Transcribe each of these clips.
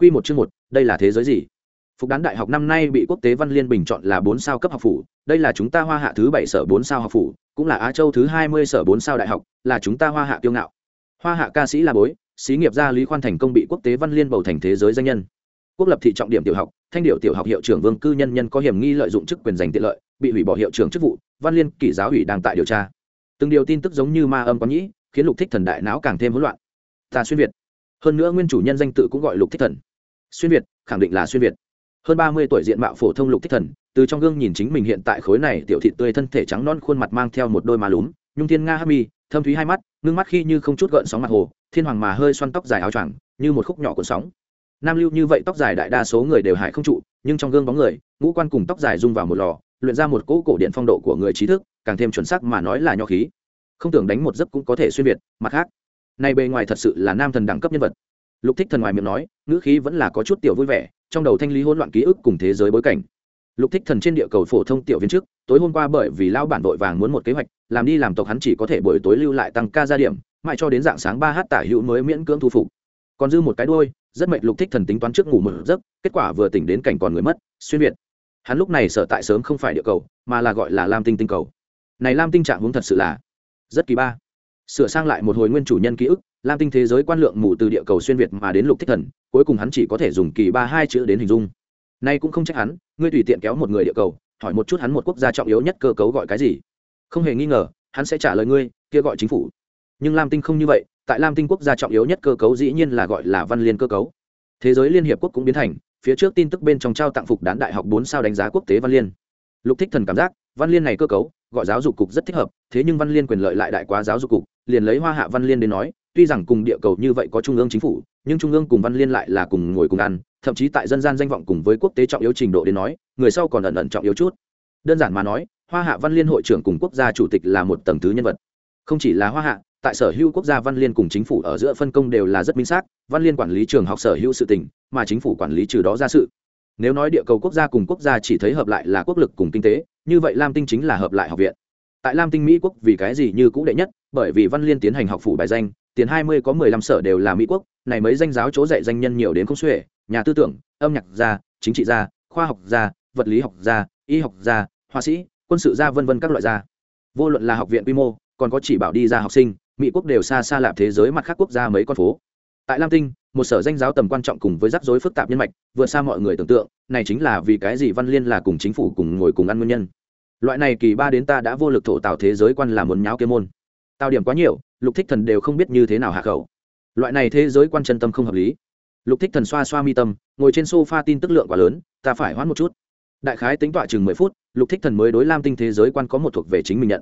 Quy một chương một, đây là thế giới gì? Phục Đán Đại học năm nay bị quốc tế văn liên bình chọn là bốn sao cấp học phủ, đây là chúng ta Hoa Hạ thứ bảy sở bốn sao học phủ, cũng là Á Châu thứ hai mươi sở bốn sao đại học, là chúng ta Hoa Hạ kiêu ngạo. Hoa Hạ ca sĩ là bối, xí nghiệp gia Lý Khoan thành công bị quốc tế văn liên bầu thành thế giới danh nhân. Quốc lập thị trọng điểm tiểu học, thanh điệu tiểu học hiệu trưởng Vương Cư nhân nhân có hiểm nghi lợi dụng chức quyền giành tiện lợi, bị hủy bỏ hiệu trưởng chức vụ, văn liên kỷ giáo ủy đang tại điều tra. Từng điều tin tức giống như ma âm quán nhĩ, khiến Lục Thích Thần đại não càng thêm hỗn loạn. Ta xuyên việt. Hơn nữa nguyên chủ nhân danh tự cũng gọi Lục Thích Thần. Xuyên việt, khẳng định là xuyên việt. Hơn ba mươi tuổi diện mạo phổ thông lục thích thần từ trong gương nhìn chính mình hiện tại khối này tiểu thị tươi thân thể trắng non khuôn mặt mang theo một đôi má lúm nhung thiên nga hâm mi thâm thúy hai mắt ngưng mắt khi như không chút gợn sóng mặt hồ thiên hoàng mà hơi xoăn tóc dài áo choàng như một khúc nhỏ cuộn sóng. Nam lưu như vậy tóc dài đại đa số người đều hại không trụ nhưng trong gương bóng người ngũ quan cùng tóc dài rung vào một lò luyện ra một cỗ cổ điện phong độ của người trí thức càng thêm chuẩn sắc mà nói là nho khí. Không tưởng đánh một giấc cũng có thể xuyên việt mặt khác. Này bề ngoài thật sự là nam thần đẳng cấp nhân vật lục thích thần ngoài miệng nói ngữ khí vẫn là có chút tiểu vui vẻ trong đầu thanh lý hỗn loạn ký ức cùng thế giới bối cảnh. Lục thích thần trên địa cầu phổ thông tiểu viên trước tối hôm qua bởi vì lao bản vội vàng muốn một kế hoạch làm đi làm tộc hắn chỉ có thể buổi tối lưu lại tăng ca gia điểm mãi cho đến dạng sáng ba h tả hữu mới miễn cưỡng thu phục. Còn dư một cái đuôi, rất mệt lục thích thần tính toán trước ngủ một giấc kết quả vừa tỉnh đến cảnh còn người mất xuyên việt. Hắn lúc này sở tại sớm không phải địa cầu mà là gọi là lam tinh tinh cầu. Này lam tinh trạng hướng thật sự là rất kỳ ba. Sửa sang lại một hồi nguyên chủ nhân ký ức lam tinh thế giới quan lượng mù từ địa cầu xuyên việt mà đến lục thích thần, cuối cùng hắn chỉ có thể dùng kỳ ba hai chữ đến hình dung. Nay cũng không trách hắn, ngươi tùy tiện kéo một người địa cầu, hỏi một chút hắn một quốc gia trọng yếu nhất cơ cấu gọi cái gì. Không hề nghi ngờ, hắn sẽ trả lời ngươi, kia gọi chính phủ. Nhưng lam tinh không như vậy, tại lam tinh quốc gia trọng yếu nhất cơ cấu dĩ nhiên là gọi là văn liên cơ cấu. Thế giới liên hiệp quốc cũng biến thành, phía trước tin tức bên trong trao tặng phục đán đại học bốn sao đánh giá quốc tế văn liên. Lục thích thần cảm giác, văn liên này cơ cấu, gọi giáo dục cục rất thích hợp, thế nhưng văn liên quyền lợi lại đại quá giáo dục cục, liền lấy hoa hạ văn liên đến nói tuy rằng cùng địa cầu như vậy có trung ương chính phủ, nhưng trung ương cùng văn liên lại là cùng ngồi cùng ăn, thậm chí tại dân gian danh vọng cùng với quốc tế trọng yếu trình độ đến nói, người sau còn ẩn ẩn trọng yếu chút. Đơn giản mà nói, hoa hạ văn liên hội trưởng cùng quốc gia chủ tịch là một tầng thứ nhân vật. Không chỉ là hoa hạ, tại sở hữu quốc gia văn liên cùng chính phủ ở giữa phân công đều là rất minh xác, văn liên quản lý trường học sở hữu sự tỉnh mà chính phủ quản lý trừ đó ra sự. Nếu nói địa cầu quốc gia cùng quốc gia chỉ thấy hợp lại là quốc lực cùng kinh tế, như vậy lam tinh chính là hợp lại học viện. Tại lam tinh mỹ quốc vì cái gì như cũ đệ nhất, bởi vì văn liên tiến hành học phủ bài danh tiền hai mươi có mười lăm sở đều là mỹ quốc, này mấy danh giáo chỗ dạy danh nhân nhiều đến không xuể, nhà tư tưởng, âm nhạc gia, chính trị gia, khoa học gia, vật lý học gia, y học gia, họa sĩ, quân sự gia, vân vân các loại gia. Vô luận là học viện quy mô, còn có chỉ bảo đi ra học sinh, mỹ quốc đều xa xa lạp thế giới mặt khác quốc gia mấy con phố. Tại lam tinh, một sở danh giáo tầm quan trọng cùng với rắc rối phức tạp nhân mạch, vượt xa mọi người tưởng tượng, này chính là vì cái gì văn liên là cùng chính phủ cùng ngồi cùng ăn nguyên nhân. Loại này kỳ ba đến ta đã vô lực thổ tạo thế giới quan là muốn nháo kia môn. Tạo điểm quá nhiều lục thích thần đều không biết như thế nào hạ khẩu. Loại này thế giới quan chân tâm không hợp lý. Lục thích thần xoa xoa mi tâm, ngồi trên sofa tin tức lượng quá lớn, ta phải hoãn một chút. Đại khái tính tọa chừng mười phút, lục thích thần mới đối lam tinh thế giới quan có một thuộc về chính mình nhận.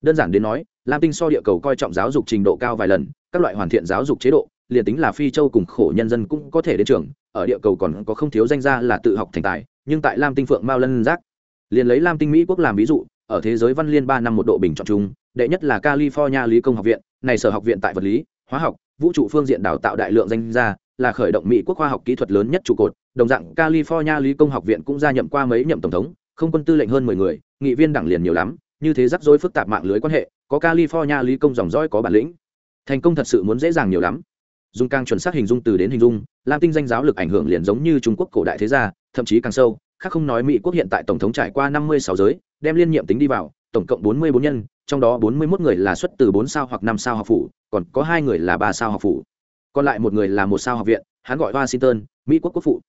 Đơn giản đến nói, lam tinh so địa cầu coi trọng giáo dục trình độ cao vài lần, các loại hoàn thiện giáo dục chế độ, liền tính là phi châu cùng khổ nhân dân cũng có thể đến trường, ở địa cầu còn có không thiếu danh gia là tự học thành tài, nhưng tại lam tinh phượng mao lân giác, liền lấy lam tinh mỹ quốc làm ví dụ, ở thế giới văn liên ba năm một độ bình chọn chung, đệ nhất là california lý công học viện này sở học viện tại vật lý, hóa học, vũ trụ phương diện đào tạo đại lượng danh gia, là khởi động mỹ quốc khoa học kỹ thuật lớn nhất trụ cột. Đồng dạng, california lý công học viện cũng gia nhậm qua mấy nhậm tổng thống, không quân tư lệnh hơn mười người, nghị viên đảng liền nhiều lắm, như thế rắc rối phức tạp mạng lưới quan hệ, có california lý công dòng dõi có bản lĩnh. Thành công thật sự muốn dễ dàng nhiều lắm. Dùng càng chuẩn xác hình dung từ đến hình dung, lam tinh danh giáo lực ảnh hưởng liền giống như trung quốc cổ đại thế gia, thậm chí càng sâu, khác không nói mỹ quốc hiện tại tổng thống trải qua năm mươi sáu giới, đem liên nhiệm tính đi vào, tổng cộng bốn mươi bốn nhân trong đó bốn mươi 41 người là xuất từ bốn sao hoặc năm sao học phủ, còn có hai người là ba sao học phủ. Còn lại một người là một sao học viện, hắn gọi washington, mỹ quốc quốc phụ.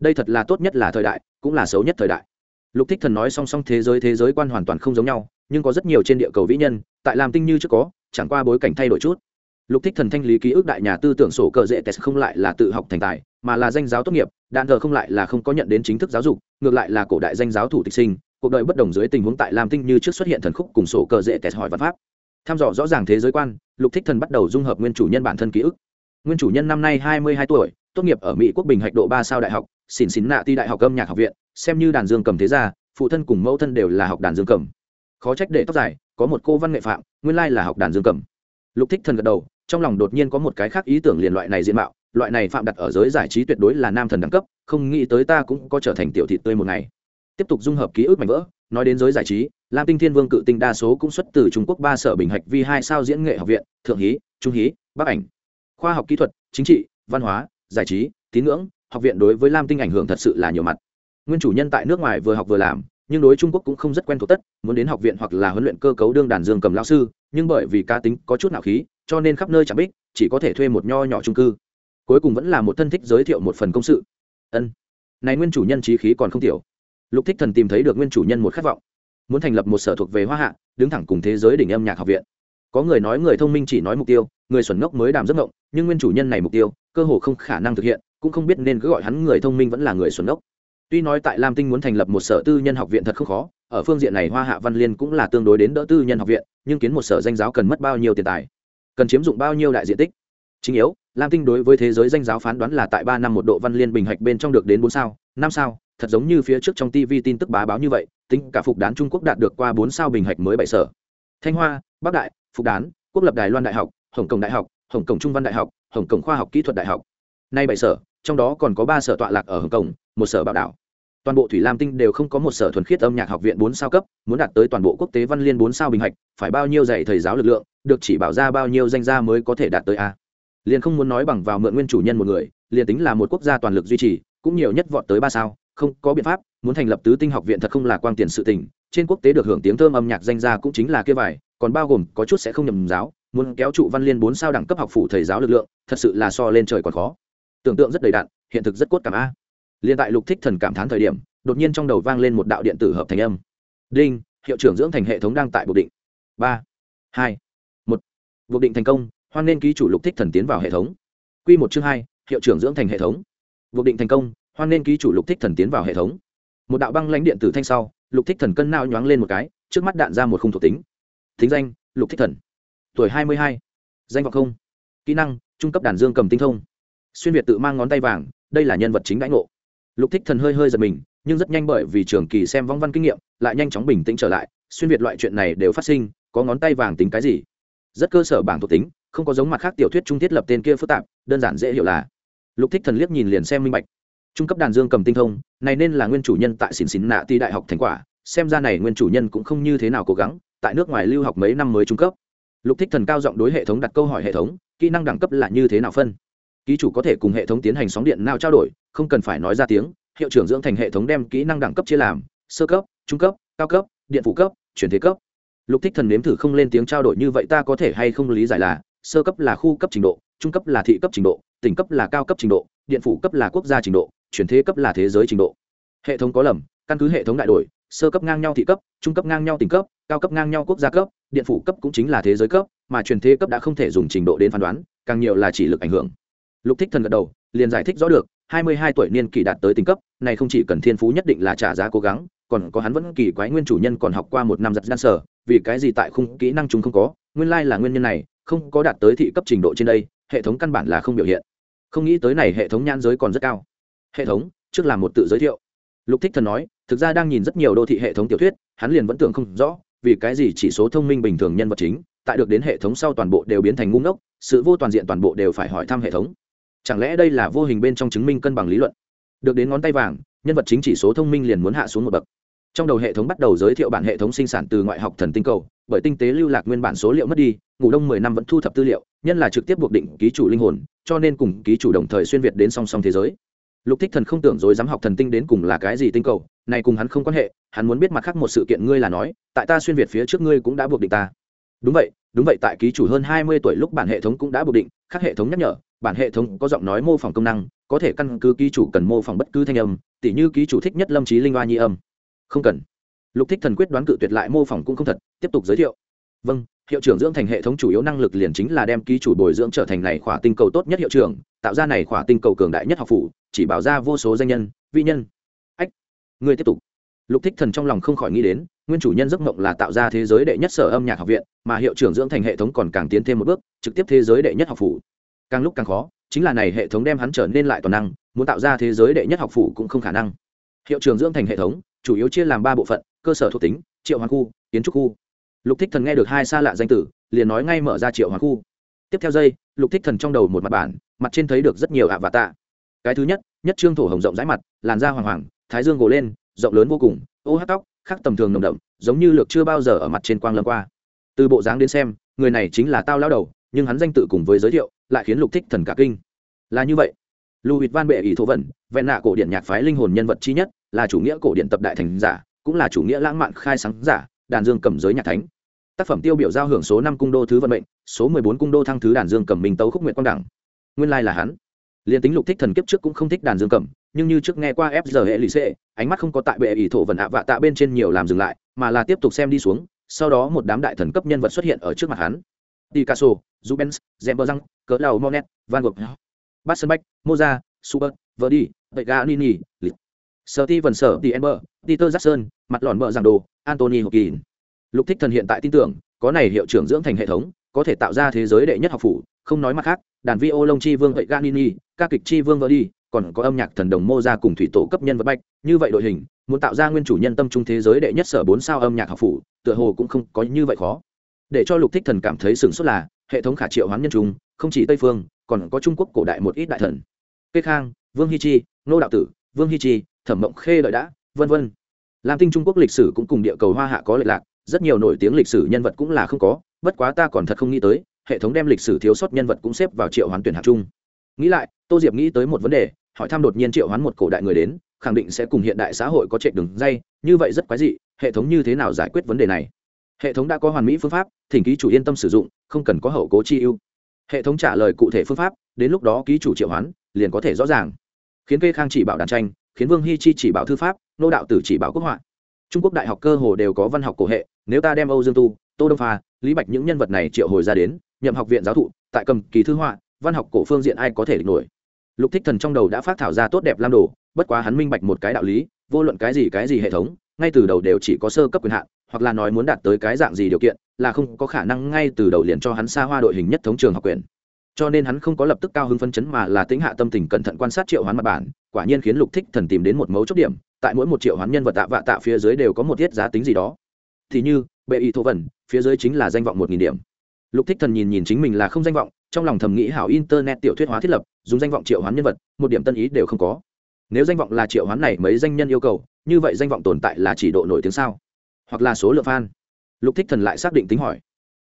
Đây thật là tốt nhất là thời đại, cũng là xấu nhất thời đại. Lục thích thần nói song song thế giới thế giới quan hoàn toàn không giống nhau, nhưng có rất nhiều trên địa cầu vĩ nhân, tại làm tinh như trước có, chẳng qua bối cảnh thay đổi chút. Lục thích thần thanh lý ký ức đại nhà tư tưởng sổ cờ dễ tes không lại là tự học thành tài, mà là danh giáo tốt nghiệp, đạn thờ không lại là không có nhận đến chính thức giáo dục, ngược lại là cổ đại danh giáo thủ tịch sinh cuộc đời bất đồng dưới tình huống tại lam tinh như trước xuất hiện thần khúc cùng sổ cờ dễ tes hỏi văn pháp. Tham dò rõ ràng thế giới quan, lục thích thần bắt đầu dung hợp nguyên chủ nhân bản thân ký ức. Nguyên chủ nhân năm nay hai mươi hai tuổi, tốt nghiệp ở mỹ quốc bình hạch độ ba sao đại học xỉn xỉn nạ ti đại học âm nhạc học viện, xem như đàn dương cầm thế gia, phụ thân cùng mẫu thân đều là học đàn dương cầm. Khó trách để tóc dài, có một cô văn nghệ phạm, nguyên lai là học đàn dương cầm. Lục thích thần gật đầu, trong lòng đột nhiên có một cái khác ý tưởng liền loại này diện mạo, loại này phạm đặt ở giới giải trí tuyệt đối là nam thần đẳng cấp, không nghĩ tới ta cũng có trở thành tiểu thị tươi một ngày tiếp tục dung hợp ký ức mạnh vỡ, nói đến giới giải trí, lam tinh thiên vương cự tinh đa số cũng xuất từ trung quốc ba sở bình hạch vi hai sao diễn nghệ học viện, thượng hí, trung hí, bắc ảnh. Khoa học kỹ thuật, chính trị, văn hóa, giải trí, tín ngưỡng, học viện đối với lam tinh ảnh hưởng thật sự là nhiều mặt. Nguyên chủ nhân tại nước ngoài vừa học vừa làm, nhưng đối trung quốc cũng không rất quen thuộc tất, muốn đến học viện hoặc là huấn luyện cơ cấu đương đàn dương cầm lao sư, nhưng bởi vì cá tính có chút nạo khí, cho nên khắp nơi chẳng bích chỉ có thể thuê một nho nhỏ trung cư. Cuối cùng vẫn là một thân thích giới thiệu một phần công sự. Ân. Này nguyên chủ nhân trí khí còn không tiểu lục thích thần tìm thấy được nguyên chủ nhân một khát vọng, muốn thành lập một sở thuộc về hoa hạ, đứng thẳng cùng thế giới đỉnh âm nhạc học viện. Có người nói người thông minh chỉ nói mục tiêu, người xuẩn ngốc mới đàm giấc ngộng nhưng nguyên chủ nhân này mục tiêu, cơ hồ không khả năng thực hiện, cũng không biết nên cứ gọi hắn người thông minh vẫn là người xuẩn ngốc. Tuy nói tại lam tinh muốn thành lập một sở tư nhân học viện thật không khó, ở phương diện này hoa hạ văn liên cũng là tương đối đến đỡ tư nhân học viện, nhưng kiến một sở danh giáo cần mất bao nhiêu tiền tài, cần chiếm dụng bao nhiêu đại diện tích. Chính yếu, lam tinh đối với thế giới danh giáo phán đoán là tại ba năm một độ văn liên bình hạch bên trong được đến bốn sao, năm sao thật giống như phía trước trong tv tin tức bá báo như vậy, tính cả phục đán trung quốc đạt được qua bốn sao bình hạch mới bảy sở. Thanh hoa, bắc đại, phục đán, quốc lập đài loan đại học, hồng kông đại học, hồng kông trung văn đại học, hồng kông khoa học kỹ thuật đại học. Nay bảy sở, trong đó còn có ba sở tọa lạc ở hồng kông, một sở bảo đảo. Toàn bộ thủy lam tinh đều không có một sở thuần khiết âm nhạc học viện bốn sao cấp, muốn đạt tới toàn bộ quốc tế văn liên bốn sao bình hạch, phải bao nhiêu dạy thầy giáo lực lượng, được chỉ bảo ra bao nhiêu danh gia mới có thể đạt tới a. Liền không muốn nói bằng vào mượn nguyên chủ nhân một người, liền tính là một quốc gia toàn lực duy trì, cũng nhiều nhất vọt tới ba sao không có biện pháp, muốn thành lập tứ tinh học viện thật không là quang tiền sự tình. Trên quốc tế được hưởng tiếng thơm âm nhạc danh gia cũng chính là kia vải còn bao gồm có chút sẽ không nhầm giáo, muốn kéo trụ văn liên bốn sao đẳng cấp học phủ thầy giáo lực lượng, thật sự là so lên trời còn khó. Tưởng tượng rất đầy đạn hiện thực rất cốt cảm a. Liên tại lục thích thần cảm thán thời điểm, đột nhiên trong đầu vang lên một đạo điện tử hợp thành âm. Đinh, hiệu trưởng dưỡng thành hệ thống đang tại bộ định. Ba, hai, một. Buộc định thành công, hoan nên ký chủ lục thích thần tiến vào hệ thống. Q một chương hai, hiệu trưởng dưỡng thành hệ thống. Buộc định thành công hoan nên ký chủ lục thích thần tiến vào hệ thống. Một đạo băng lãnh điện tử thanh sau, lục thích thần cân nao nhoáng lên một cái, trước mắt đạn ra một khung thuộc tính. Thính danh, lục thích thần. Tuổi hai mươi hai. Danh vọng không. Kỹ năng, trung cấp đàn dương cầm tinh thông. Xuyên việt tự mang ngón tay vàng, đây là nhân vật chính đãi ngộ. Lục thích thần hơi hơi giật mình, nhưng rất nhanh bởi vì trường kỳ xem vong văn kinh nghiệm, lại nhanh chóng bình tĩnh trở lại. Xuyên việt loại chuyện này đều phát sinh, có ngón tay vàng tính cái gì? Rất cơ sở bảng thuộc tính, không có giống mặt khác tiểu thuyết trung thiết lập tên kia phức tạp, đơn giản dễ hiểu là. Lục thích thần liếc nhìn liền xem minh bạch trung cấp đàn dương cầm tinh thông, này nên là nguyên chủ nhân tại xỉn xỉn nạ ti đại học thành quả, xem ra này nguyên chủ nhân cũng không như thế nào cố gắng, tại nước ngoài lưu học mấy năm mới trung cấp. Lục thích thần cao giọng đối hệ thống đặt câu hỏi hệ thống, kỹ năng đẳng cấp là như thế nào phân? Ký chủ có thể cùng hệ thống tiến hành sóng điện nào trao đổi, không cần phải nói ra tiếng, hiệu trưởng dưỡng thành hệ thống đem kỹ năng đẳng cấp chia làm, sơ cấp, trung cấp, cao cấp, điện phụ cấp, chuyển thế cấp. Lục thích thần nếm thử không lên tiếng trao đổi như vậy ta có thể hay không lý giải là, sơ cấp là khu cấp trình độ, trung cấp là thị cấp trình độ, tỉnh cấp là cao cấp trình độ, điện phủ cấp là quốc gia trình độ chuyển thế cấp là thế giới trình độ. Hệ thống có lầm, căn cứ hệ thống đại đổi, sơ cấp ngang nhau thị cấp, trung cấp ngang nhau tỉnh cấp, cao cấp ngang nhau quốc gia cấp, điện phủ cấp cũng chính là thế giới cấp, mà truyền thế cấp đã không thể dùng trình độ đến phán đoán, càng nhiều là chỉ lực ảnh hưởng. Lục thích thần gật đầu, liền giải thích rõ được, hai mươi hai tuổi niên kỷ đạt tới tỉnh cấp, này không chỉ cần thiên phú nhất định là trả giá cố gắng, còn có hắn vẫn kỳ quái nguyên chủ nhân còn học qua một năm giật gian sở, vì cái gì tại khung kỹ năng chúng không có, nguyên lai là nguyên nhân này, không có đạt tới thị cấp trình độ trên đây, hệ thống căn bản là không biểu hiện. Không nghĩ tới này hệ thống nhan giới còn rất cao hệ thống, trước là một tự giới thiệu. Lục thích thần nói, thực ra đang nhìn rất nhiều đô thị hệ thống tiểu thuyết, hắn liền vẫn tưởng không rõ, vì cái gì chỉ số thông minh bình thường nhân vật chính, tại được đến hệ thống sau toàn bộ đều biến thành ngu ngốc, sự vô toàn diện toàn bộ đều phải hỏi thăm hệ thống. Chẳng lẽ đây là vô hình bên trong chứng minh cân bằng lý luận? Được đến ngón tay vàng, nhân vật chính chỉ số thông minh liền muốn hạ xuống một bậc. Trong đầu hệ thống bắt đầu giới thiệu bản hệ thống sinh sản từ ngoại học thần tinh cầu, bởi tinh tế lưu lạc nguyên bản số liệu mất đi, ngủ đông mười năm vẫn thu thập tư liệu, nhân là trực tiếp buộc định ký chủ linh hồn, cho nên cùng ký chủ đồng thời xuyên việt đến song song thế giới lục thích thần không tưởng dối dám học thần tinh đến cùng là cái gì tinh cầu, này cùng hắn không quan hệ, hắn muốn biết mặt khác một sự kiện ngươi là nói, tại ta xuyên việt phía trước ngươi cũng đã buộc định ta. Đúng vậy đúng vậy, tại ký chủ hơn hai mươi tuổi lúc bản hệ thống cũng đã buộc định, khác hệ thống nhắc nhở, bản hệ thống có giọng nói mô phỏng công năng, có thể căn cứ ký chủ cần mô phỏng bất cứ thanh âm, tỉ như ký chủ thích nhất lâm trí linh hoa nhi âm. Không cần. Lục thích thần quyết đoán cự tuyệt lại mô phỏng cũng không thật, tiếp tục giới thiệu. Vâng hiệu trưởng dưỡng thành hệ thống chủ yếu năng lực liền chính là đem ký chủ bồi dưỡng trở thành này khỏa tinh cầu tốt nhất hiệu trưởng, tạo ra này khỏa tinh cầu cường đại nhất học phủ chỉ bảo ra vô số danh nhân vi nhân. Ách người tiếp tục. Lục thích thần trong lòng không khỏi nghĩ đến, nguyên chủ nhân giấc mộng là tạo ra thế giới đệ nhất sở âm nhạc học viện, mà hiệu trưởng dưỡng thành hệ thống còn càng tiến thêm một bước, trực tiếp thế giới đệ nhất học phủ. Càng lúc càng khó, chính là này hệ thống đem hắn trở nên lại toàn năng, muốn tạo ra thế giới đệ nhất học phủ cũng không khả năng. Hiệu trưởng dưỡng thành hệ thống, chủ yếu chia làm ba bộ phận, cơ sở thuộc tính, triệu hoàng khu, kiến trúc khu. Lục thích thần nghe được hai xa lạ danh tử, liền nói ngay mở ra triệu hoàng khu. Tiếp theo dây lục thích thần trong đầu một mặt bản, mặt trên thấy được rất nhiều ạ và tạ cái thứ nhất nhất trương thổ hồng rộng rãi mặt, làn da hoàng hoàng, thái dương gồ lên, rộng lớn vô cùng, ô hát tóc khác tầm thường nồng đậm, giống như lược chưa bao giờ ở mặt trên quang lâm qua. Từ bộ dáng đến xem, người này chính là tao lao đầu, nhưng hắn danh tự cùng với giới thiệu, lại khiến lục thích thần cả kinh. Là như vậy. Louis van bệ ý thổ vẩn vẹn nạ cổ điển nhạc phái linh hồn nhân vật chi nhất, là chủ nghĩa cổ điển tập đại thành giả, cũng là chủ nghĩa lãng mạn khai sáng giả, đàn dương cầm giới nhạc thánh. Tác phẩm tiêu biểu giao hưởng số năm cung đô thứ vận mệnh, số mười bốn cung đô thăng thứ đàn dương cầm minh tấu khúc nguyện quang đẳng. Nguyên lai là hắn liền tính lục thích thần kiếp trước cũng không thích đàn dương cầm nhưng như trước nghe qua fg hệ lì xệ ánh mắt không có tại bệ ỷ thổ vần ạ vạ tạ bên trên nhiều làm dừng lại mà là tiếp tục xem đi xuống sau đó một đám đại thần cấp nhân vật xuất hiện ở trước mặt hắn picasso Rubens, zemberzang cỡ lầu Monet, Van Gogh, bassenbach Moza, super Verdi, Paganini, ti vần Sở Ember, Peter Jackson, mặt lòn bờ giảng đồ, antony Hopkins. Lục Thích Thần hiện tại tin tưởng, có này hiệu trưởng dưỡng thành hệ thống, có thể tạo ra thế giới đệ nhất học phủ, không nói mặt khác, đàn vi ô lông chi vương Paganini, ca kịch chi vương Verdi, còn có âm nhạc thần đồng Moza cùng thủy tổ cấp nhân vật bạch, như vậy đội hình, muốn tạo ra nguyên chủ nhân tâm trung thế giới đệ nhất sở bốn sao âm nhạc học phủ, tựa hồ cũng không có như vậy khó. Để cho Lục Thích Thần cảm thấy sửng sốt là, hệ thống khả triệu hoán nhân trung không chỉ tây phương còn có trung quốc cổ đại một ít đại thần kê khang vương hi chi nô đạo tử vương hi chi thẩm mộng khê đợi đã vân vân lam tinh trung quốc lịch sử cũng cùng địa cầu hoa hạ có lệ lạc rất nhiều nổi tiếng lịch sử nhân vật cũng là không có, bất quá ta còn thật không nghĩ tới, hệ thống đem lịch sử thiếu sót nhân vật cũng xếp vào triệu hoán tuyển hạng chung. Nghĩ lại, tô diệp nghĩ tới một vấn đề, hỏi thăm đột nhiên triệu hoán một cổ đại người đến, khẳng định sẽ cùng hiện đại xã hội có trệ đường dây, như vậy rất quái dị, hệ thống như thế nào giải quyết vấn đề này? Hệ thống đã có hoàn mỹ phương pháp, thỉnh ký chủ yên tâm sử dụng, không cần có hậu cố chi ưu. Hệ thống trả lời cụ thể phương pháp, đến lúc đó ký chủ triệu hoán, liền có thể rõ ràng. Khiến kê khang chỉ bảo đàn tranh, khiến vương hy chi chỉ bảo thư pháp, nô đạo tử chỉ bảo quốc họa trung quốc đại học cơ hồ đều có văn học cổ hệ, nếu ta đem âu dương tu, tô đông pha, lý bạch những nhân vật này triệu hồi ra đến, nhậm học viện giáo thụ, tại cầm kỳ thư họa, văn học cổ phương diện ai có thể địch nổi? Lục thích thần trong đầu đã phát thảo ra tốt đẹp lam đồ, bất quá hắn minh bạch một cái đạo lý, vô luận cái gì cái gì hệ thống, ngay từ đầu đều chỉ có sơ cấp quyền hạn, hoặc là nói muốn đạt tới cái dạng gì điều kiện, là không có khả năng ngay từ đầu liền cho hắn xa hoa đội hình nhất thống trường học quyền. Cho nên hắn không có lập tức cao hứng phân chấn mà là tính hạ tâm tình cẩn thận quan sát triệu hoán mặt bản, quả nhiên khiến lục thích thần tìm đến một mấu chốt điểm tại mỗi một triệu hoán nhân vật tạ vạ tạ phía dưới đều có một tiết giá tính gì đó. Thì như, bệ y thô vần phía dưới chính là danh vọng một nghìn điểm. Lục thích thần nhìn nhìn chính mình là không danh vọng, trong lòng thầm nghĩ hảo internet tiểu thuyết hóa thiết lập, dùng danh vọng triệu hoán nhân vật, một điểm tân ý đều không có. Nếu danh vọng là triệu hoán này mấy danh nhân yêu cầu, như vậy danh vọng tồn tại là chỉ độ nổi tiếng sao? Hoặc là số lượng fan? Lục thích thần lại xác định tính hỏi.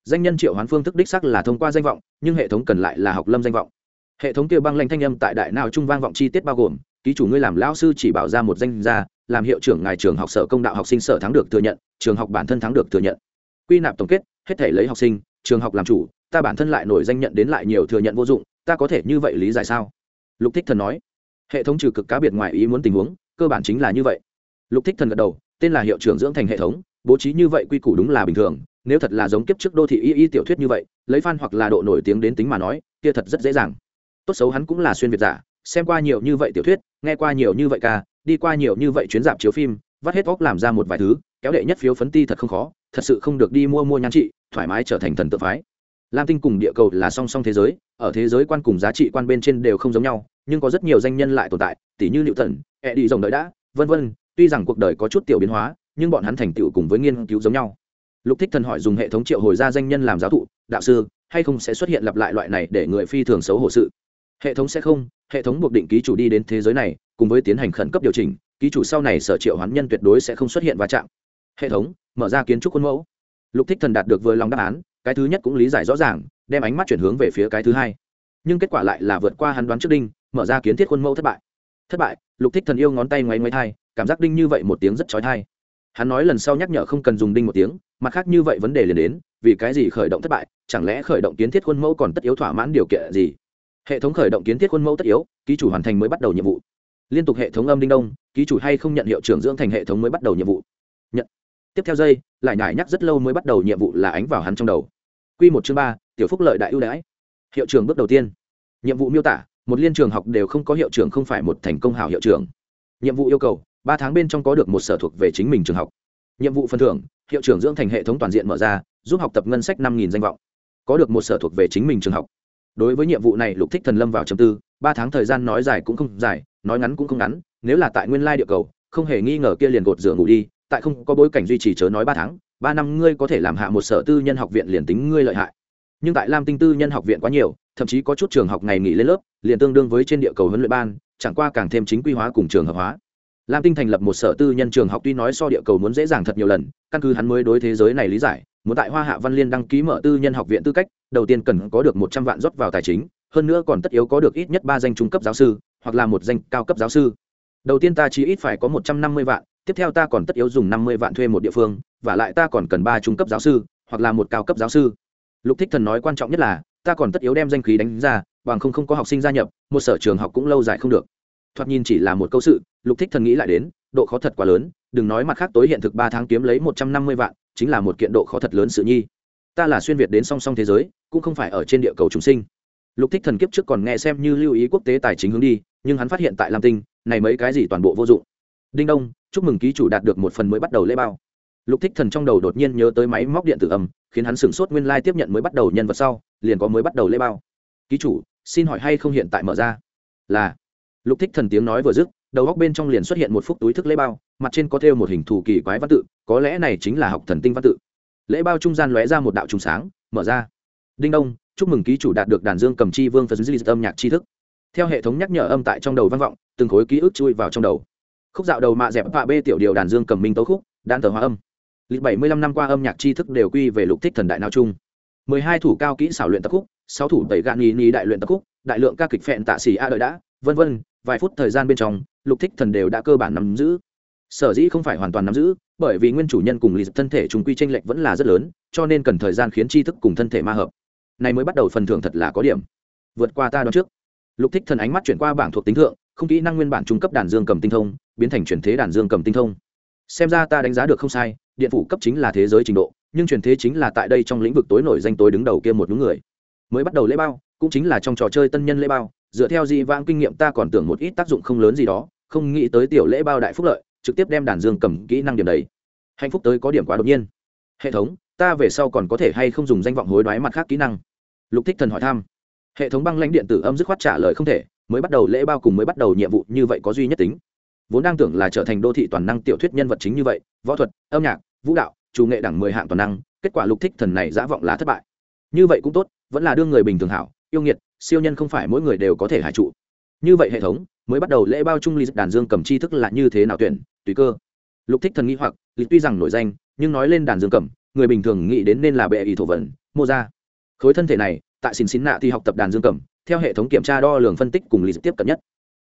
Danh nhân triệu hoán phương thức đích sắc là thông qua danh vọng, nhưng hệ thống cần lại là học lâm danh vọng. Hệ thống kia băng lanh thanh âm tại đại nào trung vang vọng chi tiết bao gồm ký chủ ngươi làm lao sư chỉ bảo ra một danh gia, làm hiệu trưởng ngài trường học sở công đạo học sinh sở thắng được thừa nhận, trường học bản thân thắng được thừa nhận. Quy nạp tổng kết, hết thể lấy học sinh, trường học làm chủ, ta bản thân lại nổi danh nhận đến lại nhiều thừa nhận vô dụng, ta có thể như vậy lý giải sao? Lục thích thần nói. Hệ thống trừ cực cá biệt ngoài ý muốn tình huống, cơ bản chính là như vậy. Lục thích thần gật đầu, tên là hiệu trưởng dưỡng thành hệ thống, bố trí như vậy quy củ đúng là bình thường, nếu thật là giống kiếp trước đô thị y y tiểu thuyết như vậy, lấy fan hoặc là độ nổi tiếng đến tính mà nói, kia thật rất dễ dàng. Tốt xấu hắn cũng là xuyên việt giả xem qua nhiều như vậy tiểu thuyết, nghe qua nhiều như vậy ca, đi qua nhiều như vậy chuyến dạp chiếu phim, vắt hết óc làm ra một vài thứ, kéo đệ nhất phiếu phấn ti thật không khó, thật sự không được đi mua mua nhan trị, thoải mái trở thành thần tự phái. Lam tinh cùng địa cầu là song song thế giới, ở thế giới quan cùng giá trị quan bên trên đều không giống nhau, nhưng có rất nhiều danh nhân lại tồn tại tỷ như liệu thần e đi rồng đợi đã, vân vân, tuy rằng cuộc đời có chút tiểu biến hóa, nhưng bọn hắn thành tựu cùng với nghiên cứu giống nhau. Lục thích thần hỏi dùng hệ thống triệu hồi ra danh nhân làm giáo thụ, đạo sư, hay không sẽ xuất hiện lặp lại loại này để người phi thường xấu hổ sự? Hệ thống sẽ không hệ thống buộc định ký chủ đi đến thế giới này, cùng với tiến hành khẩn cấp điều chỉnh, ký chủ sau này sở triệu hoán nhân tuyệt đối sẽ không xuất hiện va chạm. Hệ thống, mở ra kiến trúc khuôn mẫu. Lục thích thần đạt được vừa lòng đáp án, cái thứ nhất cũng lý giải rõ ràng, đem ánh mắt chuyển hướng về phía cái thứ hai. Nhưng kết quả lại là vượt qua hắn đoán trước đinh, mở ra kiến thiết khuôn mẫu thất bại. Thất bại, lục thích thần yêu ngón tay ngoáy ngoáy thai, cảm giác đinh như vậy một tiếng rất trói thai hắn nói lần sau nhắc nhở không cần dùng đinh một tiếng, mặt khác như vậy vấn đề liền đến, vì cái gì khởi động thất bại, chẳng lẽ khởi động kiến thiết khuôn mẫu còn tất yếu thỏa mãn điều kiện gì? Hệ thống khởi động kiến thiết khuôn mẫu tất yếu, ký chủ hoàn thành mới bắt đầu nhiệm vụ. Liên tục hệ thống âm đinh đông, ký chủ hay không nhận hiệu trưởng dưỡng thành hệ thống mới bắt đầu nhiệm vụ. Nhận. Tiếp theo dây lại nhải nhắc rất lâu mới bắt đầu nhiệm vụ là ánh vào hắn trong đầu. Q một chương ba, tiểu phúc lợi đại ưu đãi. Hiệu trưởng bước đầu tiên. Nhiệm vụ miêu tả, một liên trường học đều không có hiệu trưởng không phải một thành công hảo hiệu trưởng. Nhiệm vụ yêu cầu, ba tháng bên trong có được một sở thuộc về chính mình trường học. Nhiệm vụ phần thưởng, hiệu trưởng dưỡng thành hệ thống toàn diện mở ra, giúp học tập ngân sách năm danh vọng. Có được một sở thuộc về chính mình trường học đối với nhiệm vụ này, lục thích thần lâm vào chầm tư, ba tháng thời gian nói dài cũng không dài, nói ngắn cũng không ngắn, nếu là tại nguyên lai địa cầu, không hề nghi ngờ kia liền gột rửa ngủ đi, tại không có bối cảnh duy trì chớ nói ba tháng, ba năm ngươi có thể làm hạ một sở tư nhân học viện liền tính ngươi lợi hại. Nhưng tại lam tinh tư nhân học viện quá nhiều, thậm chí có chút trường học ngày nghỉ lên lớp, liền tương đương với trên địa cầu huấn luyện ban, chẳng qua càng thêm chính quy hóa cùng trường hợp hóa. Lam tinh thành lập một sở tư nhân trường học tuy nói so địa cầu muốn dễ dàng thật nhiều lần, căn cứ hắn mới đối thế giới này lý giải muốn tại hoa hạ văn liên đăng ký mở tư nhân học viện tư cách, đầu tiên cần có được một trăm vạn rót vào tài chính, hơn nữa còn tất yếu có được ít nhất ba danh trung cấp giáo sư, hoặc là một danh cao cấp giáo sư. Đầu tiên ta chỉ ít phải có một trăm năm mươi vạn, tiếp theo ta còn tất yếu dùng năm mươi vạn thuê một địa phương, và lại ta còn cần ba trung cấp giáo sư, hoặc là một cao cấp giáo sư. Lục thích thần nói quan trọng nhất là, ta còn tất yếu đem danh khí đánh ra, bằng không không có học sinh gia nhập, một sở trường học cũng lâu dài không được. Thoạt nhìn chỉ là một câu sự, lục thích thần nghĩ lại đến, độ khó thật quá lớn, đừng nói mặt khác tối hiện thực ba tháng kiếm lấy một trăm năm mươi vạn chính là một kiện độ khó thật lớn sự nhi. Ta là xuyên việt đến song song thế giới, cũng không phải ở trên địa cầu chúng sinh. Lục thích thần kiếp trước còn nghe xem như lưu ý quốc tế tài chính hướng đi, nhưng hắn phát hiện tại lam tinh, này mấy cái gì toàn bộ vô dụng. Đinh đông, chúc mừng ký chủ đạt được một phần mới bắt đầu lễ bao. Lục thích thần trong đầu đột nhiên nhớ tới máy móc điện tử âm, khiến hắn sửng sốt nguyên lai tiếp nhận mới bắt đầu nhân vật sau, liền có mới bắt đầu lễ bao. Ký chủ, xin hỏi hay không hiện tại mở ra? Là. Lục thích thần tiếng nói vừa dứt đầu góc bên trong liền xuất hiện một phúc túi thức lễ bao, mặt trên có thêu một hình thù kỳ quái văn tự, có lẽ này chính là học thần tinh văn tự. Lễ bao trung gian lóe ra một đạo trùng sáng, mở ra. Đinh đông, chúc mừng ký chủ đạt được đàn dương cầm chi vương phật dư âm nhạc tri thức. Theo hệ thống nhắc nhở âm tại trong đầu vang vọng, từng khối ký ức chui vào trong đầu. Khúc dạo đầu mạ dẹp vạ bê tiểu điều đàn dương cầm minh tấu khúc, đan tờ hóa âm. Lịch bảy mươi lăm năm qua âm nhạc tri thức đều quy về lục thích thần đại nào chung mười hai thủ cao kỹ xảo luyện tập khúc, sáu thủ tẩy gạn nghi nghi đại luyện tập khúc, đại lượng ca kịch phẹn tạ xỉ a đợi đã, vân vân, vài phút thời gian bên trong lục thích thần đều đã cơ bản nắm giữ. Sở dĩ không phải hoàn toàn nắm giữ, bởi vì nguyên chủ nhân cùng lì thân thể chúng quy tranh lệch vẫn là rất lớn, cho nên cần thời gian khiến tri thức cùng thân thể ma hợp. Này mới bắt đầu phần thưởng thật là có điểm. Vượt qua ta đoán trước. Lục thích thần ánh mắt chuyển qua bảng thuộc tính thượng, không kỹ năng nguyên bản trung cấp đàn dương cầm tinh thông, biến thành chuyển thế đàn dương cầm tinh thông. Xem ra ta đánh giá được không sai, điện phủ cấp chính là thế giới trình độ, nhưng truyền thế chính là tại đây trong lĩnh vực tối nổi danh tối đứng đầu kia một đúng người. Mới bắt đầu lễ bao, cũng chính là trong trò chơi tân nhân lễ bao dựa theo di vãng kinh nghiệm ta còn tưởng một ít tác dụng không lớn gì đó, không nghĩ tới tiểu lễ bao đại phúc lợi, trực tiếp đem đàn dương cầm kỹ năng điểm đấy. Hạnh phúc tới có điểm quá đột nhiên. Hệ thống, ta về sau còn có thể hay không dùng danh vọng hối đoái mặt khác kỹ năng? Lục thích thần hỏi thăm. Hệ thống băng lãnh điện tử âm dứt khoát trả lời không thể, mới bắt đầu lễ bao cùng mới bắt đầu nhiệm vụ như vậy có duy nhất tính. Vốn đang tưởng là trở thành đô thị toàn năng tiểu thuyết nhân vật chính như vậy, võ thuật, âm nhạc, vũ đạo, chủ nghệ đẳng mười hạng toàn năng, kết quả lục thích thần này giả vọng là thất bại. Như vậy cũng tốt, vẫn là đương người bình thường hảo yêu nghiệt, siêu nhân không phải mỗi người đều có thể hải trụ. Như vậy hệ thống mới bắt đầu lễ bao chung lý đàn dương cầm chi thức là như thế nào tuyển, tùy cơ. Lục thích thần nghĩ hoặc lý tuy rằng nổi danh, nhưng nói lên đàn dương cầm, người bình thường nghĩ đến nên là bệ ý thổ vận, mô ra. Khối thân thể này, tại xin xin nạ thì học tập đàn dương cầm, theo hệ thống kiểm tra đo lường phân tích cùng lý tiếp cận nhất.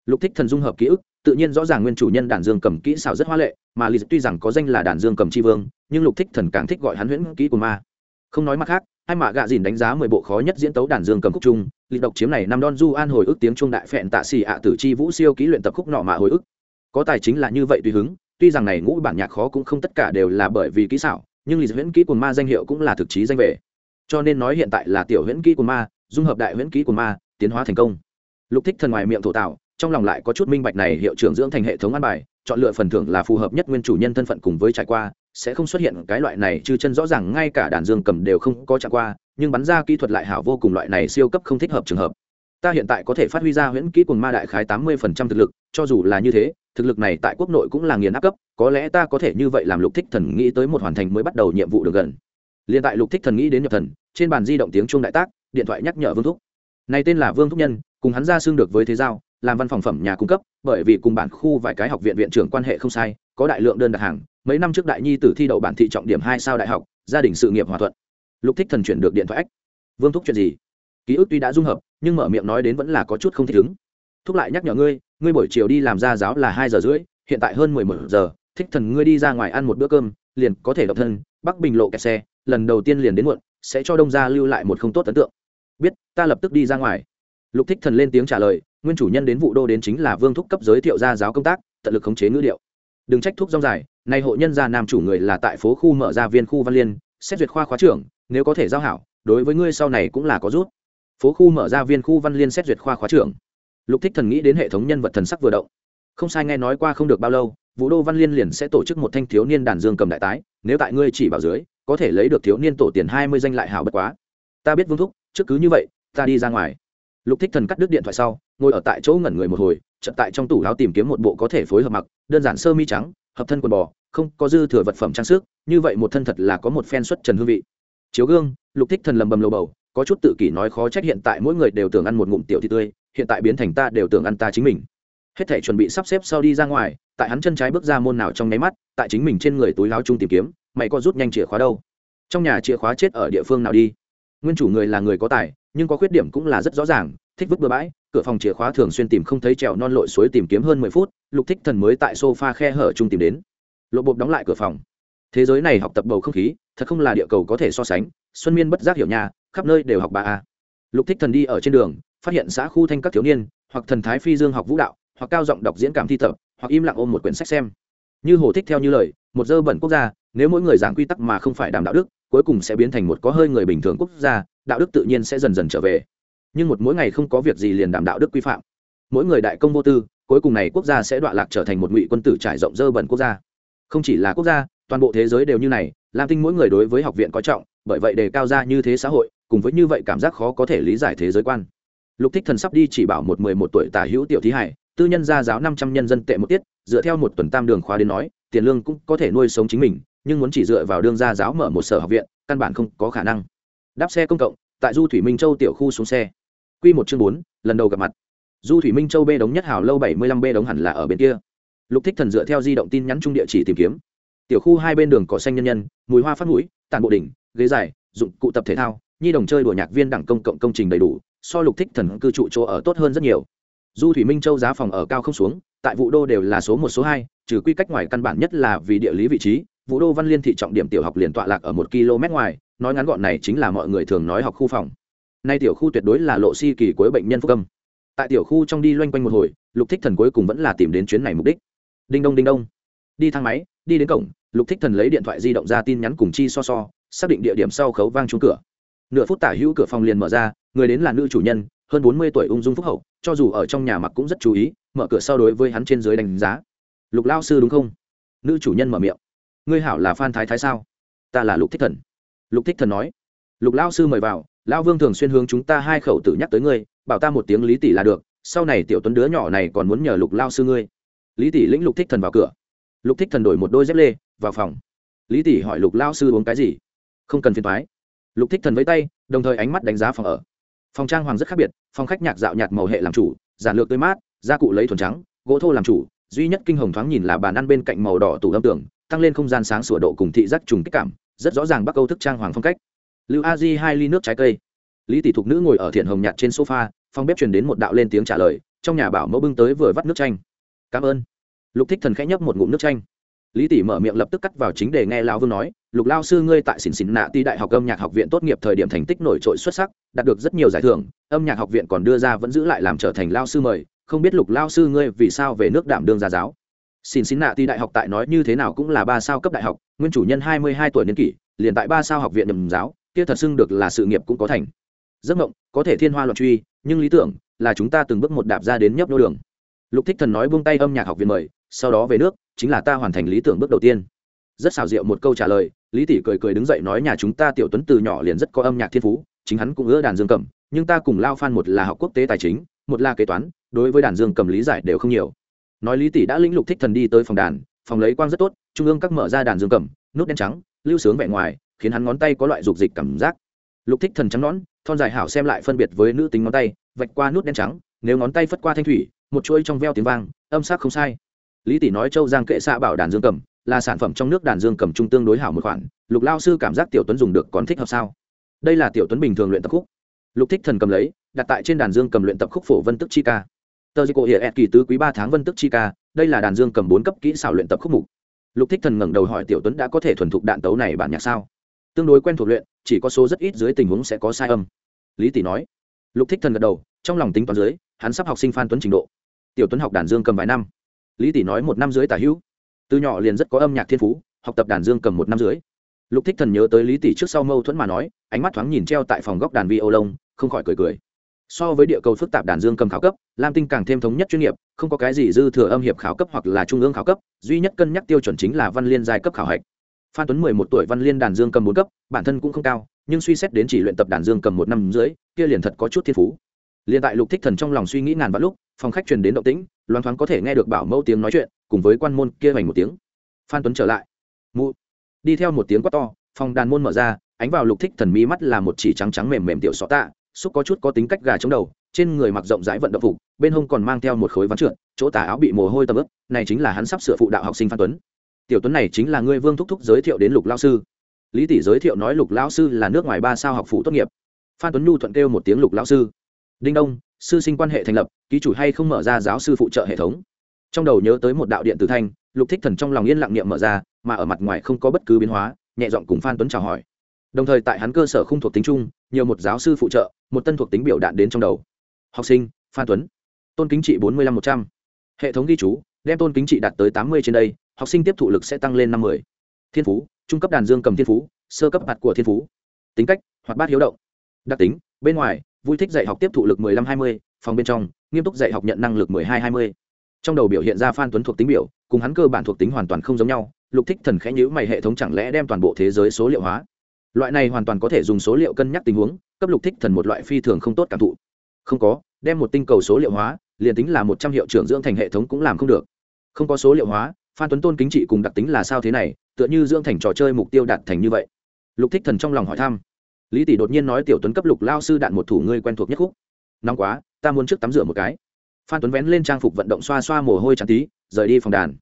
Lục thích thần dung hợp ký ức, tự nhiên rõ ràng nguyên chủ nhân đàn dương cầm kỹ xảo rất hoa lệ, mà lý tuy rằng có danh là đàn dương cầm tri vương, nhưng lục thích thần càng thích gọi hắn huyễn kỹ của ma. Không nói mặt khác hai mạ gạ dìn đánh giá mười bộ khó nhất diễn tấu đàn dương cầm khúc trung lịch độc chiếm này năm don du an hồi ức tiếng trung đại phẹn tạ xì ạ tử chi vũ siêu kỹ luyện tập khúc nọ mạ hồi ức. Có tài chính là như vậy tùy hứng, tuy rằng này ngũ bản nhạc khó cũng không tất cả đều là bởi vì kỹ xảo, nhưng lịch huyễn kỹ của ma danh hiệu cũng là thực chí danh về. Cho nên nói hiện tại là tiểu huyễn kỹ của ma, dung hợp đại huyễn kỹ của ma, tiến hóa thành công. Lục thích thần ngoài miệng thổ tạo, trong lòng lại có chút minh bạch này hiệu trưởng dưỡng thành hệ thống an bài, chọn lựa phần thưởng là phù hợp nhất nguyên chủ nhân thân phận cùng với trải qua sẽ không xuất hiện cái loại này chứ chân rõ ràng, ngay cả đàn dương cầm đều không có trải qua, nhưng bắn ra kỹ thuật lại hảo vô cùng, loại này siêu cấp không thích hợp trường hợp. Ta hiện tại có thể phát huy ra huyễn kỹ cùng ma đại khái tám mươi phần trăm thực lực, cho dù là như thế, thực lực này tại quốc nội cũng là nghiền áp cấp, có lẽ ta có thể như vậy làm lục thích thần nghĩ tới một hoàn thành mới bắt đầu nhiệm vụ được gần. Liền tại lục thích thần nghĩ đến nhập thần, trên bàn di động tiếng chuông đại tác, điện thoại nhắc nhở vương thúc. Này tên là vương thúc nhân, cùng hắn ra xương được với thế giao, làm văn phòng phẩm nhà cung cấp, bởi vì cùng bản khu vài cái học viện viện trưởng quan hệ không sai có đại lượng đơn đặt hàng, mấy năm trước đại nhi tử thi đậu bản thị trọng điểm hai sao đại học, gia đình sự nghiệp hòa thuận. Lục thích thần chuyển được điện thoại ách vương thúc chuyện gì? Ký ức tuy đã dung hợp, nhưng mở miệng nói đến vẫn là có chút không thích ứng. Thúc lại nhắc nhở ngươi ngươi buổi chiều đi làm gia giáo là hai giờ rưỡi, hiện tại hơn mười một giờ. Thích thần ngươi đi ra ngoài ăn một bữa cơm, liền có thể độc thân, bắc bình lộ kẹt xe, lần đầu tiên liền đến muộn, sẽ cho đông gia lưu lại một không tốt ấn tượng. Biết, ta lập tức đi ra ngoài. Lục thích thần lên tiếng trả lời, nguyên chủ nhân đến vụ đô đến chính là vương thúc cấp giới thiệu gia giáo công tác, tận lực khống chế ngữ điệu đừng trách thuốc rong dài, nay hộ nhân gia nam chủ người là tại phố khu mở ra viên khu văn liên, xét duyệt khoa khóa trưởng, nếu có thể giao hảo, đối với ngươi sau này cũng là có rút. Phố khu mở ra viên khu văn liên xét duyệt khoa khóa trưởng. Lục thích thần nghĩ đến hệ thống nhân vật thần sắc vừa động. Không sai nghe nói qua không được bao lâu, vũ đô văn liên liền sẽ tổ chức một thanh thiếu niên đàn dương cầm đại tái, nếu tại ngươi chỉ bảo dưới, có thể lấy được thiếu niên tổ tiền hai mươi danh lại hảo bất quá. Ta biết vương thúc, trước cứ như vậy, ta đi ra ngoài. Lục thích thần cắt đứt điện thoại sau, ngồi ở tại chỗ ngẩn người một hồi chợt tại trong tủ áo tìm kiếm một bộ có thể phối hợp mặc, đơn giản sơ mi trắng, hợp thân quần bò, không có dư thừa vật phẩm trang sức, như vậy một thân thật là có một phen xuất trần hương vị. Chiếu gương, lục thích thần lầm bầm lầu bầu, có chút tự kỷ nói khó trách hiện tại mỗi người đều tưởng ăn một ngụm tiểu thị tươi, hiện tại biến thành ta đều tưởng ăn ta chính mình. Hết thể chuẩn bị sắp xếp sau đi ra ngoài, tại hắn chân trái bước ra môn nào trong nháy mắt, tại chính mình trên người túi láo chung tìm kiếm, mày có rút nhanh chìa khóa đâu. Trong nhà chìa khóa chết ở địa phương nào đi? Nguyên chủ người là người có tài, nhưng có khuyết điểm cũng là rất rõ ràng thích vứt bừa bãi, cửa phòng chìa khóa thường xuyên tìm không thấy trèo non lội suối tìm kiếm hơn mười phút, lục thích thần mới tại sofa khe hở chung tìm đến. Lộ bộp đóng lại cửa phòng. Thế giới này học tập bầu không khí, thật không là địa cầu có thể so sánh, xuân miên bất giác hiểu nhà, khắp nơi đều học bà a. Lục thích thần đi ở trên đường, phát hiện xã khu thanh các thiếu niên, hoặc thần thái phi dương học vũ đạo, hoặc cao giọng đọc diễn cảm thi tập, hoặc im lặng ôm một quyển sách xem. Như hồ thích theo như lời, một dơ bẩn quốc gia, nếu mỗi người giảng quy tắc mà không phải đảm đạo đức, cuối cùng sẽ biến thành một có hơi người bình thường quốc gia, đạo đức tự nhiên sẽ dần dần trở về nhưng một mỗi ngày không có việc gì liền đảm đạo đức quy phạm. Mỗi người đại công vô tư, cuối cùng này quốc gia sẽ đọa lạc trở thành một ngụy quân tử trải rộng dơ bẩn quốc gia. Không chỉ là quốc gia, toàn bộ thế giới đều như này, lam tinh mỗi người đối với học viện có trọng, bởi vậy đề cao ra như thế xã hội, cùng với như vậy cảm giác khó có thể lý giải thế giới quan. Lục thích thần sắp đi chỉ bảo một mười một tuổi tả hữu tiểu thí hải, tư nhân gia giáo năm trăm nhân dân tệ một tiết, dựa theo một tuần tam đường khóa đến nói, tiền lương cũng có thể nuôi sống chính mình, nhưng muốn chỉ dựa vào đương gia giáo mở một sở học viện, căn bản không có khả năng. Đáp xe công cộng, tại du thủy minh châu tiểu khu xuống xe. Quy một chương bốn, lần đầu gặp mặt. Du thủy minh châu b đống nhất hào lâu bảy mươi lăm b đống hẳn là ở bên kia. Lục thích thần dựa theo di động tin nhắn trung địa chỉ tìm kiếm. Tiểu khu hai bên đường cỏ xanh nhân nhân, mùi hoa phát mũi, tản bộ đỉnh, ghế dài, dụng cụ tập thể thao, nhi đồng chơi đùa nhạc viên đẳng công cộng công trình đầy đủ, so lục thích thần cư trụ chỗ ở tốt hơn rất nhiều. Du thủy minh châu giá phòng ở cao không xuống, tại Vũ đô đều là số một, số hai, trừ quy cách ngoài căn bản nhất là vì địa lý vị trí Vũ đô văn liên thị trọng điểm tiểu học liền tọa lạc ở một km ngoài, nói ngắn gọn này chính là mọi người thường nói học khu phòng nay tiểu khu tuyệt đối là lộ si kỳ cuối bệnh nhân phúc âm. Tại tiểu khu trong đi loanh quanh một hồi, lục thích thần cuối cùng vẫn là tìm đến chuyến này mục đích. Đinh đông đinh đông. Đi thang máy, đi đến cổng, lục thích thần lấy điện thoại di động ra tin nhắn cùng chi so so, xác định địa điểm sau khấu vang trúng cửa. Nửa phút tả hữu cửa phòng liền mở ra, người đến là nữ chủ nhân, hơn bốn mươi tuổi ung dung phúc hậu, cho dù ở trong nhà mặc cũng rất chú ý, mở cửa sau đối với hắn trên dưới đánh giá. Lục lao sư đúng không? Nữ chủ nhân mở miệng. Ngươi hảo là phan thái thái sao? Ta là lục thích thần. Lục thích thần nói. Lục lao sư mời vào Lão vương thường xuyên hướng chúng ta hai khẩu tử nhắc tới ngươi, bảo ta một tiếng lý tỷ là được, sau này tiểu tuấn đứa nhỏ này còn muốn nhờ lục lao sư ngươi. Lý tỷ lĩnh lục thích thần vào cửa. Lục thích thần đổi một đôi dép lê, vào phòng. Lý tỷ hỏi lục lao sư uống cái gì? Không cần phiền thoái lục thích thần với tay, đồng thời ánh mắt đánh giá phòng ở. Phòng trang hoàng rất khác biệt, phòng khách nhạc dạo nhạt màu hệ làm chủ, giản lược tươi mát, gia cụ lấy thuần trắng, gỗ thô làm chủ, duy nhất kinh hồng thoáng nhìn là bàn ăn bên cạnh màu đỏ tủ âm tưởng tăng lên không gian sáng sủa độ cùng thị giác trùng kích cảm, rất rõ ràng bắc âu thức trang hoàng phong cách lưu a di hai ly nước trái cây. Lý tỷ thục nữ ngồi ở thiện hồng nhạt trên sofa, phòng bếp truyền đến một đạo lên tiếng trả lời, trong nhà bảo mẫu bưng tới vừa vắt nước chanh. Cảm ơn. Lục thích thần khẽ nhấp một ngụm nước chanh. Lý tỷ mở miệng lập tức cắt vào chính để nghe lao vương nói, lục lao sư ngươi tại xỉn xỉn nạ ti đại học âm nhạc học viện tốt nghiệp thời điểm thành tích nổi trội xuất sắc, đạt được rất nhiều giải thưởng, âm nhạc học viện còn đưa ra vẫn giữ lại làm trở thành lao sư mời, không biết lục lao sư ngươi vì sao về nước đảm đương gia giáo? Xỉn xỉn nạ ti đại học tại nói như thế nào cũng là ba sao cấp đại học, nguyên chủ nhân hai mươi hai tuổi niên kỷ, liền tại ba sao học viện nhầm giáo kia thật xưng được là sự nghiệp cũng có thành. Giấc mộng, có thể thiên hoa loạn truy, nhưng lý tưởng là chúng ta từng bước một đạp ra đến nhấp nô đường. Lục thích thần nói buông tay âm nhạc học viện mời, sau đó về nước, chính là ta hoàn thành lý tưởng bước đầu tiên. Rất xào rượu một câu trả lời, lý tỷ cười cười đứng dậy nói nhà chúng ta tiểu tuấn từ nhỏ liền rất có âm nhạc thiên phú, chính hắn cũng ưa đàn dương cầm nhưng ta cùng lao phan một là học quốc tế tài chính, một là kế toán, đối với đàn dương cầm lý giải đều không nhiều. Nói lý tỷ đã lĩnh lục thích thần đi tới phòng đàn, phòng lấy quang rất tốt, trung ương các mở ra đàn dương cầm nút đen trắng, lưu sướng vẻ ngoài khiến hắn ngón tay có loại dục dịch cảm giác. Lục thích thần trắng nón thon dài hảo xem lại phân biệt với nữ tính ngón tay, vạch qua nút đen trắng, nếu ngón tay phất qua thanh thủy, một chuỗi trong veo tiếng vang, âm sắc không sai. Lý tỷ nói châu giang kệ xạ bảo đàn dương cầm, là sản phẩm trong nước đàn dương cầm trung tương đối hảo một khoản, lục lao sư cảm giác tiểu tuấn dùng được còn thích hợp sao? Đây là tiểu tuấn bình thường luyện tập khúc. Lục thích thần cầm lấy, đặt tại trên đàn dương cầm luyện tập khúc phổ vân tức chi ca. Tờ di cổ hiện kỳ tứ quý ba tháng vân tức chi ca, đây là đàn dương cầm bốn cấp kỹ xảo luyện tập khúc mục. Lục thích thần ngẩng đầu hỏi tiểu tuấn đã có thể thuần thục đạn tấu này bản nhạc sao? Tương đối quen thuộc luyện, chỉ có số rất ít dưới tình huống sẽ có sai âm. Lý tỷ nói. Lục thích thần gật đầu, trong lòng tính toán dưới, hắn sắp học sinh phan tuấn trình độ. Tiểu tuấn học đàn dương cầm vài năm. Lý tỷ nói một năm dưới tả hữu. Từ nhỏ liền rất có âm nhạc thiên phú, học tập đàn dương cầm một năm dưới lục thích thần nhớ tới lý tỷ trước sau mâu thuẫn mà nói, ánh mắt thoáng nhìn treo tại phòng góc đàn vi ô lông không khỏi cười cười. So với địa cầu phức tạp đàn dương cầm khảo cấp, lam tinh càng thêm thống nhất chuyên nghiệp, không có cái gì dư thừa âm hiệp khảo cấp hoặc là trung ương khảo cấp, duy nhất cân nhắc tiêu chuẩn chính là văn liên giai cấp khảo hạch phan tuấn mười một tuổi văn liên đàn dương cầm bốn cấp, bản thân cũng không cao, nhưng suy xét đến chỉ luyện tập đàn dương cầm một năm dưới, kia liền thật có chút thiên phú. Liền tại lục thích thần trong lòng suy nghĩ ngàn vạn lúc, phòng khách truyền đến động tĩnh, loan thoáng có thể nghe được bảo mẫu tiếng nói chuyện, cùng với quan môn kia hoành một tiếng. Phan tuấn trở lại. Mụ. Đi theo một tiếng quát to, phòng đàn môn mở ra, ánh vào lục thích thần mí mắt là một chỉ trắng trắng mềm mềm tiểu xó tạ, xúc có chút có tính cách gà chống đầu, trên người mặc rộng rãi vận động phục, bên hông còn mang theo một khối ván trượt, chỗ tà áo bị mồ hôi tầm ướp, này chính là hắn sắp sửa phụ đạo học sinh phan tuấn tiểu tuấn này chính là ngươi vương thúc thúc giới thiệu đến lục lao sư. Lý tỷ giới thiệu nói lục lao sư là nước ngoài ba sao học phụ tốt nghiệp. Phan tuấn nhu thuận kêu một tiếng lục lao sư. Đinh đông, sư sinh quan hệ thành lập, ký chủ hay không mở ra giáo sư phụ trợ hệ thống? Trong đầu nhớ tới một đạo điện tử thanh, lục thích thần trong lòng yên lặng niệm mở ra, mà ở mặt ngoài không có bất cứ biến hóa, nhẹ giọng cùng phan tuấn chào hỏi. Đồng thời tại hắn cơ sở không thuộc tính chung, nhiều một giáo sư phụ trợ, một tân thuộc tính biểu đạn đến trong đầu. Học sinh, phan tuấn. Tôn kính trị bốn mươi năm một trăm. Hệ thống ghi chú, đem tôn kính trị đạt tới tám mươi trên đây học sinh tiếp thụ lực sẽ tăng lên năm mươi. Thiên phú, trung cấp đàn dương cầm thiên phú, sơ cấp hạt của thiên phú. Tính cách, hoạt bát hiếu động. Đặc tính, bên ngoài, vui thích dạy học tiếp thụ lực mười lăm hai mươi, phòng bên trong, nghiêm túc dạy học nhận năng lực mười hai hai mươi. Trong đầu biểu hiện ra phan tuấn thuộc tính biểu, cùng hắn cơ bản thuộc tính hoàn toàn không giống nhau, lục thích thần khẽ nhữ mày hệ thống chẳng lẽ đem toàn bộ thế giới số liệu hóa? Loại này hoàn toàn có thể dùng số liệu cân nhắc tình huống, cấp lục thích thần một loại phi thường không tốt cảm thụ. Không có, đem một tinh cầu số liệu hóa, liền tính là một trăm hiệu trưởng dưỡng thành hệ thống cũng làm không được. Không có số liệu hóa phan tuấn tôn kính trị cùng đặc tính là sao thế này, tựa như dưỡng thành trò chơi mục tiêu đạt thành như vậy. Lục thích thần trong lòng hỏi thăm. Lý tỷ đột nhiên nói tiểu tuấn cấp lục lao sư đạn một thủ ngươi quen thuộc nhất khúc. Nóng quá, ta muốn trước tắm rửa một cái. Phan tuấn vén lên trang phục vận động xoa xoa mồ hôi trắng tí, rời đi phòng đàn.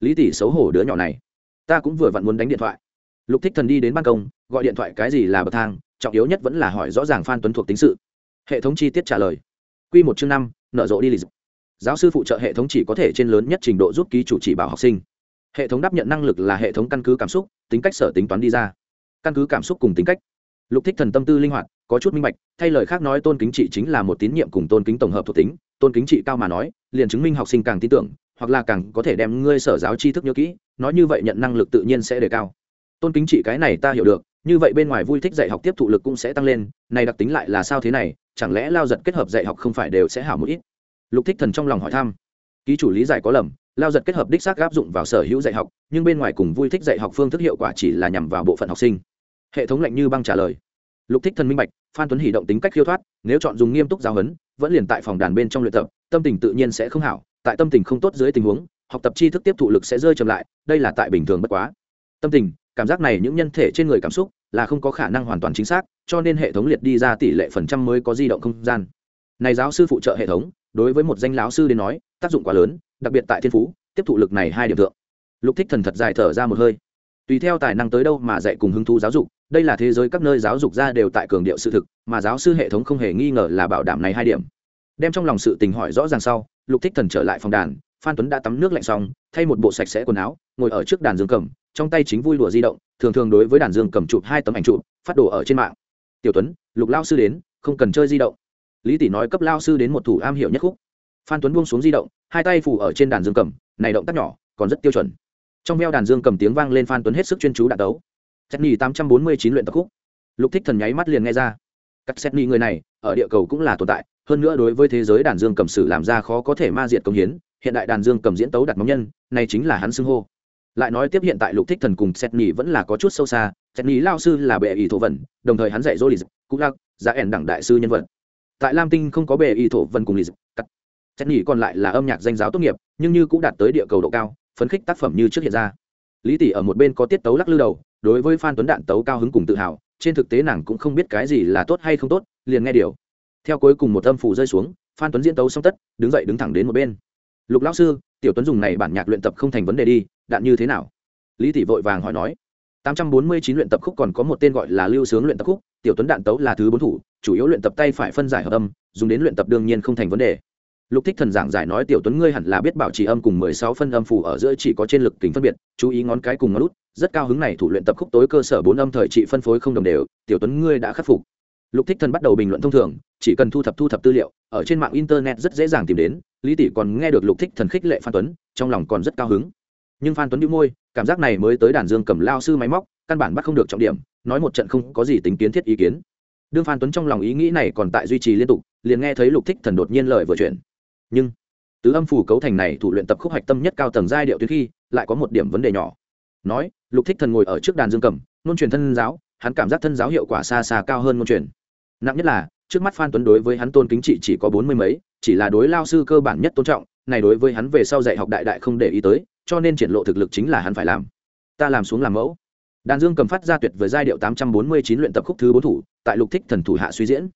Lý tỷ xấu hổ đứa nhỏ này. Ta cũng vừa vặn muốn đánh điện thoại. Lục thích thần đi đến ban công, gọi điện thoại cái gì là bậc thang, trọng yếu nhất vẫn là hỏi rõ ràng phan tuấn thuộc tính sự. Hệ thống chi tiết trả lời. Quy một chương năm nợ rộ đi lịch giáo sư phụ trợ hệ thống chỉ có thể trên lớn nhất trình độ giúp ký chủ chỉ bảo học sinh. Hệ thống đáp nhận năng lực là hệ thống căn cứ cảm xúc, tính cách sở tính toán đi ra. Căn cứ cảm xúc cùng tính cách. Lục thích thần tâm tư linh hoạt, có chút minh bạch, thay lời khác nói tôn kính trị chính là một tín nhiệm cùng tôn kính tổng hợp thuộc tính, tôn kính trị cao mà nói, liền chứng minh học sinh càng tin tưởng, hoặc là càng có thể đem ngươi sở giáo tri thức nhớ kỹ, nói như vậy nhận năng lực tự nhiên sẽ đề cao. Tôn kính trị cái này ta hiểu được, như vậy bên ngoài vui thích dạy học tiếp thụ lực cũng sẽ tăng lên, này đặc tính lại là sao thế này, chẳng lẽ lao giật kết hợp dạy học không phải đều sẽ hảo một ít? Lục thích thần trong lòng hỏi thăm. Ký chủ lý giải có lầm, lao giật kết hợp đích xác áp dụng vào sở hữu dạy học, nhưng bên ngoài cùng vui thích dạy học phương thức hiệu quả chỉ là nhằm vào bộ phận học sinh. Hệ thống lạnh như băng trả lời. Lục thích thần minh bạch, phan tuấn hỷ động tính cách khiêu thoát, nếu chọn dùng nghiêm túc giáo huấn, vẫn liền tại phòng đàn bên trong luyện tập, tâm tình tự nhiên sẽ không hảo, tại tâm tình không tốt dưới tình huống, học tập tri thức tiếp thụ lực sẽ rơi chậm lại, đây là tại bình thường bất quá. Tâm tình, cảm giác này những nhân thể trên người cảm xúc là không có khả năng hoàn toàn chính xác, cho nên hệ thống liệt đi ra tỷ lệ phần trăm mới có di động không gian. Này giáo sư phụ trợ hệ thống đối với một danh lão sư đến nói, tác dụng quá lớn, đặc biệt tại thiên phú, tiếp thụ lực này hai điểm thượng. Lục thích thần thật dài thở ra một hơi. Tùy theo tài năng tới đâu mà dạy cùng hứng thú giáo dục, đây là thế giới các nơi giáo dục ra đều tại cường điệu sự thực, mà giáo sư hệ thống không hề nghi ngờ là bảo đảm này hai điểm. Đem trong lòng sự tình hỏi rõ ràng sau, lục thích thần trở lại phòng đàn, phan tuấn đã tắm nước lạnh xong, thay một bộ sạch sẽ quần áo, ngồi ở trước đàn dương cầm, trong tay chính vui đùa di động, thường thường đối với đàn dương cầm chụp hai tấm ảnh chụp, phát đồ ở trên mạng. Tiểu tuấn, lục lao sư đến, không cần chơi di động lý tỷ nói cấp lao sư đến một thủ am hiểu nhất khúc. Phan tuấn buông xuống di động, hai tay phủ ở trên đàn dương cầm, này động tác nhỏ, còn rất tiêu chuẩn. Trong veo đàn dương cầm tiếng vang lên phan tuấn hết sức chuyên chú đạn đấu. Chất nhì tám trăm bốn mươi chín luyện tập khúc. Lục thích thần nháy mắt liền nghe ra. Các xét nhì người này, ở địa cầu cũng là tồn tại, hơn nữa đối với thế giới đàn dương cầm sử làm ra khó có thể ma diệt công hiến, hiện đại đàn dương cầm diễn tấu đặt móng nhân, này chính là hắn xưng hô. Lại nói tiếp hiện tại lục thích thần cùng xét nhì vẫn là có chút sâu xa xét nhì lao sư là bệ ý thổ vẩn đồng thời hắn dạy dỗ lì cũng là giá ẻn đẳng đại sư nhân vật tại lam tinh không có bề y thổ vân cùng lì cắt. Chất nhì còn lại là âm nhạc danh giáo tốt nghiệp, nhưng như cũng đạt tới địa cầu độ cao, phấn khích tác phẩm như trước hiện ra. Lý tỷ ở một bên có tiết tấu lắc lư đầu, đối với phan tuấn đạn tấu cao hứng cùng tự hào, trên thực tế nàng cũng không biết cái gì là tốt hay không tốt, liền nghe điều. Theo cuối cùng một âm phủ rơi xuống phan tuấn diễn tấu xong tất, đứng dậy đứng thẳng đến một bên. Lục lão sư, tiểu tuấn dùng này bản nhạc luyện tập không thành vấn đề đi, đạn như thế nào? Lý tỷ vội vàng hỏi nói. 849 luyện tập khúc còn có một tên gọi là lưu sướng luyện tập khúc, tiểu tuấn đạn tấu là thứ bốn thủ chủ yếu luyện tập tay phải phân giải hợp âm, dùng đến luyện tập đương nhiên không thành vấn đề. Lục thích thần giảng giải nói tiểu tuấn ngươi hẳn là biết bảo trì âm cùng mười sáu phân âm phủ ở giữa chỉ có trên lực kính phân biệt, chú ý ngón cái cùng ngón út, rất cao hứng này thủ luyện tập khúc tối cơ sở bốn âm thời trị phân phối không đồng đều, tiểu tuấn ngươi đã khắc phục. Lục thích thần bắt đầu bình luận thông thường, chỉ cần thu thập thu thập tư liệu, ở trên mạng internet rất dễ dàng tìm đến, lý tỷ còn nghe được lục thích thần khích lệ phan tuấn, trong lòng còn rất cao hứng. Nhưng phan tuấn đĩu môi, cảm giác này mới tới đàn dương cầm lao sư máy móc, căn bản bắt không được trọng điểm, nói một trận không có gì tính kiến thiết ý kiến đương phan tuấn trong lòng ý nghĩ này còn tại duy trì liên tục, liền nghe thấy lục thích thần đột nhiên lời vừa chuyển. Nhưng, tứ âm phủ cấu thành này thủ luyện tập khúc hạch tâm nhất cao tầng giai điệu tuyến khi, lại có một điểm vấn đề nhỏ. Nói, lục thích thần ngồi ở trước đàn dương cầm nôn truyền thân giáo, hắn cảm giác thân giáo hiệu quả xa xa cao hơn nôn truyền. Nặng nhất là, trước mắt phan tuấn đối với hắn tôn kính trị chỉ có bốn mươi mấy, chỉ là đối lao sư cơ bản nhất tôn trọng, này đối với hắn về sau dạy học đại đại không để ý tới, cho nên triển lộ thực lực chính là hắn phải làm. Ta làm xuống làm mẫu đàn dương cầm phát ra tuyệt với giai điệu tám trăm bốn mươi chín luyện tập khúc thứ bốn thủ, tại lục thích thần thủ hạ suy diễn.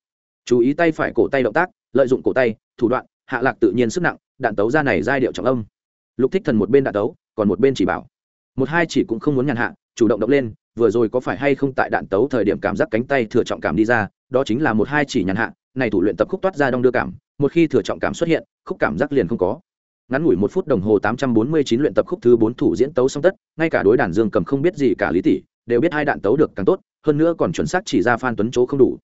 Chú ý tay phải cổ tay động tác, lợi dụng cổ tay, thủ đoạn, hạ lạc tự nhiên sức nặng, đạn tấu ra này giai điệu trọng âm. Lục thích thần một bên đạn tấu, còn một bên chỉ bảo. Một hai chỉ cũng không muốn nhàn hạ, chủ động động lên, vừa rồi có phải hay không tại đạn tấu thời điểm cảm giác cánh tay thừa trọng cảm đi ra, đó chính là một hai chỉ nhàn hạ, này thủ luyện tập khúc toát ra đong đưa cảm, một khi thừa trọng cảm xuất hiện, khúc cảm giác liền không có ngắn ngủi một phút đồng hồ tám trăm bốn mươi chín luyện tập khúc thứ bốn thủ diễn tấu xong tất, ngay cả đối đàn dương cầm không biết gì cả lý tỷ, đều biết hai đạn tấu được càng tốt, hơn nữa còn chuẩn xác chỉ ra phan tuấn chỗ không đủ.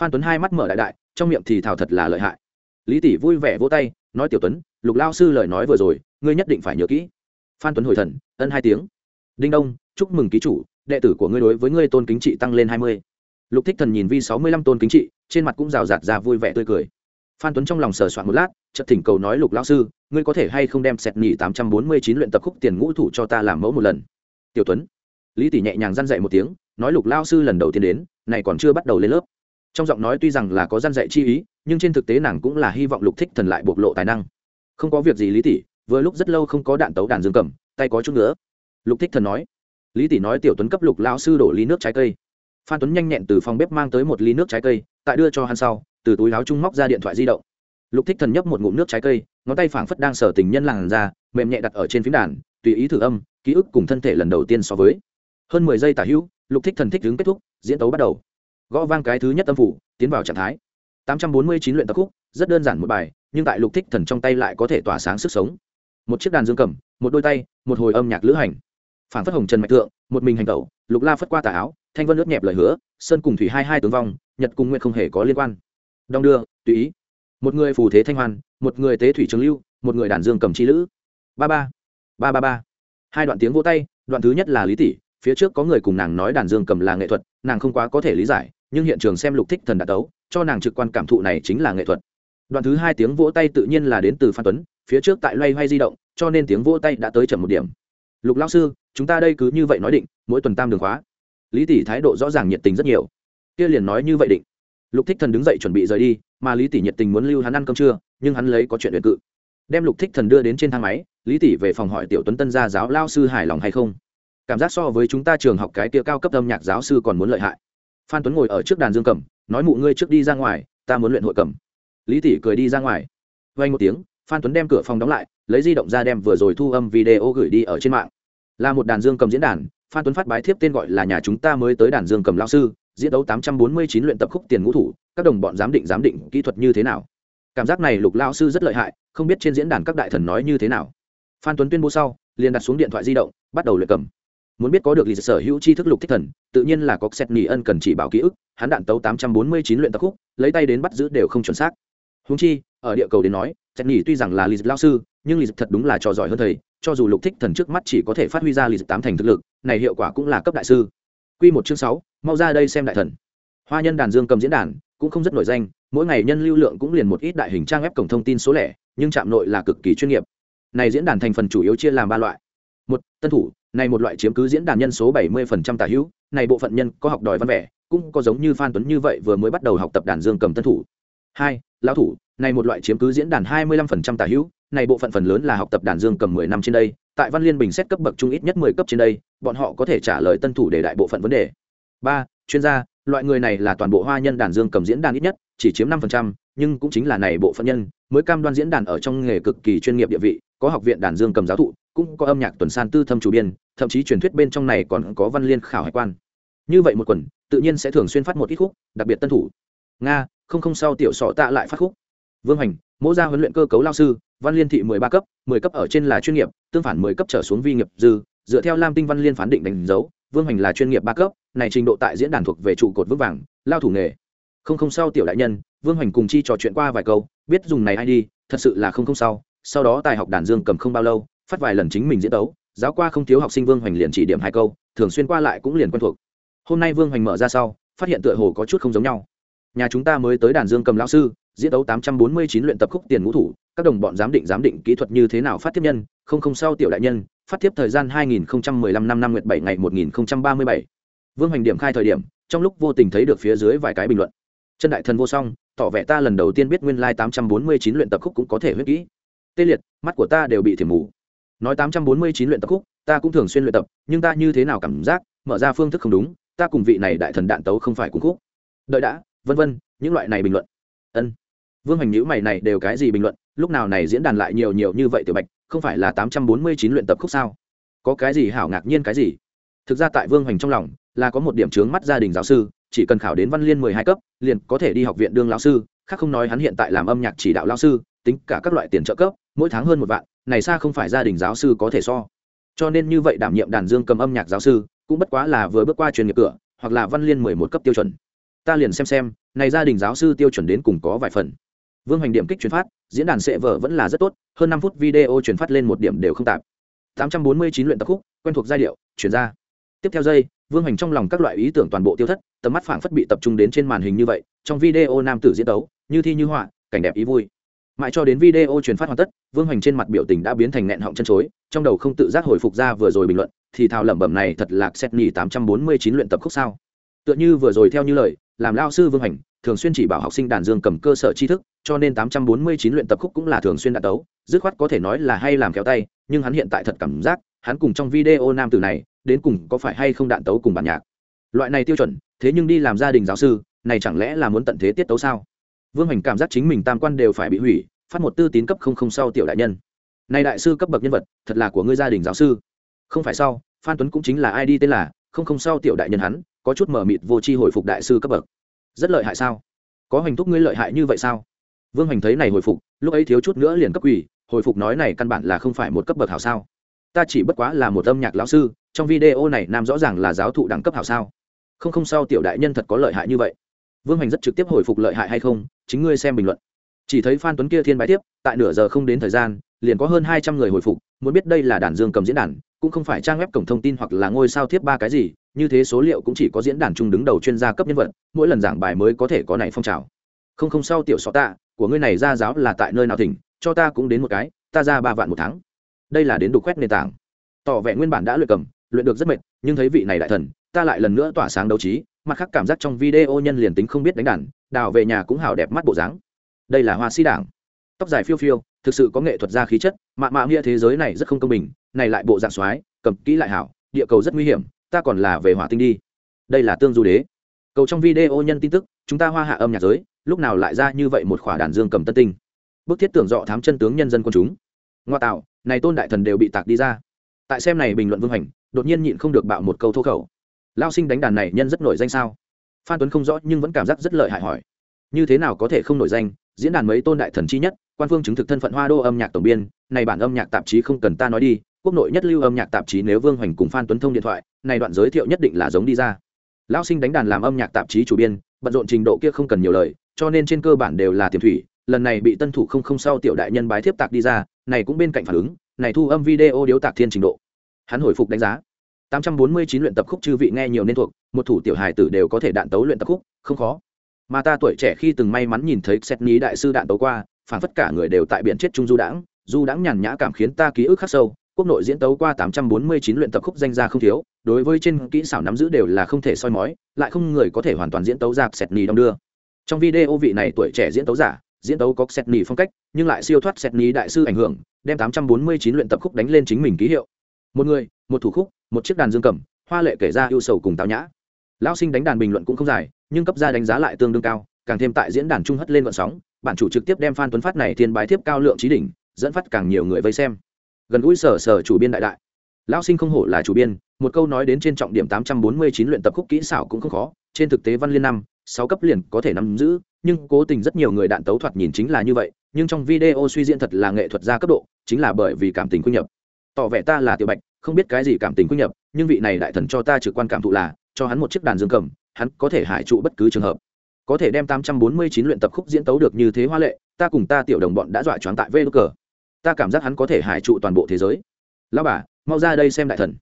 Phan tuấn hai mắt mở đại đại, trong miệng thì thào thật là lợi hại. Lý tỷ vui vẻ vỗ tay, nói tiểu tuấn, lục lao sư lời nói vừa rồi, ngươi nhất định phải nhớ kỹ. Phan tuấn hồi thần, ân hai tiếng. Đinh đông, chúc mừng ký chủ, đệ tử của ngươi đối với ngươi tôn kính trị tăng lên hai mươi. Lục thích thần nhìn vi sáu mươi lăm tôn kính trị, trên mặt cũng rào rạt ra vui vẻ tươi cười phan tuấn trong lòng sờ soạn một lát, chợt thỉnh cầu nói, lục lao sư, ngươi có thể hay không đem sẹt nhị tám trăm bốn mươi chín luyện tập khúc tiền ngũ thủ cho ta làm mẫu một lần? Tiểu tuấn. Lý tỷ nhẹ nhàng răn dậy một tiếng, nói, lục lao sư lần đầu tiên đến, này còn chưa bắt đầu lên lớp. Trong giọng nói tuy rằng là có răn dạy chi ý, nhưng trên thực tế nàng cũng là hy vọng lục thích thần lại bộc lộ tài năng. Không có việc gì, lý tỷ, vừa lúc rất lâu không có đạn tấu đàn dương cầm, tay có chút nữa. Lục thích thần nói. Lý tỷ nói, tiểu tuấn cấp lục lao sư đổ ly nước trái cây. Phan tuấn nhanh nhẹn từ phòng bếp mang tới một ly nước trái cây, tại đưa cho hắn sau từ túi áo trung móc ra điện thoại di động. Lục thích thần nhấp một ngụm nước trái cây, ngón tay phảng phất đang sở tình nhân làn ra mềm nhẹ đặt ở trên phím đàn, tùy ý thử âm, ký ức cùng thân thể lần đầu tiên so với. Hơn mười giây tả hữu, lục thích thần thích đứng kết thúc, diễn tấu bắt đầu. Gõ vang cái thứ nhất âm phủ, tiến vào trạng thái. Tám trăm bốn mươi chín luyện tập khúc, rất đơn giản một bài, nhưng tại lục thích thần trong tay lại có thể tỏa sáng sức sống. Một chiếc đàn dương cầm, một đôi tay, một hồi âm nhạc lữ hành. Phản phất hồng trần mạch thượng, một mình hành tẩu, lục la phất qua tà áo, thanh vân ướt nhẹp lời hứa, sơn cùng thủy hai hai tướng vong, nhật cùng nguyện không hề có liên quan đong đưa, tùy ý. Một người phù thế thanh hoan một người tế thủy trường lưu, một người đàn dương cầm chi lữ. Ba ba. Ba ba ba. Hai đoạn tiếng vô tay, đoạn thứ nhất là lý tỷ phía trước có người cùng nàng nói đàn dương cầm là nghệ thuật, nàng không quá có thể lý giải, nhưng hiện trường xem lục thích thần đã tấu, cho nàng trực quan cảm thụ này chính là nghệ thuật. Đoạn thứ hai tiếng vỗ tay tự nhiên là đến từ phan tuấn, phía trước tại loay hoay di động, cho nên tiếng vỗ tay đã tới chậm một điểm. Lục lao sư, chúng ta đây cứ như vậy nói định, mỗi tuần tam đường khóa. Lý tỷ thái độ rõ ràng nhiệt tình rất nhiều. Kia liền nói như vậy định lục thích thần đứng dậy chuẩn bị rời đi, mà lý tỷ nhiệt tình muốn lưu hắn ăn cơm trưa, nhưng hắn lấy có chuyện luyện cự. Đem lục thích thần đưa đến trên thang máy, lý tỷ về phòng hỏi tiểu tuấn tân gia giáo lao sư hài lòng hay không? Cảm giác so với chúng ta trường học cái kia cao cấp âm nhạc giáo sư còn muốn lợi hại. Phan tuấn ngồi ở trước đàn dương cầm, nói mụ ngươi trước đi ra ngoài, ta muốn luyện hội cầm. Lý tỷ cười đi ra ngoài. Vay một tiếng, phan tuấn đem cửa phòng đóng lại, lấy di động ra đem vừa rồi thu âm video gửi đi ở trên mạng. Là một đàn dương cầm diễn đàn, phan tuấn phát bái thiếp tên gọi là nhà chúng ta mới tới đàn dương cầm lao sư diễn đấu tám trăm bốn mươi chín luyện tập khúc tiền ngũ thủ, các đồng bọn giám định giám định kỹ thuật như thế nào? Cảm giác này lục lao sư rất lợi hại, không biết trên diễn đàn các đại thần nói như thế nào. Phan tuấn tuyên bố sau, liền đặt xuống điện thoại di động, bắt đầu luyện cầm. Muốn biết có được lý sở hữu tri thức lục thích thần, tự nhiên là có xét nghỉ ân cần chỉ bảo ký ức, hắn đạn tấu tám trăm bốn mươi chín luyện tập khúc, lấy tay đến bắt giữ đều không chuẩn xác. Huống chi, ở địa cầu đến nói xét nghỉ tuy rằng là lý lao sư, nhưng lý thật đúng là trò giỏi hơn thầy, cho dù lục thích thần trước mắt chỉ có thể phát huy ra lý tám thành thực lực, này hiệu quả cũng là cấp đại sư quy một chương sáu mau ra đây xem đại thần. Hoa nhân đàn dương cầm diễn đàn cũng không rất nổi danh mỗi ngày nhân lưu lượng cũng liền một ít đại hình trang web cổng thông tin số lẻ nhưng trạm nội là cực kỳ chuyên nghiệp. Này diễn đàn thành phần chủ yếu chia làm ba loại. Một tân thủ này một loại chiếm cứ diễn đàn nhân số 70% tả hữu, này bộ phận nhân có học đòi văn vẻ, cũng có giống như Phan Tuấn như vậy vừa mới bắt đầu học tập đàn dương cầm tân thủ. Hai, lão thủ, này một loại chiếm cứ diễn đàn 25% tả hữu, này bộ phận phần lớn là học tập đàn dương cầm 10 năm trên đây, tại Văn Liên bình xét cấp bậc trung ít nhất 10 cấp trên đây, bọn họ có thể trả lời tân thủ để đại bộ phận vấn đề. Ba, chuyên gia, loại người này là toàn bộ hoa nhân đàn dương cầm diễn đàn ít nhất, chỉ chiếm 5%, nhưng cũng chính là này bộ phận nhân, mới cam đoan diễn đàn ở trong nghề cực kỳ chuyên nghiệp địa vị, có học viện đàn dương cầm giáo thụ, cũng có âm nhạc tuần san tư thâm chủ biên thậm chí truyền thuyết bên trong này còn có văn liên khảo hải quan. Như vậy một quần tự nhiên sẽ thường xuyên phát một ít khúc đặc biệt tân thủ. Nga không không sau tiểu sọ tạ lại phát khúc. Vương hành mỗ gia huấn luyện cơ cấu lao sư văn liên thị mười ba cấp, mười cấp ở trên là chuyên nghiệp, tương phản mười cấp trở xuống vi nghiệp dư, dựa theo lam tinh văn liên phán định đánh dấu, vương hành là chuyên nghiệp ba cấp, này trình độ tại diễn đàn thuộc về trụ cột vững vàng, lao thủ nghề. Không không sau tiểu đại nhân, vương hành cùng chi trò chuyện qua vài câu, biết dùng này ai đi, thật sự là không không sau sau đó tài học đàn dương cầm không bao lâu, phát vài lần chính mình diễn tấu giáo qua không thiếu học sinh vương hoành liền chỉ điểm hai câu, thường xuyên qua lại cũng liền quen thuộc. Hôm nay vương hoành mở ra sau, phát hiện tựa hồ có chút không giống nhau. Nhà chúng ta mới tới đàn dương cầm lão sư diễn đấu tám trăm bốn mươi chín luyện tập khúc tiền ngũ thủ, các đồng bọn giám định giám định kỹ thuật như thế nào phát tiếp nhân, không không sau tiểu đại nhân, phát tiếp thời gian hai nghìn lăm năm năm nguyệt bảy ngày một nghìn ba mươi bảy. Vương hoành điểm khai thời điểm, trong lúc vô tình thấy được phía dưới vài cái bình luận. Chân đại thần vô song, tỏ vẻ ta lần đầu tiên biết nguyên lai tám trăm bốn mươi chín luyện tập khúc cũng có thể huyết kỹ. Tê liệt, mắt của ta đều bị thiểm mù. Nói tám trăm bốn mươi chín luyện tập khúc, ta cũng thường xuyên luyện tập, nhưng ta như thế nào cảm giác, mở ra phương thức không đúng, ta cùng vị này đại thần đạn tấu không phải cùng khúc. Đợi đã, vân vân, những loại này bình luận. Ân vương hành nhữ mày này đều cái gì bình luận, lúc nào này diễn đàn lại nhiều nhiều như vậy tiểu bạch, không phải là tám trăm bốn mươi chín luyện tập khúc sao? Có cái gì hảo ngạc nhiên cái gì? Thực ra tại vương hành trong lòng, là có một điểm trướng mắt gia đình giáo sư, chỉ cần khảo đến văn liên mười hai cấp, liền có thể đi học viện đương lão sư, khác không nói hắn hiện tại làm âm nhạc chỉ đạo lão sư, tính cả các loại tiền trợ cấp, mỗi tháng hơn một vạn, này xa không phải gia đình giáo sư có thể so. Cho nên như vậy đảm nhiệm đàn dương cầm âm nhạc giáo sư, cũng bất quá là vừa bước qua truyền nghiệp cửa, hoặc là văn liên mười một cấp tiêu chuẩn. Ta liền xem xem, này gia đình giáo sư tiêu chuẩn đến cùng có vài phần vương hoành điểm kích truyền phát, diễn đàn sệ vở vẫn là rất tốt, hơn năm phút video truyền phát lên một điểm đều không tạp. Tám trăm bốn mươi chín luyện tập khúc, quen thuộc giai điệu, chuyển ra. Tiếp theo dây vương hoành trong lòng các loại ý tưởng toàn bộ tiêu thất, tầm mắt phảng phất bị tập trung đến trên màn hình như vậy, trong video nam tử diễn tấu, như thi như họa, cảnh đẹp ý vui. Mãi cho đến video truyền phát hoàn tất, vương hoành trên mặt biểu tình đã biến thành nẹn họng chân chối, trong đầu không tự giác hồi phục ra vừa rồi bình luận, thì thào lẩm bẩm này thật lạc xét nhì tám trăm bốn mươi chín luyện tập khúc sao? Tựa như vừa rồi theo như lời, làm lao sư vương hoành thường xuyên chỉ bảo học sinh đàn dương cầm cơ sở tri thức, cho nên tám trăm bốn mươi chín luyện tập khúc cũng là thường xuyên đạn tấu, dứt khoát có thể nói là hay làm kéo tay, nhưng hắn hiện tại thật cảm giác, hắn cùng trong video nam tử này, đến cùng có phải hay không đạn tấu cùng bản nhạc. Loại này tiêu chuẩn, thế nhưng đi làm gia đình giáo sư, này chẳng lẽ là muốn tận thế tiết tấu sao? Vương hoành cảm giác chính mình tam quan đều phải bị hủy, phát một tư tín cấp không không sau tiểu đại nhân. Này đại sư cấp bậc nhân vật, thật là của ngươi gia đình giáo sư. Không phải sau phan tuấn cũng chính là ai đi tên là không không sau tiểu đại nhân hắn, có chút mở mịt vô tri hồi phục đại sư cấp bậc rất lợi hại sao? Có hành thúc ngươi lợi hại như vậy sao? Vương hoành thấy này hồi phục, lúc ấy thiếu chút nữa liền cấp quỷ hồi phục nói này căn bản là không phải một cấp bậc hảo sao? Ta chỉ bất quá là một âm nhạc lão sư, trong video này nam rõ ràng là giáo thụ đẳng cấp hảo sao? Không không sao tiểu đại nhân thật có lợi hại như vậy. Vương hoành rất trực tiếp hồi phục lợi hại hay không, chính ngươi xem bình luận. Chỉ thấy phan tuấn kia thiên bài tiếp, tại nửa giờ không đến thời gian, liền có hơn hai trăm người hồi phục, muốn biết đây là đàn dương cầm diễn đàn, cũng không phải trang web cổng thông tin hoặc là ngôi sao thiếp ba cái gì như thế số liệu cũng chỉ có diễn đàn chung đứng đầu chuyên gia cấp nhân vật, mỗi lần giảng bài mới có thể có này phong trào. Không không sao tiểu xó tạ, của ngươi này ra giáo là tại nơi nào thỉnh, cho ta cũng đến một cái, ta ra ba vạn một tháng. Đây là đến đục quét nền tảng. Tỏ vẻ nguyên bản đã luyện cầm, luyện được rất mệt, nhưng thấy vị này đại thần, ta lại lần nữa tỏa sáng đấu trí, mặt khác cảm giác trong video nhân liền tính không biết đánh đàn, đào về nhà cũng hào đẹp mắt bộ dáng. Đây là hoa sĩ đảng. Tóc dài phiêu phiêu, thực sự có nghệ thuật gia khí chất, mạ mạ nghĩa thế giới này rất không công bình, này lại bộ dạng soái, cầm kỹ lại hảo, địa cầu rất nguy hiểm ta còn là về hỏa tinh đi. Đây là tương du đế. Cầu trong video nhân tin tức, chúng ta hoa hạ âm nhạc giới, lúc nào lại ra như vậy một khỏa đàn dương cầm tân tinh? Bức thiết tưởng dọ thám chân tướng nhân dân quân chúng. Ngoa tạo, này tôn đại thần đều bị tạc đi ra. Tại xem này bình luận vương hành, đột nhiên nhịn không được bạo một câu thô khẩu. Lao sinh đánh đàn này nhân rất nổi danh sao? Phan tuấn không rõ nhưng vẫn cảm giác rất lợi hại hỏi. Như thế nào có thể không nổi danh? Diễn đàn mấy tôn đại thần chi nhất, quan phương chứng thực thân phận hoa đô âm nhạc tổng biên, này bản âm nhạc tạp chí không cần ta nói đi quốc nội nhất lưu âm nhạc tạp chí nếu vương hoành cùng phan tuấn thông điện thoại, này đoạn giới thiệu nhất định là giống đi ra. Lão sinh đánh đàn làm âm nhạc tạp chí chủ biên, bận rộn trình độ kia không cần nhiều lời, cho nên trên cơ bản đều là tiềm thủy, lần này bị tân thủ không không sau tiểu đại nhân bái thiếp tạc đi ra, này cũng bên cạnh phản ứng, này thu âm video điếu tạc thiên trình độ. Hắn hồi phục đánh giá. 849 luyện tập khúc chư vị nghe nhiều nên thuộc, một thủ tiểu hài tử đều có thể đạn tấu luyện tập khúc, không khó. Mà ta tuổi trẻ khi từng may mắn nhìn thấy xét ní đại sư đạn tấu qua, phản phất cả người đều tại biển chết trung du đãng du đãng nhàn nhã cảm khiến ta ký ức khắc sâu quốc nội diễn tấu qua 849 luyện tập khúc danh ra không thiếu, đối với trên kỹ xảo nắm giữ đều là không thể soi mói, lại không người có thể hoàn toàn diễn tấu ra sẹt nì đong đưa. Trong video vị này tuổi trẻ diễn tấu giả, diễn tấu có sẹt nì phong cách, nhưng lại siêu thoát sẹt nì đại sư ảnh hưởng, đem 849 luyện tập khúc đánh lên chính mình ký hiệu. Một người, một thủ khúc, một chiếc đàn dương cầm, hoa lệ kể ra ưu sầu cùng táo nhã. Lão sinh đánh đàn bình luận cũng không dài, nhưng cấp ra đánh giá lại tương đương cao, càng thêm tại diễn đàn trung hất lên gợn sóng bản chủ trực tiếp đem phan tuấn phát này thiên bái tiếp cao lượng trí đỉnh, dẫn phát càng nhiều người vây xem gần gũi sở sở chủ biên đại đại. Lão sinh không hổ là chủ biên, một câu nói đến trên trọng điểm tám trăm bốn mươi chín luyện tập khúc kỹ xảo cũng không khó, trên thực tế văn liên năm, sáu cấp liền có thể nắm giữ, nhưng cố tình rất nhiều người đạn tấu thoạt nhìn chính là như vậy, nhưng trong video suy diễn thật là nghệ thuật ra cấp độ, chính là bởi vì cảm tình quy nhập. Tỏ vẻ ta là tiểu bạch, không biết cái gì cảm tình quy nhập, nhưng vị này đại thần cho ta trực quan cảm thụ là, cho hắn một chiếc đàn dương cầm, hắn có thể hải trụ bất cứ trường hợp. Có thể đem tám trăm bốn mươi chín luyện tập khúc diễn tấu được như thế hoa lệ, ta cùng ta tiểu đồng bọn đã dọa choáng tại vê cờ ta cảm giác hắn có thể hải trụ toàn bộ thế giới. Lão bà, mau ra đây xem đại thần.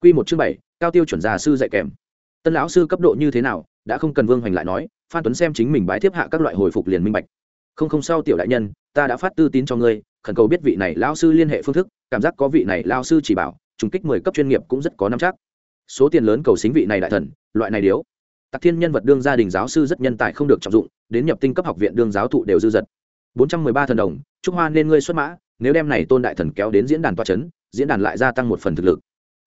Q một chương bảy, cao tiêu chuẩn già sư dạy kèm. Tân lão sư cấp độ như thế nào, đã không cần vương hoành lại nói, phan tuấn xem chính mình bái thiếp hạ các loại hồi phục liền minh bạch. Không không sao tiểu đại nhân, ta đã phát tư tín cho ngươi, khẩn cầu biết vị này lão sư liên hệ phương thức, cảm giác có vị này lao sư chỉ bảo, trùng kích mười cấp chuyên nghiệp cũng rất có năm chắc. Số tiền lớn cầu xính vị này đại thần, loại này điếu. Tạc thiên nhân vật đương gia đình giáo sư rất nhân tài không được trọng dụng, đến nhập tinh cấp học viện đương giáo thụ đều dư dật. Bốn trăm mười ba thần đồng trúc hoa nên ngươi xuất mã nếu đem này tôn đại thần kéo đến diễn đàn toa chấn diễn đàn lại gia tăng một phần thực lực.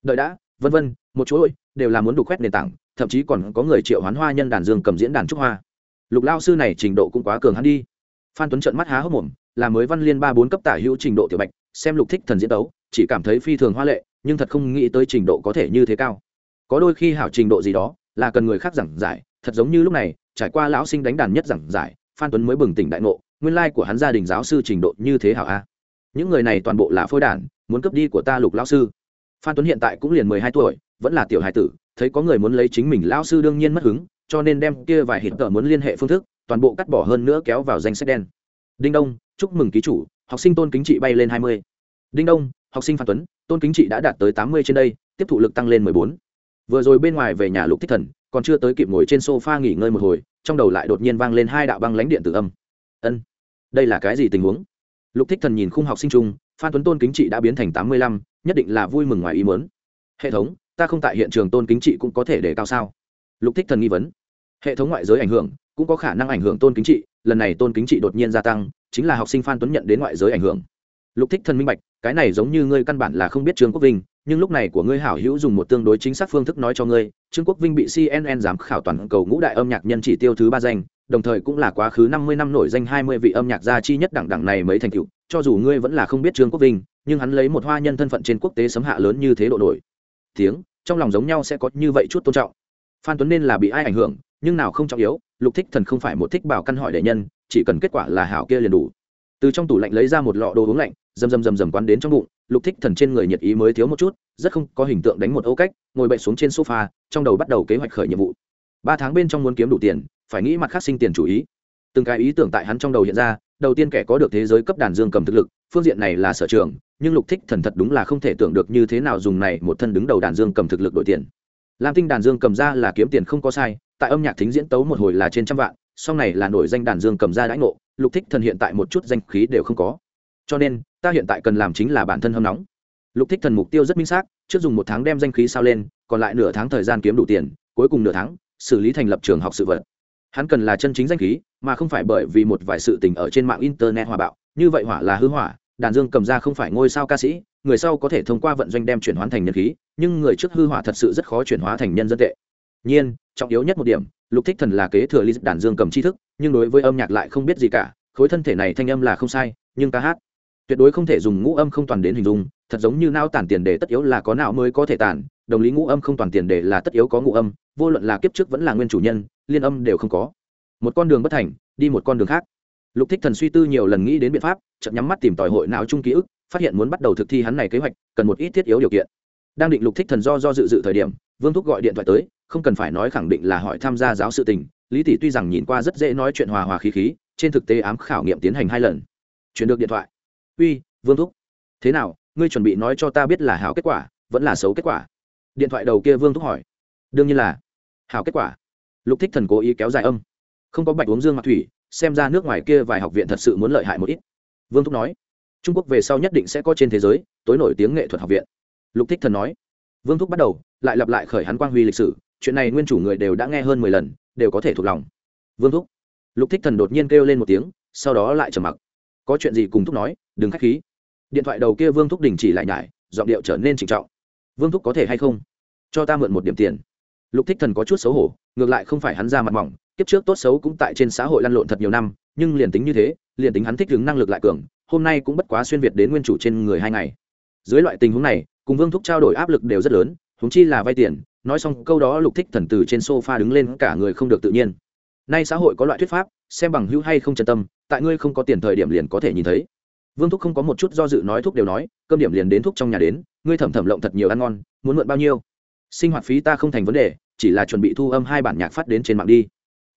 Đợi đã vân vân một chỗ ơi, đều là muốn đủ quét nền tảng thậm chí còn có người triệu hoán hoa nhân đàn dương cầm diễn đàn trúc hoa. Lục lao sư này trình độ cũng quá cường hắn đi. Phan tuấn trợn mắt há hốc mồm là mới văn liên ba bốn cấp tả hữu trình độ tiểu bạch xem lục thích thần diễn đấu chỉ cảm thấy phi thường hoa lệ nhưng thật không nghĩ tới trình độ có thể như thế cao. Có đôi khi hảo trình độ gì đó là cần người khác giảng giải thật giống như lúc này trải qua lão sinh đánh đàn nhất giảng giải phan tuấn mới bừng tỉnh đại ngộ nguyên lai của hắn gia đình giáo sư trình độ như thế hảo a những người này toàn bộ là phôi đản, muốn cướp đi của ta lục lão sư. Phan tuấn hiện tại cũng liền mười hai tuổi, vẫn là tiểu hài tử, thấy có người muốn lấy chính mình lão sư đương nhiên mất hứng, cho nên đem kia vài hít tờ muốn liên hệ phương thức, toàn bộ cắt bỏ hơn nữa kéo vào danh sách đen. Đinh đông, chúc mừng ký chủ, học sinh tôn kính trị bay lên hai mươi. Đinh đông, học sinh phan tuấn, tôn kính trị đã đạt tới tám mươi trên đây, tiếp thụ lực tăng lên mười bốn. Vừa rồi bên ngoài về nhà lục thích thần, còn chưa tới kịp ngồi trên sofa nghỉ ngơi một hồi, trong đầu lại đột nhiên vang lên hai đạo băng lãnh điện tử âm. Ân, đây là cái gì tình huống? Lục thích thần nhìn khung học sinh trung, phan tuấn tôn kính trị đã biến thành tám mươi lăm nhất định là vui mừng ngoài ý muốn. hệ thống ta không tại hiện trường tôn kính trị cũng có thể để cao sao? Lục thích thần nghi vấn. Hệ thống ngoại giới ảnh hưởng cũng có khả năng ảnh hưởng tôn kính trị lần này tôn kính trị đột nhiên gia tăng chính là học sinh phan tuấn nhận đến ngoại giới ảnh hưởng. Lục thích thần minh bạch cái này giống như ngươi căn bản là không biết trương quốc vinh nhưng lúc này của ngươi hảo hữu dùng một tương đối chính xác phương thức nói cho ngươi trương quốc vinh bị cnn giám khảo toàn cầu ngũ đại âm nhạc nhân chỉ tiêu thứ ba danh đồng thời cũng là quá khứ năm mươi năm nổi danh hai mươi vị âm nhạc gia chi nhất đẳng đẳng này mấy thành tựu, cho dù ngươi vẫn là không biết trương quốc vinh, nhưng hắn lấy một hoa nhân thân phận trên quốc tế sấm hạ lớn như thế độ nổi. Tiếng, trong lòng giống nhau sẽ có như vậy chút tôn trọng. Phan tuấn nên là bị ai ảnh hưởng, nhưng nào không trọng yếu, lục thích thần không phải một thích bảo căn hỏi đệ nhân, chỉ cần kết quả là hảo kia liền đủ. Từ trong tủ lạnh lấy ra một lọ đồ uống lạnh dầm dầm dầm dầm quán đến trong bụng, lục thích thần trên người nhiệt ý mới thiếu một chút, rất không có hình tượng đánh một ô cách, ngồi bệnh xuống trên sofa, trong đầu bắt đầu kế hoạch khởi nhiệm vụ. Ba tháng bên trong muốn kiếm đủ tiền phải nghĩ mặt khác sinh tiền chủ ý. Từng cái ý tưởng tại hắn trong đầu hiện ra, đầu tiên kẻ có được thế giới cấp đàn dương cầm thực lực, phương diện này là sở trường, nhưng lục thích thần thật đúng là không thể tưởng được như thế nào dùng này một thân đứng đầu đàn dương cầm thực lực đổi tiền. Lam tinh đàn dương cầm ra là kiếm tiền không có sai, tại âm nhạc thính diễn tấu một hồi là trên trăm vạn sau này là nổi danh đàn dương cầm ra đãi ngộ, lục thích thần hiện tại một chút danh khí đều không có. Cho nên, ta hiện tại cần làm chính là bản thân hâm nóng. Lục thích thần mục tiêu rất minh xác, trước dùng một tháng đem danh khí sao lên, còn lại nửa tháng thời gian kiếm đủ tiền, cuối cùng nửa tháng, xử lý thành lập trường học sự vật hắn cần là chân chính danh khí, mà không phải bởi vì một vài sự tình ở trên mạng internet hòa bạo. Như vậy hỏa là hư hỏa, đàn dương cầm ra không phải ngôi sao ca sĩ, người sau có thể thông qua vận doanh đem chuyển hóa thành nhân khí, nhưng người trước hư hỏa thật sự rất khó chuyển hóa thành nhân dân tệ. Nhiên, trọng yếu nhất một điểm, lục thích thần là kế thừa ly đàn dương cầm tri thức, nhưng đối với âm nhạc lại không biết gì cả, khối thân thể này thanh âm là không sai, nhưng ca hát tuyệt đối không thể dùng ngũ âm không toàn đến hình dung, thật giống như não tản tiền đề tất yếu là có não mới có thể tản, đồng lý ngũ âm không toàn tiền đề là tất yếu có ngũ âm, vô luận là kiếp trước vẫn là nguyên chủ nhân, liên âm đều không có. Một con đường bất thành, đi một con đường khác. Lục thích thần suy tư nhiều lần nghĩ đến biện pháp chậm nhắm mắt tìm tòi hội não chung ký ức, phát hiện muốn bắt đầu thực thi hắn này kế hoạch, cần một ít thiết yếu điều kiện. Đang định lục thích thần do do dự dự thời điểm, vương thúc gọi điện thoại tới, không cần phải nói khẳng định là hỏi tham gia giáo sự tình, lý tỷ tuy rằng nhìn qua rất dễ nói chuyện hòa hòa khí khí, trên thực tế ám khảo nghiệm tiến hành hai lần. Chuyển được điện thoại uy, vương thúc. Thế nào, ngươi chuẩn bị nói cho ta biết là hảo kết quả, vẫn là xấu kết quả? Điện thoại đầu kia vương thúc hỏi. Đương nhiên là, hảo kết quả. Lục thích thần cố ý kéo dài âm. Không có bạch uống dương mặc thủy, xem ra nước ngoài kia vài học viện thật sự muốn lợi hại một ít. Vương thúc nói, trung quốc về sau nhất định sẽ có trên thế giới, tối nổi tiếng nghệ thuật học viện. Lục thích thần nói. Vương thúc bắt đầu, lại lặp lại khởi hắn quang huy lịch sử, chuyện này nguyên chủ người đều đã nghe hơn mười lần, đều có thể thuộc lòng. Vương thúc. Lục thích thần đột nhiên kêu lên một tiếng, sau đó lại trầm mặc. Có chuyện gì cùng thúc nói đừng k h á c h khí. Điện thoại đầu kia vương thúc đình chỉ lại nhải, giọng điệu trở nên trịnh trọng. Vương thúc có thể hay không? Cho ta mượn một điểm tiền. Lục thích thần có chút xấu hổ, ngược lại không phải hắn ra mặt mỏng, kiếp trước tốt xấu cũng tại trên xã hội lăn lộn thật nhiều năm, nhưng liền tính như thế, liền tính hắn thích đứng năng lực lại cường, hôm nay cũng bất quá xuyên việt đến nguyên chủ trên người hai ngày. Dưới loại tình huống này, cùng vương thúc trao đổi áp lực đều rất lớn húng chi là vay tiền, nói xong câu đó lục thích thần từ trên sofa đứng lên cả người không được tự nhiên. Nay xã hội có loại thuyết pháp, xem bằng hữu hay không chân tâm, tại ngươi không có tiền thời điểm liền có thể nhìn thấy vương thúc không có một chút do dự nói thúc đều nói, cơm điểm liền đến thúc trong nhà đến, ngươi thẩm thẩm lộng thật nhiều ăn ngon, muốn mượn bao nhiêu? Sinh hoạt phí ta không thành vấn đề, chỉ là chuẩn bị thu âm hai bản nhạc phát đến trên mạng đi.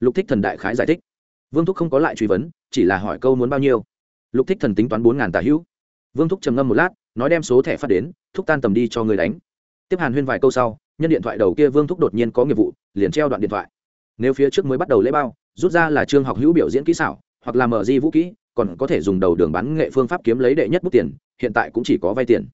Lục thích thần đại khái giải thích. Vương thúc không có lại truy vấn, chỉ là hỏi câu muốn bao nhiêu. Lục thích thần tính toán bốn ngàn tà hữu. Vương thúc trầm ngâm một lát, nói đem số thẻ phát đến, thúc tan tầm đi cho người đánh. Tiếp hàn huyên vài câu sau, nhân điện thoại đầu kia vương thúc đột nhiên có nghiệp vụ, liền treo đoạn điện thoại. Nếu phía trước mới bắt đầu lễ bao, rút ra là trường học hữu biểu diễn kỹ xảo, hoặc là mở di vũ kỹ còn có thể dùng đầu đường bán nghệ phương pháp kiếm lấy đệ nhất bút tiền, hiện tại cũng chỉ có vay tiền.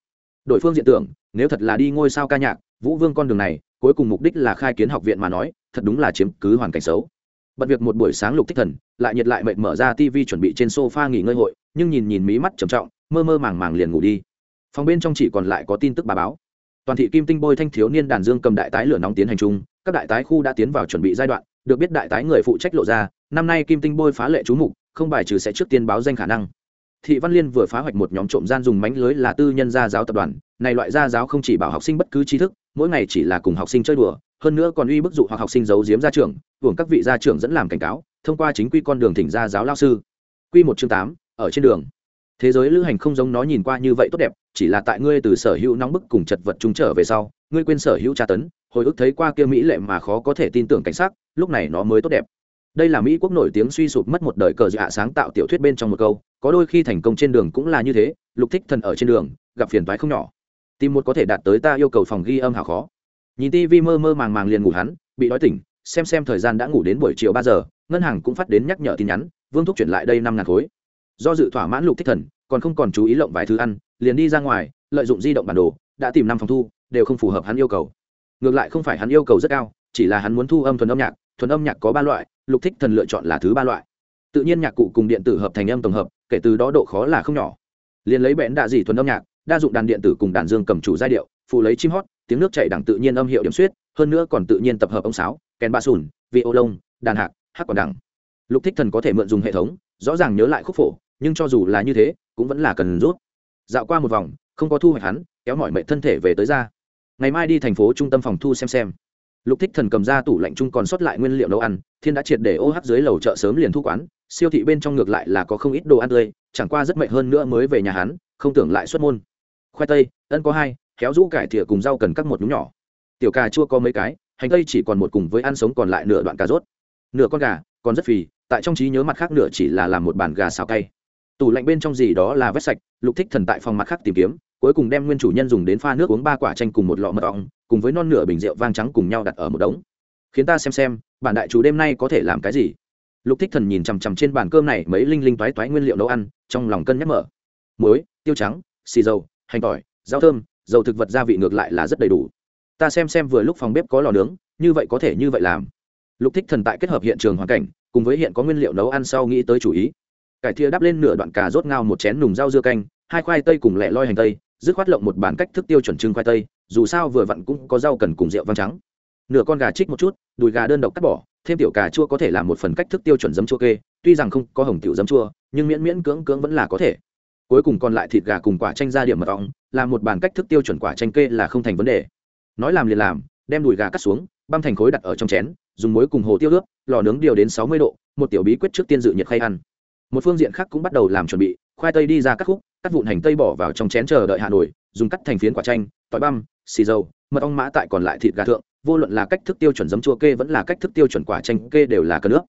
Đổi phương diện tưởng, nếu thật là đi ngôi sao ca nhạc, vũ vương con đường này, cuối cùng mục đích là khai kiến học viện mà nói, thật đúng là chiếm cứ hoàn cảnh xấu. Bật việc một buổi sáng lục thích thần, lại nhiệt lại mệt mở ra tv chuẩn bị trên sofa nghỉ ngơi hội, nhưng nhìn nhìn mí mắt trầm trọng, mơ mơ màng màng liền ngủ đi. Phòng bên trong chỉ còn lại có tin tức bà báo. Toàn thị kim tinh bôi thanh thiếu niên đàn dương cầm đại tái lửa nóng tiến hành chung, các đại tái khu đã tiến vào chuẩn bị giai đoạn, được biết đại tái người phụ trách lộ ra, năm nay kim tinh bôi phá lệ chú mục không bài trừ sẽ trước tiên báo danh khả năng. Thị văn liên vừa phá hoạch một nhóm trộm gian dùng mánh lưới là tư nhân gia giáo tập đoàn, này loại gia giáo không chỉ bảo học sinh bất cứ tri thức, mỗi ngày chỉ là cùng học sinh chơi đùa, hơn nữa còn uy bức dụ hoặc học sinh giấu giếm gia trưởng. hưởng các vị gia trưởng dẫn làm cảnh cáo, thông qua chính quy con đường thỉnh gia giáo lao sư. Quy một chương tám, ở trên đường. Thế giới lữ hành không giống nó nhìn qua như vậy tốt đẹp, chỉ là tại ngươi từ sở hữu nóng bức cùng chật vật trung trở về sau, ngươi quên sở hữu tra tấn, hồi ức thấy qua kia mỹ lệ mà khó có thể tin tưởng cảnh sát lúc này nó mới tốt đẹp đây là mỹ quốc nổi tiếng suy sụp mất một đời cờ dạ sáng tạo tiểu thuyết bên trong một câu, có đôi khi thành công trên đường cũng là như thế, lục thích thần ở trên đường, gặp phiền toái không nhỏ. Tìm một có thể đạt tới ta yêu cầu phòng ghi âm hào khó. Nhìn tivi mơ mơ màng màng liền ngủ hắn, bị đói tỉnh, xem xem thời gian đã ngủ đến buổi chiều ba giờ, ngân hàng cũng phát đến nhắc nhở tin nhắn, vương thúc chuyển lại đây năm ngàn khối. Do dự thỏa mãn lục thích thần, còn không còn chú ý lộng vài thứ ăn, liền đi ra ngoài, lợi dụng di động bản đồ, đã tìm năm phòng thu, đều không phù hợp hắn yêu cầu. Ngược lại không phải hắn yêu cầu rất cao, chỉ là hắn muốn thu âm thuần âm nhạc, thuần âm nhạc có ba loại lục thích thần lựa chọn là thứ ba loại. Tự nhiên nhạc cụ cùng điện tử hợp thành âm tổng hợp, kể từ đó độ khó là không nhỏ. Liền lấy bẽn đạ dị thuần âm nhạc, đa dụng đàn điện tử cùng đàn dương cầm chủ giai điệu, phụ lấy chim hót, tiếng nước chảy đẳng tự nhiên âm hiệu điểm suyết, hơn nữa còn tự nhiên tập hợp ông sáo, kèn ba sùn vị ô lông đàn hạc, hát còn đẳng. Lục thích thần có thể mượn dùng hệ thống, rõ ràng nhớ lại khúc phổ, nhưng cho dù là như thế, cũng vẫn là cần rút. Dạo qua một vòng, không có thu hoạch hắn, kéo mọi mệnh thân thể về tới ra. Ngày mai đi thành phố trung tâm phòng thu xem xem lục thích thần cầm ra tủ lạnh chung còn sót lại nguyên liệu nấu ăn, thiên đã triệt để ô hắc dưới lầu chợ sớm liền thu quán, siêu thị bên trong ngược lại là có không ít đồ ăn tươi, chẳng qua rất mệt hơn nữa mới về nhà hắn, không tưởng lại xuất môn. Khoai tây, ân có hai kéo rũ cải thìa cùng rau cần cắt một nhúm nhỏ. Tiểu cà chua có mấy cái, hành tây chỉ còn một cùng với ăn sống còn lại nửa đoạn cà rốt. Nửa con gà, còn rất phì, tại trong trí nhớ mặt khác nửa chỉ là làm một bàn gà xào cay. Tủ lạnh bên trong gì đó là vét sạch, lục thích thần tại phòng mặt khác tìm kiếm, cuối cùng đem nguyên chủ nhân dùng đến pha nước uống ba quả chanh cùng một lọ mật ong cùng với non nửa bình rượu vang trắng cùng nhau đặt ở một đống. Khiến ta xem xem, bản đại chủ đêm nay có thể làm cái gì? Lục thích thần nhìn chằm chằm trên bàn cơm này mấy linh linh toái toái nguyên liệu nấu ăn, trong lòng cân nhắc mở. Muối, tiêu trắng, xì dầu, hành tỏi, rau thơm, dầu thực vật gia vị ngược lại là rất đầy đủ. Ta xem xem vừa lúc phòng bếp có lò nướng, như vậy có thể như vậy làm. Lục thích thần tại kết hợp hiện trường hoàn cảnh, cùng với hiện có nguyên liệu nấu ăn sau nghĩ tới chủ ý. Cải thìa đắp lên nửa đoạn cà rốt ngao một chén nùng rau dưa canh, hai khoai tây cùng lẻ loi hành tây dứt khoát lộng một bản cách thức tiêu chuẩn trưng khoai tây, dù sao vừa vặn cũng có rau cần cùng rượu vang trắng. Nửa con gà trích một chút, đùi gà đơn độc cắt bỏ, thêm tiểu cà chua có thể làm một phần cách thức tiêu chuẩn giấm chua kê, tuy rằng không có hồng tiểu giấm chua, nhưng miễn miễn cưỡng cưỡng vẫn là có thể. Cuối cùng còn lại thịt gà cùng quả chanh ra điểm mật ong làm một bàn cách thức tiêu chuẩn quả chanh kê là không thành vấn đề. Nói làm liền làm, đem đùi gà cắt xuống, băm thành khối đặt ở trong chén, dùng muối cùng hồ tiêu ướp, lò nướng điều đến sáu mươi độ, một tiểu bí quyết trước tiên dự nhiệt khay ăn. Một phương diện khác cũng bắt đầu làm chuẩn bị, khoai tây đi ra cắt khúc cắt vụn hành tây bỏ vào trong chén chờ đợi hà nổi dùng cắt thành phiến quả chanh, tỏi băm, xì dầu, mật ong mã tại còn lại thịt gà thượng, vô luận là cách thức tiêu chuẩn giấm chua kê vẫn là cách thức tiêu chuẩn quả chanh kê đều là cân nước.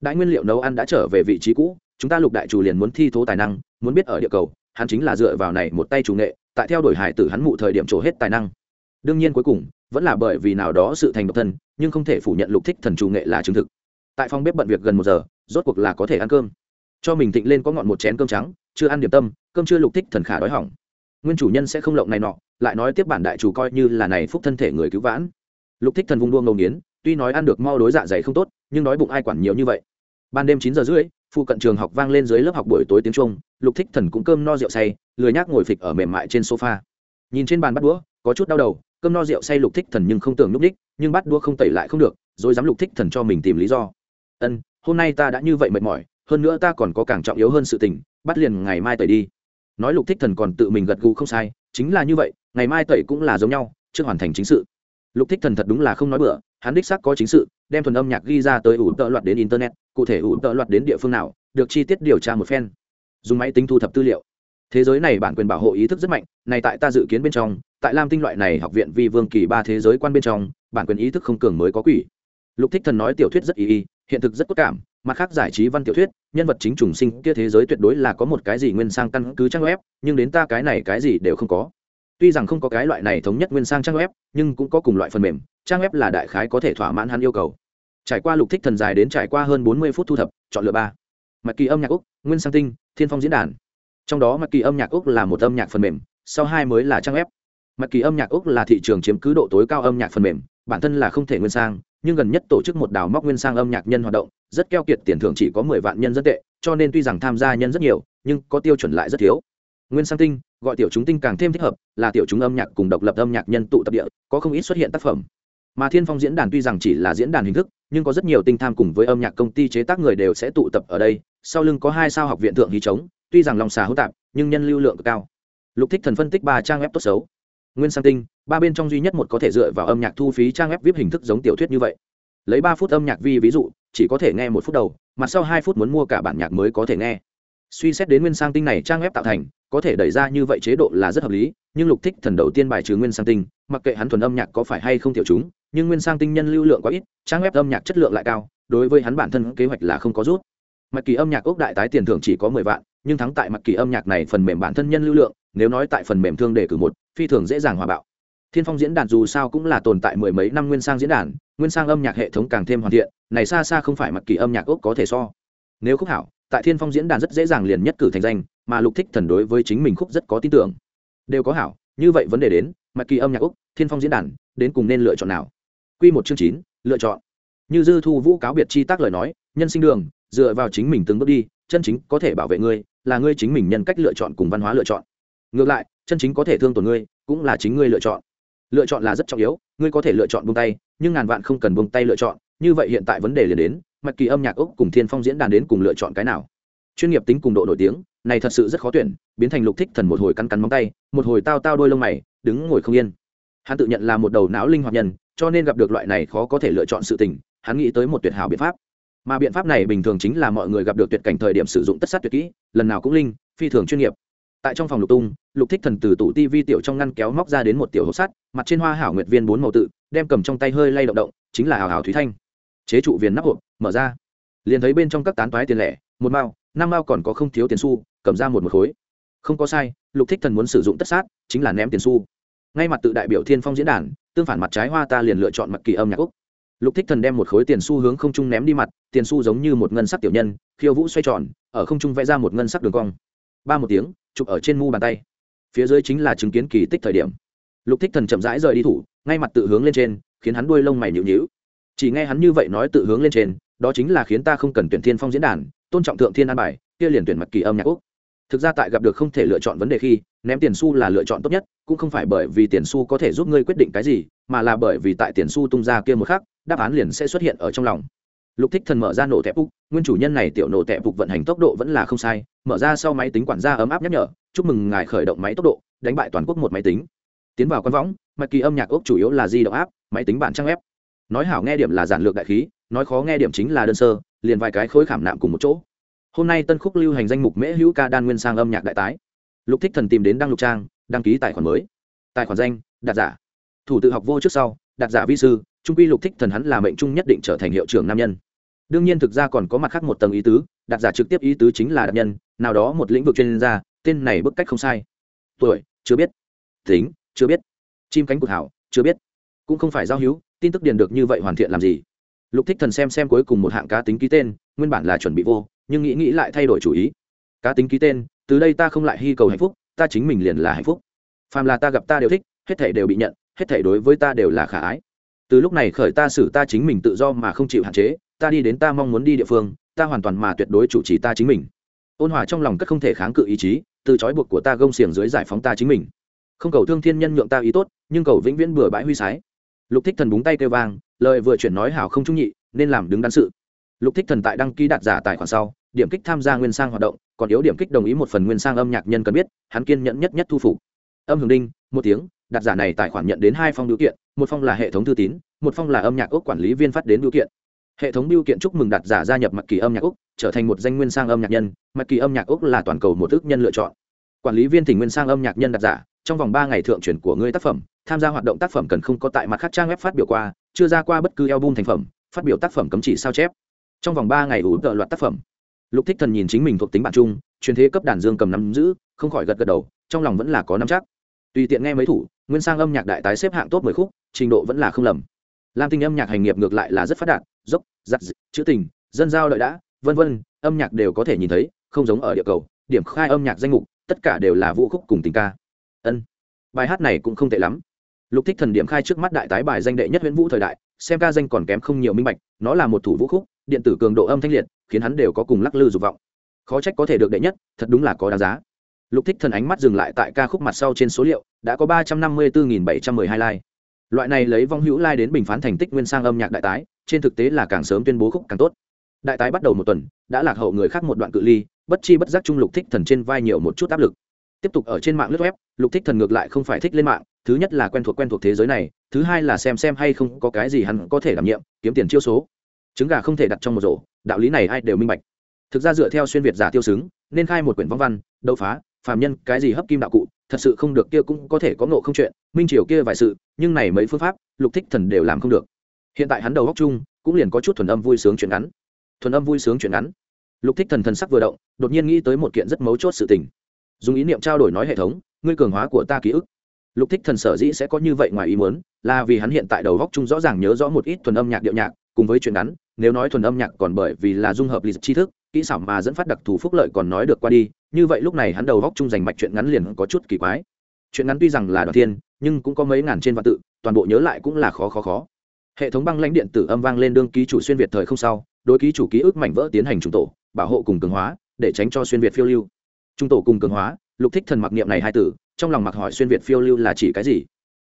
Đại nguyên liệu nấu ăn đã trở về vị trí cũ, chúng ta lục đại chủ liền muốn thi thố tài năng, muốn biết ở địa cầu, hắn chính là dựa vào này một tay chủ nghệ, tại theo đuổi hải tử hắn mụ thời điểm trổ hết tài năng. Đương nhiên cuối cùng, vẫn là bởi vì nào đó sự thành độc thân, nhưng không thể phủ nhận lục thích thần chủ nghệ là chứng thực. Tại phòng bếp bận việc gần một giờ, rốt cuộc là có thể ăn cơm cho mình thịnh lên có ngọn một chén cơm trắng, chưa ăn điểm tâm, cơm chưa lục thích thần khả đói hỏng. Nguyên chủ nhân sẽ không lộng này nọ, lại nói tiếp bản đại chủ coi như là này phúc thân thể người cứu vãn. Lục thích thần vung đua ngầu nghiến, tuy nói ăn được mau đối dạ dày không tốt, nhưng nói bụng ai quản nhiều như vậy. Ban đêm chín giờ rưỡi, phụ cận trường học vang lên dưới lớp học buổi tối tiếng trung lục thích thần cũng cơm no rượu say, lười nhác ngồi phịch ở mềm mại trên sofa. Nhìn trên bàn bắt đũa, có chút đau đầu, cơm no rượu say lục thích thần nhưng không tưởng núp đích nhưng bắt đũa không tẩy lại không được, rồi dám lục thích thần cho mình tìm lý do. Ân, hôm nay ta đã như vậy mệt mỏi hơn nữa ta còn có càng trọng yếu hơn sự tình, bắt liền ngày mai tẩy đi. Nói lục thích thần còn tự mình gật gù không sai, chính là như vậy, ngày mai tẩy cũng là giống nhau chưa hoàn thành chính sự. Lục thích thần thật đúng là không nói bừa, hắn đích xác có chính sự, đem thuần âm nhạc ghi ra tới ủ tợ loạt đến internet, cụ thể ủ tợ loạt đến địa phương nào, được chi tiết điều tra một phen. Dùng máy tính thu thập tư liệu. Thế giới này bản quyền bảo hộ ý thức rất mạnh, này tại ta dự kiến bên trong, tại lam tinh loại này học viện vi vương kỳ ba thế giới quan bên trong, bản quyền ý thức không cường mới có quỷ. Lục thích thần nói tiểu thuyết rất ý ý hiện thực rất cốt cảm mặt khác giải trí văn tiểu thuyết, nhân vật chính trùng sinh kia thế giới tuyệt đối là có một cái gì nguyên sang căn cứ trang web, nhưng đến ta cái này cái gì đều không có. Tuy rằng không có cái loại này thống nhất nguyên sang trang web, nhưng cũng có cùng loại phần mềm, trang web là đại khái có thể thỏa mãn hắn yêu cầu. Trải qua lục thích thần dài đến trải qua hơn bốn mươi phút thu thập, chọn lựa ba. Mặt kỳ âm nhạc úc, nguyên sang tinh, thiên phong diễn đàn. Trong đó mặt kỳ âm nhạc úc là một âm nhạc phần mềm, sau hai mới là trang web. Mặt kỳ âm nhạc úc là thị trường chiếm cứ độ tối cao âm nhạc phần mềm, bản thân là không thể nguyên sang nhưng gần nhất tổ chức một đào móc nguyên sang âm nhạc nhân hoạt động, rất keo kiệt tiền thưởng chỉ có mười vạn nhân dân tệ, cho nên tuy rằng tham gia nhân rất nhiều, nhưng có tiêu chuẩn lại rất thiếu. Nguyên sang tinh, gọi tiểu chúng tinh càng thêm thích hợp, là tiểu chúng âm nhạc cùng độc lập âm nhạc nhân tụ tập địa, có không ít xuất hiện tác phẩm. Mà thiên phong diễn đàn tuy rằng chỉ là diễn đàn hình thức, nhưng có rất nhiều tinh tham cùng với âm nhạc công ty chế tác người đều sẽ tụ tập ở đây, sau lưng có hai sao học viện thượng hí trống, tuy rằng lòng xà hữu tạp, nhưng nhân lưu lượng cao. Lục thích thần phân tích ba trang web tốt xấu nguyên sang tinh, ba bên trong duy nhất một có thể dựa vào âm nhạc thu phí trang web vip hình thức giống tiểu thuyết như vậy. Lấy ba phút âm nhạc vi ví dụ, chỉ có thể nghe một phút đầu mặt sau hai phút muốn mua cả bản nhạc mới có thể nghe. Suy xét đến nguyên sang tinh này trang web tạo thành, có thể đẩy ra như vậy chế độ là rất hợp lý, nhưng lục thích thần đầu tiên bài trừ nguyên sang tinh, mặc kệ hắn thuần âm nhạc có phải hay không tiểu chúng, nhưng nguyên sang tinh nhân lưu lượng quá ít, trang web âm nhạc chất lượng lại cao, đối với hắn bản thân kế hoạch là không có rút. Mặc kỳ âm nhạc ốc đại tái tiền thưởng chỉ có mười vạn, nhưng thắng tại mặc kỳ âm nhạc này phần mềm bản thân nhân lưu lượng nếu nói tại phần mềm thương đề cử một, phi thường dễ dàng hòa bạo. Thiên phong diễn đàn dù sao cũng là tồn tại mười mấy năm nguyên sang diễn đàn, nguyên sang âm nhạc hệ thống càng thêm hoàn thiện, này xa xa không phải mặc kỳ âm nhạc ốc có thể so. Nếu khúc hảo, tại thiên phong diễn đàn rất dễ dàng liền nhất cử thành danh, mà lục thích thần đối với chính mình khúc rất có tin tưởng. Đều có hảo, như vậy vấn đề đến mặc kỳ âm nhạc ốc, thiên phong diễn đàn, đến cùng nên lựa chọn nào? Quy một chương chín, lựa chọn. Như dư thu vũ cáo biệt chi tác lời nói, nhân sinh đường, dựa vào chính mình từng bước đi, chân chính có thể bảo vệ ngươi, là ngươi chính mình nhân cách lựa chọn cùng văn hóa lựa chọn ngược lại, chân chính có thể thương tổn ngươi, cũng là chính ngươi lựa chọn. Lựa chọn là rất trọng yếu, ngươi có thể lựa chọn buông tay, nhưng ngàn vạn không cần buông tay lựa chọn. Như vậy hiện tại vấn đề liền đến, mạch kỳ âm nhạc úc cùng thiên phong diễn đàn đến cùng lựa chọn cái nào? Chuyên nghiệp tính cùng độ nổi tiếng, này thật sự rất khó tuyển, biến thành lục thích thần một hồi cắn cắn móng tay, một hồi tao tao đôi lông mày, đứng ngồi không yên. Hắn tự nhận là một đầu não linh hoạt nhân, cho nên gặp được loại này khó có thể lựa chọn sự tình, hắn nghĩ tới một tuyệt hảo biện pháp. Mà biện pháp này bình thường chính là mọi người gặp được tuyệt cảnh thời điểm sử dụng tất sát tuyệt kỹ, lần nào cũng linh, phi thường chuyên nghiệp tại trong phòng lục tung, lục thích thần từ tủ ti vi tiểu trong ngăn kéo móc ra đến một tiểu hộp sắt, mặt trên hoa hảo nguyệt viên bốn màu tự, đem cầm trong tay hơi lay động động, chính là hào hào thúy thanh. Chế trụ viên nắp hộp, mở ra. Liền thấy bên trong các tán toái tiền lẻ, một mao, năm mao còn có không thiếu tiền xu, cầm ra một một khối. Không có sai, lục thích thần muốn sử dụng tất sát, chính là ném tiền xu. Ngay mặt tự đại biểu thiên phong diễn đàn, tương phản mặt trái hoa ta liền lựa chọn mặt kỳ âm nhạc úc. Lục thích thần đem một khối tiền xu hướng không trung ném đi mặt, tiền xu giống như một ngân sắc tiểu nhân, khiêu vũ xoay tròn, ở không trung vẽ ra một ngân sắc đường cong ba một tiếng, chụp ở trên mu bàn tay. Phía dưới chính là chứng kiến kỳ tích thời điểm. Lục thích thần chậm rãi rời đi thủ, ngay mặt tự hướng lên trên, khiến hắn đuôi lông mày nhịu nhịu chỉ nghe hắn như vậy nói tự hướng lên trên, đó chính là khiến ta không cần tuyển thiên phong diễn đàn, tôn trọng thượng thiên an bài, kia liền tuyển mặt kỳ âm nhạc úc. Thực ra tại gặp được không thể lựa chọn vấn đề khi, ném tiền xu là lựa chọn tốt nhất, cũng không phải bởi vì tiền xu có thể giúp ngươi quyết định cái gì, mà là bởi vì tại tiền xu tung ra kia một khắc, đáp án liền sẽ xuất hiện ở trong lòng. Lục thích thần mở ra nổ tẹp úc, nguyên chủ nhân này tiểu nổ tẹp úc vận hành tốc độ vẫn là không sai mở ra sau máy tính quản gia ấm áp nhắc nhở, chúc mừng ngài khởi động máy tốc độ, đánh bại toàn quốc một máy tính. Tiến vào quan võng, mạch kỳ âm nhạc ốc chủ yếu là di động áp máy tính bản trang web. Nói hảo nghe điểm là giản lược đại khí, nói khó nghe điểm chính là đơn sơ, liền vài cái khối khảm nạm cùng một chỗ. Hôm nay tân khúc lưu hành danh mục mễ hữu ca đan nguyên sang âm nhạc đại tái. Lục thích thần tìm đến đăng lục trang, đăng ký tài khoản mới. Tài khoản danh, đạt giả. Thủ tự học vô trước sau, đạt giả vi sư, trung quy lục thích thần hắn là mệnh trung nhất định trở thành hiệu trưởng nam nhân đương nhiên thực ra còn có mặt khác một tầng ý tứ, đặt giả trực tiếp ý tứ chính là đặc nhân, nào đó một lĩnh vực chuyên gia, tên này bức cách không sai. Tuổi, chưa biết. Tính, chưa biết. Chim cánh cụt hảo chưa biết. Cũng không phải giao hữu, tin tức điền được như vậy hoàn thiện làm gì? Lục thích thần xem xem cuối cùng một hạng cá tính ký tên, nguyên bản là chuẩn bị vô, nhưng nghĩ nghĩ lại thay đổi chủ ý. Cá tính ký tên, từ đây ta không lại hy cầu hạnh phúc, ta chính mình liền là hạnh phúc. Phàm là ta gặp ta đều thích, hết thể đều bị nhận, hết thể đối với ta đều là khả ái. Từ lúc này khởi ta xử ta chính mình tự do mà không chịu hạn chế ta đi đến ta mong muốn đi địa phương, ta hoàn toàn mà tuyệt đối chủ trì ta chính mình. Ôn hòa trong lòng cất không thể kháng cự ý chí, từ trói buộc của ta gông xiềng dưới giải phóng ta chính mình. Không cầu thương thiên nhân nhượng ta ý tốt, nhưng cầu vĩnh viễn bừa bãi huy sái. Lục thích thần búng tay kêu vang, lời vừa chuyển nói hảo không trung nhị, nên làm đứng đắn sự. Lục thích thần tại đăng ký đặt giả tài khoản sau, điểm kích tham gia nguyên sang hoạt động, còn yếu điểm kích đồng ý một phần nguyên sang âm nhạc nhân cần biết, hắn kiên nhẫn nhất nhất thu phục. Âm hưởng đinh, một tiếng đặt giả này tài khoản nhận đến hai phong điều kiện, một phong là hệ thống thư tín, một phong là âm nhạc ốc quản lý viên phát đến điều kiện hệ thống biểu kiện chúc mừng đặt giả gia nhập mặt kỳ âm nhạc úc, trở thành một danh nguyên sang âm nhạc nhân. Mặt kỳ âm nhạc úc là toàn cầu một ước nhân lựa chọn. Quản lý viên thỉnh nguyên sang âm nhạc nhân đặt giả, trong vòng ba ngày thượng chuyển của ngươi tác phẩm. Tham gia hoạt động tác phẩm cần không có tại mặt khác trang web phát biểu qua, chưa ra qua bất cứ album thành phẩm, phát biểu tác phẩm cấm chỉ sao chép. Trong vòng ba ngày ủ tợ loạt tác phẩm. Lục thích thần nhìn chính mình thuộc tính bản chung, truyền thế cấp đàn dương cầm nắm giữ, không khỏi gật gật đầu, trong lòng vẫn là có nắm chắc. Tùy tiện nghe mấy thủ, nguyên sang âm nhạc đại tái xếp hạng top mười khúc, trình độ vẫn là không lầm lam tinh âm nhạc hành nghiệp ngược lại là rất phát đạt, dốc, giặt chữ tình, dân giao đợi đã, vân vân, âm nhạc đều có thể nhìn thấy, không giống ở địa cầu, điểm khai âm nhạc danh mục, tất cả đều là vũ khúc cùng tình ca. Ân, bài hát này cũng không tệ lắm. Lục thích thần điểm khai trước mắt đại tái bài danh đệ nhất nguyễn vũ thời đại, xem ca danh còn kém không nhiều minh bạch, nó là một thủ vũ khúc, điện tử cường độ âm thanh liệt, khiến hắn đều có cùng lắc lư dục vọng. Khó trách có thể được đệ nhất, thật đúng là có đáng giá. Lục thích thần ánh mắt dừng lại tại ca khúc mặt sau trên số liệu, đã có ba trăm năm mươi bốn bảy trăm mười hai like loại này lấy vong hữu lai đến bình phán thành tích nguyên sang âm nhạc đại tái, trên thực tế là càng sớm tuyên bố khúc càng tốt. Đại tái bắt đầu một tuần, đã lạc hậu người khác một đoạn cự ly, bất chi bất giác trung lục thích thần trên vai nhiều một chút áp lực. Tiếp tục ở trên mạng lướt web, lục thích thần ngược lại không phải thích lên mạng, thứ nhất là quen thuộc quen thuộc thế giới này, thứ hai là xem xem hay không có cái gì hắn có thể đảm nhiệm, kiếm tiền chiêu số. Trứng gà không thể đặt trong một rổ, đạo lý này ai đều minh bạch. Thực ra dựa theo xuyên việt giả tiêu xứng, nên khai một quyển vong văn, đấu phá, phàm nhân, cái gì hấp kim đạo cụ thật sự không được kia cũng có thể có ngộ không chuyện, minh triều kia vài sự, nhưng này mấy phương pháp, lục thích thần đều làm không được. Hiện tại hắn đầu góc chung, cũng liền có chút thuần âm vui sướng chuyện ngắn. Thuần âm vui sướng chuyện ngắn. Lục thích thần thần sắc vừa động, đột nhiên nghĩ tới một kiện rất mấu chốt sự tình. Dùng ý niệm trao đổi nói hệ thống, ngươi cường hóa của ta ký ức. Lục thích thần sở dĩ sẽ có như vậy ngoài ý muốn, là vì hắn hiện tại đầu góc chung rõ ràng nhớ rõ một ít thuần âm nhạc điệu nhạc, cùng với chuyện ngắn, nếu nói thuần âm nhạc còn bởi vì là dung hợp lịch tri thức, kỹ xảo mà dẫn phát đặc thù phúc lợi còn nói được qua đi như vậy lúc này hắn đầu góc chung dành mạch chuyện ngắn liền có chút kỳ quái. Chuyện ngắn tuy rằng là đoàn thiên, nhưng cũng có mấy ngàn trên vạn tự, toàn bộ nhớ lại cũng là khó khó khó. Hệ thống băng lãnh điện tử âm vang lên đương ký chủ xuyên việt thời không sau, đối ký chủ ký ức mảnh vỡ tiến hành trùng tổ, bảo hộ cùng cường hóa, để tránh cho xuyên việt phiêu lưu. Trung tổ cùng cường hóa, lục thích thần mặc niệm này hai tử, trong lòng mặc hỏi xuyên việt phiêu lưu là chỉ cái gì?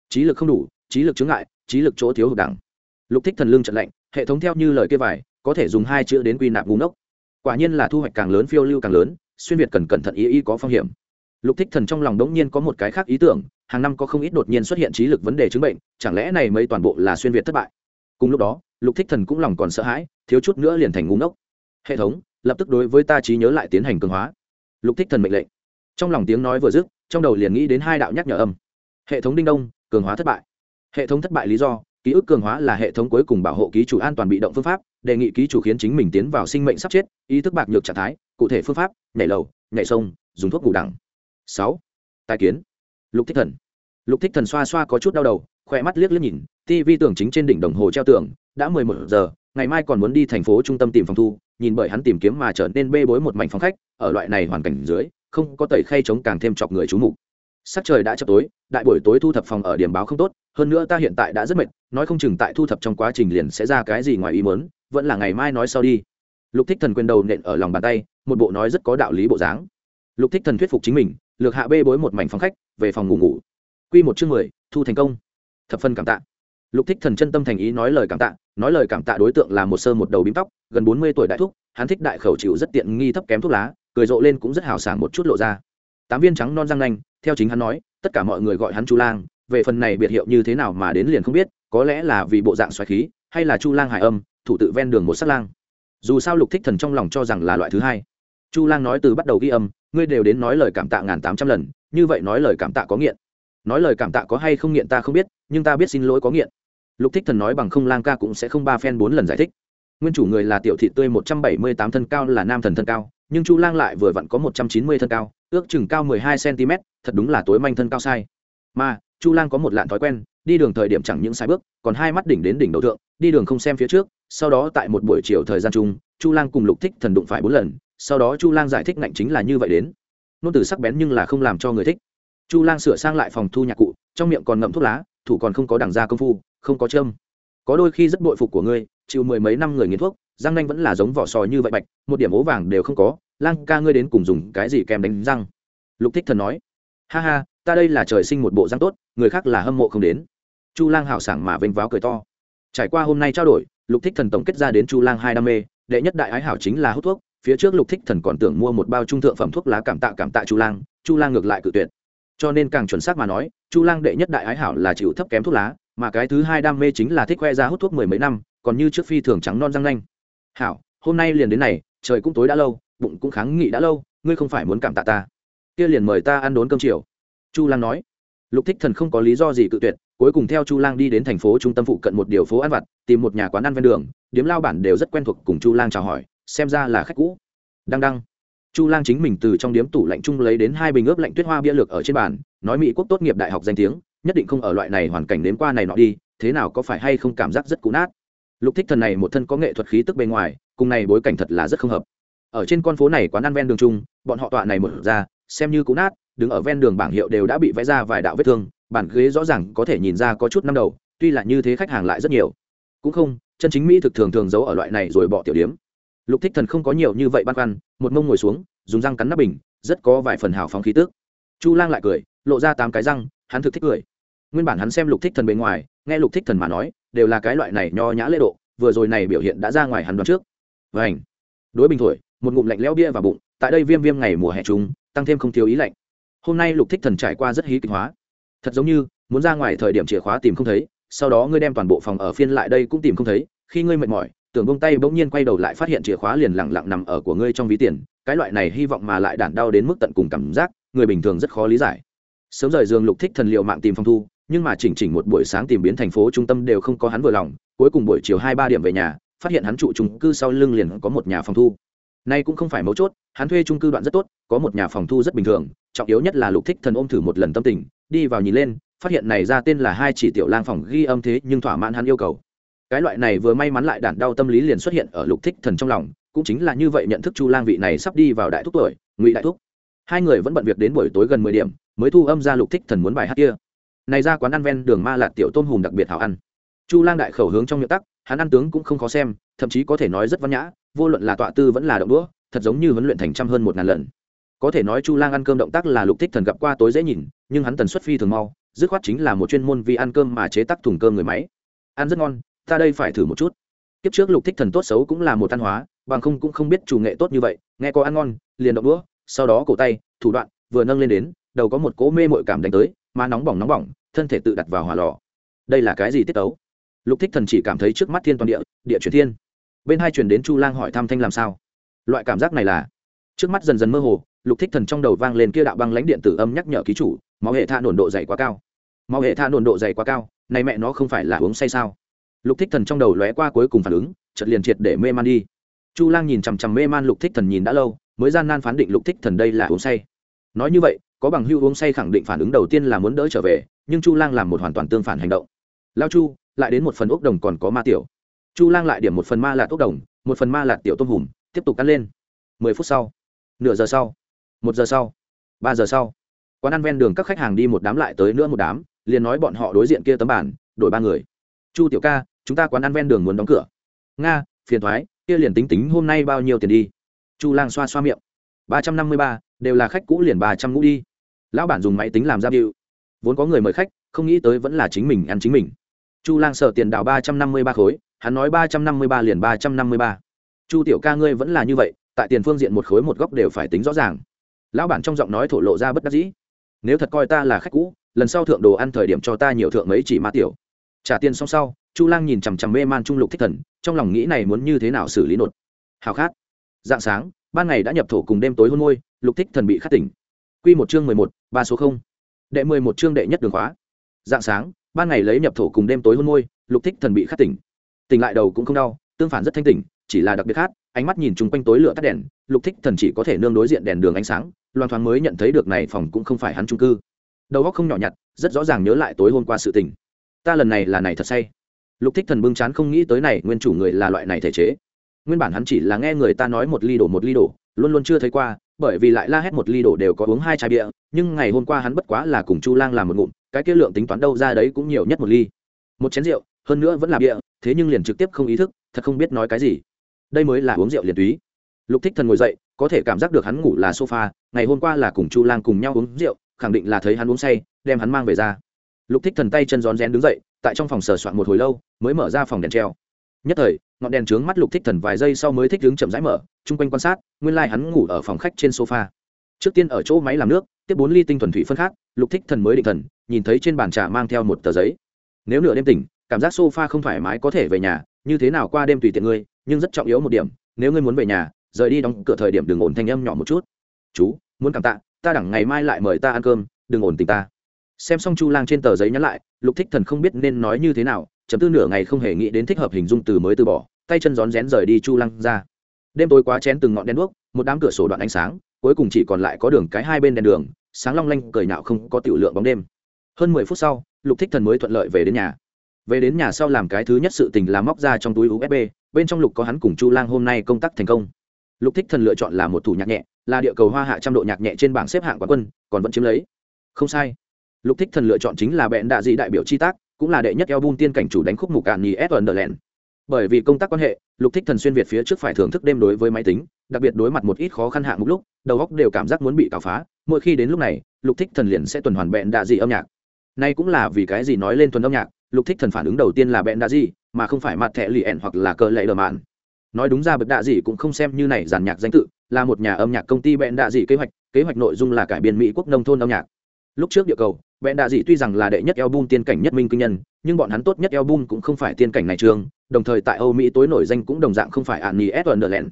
Trí lực không đủ, trí lực chướng ngại, trí lực chỗ thiếu hụt đẳng. Lục thích thần lương trận lệnh hệ thống theo như lời kia vải có thể dùng hai chữ đến quy nạp ngu ngốc. Quả nhiên là thu hoạch càng lớn, phiêu lưu càng lớn xuyên việt cần cẩn thận ý ý có phong hiểm. Lục thích thần trong lòng đống nhiên có một cái khác ý tưởng, hàng năm có không ít đột nhiên xuất hiện trí lực vấn đề chứng bệnh, chẳng lẽ này mấy toàn bộ là xuyên việt thất bại? Cùng lúc đó, lục thích thần cũng lòng còn sợ hãi, thiếu chút nữa liền thành ngu ngốc. Hệ thống, lập tức đối với ta trí nhớ lại tiến hành cường hóa. Lục thích thần mệnh lệnh. Trong lòng tiếng nói vừa dứt, trong đầu liền nghĩ đến hai đạo nhắc nhở âm. Hệ thống đinh đông, cường hóa thất bại. Hệ thống thất bại lý do, ký ức cường hóa là hệ thống cuối cùng bảo hộ ký chủ an toàn bị động phương pháp, đề nghị ký chủ khiến chính mình tiến vào sinh mệnh sắp chết, ý thức bạc nhược trạng thái cụ thể phương pháp, nhảy lầu, nhảy sông, dùng thuốc ngủ đẳng. Sáu tài kiến. Lục thích thần. Lục thích thần xoa xoa có chút đau đầu, khỏe mắt liếc liếc nhìn tv tưởng chính trên đỉnh đồng hồ treo tường, đã mười một giờ, ngày mai còn muốn đi thành phố trung tâm tìm phòng thu, nhìn bởi hắn tìm kiếm mà trở nên bê bối một mảnh phòng khách, ở loại này hoàn cảnh dưới, không có tẩy khay chống càng thêm chọc người chú mục. Sắc trời đã chập tối, đại buổi tối thu thập phòng ở điểm báo không tốt, hơn nữa ta hiện tại đã rất mệt, nói không chừng tại thu thập trong quá trình liền sẽ ra cái gì ngoài ý muốn, vẫn là ngày mai nói sau đi. Lục thích thần quyền đầu nện ở lòng bàn tay một bộ nói rất có đạo lý bộ dáng. Lục thích thần thuyết phục chính mình, lược hạ bê bối một mảnh phòng khách, về phòng ngủ ngủ. Quy một chương mười, thu thành công. Thập phân cảm tạ. Lục thích thần chân tâm thành ý nói lời cảm tạ, nói lời cảm tạ đối tượng là một sơ một đầu bím tóc, gần bốn mươi tuổi đại thúc, hắn thích đại khẩu chịu rất tiện nghi thấp kém thuốc lá, cười rộ lên cũng rất hào sảng một chút lộ ra. Tám viên trắng non răng nanh, theo chính hắn nói, tất cả mọi người gọi hắn chu lang, về phần này biệt hiệu như thế nào mà đến liền không biết, có lẽ là vì bộ dạng xoáy khí, hay là chu lang hải âm, thủ tự ven đường một sát lang. Dù sao lục thích thần trong lòng cho rằng là loại thứ hai chu lang nói từ bắt đầu ghi âm, ngươi đều đến nói lời cảm tạ ngàn tám trăm lần, như vậy nói lời cảm tạ có nghiện. Nói lời cảm tạ có hay không nghiện ta không biết, nhưng ta biết xin lỗi có nghiện. Lục thích thần nói bằng không lang ca cũng sẽ không ba phen bốn lần giải thích. Nguyên chủ người là tiểu thị tươi một trăm bảy mươi tám thân cao là nam thần thân cao, nhưng chu lang lại vừa vặn có một trăm chín mươi thân cao, ước chừng cao mười hai cm thật đúng là tối manh thân cao sai. Mà, chu lang có một lạn thói quen, đi đường thời điểm chẳng những sai bước, còn hai mắt đỉnh đến đỉnh đầu thượng, đi đường không xem phía trước, sau đó tại một buổi chiều thời gian chung, chu lang cùng lục thích thần đụng phải bốn lần sau đó chu lang giải thích ngạnh chính là như vậy đến nôn từ sắc bén nhưng là không làm cho người thích chu lang sửa sang lại phòng thu nhạc cụ trong miệng còn ngậm thuốc lá thủ còn không có đằng ra công phu không có châm có đôi khi rất bội phục của ngươi chịu mười mấy năm người nghiện thuốc răng nanh vẫn là giống vỏ sò như vậy bạch một điểm ố vàng đều không có lang ca ngươi đến cùng dùng cái gì kèm đánh răng lục thích thần nói ha ha ta đây là trời sinh một bộ răng tốt người khác là hâm mộ không đến chu lang hào sảng mà vênh váo cười to trải qua hôm nay trao đổi lục thích thần tổng kết ra đến chu lang hai đam mê đệ nhất đại ái hảo chính là hút thuốc phía trước lục thích thần còn tưởng mua một bao trung thượng phẩm thuốc lá cảm tạ cảm tạ chu lang chu lang ngược lại cự tuyệt. Cho nên càng chuẩn xác mà nói, chu lang đệ nhất đại ái hảo là chịu thấp kém thuốc lá, mà cái thứ hai đam mê chính là thích khoe ra hút thuốc mười mấy năm, còn như trước phi thường trắng non răng nanh. Hảo, hôm nay liền đến này, trời cũng tối đã lâu, bụng cũng kháng nghị đã lâu, ngươi không phải muốn cảm tạ ta. Kia liền mời ta ăn đốn cơm chiều. Chu lang nói. Lục thích thần không có lý do gì cự tuyệt, cuối cùng theo chu lang đi đến thành phố trung tâm phụ cận một điều phố ăn vặt, tìm một nhà quán ăn ven đường, điếm lao bản đều rất quen thuộc cùng chu lang chào hỏi xem ra là khách cũ. Đăng đăng. Chu lang chính mình từ trong điếm tủ lạnh chung lấy đến hai bình ướp lạnh tuyết hoa bia lược ở trên bàn, nói mỹ quốc tốt nghiệp đại học danh tiếng, nhất định không ở loại này hoàn cảnh đến qua này nọ đi, thế nào có phải hay không cảm giác rất cũ nát. Lục thích thần này một thân có nghệ thuật khí tức bên ngoài, cùng này bối cảnh thật là rất không hợp. Ở trên con phố này quán ăn ven đường chung, bọn họ tọa này mở ra, xem như cũ nát, đứng ở ven đường bảng hiệu đều đã bị vẽ ra vài đạo vết thương, bản ghế rõ ràng có thể nhìn ra có chút năm đầu, tuy là như thế khách hàng lại rất nhiều. Cũng không, chân chính mỹ thực thường thường giấu ở loại này rồi bỏ tiểu điếm lục thích thần không có nhiều như vậy băn khoăn một mông ngồi xuống dùng răng cắn nắp bình rất có vài phần hào phóng khí tước chu lang lại cười lộ ra tám cái răng hắn thực thích cười. Nguyên bản hắn xem lục thích thần bề ngoài nghe lục thích thần mà nói đều là cái loại này nho nhã lễ độ vừa rồi này biểu hiện đã ra ngoài hắn đoán trước. Vành, đối bình thổi một ngụm lạnh lẽo bia vào bụng tại đây viêm viêm ngày mùa hè trung tăng thêm không thiếu ý lạnh. Hôm nay lục thích thần trải qua rất hí kịch hóa. Thật giống như muốn ra ngoài thời điểm chìa khóa tìm không thấy sau đó ngươi đem toàn bộ phòng ở phiên lại đây cũng tìm không thấy khi ngươi mệt mỏi tưởng bông tay bỗng nhiên quay đầu lại phát hiện chìa khóa liền lẳng lặng nằm ở của ngươi trong ví tiền. Cái loại này hy vọng mà lại đản đau đến mức tận cùng cảm giác, người bình thường rất khó lý giải. Sớm rời giường lục thích thần liệu mạng tìm phòng thu, nhưng mà chỉnh chỉnh một buổi sáng tìm biến thành phố trung tâm đều không có hắn vừa lòng. Cuối cùng buổi chiều hai ba điểm về nhà, phát hiện hắn trụ trung cư sau lưng liền có một nhà phòng thu. Nay cũng không phải mấu chốt, hắn thuê trung cư đoạn rất tốt, có một nhà phòng thu rất bình thường. Trọng yếu nhất là lục thích thần ôm thử một lần tâm tình, đi vào nhìn lên, phát hiện này ra tên là hai chỉ tiểu lang phòng ghi âm thế nhưng thỏa mãn hắn yêu cầu cái loại này vừa may mắn lại đản đau tâm lý liền xuất hiện ở lục thích thần trong lòng, cũng chính là như vậy nhận thức chu lang vị này sắp đi vào đại thúc tuổi, ngụy đại thúc. Hai người vẫn bận việc đến buổi tối gần mười điểm, mới thu âm ra lục thích thần muốn bài hát kia. Này ra quán ăn ven đường ma lạt tiểu tôm hùm đặc biệt hảo ăn. Chu lang đại khẩu hướng trong miệng tắc, hắn ăn tướng cũng không khó xem, thậm chí có thể nói rất văn nhã, vô luận là tọa tư vẫn là động đũa, thật giống như huấn luyện thành trăm hơn một ngàn lần. Có thể nói chu lang ăn cơm động tác là lục thích thần gặp qua tối dễ nhìn, nhưng hắn tần suất phi thường mau, dứt khoát chính là một chuyên môn vì ăn cơm mà chế tác thùng cơm người máy. Ăn rất ngon ta đây phải thử một chút. Kiếp trước lục thích thần tốt xấu cũng là một tan hóa, bằng không cũng không biết chủ nghệ tốt như vậy, nghe có ăn ngon, liền động đũa, sau đó cổ tay, thủ đoạn, vừa nâng lên đến, đầu có một cỗ mê mội cảm đánh tới mà nóng bỏng nóng bỏng, thân thể tự đặt vào hỏa lò. Đây là cái gì tiết tấu? Lục thích thần chỉ cảm thấy trước mắt thiên toàn địa địa chuyển thiên. Bên hai chuyển đến chu lang hỏi thăm thanh làm sao? Loại cảm giác này là, trước mắt dần dần mơ hồ, lục thích thần trong đầu vang lên kia đạo băng lãnh điện tử âm nhắc nhở ký chủ, máu hệ tha nổn độ dày quá cao. Máu hệ tha nổn độ dày quá cao, này mẹ nó không phải là uống say sao? Lục thích thần trong đầu lóe qua cuối cùng phản ứng, chợt liền triệt để mê man đi. Chu lang nhìn chằm chằm mê man lục thích thần nhìn đã lâu, mới gian nan phán định lục thích thần đây là uống say. Nói như vậy, có bằng hưu uống say khẳng định phản ứng đầu tiên là muốn đỡ trở về, nhưng chu lang làm một hoàn toàn tương phản hành động. Lao chu, lại đến một phần ốc đồng còn có ma tiểu. Chu lang lại điểm một phần ma lạt ốc đồng, một phần ma lạt tiểu tôm hùm, tiếp tục cắt lên. Mười phút sau, nửa giờ sau, một giờ sau, ba giờ sau, quán ăn ven đường các khách hàng đi một đám lại tới nữa một đám, liền nói bọn họ đối diện kia tấm bản đổi ba người chu tiểu ca, chúng ta quán ăn ven đường muốn đóng cửa. Nga, phiền thoái, kia liền tính tính hôm nay bao nhiêu tiền đi. Chu lang xoa xoa miệng. ba trăm năm mươi ba, đều là khách cũ liền ba trăm ngũ đi. Lão bản dùng máy tính làm ra điệu. Vốn có người mời khách, không nghĩ tới vẫn là chính mình ăn chính mình. Chu lang sợ tiền đào ba trăm năm mươi ba khối, hắn nói ba trăm năm mươi ba liền ba trăm năm mươi ba. Chu tiểu ca ngươi vẫn là như vậy, tại tiền phương diện một khối một góc đều phải tính rõ ràng. Lão bản trong giọng nói thổ lộ ra bất đắc dĩ. Nếu thật coi ta là khách cũ, lần sau thượng đồ ăn thời điểm cho ta nhiều thượng mấy chỉ ma tiểu trả tiền xong sau, chu lang nhìn chằm chằm mê man trung lục thích thần, trong lòng nghĩ này muốn như thế nào xử lý nột. Hào khát. Dạng sáng, ban ngày đã nhập thổ cùng đêm tối hôn môi, lục thích thần bị khát tỉnh. Q một chương mười một, ba số không. Đệ mười một chương đệ nhất đường khóa. Dạng sáng, ban ngày lấy nhập thổ cùng đêm tối hôn môi, lục thích thần bị khát tỉnh. Tỉnh lại đầu cũng không đau, tương phản rất thanh tỉnh, chỉ là đặc biệt khát, ánh mắt nhìn chung quanh tối lửa tắt đèn, lục thích thần chỉ có thể nương đối diện đèn đường ánh sáng, loan thoáng mới nhận thấy được này phòng cũng không phải hắn trung cư. Đầu óc không nhỏ nhặt, rất rõ ràng nhớ lại tối hôm qua sự tình ta lần này là này thật say. Lục thích thần bưng chán không nghĩ tới này, nguyên chủ người là loại này thể chế. Nguyên bản hắn chỉ là nghe người ta nói một ly đổ một ly đổ, luôn luôn chưa thấy qua, bởi vì lại la hét một ly đổ đều có uống hai chai bia, nhưng ngày hôm qua hắn bất quá là cùng chu lang làm một ngụm, cái kia lượng tính toán đâu ra đấy cũng nhiều nhất một ly. Một chén rượu, hơn nữa vẫn là bia, thế nhưng liền trực tiếp không ý thức, thật không biết nói cái gì. Đây mới là uống rượu liền túy. Lục thích thần ngồi dậy, có thể cảm giác được hắn ngủ là sofa, ngày hôm qua là cùng chu lang cùng nhau uống rượu, khẳng định là thấy hắn uống say, đem hắn mang về ra lục thích thần tay chân rón rén đứng dậy, tại trong phòng sờ soạn một hồi lâu, mới mở ra phòng đèn treo. Nhất thời, ngọn đèn trướng mắt lục thích thần vài giây sau mới thích đứng chậm rãi mở, chung quanh quan sát, nguyên lai hắn ngủ ở phòng khách trên sofa. Trước tiên ở chỗ máy làm nước, tiếp bốn ly tinh thuần thủy phân khác, lục thích thần mới định thần, nhìn thấy trên bàn trà mang theo một tờ giấy. Nếu nửa đêm tỉnh, cảm giác sofa không thoải mái có thể về nhà, như thế nào qua đêm tùy tiện ngươi, nhưng rất trọng yếu một điểm, nếu ngươi muốn về nhà, rời đi đóng cửa thời điểm đừng ổn thanh âm nhỏ một chút. Chú, muốn cảm tạ, ta đẳng ngày mai lại mời ta ăn cơm, đừng ổn tình ta xem xong chu lang trên tờ giấy nhắn lại, lục thích thần không biết nên nói như thế nào, chấm tư nửa ngày không hề nghĩ đến thích hợp hình dung từ mới từ bỏ, tay chân rón rén rời đi chu lăng ra. Đêm tối quá chén từng ngọn đèn đuốc, một đám cửa sổ đoạn ánh sáng, cuối cùng chỉ còn lại có đường cái hai bên đèn đường, sáng long lanh, cười nhạo không có tiểu lượng bóng đêm. Hơn mười phút sau, lục thích thần mới thuận lợi về đến nhà. Về đến nhà sau làm cái thứ nhất sự tình là móc ra trong túi usb bên trong lục có hắn cùng chu lang hôm nay công tác thành công. Lục thích thần lựa chọn là một thủ nhạc nhẹ, là địa cầu hoa hạ trăm độ nhạc nhẹ trên bảng xếp hạng quán quân, còn vẫn chiếm lấy. Không sai lục thích thần lựa chọn chính là bẹn đạ dị đại biểu chi tác, cũng là đệ nhất album tiên cảnh chủ đánh khúc mục cạn nhì s underland bởi vì công tác quan hệ, lục thích thần xuyên việt phía trước phải thưởng thức đêm đối với máy tính, đặc biệt đối mặt một ít khó khăn hạng một lúc, đầu óc đều cảm giác muốn bị cào phá, mỗi khi đến lúc này, lục thích thần liền sẽ tuần hoàn bẹn đạ dị âm nhạc. Nay cũng là vì cái gì nói lên tuần âm nhạc, lục thích thần phản ứng đầu tiên là bẹn đạ dị, mà không phải mặt thẻ lì ẻn hoặc là cờ lệ lờ mạn. Nói đúng ra bậc đạ dị cũng không xem như này giàn nhạc danh tự, là một nhà âm nhạc công ty bẹn đạ dị kế hoạch kế hoạch nội dung là cải biên mỹ quốc nông thôn âm nhạc. Lúc trước địa cầu vẹn đạ dị tuy rằng là đệ nhất album tiên cảnh nhất minh kinh nhân, nhưng bọn hắn tốt nhất album cũng không phải tiên cảnh này trường, đồng thời tại âu mỹ tối nổi danh cũng đồng dạng không phải ạn nỉ s. Wonderland.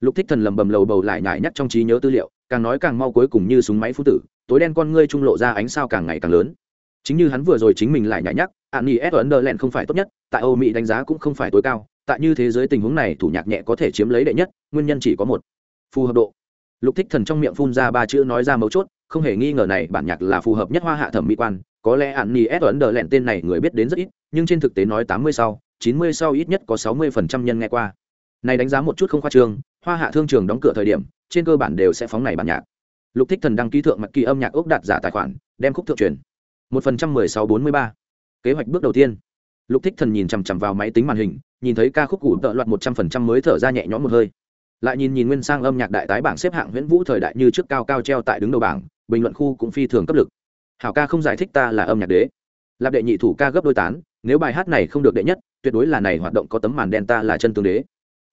Lục thích thần lầm bầm lầu bầu lại nhải nhắc trong trí nhớ tư liệu, càng nói càng mau cuối cùng như súng máy phú tử, tối đen con ngươi trung lộ ra ánh sao càng ngày càng lớn. Chính như hắn vừa rồi chính mình lại nhại nhắc ạn nỉ s. Wonderland không phải tốt nhất, tại âu mỹ đánh giá cũng không phải tối cao, tại như thế giới tình huống này thủ nhạc nhẹ có thể chiếm lấy đệ nhất, nguyên nhân chỉ có một. Phù hợp độ. Lục thích thần trong miệng phun ra ba chữ nói ra mấu chốt không hề nghi ngờ này bản nhạc là phù hợp nhất hoa hạ thẩm mỹ quan, có lẽ ạn ni s ấn đờ lẹn tên này người biết đến rất ít, nhưng trên thực tế nói tám mươi sau, chín mươi sau ít nhất có sáu mươi phần trăm nhân nghe qua. Này đánh giá một chút không khoa trương, hoa hạ thương trường đóng cửa thời điểm, trên cơ bản đều sẽ phóng này bản nhạc. Lục thích thần đăng ký thượng mặt kỳ âm nhạc ốc đạt giả tài khoản, đem khúc thượng truyền. một phần trăm mười sáu bốn mươi ba. Kế hoạch bước đầu tiên. Lục thích thần nhìn chằm chằm vào máy tính màn hình, nhìn thấy ca khúc cụ tợ loạt một trăm phần trăm mới thở ra nhẹ nhõm một hơi. Lại nhìn nhìn nguyên sang âm nhạc đại tái bảng xếp hạng nguyễn vũ thời đại như trước cao cao treo tại đứng đầu bảng bình luận khu cũng phi thường cấp lực. Hảo ca không giải thích ta là âm nhạc đế. Lạp đệ nhị thủ ca gấp đôi tán, nếu bài hát này không được đệ nhất, tuyệt đối là này hoạt động có tấm màn đen ta là chân tướng đế.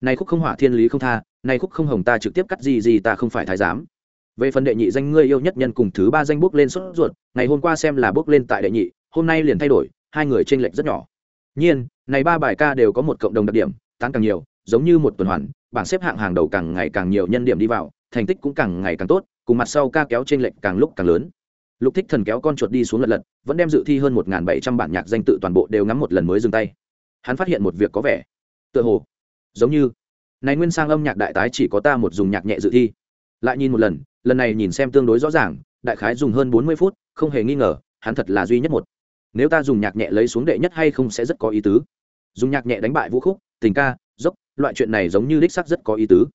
Này khúc không hỏa thiên lý không tha, này khúc không hồng ta trực tiếp cắt gì gì ta không phải thái giám. Về phần đệ nhị danh ngươi yêu nhất nhân cùng thứ ba danh bước lên sốt ruột, ngày hôm qua xem là bước lên tại đệ nhị, hôm nay liền thay đổi, hai người trên lệch rất nhỏ. Nhiên, này ba bài ca đều có một cộng đồng đặc điểm, tán càng nhiều, giống như một tuần hoàn, bảng xếp hạng hàng đầu càng ngày càng nhiều nhân điểm đi vào thành tích cũng càng ngày càng tốt, cùng mặt sau ca kéo trên lệnh càng lúc càng lớn. Lục thích thần kéo con chuột đi xuống lật lật, vẫn đem dự thi hơn một bảy trăm bản nhạc danh tự toàn bộ đều ngắm một lần mới dừng tay. Hắn phát hiện một việc có vẻ. Tựa hồ, giống như, này nguyên sang âm nhạc đại tái chỉ có ta một dùng nhạc nhẹ dự thi. Lại nhìn một lần lần này nhìn xem tương đối rõ ràng, đại khái dùng hơn bốn mươi phút, không hề nghi ngờ, hắn thật là duy nhất một. Nếu ta dùng nhạc nhẹ lấy xuống đệ nhất hay không sẽ rất có ý tứ. Dùng nhạc nhẹ đánh bại vũ khúc, tình ca, dốc, loại chuyện này giống như đích sắc rất có ý tứ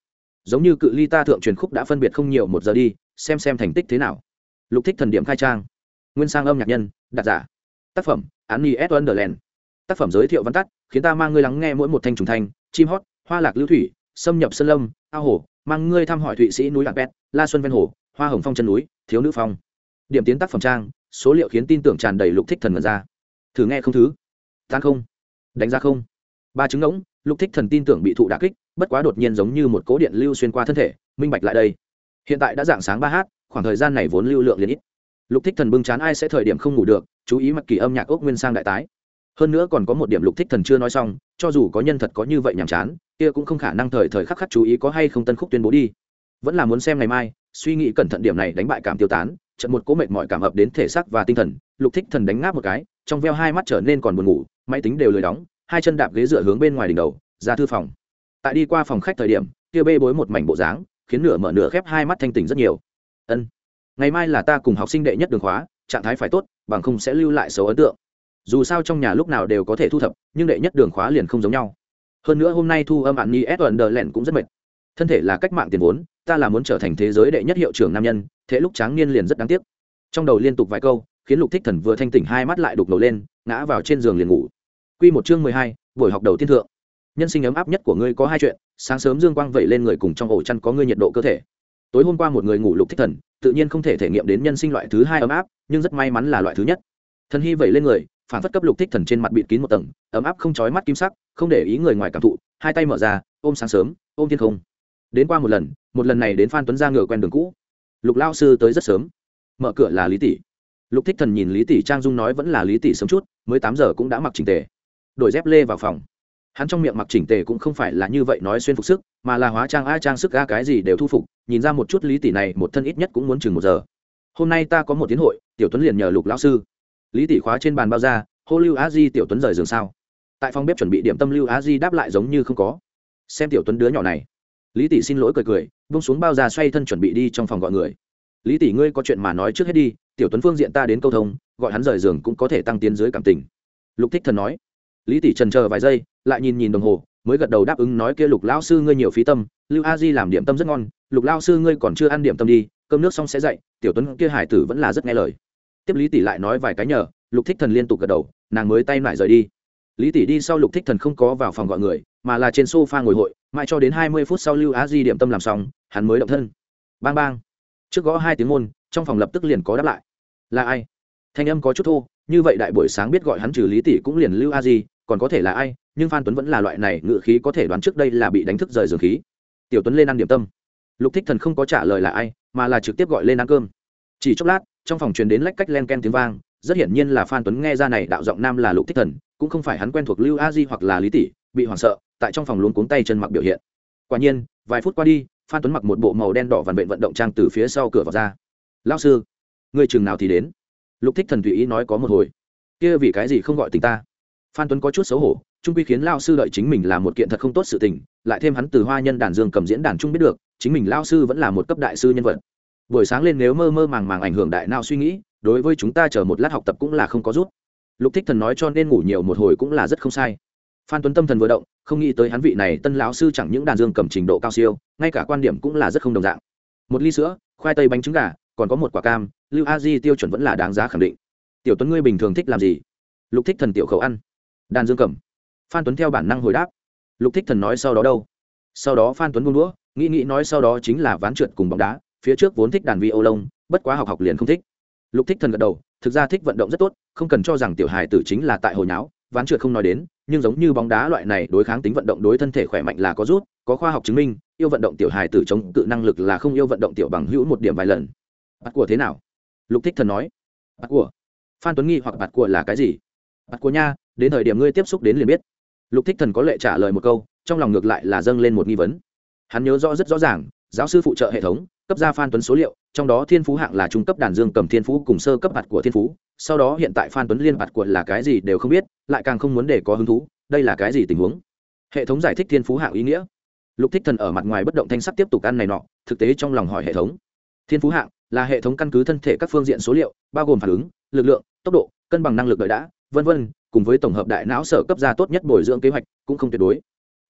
giống như cự ly ta thượng truyền khúc đã phân biệt không nhiều một giờ đi, xem xem thành tích thế nào. Lục thích thần điểm khai trang, nguyên sang âm nhạc nhân đặt giả. Tác phẩm, án ni s wonderland. Tác phẩm giới thiệu văn tắt, khiến ta mang ngươi lắng nghe mỗi một thanh trùng thanh, chim hót, hoa lạc lưu thủy, xâm nhập sơn lâm, ao hồ, mang ngươi thăm hỏi thụy sĩ núi lạc pet la xuân ven hồ, hoa hồng phong chân núi, thiếu nữ phong. Điểm tiến tác phẩm trang, số liệu khiến tin tưởng tràn đầy lục thích thần mật ra. Thử nghe không thứ. Tan không. Đánh giá không. Ba chứng ngỗng, lục thích thần tin tưởng bị thụ đả kích bất quá đột nhiên giống như một cố điện lưu xuyên qua thân thể, minh bạch lại đây. Hiện tại đã dạng sáng ba h khoảng thời gian này vốn lưu lượng liền ít. Lục thích thần bưng chán ai sẽ thời điểm không ngủ được, chú ý mặc kỳ âm nhạc ốc nguyên sang đại tái. Hơn nữa còn có một điểm lục thích thần chưa nói xong, cho dù có nhân thật có như vậy nhàm chán, kia cũng không khả năng thời thời khắc khắc chú ý có hay không tân khúc tuyên bố đi. Vẫn là muốn xem ngày mai, suy nghĩ cẩn thận điểm này đánh bại cảm tiêu tán trận một cố mệt mỏi cảm ập đến thể xác và tinh thần, lục thích thần đánh ngáp một cái, trong veo hai mắt trở nên còn buồn ngủ, máy tính đều lười đóng, hai chân đạp ghế dựa hướng bên ngoài đỉnh đầu, ra thư phòng tại đi qua phòng khách thời điểm, kia bê bối một mảnh bộ dáng, khiến nửa mở nửa khép hai mắt thanh tỉnh rất nhiều. Ân, ngày mai là ta cùng học sinh đệ nhất đường khóa, trạng thái phải tốt, bằng không sẽ lưu lại xấu ấn tượng. Dù sao trong nhà lúc nào đều có thể thu thập, nhưng đệ nhất đường khóa liền không giống nhau. Hơn nữa hôm nay thu âm ạn ni s đờ lẹn cũng rất mệt. Thân thể là cách mạng tiền vốn, ta là muốn trở thành thế giới đệ nhất hiệu trưởng nam nhân, thế lúc tráng niên liền rất đáng tiếc. Trong đầu liên tục vài câu, khiến lục thích thần vừa thanh tỉnh hai mắt lại đục nổi lên, ngã vào trên giường liền ngủ. Q một chương mười hai, buổi học đầu tiên thượng nhân sinh ấm áp nhất của ngươi có hai chuyện, sáng sớm dương quang vẩy lên người cùng trong ổ chăn có ngươi nhiệt độ cơ thể. Tối hôm qua một người ngủ lục thích thần, tự nhiên không thể thể nghiệm đến nhân sinh loại thứ hai ấm áp, nhưng rất may mắn là loại thứ nhất. Thần hy vẩy lên người, phản phất cấp lục thích thần trên mặt bịt kín một tầng, ấm áp không trói mắt kim sắc, không để ý người ngoài cảm thụ, hai tay mở ra, ôm sáng sớm, ôm thiên không. Đến qua một lần một lần này đến phan tuấn ra ngựa quen đường cũ. Lục lao sư tới rất sớm. Mở cửa là lý tỷ. Lục thích thần nhìn lý tỷ, trang dung nói vẫn là lý tỷ sớm chút, mới tám giờ cũng đã mặc chỉnh tề. Đổi dép lê vào phòng hắn trong miệng mặc chỉnh tề cũng không phải là như vậy nói xuyên phục sức, mà là hóa trang, a trang sức, a cái gì đều thu phục, nhìn ra một chút lý tỷ này một thân ít nhất cũng muốn chừng một giờ. Hôm nay ta có một tiến hội, tiểu tuấn liền nhờ lục lão sư. Lý tỷ khóa trên bàn bao ra, hô lưu a di, tiểu tuấn rời giường sao? Tại phòng bếp chuẩn bị điểm tâm, lưu a di đáp lại giống như không có. Xem tiểu tuấn đứa nhỏ này. Lý tỷ xin lỗi cười cười vung xuống bao ra xoay thân chuẩn bị đi trong phòng gọi người. Lý tỷ ngươi có chuyện mà nói trước hết đi, tiểu tuấn phương diện ta đến câu thông, gọi hắn rời giường cũng có thể tăng tiến dưới cảm tình. Lục thích thần nói lý tỷ trần chờ vài giây, lại nhìn nhìn đồng hồ, mới gật đầu đáp ứng nói kia lục lao sư ngươi nhiều phí tâm, lưu a di làm điểm tâm rất ngon, lục lao sư ngươi còn chưa ăn điểm tâm đi, cơm nước xong sẽ dậy, tiểu tuấn kia hải tử vẫn là rất nghe lời. Tiếp lý tỷ lại nói vài cái nhờ, lục thích thần liên tục gật đầu, nàng mới tay lại rời đi. Lý tỷ đi sau lục thích thần không có vào phòng gọi người, mà là trên sofa ngồi hội, mãi cho đến hai mươi phút sau lưu a di điểm tâm làm xong, hắn mới động thân. Bang bang. Trước gõ hai tiếng môn, trong phòng lập tức liền có đáp lại. Là ai? Thanh âm có chút thô, như vậy đại buổi sáng biết gọi hắn trừ lý tỷ cũng liền lưu a di còn có thể là ai, nhưng phan tuấn vẫn là loại này ngự khí có thể đoán trước đây là bị đánh thức rời giường khí. Tiểu tuấn lên ăn điểm tâm. Lục thích thần không có trả lời là ai, mà là trực tiếp gọi lên ăn cơm. Chỉ chốc lát, trong phòng truyền đến lách cách len ken tiếng vang, rất hiển nhiên là phan tuấn nghe ra này đạo giọng nam là lục thích thần, cũng không phải hắn quen thuộc lưu a di hoặc là lý tỷ, bị hoảng sợ, tại trong phòng luống cuống tay chân mặc biểu hiện. Quả nhiên, vài phút qua đi, phan tuấn mặc một bộ màu đen đỏ vằn vện vận động trang từ phía sau cửa vào ra. Lao sư người chừng nào thì đến? Lục thích thần tùy ý nói có một hồi. Kia vì cái gì không gọi tình ta? Phan tuấn có chút xấu hổ, trung quy khiến lao sư đợi chính mình là một kiện thật không tốt sự tình, lại thêm hắn từ hoa nhân đàn dương cầm diễn đàn trung biết được, chính mình lao sư vẫn là một cấp đại sư nhân vật. Buổi sáng lên nếu mơ mơ màng màng ảnh hưởng đại nào suy nghĩ, đối với chúng ta chờ một lát học tập cũng là không có rút. Lục thích thần nói cho nên ngủ nhiều một hồi cũng là rất không sai. Phan tuấn tâm thần vừa động, không nghĩ tới hắn vị này tân lão sư chẳng những đàn dương cầm trình độ cao siêu, ngay cả quan điểm cũng là rất không đồng dạng. Một ly sữa, khoai tây bánh trứng gà, còn có một quả cam, lưu a di tiêu chuẩn vẫn là đáng giá khẳng định. Tiểu tuấn ngươi bình thường thích làm gì? Lục thích thần tiểu khẩu ăn đàn dương cầm. Phan tuấn theo bản năng hồi đáp. Lục thích thần nói sau đó đâu? Sau đó phan tuấn buông đũa, nghĩ nghĩ nói sau đó chính là ván trượt cùng bóng đá, phía trước vốn thích đàn vi ô lông bất quá học học liền không thích. Lục thích thần gật đầu, thực ra thích vận động rất tốt, không cần cho rằng tiểu hài tử chính là tại hồi nháo, ván trượt không nói đến, nhưng giống như bóng đá loại này đối kháng tính vận động đối thân thể khỏe mạnh là có rút, có khoa học chứng minh, yêu vận động tiểu hài tử chống cự năng lực là không yêu vận động tiểu bằng hữu một điểm vài lần. Bắt của thế nào? Lục thích thần nói. Bắt của? Phan tuấn nghi hoặc bắt của là cái gì? Bắt của nha đến thời điểm ngươi tiếp xúc đến liền biết. Lục thích thần có lệ trả lời một câu, trong lòng ngược lại là dâng lên một nghi vấn. Hắn nhớ rõ rất rõ ràng, giáo sư phụ trợ hệ thống, cấp ra phan tuấn số liệu, trong đó thiên phú hạng là trung cấp đàn dương cầm thiên phú cùng sơ cấp mặt của thiên phú, sau đó hiện tại phan tuấn liên mặt của là cái gì đều không biết, lại càng không muốn để có hứng thú, đây là cái gì tình huống? Hệ thống giải thích thiên phú hạng ý nghĩa. Lục thích thần ở mặt ngoài bất động thanh sắc tiếp tục ăn này nọ, thực tế trong lòng hỏi hệ thống. Thiên phú hạng là hệ thống căn cứ thân thể các phương diện số liệu, bao gồm phản ứng, lực lượng, tốc độ, cân bằng năng lực đợi đã, vân vân cùng với tổng hợp đại não sở cấp ra tốt nhất bồi dưỡng kế hoạch, cũng không tuyệt đối.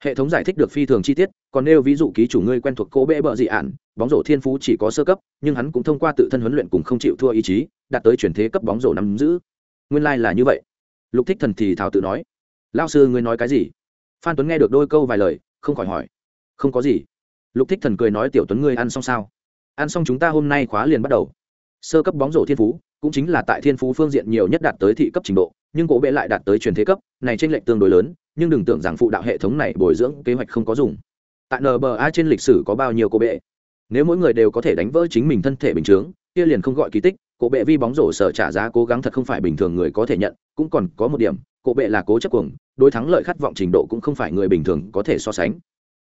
Hệ thống giải thích được phi thường chi tiết, còn nêu ví dụ ký chủ ngươi quen thuộc cỗ bệ bợ dị ản, bóng rổ thiên phú chỉ có sơ cấp, nhưng hắn cũng thông qua tự thân huấn luyện cùng không chịu thua ý chí, đạt tới chuyển thế cấp bóng rổ nắm giữ. Nguyên lai、like、là như vậy. Lục thích thần thì thảo tự nói. Lao sư ngươi nói cái gì? Phan tuấn nghe được đôi câu vài lời, không khỏi hỏi. Không có gì. Lục thích thần cười nói tiểu tuấn ngươi ăn xong sao? Ăn xong chúng ta hôm nay khóa liền bắt đầu. Sơ cấp bóng rổ thiên phú cũng chính là tại thiên phú phương diện nhiều nhất đạt tới thị cấp trình độ, nhưng cổ bệ lại đạt tới truyền thế cấp, này t r ê n lệch tương đối lớn, nhưng đừng tưởng rằng phụ đạo hệ thống này bồi dưỡng kế hoạch không có dùng. Tại nba trên lịch sử có bao nhiêu cổ bệ? Nếu mỗi người đều có thể đánh vỡ chính mình thân thể bình chướng kia liền không gọi kỳ tích cổ bệ vi bóng rổ sở trả giá cố gắng thật không phải bình thường người có thể nhận, cũng còn có một điểm cổ bệ là cố chấp cuồng, đối thắng lợi khát vọng trình độ cũng không phải người bình thường có thể so sánh.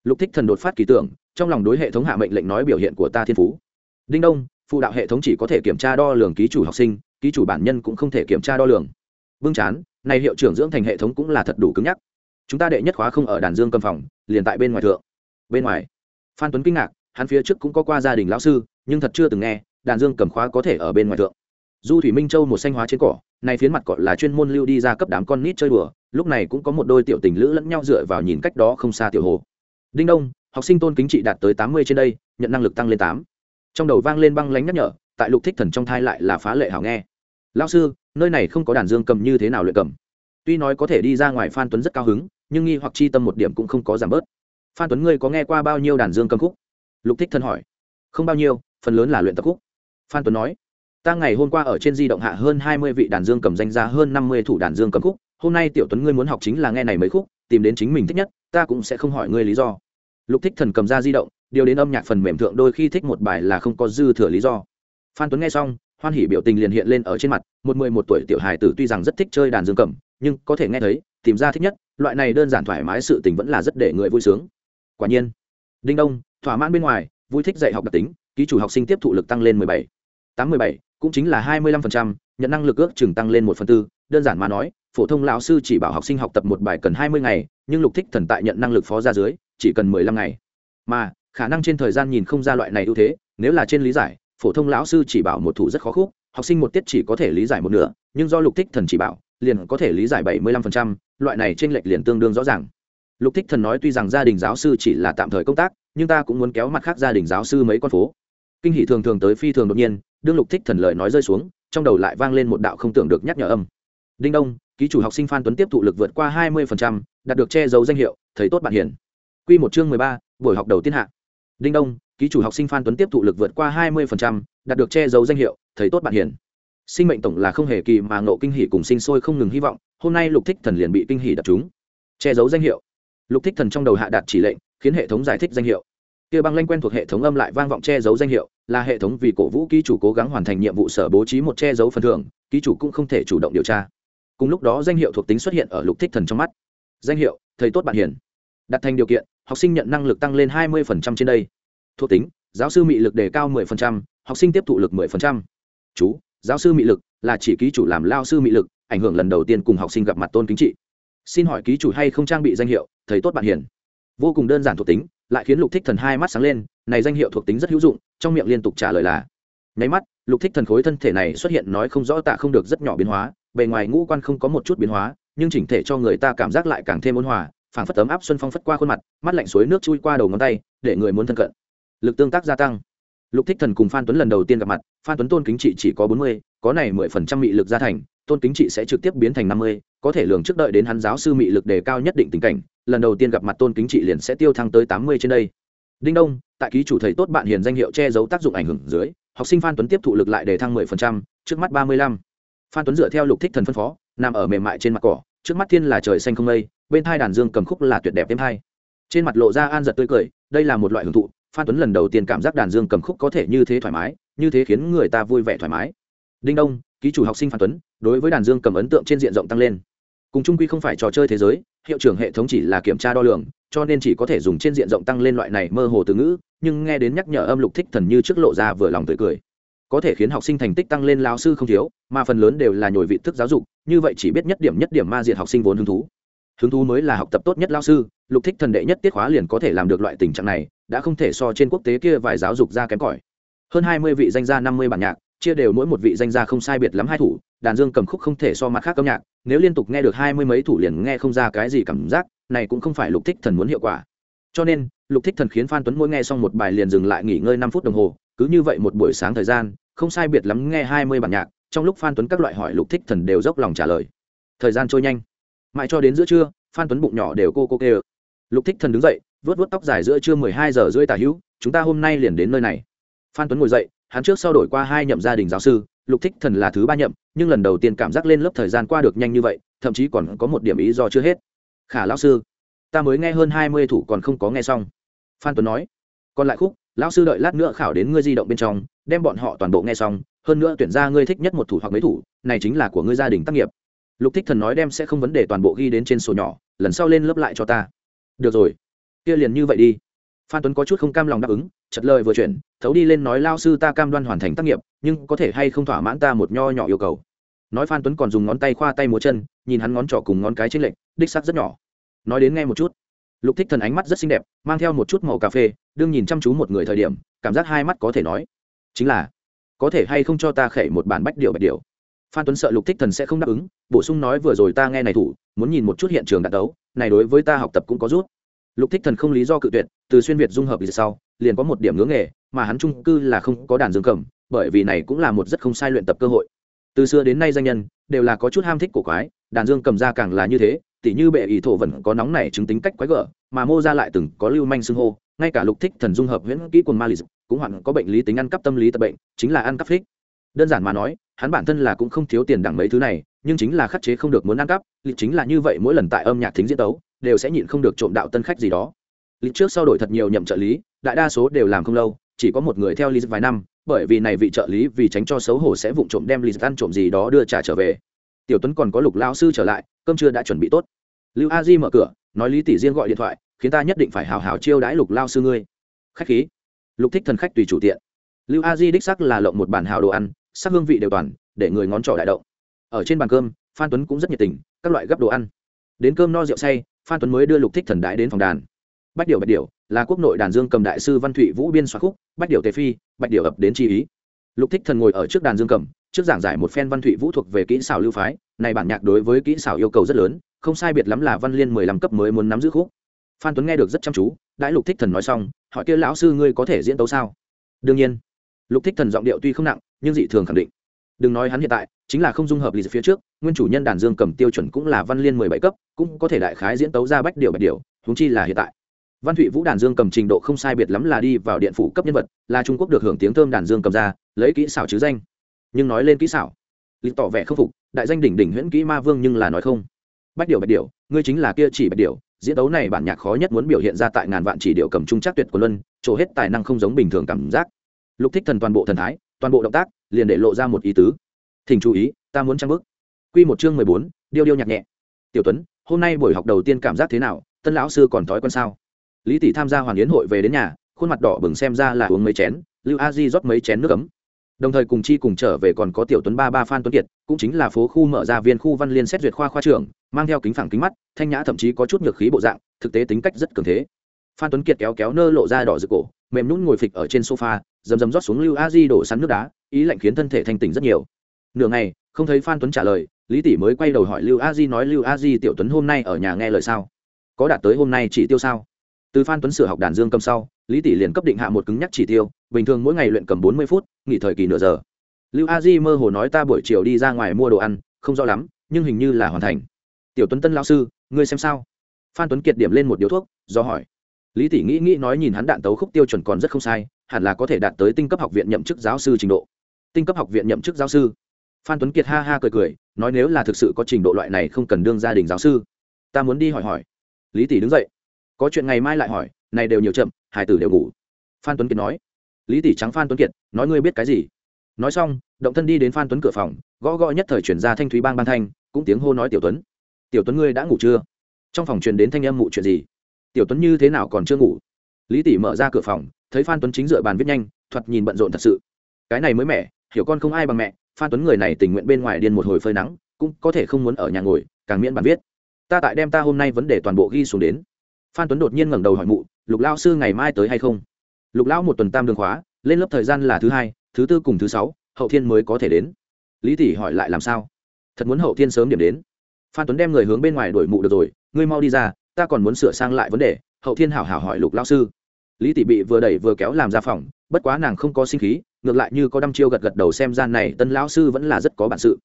Lục thích thần đột phát kỳ tưởng, trong lòng đối hệ thống hạ mệnh lệnh nói biểu hiện của ta thiên phú. Đinh đông phụ đạo hệ thống chỉ có thể kiểm tra đo lường ký chủ học sinh, ký chủ bản nhân cũng không thể kiểm tra đo lường. Vương chán, này hiệu trưởng dưỡng thành hệ thống cũng là thật đủ cứng nhắc. Chúng ta đệ nhất khóa không ở đàn dương cầm phòng, liền tại bên ngoài thượng. Bên ngoài. Phan tuấn kinh ngạc, hắn phía trước cũng có qua gia đình lão sư, nhưng thật chưa từng nghe, đàn dương cầm khóa có thể ở bên ngoài thượng. Du thủy minh châu một xanh hóa trên cỏ, này phiến mặt cỏ là chuyên môn lưu đi ra cấp đám con nít chơi đùa, lúc này cũng có một đôi tiểu tình lữ lẫn nhau dựa vào nhìn cách đó không xa tiểu hồ. Đinh đông, học sinh tôn kính trị đạt tới tám mươi trên đây, nhận năng lực tăng lên tám trong đầu vang lên băng lánh nhắc nhở, tại lục thích thần trong thai lại là phá lệ hảo nghe. Lao sư, nơi này không có đàn dương cầm như thế nào luyện cầm. Tuy nói có thể đi ra ngoài phan tuấn rất cao hứng, nhưng nghi hoặc chi tâm một điểm cũng không có giảm bớt. Phan tuấn ngươi có nghe qua bao nhiêu đàn dương cầm khúc? Lục thích thần hỏi. Không bao nhiêu, phần lớn là luyện tập khúc. Phan tuấn nói. Ta ngày hôm qua ở trên di động hạ hơn hai mươi vị đàn dương cầm danh ra hơn năm mươi thủ đàn dương cầm khúc. Hôm nay tiểu tuấn ngươi muốn học chính là nghe này mấy khúc, tìm đến chính mình thích nhất, ta cũng sẽ không hỏi ngươi lý do. Lục thích thần cầm ra di động điều đến âm nhạc phần mềm thượng đôi khi thích một bài là không có dư thừa lý do. Phan tuấn nghe xong, hoan hỉ biểu tình liền hiện lên ở trên mặt, một mười một tuổi tiểu hài tử tuy rằng rất thích chơi đàn dương cầm, nhưng có thể nghe thấy, tìm ra thích nhất, loại này đơn giản thoải mái sự tình vẫn là rất để người vui sướng. Quả nhiên, đinh đông, thỏa mãn bên ngoài, vui thích dạy học đặc tính, ký chủ học sinh tiếp thụ lực tăng lên mười bảy. Tám mươi bảy cũng chính là hai mươi lăm phần trăm, nhận năng lực ước chừng tăng lên một phần tư, đơn giản mà nói, phổ thông lão sư chỉ bảo học sinh học tập một bài cần hai mươi ngày, nhưng lục thích thần tại nhận năng lực phó ra dưới, chỉ cần mười lăm ngày. Mà khả năng trên thời gian nhìn không ra loại này ưu thế, nếu là trên lý giải, phổ thông lão sư chỉ bảo một thủ rất khó khúc, học sinh một tiết chỉ có thể lý giải một nửa, nhưng do lục thích thần chỉ bảo, liền có thể lý giải bảy mươi lăm phần trăm, loại này trên lệch liền tương đương rõ ràng. Lục thích thần nói tuy rằng gia đình giáo sư chỉ là tạm thời công tác, nhưng ta cũng muốn kéo mặt khác gia đình giáo sư mấy con phố. Kinh hỷ thường thường tới phi thường đột nhiên, đương lục thích thần lời nói rơi xuống, trong đầu lại vang lên một đạo không tưởng được nhắc nhở âm. Đinh đông, ký chủ học sinh phan tuấn tiếp thụ lực vượt qua hai mươi đạt được che giấu danh hiệu, thầy tốt bạn hiền. q một chương mười ba, buổi học đầu tiên hạ đinh đông, ký chủ học sinh phan tuấn tiếp thụ lực vượt qua hai mươi đạt được che giấu danh hiệu, thầy tốt bạn hiển sinh mệnh tổng là không hề kỳ mà ngộ kinh hỉ cùng sinh sôi không ngừng hy vọng, hôm nay lục thích thần liền bị kinh hỉ đập chúng. Che giấu danh hiệu. Lục thích thần trong đầu hạ đạt chỉ lệnh, khiến hệ thống giải thích danh hiệu. Kia băng lanh quen thuộc hệ thống âm lại vang vọng che giấu danh hiệu, là hệ thống vì cổ vũ ký chủ cố gắng hoàn thành nhiệm vụ sở bố trí một che giấu phần thưởng, ký chủ cũng không thể chủ động điều tra. Cùng lúc đó danh hiệu thuộc tính xuất hiện ở lục thích thần trong mắt. Danh hiệu, thầy tốt bạn hiền. Đặt thành điều kiện học sinh nhận năng lực tăng lên 20% trên đây. Thuộc tính giáo sư mị lực đề cao 10%, học sinh tiếp thụ lực 10%. chú giáo sư mị lực là chỉ ký chủ làm lao sư mị lực ảnh hưởng lần đầu tiên cùng học sinh gặp mặt tôn kính trị. Xin hỏi ký chủ hay không trang bị danh hiệu thầy tốt bạn hiền? Vô cùng đơn giản thuộc tính lại khiến lục thích thần hai mắt sáng lên này danh hiệu thuộc tính rất hữu dụng trong miệng liên tục trả lời là nháy mắt lục thích thần khối thân thể này xuất hiện nói không rõ tạ không được rất nhỏ biến hóa bề ngoài ngũ quan không có một chút biến hóa nhưng chỉnh thể cho người ta cảm giác lại càng thêm ôn hòa phảng phất tấm áp xuân phong phất qua khuôn mặt, mắt lạnh suối nước chui qua đầu ngón tay, để người muốn thân cận. Lực tương tác gia tăng. Lục thích thần cùng phan tuấn lần đầu tiên gặp mặt, phan tuấn tôn kính trị chỉ có bốn mươi, có này mười phần trăm mị lực gia thành, tôn kính trị sẽ trực tiếp biến thành năm mươi, có thể lường trước đợi đến hắn giáo sư mị lực đề cao nhất định tình cảnh, lần đầu tiên gặp mặt tôn kính trị liền sẽ tiêu thăng tới tám mươi trên đây. Đinh đông, tại ký chủ thầy tốt bạn hiền danh hiệu che giấu tác dụng ảnh hưởng dưới, học sinh phan tuấn tiếp thụ lực lại đề thăng mười phần trăm, trước mắt ba mươi lăm. Phan tuấn dựa theo lục thích thần phân phó, nằm ở mềm mại trên mặt cỏ trước mắt thiên là trời xanh không mây, bên thai đàn dương cầm khúc là tuyệt đẹp thêm hai. Trên mặt lộ ra an giật tươi cười, đây là một loại hưởng thụ, phan tuấn lần đầu tiên cảm giác đàn dương cầm khúc có thể như thế thoải mái, như thế khiến người ta vui vẻ thoải mái. Đinh đông, ký chủ học sinh phan tuấn, đối với đàn dương cầm ấn tượng trên diện rộng tăng lên. Cùng trung quy không phải trò chơi thế giới, hiệu trưởng hệ thống chỉ là kiểm tra đo lường, cho nên chỉ có thể dùng trên diện rộng tăng lên loại này mơ hồ từ ngữ, nhưng nghe đến nhắc nhở âm lục thích thần như trước lộ ra vừa lòng tươi cười có thể khiến học sinh thành tích tăng lên lao sư không thiếu, mà phần lớn đều là nhồi vị thức giáo dục, như vậy chỉ biết nhất điểm nhất điểm ma diệt học sinh vốn hứng thú. Hứng thú mới là học tập tốt nhất lao sư, lục thích thần đệ nhất tiết khóa liền có thể làm được loại tình trạng này, đã không thể so trên quốc tế kia vài giáo dục ra kém cỏi. Hơn hai mươi vị danh gia năm mươi bản nhạc, chia đều mỗi một vị danh gia không sai biệt lắm hai thủ, đàn dương cầm khúc không thể so mặt khác âm nhạc, nếu liên tục nghe được hai mươi mấy thủ liền nghe không ra cái gì cảm giác, này cũng không phải lục thích thần muốn hiệu quả. Cho nên, lục thích thần khiến phan tuấn mỗi nghe xong một bài liền dừng lại nghỉ ngơi năm phút đồng hồ, cứ như vậy một buổi sáng thời gian không sai biệt lắm nghe hai mươi bản nhạc, trong lúc phan tuấn các loại hỏi lục thích thần đều dốc lòng trả lời. Thời gian trôi nhanh. Mãi cho đến giữa trưa, phan tuấn bụng nhỏ đều cô cô kêu lục thích thần đứng dậy vớt vớt tóc dài giữa trưa mười hai giờ rưỡi tả hữu, chúng ta hôm nay liền đến nơi này. Phan tuấn ngồi dậy, hắn trước sau đổi qua hai nhậm gia đình giáo sư, lục thích thần là thứ ba nhậm, nhưng lần đầu tiên cảm giác lên lớp thời gian qua được nhanh như vậy, thậm chí còn có một điểm ý do chưa hết. Khả lão sư, ta mới nghe hơn hai mươi thủ còn không có nghe xong. Phan tuấn nói. Còn lại khúc lão sư đợi lát nữa khảo đến ngươi di động bên trong, đem bọn họ toàn bộ nghe xong, hơn nữa tuyển ra ngươi thích nhất một thủ hoặc mấy thủ, này chính là của ngươi gia đình tác nghiệp. Lục thích thần nói đem sẽ không vấn đề toàn bộ ghi đến trên sổ nhỏ, lần sau lên lớp lại cho ta. Được rồi. Kia liền như vậy đi. Phan tuấn có chút không cam lòng đáp ứng chật lời vừa chuyển, thấu đi lên nói lao sư ta cam đoan hoàn thành tác nghiệp, nhưng có thể hay không thỏa mãn ta một nho nhỏ yêu cầu. Nói phan tuấn còn dùng ngón tay khoa tay múa chân, nhìn hắn ngón trỏ cùng ngón cái trên lệnh đích sắc rất nhỏ. Nói đến nghe một chút lục thích thần ánh mắt rất xinh đẹp, mang theo một chút màu cà phê, đương nhìn chăm chú một người thời điểm, cảm giác hai mắt có thể nói. Chính là, có thể hay không cho ta khẩy một bản bách điệu bạch điệu phan tuấn sợ lục thích thần sẽ không đáp ứng, bổ sung nói vừa rồi ta nghe này thủ, muốn nhìn một chút hiện trường đạt đấu, này đối với ta học tập cũng có rút lục thích thần không lý do cự tuyệt, từ xuyên việt dung hợp về sau, liền có một điểm ngưỡng nghề, mà hắn trung cư là không có đàn dương cầm, bởi vì này cũng là một rất không sai luyện tập cơ hội. Từ xưa đến nay danh nhân, đều là có chút ham thích cổ quái, đàn dương cầm ra càng là như thế tỉ như bệ ý thổ vẫn có nóng này chứng tính cách quái gở, mà mô ra lại từng có lưu manh xưng hô, ngay cả lục thích thần dung hợp huyễn kỹ quần ma lì cũng hẳn có bệnh lý tính ăn cắp tâm lý tật bệnh, chính là ăn cắp thích đơn giản mà nói, hắn bản thân là cũng không thiếu tiền đẳng mấy thứ này, nhưng chính là khắc chế không được muốn ăn cắp, lịch chính là như vậy mỗi lần tại âm nhạc thính diễn tấu, đều sẽ nhịn không được trộm đạo tân khách gì đó. Lịch trước sau đổi thật nhiều nhậm trợ lý, đại đa số đều làm không lâu, chỉ có một người theo lịch vài năm, bởi vì này vị trợ lý vì tránh cho xấu hổ sẽ vụng trộm đem lịch ăn trộm gì đó đưa trả trở về tiểu tuấn còn có lục lao sư trở lại, cơm trưa đã chuẩn bị tốt. Lưu a di mở cửa, nói lý tỷ riêng gọi điện thoại, khiến ta nhất định phải hào hào chiêu đãi lục lao sư ngươi. Khách khí. Lục thích thần khách tùy chủ tiện. Lưu a di đích sắc là lộng một bản hào đồ ăn, sắc hương vị đều toàn, để người ngón trỏ đại động. Ở trên bàn cơm, phan tuấn cũng rất nhiệt tình, các loại gấp đồ ăn. Đến cơm no rượu say, phan tuấn mới đưa lục thích thần đại đến phòng đàn. Bách điệu bạch điệu là quốc nội đàn dương cầm đại sư văn thụy vũ biên soạn khúc, bách điệu tề phi bạch điệu ập đến chi ý. Lục thích thần ngồi ở trước đàn dương cầm trước giảng giải một phen văn thụy vũ thuộc về kỹ xảo lưu phái, này bản nhạc đối với kỹ xảo yêu cầu rất lớn, không sai biệt lắm là văn liên mười lăm cấp mới muốn nắm giữ khúc. Phan tuấn nghe được rất chăm chú, đãi lục thích thần nói xong, hỏi kia lão sư ngươi có thể diễn tấu sao? Đương nhiên. Lục thích thần giọng điệu tuy không nặng, nhưng dị thường khẳng định. Đừng nói hắn hiện tại, chính là không dung hợp lý phía trước, nguyên chủ nhân đàn dương cầm tiêu chuẩn cũng là văn liên mười bảy cấp, cũng có thể đại khái diễn tấu ra bách điều bạch điều húng chi là hiện tại. Văn thụy vũ đàn dương cầm trình độ không sai biệt lắm là đi vào điện phủ cấp nhân vật, là trung quốc được hưởng tiếng thơm đàn dương cầm ra, lấy kỹ xảo chứ danh nhưng nói lên kỹ xảo. Lịch tỏ vẻ không phục, đại danh đỉnh đỉnh huyễn kỹ ma vương nhưng là nói không. Bách điều bạch điều ngươi chính là kia chỉ bạch điều diễn đấu này bản nhạc khó nhất muốn biểu hiện ra tại ngàn vạn chỉ điệu cầm trung chắc tuyệt của luân trổ hết tài năng không giống bình thường cảm giác. Lục thích thần toàn bộ thần thái, toàn bộ động tác, liền để lộ ra một ý tứ. Thỉnh chú ý, ta muốn trang bức. Quy một chương mười bốn, điêu điêu nhạc nhẹ. Tiểu tuấn, hôm nay buổi học đầu tiên cảm giác thế nào? Tân lão sư còn thói quen sao? Lý tỷ tham gia hoàn yến hội về đến nhà, khuôn mặt đỏ bừng xem ra là uống mấy chén, lưu a di rót mấy chén nước ấm đồng thời cùng chi cùng trở về còn có tiểu tuấn ba ba phan tuấn kiệt, cũng chính là phố khu mở ra viên khu văn liên xét duyệt khoa khoa trưởng, mang theo kính phẳng kính mắt, thanh nhã thậm chí có chút nhược khí bộ dạng, thực tế tính cách rất cường thế. Phan tuấn kiệt kéo kéo nơ lộ ra đỏ rực cổ, mềm nhún ngồi phịch ở trên sofa, rầm rầm rót xuống lưu a di đổ sắn nước đá, ý lạnh khiến thân thể thanh tỉnh rất nhiều. Nửa ngày, không thấy phan tuấn trả lời, lý tỷ mới quay đầu hỏi lưu a di nói, lưu a di, tiểu tuấn hôm nay ở nhà nghe lời sao? Có đạt tới hôm nay chỉ tiêu sao? Từ phan tuấn sửa học đàn dương cầm sau, lý tỷ liền cấp định hạ một cứng nhắc chỉ tiêu, bình thường mỗi ngày luyện cầm bốn mươi phút, nghỉ thời kỳ nửa giờ. Lưu a di mơ hồ nói ta buổi chiều đi ra ngoài mua đồ ăn, không rõ lắm, nhưng hình như là hoàn thành. Tiểu tuấn tân lao sư, ngươi xem sao? Phan tuấn kiệt điểm lên một điếu thuốc, do hỏi. Lý tỷ nghĩ nghĩ nói nhìn hắn đạn tấu khúc tiêu chuẩn còn rất không sai, hẳn là có thể đạt tới tinh cấp học viện nhậm chức giáo sư trình độ. Tinh cấp học viện nhậm chức giáo sư. Phan tuấn kiệt ha ha cười cười, nói nếu là thực sự có trình độ loại này không cần đương gia đình giáo sư. Ta muốn đi hỏi hỏi. Lý tỷ đứng dậy có chuyện ngày mai lại hỏi, này đều nhiều chậm, hải tử đều ngủ. Phan tuấn kiệt nói. Lý tỷ trắng phan tuấn kiệt, nói ngươi biết cái gì? Nói xong, động thân đi đến phan tuấn cửa phòng, gõ gõ nhất thời chuyển ra thanh thúy bang ban thanh, cũng tiếng hô nói tiểu tuấn. Tiểu tuấn ngươi đã ngủ chưa? Trong phòng truyền đến thanh âm mụ chuyện gì? Tiểu tuấn như thế nào còn chưa ngủ? Lý tỷ mở ra cửa phòng, thấy phan tuấn chính dựa bàn viết nhanh, thoạt nhìn bận rộn thật sự. Cái này mới mẻ, hiểu con không ai bằng mẹ, phan tuấn người này tình nguyện bên ngoài điên một hồi phơi nắng, cũng có thể không muốn ở nhà ngồi, càng miễn bàn viết. Ta tại đem ta hôm nay vấn đề toàn bộ ghi xuống đến phan tuấn đột nhiên ngẩng đầu hỏi mụ, lục lao sư ngày mai tới hay không? Lục lão một tuần tam đường khóa, lên lớp thời gian là thứ hai, thứ tư cùng thứ sáu, hậu thiên mới có thể đến. Lý tỷ hỏi lại làm sao? Thật muốn hậu thiên sớm điểm đến? Phan tuấn đem người hướng bên ngoài đổi mụ được rồi, ngươi mau đi ra, ta còn muốn sửa sang lại vấn đề, hậu thiên hảo hảo hỏi lục lao sư. Lý tỷ bị vừa đẩy vừa kéo làm ra phòng, bất quá nàng không có sinh khí, ngược lại như có đăm chiêu gật gật đầu xem gian này tân lão sư vẫn là rất có bản sự.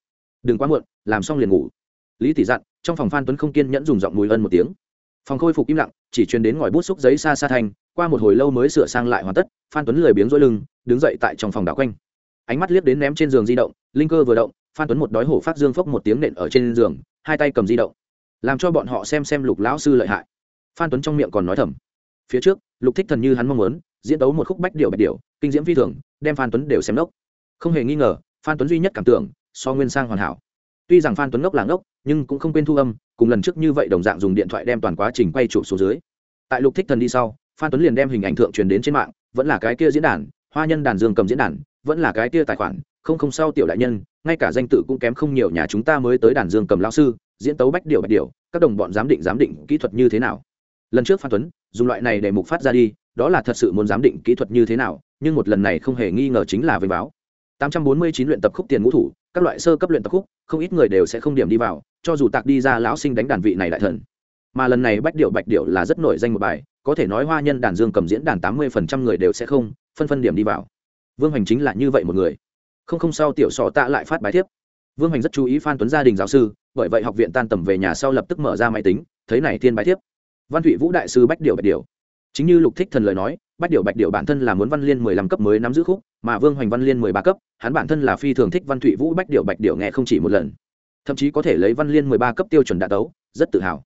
Đừng quá muộn, làm xong liền ngủ. Lý tỷ dặn, trong phòng phan tuấn không kiên nhẫn dùng giọng mùi ân một tiếng phòng khôi phục im lặng, chỉ truyền đến ngòi bút xúc giấy xa xa thành, qua một hồi lâu mới sửa sang lại hoàn tất, phan tuấn lười biếng dối lưng, đứng dậy tại trong phòng đảo quanh. Ánh mắt liếc đến ném trên giường di động, linh cơ vừa động, phan tuấn một đói hổ phát dương phốc một tiếng nện ở trên giường, hai tay cầm di động. Làm cho bọn họ xem xem lục lão sư lợi hại. Phan tuấn trong miệng còn nói thầm. Phía trước, lục thích thần như hắn mong muốn, diễn đấu một khúc bách điệu bạch điệu, kinh diễm phi thường, đem phan tuấn đều xem đốc. Không hề nghi ngờ, phan tuấn duy nhất cảm tưởng, so nguyên sang hoàn hảo tuy rằng phan tuấn ngốc là ngốc, nhưng cũng không quên thu âm, cùng lần trước như vậy đồng dạng dùng điện thoại đem toàn quá trình quay chụp xuống dưới. Tại lục thích thần đi sau, phan tuấn liền đem hình ảnh thượng truyền đến trên mạng, vẫn là cái kia diễn đàn, hoa nhân đàn dương cầm diễn đàn, vẫn là cái kia tài khoản, không không sau tiểu đại nhân, ngay cả danh tự cũng kém không nhiều nhà chúng ta mới tới đàn dương cầm lao sư, diễn tấu bách điệu bạch điệu các đồng bọn giám định giám định kỹ thuật như thế nào? Lần trước phan tuấn, dùng loại này để mục phát ra đi, đó là thật sự muốn giám định kỹ thuật như thế nào, nhưng một lần này không hề nghi ngờ chính là vinh báo. 849 luyện tập khúc tiền ngũ thủ, các loại sơ cấp luyện tập khúc, không ít người đều sẽ không điểm đi vào, cho dù tạc đi ra lão sinh đánh đàn vị này đại thần. Mà lần này bách điệu bạch điệu là rất nổi danh một bài, có thể nói hoa nhân đàn dương cầm diễn đàn 80% người đều sẽ không phân phân điểm đi vào. Vương hành chính là như vậy một người. Không không sau tiểu sọ tạ lại phát bài thiếp vương hành rất chú ý phan tuấn gia đình giáo sư, bởi vậy học viện tan tầm về nhà sau lập tức mở ra máy tính, thấy này thiên bài thiếp văn thụy vũ đại sư bách điệu bạch điệu chính như lục thích thần lời nói, bách điệu bạch điệu bản thân là muốn văn liên mười lăm cấp mới nắm giữ khúc, mà vương hoành văn liên mười ba cấp, hắn bản thân là phi thường thích văn thụy vũ bách điệu bạch điệu nghe không chỉ một lần. Thậm chí có thể lấy văn liên mười ba cấp tiêu chuẩn đạn tấu rất tự hào.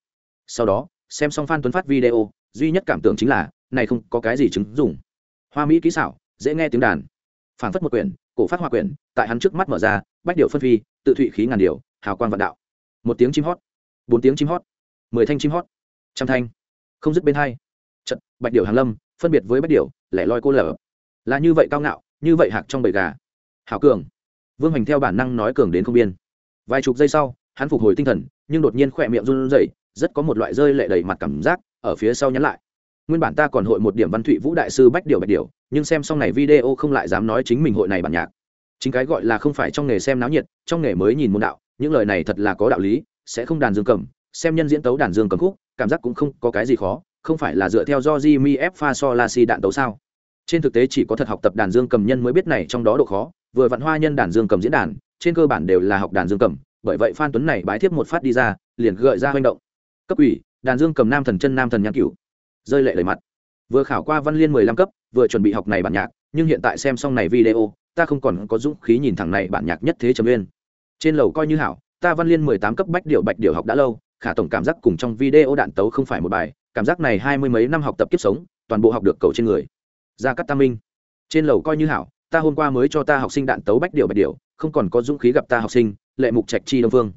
Sau đó, xem xong phan tuấn phát video, duy nhất cảm tưởng chính là, này không có cái gì chứng dùng hoa mỹ kỹ xảo, dễ nghe tiếng đàn. Phản phất một quyển, cổ phát hoa quyển, tại hắn trước mắt mở ra, bách điệu phân phi, tự thụy khí ngàn điều, hào quang vạn đạo. Một tiếng chim hót, bốn tiếng chim hót, mười thanh chim hót, trăm thanh, không dứt bên hai chật bạch điểu hàng lâm phân biệt với bách điểu lẻ loi cô lở. Là như vậy cao ngạo như vậy hạc trong bầy gà. Hảo cường. Vương hành theo bản năng nói cường đến không biên. Vài chục giây sau hắn phục hồi tinh thần nhưng đột nhiên khỏe miệng run rẩy rất có một loại rơi lệ đầy mặt cảm giác ở phía sau nhắn lại. Nguyên bản ta còn hội một điểm văn thụy vũ đại sư bách điều bạch điều, nhưng xem xong này video không lại dám nói chính mình hội này bản nhạc. Chính cái gọi là không phải trong nghề xem náo nhiệt trong nghề mới nhìn môn đạo những lời này thật là có đạo lý sẽ không đàn dương cầm xem nhân diễn tấu đàn dương cầm khúc cảm giác cũng không có cái gì khó không phải là dựa theo do Jimmy F. Fa so la si đạn tấu sao? Trên thực tế chỉ có thật học tập đàn dương cầm nhân mới biết này trong đó độ khó, vừa vặn hoa nhân đàn dương cầm diễn đàn, trên cơ bản đều là học đàn dương cầm, bởi vậy phan tuấn này bái thiếp một phát đi ra, liền gợi ra hành động. Cấp ủy, đàn dương cầm nam thần chân nam thần nhãn cửu. Rơi lệ lời mặt. Vừa khảo qua văn liên mười lăm cấp, vừa chuẩn bị học này bản nhạc, nhưng hiện tại xem xong này video, ta không còn có dũng khí nhìn thẳng này bản nhạc nhất thế trầm nguyên. trên lầu coi như hảo, ta văn liên mười tám cấp bách điệu bạch điệu học đã lâu, khả tổng cảm giác cùng trong video đạn tấu không phải một bài cảm giác này hai mươi mấy năm học tập kiếp sống, toàn bộ học được cầu trên người. Gia cắt tam minh, trên lầu coi như hảo, ta hôm qua mới cho ta học sinh đạn tấu bách điều bạch điều không còn có dũng khí gặp ta học sinh, lệ mục trạch chi đông phương.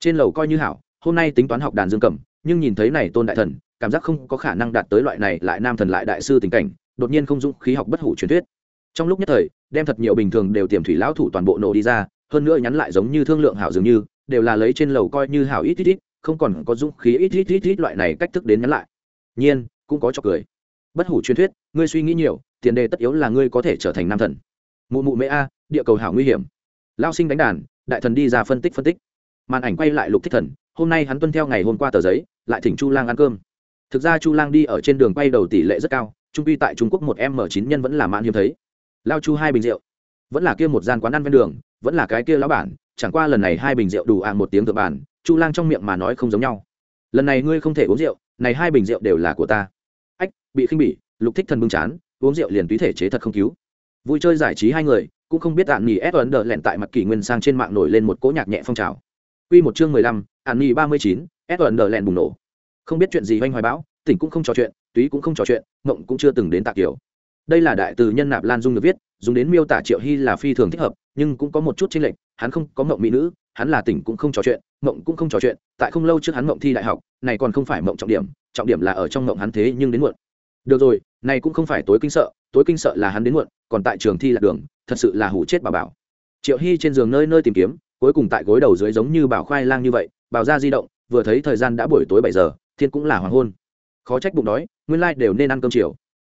Trên lầu coi như hảo, hôm nay tính toán học đàn dương cầm, nhưng nhìn thấy này tôn đại thần, cảm giác không có khả năng đạt tới loại này lại nam thần lại đại sư tình cảnh, đột nhiên không dũng khí học bất hủ truyền thuyết. Trong lúc nhất thời, đem thật nhiều bình thường đều tiềm thủy lão thủ toàn bộ nổ đi ra, hơn nữa nhắn lại giống như thương lượng hảo dường như, đều là lấy trên lầu coi như hảo ít ít ít, không còn có dũng khí ít ít ít ít loại này cách thức đến nhắn lại nhiên, cũng có cho cười. Bất hủ truyền thuyết, ngươi suy nghĩ nhiều, tiền đề tất yếu là ngươi có thể trở thành nam thần. Mụ mụ mễ a, địa cầu hảo nguy hiểm. Lao sinh đánh đàn, đại thần đi ra phân tích phân tích. Màn ảnh quay lại lục thích thần, hôm nay hắn tuân theo ngày hôm qua tờ giấy, lại thỉnh chu lang ăn cơm. Thực ra chu lang đi ở trên đường quay đầu tỷ lệ rất cao, trung quy tại trung quốc một m chín nhân vẫn là mãn hiếm thấy. Lao chu hai bình rượu. Vẫn là kia một gian quán ăn ven đường, vẫn là cái kia lão bản, chẳng qua lần này hai bình rượu đủ ạng một tiếng tự bản, chu lang trong miệng mà nói không giống nhau. Lần này ngươi không thể uống rượu này hai bình rượu đều là của ta. Ách bị khinh bỉ lục thích thần bưng chán uống rượu liền túy thể chế thật không cứu. Vui chơi giải trí hai người cũng không biết ạn nghỉ ép ấn đờ lẹn tại mặt kỷ nguyên sang trên mạng nổi lên một cỗ nhạc nhẹ phong trào. Quy một chương mười lăm, ạn nghỉ ba mươi chín, ép ấn đờ lẹn bùng nổ. Không biết chuyện gì hoành hoài bão tỉnh cũng không trò chuyện túy cũng không trò chuyện mộng cũng chưa từng đến tạ kiểu. Đây là đại từ nhân nạp lan dung được viết dùng đến miêu tả triệu hy là phi thường thích hợp nhưng cũng có một chút chênh lệch hắn không có mộng mỹ nữ hắn là tỉnh cũng không trò chuyện, mộng cũng không trò chuyện, tại không lâu trước hắn mộng thi đại học, này còn không phải mộng trọng điểm trọng điểm là ở trong mộng hắn thế nhưng đến muộn. Được rồi, này cũng không phải tối kinh sợ, tối kinh sợ là hắn đến muộn, còn tại trường thi lạc đường, thật sự là hủ chết bà bảo. Triệu hy trên giường nơi nơi tìm kiếm, cuối cùng tại gối đầu dưới giống như bảo khoai lang như vậy, bảo ra di động, vừa thấy thời gian đã buổi tối bảy giờ, thiên cũng là hoàng hôn. Khó trách bụng đói, nguyên lai đều nên ăn cơm chiều.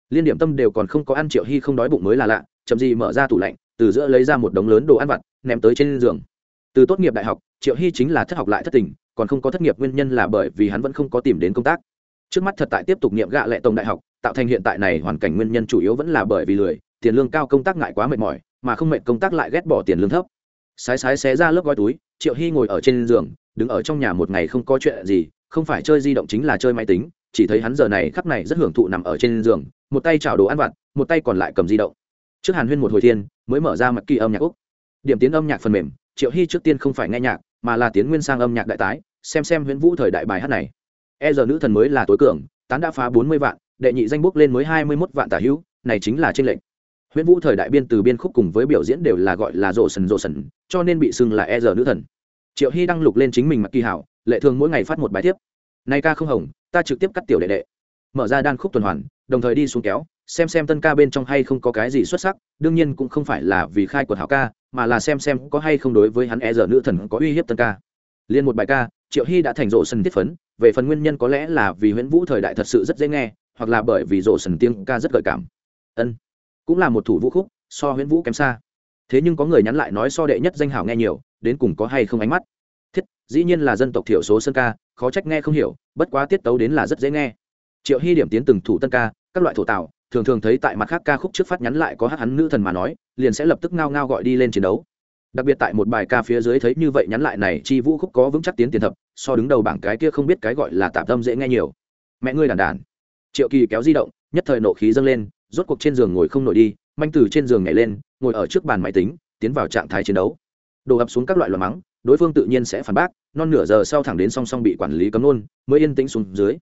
Liên điểm tâm đều còn không có ăn, triệu hy không đói bụng mới là lạ, chậm gì mở ra tủ lạnh, từ giữa lấy ra một đống lớn đồ ăn vặt, ném tới trên giường từ tốt nghiệp đại học, triệu hy chính là thất học lại thất tình, còn không có thất nghiệp nguyên nhân là bởi vì hắn vẫn không có tìm đến công tác. Trước mắt thật tại tiếp tục nghiệm gạ lệ tổng đại học, tạo thành hiện tại này hoàn cảnh nguyên nhân chủ yếu vẫn là bởi vì lười, tiền lương cao công tác ngại quá mệt mỏi, mà không mệt công tác lại ghét bỏ tiền lương thấp. Sái sái xé ra lớp gói túi, triệu hy ngồi ở trên giường, đứng ở trong nhà một ngày không có chuyện gì, không phải chơi di động chính là chơi máy tính, chỉ thấy hắn giờ này khắp này rất hưởng thụ nằm ở trên giường, một tay chào đồ ăn vặt, một tay còn lại cầm di động. Trước hàn huyên một hồi thiên, mới mở ra mặt kỳ âm nhạc úc. Điểm tiến âm nhạc phần mềm triệu hy trước tiên không phải nghe nhạc, mà là tiến nguyên sang âm nhạc đại tái, xem xem huyễn vũ thời đại bài hát này. E giờ nữ thần mới là tối cường, tán đã phá bốn mươi vạn, đệ nhị danh bốc lên mới hai mươi mốt vạn tả hữu, này chính là trên lệnh huyễn vũ thời đại biên từ biên khúc cùng với biểu diễn đều là gọi là rổ sần rổ sần cho nên bị xưng là e giờ nữ thần. Triệu hy đăng lục lên chính mình mặc kỳ hảo, lệ thường mỗi ngày phát một bài tiếp. Nay ca không hồng ta trực tiếp cắt tiểu đệ đệ. Mở ra đan khúc tuần hoàn, đồng thời đi xuống kéo, xem xem tân ca bên trong hay không có cái gì xuất sắc, đương nhiên cũng không phải là vì khai quật hảo ca mà là xem xem có hay không đối với hắn e giờ nữ thần có uy hiếp tân ca. Liên một bài ca, triệu hy đã thành rộ sần thiết phấn, về phần nguyên nhân có lẽ là vì huyễn vũ thời đại thật sự rất dễ nghe, hoặc là bởi vì rộ sần tiếng ca rất gợi cảm. Ân, cũng là một thủ vũ khúc, so huyễn vũ kém xa. Thế nhưng có người nhắn lại nói so đệ nhất danh hảo nghe nhiều, đến cùng có hay không ánh mắt? Thiết, dĩ nhiên là dân tộc thiểu số sơn ca, khó trách nghe không hiểu, bất quá tiết tấu đến là rất dễ nghe. Triệu hy điểm tiến từng thủ tân ca, các loại thổ tạo thường thường thấy tại mặt khác ca khúc trước phát nhắn lại có hát hắn nữ thần mà nói, liền sẽ lập tức ngao ngao gọi đi lên chiến đấu. Đặc biệt tại một bài ca phía dưới thấy như vậy nhắn lại này, chi vũ khúc có vững chắc tiến tiền thập, so đứng đầu bảng cái kia không biết cái gọi là tạm tâm dễ nghe nhiều. Mẹ ngươi đàn đàn. Triệu kỳ kéo di động, nhất thời nộ khí dâng lên, rốt cuộc trên giường ngồi không nổi đi, manh từ trên giường nhảy lên, ngồi ở trước bàn máy tính, tiến vào trạng thái chiến đấu. Đổ ập xuống các loại loại mắng, đối phương tự nhiên sẽ phản bác, non nửa giờ sau thẳng đến song song bị quản lý cấm nôn mới yên tĩnh xuống dưới.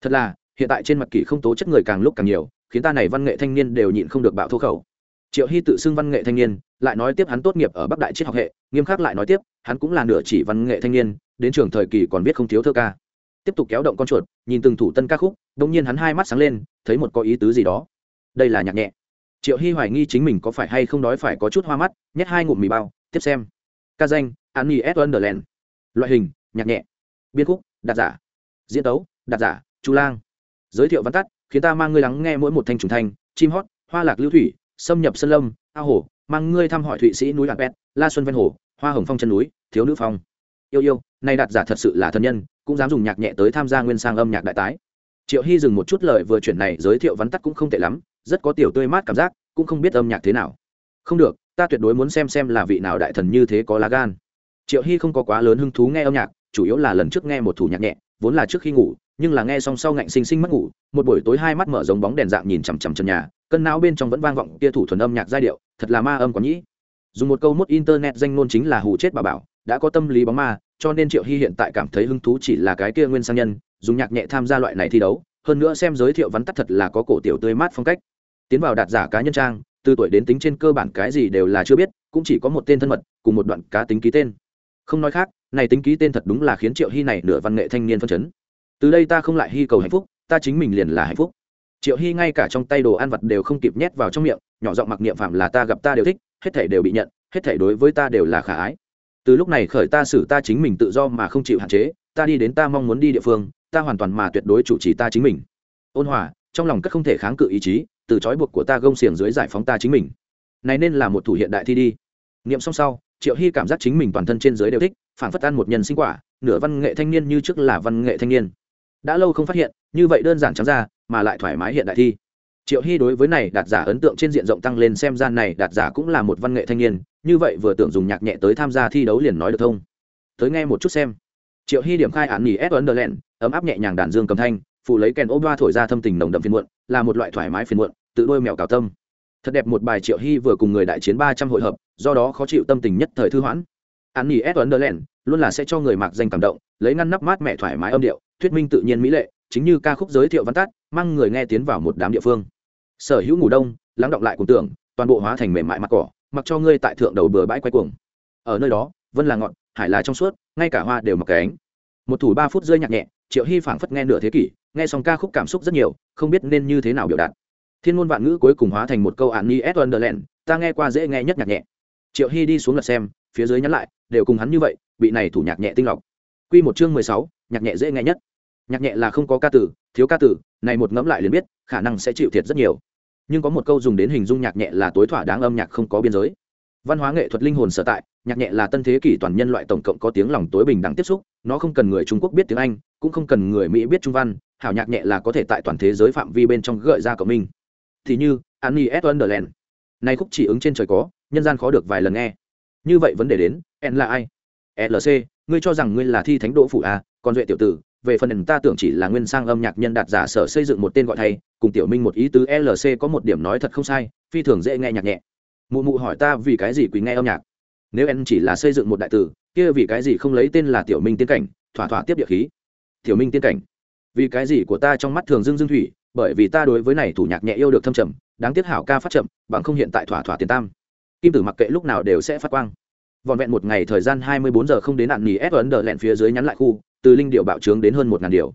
Thật là, hiện tại trên mặt kỳ không tố chất người càng lúc càng nhiều khiến ta này văn nghệ thanh niên đều nhịn không được bạo thô khẩu triệu hy tự xưng văn nghệ thanh niên lại nói tiếp hắn tốt nghiệp ở bắc đại triết học hệ nghiêm khắc lại nói tiếp hắn cũng là nửa chỉ văn nghệ thanh niên đến trường thời kỳ còn biết không thiếu thơ ca tiếp tục kéo động con chuột nhìn từng thủ tân ca khúc đông nhiên hắn hai mắt sáng lên thấy một có ý tứ gì đó đây là nhạc nhẹ triệu hy hoài nghi chính mình có phải hay không đói phải có chút hoa mắt nhét hai ngụm mì bao tiếp xem ca danh Annie S. Wonderland. Loại hình, nhạc nhẹ. Biên khúc, đạt giả. Diễn tấu, đạt giả, Chu Lang. Giới thiệu văn tắt, khiến ta mang ngươi lắng nghe mỗi một thanh trùng thanh, chim hót, hoa lạc lưu thủy, xâm nhập sân lâm, ao hồ, mang ngươi thăm hỏi thụy sĩ núi Lạc bét, La Xuân ven hồ, hoa hồng phong chân núi, thiếu nữ phong. Yêu yêu, này đạt giả thật sự là thân nhân, cũng dám dùng nhạc nhẹ tới tham gia nguyên sang âm nhạc đại tái. Triệu Hy dừng một chút lời vừa chuyển này giới thiệu vắn tắt cũng không tệ lắm, rất có tiểu tươi mát cảm giác, cũng không biết âm nhạc thế nào. Không được, ta tuyệt đối muốn xem xem là vị nào đại thần như thế có lá gan triệu hy không có quá lớn hứng thú nghe âm nhạc chủ yếu là lần trước nghe một thủ nhạc nhẹ vốn là trước khi ngủ nhưng là nghe xong sau ngạnh sinh sinh mất ngủ, một buổi tối hai mắt mở giống bóng đèn dạng nhìn chằm chằm trần nhà, cân não bên trong vẫn vang vọng kia thủ thuần âm nhạc giai điệu, thật là ma âm có nhĩ. Dùng một câu mốt internet danh ngôn chính là hù chết bà bảo, đã có tâm lý bóng ma, cho nên triệu hy hiện tại cảm thấy hứng thú chỉ là cái kia nguyên sang nhân, dùng nhạc nhẹ tham gia loại này thi đấu, hơn nữa xem giới thiệu vắn tắt thật là có cổ tiểu tươi mát phong cách. Tiến vào đạt giả cá nhân trang, từ tuổi đến tính trên cơ bản cái gì đều là chưa biết, cũng chỉ có một tên thân mật, cùng một đoạn cá tính ký tên. Không nói khác, này tính ký tên thật đúng là khiến triệu hy này nửa văn nghệ thanh niên phân chấn từ đây ta không lại hy cầu hạnh phúc, ta chính mình liền là hạnh phúc. Triệu hy ngay cả trong tay đồ ăn vặt đều không kịp nhét vào trong miệng, nhỏ giọng mặc niệm phạm là ta gặp ta đều thích, hết thể đều bị nhận, hết thể đối với ta đều là khả ái. Từ lúc này khởi ta xử ta chính mình tự do mà không chịu hạn chế, ta đi đến ta mong muốn đi địa phương, ta hoàn toàn mà tuyệt đối chủ trì ta chính mình. Ôn hòa, trong lòng cất không thể kháng cự ý chí, từ trói buộc của ta gông xiềng dưới giải phóng ta chính mình. Này nên là một thủ hiện đại thi đi. Niệm xong sau, triệu hy cảm giác chính mình toàn thân trên dưới đều thích phản phất ăn một nhân sinh quả, nửa văn nghệ thanh niên như trước là văn nghệ thanh niên đã lâu không phát hiện, như vậy đơn giản trắng ra, mà lại thoải mái hiện đại thi. Triệu hy đối với này đạt giả ấn tượng trên diện rộng tăng lên xem ra này đạt giả cũng là một văn nghệ thanh niên, như vậy vừa tưởng dùng nhạc nhẹ tới tham gia thi đấu liền nói được thông. Tới nghe một chút xem. Triệu hy điểm khai án nghỉ s underland, ấm áp nhẹ nhàng đàn dương cầm thanh, phụ lấy kèn ô ba thổi ra thâm tình nồng đậm phiền muộn, là một loại thoải mái phiền muộn, tự đôi mèo cào tâm. Thật đẹp một bài triệu hy vừa cùng người đại chiến ba trăm hội hợp, do đó khó chịu tâm tình nhất thời thư hoãn. Án nghỉ s underland, luôn là sẽ cho người mặc danh cảm động, lấy ngăn nắp mát mẹ thoải mái âm điệu thuyết minh tự nhiên mỹ lệ, chính như ca khúc giới thiệu văn tát mang người nghe tiến vào một đám địa phương. Sở hữu ngủ đông, lắng động lại cùng tưởng, toàn bộ hóa thành mềm mại mặt cỏ, mặc cho ngươi tại thượng đầu bờ bãi quay cuồng. Ở nơi đó, vân là ngọn, hải là trong suốt, ngay cả hoa đều mặc cánh một thủ ba phút rơi nhạc nhẹ, triệu hy phảng phất nghe nửa thế kỷ, nghe xong ca khúc cảm xúc rất nhiều, không biết nên như thế nào biểu đạt. Thiên ngôn vạn ngữ cuối cùng hóa thành một câu ạn ni s wonderland ta nghe qua dễ nghe nhất nhạc nhẹ. Triệu hy đi xuống lật xem, phía dưới nhắn lại, đều cùng hắn như vậy, bị này thủ nhạc nhẹ tinh lọc quy một chương mười sáu, nhạc nhẹ dễ nghe nhất. Nhạc nhẹ là không có ca tử, thiếu ca tử, này một ngẫm lại liền biết, khả năng sẽ chịu thiệt rất nhiều. Nhưng có một câu dùng đến hình dung nhạc nhẹ là tối thỏa đáng âm nhạc không có biên giới. Văn hóa nghệ thuật linh hồn sở tại, nhạc nhẹ là tân thế kỷ toàn nhân loại tổng cộng có tiếng lòng tối bình đẳng tiếp xúc, nó không cần người trung quốc biết tiếng anh, cũng không cần người mỹ biết trung văn, hảo nhạc nhẹ là có thể tại toàn thế giới phạm vi bên trong gợi ra của mình. thì như, annie s. Wonderland. Này khúc chỉ ứng trên trời có, nhân gian khó được vài lần nghe. Như vậy vấn đề đến, n là ai? Lc ngươi cho rằng ngươi là thi thánh đỗ phủ à? còn duệ tiểu tử, về phần ta tưởng chỉ là nguyên sang âm nhạc nhân đạt giả sở xây dựng một tên gọi thay cùng tiểu minh một ý tứ lc có một điểm nói thật không sai, phi thường dễ nghe nhạc nhẹ. Mụ mụ hỏi ta vì cái gì quý nghe âm nhạc? Nếu em chỉ là xây dựng một đại tử, kia vì cái gì không lấy tên là tiểu minh tiên cảnh, thỏa thỏa tiếp địa khí? Tiểu minh tiên cảnh. Vì cái gì của ta trong mắt thường dương dương thủy, bởi vì ta đối với này thủ nhạc nhẹ yêu được thâm trầm, đáng tiếc hảo ca phát chậm, bằng không hiện tại thỏa thỏa tiền tam. Kim tử mặc kệ lúc nào đều sẽ phát quang vòn vẹn một ngày thời gian hai mươi bốn giờ không đến nạn nghỉ ép ấn đờ lẹn phía dưới nhắn lại khu, từ linh điệu bạo trướng đến hơn một ngàn điều.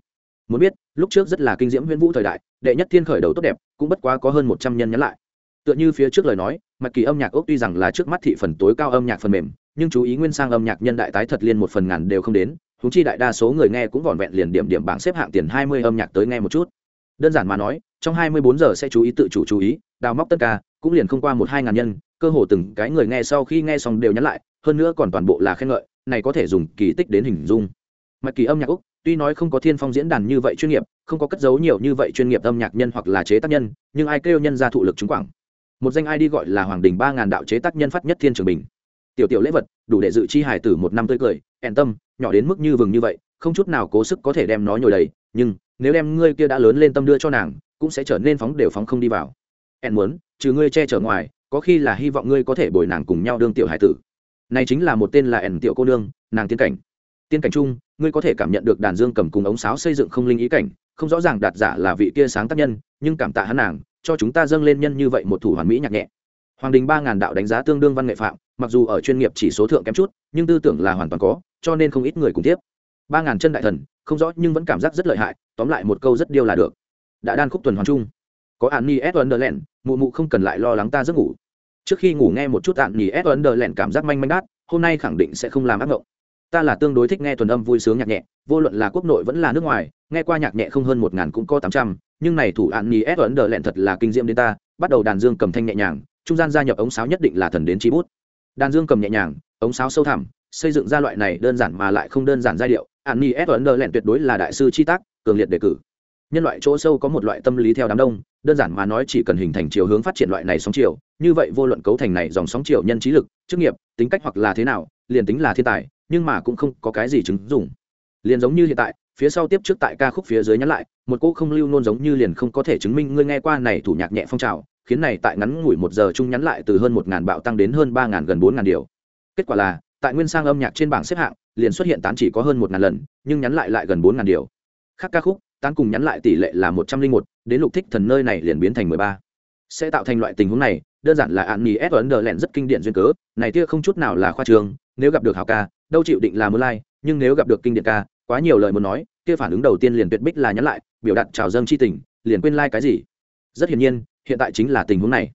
Muốn biết, lúc trước rất là kinh diễm huyễn vũ thời đại, đệ nhất thiên khởi đầu tốt đẹp, cũng bất quá có hơn một trăm nhân nhắn lại. Tựa như phía trước lời nói mặc kỳ âm nhạc ốc tuy rằng là trước mắt thị phần tối cao âm nhạc phần mềm, nhưng chú ý nguyên sang âm nhạc nhân đại tái thật liên một phần ngàn đều không đến húng chi đại đa số người nghe cũng vỏn vẹn liền điểm điểm bảng xếp hạng tiền hai mươi âm nhạc tới nghe một chút. Đơn giản mà nói, trong hai mươi bốn giờ sẽ chú ý tự chủ chú ý, đào móc tất cả, cũng liền không qua một hai ngàn nhân, cơ hồ từng cái người nghe sau khi nghe xong đều nhắn lại hơn nữa còn toàn bộ là khen ngợi, này có thể dùng kỳ tích đến hình dung. Mặt kỳ âm nhạc úc, tuy nói không có thiên phong diễn đàn như vậy chuyên nghiệp, không có cất giấu nhiều như vậy chuyên nghiệp âm nhạc nhân hoặc là chế tác nhân, nhưng ai kêu nhân ra thụ lực chứng quảng. Một danh ai đi gọi là hoàng đình ba ngàn đạo chế tác nhân phát nhất thiên trường bình. Tiểu tiểu lễ vật, đủ để dự chi hài tử một năm tươi cười ẻn tâm, nhỏ đến mức như vừng như vậy, không chút nào cố sức có thể đem nó nhồi đầy, nhưng, nếu đem ngươi kia đã lớn lên tâm đưa cho nàng, cũng sẽ trở nên phóng đều phóng không đi vào. Ẻn muốn, trừ ngươi che chở ngoài, có khi là hy vọng ngươi có thể bồi nàng cùng nhau đương tiểu hải tử này chính là một tên là ẻn tiểu cô nương nàng tiên cảnh. Tiên cảnh chung ngươi có thể cảm nhận được đàn dương cầm cùng ống sáo xây dựng không linh ý cảnh không rõ ràng đạt giả là vị kia sáng tác nhân nhưng cảm tạ hắn nàng cho chúng ta dâng lên nhân như vậy một thủ hoàn mỹ nhạc nhẹ. Hoàng đình ba ngàn đạo đánh giá tương đương văn nghệ phạm mặc dù ở chuyên nghiệp chỉ số thượng kém chút nhưng tư tưởng là hoàn toàn có cho nên không ít người cùng tiếp. Ba ngàn chân đại thần không rõ nhưng vẫn cảm giác rất lợi hại tóm lại một câu rất điêu là được. Đã đan khúc tuần hoàn chung. Có an ni s lẹn, mụ mụ không cần lại lo lắng ta giấc ngủ trước khi ngủ nghe một chút tạn nhì ép ấn đờ lẹn cảm giác manh manh đát, hôm nay khẳng định sẽ không làm ác mộng ta là tương đối thích nghe thuần âm vui sướng nhạc nhẹ, vô luận là quốc nội vẫn là nước ngoài, nghe qua nhạc nhẹ không hơn một ngàn cũng có tám trăm, nhưng này thủ ạn nhì ép ấn đờ lẹn thật là kinh diễm đến ta, bắt đầu đàn dương cầm thanh nhẹ nhàng, trung gian gia nhập ống sáo nhất định là thần đến chi bút. Đàn dương cầm nhẹ nhàng, ống sáo sâu thẳm, xây dựng ra loại này đơn giản mà lại không đơn giản giai điệu, ạn nhì ép ấn đờ lẹn tuyệt đối là đại sư chi tác, cường liệt đề cử. Nhân loại chỗ sâu có một loại tâm lý theo đám đông, đơn giản mà nói chỉ cần hình thành chiều hướng phát triển loại này sóng chiều như vậy vô luận cấu thành này dòng sóng chiều nhân trí lực, chức nghiệp, tính cách hoặc là thế nào, liền tính là thiên tài, nhưng mà cũng không có cái gì chứng dùng. liền giống như hiện tại, phía sau tiếp trước tại ca khúc phía dưới nhắn lại, một cô không lưu nôn giống như liền không có thể chứng minh ngươi nghe qua này thủ nhạc nhẹ phong trào, khiến này tại ngắn ngủi một giờ chung nhắn lại từ hơn một ngàn bạo tăng đến hơn ba ngàn gần bốn ngàn điều. Kết quả là, tại nguyên sang âm nhạc trên bảng xếp hạng, liền xuất hiện tán chỉ có hơn một ngàn lần, nhưng nhắn lại lại gần bốn ngàn điều. Khác ca khúc, tán cùng nhắn lại tỷ lệ là một trăm linh một, đến lục thích thần nơi này liền biến thành mười ba. Sẽ tạo thành loại tình huống này đơn giản là ạn nhì s ấn đờ lẹn rất kinh điển duyên cớ, này tia không chút nào là khoa trường, nếu gặp được hào ca, đâu chịu định là mưa lai nhưng nếu gặp được kinh điển ca, quá nhiều lời muốn nói, kia phản ứng đầu tiên liền tuyệt bích là nhắn lại, biểu đạt trào dâng chi tình, liền quên lai、like、cái gì. Rất hiển nhiên, hiện tại chính là tình huống này.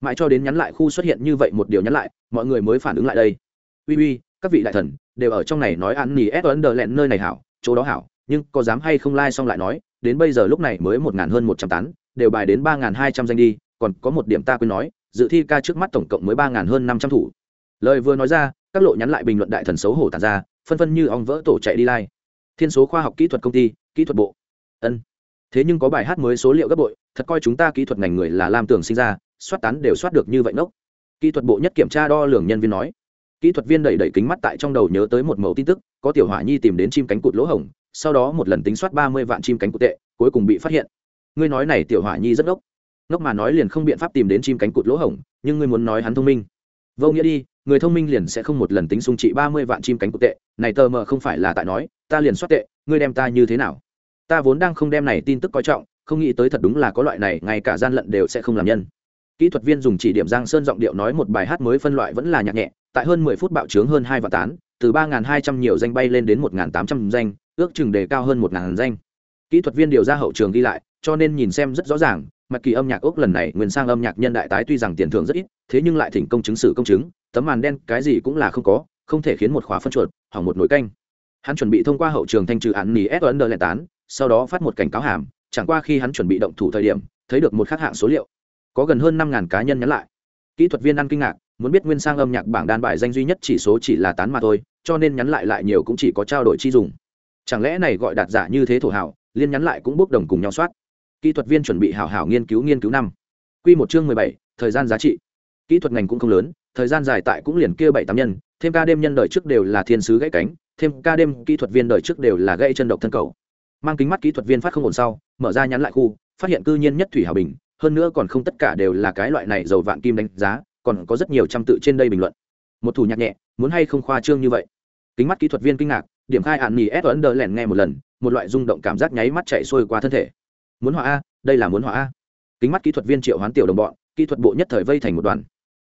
Mãi cho đến nhắn lại khu xuất hiện như vậy một điều nhắn lại, mọi người mới phản ứng lại đây. Uy uy, các vị đại thần, đều ở trong này nói ăn nỉ ép ấn đờ lẹn nơi này hảo, chỗ đó hảo, nhưng có dám hay không lai、like、xong lại nói, đến bây giờ lúc này mới một ngàn hơn một trăm tán, đều bài đến ba ngàn hai trăm danh đi, còn có một điểm ta quên nói dự thi ca trước mắt tổng cộng mới ba ngàn hơn năm trăm thủ. Lời vừa nói ra, các lộ nhắn lại bình luận đại thần xấu hổ tàn ra, phân phân như ong vỡ tổ chạy đi lai. Thiên số khoa học kỹ thuật công ty, kỹ thuật bộ. Ân. Thế nhưng có bài hát mới số liệu gấp bội, thật coi chúng ta kỹ thuật ngành người là lam tưởng sinh ra, soát tán đều soát được như vậy nốc kỹ thuật bộ nhất kiểm tra đo lường nhân viên nói. Kỹ thuật viên đẩy đẩy kính mắt tại trong đầu nhớ tới một mẫu tin tức, có tiểu hỏa nhi tìm đến chim cánh cụt lỗ hổng, sau đó một lần tính soát ba mươi vạn chim cánh cụt tệ, cuối cùng bị phát hiện. Ngươi nói này tiểu hỏa nhi rất ốc ngốc mà nói liền không biện pháp tìm đến chim cánh cụt lỗ hổng, nhưng ngươi muốn nói hắn thông minh. Vô nghĩa đi, người thông minh liền sẽ không một lần tính sung trị ba mươi vạn chim cánh cụt tệ. Này tờ mờ không phải là tại nói, ta liền soát tệ, ngươi đem ta như thế nào? Ta vốn đang không đem này tin tức coi trọng, không nghĩ tới thật đúng là có loại này, ngay cả gian lận đều sẽ không làm nhân. Kỹ thuật viên dùng chỉ điểm giang sơn giọng điệu nói một bài hát mới phân loại vẫn là nhạc nhẹ, tại hơn mười phút bạo trướng hơn hai vạn tán, từ ba hai trăm nhiều danh bay lên đến một tám trăm danh, ước chừng đề cao hơn một danh. Kỹ thuật viên điều ra hậu trường ghi lại, cho nên nhìn xem rất rõ ràng mặt kỳ âm nhạc ốc lần này nguyên sang âm nhạc nhân đại tái tuy rằng tiền thưởng rất ít, thế nhưng lại thỉnh công chứng sự công chứng, tấm màn đen cái gì cũng là không có, không thể khiến một khóa phân chuột hỏng một nồi canh. Hắn chuẩn bị thông qua hậu trường thanh trừ án nỉ ép ấn đờ lẻ tán, sau đó phát một cảnh cáo hàm, chẳng qua khi hắn chuẩn bị động thủ thời điểm, thấy được một khác hạng số liệu. Có gần hơn năm ngàn cá nhân nhắn lại. Kỹ thuật viên ăn kinh ngạc, muốn biết nguyên sang âm nhạc bảng đan bài danh duy nhất chỉ số chỉ là tán mà thôi, cho nên nhắn lại lại nhiều cũng chỉ có trao đổi chi dùng. Chẳng lẽ này gọi đạt giả như thế thổ hảo liên nhắn lại cũng bốc đồng cùng nhau soát kỹ thuật viên chuẩn bị hảo hảo nghiên cứu nghiên cứu năm. Q một chương mười bảy, thời gian giá trị. Kỹ thuật ngành cũng không lớn, thời gian dài tại cũng liền kia bảy tám nhân, thêm ca đêm nhân đời trước đều là thiên sứ gãy cánh, thêm ca đêm kỹ thuật viên đời trước đều là gãy chân độc thân cầu. Mang kính mắt kỹ thuật viên phát không ổn sau, mở ra nhắn lại khu, phát hiện cư nhiên nhất thủy hảo bình, hơn nữa còn không tất cả đều là cái loại này dầu vạn kim đánh giá, còn có rất nhiều trăm tự trên đây bình luận. Một thủ nhạc nhẹ, muốn hay không khoa trương như vậy? Kính mắt kỹ thuật viên kinh ngạc, điểm khai ạn nhì ép ấn đờ lẻn nghe một lần, một loại rung động cảm giác nháy mắt chạy xuôi qua thân thể muốn họa a, đây là muốn họa a. Kính mắt kỹ thuật viên triệu hoán tiểu đồng bọn, kỹ thuật bộ nhất thời vây thành một đoàn.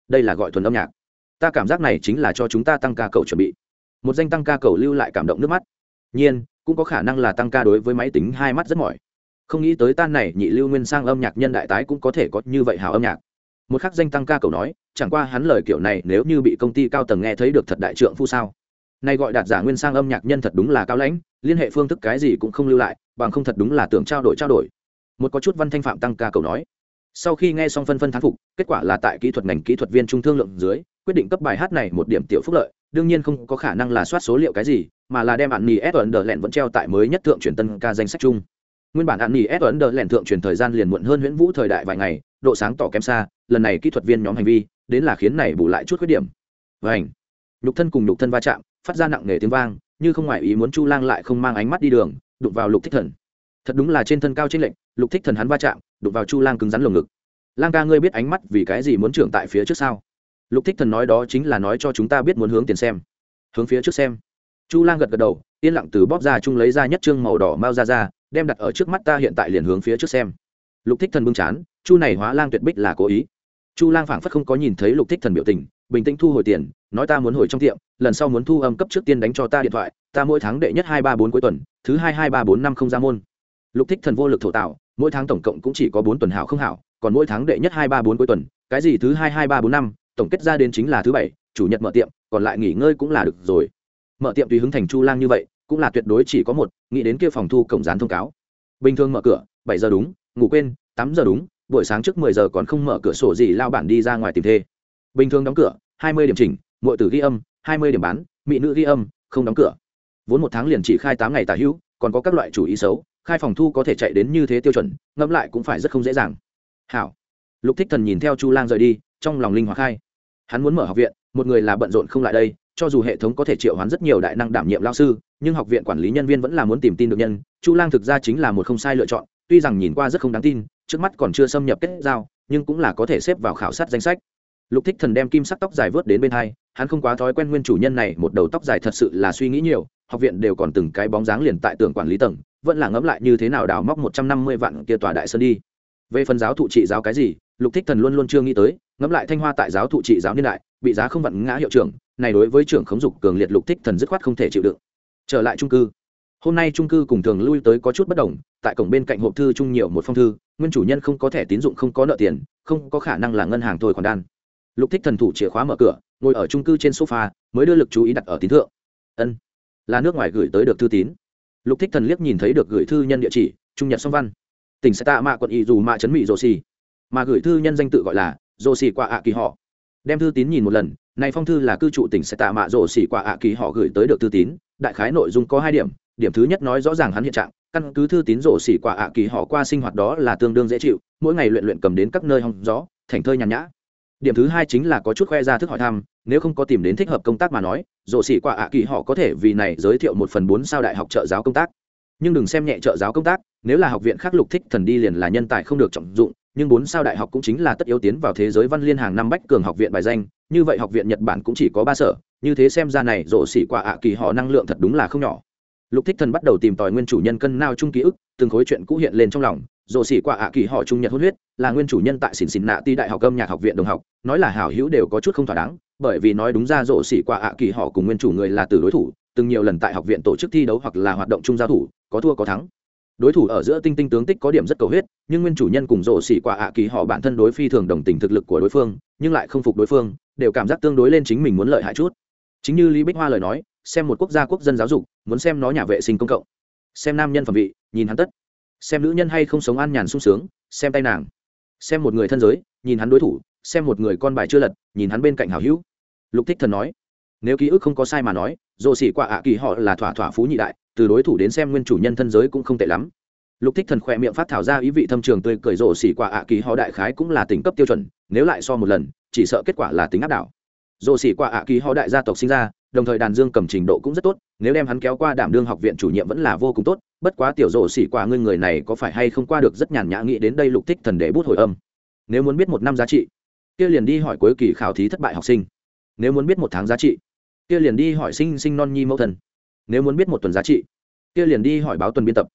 Đây là gọi thuần âm nhạc. Ta cảm giác này chính là cho chúng ta tăng ca cầu chuẩn bị. Một danh tăng ca cầu lưu lại cảm động nước mắt. Nhiên, cũng có khả năng là tăng ca đối với máy tính hai mắt rất mỏi. Không nghĩ tới tan này, nhị lưu nguyên sang âm nhạc nhân đại tái cũng có thể có như vậy hào âm nhạc. Một khắc danh tăng ca cầu nói, chẳng qua hắn lời kiểu này nếu như bị công ty cao tầng nghe thấy được thật đại trượng phu sao? Nay gọi đạt giả nguyên sang âm nhạc nhân thật đúng là cao lãnh, liên hệ phương thức cái gì cũng không lưu lại, bằng không thật đúng là tưởng trao đổi trao đổi một có chút văn thanh phạm tăng ca cầu nói. Sau khi nghe xong phân phân thán phục, kết quả là tại kỹ thuật ngành kỹ thuật viên trung thương lượng dưới, quyết định cấp bài hát này một điểm tiểu phúc lợi, đương nhiên không có khả năng là soát số liệu cái gì, mà là đem ạn nỉ s ấn đờ lẹn vẫn treo tại mới nhất thượng truyền tân ca danh sách chung. Nguyên bản ạn nỉ s ấn đờ lẹn thượng truyền thời gian liền muộn hơn nguyễn vũ thời đại vài ngày, độ sáng tỏ kém xa, lần này kỹ thuật viên nhóm hành vi, đến là khiến này bù lại chút khuyết điểm. Vảnh nhục thân cùng nhục thân va chạm, phát ra nặng nề tiếng vang, như không ngoài ý muốn chu lang lại không mang ánh mắt đi đường, đụng vào lục thích thần thật đúng là trên thân cao trên lệnh lục thích thần hắn va chạm, đụng vào chu lang cứng rắn lồng ngực. Lang ca ngươi biết ánh mắt vì cái gì muốn trưởng tại phía trước sao? Lục thích thần nói đó chính là nói cho chúng ta biết muốn hướng tiền xem. Hướng phía trước xem. Chu lang gật gật đầu, yên lặng từ bóp ra chung lấy ra nhất trương màu đỏ mau ra ra, đem đặt ở trước mắt ta hiện tại liền hướng phía trước xem. Lục thích thần bưng chán, chu này hóa lang tuyệt bích là cố ý. Chu lang phảng phất không có nhìn thấy lục thích thần biểu tình, bình tĩnh thu hồi tiền, nói ta muốn hồi trong tiệm, lần sau muốn thu âm cấp trước tiên đánh cho ta điện thoại, ta mỗi tháng đệ nhất hai ba bốn cuối tuần, thứ hai hai ba bốn năm không ra môn lục thích thần vô lực thổ tạo, mỗi tháng tổng cộng cũng chỉ có bốn tuần hảo không hảo, còn mỗi tháng đệ nhất hai ba bốn cuối tuần, cái gì thứ hai hai ba bốn năm, tổng kết ra đến chính là thứ bảy, chủ nhật mở tiệm, còn lại nghỉ ngơi cũng là được rồi. Mở tiệm tùy hứng thành chu lang như vậy, cũng là tuyệt đối chỉ có một, nghĩ đến kia phòng thu cổng dán thông cáo. Bình thường mở cửa, bảy giờ đúng, ngủ quên, tám giờ đúng, buổi sáng trước mười giờ còn không mở cửa sổ gì lao bản đi ra ngoài tìm thê. Bình thường đóng cửa, hai mươi điểm chỉnh mọi tử ghi âm, hai mươi điểm bán, mỹ nữ ghi âm, không đóng cửa. Vốn một tháng liền chỉ khai tám ngày tả hữu, còn có các loại chủ ý xấu khai phòng thu có thể chạy đến như thế tiêu chuẩn, ngẫm lại cũng phải rất không dễ dàng. Hảo. Lục thích thần nhìn theo chu lang rời đi, trong lòng linh hoạt khai. Hắn muốn mở học viện, một người là bận rộn không lại đây, cho dù hệ thống có thể triệu hoán rất nhiều đại năng đảm nhiệm lao sư, nhưng học viện quản lý nhân viên vẫn là muốn tìm tin được nhân. Chu lang thực ra chính là một không sai lựa chọn, tuy rằng nhìn qua rất không đáng tin, trước mắt còn chưa xâm nhập kết giao, nhưng cũng là có thể xếp vào khảo sát danh sách. Lục thích thần đem kim sắc tóc dài vớt đến bên hai, hắn không quá thói quen nguyên chủ nhân này, một đầu tóc dài thật sự là suy nghĩ nhiều, học viện đều còn từng cái bóng dáng liền tại tưởng quản lý tầng vẫn là ngẫm lại như thế nào đào móc một trăm năm mươi vạn kia tòa đại sơn đi. Về phần giáo thụ trị giáo cái gì, lục thích thần luôn luôn chưa nghĩ tới, ngẫm lại thanh hoa tại giáo thụ trị giáo niên đại, bị giá không vặn ngã hiệu trưởng, này đối với trưởng khống dục cường liệt lục thích thần dứt khoát không thể chịu đựng. Trở lại trung cư. Hôm nay trung cư cùng thường lui tới có chút bất đồng, tại cổng bên cạnh hộp thư chung nhiều một phong thư, nguyên chủ nhân không có thẻ tín dụng, không có nợ tiền, không có khả năng là ngân hàng thôi còn đan. Lục thích thần thủ chìa khóa mở cửa, ngồi ở trung cư trên sofa, mới đưa lực chú ý đặt ở tín thượng. Ân, là nước ngoài gửi tới được thư tín lục thích thần liếc nhìn thấy được gửi thư nhân địa chỉ, trung nhật song văn. Tỉnh sẽ tạ mạ quận y dù mạ chấn mỹ rồ xì. Mà gửi thư nhân danh tự gọi là rồ xì qua ạ kỳ họ. Đem thư tín nhìn một lần, này phong thư là cư trụ tỉnh sẽ tạ mạ rồ xì qua ạ kỳ họ gửi tới được thư tín, đại khái nội dung có hai điểm. Điểm thứ nhất nói rõ ràng hắn hiện trạng, căn cứ thư tín rồ xì qua ạ kỳ họ qua sinh hoạt đó là tương đương dễ chịu, mỗi ngày luyện luyện cầm đến các nơi hong gió, thành thơi nhàn nhã điểm thứ hai chính là có chút khoe ra thức hỏi thăm, nếu không có tìm đến thích hợp công tác mà nói rộ xỉ qua ạ kỳ họ có thể vì này giới thiệu một phần bốn sao đại học trợ giáo công tác. Nhưng đừng xem nhẹ trợ giáo công tác, nếu là học viện khác lục thích thần đi liền là nhân tài không được trọng dụng, nhưng bốn sao đại học cũng chính là tất yếu tiến vào thế giới văn liên hàng năm bách cường học viện bài danh, như vậy học viện nhật bản cũng chỉ có ba sở, như thế xem ra này rộ xỉ qua ạ kỳ họ năng lượng thật đúng là không nhỏ. Lục thích thần bắt đầu tìm tòi nguyên chủ nhân cân nao chung ký ức, từng khối chuyện cũ hiện lên trong lòng rồ xỉ qua ạ kỳ họ trung nhật hôn huyết, là nguyên chủ nhân tại xỉn xỉn nạ ti đại học âm nhạc học viện đồng học, nói là hảo hữu đều có chút không thỏa đáng, bởi vì nói đúng ra rồ xỉ qua ạ kỳ họ cùng nguyên chủ người là từ đối thủ, từng nhiều lần tại học viện tổ chức thi đấu hoặc là hoạt động chung giao thủ, có thua có thắng. Đối thủ ở giữa tinh tinh tướng tích có điểm rất cầu huyết, nhưng nguyên chủ nhân cùng rộ xỉ qua ạ kỳ họ bản thân đối phi thường đồng tình thực lực của đối phương, nhưng lại không phục đối phương, đều cảm giác tương đối lên chính mình muốn lợi hại chút. Chính như lý bích hoa lời nói, xem một quốc gia quốc dân giáo dục, muốn xem nó nhà vệ sinh công cộng. Xem nam nhân phẩm vị, nhìn hắn tất xem nữ nhân hay không sống an nhàn sung sướng, xem tay nàng. Xem một người thân giới, nhìn hắn đối thủ, xem một người con bài chưa lật, nhìn hắn bên cạnh hào hữu. Lục thích thần nói, nếu ký ức không có sai mà nói dồ xỉ quả ạ kỳ họ là thỏa thỏa phú nhị đại, từ đối thủ đến xem nguyên chủ nhân thân giới cũng không tệ lắm. Lục thích thần khỏe miệng phát thảo ra ý vị thâm trường tươi cười rộ xỉ quả ạ kỳ họ đại khái cũng là tỉnh cấp tiêu chuẩn, nếu lại so một lần, chỉ sợ kết quả là tính áp đảo. Rộ xỉ quả ạ kỳ họ đại gia tộc sinh ra, đồng thời đàn dương cầm trình độ cũng rất tốt, nếu đem hắn kéo qua đảm đương học viện chủ nhiệm vẫn là vô cùng tốt bất quá tiểu rộ xỉ quả ngươi người này có phải hay không qua được rất nhàn nhã nghĩ đến đây lục thích thần để bút hồi âm. Nếu muốn biết một năm giá trị, kia liền đi hỏi cuối kỳ khảo thí thất bại học sinh. Nếu muốn biết một tháng giá trị, kia liền đi hỏi sinh sinh non nhi mẫu thần nếu muốn biết một tuần giá trị, kia liền đi hỏi báo tuần biên tập.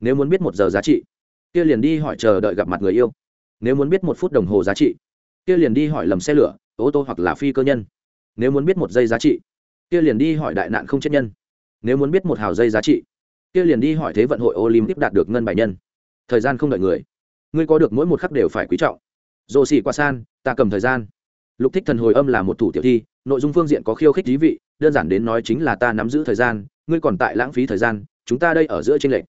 Nếu muốn biết một giờ giá trị, kia liền đi hỏi chờ đợi gặp mặt người yêu. Nếu muốn biết một phút đồng hồ giá trị, kia liền đi hỏi lầm xe lửa, ô tô hoặc là phi cơ nhân. Nếu muốn biết một giây giá trị, kia liền đi hỏi đại nạn không chết nhân. Nếu muốn biết một hào giây giá trị kia liền đi hỏi thế vận hội olympic đạt được ngân bài nhân. Thời gian không đợi người. Ngươi có được mỗi một khắc đều phải quý trọng. Dồ xỉ qua san, ta cầm thời gian. Lục thích thần hồi âm là một thủ tiểu thi, nội dung phương diện có khiêu khích trí vị, đơn giản đến nói chính là ta nắm giữ thời gian, ngươi còn tại lãng phí thời gian, chúng ta đây ở giữa trên lệnh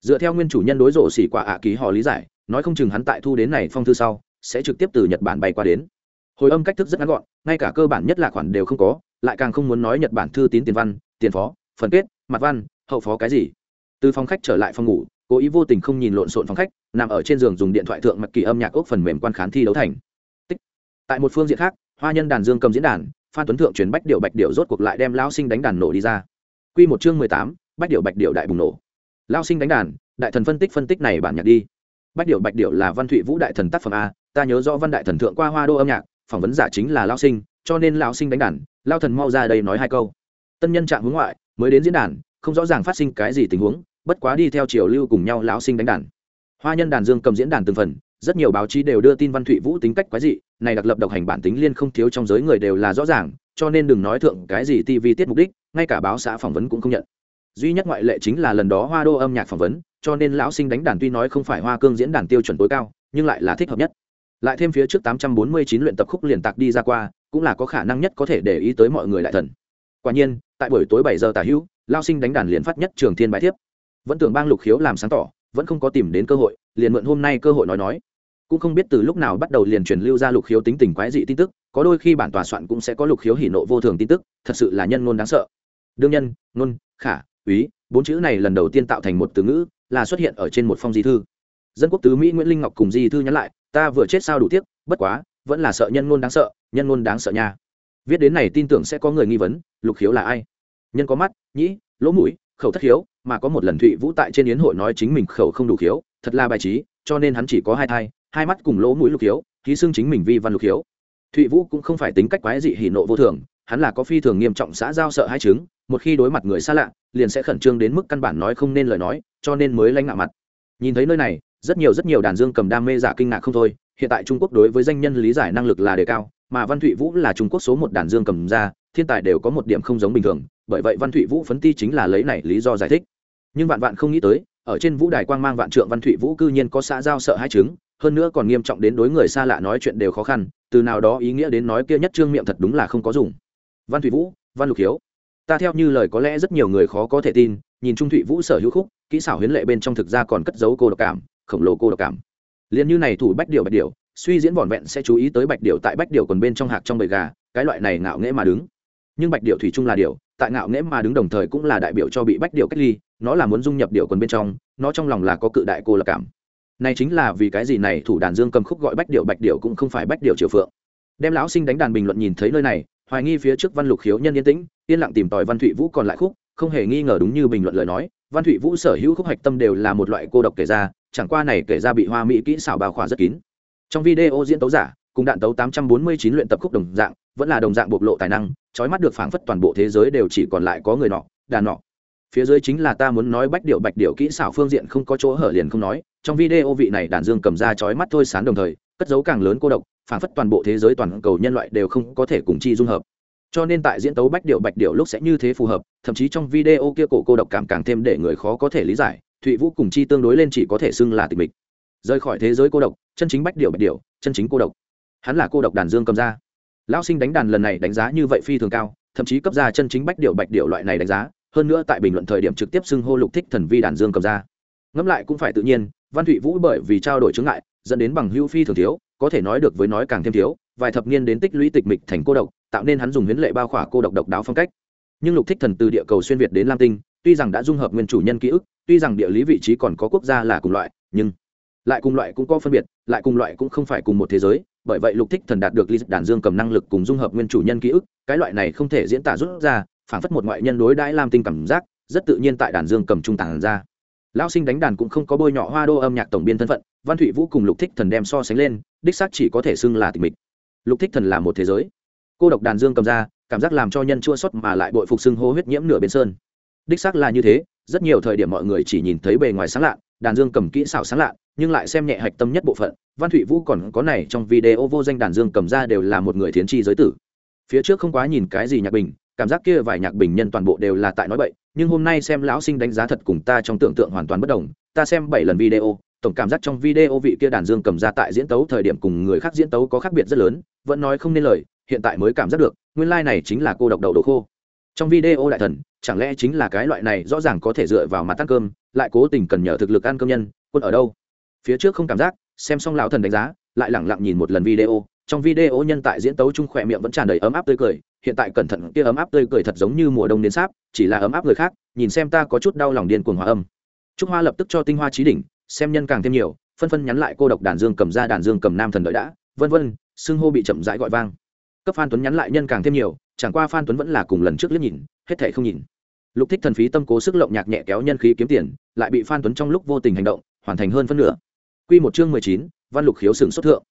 dựa theo nguyên chủ nhân đối rộ xỉ quả ạ ký họ lý giải, nói không chừng hắn tại thu đến này phong thư sau, sẽ trực tiếp từ nhật bản bay qua đến. Hồi âm cách thức rất ngắn gọn, ngay cả cơ bản nhất là khoản đều không có, lại càng không muốn nói nhật bản thư tín tiền văn, tiền phó, phần kết, mặt văn, hậu phó cái gì từ phòng khách trở lại phòng ngủ, cố ý vô tình không nhìn lộn xộn phòng khách, nằm ở trên giường dùng điện thoại thượng mặc kỳ âm nhạc ốc phần mềm quan khán thi đấu thành. Tích. tại một phương diện khác, hoa nhân đàn dương cầm diễn đàn, phan tuấn thượng chuyển bách điệu bạch điệu rốt cuộc lại đem lao sinh đánh đàn nổ đi ra. Q một chương mười tám, bách điệu bạch điệu đại bùng nổ. Lao sinh đánh đàn, đại thần phân tích phân tích này bản nhạc đi. Bách điệu bạch điệu là văn thụy vũ đại thần tác phẩm a, ta nhớ rõ văn đại thần thượng qua hoa đô âm nhạc, phỏng vấn giả chính là lao sinh, cho nên lao sinh đánh đàn, lao thần mau ra đây nói hai câu. Tân nhân trạng hướng ngoại, mới đến diễn đàn, không rõ ràng phát sinh cái gì tình huống bất quá đi theo chiều lưu cùng nhau lão sinh đánh đàn. Hoa nhân đàn dương cầm diễn đàn từng phần, rất nhiều báo chí đều đưa tin văn thụy vũ tính cách quái dị, này đặc lập độc hành bản tính liên không thiếu trong giới người đều là rõ ràng, cho nên đừng nói thượng cái gì tv tiết mục đích, ngay cả báo xã phỏng vấn cũng không nhận. Duy nhất ngoại lệ chính là lần đó hoa đô âm nhạc phỏng vấn, cho nên lão sinh đánh đàn tuy nói không phải hoa cương diễn đàn tiêu chuẩn tối cao, nhưng lại là thích hợp nhất. Lại thêm phía trước 849 luyện tập khúc liền tạc đi ra qua, cũng là có khả năng nhất có thể để ý tới mọi người lại thần. Quả nhiên, tại buổi tối bảy giờ tả hữu lao sinh đánh đàn liền phát nhất trường thiên bài thiếp vẫn tưởng bang lục khiếu làm sáng tỏ, vẫn không có tìm đến cơ hội, liền mượn hôm nay cơ hội nói nói. Cũng không biết từ lúc nào bắt đầu liền truyền lưu ra lục khiếu tính tình quái dị tin tức, có đôi khi bản tòa soạn cũng sẽ có lục khiếu hỉ nộ vô thường tin tức, thật sự là nhân ngôn đáng sợ. Đương nhân ngôn, khả, úy, bốn chữ này lần đầu tiên tạo thành một từ ngữ, là xuất hiện ở trên một phong di thư. Dân quốc tứ mỹ nguyễn linh ngọc cùng di thư nhắn lại, ta vừa chết sao đủ tiếc, bất quá, vẫn là sợ nhân ngôn đáng sợ, nhân ngôn đáng sợ nha. Viết đến này tin tưởng sẽ có người nghi vấn, lục khiếu là ai? Nhân có mắt, nhĩ, lỗ mũi, khẩu thất khiếu mà có một lần thụy vũ tại trên yến hội nói chính mình khẩu không đủ khiếu, thật là bài trí, cho nên hắn chỉ có hai thai, hai mắt cùng lỗ mũi lục khiếu, ký xưng chính mình vi văn lục khiếu. Thụy vũ cũng không phải tính cách quái dị hỉ nộ vô thường, hắn là có phi thường nghiêm trọng xã giao sợ hai chứng, một khi đối mặt người xa lạ, liền sẽ khẩn trương đến mức căn bản nói không nên lời nói, cho nên mới lanh ngạo mặt. Nhìn thấy nơi này, rất nhiều rất nhiều đàn dương cầm đam mê giả kinh ngạc không thôi, hiện tại trung quốc đối với danh nhân lý giải năng lực là đề cao, mà văn thụy vũ là trung quốc số một đàn dương cầm ra, thiên tài đều có một điểm không giống bình thường, bởi vậy văn thụy vũ phấn ti chính là lấy này lý do giải thích nhưng vạn vạn không nghĩ tới ở trên vũ đài quang mang vạn trượng văn thụy vũ cư nhiên có xã giao sợ hai chứng hơn nữa còn nghiêm trọng đến đối người xa lạ nói chuyện đều khó khăn từ nào đó ý nghĩa đến nói kia nhất trương miệng thật đúng là không có dùng. Văn thụy vũ văn lục hiếu ta theo như lời có lẽ rất nhiều người khó có thể tin nhìn trung thụy vũ sở hữu khúc kỹ xảo huyến lệ bên trong thực ra còn cất giấu cô độc cảm khổng lồ cô độc cảm. Liền như này thủ bách điều bạch điều, suy diễn vỏn vẹn sẽ chú ý tới bạch điều tại bách điều còn bên trong hạc trong bầy gà cái loại này ngạo nghễ mà đứng nhưng bạch điệu thủy chung là điệu, tại ngạo nghễ mà đứng đồng thời cũng là đại biểu cho bị bách điệu cách ly, nó là muốn dung nhập điệu quần bên trong, nó trong lòng là có cự đại cô lập cảm. Này chính là vì cái gì này, thủ đàn dương cầm khúc gọi bách điệu, bạch điệu cũng không phải bách điệu triều phượng. Đem lão sinh đánh đàn bình luận nhìn thấy nơi này, hoài nghi phía trước văn lục khiếu nhân yên tĩnh, yên lặng tìm tòi văn thụy vũ còn lại khúc, không hề nghi ngờ đúng như bình luận lời nói, văn thụy vũ sở hữu khúc hạch tâm đều là một loại cô độc kể ra, chẳng qua này kể ra bị hoa mỹ kỹ xảo bào khỏa rất kín. Trong video diễn tấu giả, cùng đạn tấu 849 luyện tập khúc đồng dạng vẫn là đồng dạng bộc lộ tài năng trói mắt được phảng phất toàn bộ thế giới đều chỉ còn lại có người nọ đàn nọ. Phía dưới chính là ta muốn nói bách điệu bạch điệu kỹ xảo phương diện không có chỗ hở liền không nói, trong video vị này đàn dương cầm ra trói mắt thôi sán đồng thời, cất dấu càng lớn cô độc, phảng phất toàn bộ thế giới toàn cầu nhân loại đều không có thể cùng chi dung hợp. Cho nên tại diễn tấu bách điệu bạch điệu lúc sẽ như thế phù hợp, thậm chí trong video kia cổ cô độc cảm càng thêm để người khó có thể lý giải, thụy vũ cùng chi tương đối lên chỉ có thể xưng là tịch mịch. Rời khỏi thế giới cô độc, chân chính bách điệu bạch điệu chân chính cô độc. Hắn là cô độc đàn dương cầm ra lão sinh đánh đàn lần này đánh giá như vậy phi thường cao, thậm chí cấp ra chân chính bách điệu bạch điệu loại này đánh giá, hơn nữa tại bình luận thời điểm trực tiếp xưng hô lục thích thần vi đàn dương cầm ra. Ngẫm lại cũng phải tự nhiên, văn thụy vũ bởi vì trao đổi chứng ngại, dẫn đến bằng hữu phi thường thiếu, có thể nói được với nói càng thêm thiếu, vài thập niên đến tích lũy tịch mịch thành cô độc, tạo nên hắn dùng huyến lệ bao khỏa cô độc độc đáo phong cách. Nhưng lục thích thần từ địa cầu xuyên việt đến lam tinh, tuy rằng đã dung hợp nguyên chủ nhân ký ức, tuy rằng địa lý vị trí còn có quốc gia là cùng loại, nhưng lại cùng loại cũng có phân biệt, lại cùng loại cũng không phải cùng một thế giới bởi vậy lục thích thần đạt được ly đàn dương cầm năng lực cùng dung hợp nguyên chủ nhân ký ức, cái loại này không thể diễn tả rút ra, phản phất một ngoại nhân đối đãi lam tinh cảm giác, rất tự nhiên tại đàn dương cầm trung tàng ra. Lão sinh đánh đàn cũng không có bôi nhọ hoa đô âm nhạc tổng biên thân phận, văn thụy vũ cùng lục thích thần đem so sánh lên, đích xác chỉ có thể xưng là tịch mịch. Lục thích thần là một thế giới. Cô độc đàn dương cầm ra, cảm giác làm cho nhân chua xuất mà lại bội phục xưng hô huyết nhiễm nửa bên sơn. Đích xác là như thế, rất nhiều thời điểm mọi người chỉ nhìn thấy bề ngoài sáng lạ, đàn dương cầm kỹ xảo sáng lạ nhưng lại xem nhẹ hạch tâm nhất bộ phận, văn thụy vũ còn có này trong video vô danh đàn dương cầm ra đều là một người thiến tri giới tử. Phía trước không quá nhìn cái gì nhạc bình, cảm giác kia vài nhạc bình nhân toàn bộ đều là tại nói bậy, nhưng hôm nay xem lão sinh đánh giá thật cùng ta trong tưởng tượng hoàn toàn bất đồng, ta xem bảy lần video, tổng cảm giác trong video vị kia đàn dương cầm ra tại diễn tấu thời điểm cùng người khác diễn tấu có khác biệt rất lớn, vẫn nói không nên lời, hiện tại mới cảm giác được, nguyên lai、like、này chính là cô độc đầu đồ khô. Trong video đại thần, chẳng lẽ chính là cái loại này rõ ràng có thể dựa vào mặt ăn cơm, lại cố tình cần nhờ thực lực ăn cơm nhân, quân ở đâu? Phía trước không cảm giác, xem xong lão thần đánh giá, lại lẳng lặng nhìn một lần video. Trong video nhân tại diễn tấu trung khỏe miệng vẫn tràn đầy ấm áp tươi cười. Hiện tại cẩn thận kia ấm áp tươi cười thật giống như mùa đông đến sáp, chỉ là ấm áp người khác, nhìn xem ta có chút đau lòng điên cuồng hòa âm. Trúc hoa lập tức cho tinh hoa trí đỉnh, xem nhân càng thêm nhiều, phân phân nhắn lại cô độc đàn dương cầm ra đàn dương cầm nam thần đợi đã. Vân vân, xưng hô bị chậm rãi gọi vang. Cấp phan tuấn nhắn lại nhân càng thêm nhiều, chẳng qua phan tuấn vẫn là cùng lần trước liếc nhìn, hết thể không nhìn. Lục thích thần phí tâm cố sức lộng nhạc nhẹ kéo nhân khí kiếm tiền, lại bị phan tuấn trong lúc vô tình hành động, hoàn thành hơn phân nửa. Quy một chương mười chín, văn lục khiếu sừng xuất thượng.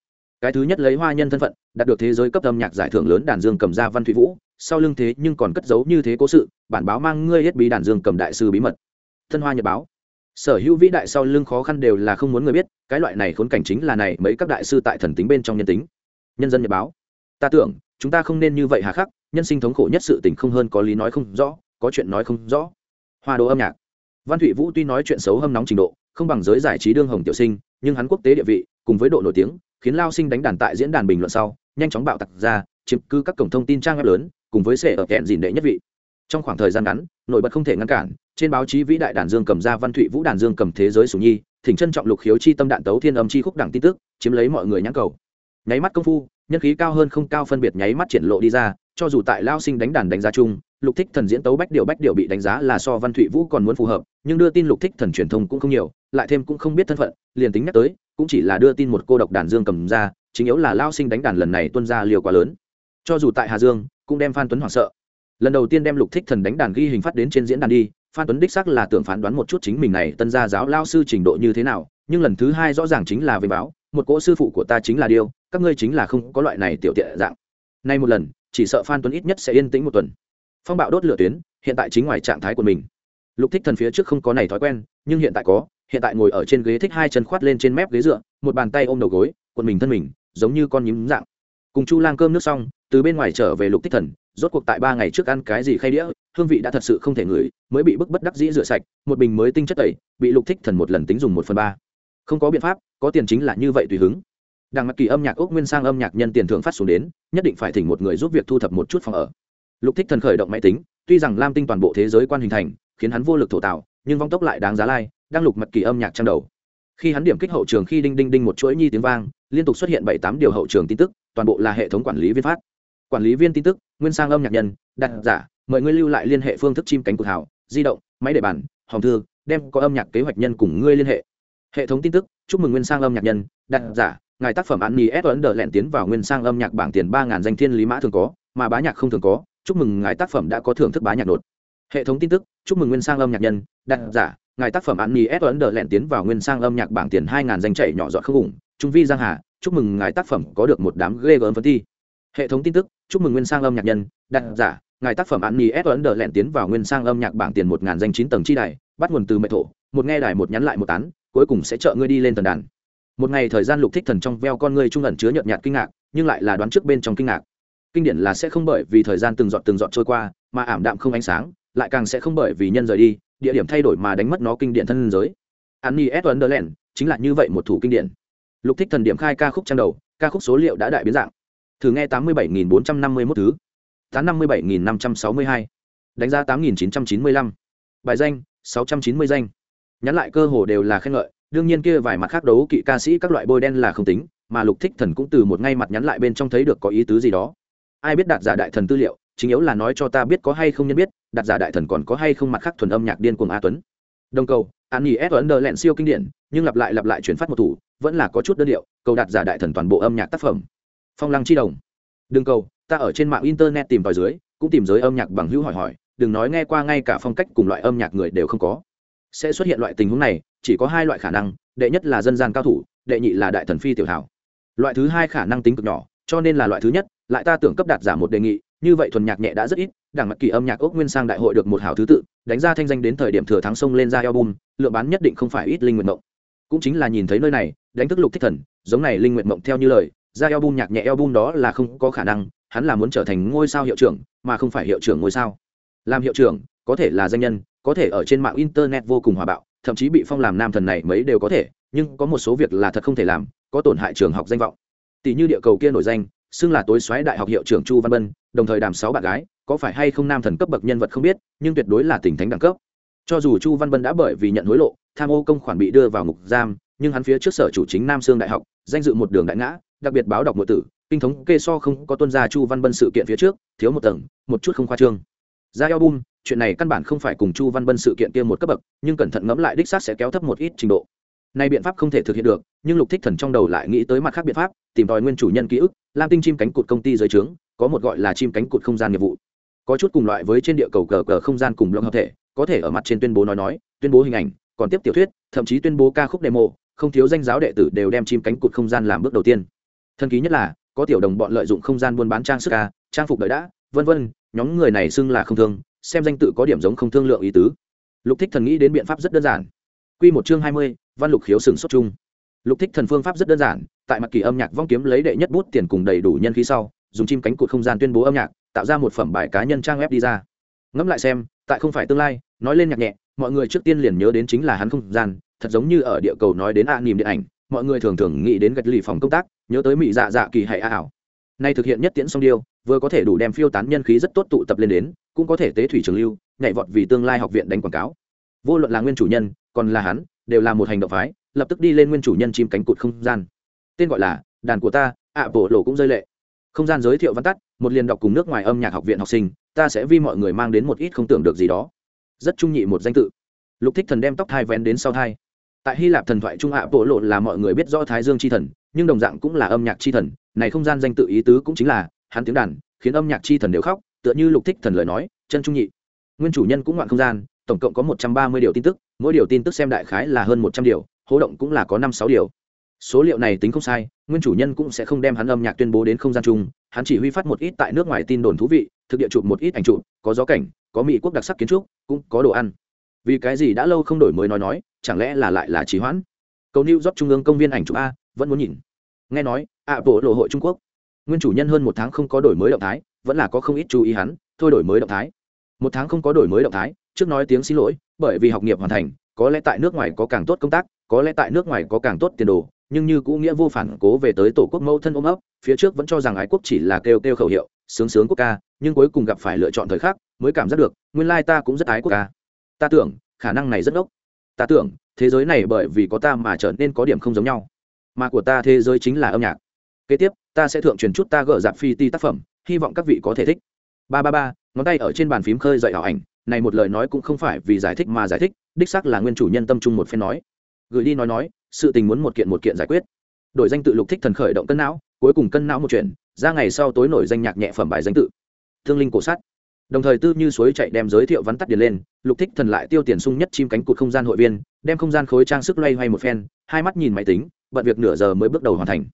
Cái thứ nhất lấy hoa nhân thân phận, đạt được thế giới cấp âm nhạc giải thưởng lớn đàn dương cầm ra văn thụy vũ, sau lưng thế nhưng còn cất giấu như thế cố sự, bản báo mang ngươi hết bí đàn dương cầm đại sư bí mật. Thân hoa nhật báo. Sở hữu vĩ đại sau lưng khó khăn đều là không muốn người biết, cái loại này khốn cảnh chính là này mấy các đại sư tại thần tính bên trong nhân tính. Nhân dân nhật báo. Ta tưởng, chúng ta không nên như vậy hà khắc, nhân sinh thống khổ nhất sự tình không hơn có lý nói không rõ, có chuyện nói không rõ. Hoa đồ âm nhạc. Văn thụy vũ tuy nói chuyện xấu hâm nóng trình độ, không bằng giới giải trí đương hồng tiểu sinh nhưng hắn quốc tế địa vị, cùng với độ nổi tiếng, khiến lao sinh đánh đàn tại diễn đàn bình luận sau, nhanh chóng bạo tặc ra, chiếm cứ các cổng thông tin trang web lớn, cùng với sệ ở kẹn dìn đệ nhất vị. Trong khoảng thời gian ngắn, nổi bật không thể ngăn cản, trên báo chí vĩ đại đàn dương cầm ra văn thụy vũ đàn dương cầm thế giới sùng nhi, thỉnh trân trọng lục khiếu chi tâm đạn tấu thiên âm chi khúc đẳng tin tức, chiếm lấy mọi người nhãn cầu. Nháy mắt công phu, nhân khí cao hơn không cao phân biệt nháy mắt triển lộ đi ra, cho dù tại lao sinh đánh đàn đánh giá chung, lục thích thần diễn tấu bách điệu bách điệu bị đánh giá là so văn thụy vũ còn muốn phù hợp, nhưng đưa tin lục thích thần truyền thông cũng không nhiều lại thêm cũng không biết thân phận, liền tính nhắc tới, cũng chỉ là đưa tin một cô độc đàn dương cầm ra, chính yếu là lao sinh đánh đàn lần này tuân ra liều quá lớn. Cho dù tại hà dương, cũng đem phan tuấn hoảng sợ. Lần đầu tiên đem lục thích thần đánh đàn ghi hình phát đến trên diễn đàn đi, phan tuấn đích sắc là tưởng phán đoán một chút chính mình này tân gia giáo lao sư trình độ như thế nào, nhưng lần thứ hai rõ ràng chính là về báo, một cỗ sư phụ của ta chính là điêu, các ngươi chính là không có loại này tiểu tiện dạng. Nay một lần, chỉ sợ phan tuấn ít nhất sẽ yên tĩnh một tuần. Phong bạo đốt lửa tuyến, hiện tại chính ngoài trạng thái của mình. Lục thích thần phía trước không có này thói quen, nhưng hiện tại có hiện tại ngồi ở trên ghế thích hai chân khoát lên trên mép ghế dựa, một bàn tay ôm đầu gối, quần mình thân mình, giống như con nhím dạng. Cùng chu lang cơm nước xong, từ bên ngoài trở về lục thích thần, rốt cuộc tại ba ngày trước ăn cái gì khay đĩa, hương vị đã thật sự không thể ngửi, mới bị bức bất đắc dĩ rửa sạch, một bình mới tinh chất tẩy, bị lục thích thần một lần tính dùng một phần ba. Không có biện pháp, có tiền chính là như vậy tùy hứng. Đằng mặc kỳ âm nhạc ốc nguyên sang âm nhạc nhân tiền thưởng phát xuống đến, nhất định phải thỉnh một người giúp việc thu thập một chút phòng ở. Lục thích thần khởi động máy tính, tuy rằng lam tinh toàn bộ thế giới quan hình thành, khiến hắn vô lực thổ tạo, nhưng vong tốc lại đáng giá lai đang lục mật kỳ âm nhạc trang đầu. Khi hắn điểm kích hậu trường khi đinh đinh đinh một chuỗi nhi tiếng vang, liên tục xuất hiện bảy tám điều hậu trường tin tức, toàn bộ là hệ thống quản lý viên phát. Quản lý viên tin tức, nguyên sang âm nhạc nhân, đặt giả, mời ngươi lưu lại liên hệ phương thức chim cánh cụt hào, di động, máy để bàn, hòm thư, đem có âm nhạc kế hoạch nhân cùng ngươi liên hệ. Hệ thống tin tức, chúc mừng nguyên sang âm nhạc nhân, đặt giả, ngài tác phẩm ăn nhi ép ấn đờ lẹn tiến vào nguyên sang âm nhạc bảng tiền ba ngàn danh thiên lý mã thường có, mà bá nhạc không thường có, chúc mừng ngài tác phẩm đã có thưởng thức bá nhạc đột hệ thống tin tức, chúc mừng nguyên sang âm nhạc nhân, đặt giả ngài tác phẩm ăn nhi ép ấn đờ lẹn tiến vào nguyên sang âm nhạc bảng tiền hai ngàn danh chạy nhỏ dọn không ủng trung vi giang hà, chúc mừng ngài tác phẩm có được một đám ghê gớm phân thi. Hệ thống tin tức, chúc mừng nguyên sang âm nhạc nhân đặt giả, ngài tác phẩm ăn nhi ép ấn đờ lẹn tiến vào nguyên sang âm nhạc bảng tiền một ngàn danh chín tầng chi đài, bắt nguồn từ mệ thổ, một nghe đài một nhắn lại một tán, cuối cùng sẽ trợ ngươi đi lên tần đàn. Một ngày thời gian lục thích thần trong veo con ngươi trung ẩn chứa nhợt nhạt kinh ngạc, nhưng lại là đoán trước bên trong kinh ngạc. Kinh điển là sẽ không bởi vì thời gian từng giọt từng giọt trôi qua, mà ảm đạm không ánh sáng, lại càng sẽ không bởi vì nhân rời đi địa điểm thay đổi mà đánh mất nó kinh điển thân giới Annie S. Wonderland chính là như vậy một thủ kinh điển. Lục Thích Thần điểm khai ca khúc trang đầu, ca khúc số liệu đã đại biến dạng. Thử nghe 87451 thứ. Tán 57562. Đánh giá 8995. Bài danh 690 danh. Nhắn lại cơ hồ đều là khen ngợi, đương nhiên kia vài mặt khác đấu kỵ ca sĩ các loại bôi đen là không tính, mà Lục Thích Thần cũng từ một ngay mặt nhắn lại bên trong thấy được có ý tứ gì đó. Ai biết đạt giả đại thần tư liệu, chính yếu là nói cho ta biết có hay không nhân biết, đặt giả đại thần còn có hay không mặt khác thuần âm nhạc điên cuồng A Tuấn. Đồng cầu, an nghỉ s ấn lẹn siêu kinh điển nhưng lặp lại lặp lại chuyển phát một thủ vẫn là có chút đơn điệu cầu đặt giả đại thần toàn bộ âm nhạc tác phẩm. Phong lăng chi đồng. Đừng cầu ta ở trên mạng internet tìm tòi dưới cũng tìm giới âm nhạc bằng hữu hỏi hỏi đừng nói nghe qua ngay cả phong cách cùng loại âm nhạc người đều không có. Sẽ xuất hiện loại tình huống này chỉ có hai loại khả năng đệ nhất là dân gian cao thủ đệ nhị là đại thần phi tiểu hảo. Loại thứ hai khả năng tính cực nhỏ cho nên là loại thứ nhất lại ta tưởng cấp đạt giả một đề nghị như vậy thuần nhạc nhẹ đã rất ít đảng mặt kỳ âm nhạc ốc nguyên sang đại hội được một hảo thứ tự, đánh ra thanh danh đến thời điểm thừa thắng sông lên ra album, lượng bán nhất định không phải ít linh nguyện mộng. Cũng chính là nhìn thấy nơi này, đánh thức lục thích thần, giống này linh nguyện mộng theo như lời, ra album nhạc nhẹ album đó là không có khả năng, hắn là muốn trở thành ngôi sao hiệu trưởng, mà không phải hiệu trưởng ngôi sao. Làm hiệu trưởng, có thể là danh nhân, có thể ở trên mạng internet vô cùng hòa bạo, thậm chí bị phong làm nam thần này mấy đều có thể, nhưng có một số việc là thật không thể làm, có tổn hại trường học danh vọng. Tỷ như địa cầu kia nổi danh xưng là tối xoáy đại học hiệu trưởng chu văn bân, đồng thời đàm sáu bạn gái, có phải hay không nam thần cấp bậc nhân vật không biết, nhưng tuyệt đối là tình thánh đẳng cấp. Cho dù chu văn bân đã bởi vì nhận hối lộ, tham ô công khoản bị đưa vào ngục giam, nhưng hắn phía trước sở chủ chính nam sương đại học, danh dự một đường đại ngã, đặc biệt báo đọc nội tử, kinh thống kê so không có tuân gia chu văn bân sự kiện phía trước, thiếu một tầng, một chút không khoa trương. Ra album, chuyện này căn bản không phải cùng chu văn bân sự kiện kia một cấp bậc, nhưng cẩn thận ngẫm lại đích xác sẽ kéo thấp một ít trình độ. Nay biện pháp không thể thực hiện được, nhưng lục thích thần trong đầu lại nghĩ tới mặt khác biện pháp, tìm tòi nguyên chủ nhân ký ức lam tinh chim cánh cụt công ty dưới trướng, có một gọi là chim cánh cụt không gian nghiệp vụ. Có chút cùng loại với trên địa cầu cờ cờ không gian cùng lượng hợp thể, có thể ở mặt trên tuyên bố nói nói, tuyên bố hình ảnh, còn tiếp tiểu thuyết, thậm chí tuyên bố ca khúc demo, không thiếu danh giáo đệ tử đều đem chim cánh cụt không gian làm bước đầu tiên. Thân ký nhất là, có tiểu đồng bọn lợi dụng không gian buôn bán trang sức ca, trang phục đợi đã, vân vân, nhóm người này xưng là không thương, xem danh tự có điểm giống không thương lượng ý tứ. Lục thích thần nghĩ đến biện pháp rất đơn giản. Q một chương hai mươi, văn lục khiếu sừng xuất chung. Lục thích thần phương pháp rất đơn giản tại mặt kỳ âm nhạc vong kiếm lấy đệ nhất bút tiền cùng đầy đủ nhân khí sau dùng chim cánh cụt không gian tuyên bố âm nhạc tạo ra một phẩm bài cá nhân trang web đi ra. Ngẫm lại xem tại không phải tương lai nói lên nhạc nhẹ mọi người trước tiên liền nhớ đến chính là hắn không gian thật giống như ở địa cầu nói đến a à, nìm điện ảnh mọi người thường thường nghĩ đến gạch lì phòng công tác nhớ tới mỹ dạ dạ kỳ hay a ảo. Nay thực hiện nhất tiễn song điêu vừa có thể đủ đem phiêu tán nhân khí rất tốt tụ tập lên đến cũng có thể tế thủy trường lưu nhảy vọt vì tương lai học viện đánh quảng cáo. Vô luận là nguyên chủ nhân còn là hắn đều là một hành động phái lập tức đi lên nguyên chủ nhân chim cánh cụt không gian tên gọi là đàn của ta, ạ bộ lộ cũng rơi lệ. Không gian giới thiệu văn tắt, một liền đọc cùng nước ngoài âm nhạc học viện học sinh, ta sẽ vi mọi người mang đến một ít không tưởng được gì đó. Rất trung nhị một danh tự. Lục thích thần đem tóc thai vén đến sau thai. Tại hy lạp thần thoại trung ạ bộ lộ là mọi người biết rõ thái dương c h i thần, nhưng đồng dạng cũng là âm nhạc c h i thần. Này không gian danh tự ý tứ cũng chính là, hắn tiếng đàn, khiến âm nhạc c h i thần đều khóc, tựa như lục thích thần lời nói, chân trung nhị. Nguyên chủ nhân cũng ngoạn không gian, tổng cộng có một trăm ba mươi điều tin tức, mỗi điều tin tức xem đại khái là hơn một trăm điều, hố động cũng là có năm sáu điều số liệu này tính không sai, nguyên chủ nhân cũng sẽ không đem hắn âm nhạc tuyên bố đến không gian chung, hắn chỉ huy phát một ít tại nước ngoài tin đồn thú vị, thực địa chụp một ít ảnh chụp, có gió cảnh, có mỹ quốc đặc sắc kiến trúc, cũng có đồ ăn. Vì cái gì đã lâu không đổi mới nói nói, chẳng lẽ là lại là trì hoãn? Cầu new job trung ương công viên ảnh chụp a, vẫn muốn nhìn. Nghe nói ạ bộ lộ hội trung quốc. Nguyên chủ nhân hơn một tháng không có đổi mới động thái, vẫn là có không ít chú ý hắn, thôi đổi mới động thái. Một tháng không có đổi mới động thái, trước nói tiếng xin lỗi, bởi vì học nghiệp hoàn thành, có lẽ tại nước ngoài có càng tốt công tác, có lẽ tại nước ngoài có càng tốt tiền đồ nhưng như cũ nghĩa vô phản cố về tới tổ quốc mẫu thân ôm ấp, phía trước vẫn cho rằng ái quốc chỉ là kêu kêu khẩu hiệu, sướng sướng quốc ca, nhưng cuối cùng gặp phải lựa chọn thời khắc, mới cảm giác được, nguyên lai ta cũng rất ái quốc ca. Ta tưởng, khả năng này rất ốc ta tưởng, thế giới này bởi vì có ta mà trở nên có điểm không giống nhau. Mà của ta thế giới chính là âm nhạc. Kế tiếp, ta sẽ thượng truyền chút ta gỡ dạp phi ti tác phẩm, hy vọng các vị có thể thích. Ba ba ba, ngón tay ở trên bàn phím khơi dậy ảo ảnh, này một lời nói cũng không phải vì giải thích mà giải thích, đích xác là nguyên chủ nhân tâm trung một phen nói gửi đi nói nói, sự tình muốn một kiện một kiện giải quyết. Đổi danh tự lục thích thần khởi động cân não, cuối cùng cân não một chuyện, ra ngày sau tối nổi danh nhạc nhẹ phẩm bài danh tự. Thương linh cổ sắt đồng thời tư như suối chạy đem giới thiệu vắn tắt điền lên, lục thích thần lại tiêu tiền sung nhất chim cánh cụt không gian hội viên, đem không gian khối trang sức loay hoay một phen, hai mắt nhìn máy tính, bận việc nửa giờ mới bước đầu hoàn thành.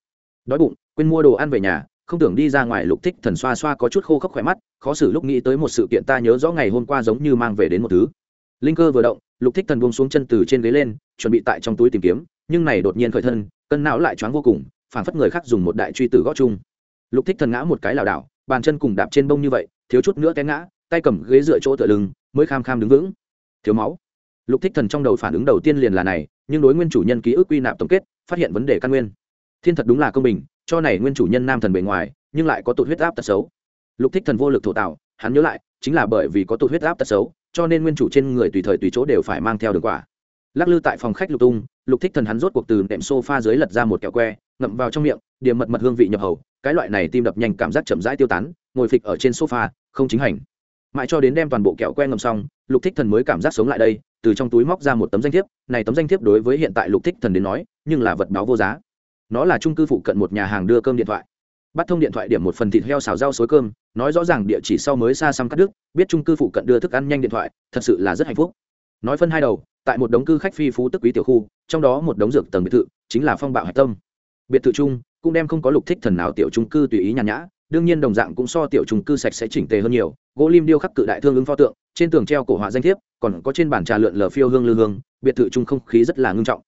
Đói bụng, quên mua đồ ăn về nhà, không tưởng đi ra ngoài lục thích thần xoa xoa có chút khô khốc khỏe mắt, khó xử lúc nghĩ tới một sự kiện ta nhớ rõ ngày hôm qua giống như mang về đến một thứ linh cơ vừa động, lục thích thần buông xuống chân từ trên ghế lên, chuẩn bị tại trong túi tìm kiếm, nhưng này đột nhiên khởi thân, cân não lại choáng vô cùng phản phất người khác dùng một đại truy tử gót chung. Lục thích thần ngã một cái lảo đảo, bàn chân cùng đạp trên bông như vậy, thiếu chút nữa té ngã, tay cầm ghế dựa chỗ tựa lưng, mới kham kham đứng vững. Thiếu máu. Lục thích thần trong đầu phản ứng đầu tiên liền là này, nhưng đối nguyên chủ nhân ký ức quy nạp tổng kết, phát hiện vấn đề căn nguyên. Thiên thật đúng là công bình, cho này nguyên chủ nhân nam thần bề ngoài, nhưng lại có tụt huyết áp tật xấu. Lục thích thần vô lực thổ tạo, hắn nhớ lại chính là bởi vì có tụt huyết áp tật xấu, cho nên nguyên chủ trên người tùy thời tùy chỗ đều phải mang theo đường quả. Lắc lư tại phòng khách lục tung, lục thích thần hắn rốt cuộc từ đệm sofa dưới lật ra một kẹo que, ngậm vào trong miệng, điểm mật mật hương vị nhập hầu, cái loại này tim đập nhanh cảm giác chậm rãi tiêu tán, ngồi phịch ở trên sofa, không chính hành. Mãi cho đến đem toàn bộ kẹo que ngầm xong, lục thích thần mới cảm giác sống lại đây, từ trong túi móc ra một tấm danh thiếp, này tấm danh thiếp đối với hiện tại lục thích thần đến nói, nhưng là vật báo vô giá. Nó là trung cư phụ cận một nhà hàng đưa cơm điện thoại. Bắt thông điện thoại điểm một phần thịt heo xào rau xối cơm nói rõ ràng địa chỉ sau mới xa xăm cắt đứt, biết trung cư phụ cận đưa thức ăn nhanh điện thoại, thật sự là rất hạnh phúc. Nói phân hai đầu, tại một đống cư khách phi phú tức quý tiểu khu, trong đó một đống dược tầng biệt thự, chính là phong bạo hạch tâm. Biệt thự chung, cũng đem không có lục thích thần nào tiểu trung cư tùy ý nhàn nhã, đương nhiên đồng dạng cũng so tiểu trung cư sạch sẽ chỉnh tề hơn nhiều, gỗ lim điêu khắc cự đại thương ứng pho tượng, trên tường treo cổ họa danh thiếp, còn có trên bàn trà lượn lờ phiêu hương lư hương, biệt thự chung không khí rất là ngưng trọng.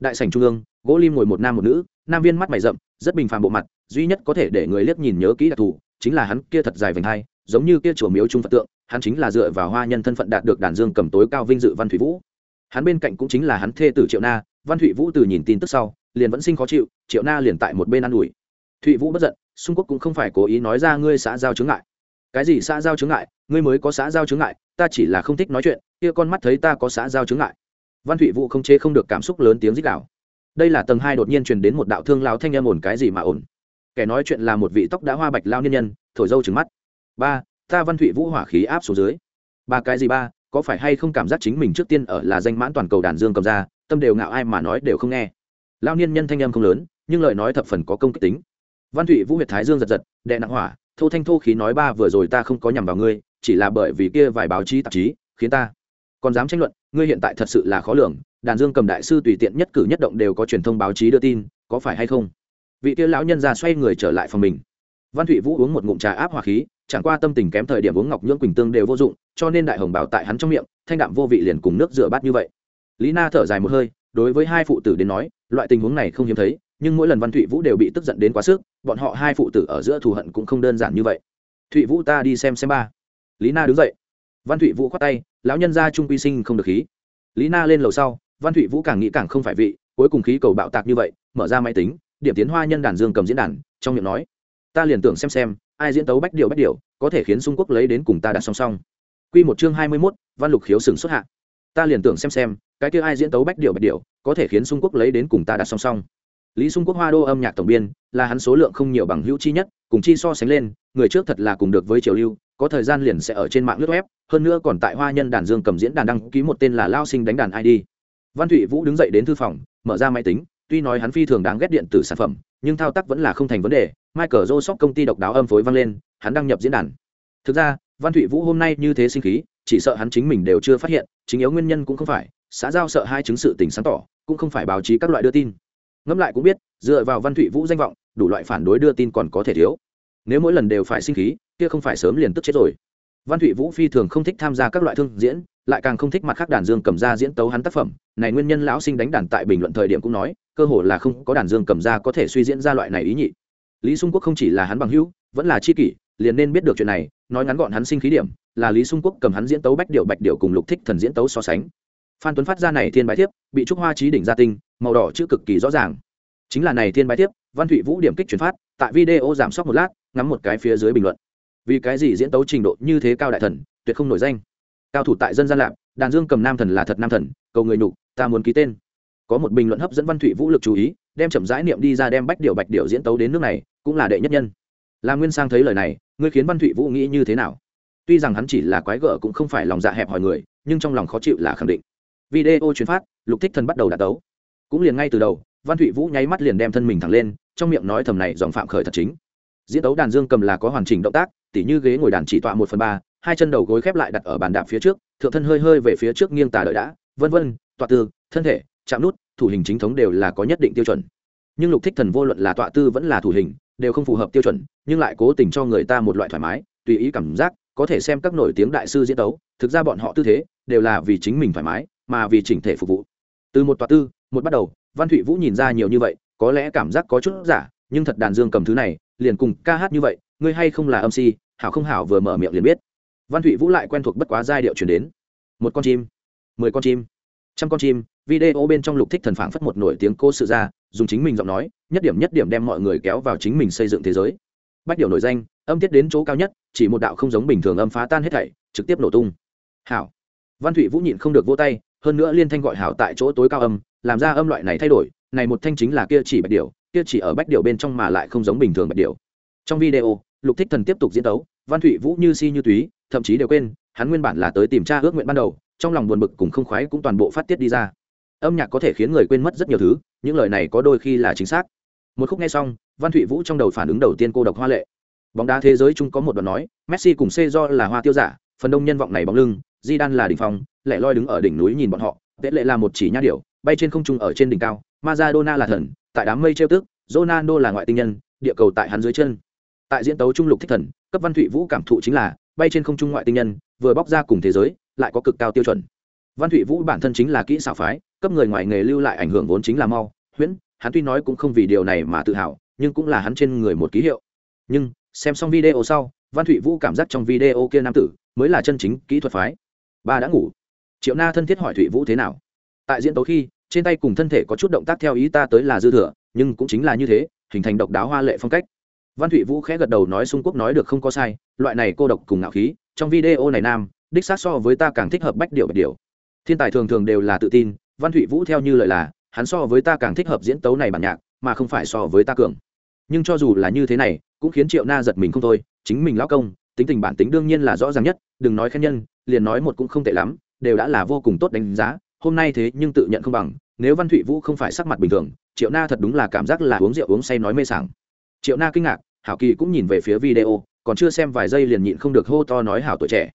Đại sảnh trung ương, gỗ lim ngồi một nam một nữ, nam viên mắt mày rậm, rất bình phàm bộ mặt, duy nhất có thể để người liếc nhìn nhớ kỹ đặc thù chính là hắn kia thật dài vành hai, giống như kia chùa miếu trung phật tượng, hắn chính là dựa vào hoa nhân thân phận đạt được đàn dương cầm tối cao vinh dự văn thủy vũ. Hắn bên cạnh cũng chính là hắn thê tử triệu na, văn thụy vũ từ nhìn tin tức sau, liền vẫn sinh khó chịu, triệu na liền tại một bên ă n ủi. Thụy vũ bất giận, xung quốc cũng không phải cố ý nói ra ngươi xã giao chướng ngại. Cái gì xã giao chướng ngại? Ngươi mới có xã giao chướng ngại, ta chỉ là không thích nói chuyện, kia con mắt thấy ta có xã giao chướng ngại. Văn thụy vũ không chế không được cảm xúc lớn tiếng dích đạo đây là tầng hai đột nhiên truyền đến một đạo thương lao thanh em ổn cái gì mà ổn kẻ nói chuyện là một vị tóc đã hoa bạch lao niên nhân, thổi dâu trứng mắt. Ba, ta văn thụy vũ hỏa khí áp xuống dưới. Ba, cái gì ba, có phải hay không cảm giác chính mình trước tiên ở là danh mãn toàn cầu đàn dương cầm ra, tâm đều ngạo ai mà nói đều không nghe. Lao niên nhân thanh âm không lớn, nhưng lời nói thập phần có công kích tính. Văn thụy vũ huyệt thái dương giật giật, đệ nặng hỏa, thô thanh thô khí nói ba vừa rồi ta không có nhằm vào ngươi, chỉ là bởi vì kia vài báo chí tạp chí, khiến ta còn dám tranh luận, ngươi hiện tại thật sự là khó lường, đàn dương cầm đại sư tùy tiện nhất cử nhất động đều có truyền thông báo chí đưa tin, có phải hay không? Vị kia lão nhân ra xoay người trở lại phòng mình. Văn thụy vũ uống một ngụm trà áp hòa khí, chẳng qua tâm tình kém thời điểm uống ngọc nhưỡng quỳnh tương đều vô dụng, cho nên đại hồng bảo tại hắn trong miệng, thanh đạm vô vị liền cùng nước rửa bát như vậy. Lý na thở dài một hơi, đối với hai phụ tử đến nói, loại tình huống này không hiếm thấy, nhưng mỗi lần văn thụy vũ đều bị tức giận đến quá sức, bọn họ hai phụ tử ở giữa thù hận cũng không đơn giản như vậy. Thụy vũ ta đi xem xem ba. Lý na đứng dậy. Văn thụy vũ khoát tay, lão nhân gia trung quy sinh không được khí. Lý na lên lầu sau, văn thụy vũ càng nghĩ càng không phải vị, cuối cùng khí cầu bạo tạc như vậy, mở ra máy tính điểm tiến hoa nhân đàn dương cầm diễn đàn, trong miệng nói, ta liền tưởng xem xem, ai diễn tấu bách điều bách điều có thể khiến xung quốc lấy đến cùng ta đặt song song. Q một chương hai mươi mốt, văn lục khiếu sừng xuất hạ. Ta liền tưởng xem xem, cái kia ai diễn tấu bách điều bách điều có thể khiến xung quốc lấy đến cùng ta đặt song song. Lý xung quốc hoa đô âm nhạc tổng biên, là hắn số lượng không nhiều bằng hữu chi nhất, cùng chi so sánh lên, người trước thật là cùng được với triều lưu, có thời gian liền sẽ ở trên mạng lướt web, hơn nữa còn tại hoa nhân đàn dương cầm diễn đàn đăng ký một tên là lao sinh đánh đàn id văn thụy vũ đứng dậy đến thư phòng, mở ra máy tính tuy nói hắn phi thường đáng ghét điện tử sản phẩm, nhưng thao tác vẫn là không thành vấn đề, michael joseph công ty độc đáo âm phối vang lên, hắn đăng nhập diễn đàn. Thực ra, văn thụy vũ hôm nay như thế sinh khí, chỉ sợ hắn chính mình đều chưa phát hiện, chính yếu nguyên nhân cũng không phải, xã giao sợ hai chứng sự tình sáng tỏ, cũng không phải báo chí các loại đưa tin. Ngẫm lại cũng biết, dựa vào văn thụy vũ danh vọng, đủ loại phản đối đưa tin còn có thể thiếu. Nếu mỗi lần đều phải sinh khí, kia không phải sớm liền tức chết rồi. Văn thụy vũ phi thường không thích tham gia các loại thương diễn lại càng không thích mặt khác đàn dương cầm ra diễn tấu hắn tác phẩm. Này nguyên nhân lão sinh đánh đàn tại bình luận thời điểm cũng nói, cơ hồ là không có đàn dương cầm ra có thể suy diễn ra loại này ý nhị. Lý xung quốc không chỉ là hắn bằng hữu, vẫn là c h i kỷ, liền nên biết được chuyện này, nói ngắn gọn hắn sinh khí điểm, là lý xung quốc cầm hắn diễn tấu bách điệu bạch điệu cùng lục thích thần diễn tấu so sánh. Phan tuấn phát ra này thiên bái thiếp, bị trúc hoa trí đỉnh gia tinh, màu đỏ chữ cực kỳ rõ ràng. Chính là này thiên bái thiếp, văn thụy vũ điểm kích chuyển phát, tại video giảm sốc một lát, ngắm một cái phía dưới bình luận. Vì cái gì diễn tấu trình độ như thế cao đại thần, tuyệt không nổi danh cao thủ tại dân gian lạp đàn dương cầm nam thần là thật nam thần, cầu người nhục, ta muốn ký tên. Có một bình luận hấp dẫn văn thủy vũ lực chú ý, đem chậm rãi niệm đi ra đem bách điệu bạch điệu diễn tấu đến nước này, cũng là đệ nhất nhân. Là nguyên sang thấy lời này, ngươi khiến văn thủy vũ nghĩ như thế nào? Tuy rằng hắn chỉ là quái gở cũng không phải lòng dạ hẹp hỏi người, nhưng trong lòng khó chịu là khẳng định. Video chuyển phát, lục thích thần bắt đầu đả tấu. Cũng liền ngay từ đầu, văn thụy vũ nháy mắt liền đem thân mình thẳng lên, trong miệng nói thầm này dòng phạm khởi thật chính. Diễn tấu đàn dương cầm là có hoàn chỉnh động tác, tỉ như ghế ngồi đàn chỉ tọa một phần ba hai chân đầu gối khép lại đặt ở bàn đạp phía trước thượng thân hơi hơi về phía trước nghiêng tà đợi đã vân vân tọa tư thân thể chạm nút thủ hình chính thống đều là có nhất định tiêu chuẩn. Nhưng lục thích thần vô luận là tọa tư vẫn là thủ hình đều không phù hợp tiêu chuẩn nhưng lại cố tình cho người ta một loại thoải mái tùy ý cảm giác có thể xem các nổi tiếng đại sư diễn đấu, thực ra bọn họ tư thế đều là vì chính mình thoải mái mà vì chỉnh thể phục vụ. Từ một tọa tư một bắt đầu văn thụy vũ nhìn ra nhiều như vậy có lẽ cảm giác có chút giả nhưng thật đàn dương cầm thứ này liền cùng ca hát như vậy ngươi hay không là âm si hảo không hảo vừa mở miệng liền biết văn thụy vũ lại quen thuộc bất quá giai điệu chuyển đến. Một con chim mười con chim trăm con chim video bên trong lục thích thần phảng phất một nổi tiếng cô sự ra dùng chính mình giọng nói nhất điểm nhất điểm đem mọi người kéo vào chính mình xây dựng thế giới. Bách điệu nổi danh âm tiết đến chỗ cao nhất chỉ một đạo không giống bình thường âm phá tan hết thảy trực tiếp nổ tung. Hảo. Văn thụy vũ nhịn không được vô tay hơn nữa liên thanh gọi hảo tại chỗ tối cao âm làm ra âm loại này thay đổi này một thanh chính là kia chỉ bạch điệu kia chỉ ở bách điệu bên trong mà lại không giống bình thường bạch điệu. Trong video lục thích thần tiếp tục diễn đấu, văn thụy vũ như si như túy thậm chí đều quên, hắn nguyên bản là tới tìm tra ước nguyện ban đầu, trong lòng buồn bực cùng không khoái cũng toàn bộ phát tiết đi ra. Âm nhạc có thể khiến người quên mất rất nhiều thứ, những lời này có đôi khi là chính xác. Một khúc nghe xong, văn thụy vũ trong đầu phản ứng đầu tiên cô độc hoa lệ. Bóng đá thế giới chung có một đoạn nói, messi cùng c do là hoa tiêu giả, phần đông nhân vọng này bóng lưng di đan là đỉnh phong, lẻ loi đứng ở đỉnh núi nhìn bọn họ tết lệ là một chỉ nha điểu, bay trên không trung ở trên đỉnh cao, Maradona là thần, tại đám mây treo tức, Ronaldo là ngoại tinh nhân, địa cầu tại hắn dưới chân tại diễn tấu trung lục thích thần, cấp văn thụy vũ cảm thụ chính là, bay trên không trung ngoại tinh nhân, vừa bóc ra cùng thế giới, lại có cực cao tiêu chuẩn. Văn thụy vũ bản thân chính là kỹ xảo phái, cấp người ngoài nghề lưu lại ảnh hưởng vốn chính là mau, huyễn, hắn tuy nói cũng không vì điều này mà tự hào, nhưng cũng là hắn trên người một ký hiệu. Nhưng, xem xong video sau, văn thụy vũ cảm giác trong video kia nam tử mới là chân chính kỹ thuật phái. Ba đã ngủ. Triệu na thân thiết hỏi thụy vũ thế nào? Tại diễn tấu khi, trên tay cùng thân thể có chút động tác theo ý ta tới là dư thừa, nhưng cũng chính là như thế, hình thành độc đáo hoa lệ phong cách văn thụy vũ khẽ gật đầu nói xung quốc nói được không có sai, loại này cô độc cùng ngạo khí, trong video này nam, đích xác so với ta càng thích hợp bách điệu bạch điệu. Thiên tài thường thường đều là tự tin, văn thụy vũ theo như lời là, hắn so với ta càng thích hợp diễn tấu này bản nhạc, mà không phải so với ta cường. Nhưng cho dù là như thế này, cũng khiến triệu na giật mình không thôi, chính mình lão công, tính tình bản tính đương nhiên là rõ ràng nhất, đừng nói khen nhân, liền nói một cũng không tệ lắm, đều đã là vô cùng tốt đánh giá, hôm nay thế nhưng tự nhận không bằng, nếu văn thụy vũ không phải sắc mặt bình thường, triệu na thật đúng là cảm giác là uống rượu uống say nói mê sảng. Triệu na kinh ngạc hảo kỳ cũng nhìn về phía video, còn chưa xem vài giây liền nhịn không được hô to nói hảo tuổi trẻ.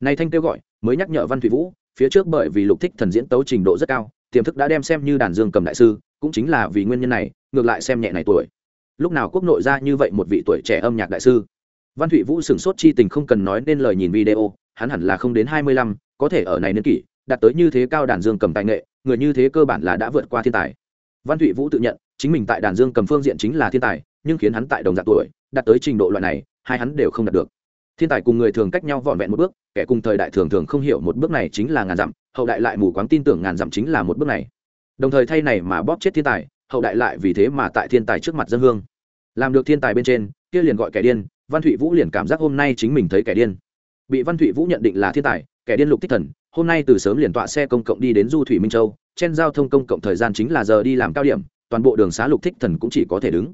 Này thanh kêu gọi, mới nhắc nhở văn thụy vũ, phía trước bởi vì lục thích thần diễn tấu trình độ rất cao, tiềm thức đã đem xem như đàn dương cầm đại sư, cũng chính là vì nguyên nhân này, ngược lại xem nhẹ này tuổi. Lúc nào quốc nội ra như vậy một vị tuổi trẻ âm nhạc đại sư. Văn thụy vũ sửng sốt chi tình không cần nói nên lời nhìn video, hắn hẳn là không đến hai mươi lăm, có thể ở này niên kỷ, đạt tới như thế cao đàn dương cầm tài nghệ, người như thế cơ bản là đã vượt qua thiên tài. Văn thụy vũ tự nhận, chính mình tại đàn dương cầm phương diện chính là thiên tài nhưng khiến hắn tại đồng dạng tuổi, đạt tới trình độ loại này, hai hắn đều không đạt được. Thiên tài cùng người thường cách nhau vọn vẹn một bước, kẻ cùng thời đại thường thường không hiểu một bước này chính là ngàn dặm, hậu đại lại mù quáng tin tưởng ngàn dặm chính là một bước này. Đồng thời thay này mà bóp chết thiên tài, hậu đại lại vì thế mà tại thiên tài trước mặt dân hương. Làm được thiên tài bên trên, kia liền gọi kẻ điên, văn thụy vũ liền cảm giác hôm nay chính mình thấy kẻ điên. Bị văn thụy vũ nhận định là thiên tài, kẻ điên lục tích thần, hôm nay từ sớm liền tọa xe công cộng đi đến du thủy minh châu, trên giao thông công cộng thời gian chính là giờ đi làm cao điểm, toàn bộ đường xá lục thích thần cũng chỉ có thể đứng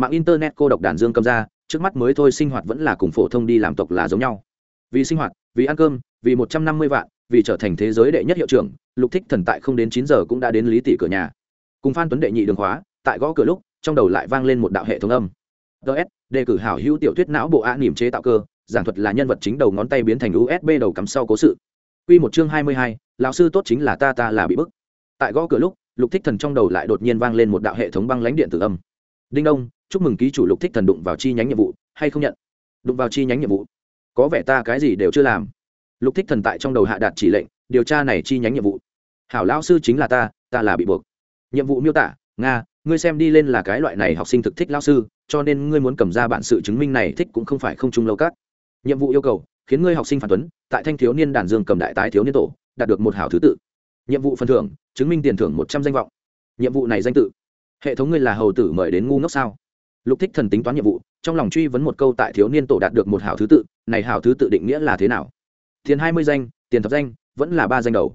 mạng internet cô độc đàn dương cầm ra trước mắt mới thôi sinh hoạt vẫn là cùng phổ thông đi làm tộc là giống nhau. Vì sinh hoạt vì ăn cơm vì một trăm năm mươi vạn vì trở thành thế giới đệ nhất hiệu trưởng lục thích thần tại không đến chín giờ cũng đã đến lý tỷ cửa nhà. Cùng phan tuấn đệ nhị đường khóa tại gõ cửa lúc trong đầu lại vang lên một đạo hệ thống âm. Ts đề cử hảo hữu tiểu thuyết não bộ a niềm chế tạo cơ giảng thuật là nhân vật chính đầu ngón tay biến thành usb đầu cắm sau cố sự. Quy một chương hai mươi hai, lão sư tốt chính là ta ta là bị bức. Tại gõ cửa lúc lục thích thần trong đầu lại đột nhiên vang lên một đạo hệ thống băng lãnh điện tử âm. Đinh đông chúc mừng ký chủ lục thích thần đụng vào chi nhánh nhiệm vụ, hay không nhận? Đụng vào chi nhánh nhiệm vụ? Có vẻ ta cái gì đều chưa làm. Lục thích thần tại trong đầu hạ đạt chỉ lệnh, điều tra này chi nhánh nhiệm vụ. Hảo lão sư chính là ta ta là bị buộc. Nhiệm vụ miêu tả, nga, ngươi xem đi lên là cái loại này học sinh thực thích lão sư, cho nên ngươi muốn cầm ra bản sự chứng minh này thích cũng không phải không chung lâu các. Nhiệm vụ yêu cầu, khiến ngươi học sinh phản tuấn, tại thanh thiếu niên đàn dương cầm đại tái thiếu niên tổ, đạt được một hảo thứ tự. Nhiệm vụ phần thưởng, chứng minh tiền thưởng một trăm danh vọng. Nhiệm vụ này danh tự. Hệ thống ngươi là hầu tử mời đến ngu ngốc sao? Lục thích thần tính toán nhiệm vụ, trong lòng truy vấn một câu tại thiếu niên tổ đạt được một hảo thứ tự, này hảo thứ tự định nghĩa là thế nào? Tiền hai mươi danh, tiền thập danh, vẫn là ba danh đầu.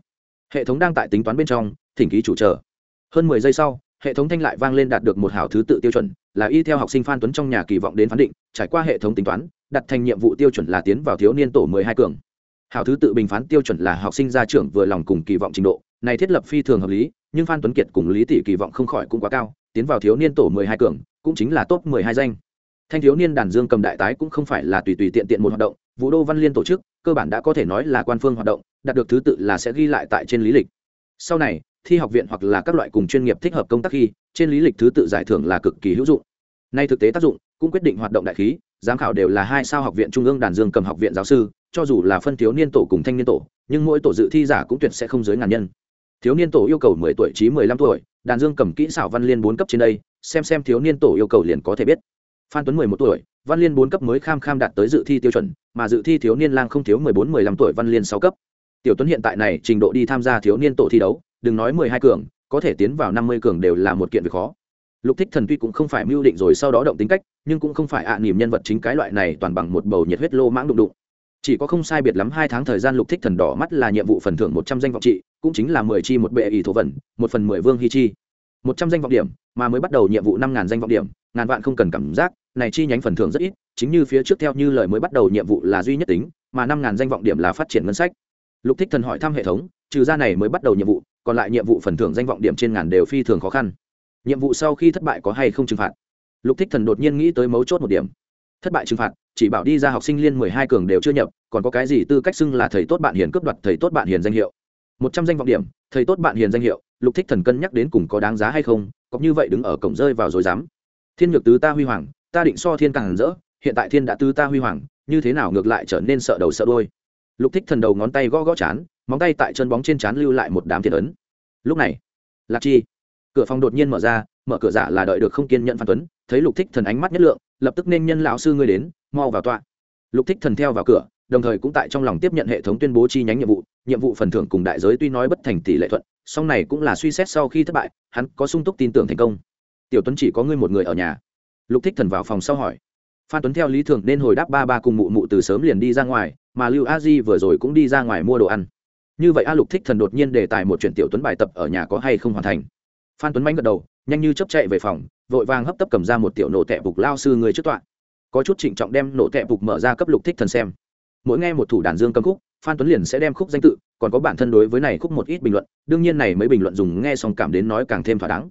Hệ thống đang tại tính toán bên trong, thỉnh ký chủ chờ. Hơn mười giây sau, hệ thống thanh lại vang lên đạt được một hảo thứ tự tiêu chuẩn, là y theo học sinh phan tuấn trong nhà kỳ vọng đến phán định, trải qua hệ thống tính toán, đặt thành nhiệm vụ tiêu chuẩn là tiến vào thiếu niên tổ mười hai cường. Hảo thứ tự bình phán tiêu chuẩn là học sinh gia trưởng vừa lòng cùng kỳ vọng trình độ, này thiết lập phi thường hợp lý, nhưng phan tuấn kiệt cùng lý tỷ kỳ vọng không khỏi cũng quá cao, tiến vào thiếu niên tổ mười hai cường cũng chính là top mười hai danh. Thanh thiếu niên đàn dương cầm đại tái cũng không phải là tùy tùy tiện tiện một hoạt động, vũ đô văn liên tổ chức, cơ bản đã có thể nói là quan phương hoạt động, đạt được thứ tự là sẽ ghi lại tại trên lý lịch. Sau này, thi học viện hoặc là các loại cùng chuyên nghiệp thích hợp công tác khi trên lý lịch thứ tự giải thưởng là cực kỳ hữu dụng. Nay thực tế tác dụng, cũng quyết định hoạt động đại khí, giám khảo đều là hai sao học viện trung ương đàn dương cầm học viện giáo sư, cho dù là phân thiếu niên tổ cùng thanh niên tổ, nhưng mỗi tổ dự thi giả cũng tuyệt sẽ không dưới ngàn nhân. Thiếu niên tổ yêu cầu mười tuổi trí mười lăm tuổi, đàn dương cầm kỹ xảo văn liên bốn cấp trên đây xem xem thiếu niên tổ yêu cầu liền có thể biết. Phan tuấn mười một tuổi, văn liên bốn cấp mới kham kham đạt tới dự thi tiêu chuẩn, mà dự thi thiếu niên lang không thiếu mười bốn, mười lăm tuổi văn liên sáu cấp. Tiểu tuấn hiện tại này trình độ đi tham gia thiếu niên tổ thi đấu, đừng nói mười hai cường, có thể tiến vào năm mươi cường đều là một kiện việc khó. Lục thích thần tuy cũng không phải mưu định rồi sau đó động tính cách, nhưng cũng không phải ạ à niềm nhân vật chính cái loại này toàn bằng một bầu nhiệt huyết lô mãng đụng đụng. Chỉ có không sai biệt lắm hai tháng thời gian lục thích thần đỏ mắt là nhiệm vụ phần thưởng một trăm danh vọng trị, cũng chính là mười chi một bệ ý thổ vẩn một phần mười vương hy chi một trăm danh vọng điểm, mà mới bắt đầu nhiệm vụ năm ngàn danh vọng điểm, ngàn vạn không cần cảm giác, này chi nhánh phần thưởng rất ít, chính như phía trước theo như lời mới bắt đầu nhiệm vụ là duy nhất tính, mà năm ngàn danh vọng điểm là phát triển ngân sách. Lục thích thần hỏi thăm hệ thống, trừ ra này mới bắt đầu nhiệm vụ, còn lại nhiệm vụ phần thưởng danh vọng điểm trên ngàn đều phi thường khó khăn. Nhiệm vụ sau khi thất bại có hay không trừng phạt? Lục thích thần đột nhiên nghĩ tới mấu chốt một điểm. Thất bại trừng phạt, chỉ bảo đi ra học sinh liên mười hai cường đều chưa nhập, còn có cái gì tư cách xưng là thầy tốt bạn hiền cướp đoạt thầy tốt bạn hiền danh hiệu. Một trăm danh vọng điểm thầy tốt bạn hiền danh hiệu, lục thích thần cân nhắc đến cùng có đáng giá hay không, có như vậy đứng ở cổng rơi vào rồi dám. Thiên nhược tứ ta huy hoàng, ta định so thiên càng rỡ, hiện tại thiên đã tứ ta huy hoàng, như thế nào ngược lại trở nên sợ đầu sợ đôi lục thích thần đầu ngón tay gõ gõ chán, móng tay tại chân bóng trên chán lưu lại một đám thiên ấn. Lúc này, lạc chi, cửa phòng đột nhiên mở ra, mở cửa giả là đợi được không kiên nhận phan tuấn, thấy lục thích thần ánh mắt nhất lượng, lập tức nên nhân lão sư ngươi đến, mau vào tọa. Lục thích thần theo vào cửa đồng thời cũng tại trong lòng tiếp nhận hệ thống tuyên bố chi nhánh nhiệm vụ nhiệm vụ phần thưởng cùng đại giới tuy nói bất thành tỷ lệ thuận, song này cũng là suy xét sau khi thất bại, hắn có sung túc tin tưởng thành công. Tiểu tuấn chỉ có ngươi một người ở nhà. Lục thích thần vào phòng sau hỏi. Phan tuấn theo lý thường nên hồi đáp ba ba cùng mụ mụ từ sớm liền đi ra ngoài, mà lưu a di vừa rồi cũng đi ra ngoài mua đồ ăn. Như vậy a lục thích thần đột nhiên đề tài một chuyện tiểu tuấn bài tập ở nhà có hay không hoàn thành. Phan tuấn mánh gật đầu, nhanh như chấp chạy về phòng, vội vàng hấp tấp cầm ra một tiểu nổ tẹp bục lao sư người trước tọa. Có chút trịnh trọng đem nổ tẹp bục mở ra cấp lục thích thần xem mỗi nghe một thủ đàn dương cầm khúc, phan tuấn liền sẽ đem khúc danh tự, còn có bản thân đối với này khúc một ít bình luận, đương nhiên này mấy bình luận dùng nghe xong cảm đến nói càng thêm thỏa đáng.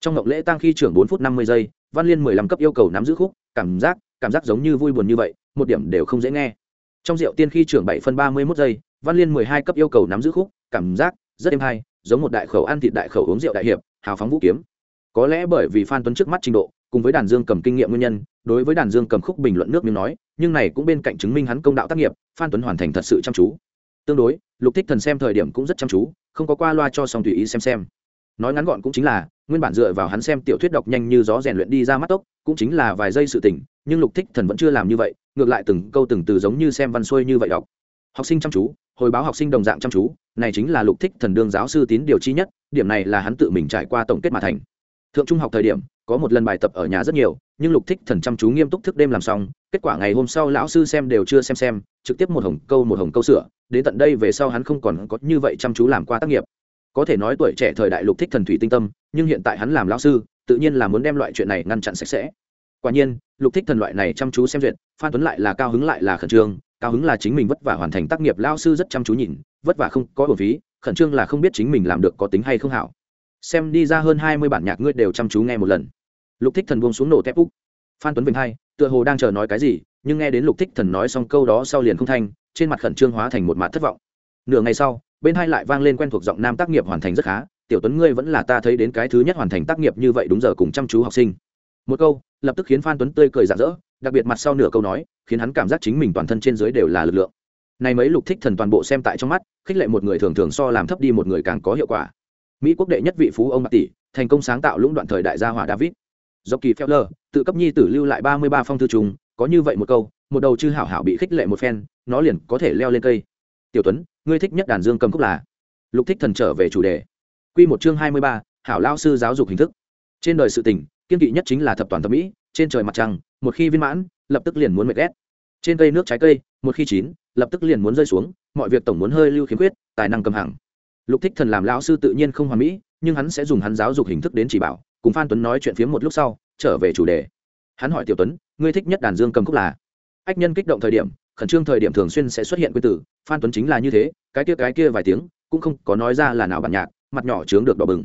Trong ngọc lễ tăng khi trưởng bốn phút năm mươi giây, văn liên mười lăm cấp yêu cầu nắm giữ khúc, cảm giác cảm giác giống như vui buồn như vậy, một điểm đều không dễ nghe. Trong rượu tiên khi trưởng bảy phân ba mươi mốt giây, văn liên mười hai cấp yêu cầu nắm giữ khúc, cảm giác, rất êm hay, giống một đại khẩu ăn thịt đại khẩu uống rượu đại hiệp, hào phóng vũ kiếm. Có lẽ bởi vì phan tuấn trước mắt trình độ, cùng với đàn dương cầm kinh nghiệm nguyên nhân đối với đàn dương cầm khúc bình luận nước miếng nói, nhưng này cũng bên cạnh chứng minh hắn công đạo tác nghiệp, phan tuấn hoàn thành thật sự chăm chú. Tương đối, lục thích thần xem thời điểm cũng rất chăm chú, không có qua loa cho xong tùy ý xem xem. Nói ngắn gọn cũng chính là, nguyên bản dựa vào hắn xem tiểu thuyết đọc nhanh như gió rèn luyện đi ra mắt tốc, cũng chính là vài giây sự tỉnh nhưng lục thích thần vẫn chưa làm như vậy, ngược lại từng câu từng từ giống như xem văn xuôi như vậy đọc. Học sinh chăm chú, hồi báo học sinh đồng dạng chăm chú, này chính là lục thích thần đương giáo sư tín điều chi nhất, điểm này là hắn tự mình trải qua tổng kết mà thành. Thượng trung học thời điểm có một lần bài tập ở nhà rất nhiều, nhưng lục thích thần chăm chú nghiêm túc thức đêm làm xong, kết quả ngày hôm sau lão sư xem đều chưa xem xem, trực tiếp một hồng câu một hồng câu sửa, đến tận đây về sau hắn không còn có như vậy chăm chú làm qua tác nghiệp. Có thể nói tuổi trẻ thời đại lục thích thần thủy tinh tâm, nhưng hiện tại hắn làm lão sư, tự nhiên là muốn đem loại chuyện này ngăn chặn sạch sẽ. Quả nhiên, lục thích thần loại này chăm chú xem duyệt, phan tuấn lại là cao hứng lại là khẩn trương, cao hứng là chính mình vất vả hoàn thành tác nghiệp, lão sư rất chăm chú nhìn, vất vả không có bổn phí, khẩn trương là không biết chính mình làm được có tính hay không hảo xem đi ra hơn hai mươi bản nhạc ngươi đều chăm chú nghe một lần. Lục thích thần buông xuống nổ tép úc. Phan tuấn vinh hai, tựa hồ đang chờ nói cái gì, nhưng nghe đến lục thích thần nói xong câu đó sau liền không thanh, trên mặt khẩn trương hóa thành một mặt thất vọng. Nửa ngày sau, bên hai lại vang lên quen thuộc giọng nam tác nghiệp hoàn thành rất khá, tiểu tuấn ngươi vẫn là ta thấy đến cái thứ nhất hoàn thành tác nghiệp như vậy đúng giờ cùng chăm chú học sinh. Một câu, lập tức khiến phan tuấn tươi cười rạng rỡ, đặc biệt mặt sau nửa câu nói, khiến hắn cảm giác chính mình toàn thân trên dưới đều là lực lượng. Này mấy lục thích thần toàn bộ xem tại trong mắt, khích lệ một người thường thường so làm thấp đi một người càng có hiệu quả mỹ quốc đệ nhất vị phú ông mạc tỷ thành công sáng tạo lũng đoạn thời đại gia hỏa david. Do kỳ Feller, tự cấp nhi tử lưu lại ba mươi ba phong thư trùng có như vậy một câu một đầu chư hảo hảo bị khích lệ một phen nó liền có thể leo lên cây. Tiểu tuấn ngươi thích nhất đàn dương cầm khúc là? Lục thích thần trở về chủ đề. Quy một chương hai mươi ba hảo lao sư giáo dục hình thức. Trên đời sự tình kiên kỵ nhất chính là thập toàn thẩm mỹ trên trời mặt trăng một khi viên mãn lập tức liền muốn mệt ghét. Trên cây nước trái cây một khi chín lập tức liền muốn rơi xuống mọi việc tổng muốn hơi lưu khiếm khuyết tài năng cầm hàng lục thích thần làm lão sư tự nhiên không hoàn mỹ, nhưng hắn sẽ dùng hắn giáo dục hình thức đến chỉ bảo, cùng phan tuấn nói chuyện phía một lúc sau, trở về chủ đề. Hắn hỏi tiểu tuấn, ngươi thích nhất đàn dương cầm khúc là? Ách nhân kích động thời điểm, khẩn trương thời điểm thường xuyên sẽ xuất hiện quy tử, phan tuấn chính là như thế, cái kia cái kia vài tiếng, cũng không có nói ra là nào bản nhạc, mặt nhỏ trướng được đỏ bừng.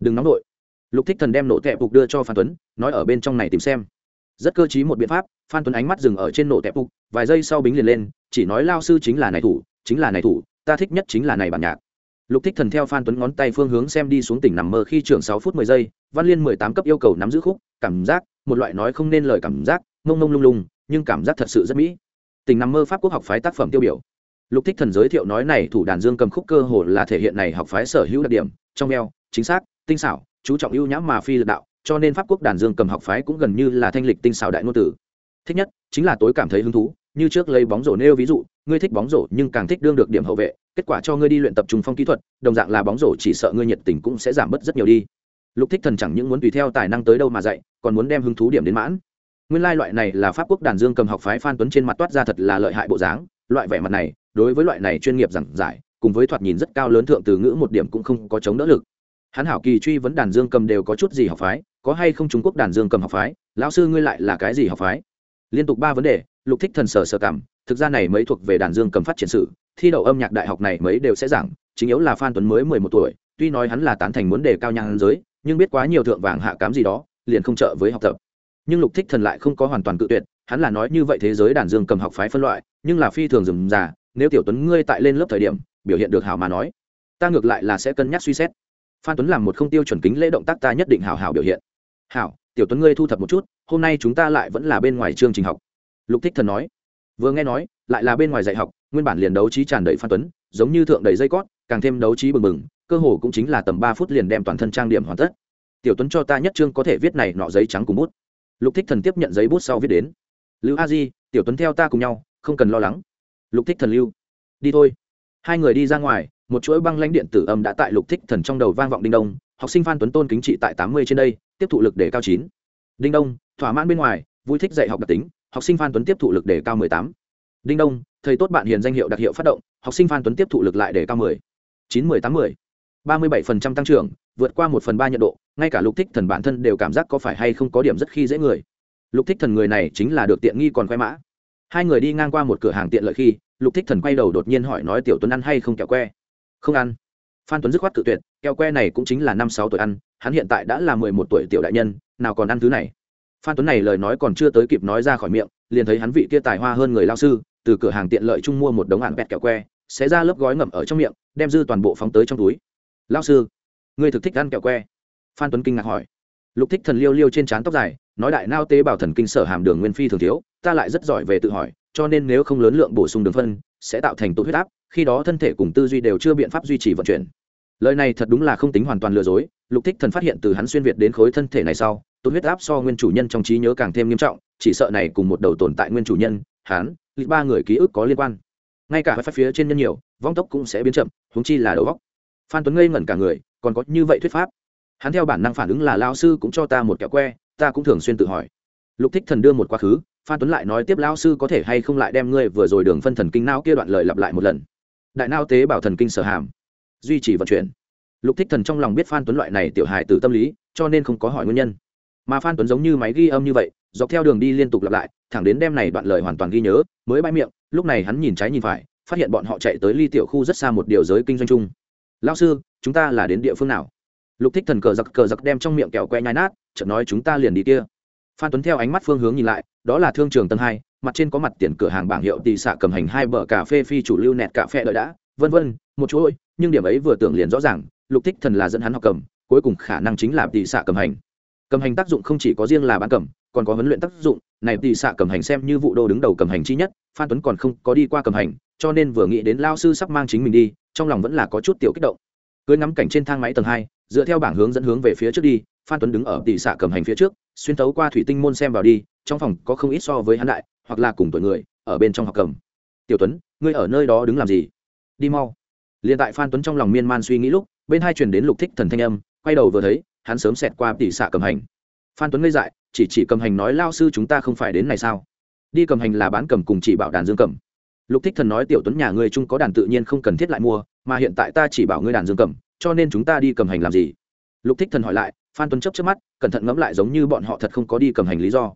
Đừng nóng nổi lục thích thần đem nổ tẹp phục đưa cho phan tuấn, nói ở bên trong này tìm xem. Rất cơ trí một biện pháp, phan tuấn ánh mắt dừng ở trên nổ tẹp phục, vài giây sau bính liền lên, chỉ nói lao sư chính là này thủ, chính là này thủ, ta thích nhất chính là này bản nhạc lục thích thần theo phan tuấn ngón tay phương hướng xem đi xuống tỉnh nằm mơ khi trường sáu phút mười giây, văn liên mười tám cấp yêu cầu nắm giữ khúc, cảm giác, một loại nói không nên lời cảm giác, mông mông lung lung, nhưng cảm giác thật sự rất mỹ. Tỉnh nằm mơ pháp quốc học phái tác phẩm tiêu biểu. Lục thích thần giới thiệu nói này, thủ đàn dương cầm khúc cơ hồ là thể hiện này học phái sở hữu đặc điểm, trong eo, chính xác, tinh xảo, chú trọng ưu nhãm mà phi lực đạo, cho nên pháp quốc đàn dương cầm học phái cũng gần như là thanh lịch tinh xảo đại ngôn tử. Thích nhất, chính là tối cảm thấy hứng thú như trước lấy bóng rổ nêu ví dụ, ngươi thích bóng rổ nhưng càng thích đương được điểm hậu vệ, kết quả cho ngươi đi luyện tập trung phong kỹ thuật, đồng dạng là bóng rổ chỉ sợ ngươi nhiệt tình cũng sẽ giảm bớt rất nhiều đi. Lục thích thần chẳng những muốn tùy theo tài năng tới đâu mà dạy, còn muốn đem hứng thú điểm đến mãn. Nguyên lai loại này là pháp quốc đàn dương cầm học phái phan tuấn trên mặt toát ra thật là lợi hại bộ dáng, loại vẻ mặt này, đối với loại này chuyên nghiệp giảng giải, cùng với thoạt nhìn rất cao lớn thượng từ ngữ một điểm cũng không có chống đỡ lực. Hắn hảo kỳ truy vấn đàn dương cầm đều có chút gì học phái, có hay không trung quốc đàn dương cầm học phái, lão sư ngươi lại là cái gì học phái? Liên tục ba vấn đề lục thích thần sở sở cảm thực ra này mấy thuộc về đàn dương cầm phát triển sự, thi đậu âm nhạc đại học này mấy đều sẽ giảng chính yếu là phan tuấn mới mười một tuổi tuy nói hắn là tán thành muốn đề cao nhang giới nhưng biết quá nhiều thượng vàng hạ cám gì đó liền không trợ với học tập. Nhưng lục thích thần lại không có hoàn toàn cự tuyệt hắn là nói như vậy thế giới đàn dương cầm học phái phân loại nhưng là phi thường dừng già nếu tiểu tuấn ngươi tại lên lớp thời điểm biểu hiện được hảo mà nói ta ngược lại là sẽ cân nhắc suy xét. Phan tuấn làm một không tiêu chuẩn kính lễ động tác ta nhất định hảo hảo biểu hiện. Hảo tiểu tuấn ngươi thu thập một chút, hôm nay chúng ta lại vẫn là bên ngoài chương trình học. Lục thích thần nói. Vừa nghe nói, lại là bên ngoài dạy học, nguyên bản liền đấu trí tràn đầy phan tuấn, giống như thượng đầy dây cót, càng thêm đấu trí bừng bừng, cơ hồ cũng chính là tầm ba phút liền đem toàn thân trang điểm hoàn tất. Tiểu tuấn cho ta nhất chương có thể viết này nọ giấy trắng cùng bút. Lục thích thần tiếp nhận giấy bút sau viết đến. Lưu a di, tiểu tuấn theo ta cùng nhau, không cần lo lắng. Lục thích thần lưu. Đi thôi. Hai người đi ra ngoài, một chuỗi băng lãnh điện tử âm đã tại lục thích thần trong đầu vang vọng đinh đông học sinh phan tuấn tôn kính trị tại tám mươi trên đây, tiếp thụ lực để cao chín. Đinh đông, thỏa mãn bên ngoài, vui thích dạy học đặc tính, học sinh phan tuấn tiếp thụ lực để cao mười tám. Đinh đông, thầy tốt bạn hiền danh hiệu đặc hiệu phát động, học sinh phan tuấn tiếp thụ lực lại để cao mười. Chín mười tám mười. Ba mươi bảy phần trăm tăng trưởng, vượt qua một phần ba nhận độ, ngay cả lục thích thần bản thân đều cảm giác có phải hay không có điểm rất khi dễ người. Lục thích thần người này chính là được tiện nghi còn khoe mã. Hai người đi ngang qua một cửa hàng tiện lợi khi, lục thích thần quay đầu đột nhiên hỏi nói tiểu tuấn ăn hay không kẹo que? Không ăn phan tuấn dứt khoát tự tuyệt kẹo que này cũng chính là năm sáu tuổi ăn, hắn hiện tại đã là mười một tuổi tiểu đại nhân, nào còn ăn thứ này. Phan tuấn này lời nói còn chưa tới kịp nói ra khỏi miệng, liền thấy hắn vị kia tài hoa hơn người lao sư, từ cửa hàng tiện lợi chung mua một đống ạn bẹt kẹo que, xé ra lớp gói ngậm ở trong miệng, đem dư toàn bộ phóng tới trong túi. Lao sư, ngươi thực thích ăn kẹo que? Phan tuấn kinh ngạc hỏi. Lục thích thần liêu liêu trên trán tóc dài, nói đại nao tế bào thần kinh sở hàm đường nguyên phi thường thiếu, ta lại rất giỏi về tự hỏi, cho nên nếu không lớn lượng bổ sung đường phân, sẽ tạo thành tụ huyết áp khi đó thân thể cùng tư duy đều chưa biện pháp duy trì vận chuyển. Lời này thật đúng là không tính hoàn toàn lừa dối, lục thích thần phát hiện từ hắn xuyên việt đến khối thân thể này sau tốt huyết áp so nguyên chủ nhân trong trí nhớ càng thêm nghiêm trọng, chỉ sợ này cùng một đầu tồn tại nguyên chủ nhân, hắn lịch ba người ký ức có liên quan. Ngay cả phát phía trên nhân nhiều, vong tốc cũng sẽ biến chậm, huống chi là đầu góc phan tuấn ngây ngẩn cả người, còn có như vậy thuyết pháp? Hắn theo bản năng phản ứng là lao sư cũng cho ta một kẹo que, ta cũng thường xuyên tự hỏi. Lục thích thần đưa một quá khứ, phan tuấn lại nói tiếp lao sư có thể hay không lại đem ngươi vừa rồi đường phân thần kinh não kia đoạn lời lặp lại một lần đại nao tế bảo thần kinh sở hàm, duy trì vận chuyển. Lục thích thần trong lòng biết phan tuấn loại này tiểu hài từ tâm lý, cho nên không có hỏi nguyên nhân. Mà phan tuấn giống như máy ghi âm như vậy, dọc theo đường đi liên tục lặp lại, thẳng đến đem này đoạn lời hoàn toàn ghi nhớ, mới bãi miệng, lúc này hắn nhìn trái nhìn phải, phát hiện bọn họ chạy tới ly tiểu khu rất xa một điều giới kinh doanh chung. Lao sư, chúng ta là đến địa phương nào? Lục thích thần cờ giặc cờ giặc đem trong miệng kẹo que nhai nát, chợt nói, chúng ta liền đi kia. Phan tuấn theo ánh mắt phương hướng nhìn lại, đó là thương trường tầng hai mặt trên có mặt tiền cửa hàng bảng hiệu tỷ xạ cầm hành hai bờ cà phê phi chủ lưu nẹt cà phê đợi đã, vân vân, một chuỗi, nhưng điểm ấy vừa tưởng liền rõ ràng, lục thích thần là dẫn hắn học cầm, cuối cùng khả năng chính là tỷ xạ cầm hành. Cầm hành tác dụng không chỉ có riêng là bán cầm, còn có huấn luyện tác dụng, này tỷ xạ cầm hành xem như vụ đô đứng đầu cầm hành chi nhất, phan tuấn còn không có đi qua cầm hành, cho nên vừa nghĩ đến lao sư sắp mang chính mình đi, trong lòng vẫn là có chút tiểu kích động. Cưới ngắm cảnh trên thang máy tầng hai, dựa theo bảng hướng dẫn hướng về phía trước đi, phan tuấn đứng ở tỷ xạ cầm hành phía trước, xuyên tấu qua thủy tinh môn xem vào đi, trong phòng có không ít so với hắn đại hoặc là cùng tuổi người, ở bên trong học cầm. Tiểu tuấn, ngươi ở nơi đó đứng làm gì? Đi mau. Liền tại phan tuấn trong lòng miên man suy nghĩ lúc, bên hai truyền đến lục thích thần thanh âm, quay đầu vừa thấy, hắn sớm xẹt qua tỷ xạ cầm hành. Phan tuấn ngây dại, chỉ chỉ cầm hành nói, lao sư chúng ta không phải đến này sao? Đi cầm hành là bán cầm cùng chỉ bảo đàn dương cầm. Lục thích thần nói, tiểu tuấn nhà ngươi chung có đàn tự nhiên không cần thiết lại mua, mà hiện tại ta chỉ bảo ngươi đàn dương cầm, cho nên chúng ta đi cầm hành làm gì? Lục thích thần hỏi lại, phan tuấn chấp trước mắt, cẩn thận ngẫm lại giống như bọn họ thật không có đi cầm hành lý do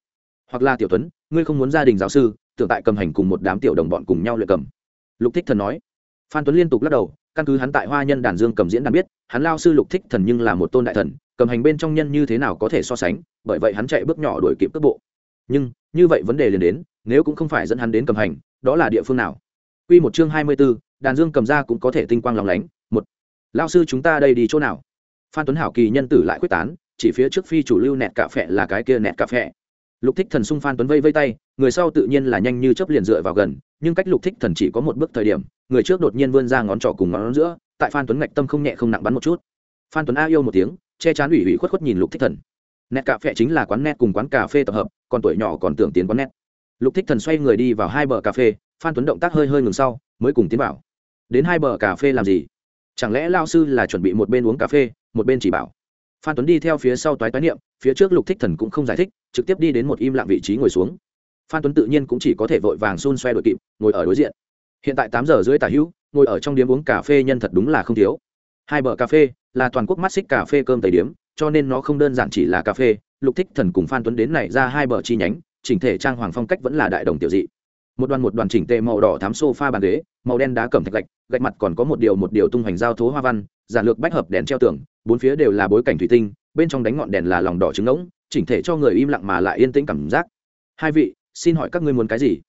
hoặc là tiểu tuấn ngươi không muốn gia đình giáo sư tưởng tại cầm hành cùng một đám tiểu đồng bọn cùng nhau luyện cầm. Lục thích thần nói. Phan tuấn liên tục lắc đầu căn cứ hắn tại hoa nhân đàn dương cầm diễn đàn biết hắn lao sư lục thích thần nhưng là một tôn đại thần cầm hành bên trong nhân như thế nào có thể so sánh bởi vậy hắn chạy bước nhỏ đuổi kịp cước bộ. Nhưng như vậy vấn đề liền đến nếu cũng không phải dẫn hắn đến cầm hành đó là địa phương nào? Quy một chương hai mươi 24, đàn dương cầm ra cũng có thể tinh quang lòng lánh. Một lao sư chúng ta đây đi chỗ nào? Phan tuấn hảo kỳ nhân tử lại quyết tán chỉ phía trước phi chủ lưu nẹt cà phẹ là cái kia nẹt cà phẹ lục thích thần sung phan tuấn vây vây tay, người sau tự nhiên là nhanh như chớp liền dựa vào gần, nhưng cách lục thích thần chỉ có một bước thời điểm, người trước đột nhiên vươn ra ngón trỏ cùng ngón giữa, tại phan tuấn ngạch tâm không nhẹ không nặng bắn một chút. Phan tuấn a yêu một tiếng, che chắn ủy ủy khuất khuất nhìn lục thích thần. Nét cà phê chính là quán nét cùng quán cà phê tập hợp, còn tuổi nhỏ còn tưởng tiến quán nét. lục thích thần xoay người đi vào hai bờ cà phê, phan tuấn động tác hơi hơi ngừng sau, mới cùng tiến vào. Đến hai bờ cà phê làm gì? Chẳng lẽ lao sư là chuẩn bị một bên uống cà phê, một bên chỉ bảo? Phan tuấn đi theo phía sau toái toái niệm, phía trước lục thích thần cũng không giải thích, trực tiếp đi đến một im lặng vị trí ngồi xuống. Phan tuấn tự nhiên cũng chỉ có thể vội vàng xun xoe đội kịp, ngồi ở đối diện. Hiện tại tám giờ rưỡi tả hữu, ngồi ở trong điếm uống cà phê nhân thật đúng là không thiếu. Hai bờ cà phê là toàn quốc mắt xích cà phê cơm tây điếm, cho nên nó không đơn giản chỉ là cà phê. Lục thích thần cùng phan tuấn đến này ra hai bờ chi nhánh, chỉnh thể trang hoàng phong cách vẫn là đại đồng tiểu dị. Một đoàn một đoàn chỉnh tề màu đỏ thám sofa bàn ghế, màu đen đá cẩm thạch gạch gạch mặt còn có một điều một điều tung hoành giao thố hoa văn giản lược bách hợp đèn treo tường, bốn phía đều là bối cảnh thủy tinh, bên trong đánh ngọn đèn là lòng đỏ trứng ngỗng, chỉnh thể cho người im lặng mà lại yên tĩnh cảm giác. Hai vị, xin hỏi các ngươi muốn cái gì?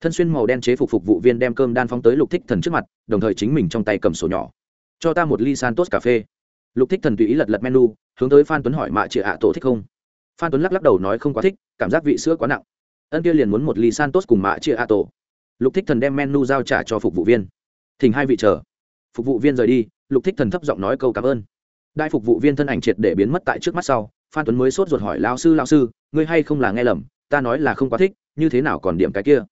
Thân xuyên màu đen chế phục phục vụ viên đem cơm đan phóng tới lục thích thần trước mặt, đồng thời chính mình trong tay cầm sổ nhỏ. Cho ta một ly santos cà phê. Lục thích thần tùy ý lật lật menu, hướng tới phan tuấn hỏi mạ chị ạ tổ thích không? Phan tuấn lắc lắc đầu nói không quá thích, cảm giác vị sữa quá nặng. Ân kia liền muốn một ly santos cùng mạ chị ạ tổ. Lục thích thần đem menu giao trả cho phục vụ viên. Thỉnh hai vị chờ. Phục vụ viên rời đi lục thích thần thấp giọng nói câu cảm ơn. Đại phục vụ viên thân ảnh triệt để biến mất tại trước mắt sau, phan tuấn mới sốt ruột hỏi lao sư lao sư, ngươi hay không là nghe lầm? Ta nói là không quá thích, như thế nào còn điểm cái kia?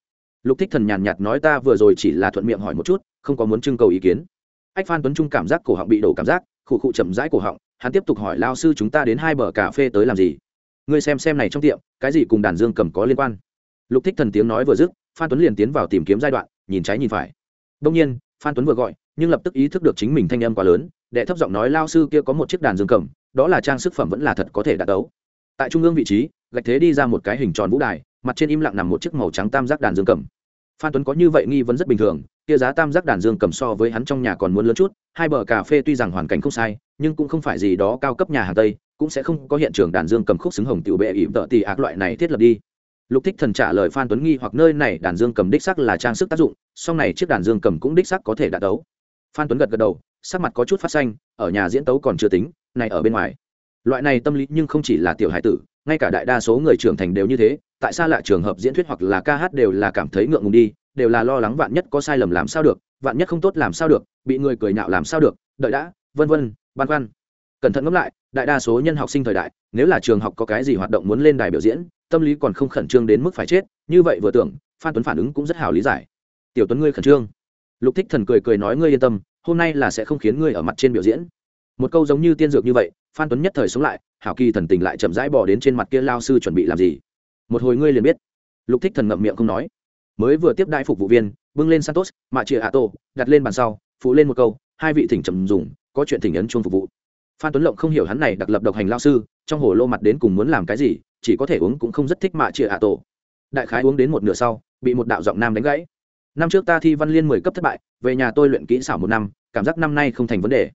Lục thích thần nhàn nhạt nói, ta vừa rồi chỉ là thuận miệng hỏi một chút, không có muốn trưng cầu ý kiến. Ách phan tuấn trung cảm giác cổ họng bị đổ cảm giác, khụ khụ chậm rãi cổ họng, hắn tiếp tục hỏi lao sư, chúng ta đến hai bờ cà phê tới làm gì? Ngươi xem xem này trong tiệm, cái gì cùng đàn dương cầm có liên quan? Lục thích thần tiếng nói vừa dứt, phan tuấn liền tiến vào tìm kiếm giai đoạn, nhìn trái nhìn phải. Đông nhiên, phan tuấn vừa gọi nhưng lập tức ý thức được chính mình thanh âm quá lớn, đệ thấp giọng nói, lao sư kia có một chiếc đàn dương cầm, đó là trang sức phẩm vẫn là thật có thể đạt đấu. Tại trung ương vị trí, gạch thế đi ra một cái hình tròn vũ đài, mặt trên im lặng nằm một chiếc màu trắng tam giác đàn dương cầm. Phan tuấn có như vậy nghi vấn rất bình thường, kia giá tam giác đàn dương cầm so với hắn trong nhà còn muốn lớn chút, hai bờ cà phê tuy rằng hoàn cảnh không sai, nhưng cũng không phải gì đó cao cấp nhà hàng tây, cũng sẽ không có hiện trường đàn dương cầm khúc xứng hồng tiểu bệ ỉm tợ tì ác loại này thiết lập đi. Lục thích thần trả lời phan tuấn nghi hoặc, nơi này đàn dương cầm đích sắc là trang sức tác dụng sau này chiếc đàn dương cầm cũng đích sắc có thể đạt đấu phan tuấn gật gật đầu sắc mặt có chút phát xanh ở nhà diễn tấu còn chưa tính này ở bên ngoài loại này tâm lý nhưng không chỉ là tiểu hải tử ngay cả đại đa số người trưởng thành đều như thế tại sao lại trường hợp diễn thuyết hoặc là ca hát đều là cảm thấy ngượng ngùng đi đều là lo lắng vạn nhất có sai lầm làm sao được vạn nhất không tốt làm sao được bị người cười nhạo làm sao được đợi đã vân vân băn khoăn cẩn thận ngẫm lại đại đa số nhân học sinh thời đại nếu là trường học có cái gì hoạt động muốn lên đài biểu diễn tâm lý còn không khẩn trương đến mức phải chết như vậy vừa tưởng phan tuấn phản ứng cũng rất hào lý giải tiểu tuấn ngươi khẩn trương lục thích thần cười cười nói, ngươi yên tâm, hôm nay là sẽ không khiến ngươi ở mặt trên biểu diễn. Một câu giống như tiên dược như vậy, phan tuấn nhất thời sống lại, hảo kỳ thần tình lại chậm rãi bỏ đến trên mặt kia lao sư chuẩn bị làm gì. Một hồi ngươi liền biết. Lục thích thần ngậm miệng không nói. Mới vừa tiếp đại phục vụ viên, bưng lên santos, mạ chia hạ tô đặt lên bàn sau, phụ lên một câu, hai vị thỉnh trầm dùng, có chuyện thỉnh ấn chuông phục vụ. Phan tuấn lộng không hiểu hắn này đặc lập độc hành lao sư, trong hồ lô mặt đến cùng muốn làm cái gì, chỉ có thể uống cũng không rất thích mạ chia hạ tổ đại khái uống đến một nửa sau, bị một đạo giọng nam đánh gãy năm trước ta thi văn liên mười cấp thất bại, về nhà tôi luyện kỹ xảo một năm, cảm giác năm nay không thành vấn đề.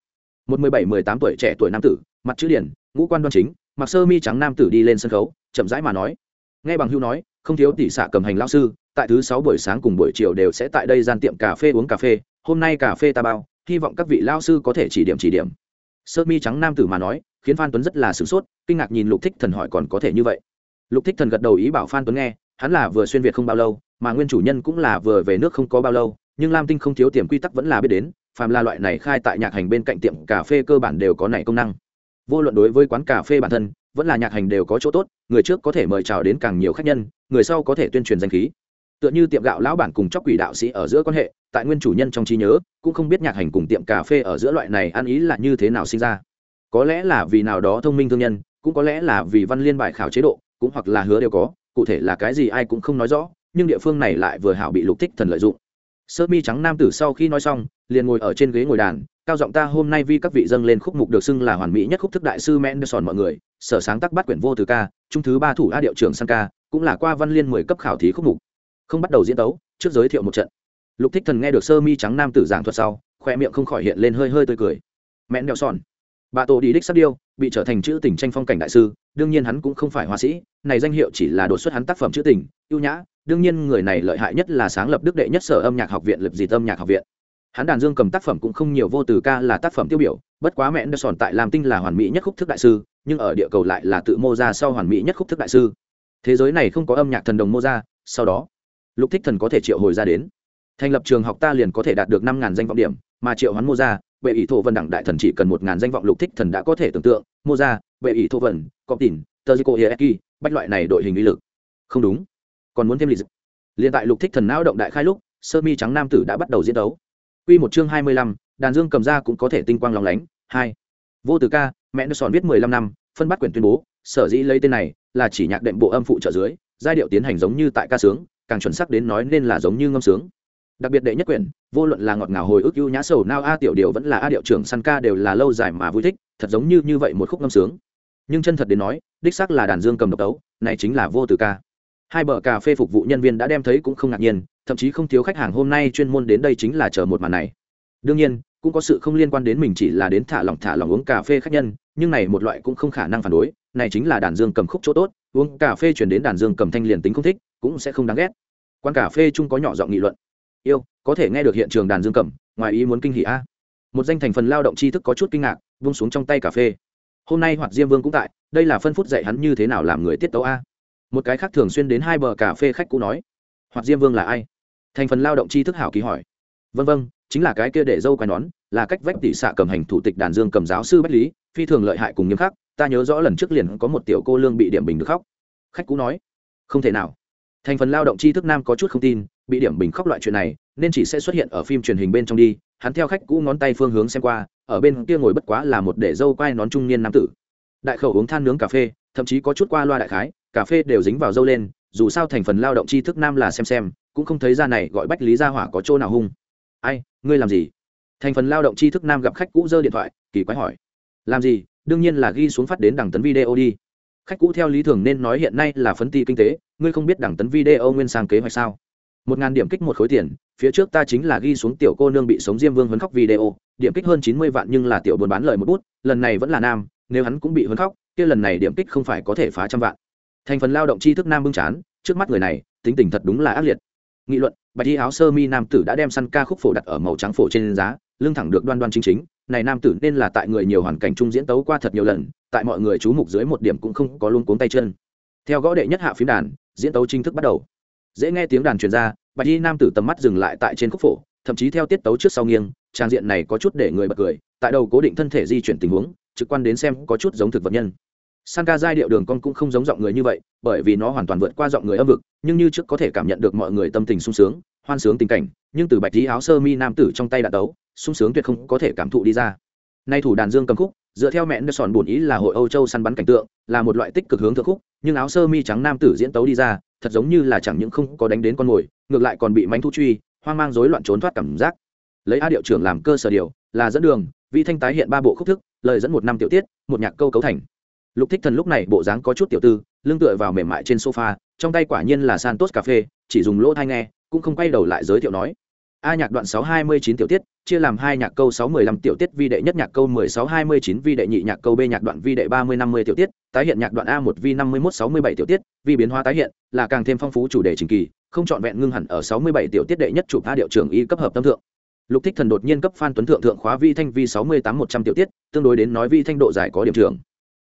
Một mười bảy, mười tám tuổi trẻ tuổi nam tử, mặt chữ điển, ngũ quan đoan chính, mặc sơ mi trắng nam tử đi lên sân khấu, chậm rãi mà nói. Nghe bằng hưu nói, không thiếu tỷ xạ cầm hành lao sư, tại thứ sáu buổi sáng cùng buổi chiều đều sẽ tại đây gian tiệm cà phê uống cà phê, hôm nay cà phê ta bao, hy vọng các vị lao sư có thể chỉ điểm chỉ điểm. Sơ mi trắng nam tử mà nói, khiến phan tuấn rất là sửng sốt, kinh ngạc nhìn lục thích thần hỏi còn có thể như vậy. Lục thích thần gật đầu ý bảo phan tuấn nghe, hắn là vừa xuyên việt không bao lâu mà nguyên chủ nhân cũng là vừa về nước không có bao lâu, nhưng lam tinh không thiếu tiềm quy tắc vẫn là biết đến, phàm là loại này khai tại nhạc hành bên cạnh tiệm cà phê cơ bản đều có này công năng. Vô luận đối với quán cà phê bản thân, vẫn là nhạc hành đều có chỗ tốt, người trước có thể mời chào đến càng nhiều khách nhân, người sau có thể tuyên truyền danh khí. Tựa như tiệm gạo lão bản cùng chóc quỷ đạo sĩ ở giữa quan hệ, tại nguyên chủ nhân trong trí nhớ, cũng không biết nhạc hành cùng tiệm cà phê ở giữa loại này ăn ý là như thế nào sinh ra. Có lẽ là vì nào đó thông minh thương nhân, cũng có lẽ là vì văn liên bài khảo chế độ, cũng hoặc là hứa đều có, cụ thể là cái gì ai cũng không nói rõ nhưng địa phương này lại vừa hảo bị lục thích thần lợi dụng sơ mi trắng nam tử sau khi nói xong liền ngồi ở trên ghế ngồi đàn cao giọng ta hôm nay vi các vị dâng lên khúc mục được xưng là hoàn mỹ nhất khúc thức đại sư Mendelssohn mọi người, sở sáng tác bắt quyển vô từ ca, trung thứ ba thủ A điệu trưởng sang ca, cũng là qua văn liên mười cấp khảo thí khúc mục. Không bắt đầu diễn tấu, trước giới thiệu một trận. Lục Thích Thần nghe được sơ mi trắng nam tử giảng thuật sau, khoe miệng không khỏi hiện lên hơi hơi tươi cười. Mendelssohn, bà tổ đi đích sắp điêu, bị trở thành chữ tình tranh phong cảnh đại sư, đương nhiên hắn cũng không phải họa sĩ, này danh hiệu chỉ là đột xuất hắn tác phẩm chữ tình, ưu nhã, đương nhiên người này lợi hại nhất là sáng lập đức đệ nhất sở âm nhạc học viện lập dị âm nhạc học viện. Hắn đàn dương cầm tác phẩm cũng không nhiều, vô từ ca là tác phẩm tiêu biểu, bất quá mẹ sòn tại làm tinh là hoàn mỹ nhất khúc thức đại sư, nhưng ở địa cầu lại là tự mô ra sau hoàn mỹ nhất khúc thức đại sư. Thế giới này không có âm nhạc thần đồng mô ra, sau đó, lục thích thần có thể triệu hồi ra đến. Thành lập trường học ta liền có thể đạt được năm ngàn danh vọng điểm, mà triệu hoán mô ra, bệ ý thổ vân đẳng đại thần chỉ cần một ngàn danh vọng lục thích thần đã có thể tưởng tượng, mô ra, bệ ý thổ vân cọp tỉn tờ di cô hieki bách loại này đội hình uy lực. Không đúng còn muốn thêm lịch liền tại lục thích thần não động đại khai lúc sơ mi trắng nam tử đã bắt đầu diễn đấu Quy một chương 25, đàn dương cầm ra cũng có thể tinh quang lóng lánh. hai Vô Tử ca, mẹ nó sòn viết 15 năm, phân bắt quyển tuyên bố, sở dĩ lấy tên này là chỉ nhạc đệm bộ âm phụ trợ dưới, giai điệu tiến hành giống như tại ca sướng, càng chuẩn xác đến nói nên là giống như ngâm sướng. Đặc biệt đệ nhất quyển, vô luận là ngọt ngào hồi ức ưu nhã sầu nao a tiểu điệu vẫn là a điệu trưởng săn ca đều là lâu dài mà vui thích, thật giống như như vậy một khúc ngâm sướng. Nhưng chân thật đến nói, đích xác là đàn dương cầm độc tấu, này chính là vô tử ca. Hai bờ cà phê phục vụ nhân viên đã đem thấy cũng không ngạc nhiên, thậm chí không thiếu khách hàng hôm nay chuyên môn đến đây chính là chờ một màn này. Đương nhiên cũng có sự không liên quan đến mình chỉ là đến thả lỏng thả lỏng uống cà phê khách nhân nhưng này một loại cũng không khả năng phản đối này chính là đàn dương cầm khúc chỗ tốt uống cà phê chuyển đến đàn dương cầm thanh liền tính không thích cũng sẽ không đáng ghét. Quán cà phê chung có nhỏ giọng nghị luận. Yêu có thể nghe được hiện trường đàn dương cầm ngoài ý muốn kinh hỉ a. Một danh thành phần lao động tri thức có chút kinh ngạc vung xuống trong tay cà phê. Hôm nay hoạt diêm vương cũng tại đây là phân phút dạy hắn như thế nào làm người tiết tấu a một cái khác thường xuyên đến hai bờ cà phê khách cũ nói, hoặc diêm vương là ai? Thành phần lao động tri thức hảo kỳ hỏi. Vân vân chính là cái kia để dâu quai nón, là cách vách tỷ xạ cầm hành thủ tịch đàn dương cầm giáo sư bách lý, phi thường lợi hại cùng nghiêm khắc, ta nhớ rõ lần trước liền có một tiểu cô lương bị điểm bình được khóc. Khách cũ nói, không thể nào. Thành phần lao động tri thức nam có chút không tin, bị điểm bình khóc loại chuyện này, nên chỉ sẽ xuất hiện ở phim truyền hình bên trong đi, hắn theo khách cũ ngón tay phương hướng xem qua, ở bên kia ngồi bất quá là một để dâu quai nón trung niên nam tử. Đại khẩu uống than nướng cà phê, thậm chí có chút qua loa đại khái cà phê đều dính vào dâu lên, dù sao thành phần lao động tri thức nam là xem xem, cũng không thấy ra này gọi bách lý gia hỏa có chỗ nào hung. Ai, ngươi làm gì? Thành phần lao động tri thức nam gặp khách cũ giơ điện thoại, kỳ quái hỏi. Làm gì? Đương nhiên là ghi xuống phát đến đẳng tấn video đi. Khách cũ theo lý thường nên nói hiện nay là phấn ti kinh tế, ngươi không biết đẳng tấn video nguyên sang kế hoạch sao? Một ngàn điểm kích một khối tiền, phía trước ta chính là ghi xuống tiểu cô nương bị sống diêm vương hấn khóc video, điểm kích hơn chín mươi vạn nhưng là tiểu buôn bán lời một bút, lần này vẫn là nam, nếu hắn cũng bị hấn khóc, kia lần này điểm kích không phải có thể phá trăm vạn thành phần lao động tri thức nam bưng chán, trước mắt người này, tính tình thật đúng là ác liệt. Nghị luận, bạch y áo sơ mi nam tử đã đem săn ca khúc phổ đặt ở màu trắng phổ trên giá, lưng thẳng được đoan đoan chính chính. Này nam tử nên là tại người nhiều hoàn cảnh chung diễn tấu qua thật nhiều lần, tại mọi người chú mục dưới một điểm cũng không có luôn cuống tay chân. Theo gõ đệ nhất hạ phím đàn, diễn tấu chính thức bắt đầu. Dễ nghe tiếng đàn truyền ra, bạch y nam tử tầm mắt dừng lại tại trên khúc phổ, thậm chí theo tiết tấu trước sau nghiêng, trang diện này có chút để người bật cười, tại đầu cố định thân thể di chuyển tình huống, trực quan đến xem có chút giống thực vật nhân san ca giai điệu đường con cũng không giống giọng người như vậy, bởi vì nó hoàn toàn vượt qua giọng người âm vực, nhưng như trước có thể cảm nhận được mọi người tâm tình sung sướng, hoan sướng tình cảnh, nhưng từ bạch dí áo sơ mi nam tử trong tay đã tấu sung sướng tuyệt không có thể cảm thụ đi ra. Nay thủ đàn dương cầm khúc, dựa theo mẹ sòn bổn ý là hội âu châu săn bắn cảnh tượng, là một loại tích cực hướng thượng khúc, nhưng áo sơ mi trắng nam tử diễn tấu đi ra, thật giống như là chẳng những không có đánh đến con mồi, ngược lại còn bị mánh thu truy, hoang mang rối loạn trốn thoát cảm giác. Lấy a điệu trưởng làm cơ sở điều, là dẫn đường, vị thanh tái hiện ba bộ khúc thức, lời dẫn một năm tiểu tiết, một nhạc câu cấu thành lục thích thần lúc này bộ dáng có chút tiểu tư, lưng tựa vào mềm mại trên sofa, trong tay quả nhiên là santos cà phê, chỉ dùng lỗ thai nghe, cũng không quay đầu lại giới thiệu nói. A nhạc đoạn sáu hai mươi chín tiểu tiết, chia làm hai nhạc câu sáu mười lăm tiểu tiết vi đệ nhất nhạc câu mười sáu hai mươi chín vi đệ nhị nhạc câu b nhạc đoạn vi đệ ba mươi năm mươi tiểu tiết, tái hiện nhạc đoạn a một vi năm mươi mốt sáu mươi bảy tiểu tiết, vi biến hóa tái hiện, là càng thêm phong phú chủ đề trình kỳ, không trọn vẹn ngưng hẳn ở sáu mươi bảy tiểu tiết đệ nhất chụp a điệu trường y cấp hợp tâm thượng. Lục thích thần đột nhiên cấp phan tuấn thượng thượng khóa vi thanh vi sáu mươi tám một trăm tiểu tiết, tương đối đến nói vi thanh độ dài có điểm trường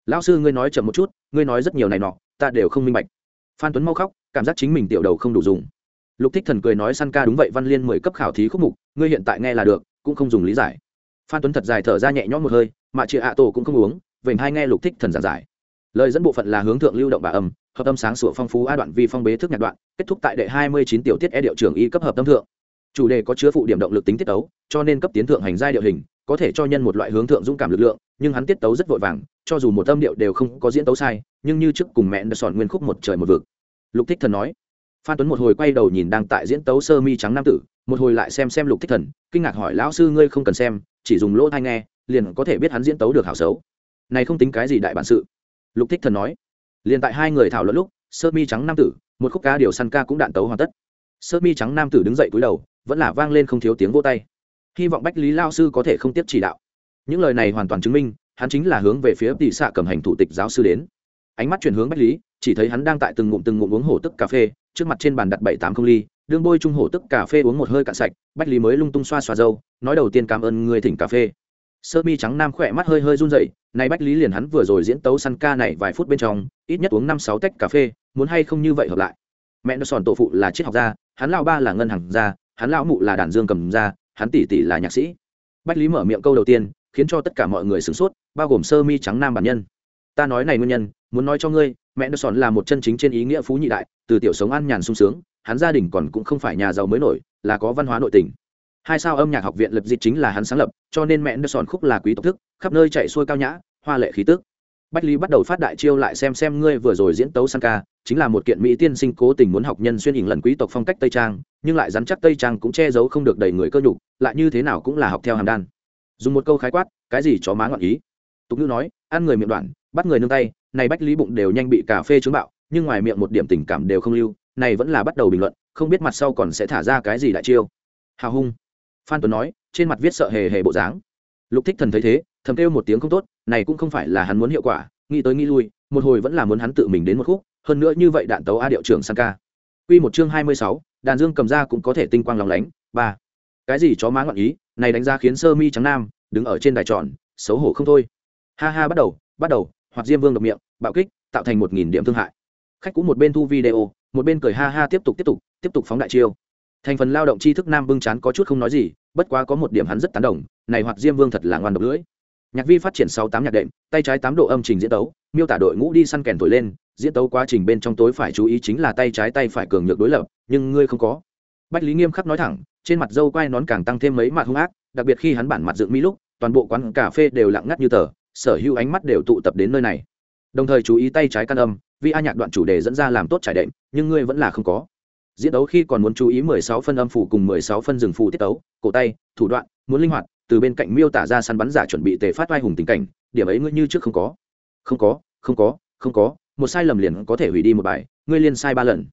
lão sư ngươi nói chậm một chút, ngươi nói rất nhiều này nọ, ta đều không minh bạch. Phan tuấn mau khóc, cảm giác chính mình tiểu đầu không đủ dùng. Lục thích thần cười nói săn ca đúng vậy, văn liên mười cấp khảo thí khúc mục, ngươi hiện tại nghe là được, cũng không dùng lý giải. Phan tuấn thật dài thở ra nhẹ nhõm một hơi, mà chị ạ tổ cũng không uống, vểnh hai nghe lục thích thần giảng giải. Lời dẫn bộ phận là hướng thượng lưu động bà âm, hợp âm sáng sủa phong phú a đoạn vi phong bế thức nhạc đoạn, kết thúc tại đệ hai mươi chín tiểu tiết e điệu trưởng y cấp hợp tâm thượng chủ đề có chứa phụ điểm động lực tính tiết tấu, cho nên cấp tiến thượng hành giai điệu hình, có thể cho nhân một loại hướng thượng dũng cảm lực lượng, nhưng hắn tiết tấu rất vội vàng, cho dù một âm điệu đều không có diễn tấu sai, nhưng như trước cùng mẹ đã sòn nguyên khúc một trời một vực. Lục thích thần nói, phan tuấn một hồi quay đầu nhìn đang tại diễn tấu sơ mi trắng nam tử, một hồi lại xem xem lục thích thần, kinh ngạc hỏi, lão sư ngươi không cần xem, chỉ dùng lỗ tai nghe, liền có thể biết hắn diễn tấu được hảo xấu. Này không tính cái gì đại bản sự. Lục thích thần nói, liền tại hai người thảo luận lúc, sơ mi trắng nam tử, một khúc ca điều săn ca cũng đạn tấu hoàn tất. Sơ mi trắng nam tử đứng dậy cúi đầu vẫn là vang lên không thiếu tiếng vô tay. Hy vọng bách lý lao sư có thể không tiếp chỉ đạo. Những lời này hoàn toàn chứng minh, hắn chính là hướng về phía tỷ xạ cầm hành thủ tịch giáo sư đến. Ánh mắt chuyển hướng bách lý, chỉ thấy hắn đang tại từng ngụm từng ngụm uống hổ tức cà phê, trước mặt trên bàn đặt bảy tám không ly, đương bôi trung hổ tức cà phê uống một hơi cạn sạch, bách lý mới lung tung xoa xoa dâu nói đầu tiên cảm ơn người thỉnh cà phê. Sơ mi trắng nam khỏe mắt hơi hơi run rẩy nay bách lý liền hắn vừa rồi diễn tấu săn ca này vài phút bên trong, ít nhất uống năm sáu tách cà phê, muốn hay không như vậy hợp lại. Mẹ nó sòn tổ phụ là triết học gia, hắn lao ba là ngân hàng gia hắn lão mụ là đàn dương cầm ra, hắn tỷ tỷ là nhạc sĩ. Bách lý mở miệng câu đầu tiên, khiến cho tất cả mọi người sửng sốt, bao gồm sơ mi trắng nam bản nhân. Ta nói này nguyên nhân, muốn nói cho ngươi, mẹ nó sòn là một chân chính trên ý nghĩa phú nhị đại, từ tiểu sống ăn nhàn sung sướng, hắn gia đình còn cũng không phải nhà giàu mới nổi, là có văn hóa nội tình. Hai sao âm nhạc học viện lập dịch chính là hắn sáng lập, cho nên mẹ nó sòn khúc là quý tộc thức, khắp nơi chạy xuôi cao nhã, hoa lệ khí tức bách lý bắt đầu phát đại chiêu lại xem xem ngươi vừa rồi diễn tấu sang ca, chính là một kiện mỹ tiên sinh cố tình muốn học nhân xuyên hình lần quý tộc phong cách tây trang, nhưng lại dám chắc tây trang cũng che giấu không được đầy người cơ nhục, lại như thế nào cũng là học theo hàm đan. Dùng một câu khái quát, cái gì chó má ngọn ý? Tục ngữ nói, ăn người miệng đoạn, bắt người nương tay, này bách lý bụng đều nhanh bị cà phê chứng bạo, nhưng ngoài miệng một điểm tình cảm đều không lưu, này vẫn là bắt đầu bình luận, không biết mặt sau còn sẽ thả ra cái gì đại chiêu. Hào hung. Phan tuấn nói, trên mặt viết sợ hề hề bộ dáng lục thích thần thấy thế thầm kêu một tiếng không tốt này cũng không phải là hắn muốn hiệu quả nghĩ tới nghĩ lui một hồi vẫn là muốn hắn tự mình đến một khúc hơn nữa như vậy đạn tấu a điệu trưởng sang ca. Quy một chương hai mươi sáu, đàn dương cầm ra cũng có thể tinh quang lóng lánh ba. Cái gì chó má ngọn ý này đánh ra khiến sơ mi trắng nam đứng ở trên đài tròn xấu hổ không thôi. Ha ha bắt đầu bắt đầu hoặc diêm vương độc miệng bạo kích tạo thành một nghìn điểm thương hại. Khách cũng một bên thu video một bên cười ha ha tiếp tục tiếp tục tiếp tục phóng đại chiêu thành phần lao động tri thức nam bưng chán có chút không nói gì, bất quá có một điểm hắn rất tán đồng, này hoặc diêm vương thật là ngoan độc lưỡi. Nhạc vi phát triển sáu tám nhạc đệm, tay trái tám độ âm trình diễn tấu, miêu tả đội ngũ đi săn kèn thổi lên, diễn tấu quá trình bên trong tối phải chú ý chính là tay trái tay phải cường nhược đối lập, nhưng ngươi không có. Bách lý nghiêm khắc nói thẳng, trên mặt dâu quai nón càng tăng thêm mấy mặt hung ác, đặc biệt khi hắn bản mặt dựng mỹ lúc, toàn bộ quán cà phê đều lặng ngắt như tờ, sở hữu ánh mắt đều tụ tập đến nơi này. Đồng thời chú ý tay trái căn âm vì a nhạc đoạn chủ đề dẫn ra làm tốt trải đệm, nhưng ngươi vẫn là không có diễn đấu khi còn muốn chú ý mười sáu phân âm phủ cùng mười sáu phân rừng phủ tiết tấu, cổ tay, thủ đoạn, muốn linh hoạt, từ bên cạnh miêu tả ra săn bắn giả chuẩn bị tề phát oai hùng tình cảnh, điểm ấy ngươi như trước không có. Không có không có không có, một sai lầm liền có thể hủy đi một bài, ngươi liên sai ba lần.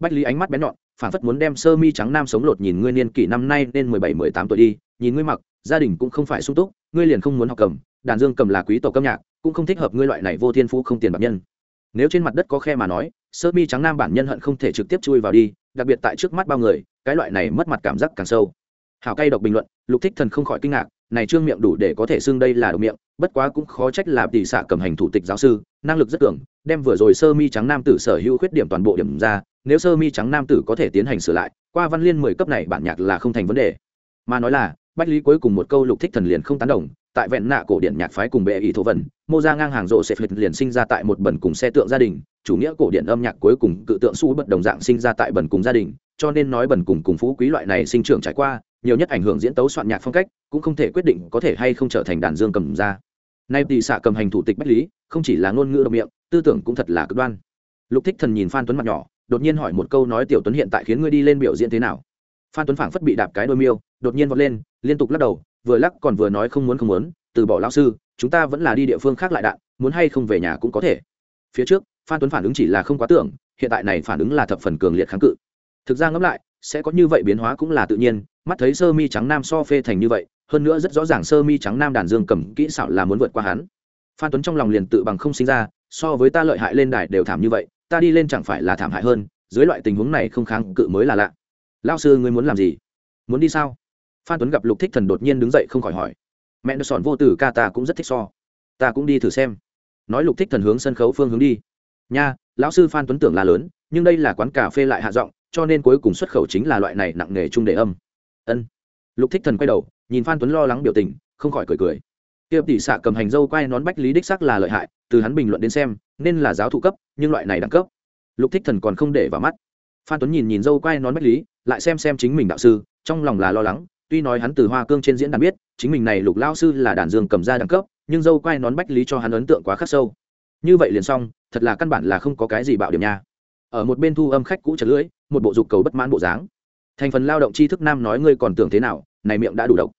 Bách lý ánh mắt bén nhọn, phản phất muốn đem sơ mi trắng nam sống lột nhìn ngươi niên kỷ năm nay nên mười bảy, mười tám tuổi đi, nhìn ngươi mặc, gia đình cũng không phải sung túc, ngươi liền không muốn học cầm, đàn dương cầm là quý tộc âm nhạc, cũng không thích hợp ngươi loại này vô thiên phú không tiền bạc nhân. Nếu trên mặt đất có khe mà nói, sơ mi trắng nam bản nhân hận không thể trực tiếp chui vào đi đặc biệt tại trước mắt bao người, cái loại này mất mặt cảm giác càng sâu. Hảo cay độc bình luận, lục thích thần không khỏi kinh ngạc, này trương miệng đủ để có thể xưng đây là độc miệng, bất quá cũng khó trách là tỷ xạ cầm hành thủ tịch giáo sư, năng lực rất cường, đem vừa rồi sơ mi trắng nam tử sở hữu khuyết điểm toàn bộ điểm ra, nếu sơ mi trắng nam tử có thể tiến hành sửa lại, qua văn liên mười cấp này bản nhạc là không thành vấn đề. Mà nói là, bách lý cuối cùng một câu lục thích thần liền không tán đồng, tại vẹn nạ cổ điển nhạc phái cùng bệ ý thổ vần mô ra ngang hàng rộ sẽ phệt liền sinh ra tại một bẩn cùng xe tượng gia đình chủ nghĩa cổ điển âm nhạc cuối cùng cự tượng su bất đồng dạng sinh ra tại bần cùng gia đình, cho nên nói bần cùng cùng phú quý loại này sinh trưởng trải qua, nhiều nhất ảnh hưởng diễn tấu soạn nhạc phong cách, cũng không thể quyết định có thể hay không trở thành đàn dương cầm ra. Nay tỷ xạ cầm hành thủ tịch bách lý, không chỉ là ngôn ngữ độc miệng, tư tưởng cũng thật là cực đoan. Lục thích thần nhìn phan tuấn mặt nhỏ, đột nhiên hỏi một câu nói tiểu tuấn hiện tại khiến ngươi đi lên biểu diễn thế nào? Phan tuấn phảng phất bị đạp cái đôi miêu, đột nhiên vọt lên, liên tục lắc đầu, vừa lắc còn vừa nói không muốn không muốn, từ bỏ lão sư, chúng ta vẫn là đi địa phương khác lại đạn, muốn hay không về nhà cũng có thể. Phía trước phan tuấn phản ứng chỉ là không quá tưởng, hiện tại này phản ứng là thập phần cường liệt kháng cự. Thực ra ngẫm lại, sẽ có như vậy biến hóa cũng là tự nhiên, mắt thấy sơ mi trắng nam so phê thành như vậy, hơn nữa rất rõ ràng sơ mi trắng nam đàn dương cầm kỹ xảo là muốn vượt qua hắn. Phan tuấn trong lòng liền tự bằng không sinh ra, so với ta lợi hại lên đài đều thảm như vậy, ta đi lên chẳng phải là thảm hại hơn, dưới loại tình huống này không kháng cự mới là lạ. Lao sư ngươi muốn làm gì? Muốn đi sao? Phan tuấn gặp lục thích thần đột nhiên đứng dậy không khỏi hỏi. Mẹ nó sòn vô tử ca ta cũng rất thích so. Ta cũng đi thử xem. Nói lục thích thần hướng sân khấu phương hướng đi nha, lão sư phan tuấn tưởng là lớn, nhưng đây là quán cà phê lại hạ giọng, cho nên cuối cùng xuất khẩu chính là loại này nặng nghề trung đề âm. Ân. Lục thích thần quay đầu, nhìn phan tuấn lo lắng biểu tình, không khỏi cười cười. Tiệp tỷ xạ cầm hành dâu quay nón bách lý đích xác là lợi hại, từ hắn bình luận đến xem, nên là giáo thụ cấp, nhưng loại này đẳng cấp. Lục thích thần còn không để vào mắt. Phan tuấn nhìn nhìn dâu quay nón bách lý, lại xem xem chính mình đạo sư, trong lòng là lo lắng, tuy nói hắn từ hoa cương trên diễn đàn biết, chính mình này lục lao sư là đàn dương cầm ra đẳng cấp, nhưng dâu quay nón bách lý cho hắn ấn tượng quá khắc sâu như vậy liền xong, thật là căn bản là không có cái gì bạo điểm nha. Ở một bên thu âm khách cũ chật lưỡi, một bộ dục cầu bất mãn bộ dáng. Thành phần lao động tri thức nam nói ngươi còn tưởng thế nào, này miệng đã đủ độc.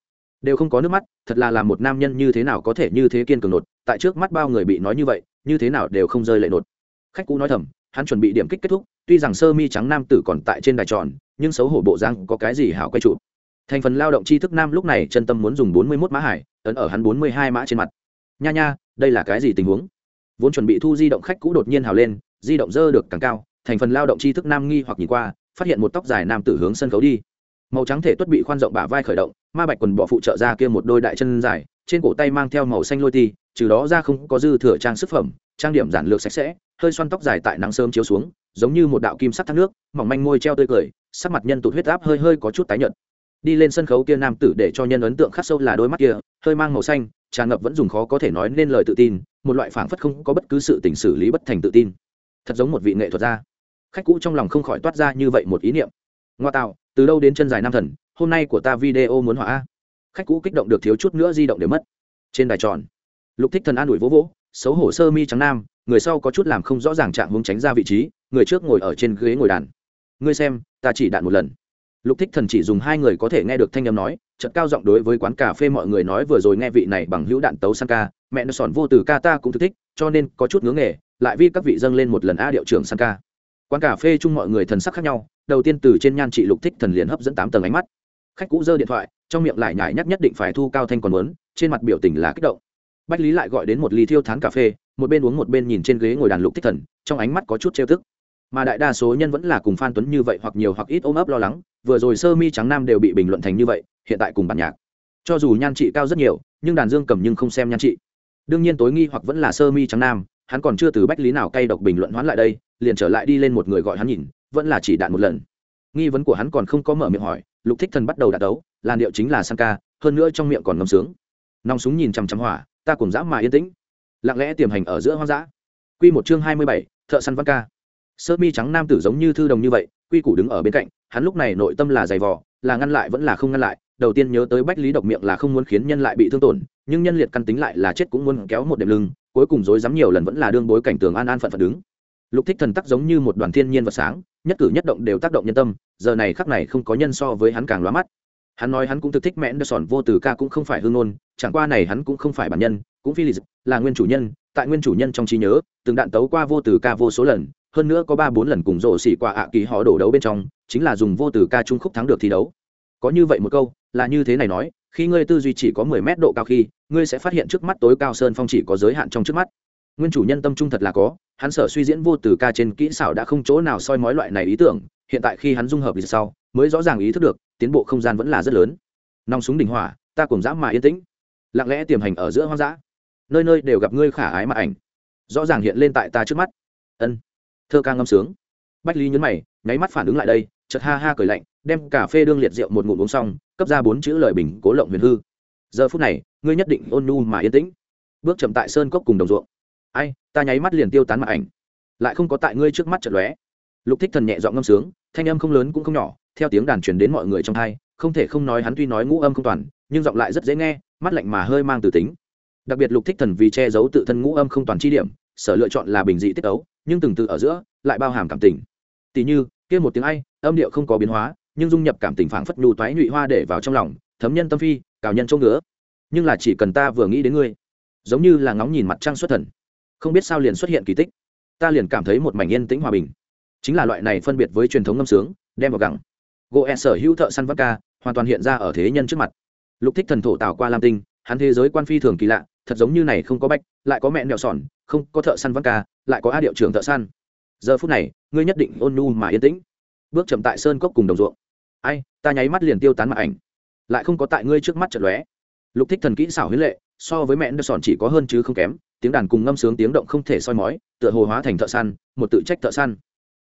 Đều không có nước mắt, thật là làm một nam nhân như thế nào có thể như thế kiên cường nột, tại trước mắt bao người bị nói như vậy, như thế nào đều không rơi lệ nột. Khách cũ nói thầm, hắn chuẩn bị điểm kích kết thúc, tuy rằng sơ mi trắng nam tử còn tại trên đài tròn, nhưng xấu hổ bộ giang có cái gì hảo quay trụ thành phần lao động tri thức nam lúc này chân tâm muốn dùng bốn mươi mốt mã hải, ấn ở hắn bốn mươi hai mã trên mặt. Nha nha, đây là cái gì tình huống? Vốn chuẩn bị thu di động khách cũ đột nhiên hào lên, di động dơ được càng cao, thành phần lao động tri thức nam nghi hoặc nhìn qua, phát hiện một tóc dài nam tử hướng sân khấu đi. Màu trắng thể tuất bị khoan rộng bả vai khởi động, ma bạch quần bọ phụ trợ ra kia một đôi đại chân dài, trên cổ tay mang theo màu xanh lôi ti, trừ đó ra không có dư thừa trang sức phẩm, trang điểm giản lược sạch sẽ, hơi xoăn tóc dài tại nắng sớm chiếu xuống, giống như một đạo kim sắc thác nước, mỏng manh môi treo tươi cười, sắc mặt nhân tụt huyết áp hơi hơi có chút tái nhợt. Đi lên sân khấu kia nam tử để cho nhân ấn tượng khắc sâu là đôi mắt kia, hơi mang màu xanh tràn ngập vẫn dùng khó có thể nói nên lời tự tin, một loại phảng phất không có bất cứ sự tình xử lý bất thành tự tin. Thật giống một vị nghệ thuật gia. Khách cũ trong lòng không khỏi toát ra như vậy một ý niệm. Ngoa tạo, từ đâu đến chân dài nam thần, hôm nay của ta video muốn hỏa a. Khách cũ kích động được thiếu chút nữa di động để mất. Trên đài tròn, lục thích thần an ủi vỗ vỗ, xấu hổ sơ mi trắng nam, người sau có chút làm không rõ ràng trạng hướng tránh ra vị trí, người trước ngồi ở trên ghế ngồi đàn. Ngươi xem, ta chỉ đạn một lần lục thích thần chỉ dùng hai người có thể nghe được thanh âm nói, chợt cao giọng đối với quán cà phê mọi người nói vừa rồi nghe vị này bằng hữu đạn tấu sang ca, mẹ nó sòn vô từ ca ta cũng thích, cho nên có chút ngưỡng nghề, lại vi các vị dâng lên một lần a điệu trưởng sang ca. Quán cà phê chung mọi người thần sắc khác nhau, đầu tiên từ trên nhan chị lục thích thần liền hấp dẫn tám tầng ánh mắt. Khách cũ giơ điện thoại, trong miệng lại nhải nhắc nhất định phải thu cao thanh còn muốn, trên mặt biểu tình là kích động. Bách lý lại gọi đến một ly thiêu thán cà phê, một bên uống một bên nhìn trên ghế ngồi đàn lục thích thần, trong ánh mắt có chút trêu tức mà đại đa số nhân vẫn là cùng phan tuấn như vậy hoặc nhiều hoặc ít ôm ấp lo lắng, vừa rồi sơ mi trắng nam đều bị bình luận thành như vậy, hiện tại cùng bản nhạc. Cho dù nhan trị cao rất nhiều, nhưng đàn dương cầm nhưng không xem nhan trị. Đương nhiên tối nghi hoặc vẫn là sơ mi trắng nam, hắn còn chưa từ bách lý nào cay độc bình luận hoán lại đây, liền trở lại đi lên một người gọi hắn nhìn, vẫn là chỉ đạn một lần. Nghi vấn của hắn còn không có mở miệng hỏi, lục thích thần bắt đầu đạn đấu, làn điệu chính là sang ca, hơn nữa trong miệng còn ngâm sướng. Nòng súng nhìn chằm chằm hỏa, ta cùng dã mà yên tĩnh. Lặng lẽ tiềm hành ở giữa hoang dã. Quy một chương hai mươi bảy, thợ săn văn ca sơ mi trắng nam tử giống như thư đồng như vậy, quy củ đứng ở bên cạnh, hắn lúc này nội tâm là dày vò, là ngăn lại vẫn là không ngăn lại đầu tiên nhớ tới bách lý độc miệng là không muốn khiến nhân lại bị thương tổn, nhưng nhân liệt căn tính lại là chết cũng muốn kéo một đệm lưng, cuối cùng dối dám nhiều lần vẫn là đương bối cảnh tường an an phận phận đứng lục thích thần tắc giống như một đoàn thiên nhiên vật sáng, nhất cử nhất động đều tác động nhân tâm, giờ này khắc này không có nhân so với hắn càng lóa mắt hắn nói hắn cũng thực thích mẹn đơ sòn vô từ ca cũng không phải hương ngôn, chẳng qua này hắn cũng không phải bản nhân, cũng phi lý. là nguyên chủ nhân, tại nguyên chủ nhân trong trí nhớ, từng đạn tấu qua vô từ ca vô số lần hơn nữa có ba bốn lần cùng rộ xỉ qua ạ kỳ họ đổ đấu bên trong, chính là dùng vô từ ca trung khúc thắng được thi đấu. Có như vậy một câu, là như thế này nói, khi ngươi tư duy chỉ có mười mét độ cao khi, ngươi sẽ phát hiện trước mắt tối cao sơn phong chỉ có giới hạn trong trước mắt. Nguyên chủ nhân tâm trung thật là có, hắn sở suy diễn vô từ ca trên kỹ xảo đã không chỗ nào soi mói loại này ý tưởng, hiện tại khi hắn dung hợp lịch sau, mới rõ ràng ý thức được, tiến bộ không gian vẫn là rất lớn. Nòng súng đỉnh hỏa, ta cùng dã mà yên tĩnh. Lặng lẽ tiềm hành ở giữa hoang dã. Nơi nơi đều gặp ngươi khả ái mà ảnh. Rõ ràng hiện lên tại ta trước mắt. Ân thơ ca ngâm sướng. Bách lý nhấn mày nháy mắt phản ứng lại đây chợt ha ha cười lạnh đem cà phê đương liệt rượu một ngụm uống xong cấp ra bốn chữ lời bình cố lộng huyền hư. Giờ phút này ngươi nhất định ôn nhu mà yên tĩnh. Bước chậm tại sơn cốc cùng đồng ruộng. Ai ta nháy mắt liền tiêu tán mặt ảnh. Lại không có tại ngươi trước mắt chợt lóe. Lục thích thần nhẹ giọng ngâm sướng thanh âm không lớn cũng không nhỏ theo tiếng đàn truyền đến mọi người trong hai, không thể không nói hắn tuy nói ngũ âm không toàn nhưng giọng lại rất dễ nghe mắt lạnh mà hơi mang từ tính. Đặc biệt lục thích thần vì che giấu tự thân ngũ âm không toàn chi điểm sở lựa chọn là bình dị tiết ấu nhưng từng từ ở giữa lại bao hàm cảm tình. Tỉ như, kia một tiếng ai, âm điệu không có biến hóa, nhưng dung nhập cảm tình phảng phất nhu toái nhụy hoa để vào trong lòng, thấm nhân tâm phi, cào nhân chỗ ngứa. Nhưng là chỉ cần ta vừa nghĩ đến ngươi, giống như là ngóng nhìn mặt trăng xuất thần. Không biết sao liền xuất hiện kỳ tích. Ta liền cảm thấy một mảnh yên tĩnh hòa bình. Chính là loại này phân biệt với truyền thống ngâm sướng, đem vào gẳng. Gỗ e sở hữu thợ săn vắt ca, hoàn toàn hiện ra ở thế nhân trước mặt. Lục thích thần thổ tạo qua lam tinh hắn thế giới quan phi thường kỳ lạ, thật giống như này không có bách, lại có mẹ nẹo sòn, không có thợ săn văn ca, lại có a điệu trưởng thợ săn. Giờ phút này, ngươi nhất định ôn nu mà yên tĩnh. Bước chậm tại sơn cốc cùng đồng ruộng. Ai, ta nháy mắt liền tiêu tán mặt ảnh. Lại không có tại ngươi trước mắt trận lóe. Lục thích thần kỹ xảo huyết lệ, so với mẹ nẹo sòn chỉ có hơn chứ không kém, tiếng đàn cùng ngâm sướng tiếng động không thể soi mói, tựa hồ hóa thành thợ săn, một tự trách thợ săn.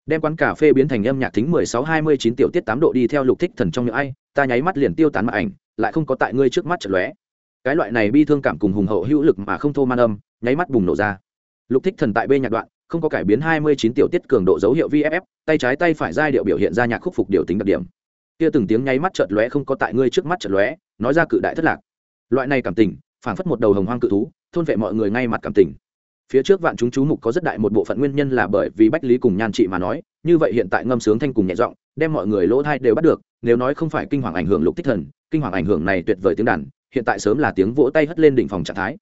Đem quán cà phê biến thành âm nhạc thính mười sáu hai mươi chín tiểu tiết tám độ đi theo lục thích thần trong những ai, ta nháy mắt liền tiêu tán mặt ảnh, lại không có tại ngươi trước mắt trận lóe cái loại này bi thương cảm cùng hùng hậu hữu lực mà không thô man âm, nháy mắt bùng nổ ra. Lục thích thần tại b nhạc đoạn, không có cải biến hai mươi chín tiểu tiết cường độ dấu hiệu vff tay trái tay phải giai điệu biểu hiện ra nhạc khúc phục điều tính đặc điểm. Kia từng tiếng nháy mắt chợt lóe không có tại ngươi trước mắt chợt lóe, nói ra cự đại thất lạc. Loại này cảm tình, phảng phất một đầu hồng hoang cự thú, thôn vệ mọi người ngay mặt cảm tình. Phía trước vạn chúng chú mục có rất đại một bộ phận nguyên nhân là bởi vì bách lý cùng nhan trị mà nói, như vậy hiện tại ngâm sướng thanh cùng nhẹ giọng, đem mọi người lỗ thai đều bắt được, nếu nói không phải kinh hoàng ảnh hưởng lục tích thần, kinh hoàng ảnh hưởng này tuyệt vời tiếng đàn hiện tại sớm là tiếng vỗ tay hất lên đỉnh phòng trạng thái.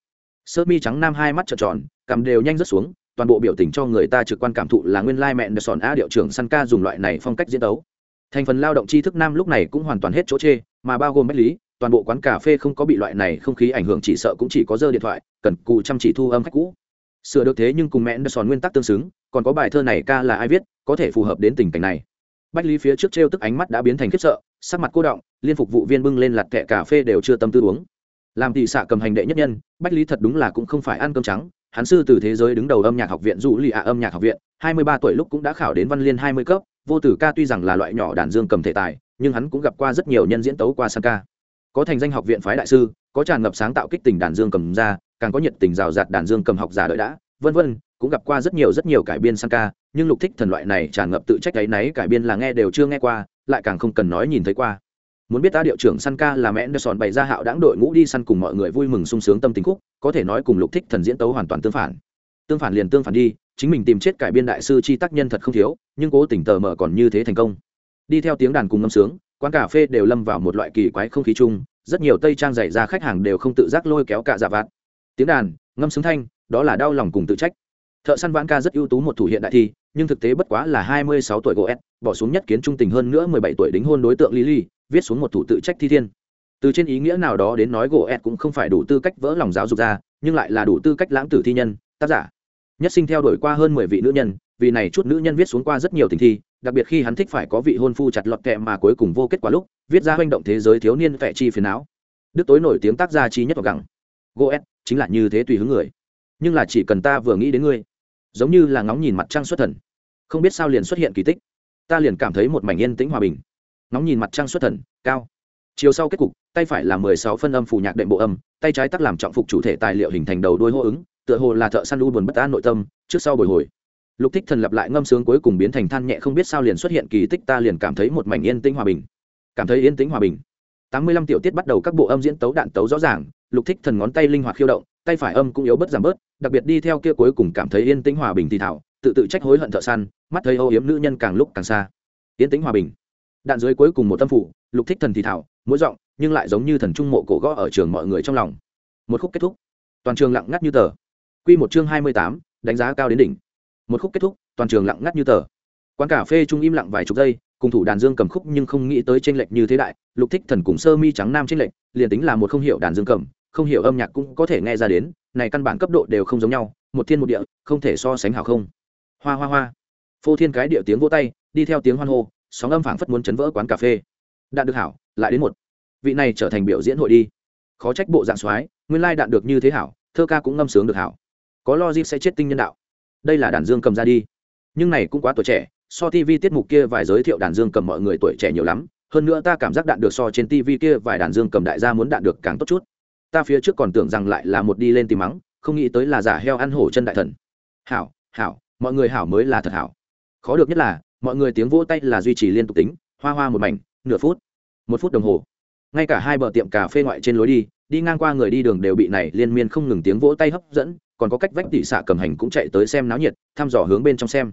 Sơ mi trắng nam hai mắt trợn tròn, cằm đều nhanh rất xuống, toàn bộ biểu tình cho người ta trực quan cảm thụ là nguyên lai mẹ được sòn a điệu trưởng săn ca dùng loại này phong cách diễn tấu. Thành phần lao động tri thức nam lúc này cũng hoàn toàn hết chỗ chê, mà bao gồm bách lý, toàn bộ quán cà phê không có bị loại này không khí ảnh hưởng chỉ sợ cũng chỉ có dơ điện thoại, cần cụ chăm chỉ thu âm khách cũ. Sửa được thế nhưng cùng mẹ sòn nguyên tắc tương xứng, còn có bài thơ này ca là ai viết, có thể phù hợp đến tình cảnh này. Bách lý phía trước t tức ánh mắt đã biến thành khiếp sợ, sắc mặt cô động liên phục vụ viên bưng lên lặt kẹ cà phê đều chưa tâm tư uống. Làm thị xạ cầm hành đệ nhất nhân, bách lý thật đúng là cũng không phải ăn cơm trắng. Hắn sư từ thế giới đứng đầu âm nhạc học viện dụ lì ạ âm nhạc học viện, hai mươi ba tuổi lúc cũng đã khảo đến văn liên hai mươi cấp. Vô tử ca tuy rằng là loại nhỏ đàn dương cầm thể tài, nhưng hắn cũng gặp qua rất nhiều nhân diễn tấu qua sang ca. Có thành danh học viện phái đại sư, có tràn ngập sáng tạo kích tình đàn dương cầm ra, càng có nhiệt tình rào rạt đàn dương cầm học giả đợi đã, vân vân, cũng gặp qua rất nhiều rất nhiều cải biên sang ca, nhưng lục thích thần loại này tràn ngập tự trách ấy náy cải biên là nghe đều chưa nghe qua, lại càng không cần nói nhìn thấy qua muốn biết ta điệu trưởng săn ca là mẹ Anderson bày ra hạo đáng đội ngũ đi săn cùng mọi người vui mừng sung sướng tâm tình khúc, có thể nói cùng lục thích thần diễn tấu hoàn toàn tương phản. Tương phản liền tương phản đi, chính mình tìm chết cải biên đại sư chi tác nhân thật không thiếu, nhưng cố tình tờ mở còn như thế thành công. Đi theo tiếng đàn cùng ngâm sướng, quán cà phê đều lâm vào một loại kỳ quái không khí chung, rất nhiều tây trang dày ra khách hàng đều không tự giác lôi kéo cả dạ vạt. Tiếng đàn, ngâm sướng thanh, đó là đau lòng cùng tự trách. Thợ săn vãn ca rất ưu tú một thủ hiện đại thi, nhưng thực tế bất quá là hai mươi sáu tuổi gỗ s bỏ xuống nhất kiến trung tình hơn nữa mười bảy tuổi đính hôn đối tượng lily viết xuống một thủ tự trách thi thiên. Từ trên ý nghĩa nào đó đến nói gỗ ed cũng không phải đủ tư cách vỡ lòng giáo dục ra, nhưng lại là đủ tư cách lãng tử thi nhân, tác giả. Nhất sinh theo đuổi qua hơn mười vị nữ nhân, vì này chút nữ nhân viết xuống qua rất nhiều tình thi, đặc biệt khi hắn thích phải có vị hôn phu chặt lọt kẹ mà cuối cùng vô kết quả lúc, viết ra hành động thế giới thiếu niên vẽ chi phiền não. Đức tối nổi tiếng tác gia chi nhất vào gẳng. Gỗ s chính là như thế tùy hứng người. Nhưng là chỉ cần ta vừa nghĩ đến ngươi, giống như là ngóng nhìn mặt trăng xuất thần. Không biết sao liền xuất hiện kỳ tích. Ta liền cảm thấy một mảnh yên tĩnh hòa bình nóng nhìn mặt trăng xuất thần, cao. Chiều sau kết cục, tay phải là mười sáu phân âm phủ nhạc đệm bộ âm, tay trái tắc làm trọng phục chủ thể tài liệu hình thành đầu đôi hô ứng, tựa hồ là thợ săn u buồn bất an nội tâm, trước sau bồi hồi. Lục thích thần lặp lại ngâm sướng cuối cùng biến thành than nhẹ không biết sao liền xuất hiện kỳ tích ta liền cảm thấy một mảnh yên tĩnh hòa bình. Cảm thấy yên tĩnh hòa bình. Tám mươi lăm tiểu tiết bắt đầu các bộ âm diễn tấu đạn tấu rõ ràng, lục thích thần ngón tay linh hoạt khiêu động, tay phải âm cũng yếu bớt giảm bớt, đặc biệt đi theo kia cuối cùng cảm thấy yên tĩnh hòa bình thì thảo, tự tự trách hối hận thợ săn, mắt thấy âu yếm nữ nhân càng lúc càng xa. Yên tĩnh hòa bình đạn dưới cuối cùng một tâm phụ lục thích thần thì thảo mỗi giọng nhưng lại giống như thần trung mộ cổ gõ ở trường mọi người trong lòng. Một khúc kết thúc. Toàn trường lặng ngắt như tờ. Q một chương hai mươi tám, đánh giá cao đến đỉnh. Một khúc kết thúc, toàn trường lặng ngắt như tờ. Quán cà phê trung im lặng vài chục giây, cùng thủ đàn dương cầm khúc nhưng không nghĩ tới tranh lệch như thế đại, lục thích thần cùng sơ mi trắng nam tranh lệch, liền tính là một không hiểu đàn dương cầm, không hiểu âm nhạc cũng có thể nghe ra đến, này căn bản cấp độ đều không giống nhau, một thiên một địa, không thể so sánh hảo không. Hoa hoa hoa. Phô thiên cái địa tiếng vỗ tay, đi theo tiếng hoan hô sóng âm phảng phất muốn chấn vỡ quán cà phê. Đạn được hảo, lại đến một. Vị này trở thành biểu diễn hội đi. Khó trách bộ dạng soái, nguyên lai đạn được như thế hảo, thơ ca cũng ngâm sướng được hảo. Có logic sẽ chết tinh nhân đạo. Đây là đàn dương cầm ra đi. Nhưng này cũng quá tuổi trẻ, so tv tiết mục kia vài giới thiệu đàn dương cầm mọi người tuổi trẻ nhiều lắm. Hơn nữa ta cảm giác đạn được so trên tv kia vài đàn dương cầm đại gia muốn đạn được càng tốt chút. Ta phía trước còn tưởng rằng lại là một đi lên tìm mắng, không nghĩ tới là giả heo ăn hổ chân đại thần. Hảo hảo, mọi người hảo mới là thật hảo. Khó được nhất là mọi người tiếng vỗ tay là duy trì liên tục tính, hoa hoa một mảnh, nửa phút, một phút đồng hồ. Ngay cả hai bờ tiệm cà phê ngoại trên lối đi đi ngang qua người đi đường đều bị này liên miên không ngừng tiếng vỗ tay hấp dẫn, còn có cách vách tỉ xạ cầm hành cũng chạy tới xem náo nhiệt, thăm dò hướng bên trong xem.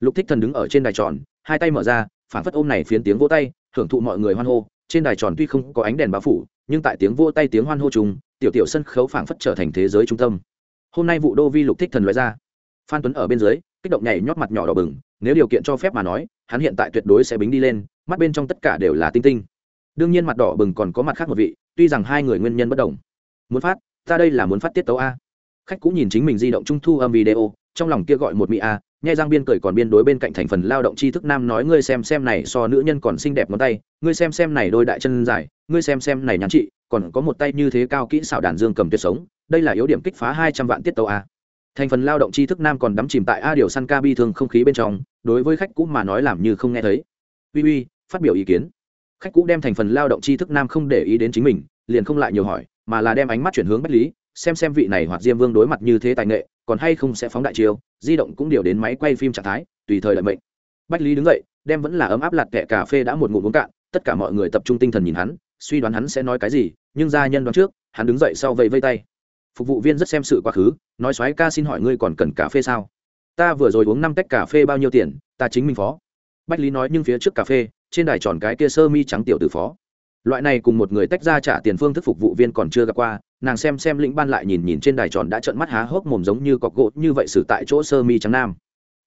Lục thích thần đứng ở trên đài tròn, hai tay mở ra, phản phất ôm này phiến tiếng vỗ tay hưởng thụ mọi người hoan hô. Trên đài tròn tuy không có ánh đèn bao phủ, nhưng tại tiếng vỗ tay tiếng hoan hô trùng tiểu tiểu sân khấu phảng phất trở thành thế giới trung tâm. Hôm nay vụ đô vi lục thích thần loại ra. Phan tuấn ở bên dưới, kích động nhảy nhót mặt nhỏ đỏ bừng nếu điều kiện cho phép mà nói, hắn hiện tại tuyệt đối sẽ bính đi lên, mắt bên trong tất cả đều là tinh tinh. Đương nhiên mặt đỏ bừng còn có mặt khác một vị, tuy rằng hai người nguyên nhân bất đồng. Muốn phát, ta đây là muốn phát tiết tấu a. Khách cũng nhìn chính mình di động trung thu âm video, trong lòng kia gọi một mỹ a, nhai răng biên cười còn biên đối bên cạnh thành phần lao động tri thức nam nói, ngươi xem xem này so nữ nhân còn xinh đẹp ngón tay, ngươi xem xem này đôi đại chân dài, ngươi xem xem này nhắn chị còn có một tay như thế cao kỹ xảo đàn dương cầm tuyệt sống, đây là yếu điểm kích phá hai trăm vạn tiết tấu a thành phần lao động tri thức nam còn đắm chìm tại a điều săn ca bi thường không khí bên trong, đối với khách cũ mà nói làm như không nghe thấy. Uy uy, phát biểu ý kiến. Khách cũ đem thành phần lao động tri thức nam không để ý đến chính mình, liền không lại nhiều hỏi, mà là đem ánh mắt chuyển hướng bách lý, xem xem vị này hoặc diêm vương đối mặt như thế tài nghệ, còn hay không sẽ phóng đại chiêu, di động cũng điều đến máy quay phim trạng thái, tùy thời lợi mệnh. Bách lý đứng dậy, đem vẫn là ấm áp lạt kẹ cà phê đã một ngụm uống cạn, tất cả mọi người tập trung tinh thần nhìn hắn, suy đoán hắn sẽ nói cái gì, nhưng gia nhân đoán trước, hắn đứng dậy sau vẫy vây tay phục vụ viên rất xem sự quá khứ, nói soái ca xin hỏi ngươi còn cần cà phê sao? Ta vừa rồi uống năm tách cà phê bao nhiêu tiền, ta chính mình phó. Bách lý nói nhưng phía trước cà phê, trên đài tròn cái kia sơ mi trắng tiểu tử phó. Loại này cùng một người tách ra trả tiền phương thức phục vụ viên còn chưa gặp qua, nàng xem xem lĩnh ban lại nhìn nhìn trên đài tròn đã trợn mắt há hốc mồm giống như cọc gỗ như vậy xử tại chỗ sơ mi trắng nam.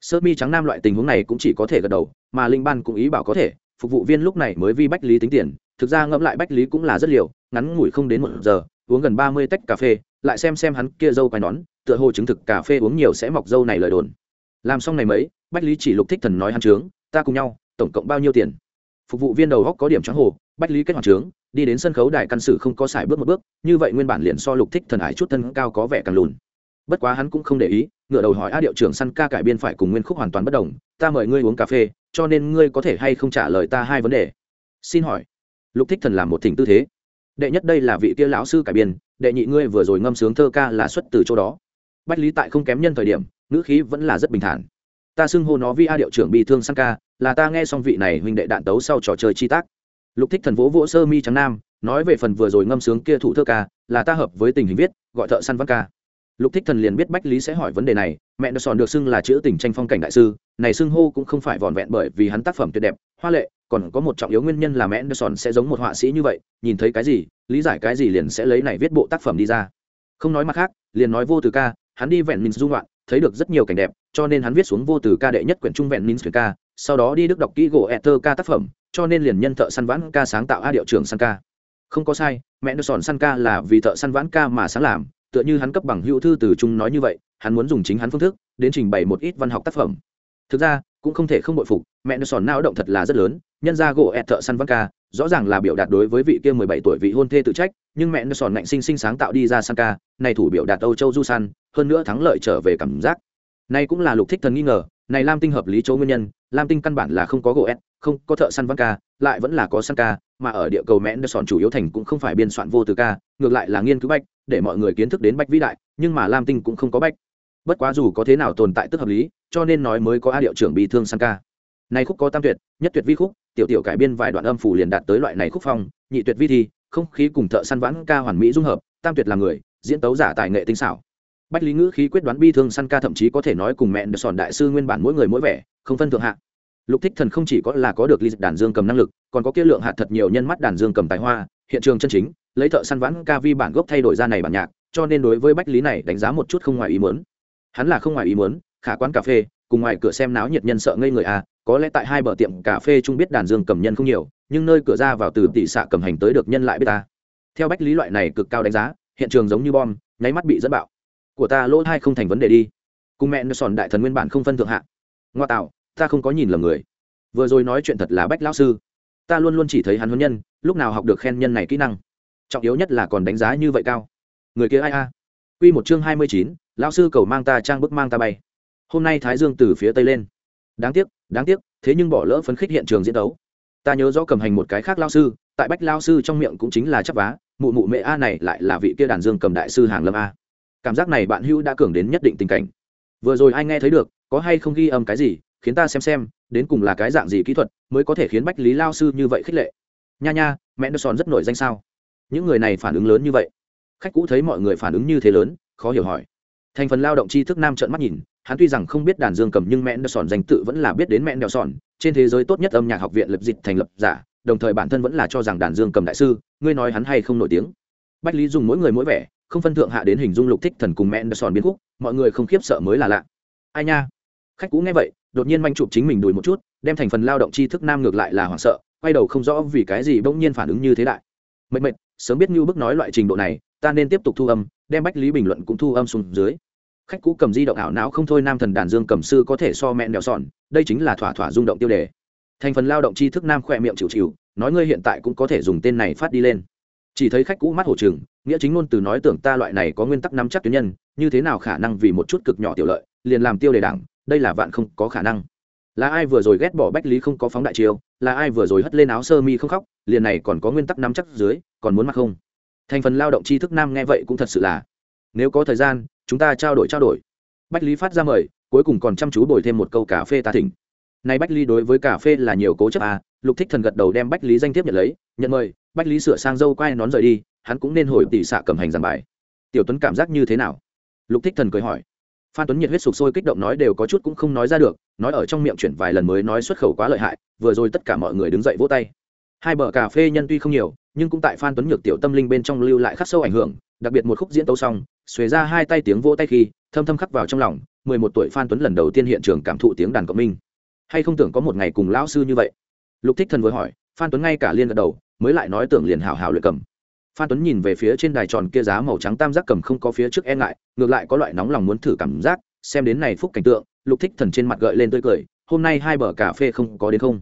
Sơ mi trắng nam loại tình huống này cũng chỉ có thể gật đầu, mà linh ban cũng ý bảo có thể, phục vụ viên lúc này mới vi bách lý tính tiền. Thực ra ngẫm lại bách lý cũng là rất liều, ngắn ngủi không đến một giờ, uống gần ba mươi tách cà phê lại xem xem hắn kia dâu quai nón, tựa hồ chứng thực cà phê uống nhiều sẽ mọc dâu này lời đồn. Làm xong này mấy, bách lý chỉ lục thích thần nói hắn trướng, ta cùng nhau, tổng cộng bao nhiêu tiền? Phục vụ viên đầu góc có điểm trắng hồ, bách lý kết hoàn trướng, đi đến sân khấu đài căn sử không có xài bước một bước, như vậy nguyên bản liền so lục thích thần ải chút thân cao có vẻ càng lùn. Bất quá hắn cũng không để ý, ngựa đầu hỏi, a điệu trưởng săn ca cải biên phải cùng nguyên khúc hoàn toàn bất đồng, ta mời ngươi uống cà phê, cho nên ngươi có thể hay không trả lời ta hai vấn đề? Xin hỏi, lục thích thần làm một thỉnh tư thế đệ nhất đây là vị kia lão sư cải biên, đệ nhị ngươi vừa rồi ngâm sướng thơ ca là xuất từ chỗ đó. Bách lý tại không kém nhân thời điểm, ngữ khí vẫn là rất bình thản. Ta xưng hô nó vi a điệu trưởng bị thương sang ca, là ta nghe xong vị này huynh đệ đạn tấu sau trò chơi chi tác. Lục thích thần vỗ vỗ sơ mi trắng nam, nói về phần vừa rồi ngâm sướng kia thủ thơ ca, là ta hợp với tình hình viết, gọi thợ săn văn ca. Lục thích thần liền biết bách lý sẽ hỏi vấn đề này, mẹ nó sòn được xưng là chữ tình tranh phong cảnh đại sư, này xưng hô cũng không phải vòn vẹn bởi vì hắn tác phẩm tuyệt đẹp, hoa lệ còn có một trọng yếu nguyên nhân là mẹ đ sẽ giống một họa sĩ như vậy, nhìn thấy cái gì, lý giải cái gì liền sẽ lấy này viết bộ tác phẩm đi ra. Không nói mặt khác, liền nói vô từ ca, hắn đi vẹn minh dung loạn thấy được rất nhiều cảnh đẹp, cho nên hắn viết xuống vô từ ca đệ nhất quyển trung vẹn minh ca, sau đó đi đức đọc kỹ gỗ ether ca tác phẩm, cho nên liền nhân thợ săn vãn ca sáng tạo a điệu trưởng săn ca. Không có sai mẹ đ sòn săn ca là vì thợ săn vãn ca mà sáng làm, tựa như hắn cấp bằng hữu thư từ trung nói như vậy, hắn muốn dùng chính hắn phương thức, đến trình bày một ít văn học tác phẩm. Thực ra, cũng không thể không bội phục mẹ nó sòn não động thật là rất lớn nhân ra gỗ ẹt thợ săn văn ca, rõ ràng là biểu đạt đối với vị kia mười bảy tuổi vị hôn thê tự trách, nhưng mẹ nó sòn ngạnh sinh sinh sáng tạo đi ra san ca, này thủ biểu đạt âu châu du san hơn nữa thắng lợi trở về cảm giác. Này cũng là lục thích thần nghi ngờ, này lam tinh hợp lý chỗ nguyên nhân, lam tinh căn bản là không có gỗ ẹt, không có thợ săn văn ca, lại vẫn là có san ca, mà ở địa cầu mẹ nó sòn chủ yếu thành cũng không phải biên soạn vô từ ca, ngược lại là nghiên cứu bách, để mọi người kiến thức đến bách vĩ đại, nhưng mà lam tinh cũng không có bách. Bất quá dù có thế nào tồn tại tức hợp lý, cho nên nói mới có a điệu trưởng bị thương săn ca này khúc có tam tuyệt, nhất tuyệt vi khúc, tiểu tiểu cải biên vài đoạn âm phủ liền đạt tới loại này khúc phong, nhị tuyệt vi thi không khí cùng thợ săn vãn ca hoàn mỹ dung hợp, tam tuyệt là người, diễn tấu giả tài nghệ tinh xảo. Bách lý ngữ khí quyết đoán bi thương săn ca thậm chí có thể nói cùng mẹ được sòn đại sư nguyên bản mỗi người mỗi vẻ, không phân thượng hạ. Lục thích thần không chỉ có là có được ly đàn dương cầm năng lực, còn có kia lượng hạt thật nhiều nhân mắt đàn dương cầm tài hoa, hiện trường chân chính, lấy thợ săn vãn ca vi bản gốc thay đổi ra này bản nhạc, cho nên đối với bách lý này đánh giá một chút không ngoài ý muốn. Hắn là không ngoài ý muốn, khả quán cà phê, cùng ngoài cửa xem náo nhiệt nhân sợ ngây người à có lẽ tại hai bờ tiệm cà phê chung biết đàn dương cầm nhân không nhiều, nhưng nơi cửa ra vào từ tỷ xạ cầm hành tới được nhân lại biết ta. Theo bách lý loại này cực cao đánh giá, hiện trường giống như bom, nháy mắt bị dẫn bạo. Của ta lỗ hai không thành vấn đề đi. Cùng mẹ nó sòn đại thần nguyên bản không phân thượng hạ. Ngoa tạo, ta không có nhìn lầm người. Vừa rồi nói chuyện thật là bách lão sư. Ta luôn luôn chỉ thấy hắn huấn nhân, lúc nào học được khen nhân này kỹ năng. Trọng yếu nhất là còn đánh giá như vậy cao. Người kia ai a? Quy một chương hai mươi chín, lão sư cầu mang ta trang bức mang ta bay. Hôm nay thái dương từ phía tây lên. Đáng tiếc đáng tiếc, thế nhưng bỏ lỡ phấn khích hiện trường diễn đấu. Ta nhớ rõ cầm hành một cái khác lao sư, tại bách lao sư trong miệng cũng chính là chấp vá, mụ mụ mẹ a này lại là vị kia đàn dương cầm đại sư hàng lâm a. Cảm giác này bạn hữu đã cường đến nhất định tình cảnh. Vừa rồi ai nghe thấy được, có hay không ghi âm cái gì, khiến ta xem xem, đến cùng là cái dạng gì kỹ thuật mới có thể khiến bách lý lao sư như vậy khích lệ. Nha nha, mẹ nó sòn rất nổi danh sao? Những người này phản ứng lớn như vậy. Khách cũ thấy mọi người phản ứng như thế lớn, khó hiểu hỏi. Thành phần lao động tri thức nam trợn mắt nhìn hắn tuy rằng không biết đàn dương cầm nhưng mẹ đeo sòn danh tự vẫn là biết đến mẹ đeo sòn trên thế giới tốt nhất âm nhạc học viện lập dịch thành lập giả, đồng thời bản thân vẫn là cho rằng đàn dương cầm đại sư, ngươi nói hắn hay không nổi tiếng. Bách lý dùng mỗi người mỗi vẻ, không phân thượng hạ đến hình dung lục thích thần cùng mẹ đeo sòn biến khúc, mọi người không khiếp sợ mới là lạ. Ai nha? Khách cũ nghe vậy, đột nhiên manh chụp chính mình đùi một chút, đem thành phần lao động tri thức nam ngược lại là hoảng sợ, quay đầu không rõ vì cái gì bỗng nhiên phản ứng như thế đại mệt mệt, sớm biết như bức nói loại trình độ này, ta nên tiếp tục thu âm, đem bách lý bình luận cũng thu âm xuống dưới khách cũ cầm di động ảo não không thôi, nam thần đàn dương cầm sư có thể so mẹ đèo sòn đây chính là thỏa thỏa rung động tiêu đề. Thành phần lao động tri thức nam khỏe miệng chịu chịu, nói ngươi hiện tại cũng có thể dùng tên này phát đi lên. Chỉ thấy khách cũ mắt hổ trừng, nghĩa chính ngôn từ nói tưởng ta loại này có nguyên tắc nắm chắc tuyến nhân, như thế nào khả năng vì một chút cực nhỏ tiểu lợi, liền làm tiêu đề đảng, đây là vạn không có khả năng. Là ai vừa rồi ghét bỏ bách lý không có phóng đại chiêu, là ai vừa rồi hất lên áo sơ mi không khóc, liền này còn có nguyên tắc nắm chắc dưới, còn muốn mặc không? Thành phần lao động tri thức nam nghe vậy cũng thật sự là nếu có thời gian, chúng ta trao đổi trao đổi. Bách lý phát ra mời, cuối cùng còn chăm chú đổi thêm một câu cà phê ta thỉnh. Nay bách lý đối với cà phê là nhiều cố chấp à lục thích thần gật đầu đem bách lý danh thiếp nhận lấy, nhận mời, bách lý sửa sang dâu quay nón rời đi, hắn cũng nên hồi tỷ xạ cầm hành giảng bài. Tiểu tuấn cảm giác như thế nào? Lục thích thần cười hỏi. Phan tuấn nhiệt huyết sục sôi kích động nói đều có chút cũng không nói ra được, nói ở trong miệng chuyển vài lần mới nói xuất khẩu quá lợi hại, vừa rồi tất cả mọi người đứng dậy vỗ tay. Hai bờ cà phê nhân tuy không nhiều, nhưng cũng tại phan tuấn nhược tiểu tâm linh bên trong lưu lại khắc sâu ảnh hưởng đặc biệt một khúc diễn tấu xong, xuề ra hai tay tiếng vỗ tay khi, thâm thâm khắc vào trong lòng, mười một tuổi phan tuấn lần đầu tiên hiện trường cảm thụ tiếng đàn cộng minh. Hay không tưởng có một ngày cùng lão sư như vậy? Lục thích thần vừa hỏi, phan tuấn ngay cả liên gật đầu, mới lại nói tưởng liền hào hào luyện cầm. Phan tuấn nhìn về phía trên đài tròn kia giá màu trắng tam giác cầm không có phía trước e ngại, ngược lại có loại nóng lòng muốn thử cảm giác, xem đến này phúc cảnh tượng, lục thích thần trên mặt gợi lên tươi cười, hôm nay hai bờ cà phê không có đến không?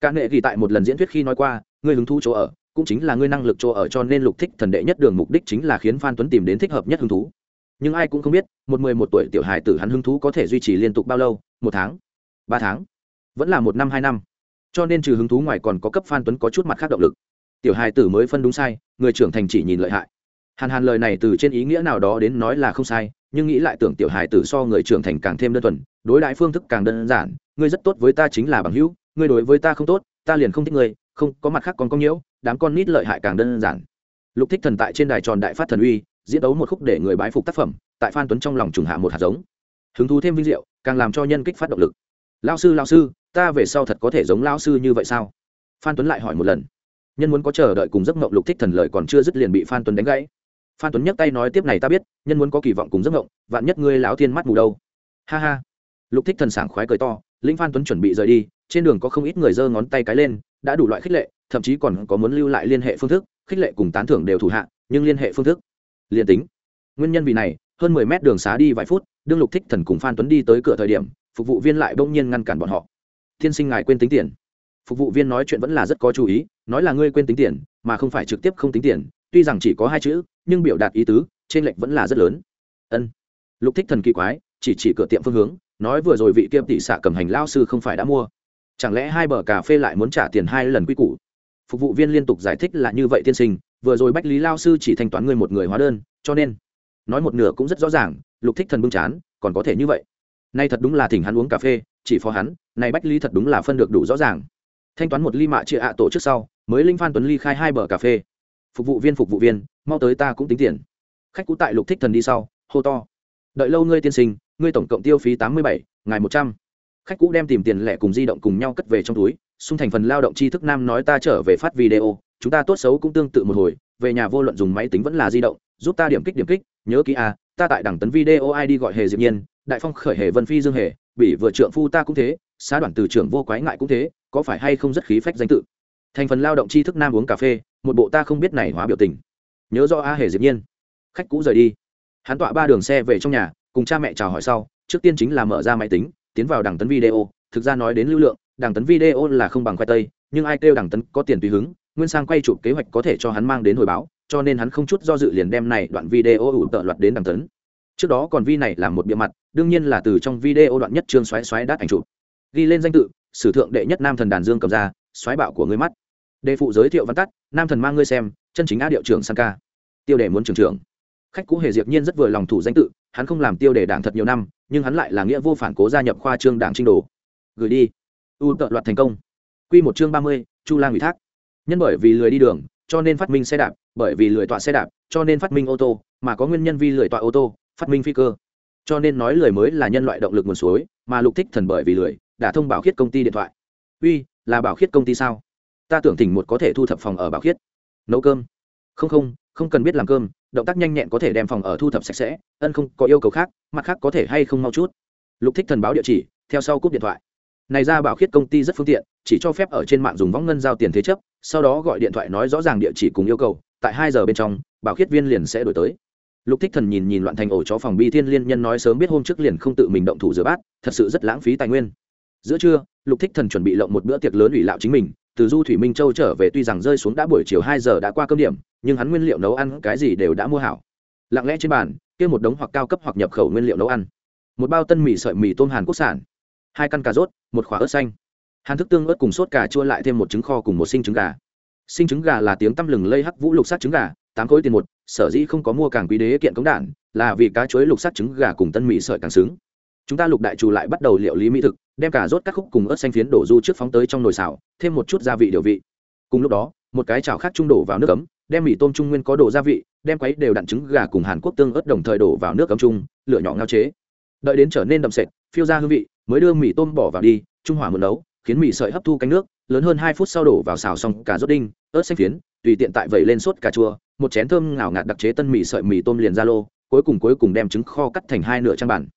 Cả nghệ ghi tại một lần diễn thuyết khi nói qua, ngươi hứng thú chỗ ở cũng chính là ngươi năng lực chỗ ở cho nên lục thích thần đệ nhất đường mục đích chính là khiến phan tuấn tìm đến thích hợp nhất hứng thú. Nhưng ai cũng không biết, một mười một tuổi tiểu hài tử hắn hứng thú có thể duy trì liên tục bao lâu? Một tháng? Ba tháng? Vẫn là một năm, hai năm. Cho nên trừ hứng thú ngoài còn có cấp phan tuấn có chút mặt khác động lực. Tiểu hài tử mới phân đúng sai, người trưởng thành chỉ nhìn lợi hại. Hàn hàn lời này từ trên ý nghĩa nào đó đến nói là không sai, nhưng nghĩ lại tưởng tiểu hài tử so người trưởng thành càng thêm đơn thuần, đối đãi phương thức càng đơn giản, ngươi rất tốt với ta chính là bằng hữu, ngươi đối với ta không tốt, ta liền không thích ngươi, không, có mặt khác còn có nhiễu đám con nít lợi hại càng đơn giản. Lục thích thần tại trên đài tròn đại phát thần uy, diễn đấu một khúc để người bái phục tác phẩm, tại phan tuấn trong lòng trùng hạ một hạt giống. Hứng thú thêm vinh diệu, càng làm cho nhân kích phát động lực. Lao sư lao sư, ta về sau thật có thể giống lao sư như vậy sao? Phan tuấn lại hỏi một lần. Nhân muốn có chờ đợi cùng giấc mộng lục thích thần lời còn chưa dứt liền bị phan tuấn đánh gãy. Phan tuấn nhấc tay nói tiếp này ta biết, nhân muốn có kỳ vọng cùng giấc mộng, vạn nhất ngươi láo thiên mắt mù đâu. Ha ha. Lục thích thần sảng khoái cười to linh phan tuấn chuẩn bị rời đi, trên đường có không ít người giơ ngón tay cái lên đã đủ loại khích lệ, thậm chí còn có muốn lưu lại liên hệ phương thức, khích lệ cùng tán thưởng đều thủ hạ, nhưng liên hệ phương thức, liền tính. Nguyên nhân vì này, hơn mười mét đường xá đi vài phút, đương lục thích thần cùng phan tuấn đi tới cửa thời điểm, phục vụ viên lại bỗng nhiên ngăn cản bọn họ. Tiên sinh ngài quên tính tiền. Phục vụ viên nói chuyện vẫn là rất có chú ý, nói là ngươi quên tính tiền, mà không phải trực tiếp không tính tiền, tuy rằng chỉ có hai chữ, nhưng biểu đạt ý tứ, trên lệnh vẫn là rất lớn. Ân. Lục thích thần kỳ quái, chỉ chỉ cửa tiệm phương hướng, nói vừa rồi vị kiêm tỷ xạ cầm hành lao sư không phải đã mua chẳng lẽ hai bờ cà phê lại muốn trả tiền hai lần quy củ? Phục vụ viên liên tục giải thích là như vậy tiên sinh, vừa rồi bách lý lao sư chỉ thanh toán người một người hóa đơn, cho nên nói một nửa cũng rất rõ ràng, lục thích thần bưng chán, còn có thể như vậy. Nay thật đúng là thỉnh hắn uống cà phê, chỉ phó hắn này bách lý thật đúng là phân được đủ rõ ràng. Thanh toán một ly mạ chia ạ tổ trước sau, mới linh phan tuấn ly khai hai bờ cà phê. Phục vụ viên phục vụ viên, mau tới ta cũng tính tiền. Khách cũ tại lục thích thần đi sau, hô to. Đợi lâu ngươi tiên sinh, ngươi tổng cộng tiêu phí tám mươi bảy ngày một trăm khách cũ đem tìm tiền lẻ cùng di động cùng nhau cất về trong túi xung thành phần lao động tri thức nam nói ta trở về phát video chúng ta tốt xấu cũng tương tự một hồi về nhà vô luận dùng máy tính vẫn là di động giúp ta điểm kích điểm kích nhớ kỹ à, ta tại đẳng tấn video id gọi hề diệp nhiên đại phong khởi hề vân phi dương hề bị vừa trượng phu ta cũng thế xá đoàn từ trưởng vô quái ngại cũng thế có phải hay không rất khí phách danh tự. Thành phần lao động tri thức nam uống cà phê một bộ ta không biết này hóa biểu tình. Nhớ do a à, hề diệp nhiên. Khách cũ rời đi. Hắn tọa ba đường xe về trong nhà cùng cha mẹ chào hỏi sau trước tiên chính là mở ra máy tính tiến vào đẳng tấn video, thực ra nói đến lưu lượng, đẳng tấn video là không bằng khoai tây, nhưng ai kêu đẳng tấn có tiền tùy hứng, nguyên sang quay chụp kế hoạch có thể cho hắn mang đến hồi báo, cho nên hắn không chút do dự liền đem này đoạn video ủ tợ loạt đến đẳng tấn. Trước đó còn vi này là một bịa mặt, đương nhiên là từ trong video đoạn nhất trương xoáy xoáy đát ảnh chụp. Ghi lên danh tự, sử thượng đệ nhất nam thần đàn dương cầm ra, xoáy bạo của người mắt. Đề phụ giới thiệu văn tắt, nam thần mang ngươi xem, chân chính á điệu trưởng sang ca. Tiêu đề muốn trưởng trưởng. Khách cũ hề diệp nhiên rất vừa lòng thủ danh tự, hắn không làm tiêu đề đảng thật nhiều năm nhưng hắn lại là nghĩa vô phản cố gia nhập khoa trương đảng trinh đồ. Gửi đi. U tợ loạt thành công. Quy một chương ba mươi, chu lang ủy thác. Nhân bởi vì lười đi đường cho nên phát minh xe đạp bởi vì lười tọa xe đạp cho nên phát minh ô tô mà có nguyên nhân vì lười tọa ô tô phát minh phi cơ. Cho nên nói lười mới là nhân loại động lực nguồn suối mà lục thích thần bởi vì lười đã thông bảo khiết công ty điện thoại. Uy là bảo khiết công ty sao? Ta tưởng thỉnh một có thể thu thập phòng ở bảo khiết. Nấu cơm. Không không không cần biết làm cơm động tác nhanh nhẹn có thể đem phòng ở thu thập sạch sẽ, ân không có yêu cầu khác, mặt khác có thể hay không mau chút. Lục thích thần báo địa chỉ, theo sau cúp điện thoại. Này ra bảo khiết công ty rất phương tiện, chỉ cho phép ở trên mạng dùng võng ngân giao tiền thế chấp, sau đó gọi điện thoại nói rõ ràng địa chỉ cùng yêu cầu, tại hai giờ bên trong, bảo khiết viên liền sẽ đổi tới. Lục thích thần nhìn nhìn loạn thành ổ chó phòng bi thiên liên nhân nói sớm biết hôm trước liền không tự mình động thủ rửa bát, thật sự rất lãng phí tài nguyên. Giữa trưa, lục thích thần chuẩn bị lộng một bữa tiệc lớn ủy lạo chính mình từ du thủy minh châu trở về tuy rằng rơi xuống đã buổi chiều hai giờ đã qua cơm điểm, nhưng hắn nguyên liệu nấu ăn cái gì đều đã mua hảo. Lặng lẽ trên bàn, kia một đống hoặc cao cấp hoặc nhập khẩu nguyên liệu nấu ăn. Một bao tân mì sợi mì tôm hàn quốc sản, hai căn cà rốt, một quả ớt xanh. Hàn thức tương ớt cùng sốt cà chua lại thêm một trứng kho cùng một sinh trứng gà. Sinh trứng gà là tiếng tăm lừng lây hắc vũ lục sát trứng gà, tám khối tiền một, sở dĩ không có mua càng quý đế kiện cống đản là vì cá chuối lục sát trứng gà cùng tân mì sợi càng xứng. Chúng ta lục đại trù lại bắt đầu liệu lý mỹ thực đem cả rốt các khúc cùng ớt xanh phiến đổ du trước phóng tới trong nồi xào thêm một chút gia vị điều vị. Cùng lúc đó một cái chảo khác trung đổ vào nước cấm, đem mì tôm trung nguyên có đồ gia vị đem quấy đều đặn trứng gà cùng hàn quốc tương ớt đồng thời đổ vào nước cấm chung lửa nhỏ ngao chế. Đợi đến trở nên đậm sệt phiêu ra hương vị mới đưa mì tôm bỏ vào đi trung hỏa mượn nấu khiến mì sợi hấp thu cánh nước lớn hơn hai phút sau đổ vào xào xong cả rốt đinh ớt xanh phiến tùy tiện tại vẩy lên sốt cà chua một chén thơm ngào ngạt đặc chế tân mì sợi mì tôm liền ra lô cuối cùng cuối cùng đem trứng kho cắt thành hai nửa trang bản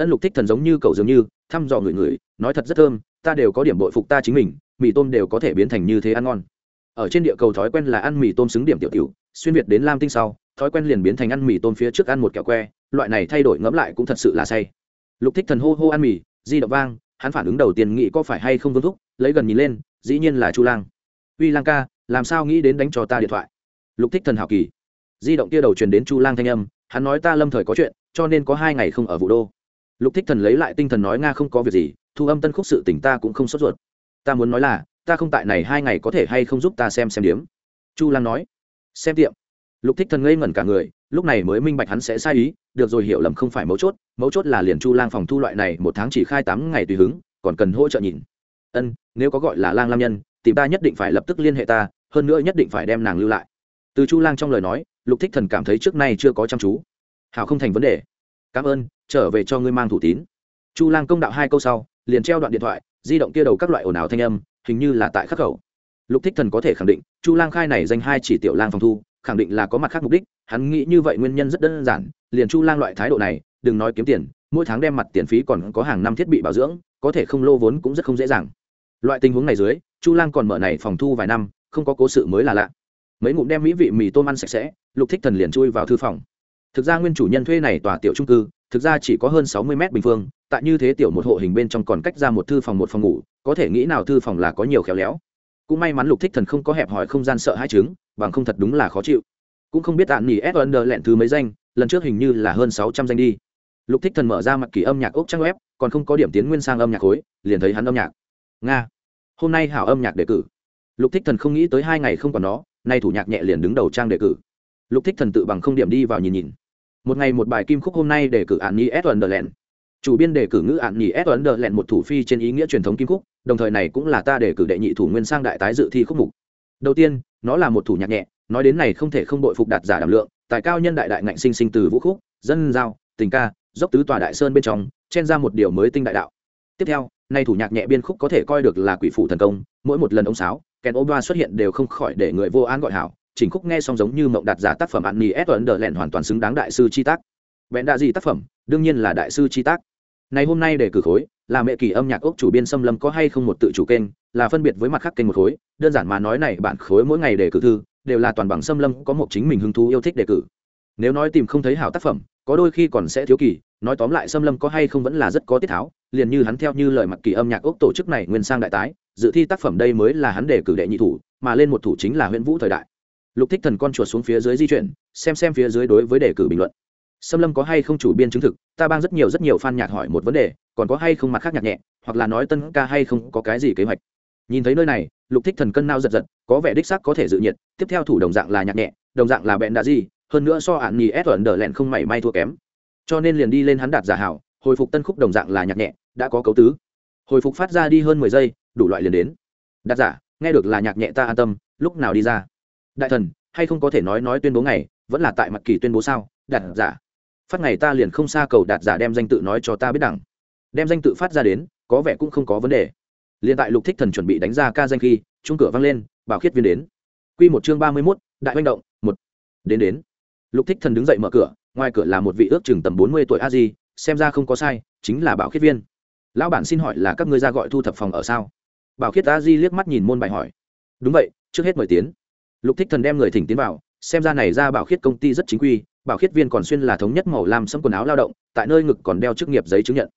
ân lục thích thần giống như cậu dường như, thăm dò người người, nói thật rất thơm, ta đều có điểm bội phục ta chính mình, mì tôm đều có thể biến thành như thế ăn ngon. Ở trên địa cầu thói quen là ăn mì tôm xứng điểm tiểu tiểu, xuyên việt đến lam tinh sau, thói quen liền biến thành ăn mì tôm phía trước ăn một kẹo que, loại này thay đổi ngẫm lại cũng thật sự là say. Lục thích thần hô hô ăn mì, di động vang, hắn phản ứng đầu tiên nghĩ có phải hay không vương thúc, lấy gần nhìn lên, dĩ nhiên là chu lang. Uy lang ca, làm sao nghĩ đến đánh cho ta điện thoại? Lục thích thần hảo kỳ. Di động kia đầu truyền đến chu lang thanh âm, hắn nói ta lâm thời có chuyện, cho nên có hai ngày không ở vụ đô lục thích thần lấy lại tinh thần nói nga không có việc gì, thu âm tân khúc sự tỉnh ta cũng không sốt ruột. Ta muốn nói là, ta không tại này hai ngày có thể hay không giúp ta xem xem điếm. Chu lang nói, xem tiệm. Lục thích thần ngây ngẩn cả người, lúc này mới minh bạch hắn sẽ sai ý, được rồi hiểu lầm không phải mấu chốt mấu chốt là liền chu lang phòng thu loại này một tháng chỉ khai tám ngày tùy hứng, còn cần hỗ trợ nhìn. Ân, nếu có gọi là lang lam nhân, tìm ta nhất định phải lập tức liên hệ ta, hơn nữa nhất định phải đem nàng lưu lại. Từ chu lang trong lời nói, lục thích thần cảm thấy trước nay chưa có chăm chú. Hảo không thành vấn đề cảm ơn, trở về cho ngươi mang thủ tín. Chu lang công đạo hai câu sau, liền treo đoạn điện thoại, di động kia đầu các loại ồn ào thanh âm, hình như là tại khắc khẩu. Lục thích thần có thể khẳng định, chu lang khai này danh hai chỉ tiểu lang phòng thu, khẳng định là có mặt khác mục đích, hắn nghĩ như vậy nguyên nhân rất đơn giản, liền chu lang loại thái độ này, đừng nói kiếm tiền, mỗi tháng đem mặt tiền phí còn có hàng năm thiết bị bảo dưỡng, có thể không lô vốn cũng rất không dễ dàng. Loại tình huống này dưới, chu lang còn mở này phòng thu vài năm, không có cố sự mới là lạ. Mấy ngụm đem mỹ vị mì tôm ăn sạch sẽ, lục thích thần liền chui vào thư phòng thực ra nguyên chủ nhân thuê này tòa tiểu trung cư, thực ra chỉ có hơn sáu mươi mét bình phương, tại như thế tiểu một hộ hình bên trong còn cách ra một thư phòng một phòng ngủ, có thể nghĩ nào thư phòng là có nhiều khéo léo. Cũng may mắn lục thích thần không có hẹp hỏi không gian sợ hai chứng, bằng không thật đúng là khó chịu. Cũng không biết tạm nghỉ s under lẹn thứ mấy danh, lần trước hình như là hơn sáu trăm danh đi. Lục thích thần mở ra mặt kỳ âm nhạc ốc trang web, còn không có điểm tiến nguyên sang âm nhạc khối, liền thấy hắn âm nhạc. Nga, hôm nay hảo âm nhạc đề cử. Lục thích thần không nghĩ tới hai ngày không còn nó, nay thủ nhạc nhẹ liền đứng đầu trang đề cử. Lục thích thần tự bằng không điểm đi vào nhìn nhìn một ngày một bài kim khúc hôm nay để cử ạn nhi s. Underland chủ biên đề cử ngữ ạn nhi s. Underland một thủ phi trên ý nghĩa truyền thống kim khúc, đồng thời này cũng là ta đề cử đệ nhị thủ nguyên sang đại tái dự thi khúc mục. Đầu tiên, nó là một thủ nhạc nhẹ, nói đến này không thể không đội phục đạt giả đảm lượng, tài cao nhân đại đại ngạnh sinh sinh từ vũ khúc, dân giao, tình ca, dốc tứ tòa đại sơn bên trong, chen ra một điều mới tinh đại đạo. Tiếp theo nay thủ nhạc nhẹ biên khúc có thể coi được là quỷ phủ thần công, mỗi một lần ông sáo kèn ô ba xuất hiện đều không khỏi để người vô án gọi hảo chỉnh khúc nghe xong giống như mộng đạt giả tác phẩm ăn ni s. Ấn đờ lẹn hoàn toàn xứng đáng đại sư chi tác. Vẹn đạ gì tác phẩm? Đương nhiên là đại sư chi tác. Này hôm nay để cử khối, là mẹ kỳ âm nhạc ốc chủ biên xâm lâm có hay không một tự chủ kênh, là phân biệt với mặt khác kênh một khối. Đơn giản mà nói này, bản khối mỗi ngày để cử thư, đều là toàn bằng xâm lâm có một chính mình hứng thú yêu thích đề cử. Nếu nói tìm không thấy hảo tác phẩm, có đôi khi còn sẽ thiếu kỳ, nói tóm lại xâm lâm có hay không vẫn là rất có tiết tháo. Liền như hắn theo như lời mặc kỳ âm nhạc ốc tổ chức này nguyên sang đại tái, dự thi tác phẩm đây mới là hắn đề cử đệ nhị thủ, mà lên một thủ chính là huyện vũ thời đại lục thích thần con chuột xuống phía dưới di chuyển, xem xem phía dưới đối với đề cử bình luận. Xâm lâm có hay không chủ biên chứng thực, ta bang rất nhiều rất nhiều fan nhạc hỏi một vấn đề, còn có hay không mặt khác nhạc nhẹ, hoặc là nói tân ca hay không, có cái gì kế hoạch. Nhìn thấy nơi này, lục thích thần cân nao giật giật, có vẻ đích xác có thể dự nhiệt, tiếp theo thủ đồng dạng là nhạc nhẹ, đồng dạng là bẹn đã gì, hơn nữa so ạn nhì ép ẩn đờ lẹn không mảy may thua kém. Cho nên liền đi lên hắn đạt giả hảo, hồi phục tân khúc đồng dạng là nhạc nhẹ, đã có cấu tứ. Hồi phục phát ra đi hơn mười giây, đủ loại liền đến. Đạt giả, nghe được là nhạc nhẹ ta an tâm, lúc nào đi ra? Đại thần hay không có thể nói nói tuyên bố ngày vẫn là tại mặt kỳ tuyên bố sao? Đạt giả. Phát ngày ta liền không xa cầu đạt giả đem danh tự nói cho ta biết đẳng. Đem danh tự phát ra đến có vẻ cũng không có vấn đề. Liền tại lục thích thần chuẩn bị đánh ra ca danh khi chung cửa vang lên bảo khiết viên đến. Quy một chương ba mươi 31, đại manh động một. Đến đến. Lục thích thần đứng dậy mở cửa ngoài cửa là một vị ước chừng tầm bốn mươi tuổi a di xem ra không có sai chính là bảo khiết viên. Lão bản xin hỏi là các ngươi ra gọi thu thập phòng ở sao? Bảo khiết a di liếc mắt nhìn môn bài hỏi. Đúng vậy trước hết mời tiến lục thích thần đem người thỉnh tiến vào xem ra này ra bảo khiết công ty rất chính quy bảo khiết viên còn xuyên là thống nhất màu làm sẫm quần áo lao động tại nơi ngực còn đeo chức nghiệp giấy chứng nhận.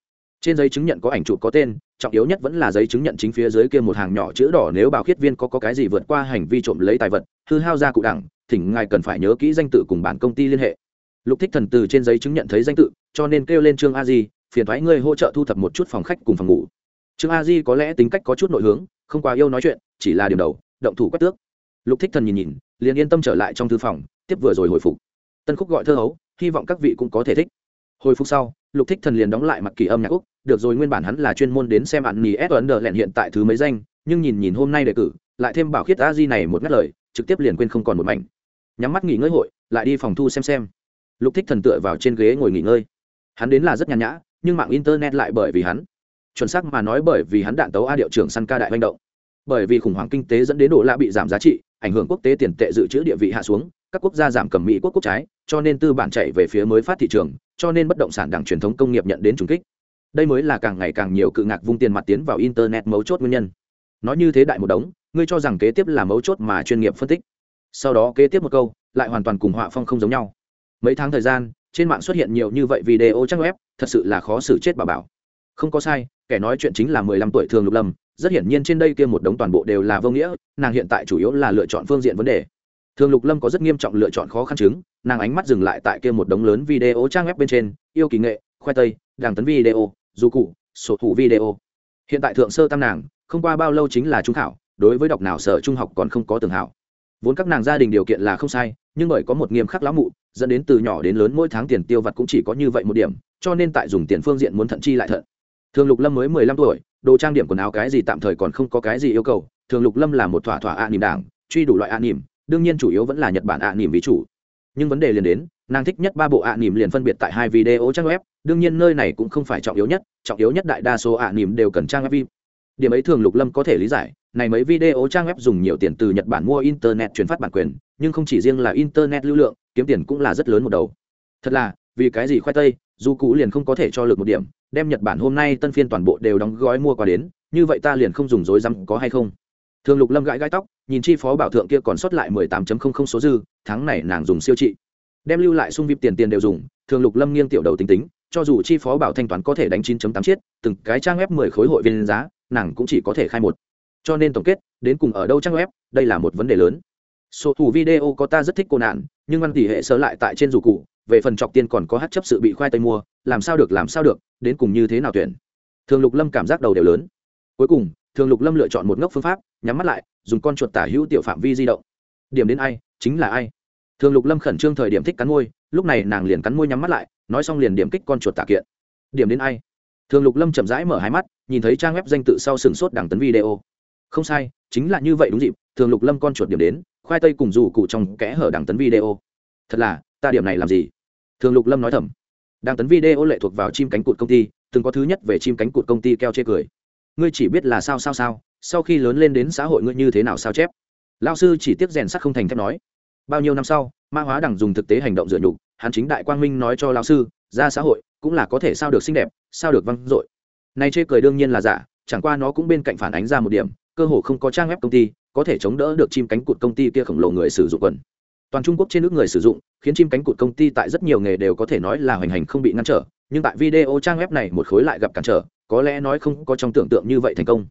Trên giấy chứng nhận có ảnh chụp có tên trọng yếu nhất vẫn là giấy chứng nhận chính phía dưới kia một hàng nhỏ chữ đỏ nếu bảo khiết viên có, có cái gì vượt qua hành vi trộm lấy tài vật hư hao ra cụ đẳng thỉnh ngài cần phải nhớ kỹ danh tự cùng bản công ty liên hệ. Lục thích thần từ trên giấy chứng nhận thấy danh tự cho nên kêu lên trương a di phiền thoái ngươi hỗ trợ thu thập một chút phòng khách cùng phòng ngủ. Trương a di có lẽ tính cách có chút nội hướng không quá yêu nói chuyện chỉ là điểm đầu động thủ quét tước lục thích thần nhìn nhìn, liền yên tâm trở lại trong thư phòng, tiếp vừa rồi hồi phục. Tân khúc gọi thơ hấu, hy vọng các vị cũng có thể thích. Hồi phục sau, lục thích thần liền đóng lại mặt kỳ âm nhạc úc, được rồi nguyên bản hắn là chuyên môn đến xem ạn nỉ s ấn đờ lẹn hiện tại thứ mấy danh, nhưng nhìn nhìn hôm nay đề cử, lại thêm bảo khiết a di này một ngắt lời, trực tiếp liền quên không còn một mảnh. Nhắm mắt nghỉ ngơi hội, lại đi phòng thu xem xem. Lục thích thần tựa vào trên ghế ngồi nghỉ ngơi. Hắn đến là rất nhàn nhã, nhưng mạng internet lại bởi vì hắn. Chuẩn xác mà nói bởi vì hắn đạn tấu a điệu trưởng săn ca đại manh động bởi vì khủng hoảng kinh tế dẫn đến đô la bị giảm giá trị, ảnh hưởng quốc tế tiền tệ dự trữ địa vị hạ xuống, các quốc gia giảm cầm mỹ quốc quốc trái, cho nên tư bản chạy về phía mới phát thị trường, cho nên bất động sản đảng truyền thống công nghiệp nhận đến trùng kích. Đây mới là càng ngày càng nhiều cự ngạc vung tiền mặt tiến vào internet mấu chốt nguyên nhân. Nói như thế đại một đống, ngươi cho rằng kế tiếp là mấu chốt mà chuyên nghiệp phân tích. Sau đó kế tiếp một câu, lại hoàn toàn cùng họa phong không giống nhau. Mấy tháng thời gian, trên mạng xuất hiện nhiều như vậy video trang web, thật sự là khó xử chết bà bảo. Không có sai, kẻ nói chuyện chính là mười lăm tuổi thường lục lâm rất hiển nhiên trên đây kia một đống toàn bộ đều là vô nghĩa, nàng hiện tại chủ yếu là lựa chọn phương diện vấn đề. Thường lục lâm có rất nghiêm trọng lựa chọn khó khăn chứng, nàng ánh mắt dừng lại tại kia một đống lớn video trang web bên trên, yêu kỳ nghệ khoe tây, đàng tấn video du cụ, sổ thủ video. Hiện tại thượng sơ tam nàng, không qua bao lâu chính là trung khảo, đối với đọc nào sở trung học còn không có tường hảo. Vốn các nàng gia đình điều kiện là không sai, nhưng bởi có một nghiêm khắc lão mụ, dẫn đến từ nhỏ đến lớn mỗi tháng tiền tiêu vặt cũng chỉ có như vậy một điểm, cho nên tại dùng tiền phương diện muốn thận chi lại thận. Thường lục lâm mới mười lăm tuổi đồ trang điểm quần áo cái gì tạm thời còn không có cái gì yêu cầu, thường lục lâm là một thỏa thỏa ạ à nỉm đảng, truy đủ loại ạ à nỉm đương nhiên chủ yếu vẫn là nhật bản ạ à nỉm ví chủ. Nhưng vấn đề liền đến, nàng thích nhất ba bộ ạ nỉm liền phân biệt tại hai video trang web, đương nhiên nơi này cũng không phải trọng yếu nhất, trọng yếu nhất đại đa số ạ nỉm đều cần trang web vip điểm ấy thường lục lâm có thể lý giải, này mấy video trang web dùng nhiều tiền từ nhật bản mua internet truyền phát bản quyền, nhưng không chỉ riêng là internet lưu lượng, kiếm tiền cũng là rất lớn một đầu. Thật là, vì cái gì khoai tây, dù cũ liền không có thể cho lực một điểm đem nhật bản hôm nay tân phiên toàn bộ đều đóng gói mua qua đến, như vậy ta liền không dùng rối rắm có hay không? Thường lục lâm gãi gãi tóc, nhìn chi phó bảo thượng kia còn sót lại mười tám không không số dư, tháng này nàng dùng siêu trị. Đem lưu lại sung vip tiền tiền đều dùng, thường lục lâm nghiêng tiểu đầu tính tính, cho dù chi phó bảo thanh toán có thể đánh chín tám chiết, từng cái trang web mười khối hội viên giá, nàng cũng chỉ có thể khai một. Cho nên tổng kết, đến cùng ở đâu trang web, đây là một vấn đề lớn. Số thủ video có ta rất thích cô nạn, nhưng văn tỷ hệ sớ lại tại trên dù cụ về phần trọc tiên còn có hát chấp sự bị khoai tây mua, làm sao được, làm sao được, đến cùng như thế nào tuyển? Thường lục lâm cảm giác đầu đều lớn. Cuối cùng, thường lục lâm lựa chọn một ngốc phương pháp, nhắm mắt lại, dùng con chuột tả hữu tiểu phạm vi di động. Điểm đến ai, chính là ai. Thường lục lâm khẩn trương thời điểm thích cắn môi, lúc này nàng liền cắn môi nhắm mắt lại, nói xong liền điểm kích con chuột tả kiện. Điểm đến ai? Thường lục lâm chậm rãi mở hai mắt, nhìn thấy trang web danh tự sau sừng sốt đằng tấn video. Không sai, chính là như vậy đúng dịp, thường lục lâm con chuột điểm đến, khoai tây cùng dù cụ trong kẽ hở đằng tấn video. Thật là ta điểm này làm gì? Thường lục lâm nói thầm. Đang tấn video lệ thuộc vào chim cánh cụt công ty, từng có thứ nhất về chim cánh cụt công ty keo chê cười. Ngươi chỉ biết là sao sao sao, sau khi lớn lên đến xã hội ngươi như thế nào sao chép? Lao sư chỉ tiếc rèn sắt không thành thép nói. Bao nhiêu năm sau, ma hóa đẳng dùng thực tế hành động dựa nhục, hắn chính đại quang minh nói cho lao sư, ra xã hội cũng là có thể sao được xinh đẹp, sao được văng dội. Này chê cười đương nhiên là giả, chẳng qua nó cũng bên cạnh phản ánh ra một điểm, cơ hồ không có trang web công ty có thể chống đỡ được chim cánh cụt công ty kia khổng lồ người sử dụng quần toàn trung quốc trên nước người sử dụng, khiến chim cánh cụt công ty tại rất nhiều nghề đều có thể nói là hoành hành không bị ngăn trở, nhưng tại video trang web này một khối lại gặp cản trở, có lẽ nói không có trong tưởng tượng như vậy thành công.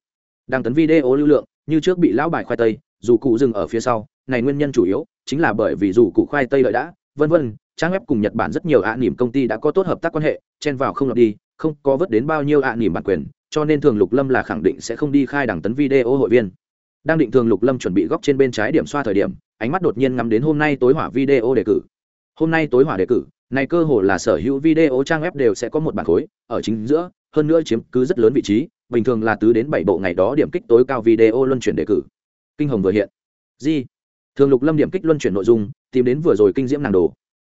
Đang tấn video lưu lượng, như trước bị lão bài khoai tây, dù cụ dừng ở phía sau, này nguyên nhân chủ yếu chính là bởi vì dù cụ khoai tây lợi đã, vân vân, trang web cùng nhật bản rất nhiều ạ à nỉm công ty đã có tốt hợp tác quan hệ, chen vào không lọt đi, không có vớt đến bao nhiêu ạ à nỉm bản quyền, cho nên thường lục lâm là khẳng định sẽ không đi khai đẳng tấn video hội viên đang định thường lục lâm chuẩn bị góc trên bên trái điểm xoa thời điểm, ánh mắt đột nhiên ngắm đến hôm nay tối hỏa video đề cử. Hôm nay tối hỏa đề cử, này cơ hồ là sở hữu video trang web đều sẽ có một bản khối, ở chính giữa, hơn nữa chiếm cứ rất lớn vị trí, bình thường là tứ đến bảy bộ ngày đó điểm kích tối cao video luân chuyển đề cử. Kinh hồng vừa hiện. Di thường lục lâm điểm kích luân chuyển nội dung, tìm đến vừa rồi kinh diễm nàng đồ.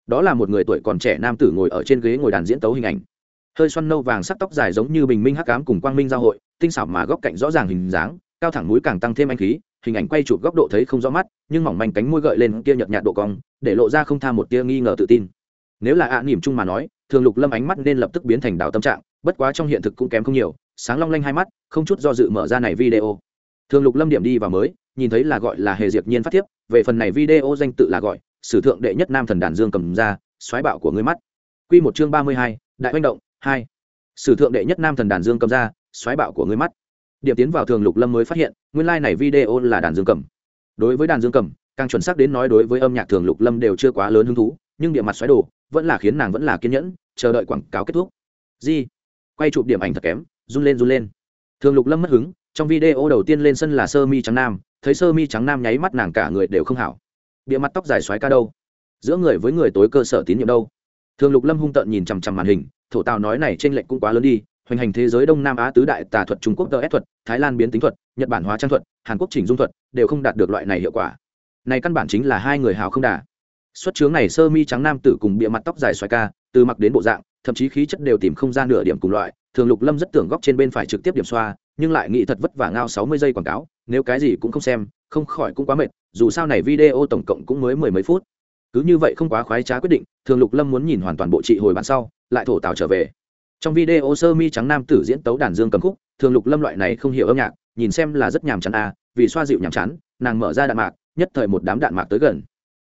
Đó là một người tuổi còn trẻ nam tử ngồi ở trên ghế ngồi đàn diễn tấu hình ảnh. Hơi xoăn nâu vàng sắc tóc dài giống như bình minh hắc cám cùng quang minh giao hội, tinh xảo mà góc cạnh rõ ràng hình dáng cao thẳng mũi càng tăng thêm anh khí hình ảnh quay chụp góc độ thấy không rõ mắt nhưng mỏng manh cánh môi gợi lên kia nhợt nhạt độ cong để lộ ra không tha một tia nghi ngờ tự tin. Nếu là ạ à nỉm chung mà nói thường lục lâm ánh mắt nên lập tức biến thành đảo tâm trạng bất quá trong hiện thực cũng kém không nhiều sáng long lanh hai mắt không chút do dự mở ra này video. Thường lục lâm điểm đi và mới nhìn thấy là gọi là hề diệp nhiên phát tiếp về phần này video danh tự là gọi sử thượng đệ nhất nam thần đàn dương cầm ra xoáy bạo của ngươi mắt. Quy một chương ba mươi hai, đại hoành động hai. Sử thượng đệ nhất nam thần đàn dương cầm ra xoáy bạo của ngươi mắt điểm tiến vào thường lục lâm mới phát hiện, nguyên lai、like、này video là đàn dương cầm. Đối với đàn dương cầm, càng chuẩn xác đến nói đối với âm nhạc thường lục lâm đều chưa quá lớn hứng thú, nhưng địa mặt xoáy đồ vẫn là khiến nàng vẫn là kiên nhẫn, chờ đợi quảng cáo kết thúc. Di quay chụp điểm ảnh thật kém, run lên run lên. Thường lục lâm mất hứng, trong video đầu tiên lên sân là sơ mi trắng nam, thấy sơ mi trắng nam nháy mắt nàng cả người đều không hảo. Bịa mặt tóc dài xoáy ca đâu? Giữa người với người tối cơ sở tín nhiệm đâu? Thường lục lâm hung tợn nhìn chằm chằm màn hình, thổ tào nói này trên lệnh cũng quá lớn đi hoành hành thế giới đông nam á tứ đại tà thuật trung quốc tờ ép thuật, thái lan biến tính thuật, nhật bản hóa trang thuật, hàn quốc chỉnh dung thuật đều không đạt được loại này hiệu quả. Này căn bản chính là hai người hào không đà. Xuất chướng này sơ mi trắng nam tử cùng bịa mặt tóc dài xoài ca, từ mặc đến bộ dạng, thậm chí khí chất đều tìm không ra nửa điểm cùng loại, thường lục lâm rất tưởng góc trên bên phải trực tiếp điểm xoa, nhưng lại nghĩ thật vất vả ngao sáu mươi giây quảng cáo, nếu cái gì cũng không xem, không khỏi cũng quá mệt, dù sao này video tổng cộng cũng mới mười mấy phút. Cứ như vậy không quá khoái trá quyết định, thường lục lâm muốn nhìn hoàn toàn bộ trị hồi bản sau, lại thổ tào trở về trong video sơ mi trắng nam tử diễn tấu đàn dương cầm khúc, thường lục lâm loại này không hiểu âm nhạc, nhìn xem là rất nhàm chán à vì xoa dịu nhàm chán, nàng mở ra đạn mạc, nhất thời một đám đạn mạc tới gần.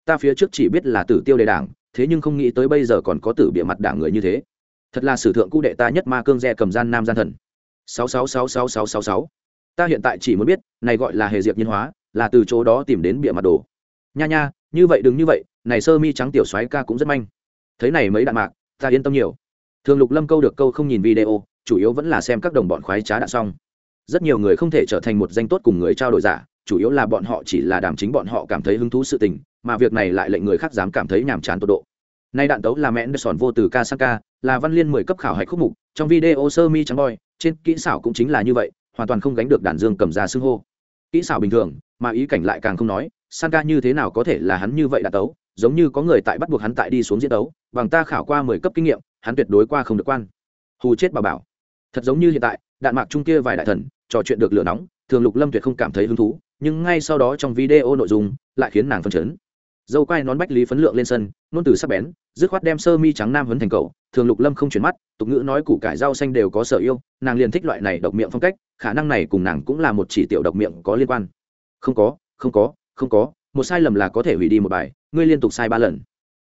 Ta phía trước chỉ biết là tử tiêu đề đảng, thế nhưng không nghĩ tới bây giờ còn có tử bịa mặt đảng người như thế. Thật là sử thượng cụ đệ ta nhất ma cương re cầm gian nam gian thần. Sáu sáu sáu sáu sáu sáu sáu. Ta hiện tại chỉ muốn biết, này gọi là hề diệp nhân hóa, là từ chỗ đó tìm đến bịa mặt đồ. Nha nha, như vậy đừng như vậy, này sơ mi trắng tiểu soái ca cũng rất manh. Thấy này mấy đạn mạc, ta yên tâm nhiều thường lục lâm câu được câu không nhìn video chủ yếu vẫn là xem các đồng bọn khoái trá đã xong rất nhiều người không thể trở thành một danh tốt cùng người trao đổi giả chủ yếu là bọn họ chỉ là đàm chính bọn họ cảm thấy hứng thú sự tình mà việc này lại lệnh người khác dám cảm thấy nhàm chán tột độ nay đạn tấu là mẹ sòn vô từ ca sanca là văn liên mười cấp khảo hạch khúc mục, trong video sơ mi trắng boy, trên kỹ xảo cũng chính là như vậy, hoàn toàn không gánh được đàn dương cầm ra xưng hô. Kỹ xảo bình thường, mà ý cảnh lại càng không nói, Sanka như thế nào có thể là hắn như vậy đạn tấu, giống như có người tại bắt buộc hắn tại đi xuống diễn tấu, bằng ta khảo qua mười cấp kinh nghiệm, hắn tuyệt đối qua không được quan. Hù chết bà bảo. Thật giống như hiện tại, đạn mạc trung kia vài đại thần, trò chuyện được lửa nóng, thường Lục Lâm tuyệt không cảm thấy hứng thú, nhưng ngay sau đó trong video nội dung lại khiến nàng phân chấn dâu quai nón bách lý phấn lượng lên sân nôn từ sắc bén dứt khoát đem sơ mi trắng nam hấn thành cầu thường lục lâm không chuyển mắt tục ngữ nói củ cải rau xanh đều có sở yêu nàng liền thích loại này độc miệng phong cách khả năng này cùng nàng cũng là một chỉ tiểu độc miệng có liên quan không có không có không có một sai lầm là có thể hủy đi một bài ngươi liên tục sai ba lần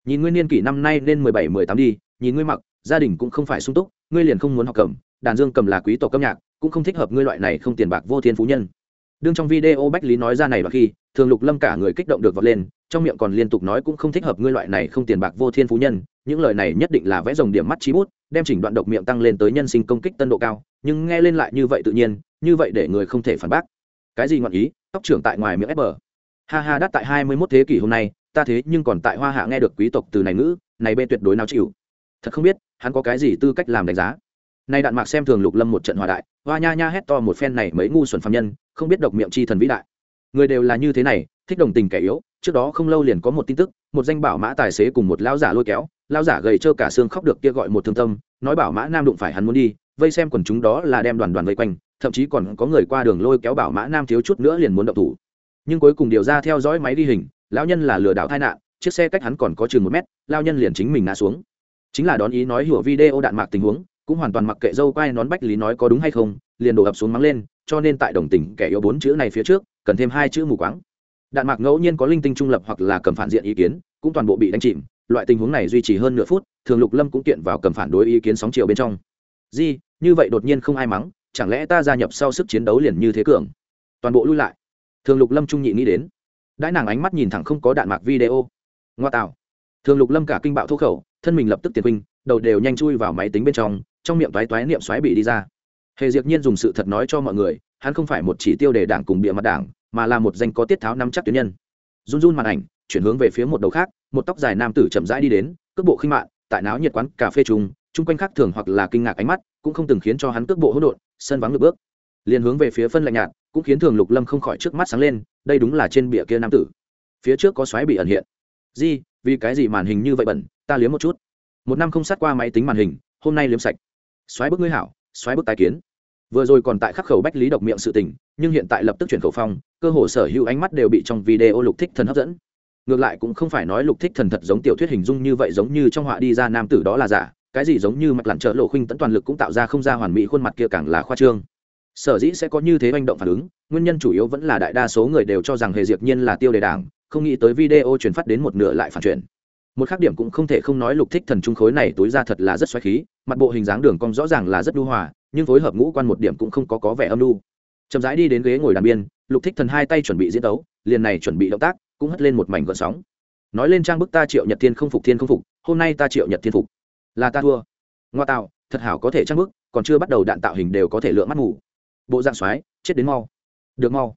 nhìn ngươi niên kỷ năm nay nên mười bảy mười tám đi nhìn ngươi mặc gia đình cũng không phải sung túc, ngươi liền không muốn học cầm, đàn dương cầm là quý tộc âm nhạc, cũng không thích hợp ngươi loại này không tiền bạc vô thiên phú nhân. Đương trong video bách lý nói ra này và khi, thường lục lâm cả người kích động được vọt lên, trong miệng còn liên tục nói cũng không thích hợp ngươi loại này không tiền bạc vô thiên phú nhân, những lời này nhất định là vẽ dòng điểm mắt trí bút, đem chỉnh đoạn độc miệng tăng lên tới nhân sinh công kích tân độ cao, nhưng nghe lên lại như vậy tự nhiên, như vậy để người không thể phản bác. Cái gì ngọn ý, tóc trưởng tại ngoài miệng ép bờ. Ha ha, đắt tại hai mươi 21 thế kỷ hôm nay, ta thế nhưng còn tại hoa hạ nghe được quý tộc từ này ngữ, này bê tuyệt đối nào chịu thật không biết, hắn có cái gì tư cách làm đánh giá. Nay đạn mạc xem thường lục lâm một trận hòa đại, hoa nha nha hét to một phen này mấy ngu xuẩn phạm nhân, không biết độc miệng chi thần vĩ đại. Người đều là như thế này, thích đồng tình kẻ yếu, trước đó không lâu liền có một tin tức, một danh bảo mã tài xế cùng một lão giả lôi kéo, lão giả gầy trơ cả xương khóc được kia gọi một thương tâm, nói bảo mã nam đụng phải hắn muốn đi, vây xem quần chúng đó là đem đoàn đoàn vây quanh, thậm chí còn có người qua đường lôi kéo bảo mã nam thiếu chút nữa liền muốn động thủ. Nhưng cuối cùng điều ra theo dõi máy ghi hình, lão nhân là lừa đảo tai nạn, chiếc xe cách hắn còn có chừng một mét lao nhân liền chính mình ngã xuống chính là đón ý nói hiểu video đạn mạc tình huống, cũng hoàn toàn mặc kệ dâu quai nón bách lý nói có đúng hay không, liền đổ ập xuống mắng lên, cho nên tại đồng tình kẻ yếu bốn chữ này phía trước, cần thêm hai chữ mù quáng. Đạn mạc ngẫu nhiên có linh tinh trung lập hoặc là cầm phản diện ý kiến, cũng toàn bộ bị đánh chìm, loại tình huống này duy trì hơn nửa phút, thường lục lâm cũng kiện vào cầm phản đối ý kiến sóng chiều bên trong. Di, như vậy đột nhiên không ai mắng, chẳng lẽ ta gia nhập sau sức chiến đấu liền như thế cường? Toàn bộ lui lại. Thường lục lâm trung nhị nghĩ đến. Đãi nàng ánh mắt nhìn thẳng không có đạn mạc video. Ngoa tạo. Thường lục lâm cả kinh bạo thô khẩu thân mình lập tức tiền huynh đầu đều nhanh chui vào máy tính bên trong trong miệng toái toái niệm xoáy bị đi ra. Hề diệc nhiên dùng sự thật nói cho mọi người, hắn không phải một chỉ tiêu đề đảng cùng bịa mặt đảng, mà là một danh có tiết tháo nắm chắc tuyến nhân. Run run màn ảnh, chuyển hướng về phía một đầu khác, một tóc dài nam tử chậm rãi đi đến, cước bộ khinh mạn, tại náo nhiệt quán cà phê trùng chung quanh khác thường hoặc là kinh ngạc ánh mắt, cũng không từng khiến cho hắn cước bộ hỗn độn, sân vắng được bước. Liền hướng về phía phân lạnh nhạt, cũng khiến thường lục lâm không khỏi trước mắt sáng lên, đây đúng là trên bìa kia nam tử. Phía trước có xoáy bị ẩn hiện. Di, vì cái gì màn hình như vậy bẩn ta liếm một chút. Một năm không sát qua máy tính màn hình, hôm nay liếm sạch. Xoáy bức ngươi hảo xoáy bức tài kiến. Vừa rồi còn tại khắc khẩu bách lý độc miệng sự tình, nhưng hiện tại lập tức chuyển khẩu phong, cơ hồ sở hữu ánh mắt đều bị trong video lục thích thần hấp dẫn. Ngược lại cũng không phải nói lục thích thần thật giống tiểu thuyết hình dung như vậy giống như trong họa đi ra nam tử đó là giả, cái gì giống như mặt lặn trợ lộ khuynh tẫn toàn lực cũng tạo ra không ra hoàn mỹ khuôn mặt kia càng là khoa trương. Sở dĩ sẽ có như thế manh động phản ứng, nguyên nhân chủ yếu vẫn là đại đa số người đều cho rằng hề diệp nhiên là tiêu đề đảng, không nghĩ tới video truyền phát đến một nửa lại phản chuyển một khác điểm cũng không thể không nói lục thích thần trung khối này tối ra thật là rất xoáy khí, mặt bộ hình dáng đường cong rõ ràng là rất nhu hòa, nhưng phối hợp ngũ quan một điểm cũng không có có vẻ âm nu. chậm rãi đi đến ghế ngồi đàn biên, lục thích thần hai tay chuẩn bị diễn tấu, liền này chuẩn bị động tác, cũng hất lên một mảnh gợn sóng. Nói lên trang bức ta triệu nhật thiên không phục thiên không phục, hôm nay ta triệu nhật thiên phục. Là ta thua. Ngoa tạo, thật hảo có thể trang bức, còn chưa bắt đầu đạn tạo hình đều có thể lượng mắt ngủ. Bộ dạng xoáy, chết đến mau. Được mau.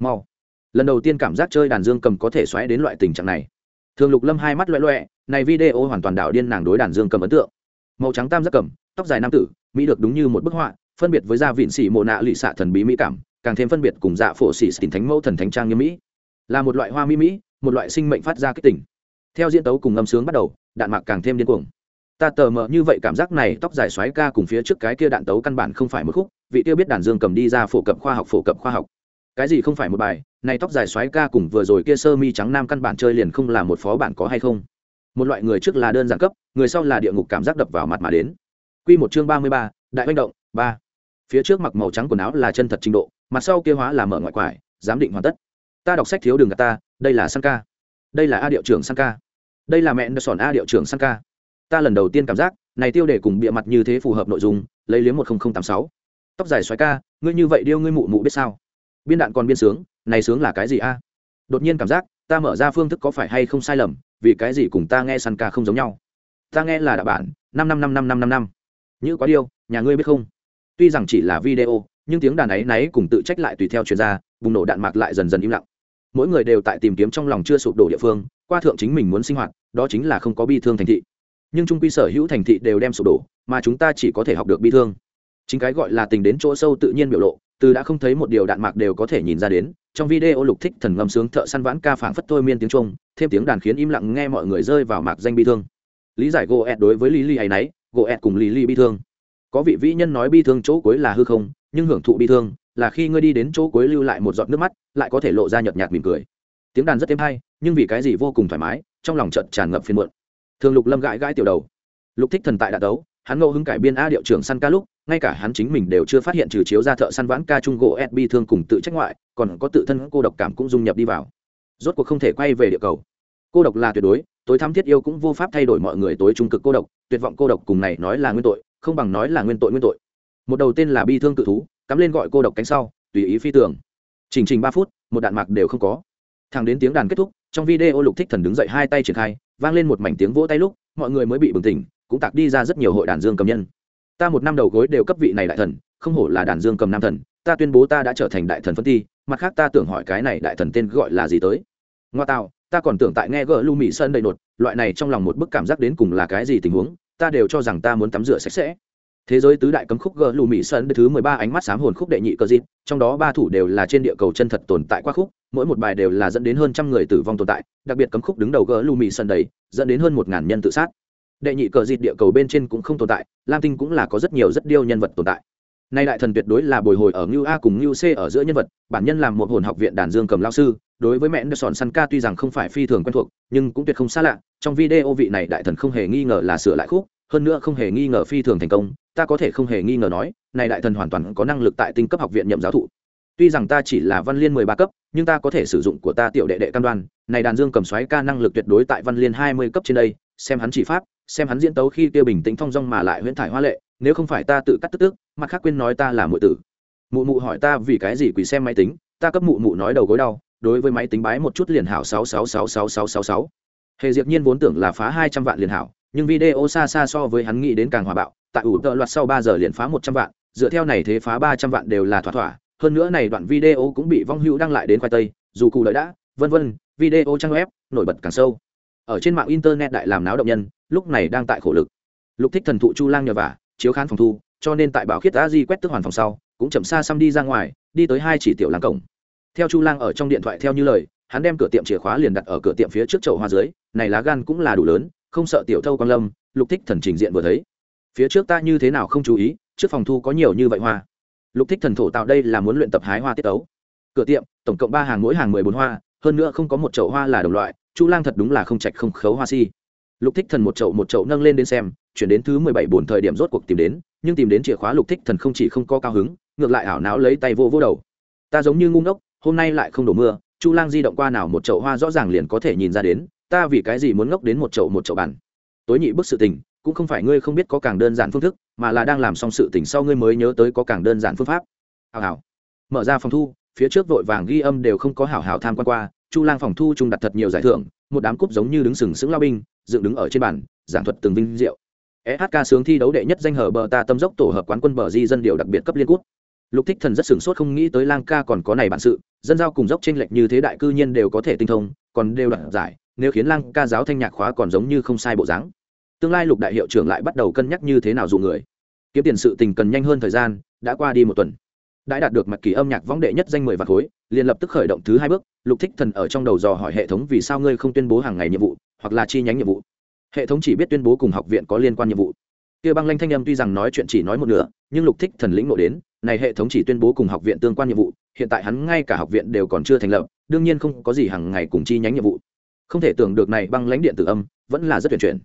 Mau. Lần đầu tiên cảm giác chơi đàn dương cầm có thể xoáy đến loại tình trạng này thường lục lâm hai mắt loẹ loẹ này video hoàn toàn đảo điên nàng đối đàn dương cầm ấn tượng. Màu trắng tam giác cầm, tóc dài nam tử, mỹ được đúng như một bức họa, phân biệt với gia vịn xỉ mộ nạ lụy xạ thần bí mỹ cảm, càng thêm phân biệt cùng dạ phổ xỉ xỉn thánh mẫu thần thánh trang như mỹ. Là một loại hoa mỹ mỹ, một loại sinh mệnh phát ra kích tỉnh theo diễn tấu cùng âm sướng bắt đầu, đạn mạc càng thêm điên cuồng. Ta tờ mờ như vậy cảm giác này, tóc dài xoáy ca cùng phía trước cái kia đạn tấu căn bản không phải một khúc, vị tiêu biết đàn dương cầm đi ra phổ cập khoa học, phổ cập khoa học. Cái gì không phải một bài này tóc dài xoáy ca cùng vừa rồi kia sơ mi trắng nam căn bản chơi liền không là một phó bản có hay không một loại người trước là đơn giản cấp người sau là địa ngục cảm giác đập vào mặt mà đến Quy một chương ba mươi ba, đại manh động, ba. Phía trước mặc màu trắng quần áo là chân thật trình độ, mặt sau kia hóa là mở ngoại quải, giám định hoàn tất. Ta đọc sách thiếu đường gà ta, đây là sang ca. Đây là A điệu trưởng sang ca. Đây là mẹ sòn A điệu trưởng sang ca. Ta lần đầu tiên cảm giác, này tiêu đề cùng bịa mặt như thế phù hợp nội dung, lấy liếm một tám sáu. Tóc dài xoáy ca, ngươi như vậy điêu ngươi mụ mụ biết sao? Biên đạn còn biên sướng, này sướng là cái gì a? Đột nhiên cảm giác, ta mở ra phương thức có phải hay không sai lầm, vì cái gì cùng ta nghe săn ca không giống nhau. Ta nghe là đạo bản, năm năm năm năm năm năm năm. Như quá điêu nhà ngươi biết không? Tuy rằng chỉ là video nhưng tiếng đàn ấy náy cùng tự trách lại tùy theo chuyên gia bùng nổ đạn mạc lại dần dần im lặng. Mỗi người đều tại tìm kiếm trong lòng chưa sụp đổ địa phương qua thượng chính mình muốn sinh hoạt đó chính là không có bi thương thành thị. Nhưng trung quy sở hữu thành thị đều đem sụp đổ mà chúng ta chỉ có thể học được bi thương. Chính cái gọi là tình đến chỗ sâu tự nhiên biểu lộ từ đã không thấy một điều đạn mạc đều có thể nhìn ra đến trong video lục thích thần ngâm sướng thợ săn vãn ca phảng phất thôi miên tiếng trung, thêm tiếng đàn khiến im lặng nghe mọi người rơi vào mạc danh bi thương. Lý giải gỗ ẹt đối với lý ly ấy nấy gỗ ẹt cùng lý ly bi thương. Có vị vĩ nhân nói bi thương chỗ cuối là hư không, nhưng hưởng thụ bi thương là khi ngươi đi đến chỗ cuối lưu lại một giọt nước mắt, lại có thể lộ ra nhợt nhạt mỉm cười. Tiếng đàn rất êm hay, nhưng vì cái gì vô cùng thoải mái, trong lòng trận tràn ngập phiên muộn. Thường lục lâm gãi gãi tiểu đầu. Lục thích thần tại đạ đấu, hắn ngô hứng cải biên a điệu trưởng săn ca lúc ngay cả hắn chính mình đều chưa phát hiện trừ chiếu ra thợ săn vãn ca trung gỗ ed bi thương cùng tự trách ngoại, còn có tự thân cô độc cảm cũng dung nhập đi vào. Rốt cuộc không thể quay về địa cầu. Cô độc là tuyệt đối, tối thắm thiết yêu cũng vô pháp thay đổi mọi người tối trung cực cô độc, tuyệt vọng cô độc cùng này nói là nguyên tội, không bằng nói là nguyên tội nguyên tội. Một đầu tên là bi thương tự thú, cắm lên gọi cô độc cánh sau, tùy ý phi tưởng chỉnh trình ba phút, một đạn mạc đều không có. Thằng đến tiếng đàn kết thúc, trong video lục thích thần đứng dậy hai tay triển khai, vang lên một mảnh tiếng vỗ tay lúc, mọi người mới bị bừng tỉnh, cũng tạc đi ra rất nhiều hội đàn dương cầm nhân ta một năm đầu gối đều cấp vị này đại thần, không hổ là đàn dương cầm nam thần, ta tuyên bố ta đã trở thành đại thần phân ti mặt khác ta tưởng hỏi cái này đại thần tên gọi là gì tới. Ngoa tạo, ta còn tưởng tại nghe gỡ lu mỹ sơn đầy nột, loại này trong lòng một bức cảm giác đến cùng là cái gì tình huống, ta đều cho rằng ta muốn tắm rửa sạch sẽ. Thế giới tứ đại cấm khúc gỡ lù mỹ sơn thứ mười ba ánh mắt sám hồn khúc đệ nhị cơ dịp, trong đó ba thủ đều là trên địa cầu chân thật tồn tại qua khúc, mỗi một bài đều là dẫn đến hơn trăm người tử vong tồn tại, đặc biệt cấm khúc đứng đầu gỡ lù mỹ sơn đầy, dẫn đến hơn một ngàn nhân tự sát đệ nhị cờ dịt địa cầu bên trên cũng không tồn tại, lam tinh cũng là có rất nhiều rất điêu nhân vật tồn tại. Nay đại thần tuyệt đối là bồi hồi ở ngưu a cùng ngưu c ở giữa nhân vật, bản nhân làm một hồn học viện đàn dương cầm lao sư, đối với mẹ sòn săn ca tuy rằng không phải phi thường quen thuộc, nhưng cũng tuyệt không xa lạ, trong video vị này đại thần không hề nghi ngờ là sửa lại khúc, hơn nữa không hề nghi ngờ phi thường thành công, ta có thể không hề nghi ngờ nói, này đại thần hoàn toàn có năng lực tại tinh cấp học viện nhậm giáo thụ. Tuy rằng ta chỉ là văn liên mười ba cấp, nhưng ta có thể sử dụng của ta tiểu đệ đệ cam đoan, này đàn dương cầm xoáy ca năng lực tuyệt đối tại văn liên hai mươi cấp trên đây, xem hắn chỉ pháp xem hắn diễn tấu khi tiêu bình tĩnh thong dong mà lại huyễn thải hoa lệ, nếu không phải ta tự cắt tức tức, mặt khác quên nói ta là muội tử. Mụ mụ hỏi ta vì cái gì quỳ xem máy tính, ta cấp mụ mụ nói đầu gối đau, đối với máy tính bái một chút liền hảo sáu sáu sáu sáu sáu sáu sáu. Hề diệp nhiên vốn tưởng là phá hai trăm vạn liền hảo, nhưng video xa xa so với hắn nghĩ đến càng hòa bạo, tại ủ tợ loạt sau ba giờ liền phá một trăm vạn, dựa theo này thế phá ba trăm vạn đều là thỏa thỏa, hơn nữa này đoạn video cũng bị vong hữu đăng lại đến khoai tây, dù cụ lợi đã, vân vân, video trang web, nổi bật càng sâu ở trên mạng internet đại làm náo động nhân, lúc này đang tại khổ lực. Lục thích thần thụ chu lang nhờ vả, chiếu khán phòng thu, cho nên tại bảo khiết a di quét tức hoàn phòng sau, cũng chậm xa xăm đi ra ngoài, đi tới hai chỉ tiểu làng cổng. Theo chu lang ở trong điện thoại theo như lời, hắn đem cửa tiệm chìa khóa liền đặt ở cửa tiệm phía trước chậu hoa dưới, này lá gan cũng là đủ lớn, không sợ tiểu thâu quan lâm, lục thích thần trình diện vừa thấy. Phía trước ta như thế nào không chú ý, trước phòng thu có nhiều như vậy hoa. Lục thích thần thổ tạo đây là muốn luyện tập hái hoa tiết ấu cửa tiệm, tổng cộng ba hàng, mỗi hàng mười bốn hoa, hơn nữa không có một chậu hoa là đồng loại chu lang thật đúng là không trạch không khấu hoa si. Lục thích thần một chậu một chậu nâng lên đến xem, chuyển đến thứ mười bảy buồn thời điểm rốt cuộc tìm đến, nhưng tìm đến chìa khóa lục thích thần không chỉ không có cao hứng, ngược lại ảo não lấy tay vô vô đầu. Ta giống như ngu ngốc, hôm nay lại không đổ mưa, chu lang di động qua nào một chậu hoa rõ ràng liền có thể nhìn ra đến, ta vì cái gì muốn ngốc đến một chậu một chậu bàn tối nhị bức sự tình, cũng không phải ngươi không biết có càng đơn giản phương thức, mà là đang làm xong sự tình sau ngươi mới nhớ tới có càng đơn giản phương pháp. Hào hào. Mở ra phòng thu, phía trước vội vàng ghi âm đều không có hảo hảo tham quan qua chu lang phòng thu trung đặt thật nhiều giải thưởng, một đám cúp giống như đứng sừng sững lao binh, dựng đứng ở trên bàn, giảng thuật từng vinh diệu. Shk sướng thi đấu đệ nhất danh hở bờ ta tâm dốc tổ hợp quán quân bờ di dân điều đặc biệt cấp liên quốc lục thích thần rất sửng sốt không nghĩ tới lang ca còn có này bản sự, dân giao cùng dốc tranh lệch như thế đại cư nhiên đều có thể tinh thông, còn đều đoạt giải, nếu khiến lang ca giáo thanh nhạc khóa còn giống như không sai bộ dáng. Tương lai lục đại hiệu trưởng lại bắt đầu cân nhắc như thế nào dụ người. Kiếm tiền sự tình cần nhanh hơn thời gian, đã qua đi một tuần. Đã đạt được mặt kỳ âm nhạc võng đệ nhất danh mười vạn khối liền lập tức khởi động thứ hai bước, lục thích thần ở trong đầu dò hỏi hệ thống vì sao ngươi không tuyên bố hàng ngày nhiệm vụ, hoặc là chi nhánh nhiệm vụ. Hệ thống chỉ biết tuyên bố cùng học viện có liên quan nhiệm vụ. Kia băng lanh thanh âm tuy rằng nói chuyện chỉ nói một nửa, nhưng lục thích thần lĩnh ngộ đến, này hệ thống chỉ tuyên bố cùng học viện tương quan nhiệm vụ, hiện tại hắn ngay cả học viện đều còn chưa thành lập, đương nhiên không có gì hàng ngày cùng chi nhánh nhiệm vụ. Không thể tưởng được này băng lãnh điện tử âm, vẫn là rất tuyển chuyển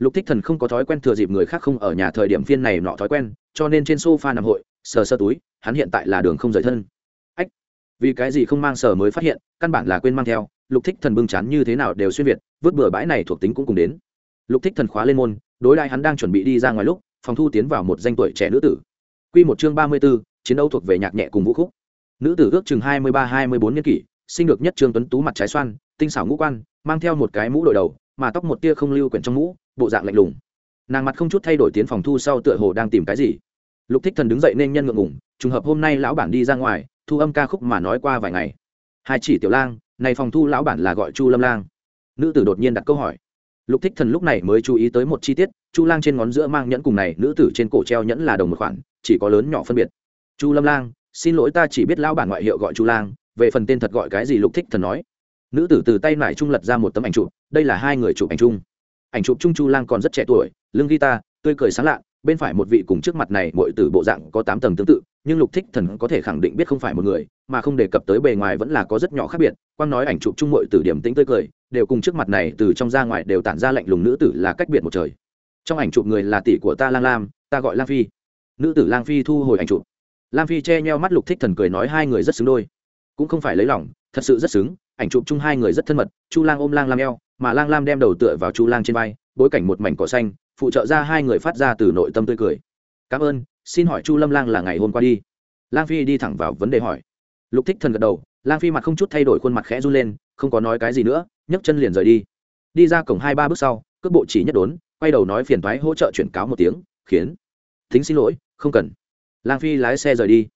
lục thích thần không có thói quen thừa dịp người khác không ở nhà thời điểm phiên này nọ thói quen, cho nên trên sofa nằm hội, sờ sơ túi, hắn hiện tại là đường không rời thân vì cái gì không mang sở mới phát hiện căn bản là quên mang theo lục thích thần bưng chán như thế nào đều xuyên việt vứt bừa bãi này thuộc tính cũng cùng đến. Lục thích thần khóa lên môn đối đại hắn đang chuẩn bị đi ra ngoài lúc phòng thu tiến vào một danh tuổi trẻ nữ tử. Quy một chương ba mươi b ố chiến đấu thuộc về nhạc nhẹ cùng vũ khúc. Nữ tử ước chừng hai mươi ba hai mươi bốn niên kỷ sinh được nhất trương tuấn tú mặt trái xoan tinh xảo ngũ quan mang theo một cái mũ đội đầu mà tóc một tia không lưu quyển trong mũ bộ dạng lạnh lùng. Nàng mặt không chút thay đổi tiến phòng thu sau tựa hồ đang tìm cái gì. Lục thích thần đứng dậy nên nhân ngượng ngùng, trùng hợp hôm nay lão bản đi ra ngoài thu âm ca khúc mà nói qua vài ngày. Hai chỉ tiểu lang, này phòng thu lão bản là gọi chu lâm lang. Nữ tử đột nhiên đặt câu hỏi. Lục thích thần lúc này mới chú ý tới một chi tiết, chu lang trên ngón giữa mang nhẫn cùng này, nữ tử trên cổ treo nhẫn là đồng một khoản, chỉ có lớn nhỏ phân biệt. Chu lâm lang, xin lỗi ta chỉ biết lão bản ngoại hiệu gọi chu lang, về phần tên thật gọi cái gì lục thích thần nói. Nữ tử từ tay nải trung lật ra một tấm ảnh chụp, đây là hai người chụp ảnh chung. Ảnh chụp chung chu lang còn rất trẻ tuổi, lưng guitar, tươi cười sáng lạ, bên phải một vị cùng trước mặt này mọi tử bộ dạng có tám tầng tương tự nhưng lục thích thần có thể khẳng định biết không phải một người, mà không đề cập tới bề ngoài vẫn là có rất nhỏ khác biệt. Quang nói ảnh chụp chung muội từ điểm tĩnh tươi cười, đều cùng trước mặt này từ trong ra ngoài đều tản ra lạnh lùng nữ tử là cách biệt một trời. Trong ảnh chụp người là tỷ của ta lang lam, ta gọi lang phi. Nữ tử lang phi thu hồi ảnh chụp. Lang phi che nheo mắt lục thích thần cười nói hai người rất xứng đôi. Cũng không phải lấy lòng, thật sự rất xứng, ảnh chụp chung hai người rất thân mật, chu lang ôm lang lam eo, mà lang lam đem đầu tựa vào chu lang trên vai, bối cảnh một mảnh cỏ xanh, phụ trợ ra hai người phát ra từ nội tâm tươi cười. Cảm ơn xin hỏi chu lâm lang là ngày hôm qua đi lang phi đi thẳng vào vấn đề hỏi lục thích thần gật đầu lang phi mặt không chút thay đổi khuôn mặt khẽ run lên không có nói cái gì nữa nhấc chân liền rời đi đi ra cổng hai ba bước sau cước bộ chỉ nhất đốn quay đầu nói phiền thoái hỗ trợ chuyển cáo một tiếng khiến thính xin lỗi không cần lang phi lái xe rời đi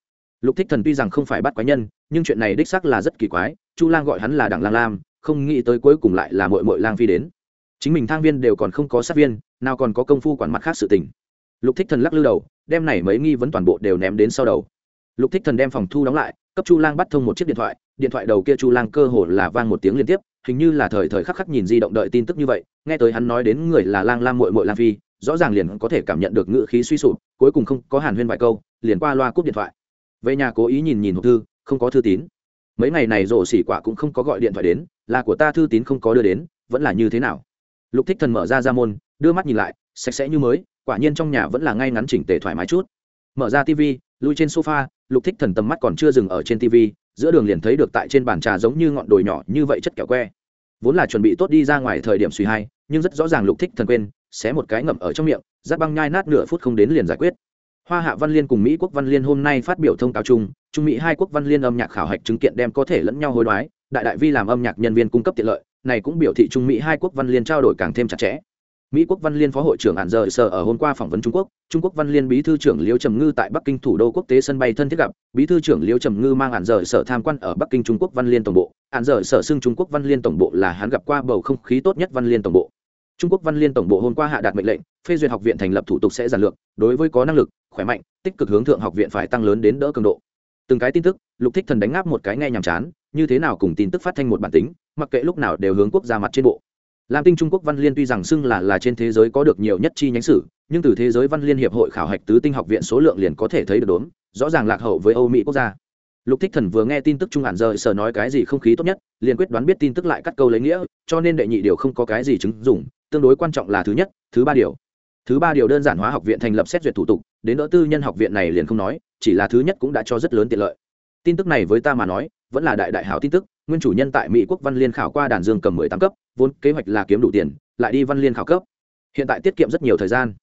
lục thích thần tuy rằng không phải bắt quái nhân nhưng chuyện này đích xác là rất kỳ quái chu lang gọi hắn là đặng lang lam không nghĩ tới cuối cùng lại là mội mội lang phi đến chính mình thang viên đều còn không có sát viên nào còn có công phu quản mặt khác sự tình lục thích thần lắc lư đầu, đem này mấy nghi vấn toàn bộ đều ném đến sau đầu. Lục thích thần đem phòng thu đóng lại, cấp chu lang bắt thông một chiếc điện thoại điện thoại đầu kia chu lang cơ hồ là vang một tiếng liên tiếp, hình như là thời thời khắc khắc nhìn di động đợi tin tức như vậy, nghe tới hắn nói đến người là lang Lang mội mội lang phi, rõ ràng liền có thể cảm nhận được ngữ khí suy sụp, cuối cùng không có hàn huyên vài câu, liền qua loa cúp điện thoại. Về nhà cố ý nhìn nhìn hộp thư, không có thư tín. Mấy ngày này rổ xỉ quả cũng không có gọi điện thoại đến, là của ta thư tín không có đưa đến, vẫn là như thế nào? Lục thích thần mở ra ra môn, đưa mắt nhìn lại, sạch sẽ như mới quả nhiên trong nhà vẫn là ngay ngắn chỉnh tề thoải mái chút. Mở ra tv lui trên sofa, lục thích thần tầm mắt còn chưa dừng ở trên tv giữa đường liền thấy được tại trên bàn trà giống như ngọn đồi nhỏ như vậy chất kẹo que. Vốn là chuẩn bị tốt đi ra ngoài thời điểm suy hai, nhưng rất rõ ràng lục thích thần quên, xé một cái ngậm ở trong miệng, giáp băng nhai nát nửa phút không đến liền giải quyết. Hoa hạ văn liên cùng mỹ quốc văn liên hôm nay phát biểu thông cáo chung, trung mỹ hai quốc văn liên âm nhạc khảo hạch chứng kiện đem có thể lẫn nhau hối đoái, đại đại vi làm âm nhạc nhân viên cung cấp tiện lợi, này cũng biểu thị trung mỹ hai quốc văn liên trao đổi càng thêm chặt chẽ mỹ quốc văn liên phó hội trưởng hạn rời sở ở hôm qua phỏng vấn trung quốc. Trung quốc văn liên bí thư trưởng liêu trầm ngư tại bắc kinh thủ đô quốc tế sân bay thân thiết gặp. Bí thư trưởng liêu trầm ngư mang hạn rời sở tham quan ở bắc kinh trung quốc văn liên tổng bộ. Hạn rời sở xưng trung quốc văn liên tổng bộ là hắn gặp qua bầu không khí tốt nhất văn liên tổng bộ. Trung quốc văn liên tổng bộ hôm qua hạ đạt mệnh lệnh, phê duyệt học viện thành lập thủ tục sẽ giản lược, đối với có năng lực, khỏe mạnh, tích cực hướng thượng học viện phải tăng lớn đến đỡ cường độ. Từng cái tin tức, lục thích thần đánh ngáp một cái nghe nhàm chán, như thế nào cùng tin tức phát thanh một bản tính, mặc kệ lúc nào đều hướng quốc gia mặt trên bộ lam tinh trung quốc văn liên tuy rằng xưng là là trên thế giới có được nhiều nhất chi nhánh sử, nhưng từ thế giới văn liên hiệp hội khảo hạch tứ tinh học viện số lượng liền có thể thấy được đốn rõ ràng lạc hậu với âu mỹ quốc gia. Lục thích thần vừa nghe tin tức trung hạn rời sở nói cái gì không khí tốt nhất, liền quyết đoán biết tin tức lại cắt câu lấy nghĩa, cho nên đệ nhị điều không có cái gì chứng dụng, tương đối quan trọng là thứ nhất, thứ ba điều. Thứ ba điều đơn giản hóa học viện thành lập xét duyệt thủ tục, đến đỡ tư nhân học viện này liền không nói, chỉ là thứ nhất cũng đã cho rất lớn tiện lợi. Tin tức này với ta mà nói, vẫn là đại đại hảo tin tức nguyên chủ nhân tại mỹ quốc văn liên khảo qua đàn dương cầm mười tám cấp, vốn kế hoạch là kiếm đủ tiền, lại đi văn liên khảo cấp. Hiện tại tiết kiệm rất nhiều thời gian.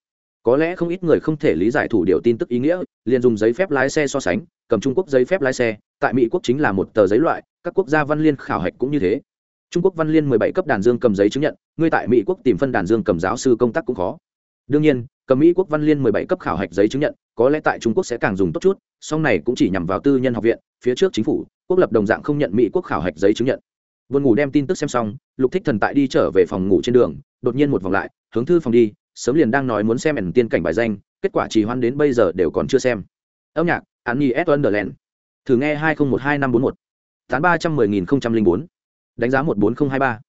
Có lẽ không ít người không thể lý giải thủ điều tin tức ý nghĩa, liền dùng giấy phép lái xe so sánh, cầm trung quốc giấy phép lái xe, tại mỹ quốc chính là một tờ giấy loại, các quốc gia văn liên khảo hạch cũng như thế. Trung quốc văn liên mười bảy cấp đàn dương cầm giấy chứng nhận, ngươi tại mỹ quốc tìm phân đàn dương cầm giáo sư công tác cũng khó. Đương nhiên, cầm mỹ quốc văn liên mười bảy cấp khảo hạch giấy chứng nhận, có lẽ tại trung quốc sẽ càng dùng tốt chút, song này cũng chỉ nhằm vào tư nhân học viện, phía trước chính phủ quốc lập đồng dạng không nhận mỹ quốc khảo hạch giấy chứng nhận. Buồn ngủ đem tin tức xem xong, lục thích thần tại đi trở về phòng ngủ trên đường, đột nhiên một vòng lại, hướng thư phòng đi, sớm liền đang nói muốn xem ẩn tiên cảnh bài danh, kết quả trì hoãn đến bây giờ đều còn chưa xem. Âm nhạc án nhi s. Underland. Thử nghe hai nghìn một hai năm bốn một. Tám ba trăm mười nghìn không trăm linh bốn. Đánh giá một bốn không hai ba.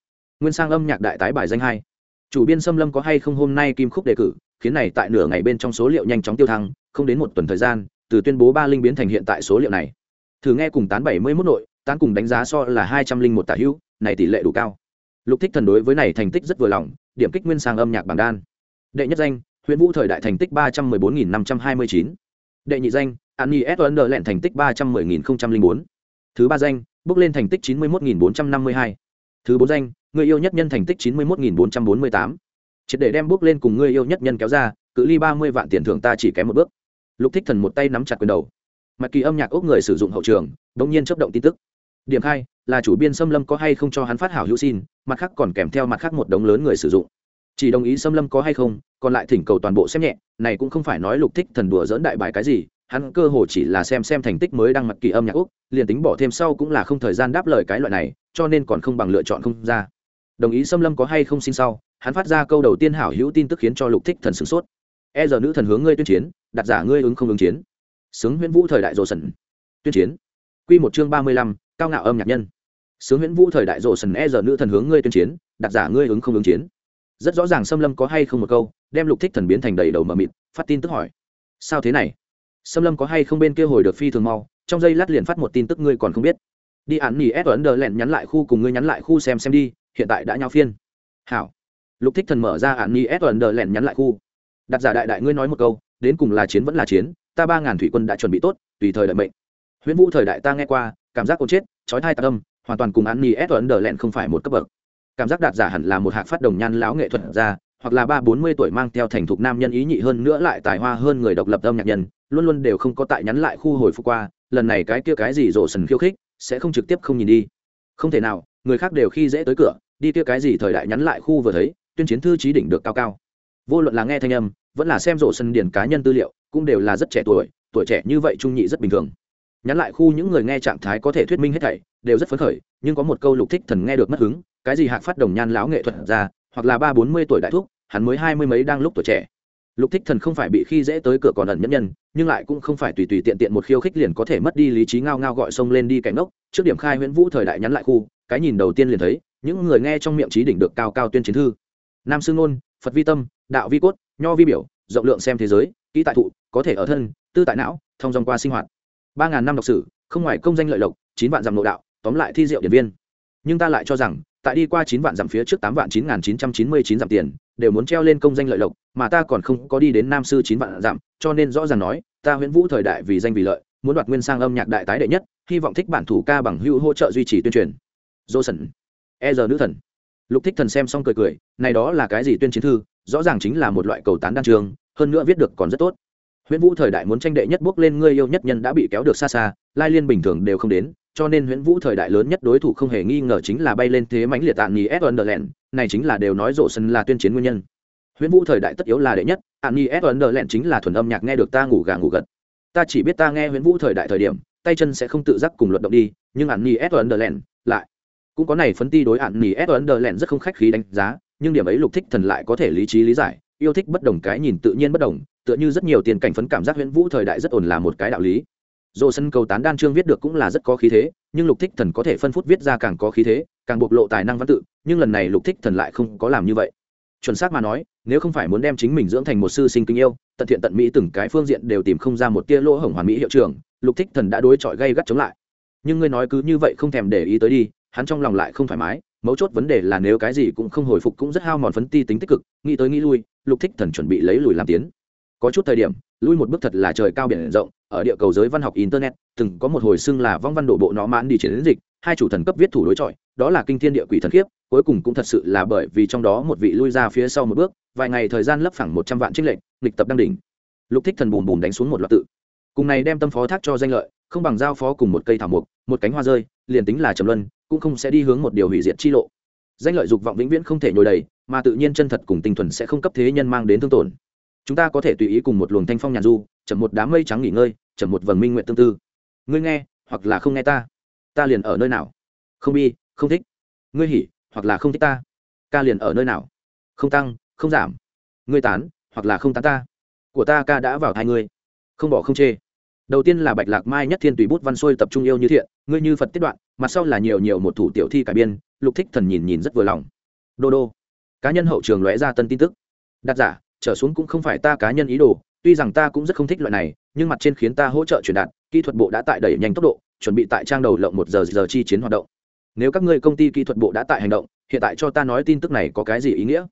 Nguyên sang âm nhạc đại tái bài danh hai. Chủ biên xâm lâm có hay không hôm nay kim khúc đề cử, khiến này tại nửa ngày bên trong số liệu nhanh chóng tiêu thăng, không đến một tuần thời gian, từ tuyên bố ba linh biến thành hiện tại số liệu này thử nghe cùng tán bảy mươi mốt nội, tán cùng đánh giá so là hai trăm linh một tả hữu, này tỷ lệ đủ cao. Lục thích thần đối với này thành tích rất vừa lòng, điểm kích nguyên sang âm nhạc bảng đan. Đệ nhất danh huyện vũ thời đại thành tích ba trăm mười bốn nghìn năm trăm hai mươi chín. Đệ nhị danh an nhi s. Ấn lẹn thành tích ba trăm mười nghìn không trăm linh bốn. Thứ ba danh, bước lên thành tích chín mươi một nghìn bốn trăm năm mươi hai. Thứ bốn danh, người yêu nhất nhân thành tích chín mươi một nghìn bốn trăm bốn mươi tám. Triệt để đem bước lên cùng người yêu nhất nhân kéo ra, cự ly ba mươi vạn tiền thưởng ta chỉ kém một bước. Lục thích thần một tay nắm chặt quyền đầu mặt kỳ âm nhạc ốc người sử dụng hậu trường đ ỗ n g nhiên chấp động tin tức. Điểm hai là chủ biên xâm lâm có hay không cho hắn phát hảo hữu xin, mặt khác còn kèm theo mặt khác một đống lớn người sử dụng. Chỉ đồng ý xâm lâm có hay không, còn lại thỉnh cầu toàn bộ xem nhẹ, này cũng không phải nói lục thích thần đùa dỡn đại bài cái gì, hắn cơ hồ chỉ là xem xem thành tích mới đăng mặt kỳ âm nhạc úc liền tính bỏ thêm sau cũng là không thời gian đáp lời cái loại này, cho nên còn không bằng lựa chọn không ra. Đồng ý xâm lâm có hay không xin sau, hắn phát ra câu đầu tiên hảo hữu tin tức khiến cho lục thích thần sửng sốt. E giờ nữ thần hướng ngươi tuyên chiến, đặt giả ngươi ứng không ứng chiến sướng huyễn vũ thời đại rồ sần. Tuyên chiến. Q một chương ba mươi lăm, cao ngạo âm nhạc nhân. Sướng huyễn vũ thời đại rồ sần e giờ nữ thần hướng ngươi tuyên chiến, đặt giả ngươi ứng không ứng chiến. Rất rõ ràng xâm lâm có hay không một câu, đem lục thích thần biến thành đầy đầu mờ mịt, phát tin tức hỏi. Sao thế này? Xâm lâm có hay không bên kia hồi được phi thường mau, trong giây lát liền phát một tin tức ngươi còn không biết. Đi án nỉ ép ấn đờ lẹn nhắn lại khu cùng ngươi nhắn lại khu xem xem đi, hiện tại đã nhau phiên. Hảo. Lục thích thần mở ra án nỉ ép ấn đờ lẹn nhắn lại khu. Đặt giả đại đại ngươi nói một câu, đến cùng là chiến vẫn là chiến ta ba ngàn thủy quân đã chuẩn bị tốt, tùy thời đợi mệnh. Huyễn vũ thời đại ta nghe qua, cảm giác ôn chết, trói thai tạc âm, hoàn toàn cùng An nỉ ép ấn đờ lẹn không phải một cấp bậc. Cảm giác đạt giả hẳn là một hạc phát đồng nhan lão nghệ thuật ra, hoặc là ba bốn mươi tuổi mang theo thành thục nam nhân ý nhị hơn nữa lại tài hoa hơn người độc lập âm nhạc nhân, luôn luôn đều không có tại nhắn lại khu hồi phục qua, lần này cái kia cái gì rổ sần khiêu khích, sẽ không trực tiếp không nhìn đi. Không thể nào, người khác đều khi dễ tới cửa, đi kia cái gì thời đại nhắn lại khu vừa thấy, tuyên chiến thư trí đỉnh được cao cao. Vô luận là nghe thanh âm, vẫn là xem rổ sân điển cá nhân tư liệu cũng đều là rất trẻ tuổi tuổi trẻ như vậy trung nhị rất bình thường. Nhắn lại khu những người nghe trạng thái có thể thuyết minh hết thảy, đều rất phấn khởi, nhưng có một câu lục thích thần nghe được mất hứng, cái gì hạc phát đồng nhan lão nghệ thuật ra, hoặc là ba bốn mươi tuổi đại thúc, hắn mới hai mươi mấy đang lúc tuổi trẻ. Lục thích thần không phải bị khi dễ tới cửa còn ẩn nhẫn nhân, nhưng lại cũng không phải tùy tùy tiện tiện một khiêu khích liền có thể mất đi lý trí ngao ngao gọi sông lên đi cảnh ngốc. Trước điểm khai nguyễn vũ thời đại nhắn lại khu, cái nhìn đầu tiên liền thấy, những người nghe trong miệng trí đỉnh được cao cao tuyên chiến thư. Nam sư ngôn, phật vi tâm, đạo vi cốt, nho vi biểu, rộng lượng xem thế giới kỹ tại thụ, có thể ở thân, tư tại não, thông dòng qua sinh hoạt. Ba ngàn năm đọc sử, không ngoài công danh lợi lộc, chín vạn dặm nội đạo, tóm lại thi diệu điển viên. Nhưng ta lại cho rằng, tại đi qua chín vạn dặm phía trước tám vạn chín nghìn chín trăm chín mươi chín dặm tiền, đều muốn treo lên công danh lợi lộc, mà ta còn không có đi đến nam sư chín vạn dặm, cho nên rõ ràng nói, ta huyễn vũ thời đại vì danh vì lợi, muốn đoạt nguyên sang âm nhạc đại tái đệ nhất, hy vọng thích bản thủ ca bằng hữu hỗ trợ duy trì tuyên truyền. Dô sẩn e giờ nữ thần. Lục thích thần xem xong cười cười, này đó là cái gì tuyên chiến thư, rõ ràng chính là một loại cầu tán đan trường hơn nữa viết được còn rất tốt. Huyễn vũ thời đại muốn tranh đệ nhất bước lên ngươi yêu nhất nhân đã bị kéo được xa xa, lai liên bình thường đều không đến, cho nên huyễn vũ thời đại lớn nhất đối thủ không hề nghi ngờ chính là bay lên thế mãnh liệt tạm nhì s này chính là đều nói rộ sân là tuyên chiến nguyên nhân. Huyễn vũ thời đại tất yếu là đệ nhất tạm nhì s chính là thuần âm nhạc nghe được ta ngủ gà ngủ gật. Ta chỉ biết ta nghe huyễn vũ thời đại thời điểm, tay chân sẽ không tự giác cùng luận động đi, nhưng ạn nhì s lại cũng có này phấn ti đối ạn nhì s rất không khách khí đánh giá, nhưng điểm ấy lục thích thần lại có thể lý trí lý giải yêu thích bất đồng cái nhìn tự nhiên bất đồng, tựa như rất nhiều tiền cảnh phấn cảm giác huyễn vũ thời đại rất ổn là một cái đạo lý. Dồ sân cầu tán đan chương viết được cũng là rất có khí thế, nhưng lục thích thần có thể phân phút viết ra càng có khí thế, càng bộc lộ tài năng văn tự, nhưng lần này lục thích thần lại không có làm như vậy. Chuẩn xác mà nói, nếu không phải muốn đem chính mình dưỡng thành một sư sinh kinh yêu, tận thiện tận mỹ từng cái phương diện đều tìm không ra một tia lỗ hổng hoàn mỹ hiệu trưởng, lục thích thần đã đối chọi gây gắt chống lại. Nhưng ngươi nói cứ như vậy không thèm để ý tới đi, hắn trong lòng lại không thoải mái, mấu chốt vấn đề là nếu cái gì cũng không hồi phục cũng rất hao mòn phấn ti tính tích cực, nghĩ tới nghĩ lui lục thích thần chuẩn bị lấy lùi làm tiến. Có chút thời điểm, lui một bước thật là trời cao biển rộng, ở địa cầu giới văn học internet, từng có một hồi xưng là vong văn đổ bộ nó mãn đi chiến dịch, hai chủ thần cấp viết thủ đối chọi, đó là kinh thiên địa quỷ thần khiếp, cuối cùng cũng thật sự là bởi vì trong đó một vị lui ra phía sau một bước, vài ngày thời gian lấp phẳng một trăm vạn trích lệnh lịch tập đăng đỉnh. Lục thích thần bùm bùm đánh xuống một loạt tự. Cùng này đem tâm phó thác cho danh lợi, không bằng giao phó cùng một cây thảo mục một cánh hoa rơi, liền tính là trầm luân, cũng không sẽ đi hướng một điều hủy diệt chi lộ danh lợi dục vọng vĩnh viễn không thể nhồi đầy, mà tự nhiên chân thật cùng tinh thuần sẽ không cấp thế nhân mang đến thương tổn. Chúng ta có thể tùy ý cùng một luồng thanh phong nhàn du, chậm một đám mây trắng nghỉ ngơi, chậm một vầng minh nguyện tương tư. Ngươi nghe, hoặc là không nghe ta. Ta liền ở nơi nào? Không bi, không thích. Ngươi hỉ, hoặc là không thích ta. Ca liền ở nơi nào? Không tăng, không giảm. Ngươi tán, hoặc là không tán ta. Của ta ca đã vào hai ngươi. Không bỏ không chê. Đầu tiên là bạch lạc mai nhất thiên tùy bút văn xuôi tập trung yêu như thiện, ngươi như phật tiết đoạn, mặt sau là nhiều nhiều một thủ tiểu thi cải biên lục thích thần nhìn nhìn rất vừa lòng. Đô đô, cá nhân hậu trường lóe ra tân tin tức. Đặt giả, trở xuống cũng không phải ta cá nhân ý đồ, tuy rằng ta cũng rất không thích loại này, nhưng mặt trên khiến ta hỗ trợ truyền đạt, kỹ thuật bộ đã tại đẩy nhanh tốc độ, chuẩn bị tại trang đầu lộng một giờ giờ chi chiến hoạt động. Nếu các ngươi công ty kỹ thuật bộ đã tại hành động, hiện tại cho ta nói tin tức này có cái gì ý nghĩa?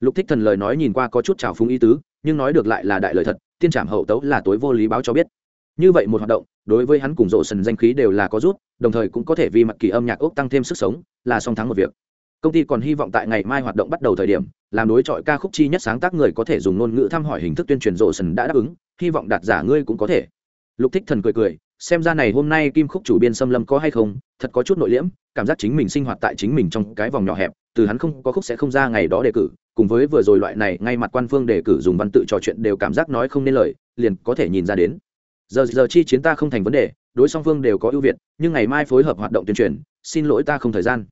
Lục thích thần lời nói nhìn qua có chút trào phúng ý tứ, nhưng nói được lại là đại lời thật, tiên trảm hậu tấu là tối vô lý báo cho biết. Như vậy một hoạt động đối với hắn cùng rộ sần danh khí đều là có rút, đồng thời cũng có thể vì mặt kỳ âm nhạc ốc tăng thêm sức sống, là song thắng một việc. Công ty còn hy vọng tại ngày mai hoạt động bắt đầu thời điểm, làm đối chọi ca khúc chi nhất sáng tác người có thể dùng ngôn ngữ thăm hỏi hình thức tuyên truyền rộ sần đã đáp ứng, hy vọng đạt giả ngươi cũng có thể. Lục thích thần cười cười, xem ra này hôm nay kim khúc chủ biên xâm lâm có hay không, thật có chút nội liễm, cảm giác chính mình sinh hoạt tại chính mình trong cái vòng nhỏ hẹp, từ hắn không có khúc sẽ không ra ngày đó đề cử, cùng với vừa rồi loại này, ngay mặt quan phương đề cử dùng văn tự trò chuyện đều cảm giác nói không nên lời, liền có thể nhìn ra đến giờ giờ chi chiến ta không thành vấn đề, đối song phương đều có ưu việt, nhưng ngày mai phối hợp hoạt động tuyên truyền, xin lỗi ta không thời gian.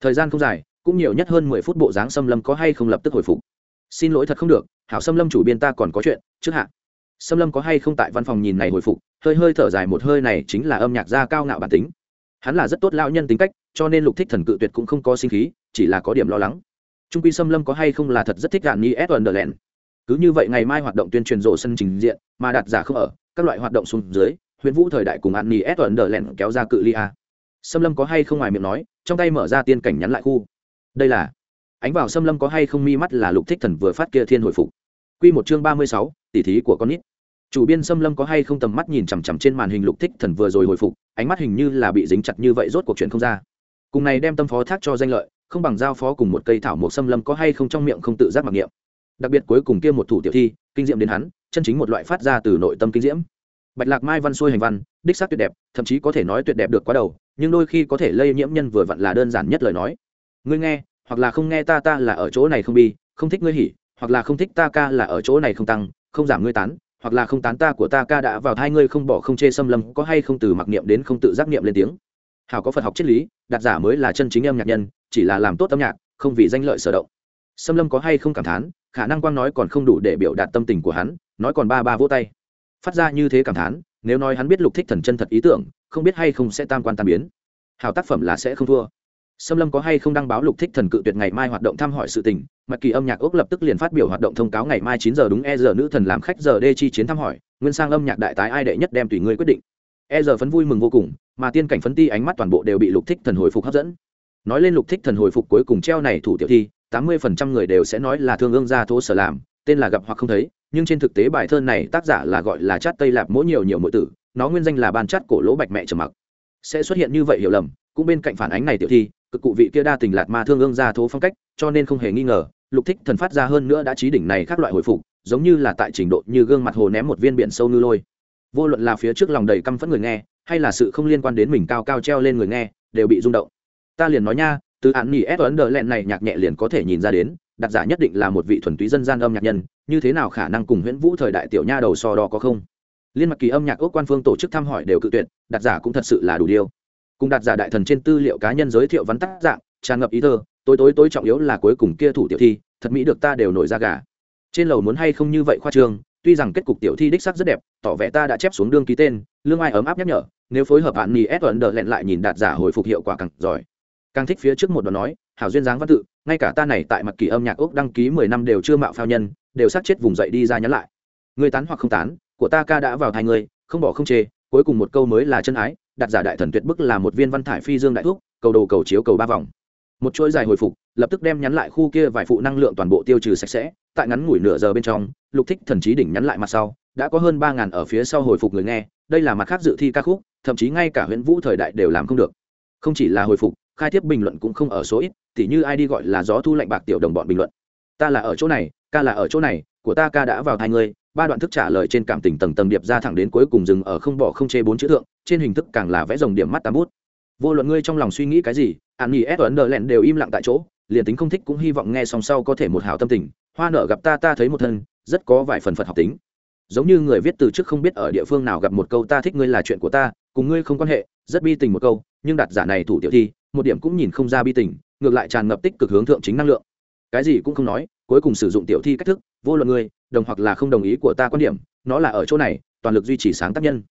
Thời gian không dài, cũng nhiều nhất hơn mười phút bộ dáng xâm lâm có hay không lập tức hồi phục. Xin lỗi thật không được, hảo xâm lâm chủ biên ta còn có chuyện, trước hạ. Xâm lâm có hay không tại văn phòng nhìn này hồi phục, hơi hơi thở dài một hơi này chính là âm nhạc gia cao ngạo bản tính. Hắn là rất tốt lão nhân tính cách, cho nên lục thích thần cự tuyệt cũng không có sinh khí, chỉ là có điểm lo lắng. Trung quy xâm lâm có hay không là thật rất thích gạn ni ed underland cứ như vậy ngày mai hoạt động tuyên truyền rộ sân trình diện, mà đạt giả không ở các loại hoạt động xuống dưới, huyện vũ thời đại cùng an ni đỡ lẹn kéo ra cự ly a. Xâm lâm có hay không ngoài miệng nói, trong tay mở ra tiên cảnh nhắn lại khu. Đây là, ánh vào xâm lâm có hay không mi mắt là lục thích thần vừa phát kia thiên hồi phục. Q một chương ba mươi sáu tỷ thí của con nít. Chủ biên xâm lâm có hay không tầm mắt nhìn chằm chằm trên màn hình lục thích thần vừa rồi hồi phục, ánh mắt hình như là bị dính chặt như vậy rốt cuộc chuyện không ra. Cùng này đem tâm phó thác cho danh lợi, không bằng giao phó cùng một cây thảo một xâm lâm có hay không trong miệng không tự giác mặc niệm đặc biệt cuối cùng kia một thủ tiểu thi, kinh diệm đến hắn, chân chính một loại phát ra từ nội tâm kinh diễm. Bạch lạc mai văn xuôi hành văn, đích xác tuyệt đẹp, thậm chí có thể nói tuyệt đẹp được quá đầu, nhưng đôi khi có thể lây nhiễm nhân vừa vặn là đơn giản nhất lời nói. Ngươi nghe, hoặc là không nghe ta ta là ở chỗ này không bi, không thích ngươi hỉ, hoặc là không thích ta ca là ở chỗ này không tăng, không giảm ngươi tán, hoặc là không tán ta của ta ca đã vào hai ngươi không bỏ không chê xâm lâm, có hay không từ mặc niệm đến không tự giác niệm lên tiếng. Hào có phật học triết lý đặt giả mới là chân chính âm nhạc nhân, chỉ là làm tốt âm nhạc, không vì danh lợi sở động. Xâm lâm có hay không cảm thán khả năng quang nói còn không đủ để biểu đạt tâm tình của hắn nói còn ba ba vỗ tay phát ra như thế cảm thán nếu nói hắn biết lục thích thần chân thật ý tưởng không biết hay không sẽ tam quan tam biến hào tác phẩm là sẽ không thua Sâm Lâm có hay không đăng báo Lục Thích Thần cự tuyệt ngày mai hoạt động thăm hỏi sự tình, mặc Kỳ âm nhạc ốc lập tức liền phát biểu hoạt động thông cáo ngày mai chín giờ đúng e giờ nữ thần làm khách giờ đê chi chiến thăm hỏi, nguyên sang âm nhạc đại tái ai đệ nhất đem tùy ngươi quyết định. E giờ phấn vui mừng vô cùng, mà tiên cảnh phấn ti ánh mắt toàn bộ đều bị Lục Thích Thần hồi phục hấp dẫn. Nói lên Lục Thích Thần hồi phục cuối cùng treo này thủ tiểu thi, tám mươi phần trăm người đều sẽ nói là thương ương gia thố sở làm, tên là gặp hoặc không thấy, nhưng trên thực tế bài thơ này tác giả là gọi là chát tây lạp mỗi nhiều nhiều mỗi tử, nó nguyên danh là ban chát cổ lỗ bạch mẹ trầm mặc. Sẽ xuất hiện như vậy hiểu lầm, cũng bên cạnh phản ánh này tiểu thi, cực cụ vị kia đa tình lạt ma thương ương gia thố phong cách cho nên không hề nghi ngờ lục thích thần phát ra hơn nữa đã trí đỉnh này các loại hồi phục giống như là tại trình độ như gương mặt hồ ném một viên biển sâu ngư lôi vô luận là phía trước lòng đầy căm phẫn người nghe hay là sự không liên quan đến mình cao cao treo lên người nghe đều bị rung động ta liền nói nha từ hạn nghỉ ép ấn đờ lẹn này nhạc nhẹ liền có thể nhìn ra đến đặc giả nhất định là một vị thuần túy dân gian âm nhạc nhân, như thế nào khả năng cùng huyễn vũ thời đại tiểu nha đầu so đo có không? Liên mặc kỳ âm nhạc ốc quan phương tổ chức thăm hỏi đều cự tuyệt đặc giả cũng thật sự là đủ điều. Cùng đặt giả đại thần trên tư liệu cá nhân giới thiệu vắn tác dạng, tràn ngập ý thơ, tối tối tối trọng yếu là cuối cùng kia thủ tiểu thi, thật mỹ được ta đều nổi ra gà. Trên lầu muốn hay không như vậy khoa trương, tuy rằng kết cục tiểu thi đích sắc rất đẹp, tỏ vẻ ta đã chép xuống đương ký tên, lương ai ấm áp nhắc nhở, nếu phối hợp hạn nghỉ ép ấn đờ lẹn lại nhìn đạt giả hồi phục hiệu quả càng giỏi càng thích phía trước một đoạn nói, hảo duyên dáng văn tự, ngay cả ta này tại mặt kỳ âm nhạc ốc đăng ký mười năm đều chưa mạo phao nhân, đều sát chết vùng dậy đi ra nhắn lại. Người tán hoặc không tán, của ta ca đã vào thai người, không bỏ không chê, cuối cùng một câu mới là chân ái, đặt giả đại thần tuyệt bức là một viên văn thải phi dương đại thuốc cầu đầu cầu chiếu cầu ba vòng. Một chuỗi dài hồi phục, lập tức đem nhắn lại khu kia vài phụ năng lượng toàn bộ tiêu trừ sạch sẽ, tại ngắn ngủi nửa giờ bên trong, lục thích thần trí đỉnh nhắn lại mặt sau, đã có hơn ba ngàn ở phía sau hồi phục người nghe, đây là mặt khác dự thi ca khúc, thậm chí ngay cả huyện vũ thời đại đều làm không được. Không chỉ là hồi phục khai thiếp bình luận cũng không ở số ít, tỉ như ai đi gọi là gió thu lạnh bạc tiểu đồng bọn bình luận. Ta là ở chỗ này, ca là ở chỗ này, của ta ca đã vào hai người ba đoạn thức trả lời trên cảm tình tầng tầng điệp ra thẳng đến cuối cùng dừng ở không bỏ không chê bốn chữ thượng, trên hình thức càng là vẽ dòng điểm mắt tám bút. Vô luận ngươi trong lòng suy nghĩ cái gì, an nghỉ ép ấn đờ lẹn đều im lặng tại chỗ, liền tính không thích cũng hy vọng nghe xong sau có thể một hào tâm tình. Hoa nở gặp ta ta thấy một thân, rất có vài phần phật học tính. Giống như người viết từ trước không biết ở địa phương nào gặp một câu ta thích ngươi là chuyện của ta, cùng ngươi không quan hệ, rất bi tình một câu nhưng đặt giả này thủ tiểu thi, một điểm cũng nhìn không ra bi tình, ngược lại tràn ngập tích cực hướng thượng chính năng lượng. Cái gì cũng không nói, cuối cùng sử dụng tiểu thi cách thức, vô luận ngươi, đồng hoặc là không đồng ý của ta quan điểm, nó là ở chỗ này, toàn lực duy trì sáng tác nhân.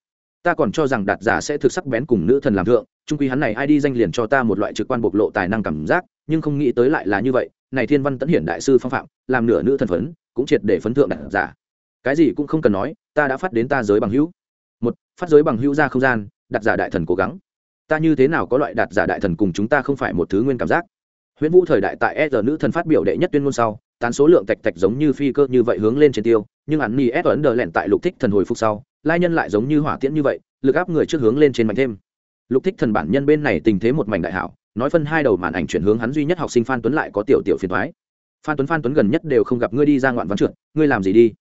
Ta còn cho rằng đạt giả sẽ thực sắc bén cùng nữ thần làm thượng trung quy hắn này ai đi danh liền cho ta một loại trực quan bộc lộ tài năng cảm giác, nhưng không nghĩ tới lại là như vậy, này thiên văn tấn hiển đại sư phong phạm, làm nửa nữ thần phấn, cũng triệt để phấn thượng đạt giả. Cái gì cũng không cần nói, ta đã phát đến ta giới bằng hữu. Một, phát giới bằng hữu ra không gian đặt giả đại thần cố gắng ta như thế nào có loại đạt giả đại thần cùng chúng ta không phải một thứ nguyên cảm giác? Huyễn vũ thời đại tại s nữ thần phát biểu đệ nhất tuyên ngôn sau, tán số lượng tạch tạch giống như phi cơ như vậy hướng lên trên tiêu, nhưng hắn ni s ấn đờ lẹn tại lục thích thần hồi phục sau, lai nhân lại giống như hỏa tiễn như vậy, lực áp người trước hướng lên trên mạnh thêm. Lục thích thần bản nhân bên này tình thế một mảnh đại hảo, nói phân hai đầu màn ảnh chuyển hướng hắn duy nhất học sinh phan tuấn lại có tiểu tiểu phiền thoái phan tuấn phan tuấn gần nhất đều không gặp ngươi đi ra ngoạn văn trượt, ngươi làm gì đi?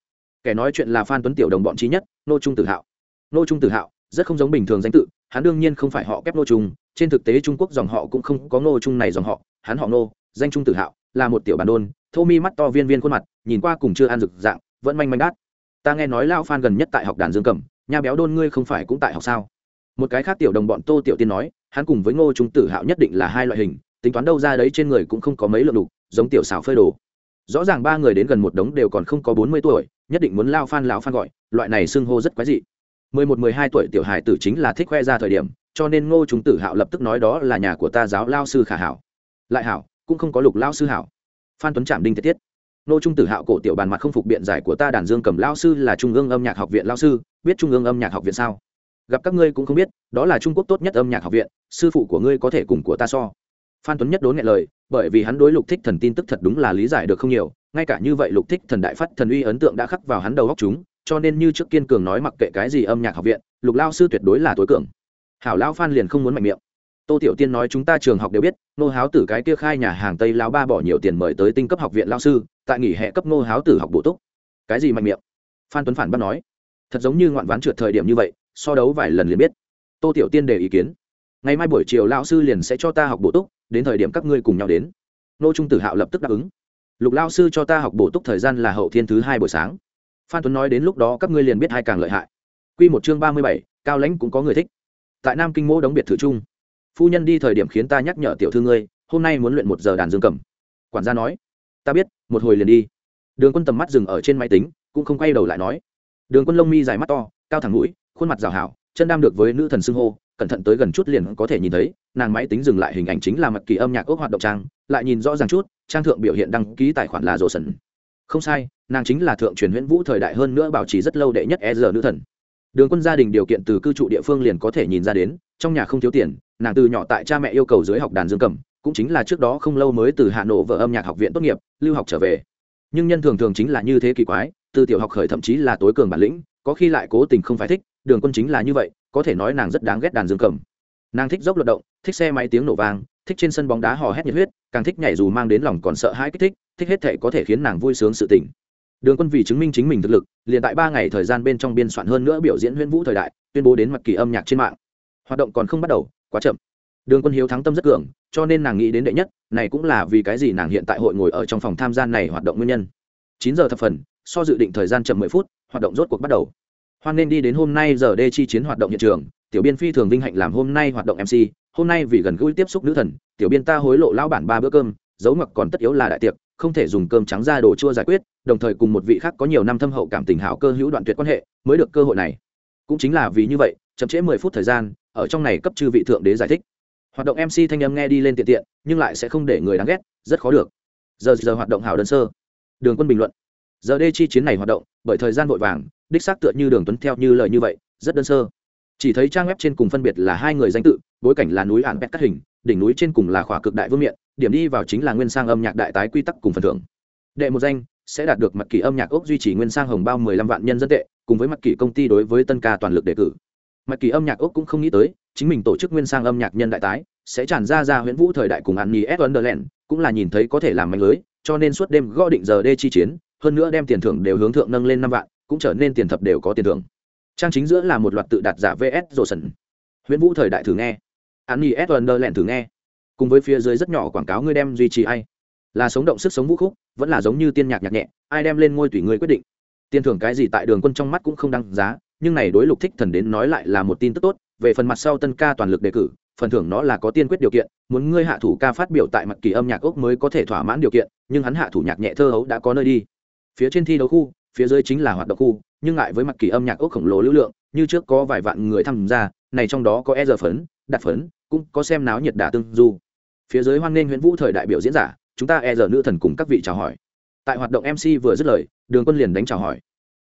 Kẻ nói chuyện là phan tuấn tiểu đồng bọn trí nhất, nô trung tử hạo. Nô trung tử hạo rất không giống bình thường danh tự, hắn đương nhiên không phải họ kép nô trung, trên thực tế trung quốc dòng họ cũng không có nô trung này dòng họ, hắn họ nô, danh trung tử hạo, là một tiểu bản đôn, thô mi mắt to viên viên khuôn mặt, nhìn qua cùng chưa ăn rực dạng, vẫn manh manh đát. Ta nghe nói lao phan gần nhất tại học đàn dương cầm, nhà béo đôn ngươi không phải cũng tại học sao? Một cái khác tiểu đồng bọn tô tiểu tiên nói, hắn cùng với ngô trung tử hạo nhất định là hai loại hình, tính toán đâu ra đấy trên người cũng không có mấy lượng đục giống tiểu xào phơi đồ. Rõ ràng ba người đến gần một đống đều còn không có bốn mươi tuổi, nhất định muốn lao phan, lão phan gọi, loại này xưng hô rất quái dị mười một, mười hai tuổi tiểu hài tử chính là thích khoe ra thời điểm, cho nên ngô chúng tử hạo lập tức nói đó là nhà của ta giáo lao sư khả hảo. Lại hảo, cũng không có lục lao sư hảo. Phan tuấn trạm đinh tiết tiết. Ngô trung tử hạo cổ tiểu bàn mặt không phục biện giải của ta đàn dương cầm lao sư là trung ương âm nhạc học viện lao sư, biết trung ương âm nhạc học viện sao? Gặp các ngươi cũng không biết, đó là trung quốc tốt nhất âm nhạc học viện, sư phụ của ngươi có thể cùng của ta so. Phan tuấn nhất đốn nghe lời, bởi vì hắn đối lục thích thần tin tức thật đúng là lý giải được không nhiều, ngay cả như vậy lục thích thần đại phát thần uy ấn tượng đã khắc vào hắn đầu góc chúng cho nên như trước kiên cường nói mặc kệ cái gì âm nhạc học viện, lục lao sư tuyệt đối là tối cường. Hảo lao phan liền không muốn mạnh miệng. Tô tiểu tiên nói chúng ta trường học đều biết nô háo tử cái kia khai nhà hàng tây lao ba bỏ nhiều tiền mời tới tinh cấp học viện lao sư, tại nghỉ hè cấp nô háo tử học bổ túc. Cái gì mạnh miệng? Phan tuấn phản bắt nói. Thật giống như ngoạn ván trượt thời điểm như vậy, so đấu vài lần liền biết. Tô tiểu tiên đề ý kiến. Ngày mai buổi chiều lao sư liền sẽ cho ta học bổ túc, đến thời điểm các ngươi cùng nhau đến. Nô trung tử hạo lập tức đáp ứng. Lục lao sư cho ta học bổ túc thời gian là hậu thiên thứ hai buổi sáng phan tuấn nói đến lúc đó các ngươi liền biết hai càng lợi hại. Q một chương ba mươi bảy, cao lãnh cũng có người thích. Tại nam kinh mô đóng biệt thự chung, phu nhân đi thời điểm khiến ta nhắc nhở tiểu thư ngươi, hôm nay muốn luyện một giờ đàn dương cầm. Quản gia nói, ta biết, một hồi liền đi. Đường quân tầm mắt dừng ở trên máy tính, cũng không quay đầu lại nói. Đường quân lông mi dài mắt to, cao thẳng mũi, khuôn mặt rào hảo, chân đam được với nữ thần xưng hô, cẩn thận tới gần chút liền có thể nhìn thấy, nàng máy tính dừng lại hình ảnh chính là mặt kỳ âm nhạc ốc hoạt động trang, lại nhìn rõ ràng chút, trang thượng biểu hiện đăng ký tài khoản là rồ sần không sai nàng chính là thượng truyền huyễn vũ thời đại hơn nữa bảo trì rất lâu đệ nhất e giờ nữ thần. Đường quân gia đình điều kiện từ cư trụ địa phương liền có thể nhìn ra đến, trong nhà không thiếu tiền, nàng từ nhỏ tại cha mẹ yêu cầu dưới học đàn dương cầm, cũng chính là trước đó không lâu mới từ hà nội vợ âm nhạc học viện tốt nghiệp, lưu học trở về. Nhưng nhân thường thường chính là như thế kỳ quái, từ tiểu học khởi thậm chí là tối cường bản lĩnh, có khi lại cố tình không phải thích, đường quân chính là như vậy, có thể nói nàng rất đáng ghét đàn dương cầm. Nàng thích dốc luận động, thích xe máy tiếng nổ vang, thích trên sân bóng đá hò hét nhiệt huyết, càng thích nhảy dù mang đến lòng còn sợ hãi kích thích thích hết thể có thể khiến nàng vui sướng sự tỉnh đường quân vì chứng minh chính mình thực lực, liền tại ba ngày thời gian bên trong biên soạn hơn nữa biểu diễn huyễn vũ thời đại, tuyên bố đến mặt kỳ âm nhạc trên mạng. Hoạt động còn không bắt đầu, quá chậm. Đường quân hiếu thắng tâm rất cường, cho nên nàng nghĩ đến đệ nhất, này cũng là vì cái gì nàng hiện tại hội ngồi ở trong phòng tham gia này hoạt động nguyên nhân. Chín giờ thập phần, so dự định thời gian chậm mười phút, hoạt động rốt cuộc bắt đầu. Hoan nên đi đến hôm nay giờ đê chi chiến hoạt động hiện trường, tiểu biên phi thường vinh hạnh làm hôm nay hoạt động mc hôm nay vì gần gũi tiếp xúc nữ thần, tiểu biên ta hối lộ lão bản ba bữa cơm, dấu mặc còn tất yếu là đại tiệc không thể dùng cơm trắng ra đồ chua giải quyết, đồng thời cùng một vị khác có nhiều năm thâm hậu cảm tình hảo cơ hữu đoạn tuyệt quan hệ, mới được cơ hội này. Cũng chính là vì như vậy, chậm trễ mười phút thời gian, ở trong này cấp chư vị thượng đế giải thích. Hoạt động mc thanh âm nghe đi lên tiện tiện, nhưng lại sẽ không để người đáng ghét, rất khó được. Giờ giờ hoạt động hảo đơn sơ. Đường quân bình luận. Giờ đê chi chiến này hoạt động, bởi thời gian vội vàng, đích xác tựa như đường tuấn theo như lời như vậy, rất đơn sơ. Chỉ thấy trang web trên cùng phân biệt là hai người danh tự, bối cảnh là núi ạn pet cắt hình, đỉnh núi trên cùng là khỏa cực đại vương miện điểm đi vào chính là nguyên sang âm nhạc đại tái quy tắc cùng phần thưởng. Đệ một danh sẽ đạt được mặt kỳ âm nhạc ốc duy trì nguyên sang hồng bao mười lăm vạn nhân dân tệ, cùng với mặt kỳ công ty đối với tân ca toàn lực đề cử. Mặt kỳ âm nhạc ốc cũng không nghĩ tới, chính mình tổ chức nguyên sang âm nhạc nhân đại tái sẽ tràn ra ra huyễn vũ thời đại cùng ăn nhì s. Wonderland, cũng là nhìn thấy có thể làm mạnh lưới, cho nên suốt đêm gõ định giờ đê chi chiến, hơn nữa đem tiền thưởng đều hướng thượng nâng lên năm vạn, cũng trở nên tiền thập đều có tiền thưởng. Trang chính giữa là một loạt tự đặt giả vs rồ sần huyễn vũ thời đại thử nghe. Ăn nhì s. Wonderland thử nghe cùng với phía dưới rất nhỏ quảng cáo ngươi đem duy trì ai. Là sống động sức sống vũ khúc, vẫn là giống như tiên nhạc nhạc nhẹ, ai đem lên ngôi tùy ngươi quyết định. Tiền thưởng cái gì tại đường quân trong mắt cũng không đăng giá, nhưng này đối lục thích thần đến nói lại là một tin tức tốt, về phần mặt sau tân ca toàn lực đề cử, phần thưởng nó là có tiên quyết điều kiện, muốn ngươi hạ thủ ca phát biểu tại mặt kỳ âm nhạc ốc mới có thể thỏa mãn điều kiện, nhưng hắn hạ thủ nhạc nhẹ thơ hấu đã có nơi đi. Phía trên thi đấu khu, phía dưới chính là hoạt động khu, nhưng ngại với mặt kỳ âm nhạc ốc khổng lồ lưu lượng, như trước có vài vạn người tham gia, này trong đó có e giờ phấn đặt phấn, cũng có xem náo nhiệt đả tương du phía dưới hoan nghênh huyện vũ thời đại biểu diễn giả, chúng ta e giờ nữ thần cùng các vị chào hỏi. Tại hoạt động mc vừa dứt lời, đường quân liền đánh chào hỏi.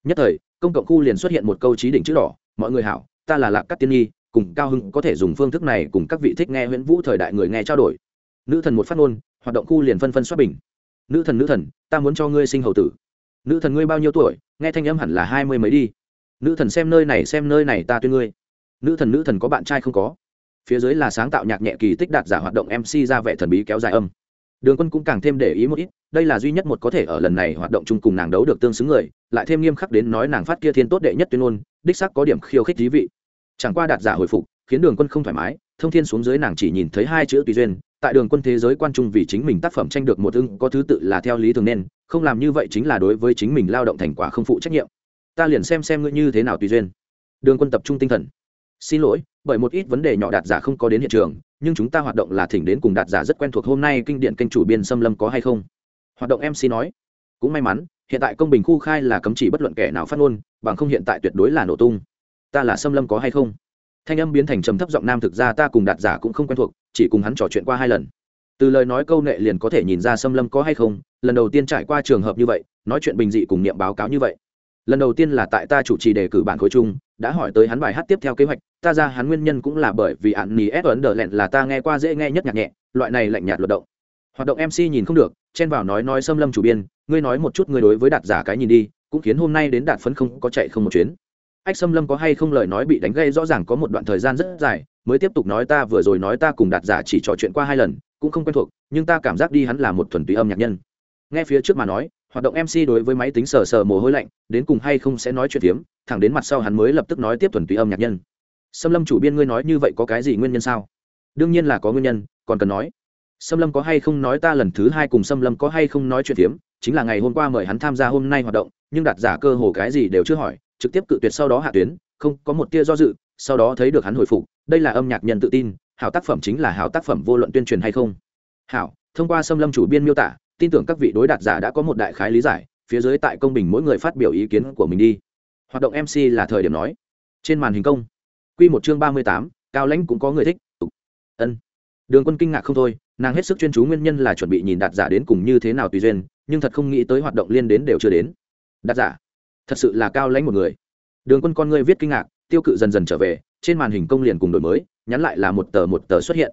Nhất thời, công cộng khu liền xuất hiện một câu trí đỉnh chữ đỏ, mọi người hảo, ta là lạc cát tiên nhi, cùng cao hưng có thể dùng phương thức này cùng các vị thích nghe huyễn vũ thời đại người nghe trao đổi. Nữ thần một phát ngôn, hoạt động khu liền phân phân xoát bình. Nữ thần nữ thần, ta muốn cho ngươi sinh hầu tử. Nữ thần, ngươi bao nhiêu tuổi? Nghe thanh âm hẳn là hai mươi mấy đi. Nữ thần, xem nơi này, xem nơi này, ta tuyên ngươi. Nữ thần nữ thần, có bạn trai không có? Phía dưới là sáng tạo nhạc nhẹ kỳ tích đạt giả hoạt động mc ra vẻ thần bí kéo dài âm. Đường quân cũng càng thêm để ý một ít, đây là duy nhất một có thể ở lần này hoạt động chung cùng nàng đấu được tương xứng người, lại thêm nghiêm khắc đến nói nàng phát kia thiên tốt đệ nhất tuyên ngôn, đích sắc có điểm khiêu khích thí vị. Chẳng qua đạt giả hồi phục, khiến đường quân không thoải mái, thông thiên xuống dưới nàng chỉ nhìn thấy hai chữ tùy duyên, tại đường quân thế giới quan trung vì chính mình tác phẩm tranh được một ưng, có thứ tự là theo lý thường nên, không làm như vậy chính là đối với chính mình lao động thành quả không phụ trách nhiệm. Ta liền xem xem ngươi như thế nào tùy duyên. Đường quân tập trung tinh thần xin lỗi, bởi một ít vấn đề nhỏ đạt giả không có đến hiện trường, nhưng chúng ta hoạt động là thỉnh đến cùng đạt giả rất quen thuộc hôm nay kinh điện kênh chủ biên xâm lâm có hay không? Hoạt động mc nói. Cũng may mắn, hiện tại công bình khu khai là cấm chỉ bất luận kẻ nào phát ngôn, bằng không hiện tại tuyệt đối là nổ tung. Ta là xâm lâm có hay không? Thanh âm biến thành trầm thấp giọng nam thực ra ta cùng đạt giả cũng không quen thuộc, chỉ cùng hắn trò chuyện qua hai lần. Từ lời nói câu nệ liền có thể nhìn ra xâm lâm có hay không, lần đầu tiên trải qua trường hợp như vậy, nói chuyện bình dị cùng niệm báo cáo như vậy lần đầu tiên là tại ta chủ trì đề cử bản khối chung, đã hỏi tới hắn bài hát tiếp theo kế hoạch, ta ra hắn nguyên nhân cũng là bởi vì ạn nỉ ép ấn đờ lẹn là ta nghe qua dễ nghe nhất nhạc nhẹ, loại này lạnh nhạt luận động. Hoạt động mc nhìn không được, chen vào nói nói xâm lâm chủ biên, ngươi nói một chút ngươi đối với đạt giả cái nhìn đi, cũng khiến hôm nay đến đạt phấn không có chạy không một chuyến. Ách xâm lâm có hay không lời nói bị đánh gây rõ ràng có một đoạn thời gian rất dài, mới tiếp tục nói ta vừa rồi nói ta cùng đạt giả chỉ trò chuyện qua hai lần, cũng không quen thuộc, nhưng ta cảm giác đi hắn là một thuần túy âm nhạc nhân. Nghe phía trước mà nói hoạt động mc đối với máy tính sờ sờ mồ hôi lạnh, đến cùng hay không sẽ nói chuyện phiếm, thẳng đến mặt sau hắn mới lập tức nói tiếp thuần túy âm nhạc nhân. Xâm lâm chủ biên ngươi nói như vậy có cái gì nguyên nhân sao? Đương nhiên là có nguyên nhân, còn cần nói. Xâm lâm có hay không nói ta lần thứ hai cùng xâm lâm có hay không nói chuyện phiếm, chính là ngày hôm qua mời hắn tham gia hôm nay hoạt động, nhưng đặt giả cơ hồ cái gì đều chưa hỏi, trực tiếp cự tuyệt sau đó hạ tuyến, không, có một tia do dự, sau đó thấy được hắn hồi phục, đây là âm nhạc nhân tự tin, hảo tác phẩm chính là hảo tác phẩm vô luận tuyên truyền hay không. Hảo, thông qua xâm lâm chủ biên miêu tả tin tưởng các vị đối đạt giả đã có một đại khái lý giải, phía dưới tại công bình mỗi người phát biểu ý kiến của mình đi. Hoạt động mc là thời điểm nói. Trên màn hình công q một chương ba mươi tám, cao lãnh cũng có người thích. Ân. Đường quân kinh ngạc không thôi, nàng hết sức chuyên chú nguyên nhân là chuẩn bị nhìn đạt giả đến cùng như thế nào tùy duyên, nhưng thật không nghĩ tới hoạt động liên đến đều chưa đến. Đạt giả, thật sự là cao lãnh một người. Đường quân con ngươi viết kinh ngạc, tiêu cự dần dần trở về, trên màn hình công liền cùng đổi mới, nhắn lại là một tờ một tờ xuất hiện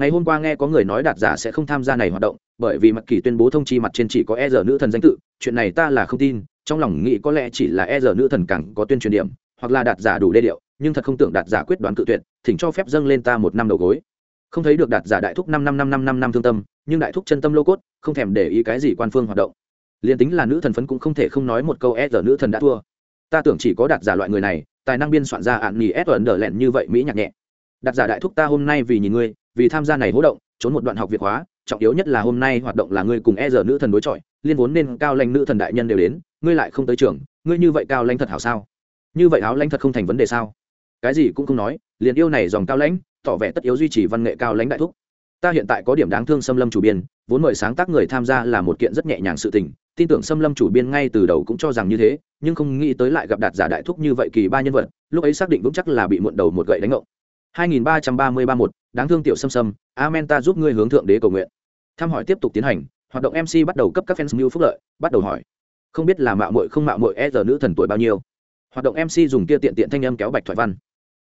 ngày hôm qua nghe có người nói đạt giả sẽ không tham gia này hoạt động, bởi vì mặc kỳ tuyên bố thông chi mặt trên chỉ có e giờ nữ thần danh tự, chuyện này ta là không tin, trong lòng nghĩ có lẽ chỉ là e giờ nữ thần càng có tuyên truyền điểm, hoặc là đạt giả đủ đê điệu, nhưng thật không tưởng đạt giả quyết đoán cự tuyệt, thỉnh cho phép dâng lên ta một năm đầu gối. Không thấy được đạt giả đại thúc năm năm năm năm năm năm thương tâm, nhưng đại thúc chân tâm lô cốt, không thèm để ý cái gì quan phương hoạt động. Liền tính là nữ thần phấn cũng không thể không nói một câu e giờ nữ thần đã thua. Ta tưởng chỉ có đạt giả loại người này, tài năng biên soạn ra ạn nhì ép ẩn đờ lẹn như vậy mỹ nhạc nhẹ. Đạt giả đại thúc ta hôm nay vì nhìn ngươi vì tham gia này hỗ động, trốn một đoạn học việc hóa trọng yếu nhất là hôm nay hoạt động là ngươi cùng e giờ nữ thần đối chọi, liên vốn nên cao lãnh nữ thần đại nhân đều đến, ngươi lại không tới trường, ngươi như vậy cao lãnh thật hảo sao? Như vậy áo lãnh thật không thành vấn đề sao? Cái gì cũng không nói, liền yêu này dòng cao lãnh, tỏ vẻ tất yếu duy trì văn nghệ cao lãnh đại thúc. Ta hiện tại có điểm đáng thương xâm lâm chủ biên, vốn mời sáng tác người tham gia là một kiện rất nhẹ nhàng sự tình, tin tưởng xâm lâm chủ biên ngay từ đầu cũng cho rằng như thế, nhưng không nghĩ tới lại gặp đạt giả đại thúc như vậy kỳ ba nhân vật, lúc ấy xác định vững chắc là bị muộn đầu một gậy đánh ngộng. 2331, đáng thương tiểu xâm xâm amen ta giúp ngươi hướng thượng đế cầu nguyện. Thăm hỏi tiếp tục tiến hành hoạt động mc bắt đầu cấp các fans mưu phúc lợi bắt đầu hỏi. Không biết là mạo muội không mạo muội e giờ nữ thần tuổi bao nhiêu. Hoạt động mc dùng kia tiện tiện thanh âm kéo bạch thoại văn.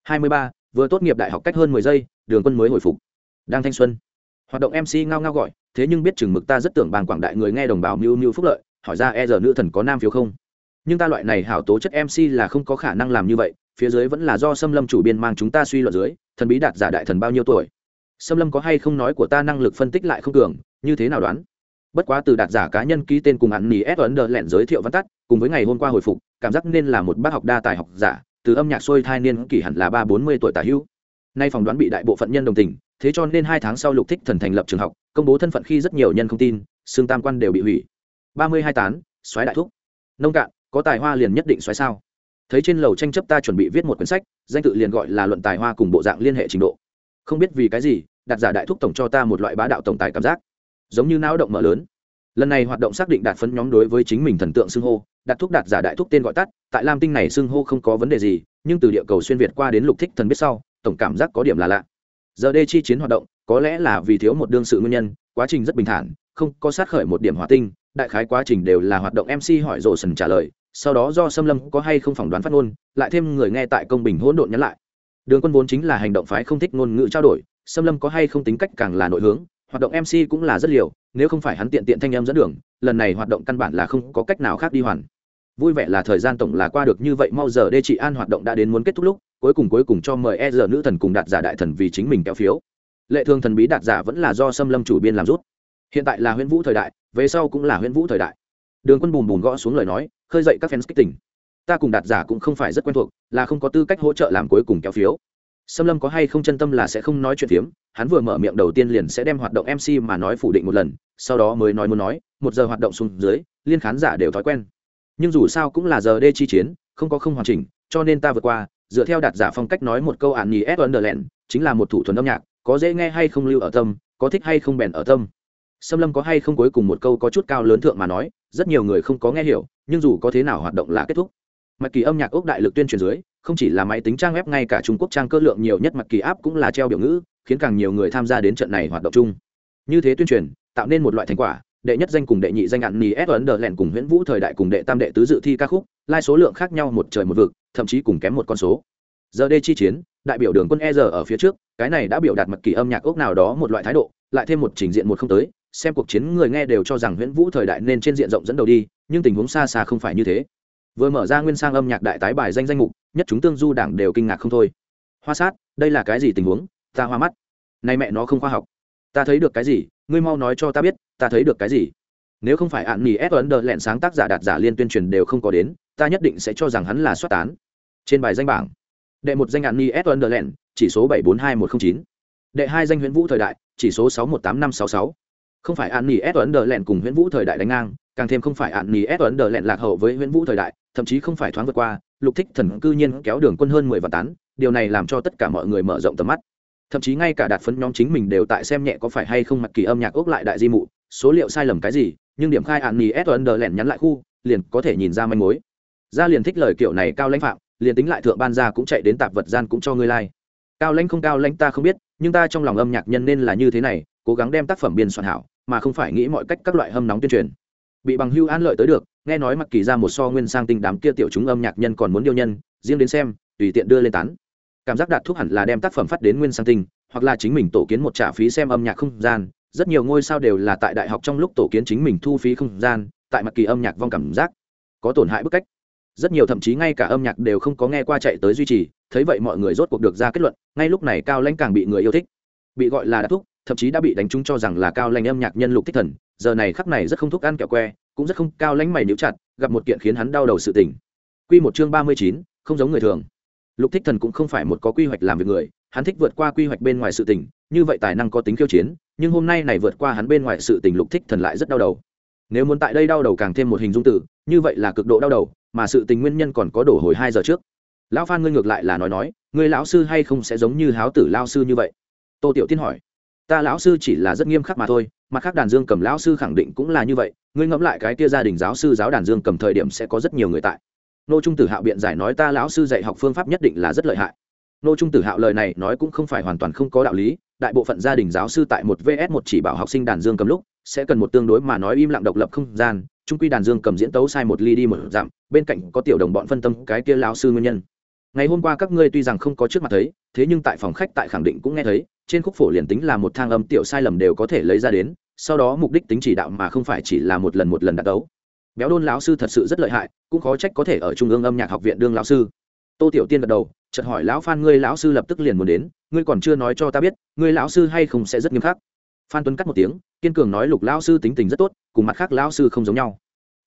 23, vừa tốt nghiệp đại học cách hơn mười giây đường quân mới hồi phục. Đang thanh xuân. Hoạt động mc ngao ngao gọi thế nhưng biết chừng mực ta rất tưởng bàng quảng đại người nghe đồng bào mưu mưu phúc lợi hỏi ra e giờ nữ thần có nam phiếu không? Nhưng ta loại này hảo tố chất mc là không có khả năng làm như vậy phía dưới vẫn là do xâm lâm chủ biên mang chúng ta suy luận dưới, thần bí đạt giả đại thần bao nhiêu tuổi? Xâm lâm có hay không nói của ta năng lực phân tích lại không cường, như thế nào đoán? Bất quá từ đạt giả cá nhân ký tên cùng ăn nỉ s ấn đờ lẹn giới thiệu văn tắt, cùng với ngày hôm qua hồi phục, cảm giác nên là một bác học đa tài học giả, từ âm nhạc xuôi thai niên kỷ hẳn là ba bốn mươi tuổi tả hữu. Nay phỏng đoán bị đại bộ phận nhân đồng tình, thế cho nên hai tháng sau lục thích thần thành lập trường học, công bố thân phận khi rất nhiều nhân không tin, xương tam quan đều bị hủy. Ba mươi hai tán xoáy đại thúc. Nông cạn, có tài hoa liền nhất định xoáy sao? Thấy trên lầu tranh chấp ta chuẩn bị viết một quyển sách, danh tự liền gọi là luận tài hoa cùng bộ dạng liên hệ trình độ. Không biết vì cái gì, đạt giả đại thúc tổng cho ta một loại bá đạo tổng tài cảm giác. Giống như não động mở lớn. Lần này hoạt động xác định đạt phấn nhóm đối với chính mình thần tượng xưng hô, đạt thúc đạt giả đại thúc tên gọi tắt, tại lam tinh này xưng hô không có vấn đề gì, nhưng từ địa cầu xuyên việt qua đến lục thích thần biết sau, tổng cảm giác có điểm là lạ. Giờ đây chi chiến hoạt động, có lẽ là vì thiếu một đương sự nguyên nhân, quá trình rất bình thản, không có sát khởi một điểm hỏa tinh, đại khái quá trình đều là hoạt động mc hỏi rồ sần trả lời sau đó do xâm lâm có hay không phỏng đoán phát ngôn, lại thêm người nghe tại công bình hỗn độn nhắn lại. Đường quân vốn chính là hành động phái không thích ngôn ngữ trao đổi xâm lâm có hay không tính cách càng là nội hướng, hoạt động mc cũng là rất liều, nếu không phải hắn tiện tiện thanh em dẫn đường, lần này hoạt động căn bản là không có cách nào khác đi hoàn. Vui vẻ là thời gian tổng là qua được như vậy, mau giờ đê chị an hoạt động đã đến muốn kết thúc lúc, cuối cùng cuối cùng cho mời e giờ nữ thần cùng đạt giả đại thần vì chính mình kéo phiếu. Lệ thường thần bí đạt giả vẫn là do xâm lâm chủ biên làm rút. Hiện tại là huyễn vũ thời đại, về sau cũng là huyễn vũ thời đại. Đường quân bùn bùn gõ xuống lời nói khơi dậy các fans kích tỉnh ta cùng đạt giả cũng không phải rất quen thuộc, là không có tư cách hỗ trợ làm cuối cùng kéo phiếu. Xâm lâm có hay không chân tâm là sẽ không nói chuyện phiếm, hắn vừa mở miệng đầu tiên liền sẽ đem hoạt động mc mà nói phủ định một lần, sau đó mới nói muốn nói, một giờ hoạt động xuống dưới, liên khán giả đều thói quen. Nhưng dù sao cũng là giờ đê chi chiến, không có không hoàn chỉnh, cho nên ta vượt qua, dựa theo đạt giả phong cách nói một câu ạn nhì s underland, chính là một thủ thuần âm nhạc, có dễ nghe hay không lưu ở tâm, có thích hay không bèn ở tâm. Xâm lâm có hay không cuối cùng một câu có chút cao lớn thượng mà nói rất nhiều người không có nghe hiểu, nhưng dù có thế nào hoạt động là kết thúc. Mặc kỳ âm nhạc ốc đại lực tuyên truyền dưới, không chỉ là máy tính trang web, ngay cả trung quốc trang cơ lượng nhiều nhất mặc kỳ áp cũng là treo biểu ngữ, khiến càng nhiều người tham gia đến trận này hoạt động chung. Như thế tuyên truyền, tạo nên một loại thành quả, đệ nhất danh cùng đệ nhị danh ạn nì ép ấn đờ lẹn cùng nguyễn vũ thời đại cùng đệ tam đệ tứ dự thi ca khúc, lai số lượng khác nhau một trời một vực, thậm chí cùng kém một con số. Giờ đây chi chiến, đại biểu đường quân e giờ ở phía trước, cái này đã biểu đạt mật kỳ âm nhạc ốc nào đó một loại thái độ, lại thêm một trình diện một không tới xem cuộc chiến người nghe đều cho rằng Huyễn Vũ thời đại nên trên diện rộng dẫn đầu đi, nhưng tình huống xa xa không phải như thế. Vừa mở ra nguyên sang âm nhạc đại tái bài danh danh mục, nhất chúng tương du đảng đều kinh ngạc không thôi. Hoa sát, đây là cái gì tình huống? Ta hoa mắt. Này mẹ nó không khoa học. Ta thấy được cái gì? Ngươi mau nói cho ta biết, ta thấy được cái gì? Nếu không phải ạn nhì S ấn đợt lẹn sáng tác giả đạt giả liên tuyên truyền đều không có đến, ta nhất định sẽ cho rằng hắn là xuất tán. Trên bài danh bảng, đệ một danh ạn nhì S ấn đợt lẹn, chỉ số 742109. Đệ hai danh Huyễn Vũ thời đại, chỉ số 618566 không phải An nỉ s. Ấn đờ lẹn cùng nguyễn vũ thời đại đánh ngang, càng thêm không phải An nỉ s. Ấn đờ lẹn lạc hậu với nguyễn vũ thời đại, thậm chí không phải thoáng vượt qua, lục thích thần cư nhiên kéo đường quân hơn mười vạn tán, điều này làm cho tất cả mọi người mở rộng tầm mắt. Thậm chí ngay cả đạt phấn nhóm chính mình đều tại xem nhẹ có phải hay không mặc kỳ âm nhạc ốc lại đại di mụ, số liệu sai lầm cái gì, nhưng điểm khai an nỉ s. Đờ Lẹn nhắn lại khu, liền có thể nhìn ra manh mối. Gia liền thích lời kiểu này cao lãnh phạm, liền tính lại thượng ban ra cũng chạy đến tạp vật gian cũng cho ngươi lai、like. cao lãnh không cao lãnh ta không biết, nhưng ta trong lòng âm nhạc nhân nên là như thế này, cố gắng đem tác phẩm biên soạn hảo mà không phải nghĩ mọi cách các loại hâm nóng tuyên truyền. Bị bằng hưu an lợi tới được, nghe nói mặc kỳ ra một so nguyên sang tinh đám kia tiểu chúng âm nhạc nhân còn muốn điêu nhân, riêng đến xem, tùy tiện đưa lên tán. Cảm giác đạt thuốc hẳn là đem tác phẩm phát đến nguyên sang tinh, hoặc là chính mình tổ kiến một trả phí xem âm nhạc không gian, rất nhiều ngôi sao đều là tại đại học trong lúc tổ kiến chính mình thu phí không gian, tại mặt kỳ âm nhạc vong cảm giác, có tổn hại bức cách. Rất nhiều thậm chí ngay cả âm nhạc đều không có nghe qua chạy tới duy trì, thấy vậy mọi người rốt cuộc được ra kết luận, ngay lúc này cao lãnh càng bị người yêu thích, bị gọi là đạt thúc thậm chí đã bị đánh trúng cho rằng là cao lãnh âm nhạc nhân lục thích thần, giờ này khắc này rất không thúc ăn kẹo que, cũng rất không cao lãnh mày níu chặt, gặp một kiện khiến hắn đau đầu sự tình. Quy một chương ba mươi chín, không giống người thường. Lục thích thần cũng không phải một có quy hoạch làm việc người, hắn thích vượt qua quy hoạch bên ngoài sự tình, như vậy tài năng có tính khiêu chiến, nhưng hôm nay này vượt qua hắn bên ngoài sự tình lục thích thần lại rất đau đầu. Nếu muốn tại đây đau đầu càng thêm một hình dung tử như vậy là cực độ đau đầu, mà sự tình nguyên nhân còn có đổ hồi hai giờ trước. Lão phan ngươi ngược lại là nói nói, ngươi lão sư hay không sẽ giống như háo tử lao sư như vậy? Tô tiểu tiên hỏi ta lão sư chỉ là rất nghiêm khắc mà thôi, mặt khác đàn dương cầm lão sư khẳng định cũng là như vậy, ngươi ngẫm lại cái kia gia đình giáo sư giáo đàn dương cầm thời điểm sẽ có rất nhiều người tại. Nô trung tử hạo biện giải nói ta lão sư dạy học phương pháp nhất định là rất lợi hại. Nô trung tử hạo lời này nói cũng không phải hoàn toàn không có đạo lý, đại bộ phận gia đình giáo sư tại một vs một chỉ bảo học sinh đàn dương cầm lúc, sẽ cần một tương đối mà nói im lặng độc lập không gian trung quy đàn dương cầm diễn tấu sai một ly đi một giảm bên cạnh có tiểu đồng bọn phân tâm cái kia lão sư nguyên nhân. Ngày hôm qua các ngươi tuy rằng không có trước mặt thấy, thế nhưng tại phòng khách tại khẳng định cũng nghe thấy trên khúc phổ liền tính là một thang âm tiểu sai lầm đều có thể lấy ra đến, sau đó mục đích tính chỉ đạo mà không phải chỉ là một lần một lần đặt đấu. Béo đôn lão sư thật sự rất lợi hại, cũng khó trách có thể ở trung ương âm nhạc học viện đương lão sư. Tô tiểu tiên gật đầu, chợt hỏi lão phan, ngươi lão sư lập tức liền muốn đến, ngươi còn chưa nói cho ta biết, ngươi lão sư hay không sẽ rất nghiêm khắc? Phan tuấn cắt một tiếng, kiên cường nói, lục lão sư tính tình rất tốt, cùng mặt khác lão sư không giống nhau.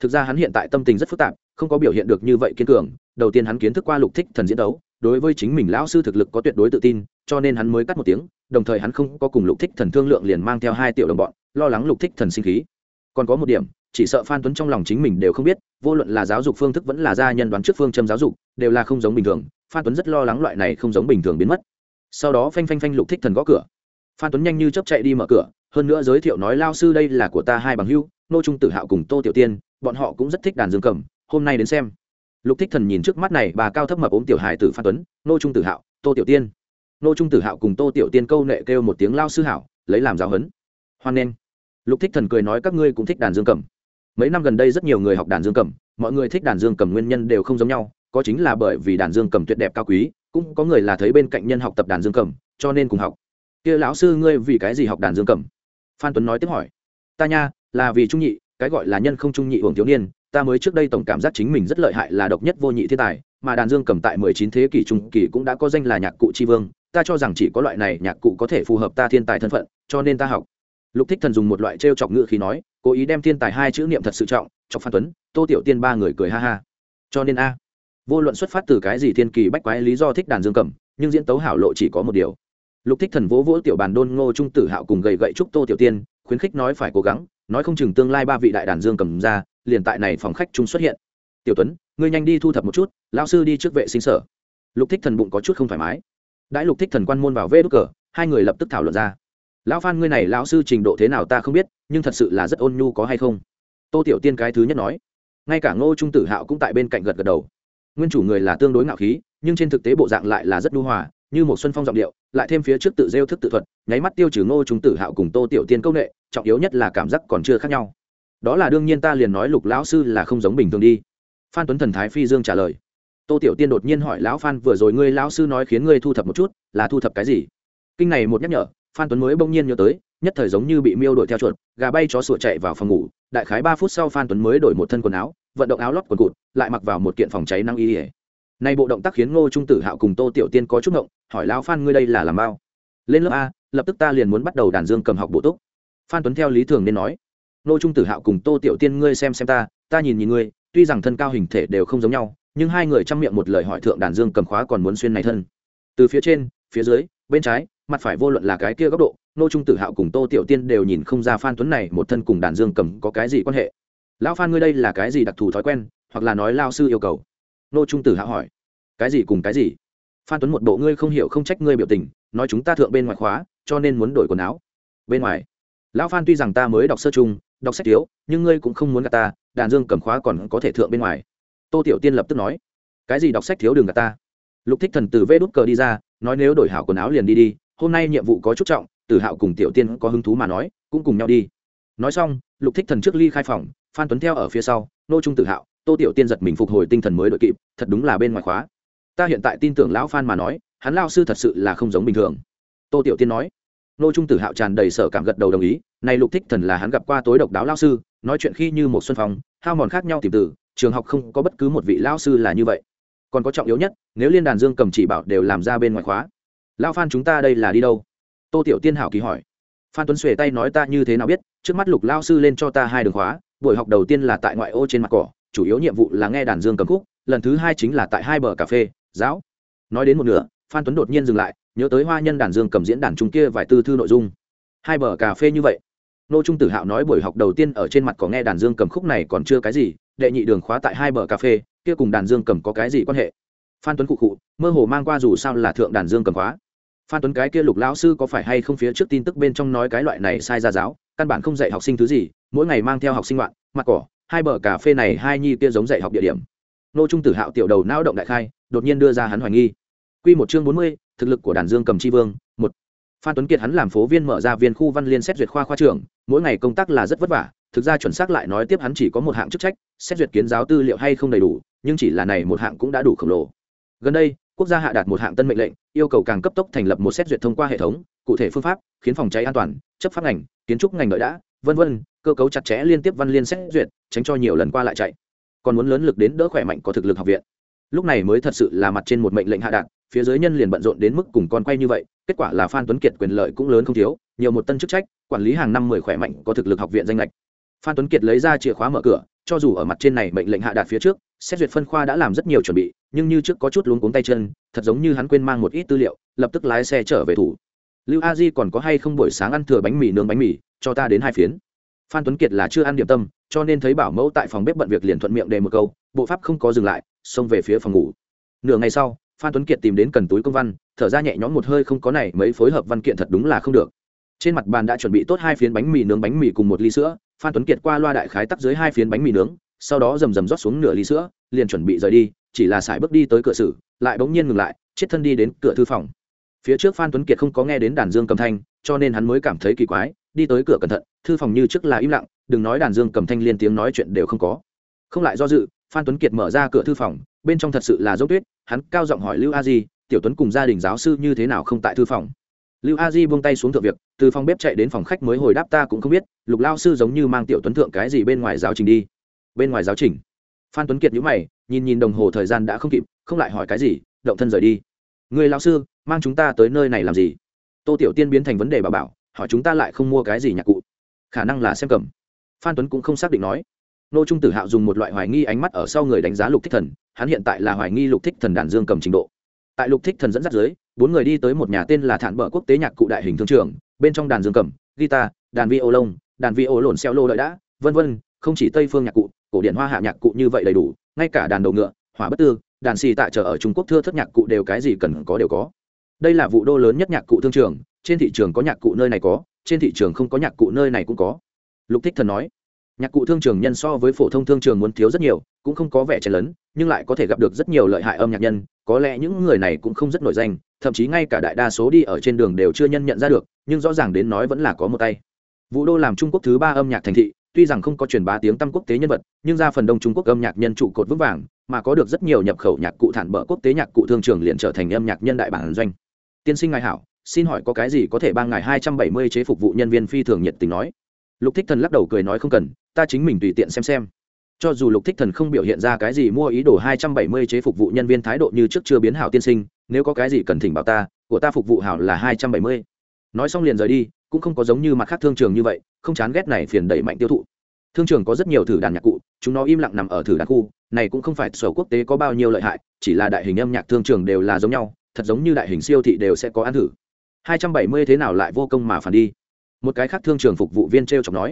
Thực ra hắn hiện tại tâm tình rất phức tạp, không có biểu hiện được như vậy kiên cường, đầu tiên hắn kiến thức qua lục thích thần diễn đấu, đối với chính mình lão sư thực lực có tuyệt đối tự tin, cho nên hắn mới cắt một tiếng đồng thời hắn không có cùng lục thích thần thương lượng liền mang theo hai tiểu đồng bọn, lo lắng lục thích thần sinh khí. Còn có một điểm, chỉ sợ phan tuấn trong lòng chính mình đều không biết, vô luận là giáo dục phương thức vẫn là gia nhân đoán trước phương châm giáo dục, đều là không giống bình thường. Phan tuấn rất lo lắng loại này không giống bình thường biến mất. Sau đó phanh phanh phanh lục thích thần gõ cửa. Phan tuấn nhanh như chấp chạy đi mở cửa, hơn nữa giới thiệu nói lao sư đây là của ta hai bằng hưu, nô trung tử hạo cùng tô tiểu tiên, bọn họ cũng rất thích đàn dương cầm, hôm nay đến xem. Lục thích thần nhìn trước mắt này, bà cao thấp mập ốm tiểu hài tử phan tuấn, nô trung tử hạo, tô tiểu tiên nô trung tử hạo cùng tô tiểu tiên câu nệ kêu một tiếng lao sư hảo, lấy làm giáo hấn. Hoan nghênh lục thích thần cười nói các ngươi cũng thích đàn dương cầm. Mấy năm gần đây rất nhiều người học đàn dương cầm, mọi người thích đàn dương cầm nguyên nhân đều không giống nhau, có chính là bởi vì đàn dương cầm tuyệt đẹp cao quý, cũng có người là thấy bên cạnh nhân học tập đàn dương cầm, cho nên cùng học. Kia lão sư ngươi vì cái gì học đàn dương cầm? Phan tuấn nói tiếp hỏi. Ta nha, là vì trung nhị, cái gọi là nhân không trung nhị hưởng thiếu niên, ta mới trước đây tổng cảm giác chính mình rất lợi hại là độc nhất vô nhị thiên tài, mà đàn dương cầm tại mười chín thế kỷ trung kỳ cũng đã có danh là nhạc cụ tri vương ta cho rằng chỉ có loại này nhạc cụ có thể phù hợp ta thiên tài thân phận, cho nên ta học. Lục thích thần dùng một loại t r e o chọc ngự khí nói, cố ý đem thiên tài hai chữ niệm thật sự trọng, chọc phan tuấn, tô tiểu tiên ba người cười ha ha. Cho nên a, vô luận xuất phát từ cái gì thiên kỳ bách quái lý do thích đàn dương cầm, nhưng diễn tấu hảo lộ chỉ có một điều. Lục thích thần vỗ vỗ tiểu bàn đôn ngô trung tử hạo cùng gầy gậy trúc tô tiểu tiên, khuyến khích nói phải cố gắng, nói không chừng tương lai ba vị đại đàn dương cầm ra, liền tại này phòng khách chung xuất hiện. Tiểu tuấn, ngươi nhanh đi thu thập một chút, lão sư đi trước vệ sinh sở. Lục thích thần bụng có chút không thoải mái đãi lục thích thần quan môn vào vê đốt cờ, hai người lập tức thảo luận ra. Lão phan ngươi này, lão sư trình độ thế nào ta không biết, nhưng thật sự là rất ôn nhu có hay không? Tô tiểu tiên cái thứ nhất nói. Ngay cả ngô trung tử hạo cũng tại bên cạnh gật gật đầu. Nguyên chủ người là tương đối ngạo khí, nhưng trên thực tế bộ dạng lại là rất nhu hòa, như một xuân phong giọng điệu, lại thêm phía trước tự rêu thức tự thuật, nháy mắt tiêu trừ ngô trung tử hạo cùng tô tiểu tiên công nghệ trọng yếu nhất là cảm giác còn chưa khác nhau. Đó là đương nhiên ta liền nói lục lão sư là không giống bình thường đi. Phan tuấn thần thái phi dương trả lời tô tiểu tiên đột nhiên hỏi lão phan, vừa rồi ngươi lão sư nói khiến ngươi thu thập một chút, là thu thập cái gì? Kinh này một nhắc nhở, phan tuấn mới bỗng nhiên nhớ tới, nhất thời giống như bị miêu đuổi theo chuột, gà bay chó sủa chạy vào phòng ngủ, đại khái ba phút sau phan tuấn mới đổi một thân quần áo, vận động áo lót quần cụt, lại mặc vào một kiện phòng cháy năng y ỉa nay bộ động tác khiến ngô trung tử hạo cùng tô tiểu tiên có chút ngộng, hỏi lão phan, ngươi đây là làm bao? Lên lớp a, lập tức ta liền muốn bắt đầu đàn dương cầm học bộ túc. Phan tuấn theo lý thường nên nói, ngô trung tử hạo cùng tô tiểu tiên, ngươi xem xem ta ta nhìn nhìn ngươi, tuy rằng thân cao hình thể đều không giống nhau nhưng hai người chăm miệng một lời hỏi thượng đàn dương cầm khóa còn muốn xuyên này thân. Từ phía trên, phía dưới, bên trái, mặt phải vô luận là cái kia góc độ, nô trung tử hạo cùng tô tiểu tiên đều nhìn không ra phan tuấn này một thân cùng đàn dương cầm có cái gì quan hệ. Lão phan ngươi đây là cái gì đặc thù thói quen, hoặc là nói lao sư yêu cầu? Nô trung tử hạo hỏi. Cái gì cùng cái gì? Phan tuấn một bộ ngươi không hiểu không trách ngươi biểu tình, nói chúng ta thượng bên ngoài khóa, cho nên muốn đổi quần áo. Bên ngoài? Lão phan tuy rằng ta mới đọc sơ chung đọc sách thiếu, nhưng ngươi cũng không muốn gặp ta, đàn dương cầm khóa còn có thể thượng bên ngoài tô tiểu tiên lập tức nói, cái gì đọc sách thiếu đường gà ta? Lục thích thần từ vê đút cờ đi ra, nói nếu đổi hảo quần áo liền đi đi, hôm nay nhiệm vụ có chút trọng tử hạo cùng tiểu tiên có hứng thú mà nói, cũng cùng nhau đi. Nói xong, lục thích thần trước ly khai phòng, phan tuấn theo ở phía sau, nô trung tử hạo, tô tiểu tiên giật mình phục hồi tinh thần mới đội kịp, thật đúng là bên ngoài khóa. Ta hiện tại tin tưởng lão phan mà nói, hắn lao sư thật sự là không giống bình thường. Tô tiểu tiên nói. Nô trung tử hạo tràn đầy sở cảm gật đầu đồng ý, này lục thích thần là hắn gặp qua tối độc đáo lao sư, nói chuyện khi như một xuân phong, hao mòn khác nhau tìm từ trường học không có bất cứ một vị lao sư là như vậy. Còn có trọng yếu nhất, nếu liên đàn dương cầm chỉ bảo đều làm ra bên ngoài khóa lao phan chúng ta đây là đi đâu? Tô tiểu tiên hảo kỳ hỏi. Phan tuấn xuề tay nói ta như thế nào biết, trước mắt lục lao sư lên cho ta hai đường khóa, buổi học đầu tiên là tại ngoại ô trên mặt cỏ, chủ yếu nhiệm vụ là nghe đàn dương cầm khúc, lần thứ hai chính là tại hai bờ cà phê, giáo. Nói đến một nửa, phan tuấn đột nhiên dừng lại, nhớ tới hoa nhân đàn dương cầm diễn đàn trung kia vài tư thư nội dung. Hai bờ cà phê như vậy nô trung tử hạo nói buổi học đầu tiên ở trên mặt có nghe đàn dương cầm khúc này còn chưa cái gì đệ nhị đường khóa tại hai bờ cà phê kia cùng đàn dương cầm có cái gì quan hệ? Phan tuấn cụ cụ mơ hồ mang qua dù sao là thượng đàn dương cầm khóa. Phan tuấn cái kia lục lão sư có phải hay không phía trước tin tức bên trong nói cái loại này sai ra giáo căn bản không dạy học sinh thứ gì mỗi ngày mang theo học sinh loạn mặt cỏ hai bờ cà phê này hai nhi kia giống dạy học địa điểm. Nô trung tử hạo tiểu đầu não động đại khai đột nhiên đưa ra hắn hoài nghi. Quy một chương bốn mươi, thực lực của đàn dương cầm chi vương, một. Phan Tuấn Kiệt hắn làm phố viên mở ra viên khu văn liên xét duyệt khoa khoa trưởng, mỗi ngày công tác là rất vất vả, thực ra chuẩn xác lại nói tiếp hắn chỉ có một hạng chức trách, xét duyệt kiến giáo tư liệu hay không đầy đủ, nhưng chỉ là này một hạng cũng đã đủ khổng lồ. Gần đây, quốc gia hạ đạt một hạng tân mệnh lệnh, yêu cầu càng cấp tốc thành lập một xét duyệt thông qua hệ thống, cụ thể phương pháp, khiến phòng cháy an toàn, chấp pháp ngành, kiến trúc ngành đợi đã, vân vân, cơ cấu chặt chẽ liên tiếp văn liên xét duyệt, tránh cho nhiều lần qua lại chạy. Còn muốn lớn lực đến đỡ khỏe mạnh có thực lực học viện lúc này mới thật sự là mặt trên một mệnh lệnh hạ đạt phía dưới nhân liền bận rộn đến mức cùng con quay như vậy, kết quả là phan tuấn kiệt quyền lợi cũng lớn không thiếu, nhiều một tân chức trách, quản lý hàng năm mười khỏe mạnh, có thực lực học viện danh lệch. Phan tuấn kiệt lấy ra chìa khóa mở cửa, cho dù ở mặt trên này mệnh lệnh hạ đạt phía trước, xét duyệt phân khoa đã làm rất nhiều chuẩn bị, nhưng như trước có chút luống cuống tay chân, thật giống như hắn quên mang một ít tư liệu, lập tức lái xe trở về thủ. Lưu a di còn có hay không buổi sáng ăn thừa bánh mì nướng bánh mì, cho ta đến hai phiến. Phan tuấn kiệt là chưa ăn điểm tâm, cho nên thấy bảo mẫu tại phòng bếp bận việc liền thuận miệng đề một câu, bộ pháp không có dừng lại, xông về phía phòng ngủ. Nửa ngày sau phan tuấn kiệt tìm đến cần túi công văn, thở ra nhẹ nhõm một hơi không có này, mấy phối hợp văn kiện thật đúng là không được. Trên mặt bàn đã chuẩn bị tốt hai phiến bánh mì nướng, bánh mì cùng một ly sữa. Phan tuấn kiệt qua loa đại khái tắt dưới hai phiến bánh mì nướng, sau đó rầm rầm rót xuống nửa ly sữa, liền chuẩn bị rời đi, chỉ là sải bước đi tới cửa sử lại bỗng nhiên ngừng lại, chết thân đi đến cửa thư phòng. Phía trước phan tuấn kiệt không có nghe đến đàn dương cầm thanh, cho nên hắn mới cảm thấy kỳ quái, đi tới cửa cẩn thận, thư phòng như trước là im lặng, đừng nói đàn dương cầm thanh liên tiếng nói chuyện đều không có. Không lại do dự, phan tuấn kiệt mở ra cửa thư phòng, bên trong thật sự là dốc tuyết hắn cao giọng hỏi lưu a di, tiểu tuấn cùng gia đình giáo sư như thế nào không tại thư phòng? Lưu a di buông tay xuống thượng việc, từ phòng bếp chạy đến phòng khách mới hồi đáp, ta cũng không biết, lục lao sư giống như mang tiểu tuấn thượng cái gì bên ngoài giáo trình đi. Bên ngoài giáo trình? Phan tuấn kiệt nhữ mày, nhìn nhìn đồng hồ thời gian đã không kịp, không lại hỏi cái gì, động thân rời đi. Người lao sư, mang chúng ta tới nơi này làm gì? Tô tiểu tiên biến thành vấn đề bà bảo, hỏi chúng ta lại không mua cái gì nhạc cụ. Khả năng là xem cầm. Phan tuấn cũng không xác định nói nô trung tử hạo dùng một loại hoài nghi ánh mắt ở sau người đánh giá lục thích thần, hắn hiện tại là hoài nghi lục thích thần đàn dương cầm trình độ. Tại lục thích thần dẫn dắt dưới, bốn người đi tới một nhà tên là thản bờ quốc tế nhạc cụ đại hình thương trường, bên trong đàn dương cầm, guitar, đàn vi ô lông đàn vi ô lộn xeo lô đợi đã, vân vân, không chỉ tây phương nhạc cụ, cổ điển hoa hạ nhạc cụ như vậy đầy đủ, ngay cả đàn đầu ngựa, hỏa bất tư, đàn xì tạ trở ở trung quốc thưa thất nhạc cụ đều cái gì cần có đều có. Đây là vụ đô lớn nhất nhạc cụ thương trường, trên thị trường có nhạc cụ nơi này có, trên thị trường không có nhạc cụ nơi này cũng có. Lục thích thần nói nhạc cụ thương trường nhân so với phổ thông thương trường muốn thiếu rất nhiều, cũng không có vẻ chen lấn, nhưng lại có thể gặp được rất nhiều lợi hại âm nhạc nhân, có lẽ những người này cũng không rất nổi danh, thậm chí ngay cả đại đa số đi ở trên đường đều chưa nhân nhận ra được, nhưng rõ ràng đến nói vẫn là có một tay. Vũ đô làm trung quốc thứ ba âm nhạc thành thị, tuy rằng không có truyền bá tiếng tăm quốc tế nhân vật, nhưng ra phần đông trung quốc âm nhạc nhân trụ cột vững vàng, mà có được rất nhiều nhập khẩu nhạc cụ thản bỡ quốc tế nhạc cụ thương trường liền trở thành âm nhạc nhân đại bản doanh. Tiên sinh ngài hảo, xin hỏi có cái gì có thể ban ngài hai trăm bảy mươi chế phục vụ nhân viên phi thường nhiệt tình nói. Lục thích thần lắc đầu cười nói không cần ta chính mình tùy tiện xem xem. Cho dù lục thích thần không biểu hiện ra cái gì mua ý đồ hai trăm bảy mươi chế phục vụ nhân viên thái độ như trước chưa biến hảo tiên sinh, nếu có cái gì cần thỉnh bảo ta, của ta phục vụ hảo là hai trăm bảy mươi. Nói xong liền rời đi, cũng không có giống như mặt khác thương trường như vậy, không chán ghét này phiền đẩy mạnh tiêu thụ. Thương trường có rất nhiều thử đàn nhạc cụ, chúng nó im lặng nằm ở thử đàn khu, này cũng không phải sở quốc tế có bao nhiêu lợi hại, chỉ là đại hình âm nhạc thương trường đều là giống nhau, thật giống như đại hình siêu thị đều sẽ có ăn thử. hai trăm bảy mươi thế nào lại vô công mà phản đi? Một cái khác thương trường phục vụ viên t r e o chọc nói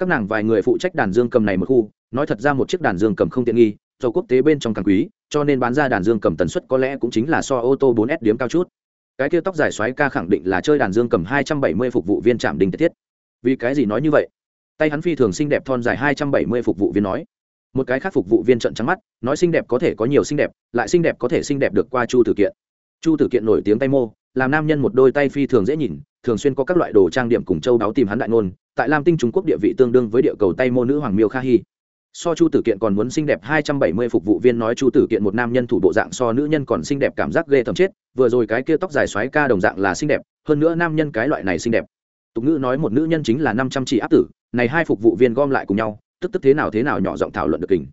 các nàng vài người phụ trách đàn dương cầm này một khu, nói thật ra một chiếc đàn dương cầm không tiện nghi, do quốc tế bên trong càng quý, cho nên bán ra đàn dương cầm tần suất có lẽ cũng chính là so ô tô 4S điếm cao chút. Cái kia tóc dài xoáy ca khẳng định là chơi đàn dương cầm hai trăm bảy mươi phục vụ viên trạm đình tiết vì cái gì nói như vậy? Tay hắn phi thường xinh đẹp thon dài hai trăm bảy mươi phục vụ viên nói. Một cái khác phục vụ viên trận trắng mắt, nói xinh đẹp có thể có nhiều xinh đẹp, lại xinh đẹp có thể xinh đẹp được qua chu tử kiện. Chu tử kiện nổi tiếng tay mô, làm nam nhân một đôi tay phi thường dễ nhìn, thường xuyên có các loại đồ trang điểm cùng châu đáo tìm hắn đại ngôn tại lam tinh trung quốc địa vị tương đương với địa cầu tay mô nữ hoàng miêu kha hy so chu tử kiện còn muốn xinh đẹp hai trăm bảy mươi phục vụ viên nói chu tử kiện một nam nhân thủ bộ dạng so nữ nhân còn xinh đẹp cảm giác ghê thầm chết, vừa rồi cái kia tóc dài xoáy ca đồng dạng là xinh đẹp, hơn nữa nam nhân cái loại này xinh đẹp. Tục ngữ nói một nữ nhân chính là năm trăm chỉ áp tử, này hai phục vụ viên gom lại cùng nhau, tức tức thế nào thế nào nhỏ giọng thảo luận được kình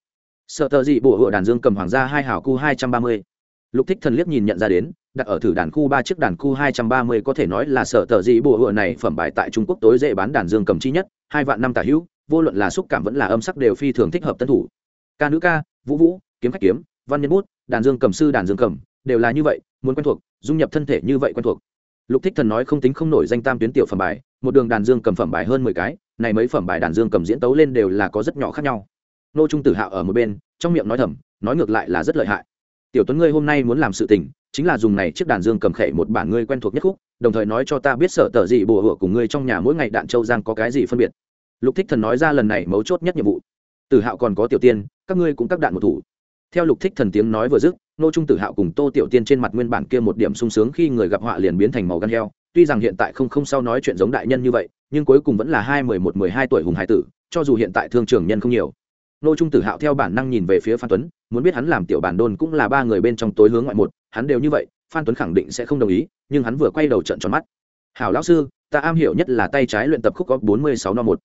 sợ tờ gì bộ hựa đàn dương cầm hoàng gia hai hào cu hai trăm ba mươi. Lục thích thần liếc nhìn nhận ra đến đặt ở thử đàn khu ba chiếc đàn khu hai trăm ba mươi có thể nói là sở tờ gì bùa hựa này phẩm bài tại trung quốc tối dễ bán đàn dương cầm chi nhất, hai vạn năm tả hữu, vô luận là xúc cảm vẫn là âm sắc đều phi thường thích hợp tân thủ. Ca nữ ca, vũ vũ, kiếm khách kiếm, văn nhân bút, đàn dương cầm sư đàn dương cầm, đều là như vậy, muốn quen thuộc, dung nhập thân thể như vậy quen thuộc. Lục thích thần nói không tính không nổi danh tam tuyến tiểu phẩm bài, một đường đàn dương cầm phẩm bài hơn mười cái, này mấy phẩm bài đàn dương cầm diễn tấu lên đều là có rất nhỏ khác nhau. Nô trung tử hạo ở một bên, trong miệng nói thầm, nói ngược lại là rất lợi hại tiểu tuấn ngươi hôm nay muốn làm sự tình, chính là dùng này chiếc đàn dương cầm khệ một bản ngươi quen thuộc nhất khúc, đồng thời nói cho ta biết sở tờ gì bùa hựa cùng ngươi trong nhà mỗi ngày đạn châu giang có cái gì phân biệt. Lục thích thần nói ra lần này mấu chốt nhất nhiệm vụ. Tử hạo còn có tiểu tiên, các ngươi cũng các đạn một thủ. Theo lục thích thần tiếng nói vừa dứt nô trung tử hạo cùng tô tiểu tiên trên mặt nguyên bản kia một điểm sung sướng khi người gặp họa liền biến thành màu gan heo. Tuy rằng hiện tại không không sao nói chuyện giống đại nhân như vậy, nhưng cuối cùng vẫn là hai mười một mười hai tuổi hùng hải tử, cho dù hiện tại thương trường nhân không nhiều. Nô trung tử hạo theo bản năng nhìn về phía phan tuấn muốn biết hắn làm tiểu bản đôn cũng là ba người bên trong tối hướng ngoại một, hắn đều như vậy, phan tuấn khẳng định sẽ không đồng ý, nhưng hắn vừa quay đầu trận tròn mắt. Hảo lão sư, ta am hiểu nhất là tay trái luyện tập khúc có bốn mươi sáu no một.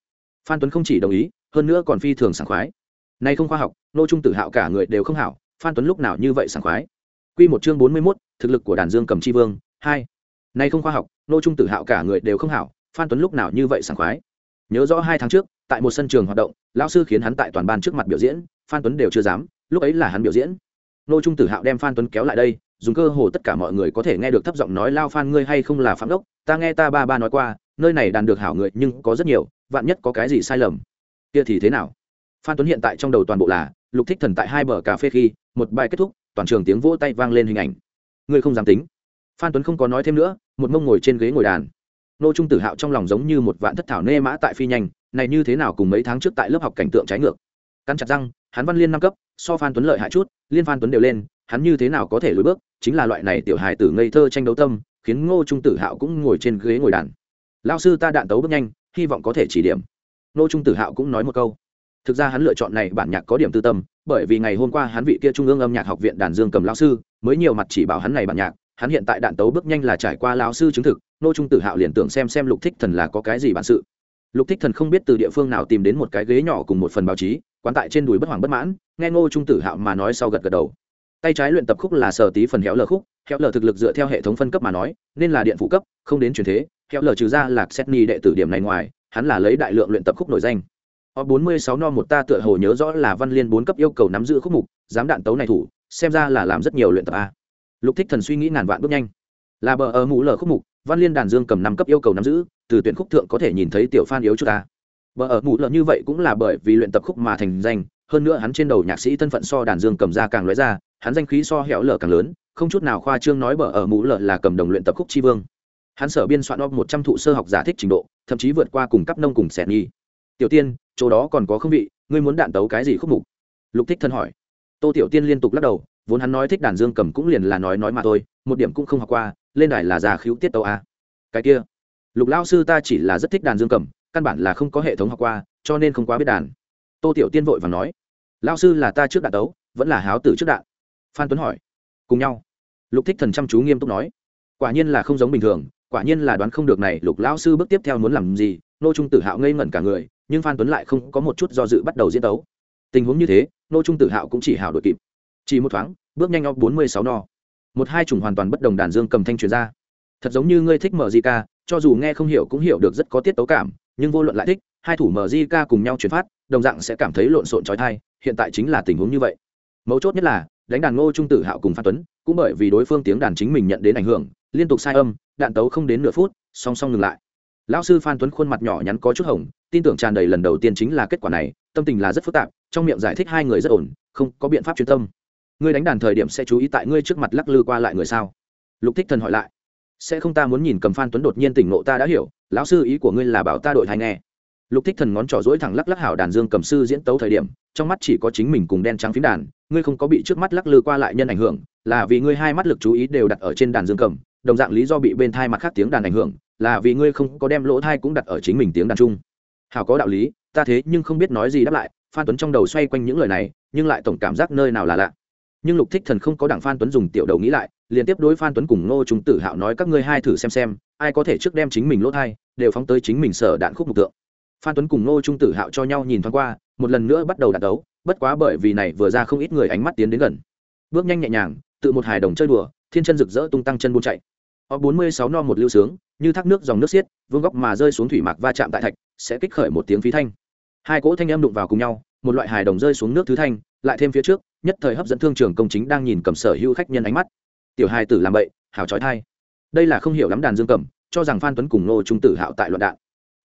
Phan tuấn không chỉ đồng ý, hơn nữa còn phi thường sảng khoái. Nay không khoa học, nô trung tử hạo cả người đều không hảo, phan tuấn lúc nào như vậy sảng khoái? Q một chương bốn mươi mốt, thực lực của đàn dương cầm chi vương, hai. Nay không khoa học, nô trung tử hạo cả người đều không hảo, phan tuấn lúc nào như vậy sảng khoái? Nhớ rõ hai tháng trước, tại một sân trường hoạt động, lão sư khiến hắn tại toàn ban trước mặt biểu diễn, phan tuấn đều chưa dám lúc ấy là hắn biểu diễn. Nô trung tử hạo đem phan tuấn kéo lại đây, dùng cơ hồ tất cả mọi người có thể nghe được thấp giọng nói, lao phan, ngươi hay không là phạm đốc? Ta nghe ta ba ba nói qua, nơi này đàn được hảo người nhưng có rất nhiều, vạn nhất có cái gì sai lầm. Kia thì thế nào? Phan tuấn hiện tại trong đầu toàn bộ là, lục thích thần tại hai bờ cà phê khi, một bài kết thúc, toàn trường tiếng vỗ tay vang lên hình ảnh. Ngươi không dám tính. Phan tuấn không có nói thêm nữa, một mông ngồi trên ghế ngồi đàn. Nô trung tử hạo trong lòng giống như một vạn thất thảo nê mã tại phi nhanh, này như thế nào cùng mấy tháng trước tại lớp học cảnh tượng trái ngược? Căn chặt răng, hắn văn liên năm cấp so phan tuấn lợi hại chút, liên phan tuấn đều lên, hắn như thế nào có thể lùi bước, chính là loại này tiểu hài tử ngây thơ tranh đấu tâm, khiến ngô trung tử hạo cũng ngồi trên ghế ngồi đàn. Lao sư ta đạn tấu bước nhanh, hy vọng có thể chỉ điểm. Ngô trung tử hạo cũng nói một câu. Thực ra hắn lựa chọn này bản nhạc có điểm tư tâm, bởi vì ngày hôm qua hắn vị kia trung ương âm nhạc học viện đàn dương cầm lao sư, mới nhiều mặt chỉ bảo hắn này bản nhạc, hắn hiện tại đạn tấu bước nhanh là trải qua lao sư chứng thực, ngô trung tử hạo liền tưởng xem xem lục thích thần là có cái gì bản sự. Lục thích thần không biết từ địa phương nào tìm đến một cái ghế nhỏ cùng một phần báo chí quán tại trên đùi bất hoàng bất mãn, nghe ngô trung tử hạo mà nói sau gật gật đầu. Tay trái luyện tập khúc là sở tí phần héo lờ khúc héo lờ thực lực dựa theo hệ thống phân cấp mà nói, nên là điện phụ cấp, không đến truyền thế héo lờ trừ ra lạc xét ni đệ tử điểm này ngoài, hắn là lấy đại lượng luyện tập khúc nổi danh. O bốn mươi sáu no một ta tựa hồ nhớ rõ là văn liên bốn cấp yêu cầu nắm giữ khúc mục, dám đạn tấu này thủ, xem ra là làm rất nhiều luyện tập a. Lục thích thần suy nghĩ ngàn vạn bước nhanh. Là bờ ở mũ lờ khúc mục, văn liên đàn dương cầm năm cấp yêu cầu nắm giữ, từ tuyển khúc thượng có thể nhìn thấy tiểu phan yếu chút ta bờ ở mũ lợ như vậy cũng là bởi vì luyện tập khúc mà thành danh, hơn nữa hắn trên đầu nhạc sĩ thân phận so đàn dương cầm ra càng lóe ra, hắn danh khí so hẻo lở càng lớn, không chút nào khoa trương nói bờ ở mũ lợ là cầm đồng luyện tập khúc chi vương. Hắn sở biên soạn op một trăm thụ sơ học giả thích trình độ, thậm chí vượt qua cùng cấp nông cùng sẹn nhi. Tiểu tiên, chỗ đó còn có không vị, ngươi muốn đạn tấu cái gì khúc mục? Lục thích thân hỏi. Tô tiểu tiên liên tục lắc đầu, vốn hắn nói thích đàn dương cầm cũng liền là nói nói mà thôi, một điểm cũng không học qua, lên đài là già khiếu tiết tấu a. Cái kia, lục lao sư ta chỉ là rất thích đàn dương cầm căn bản là không có hệ thống học qua, cho nên không quá biết đàn. Tô tiểu tiên vội và nói lao sư là ta trước đạn tấu, vẫn là háo tử trước đạn. Phan tuấn hỏi, cùng nhau. Lục thích thần chăm chú nghiêm túc nói, quả nhiên là không giống bình thường, quả nhiên là đoán không được này, lục lao sư bước tiếp theo muốn làm gì, nô trung tử hạo ngây ngẩn cả người, nhưng phan tuấn lại không có một chút do dự bắt đầu diễn tấu. Tình huống như thế, nô trung tử hạo cũng chỉ hảo đội kịp. Chỉ một thoáng, bước nhanh óc bốn mươi sáu no. Một hai chủng hoàn toàn bất đồng đàn dương cầm thanh truyền ra. Thật giống như ngươi thích mở gì ca cho dù nghe không hiểu cũng hiểu được rất có tiết tấu cảm nhưng vô luận lại thích, hai thủ mở di ca cùng nhau chuyển phát, đồng dạng sẽ cảm thấy lộn xộn trói thai, hiện tại chính là tình huống như vậy. Mấu chốt nhất là, đánh đàn ngô trung tử hạo cùng phan tuấn, cũng bởi vì đối phương tiếng đàn chính mình nhận đến ảnh hưởng, liên tục sai âm, đạn tấu không đến nửa phút, song song ngừng lại. Lão sư phan tuấn khuôn mặt nhỏ nhắn có chút hồng, tin tưởng tràn đầy lần đầu tiên chính là kết quả này, tâm tình là rất phức tạp, trong miệng giải thích hai người rất ổn, không có biện pháp chuyên tâm. Ngươi đánh đàn thời điểm sẽ chú ý tại ngươi trước mặt lắc lư qua lại người sao? Lục thích thần hỏi lại sẽ không ta muốn nhìn cầm phan tuấn đột nhiên tỉnh ngộ ta đã hiểu, lão sư ý của ngươi là bảo ta đội hay nghe. Lục thích thần ngón trỏ dỗi thẳng lắc lắc hảo đàn dương cầm sư diễn tấu thời điểm, trong mắt chỉ có chính mình cùng đen trắng phím đàn, ngươi không có bị trước mắt lắc lư qua lại nhân ảnh hưởng, là vì ngươi hai mắt lực chú ý đều đặt ở trên đàn dương cầm, đồng dạng lý do bị bên thai mặt khác tiếng đàn ảnh hưởng, là vì ngươi không có đem lỗ thai cũng đặt ở chính mình tiếng đàn chung. Hảo có đạo lý, ta thế nhưng không biết nói gì đáp lại, phan tuấn trong đầu xoay quanh những lời này, nhưng lại tổng cảm giác nơi nào là lạ. Nhưng lục thích thần không có đảng phan tuấn dùng tiểu đầu nghĩ lại liên tiếp đối phan tuấn cùng ngô trung tử hạo nói các ngươi hai thử xem xem, ai có thể trước đem chính mình lỗ thai đều phóng tới chính mình sở đạn khúc mục tượng. Phan tuấn cùng ngô trung tử hạo cho nhau nhìn thoáng qua, một lần nữa bắt đầu đạn đấu, bất quá bởi vì này vừa ra không ít người ánh mắt tiến đến gần. Bước nhanh nhẹ nhàng, tự một hài đồng chơi đùa, thiên chân rực rỡ tung tăng chân buôn chạy. O bốn mươi sáu no một lưu sướng, như thác nước dòng nước xiết, vương góc mà rơi xuống thủy mạc va chạm tại thạch, sẽ kích khởi một tiếng phí thanh. Hai cỗ thanh âm đụng vào cùng nhau, một loại hài đồng rơi xuống nước thứ thanh, lại thêm phía trước, nhất thời hấp dẫn thương trường công chính đang nhìn cầm sở hữu khách nhân ánh mắt tiểu hai tử làm bậy, hào trói thai. Đây là không hiểu lắm đàn dương cầm, cho rằng phan tuấn cùng nô trung tử hạo tại loạn đạn.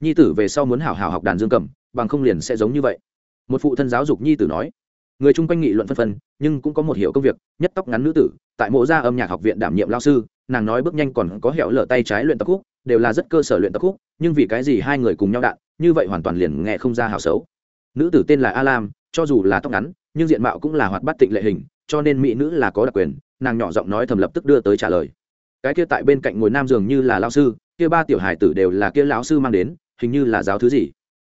Nhi tử về sau muốn hảo hảo học đàn dương cầm, bằng không liền sẽ giống như vậy. Một phụ thân giáo dục nhi tử nói. Người chung quanh nghị luận phân phân, nhưng cũng có một hiểu công việc, nhất tóc ngắn nữ tử, tại mộ gia âm nhạc học viện đảm nhiệm lao sư, nàng nói bước nhanh còn có hẻo lở tay trái luyện tập khúc, đều là rất cơ sở luyện tập khúc, nhưng vì cái gì hai người cùng nhau đạn, như vậy hoàn toàn liền nghe không ra hào xấu. Nữ tử tên là a lam cho dù là tóc ngắn, nhưng diện mạo cũng là hoạt bát tịnh lệ hình, cho nên mỹ nữ là có đặc quyền nàng nhỏ giọng nói thầm lập tức đưa tới trả lời. Cái kia tại bên cạnh ngồi nam dường như là lao sư, kia ba tiểu hải tử đều là kia lão sư mang đến, hình như là giáo thứ gì.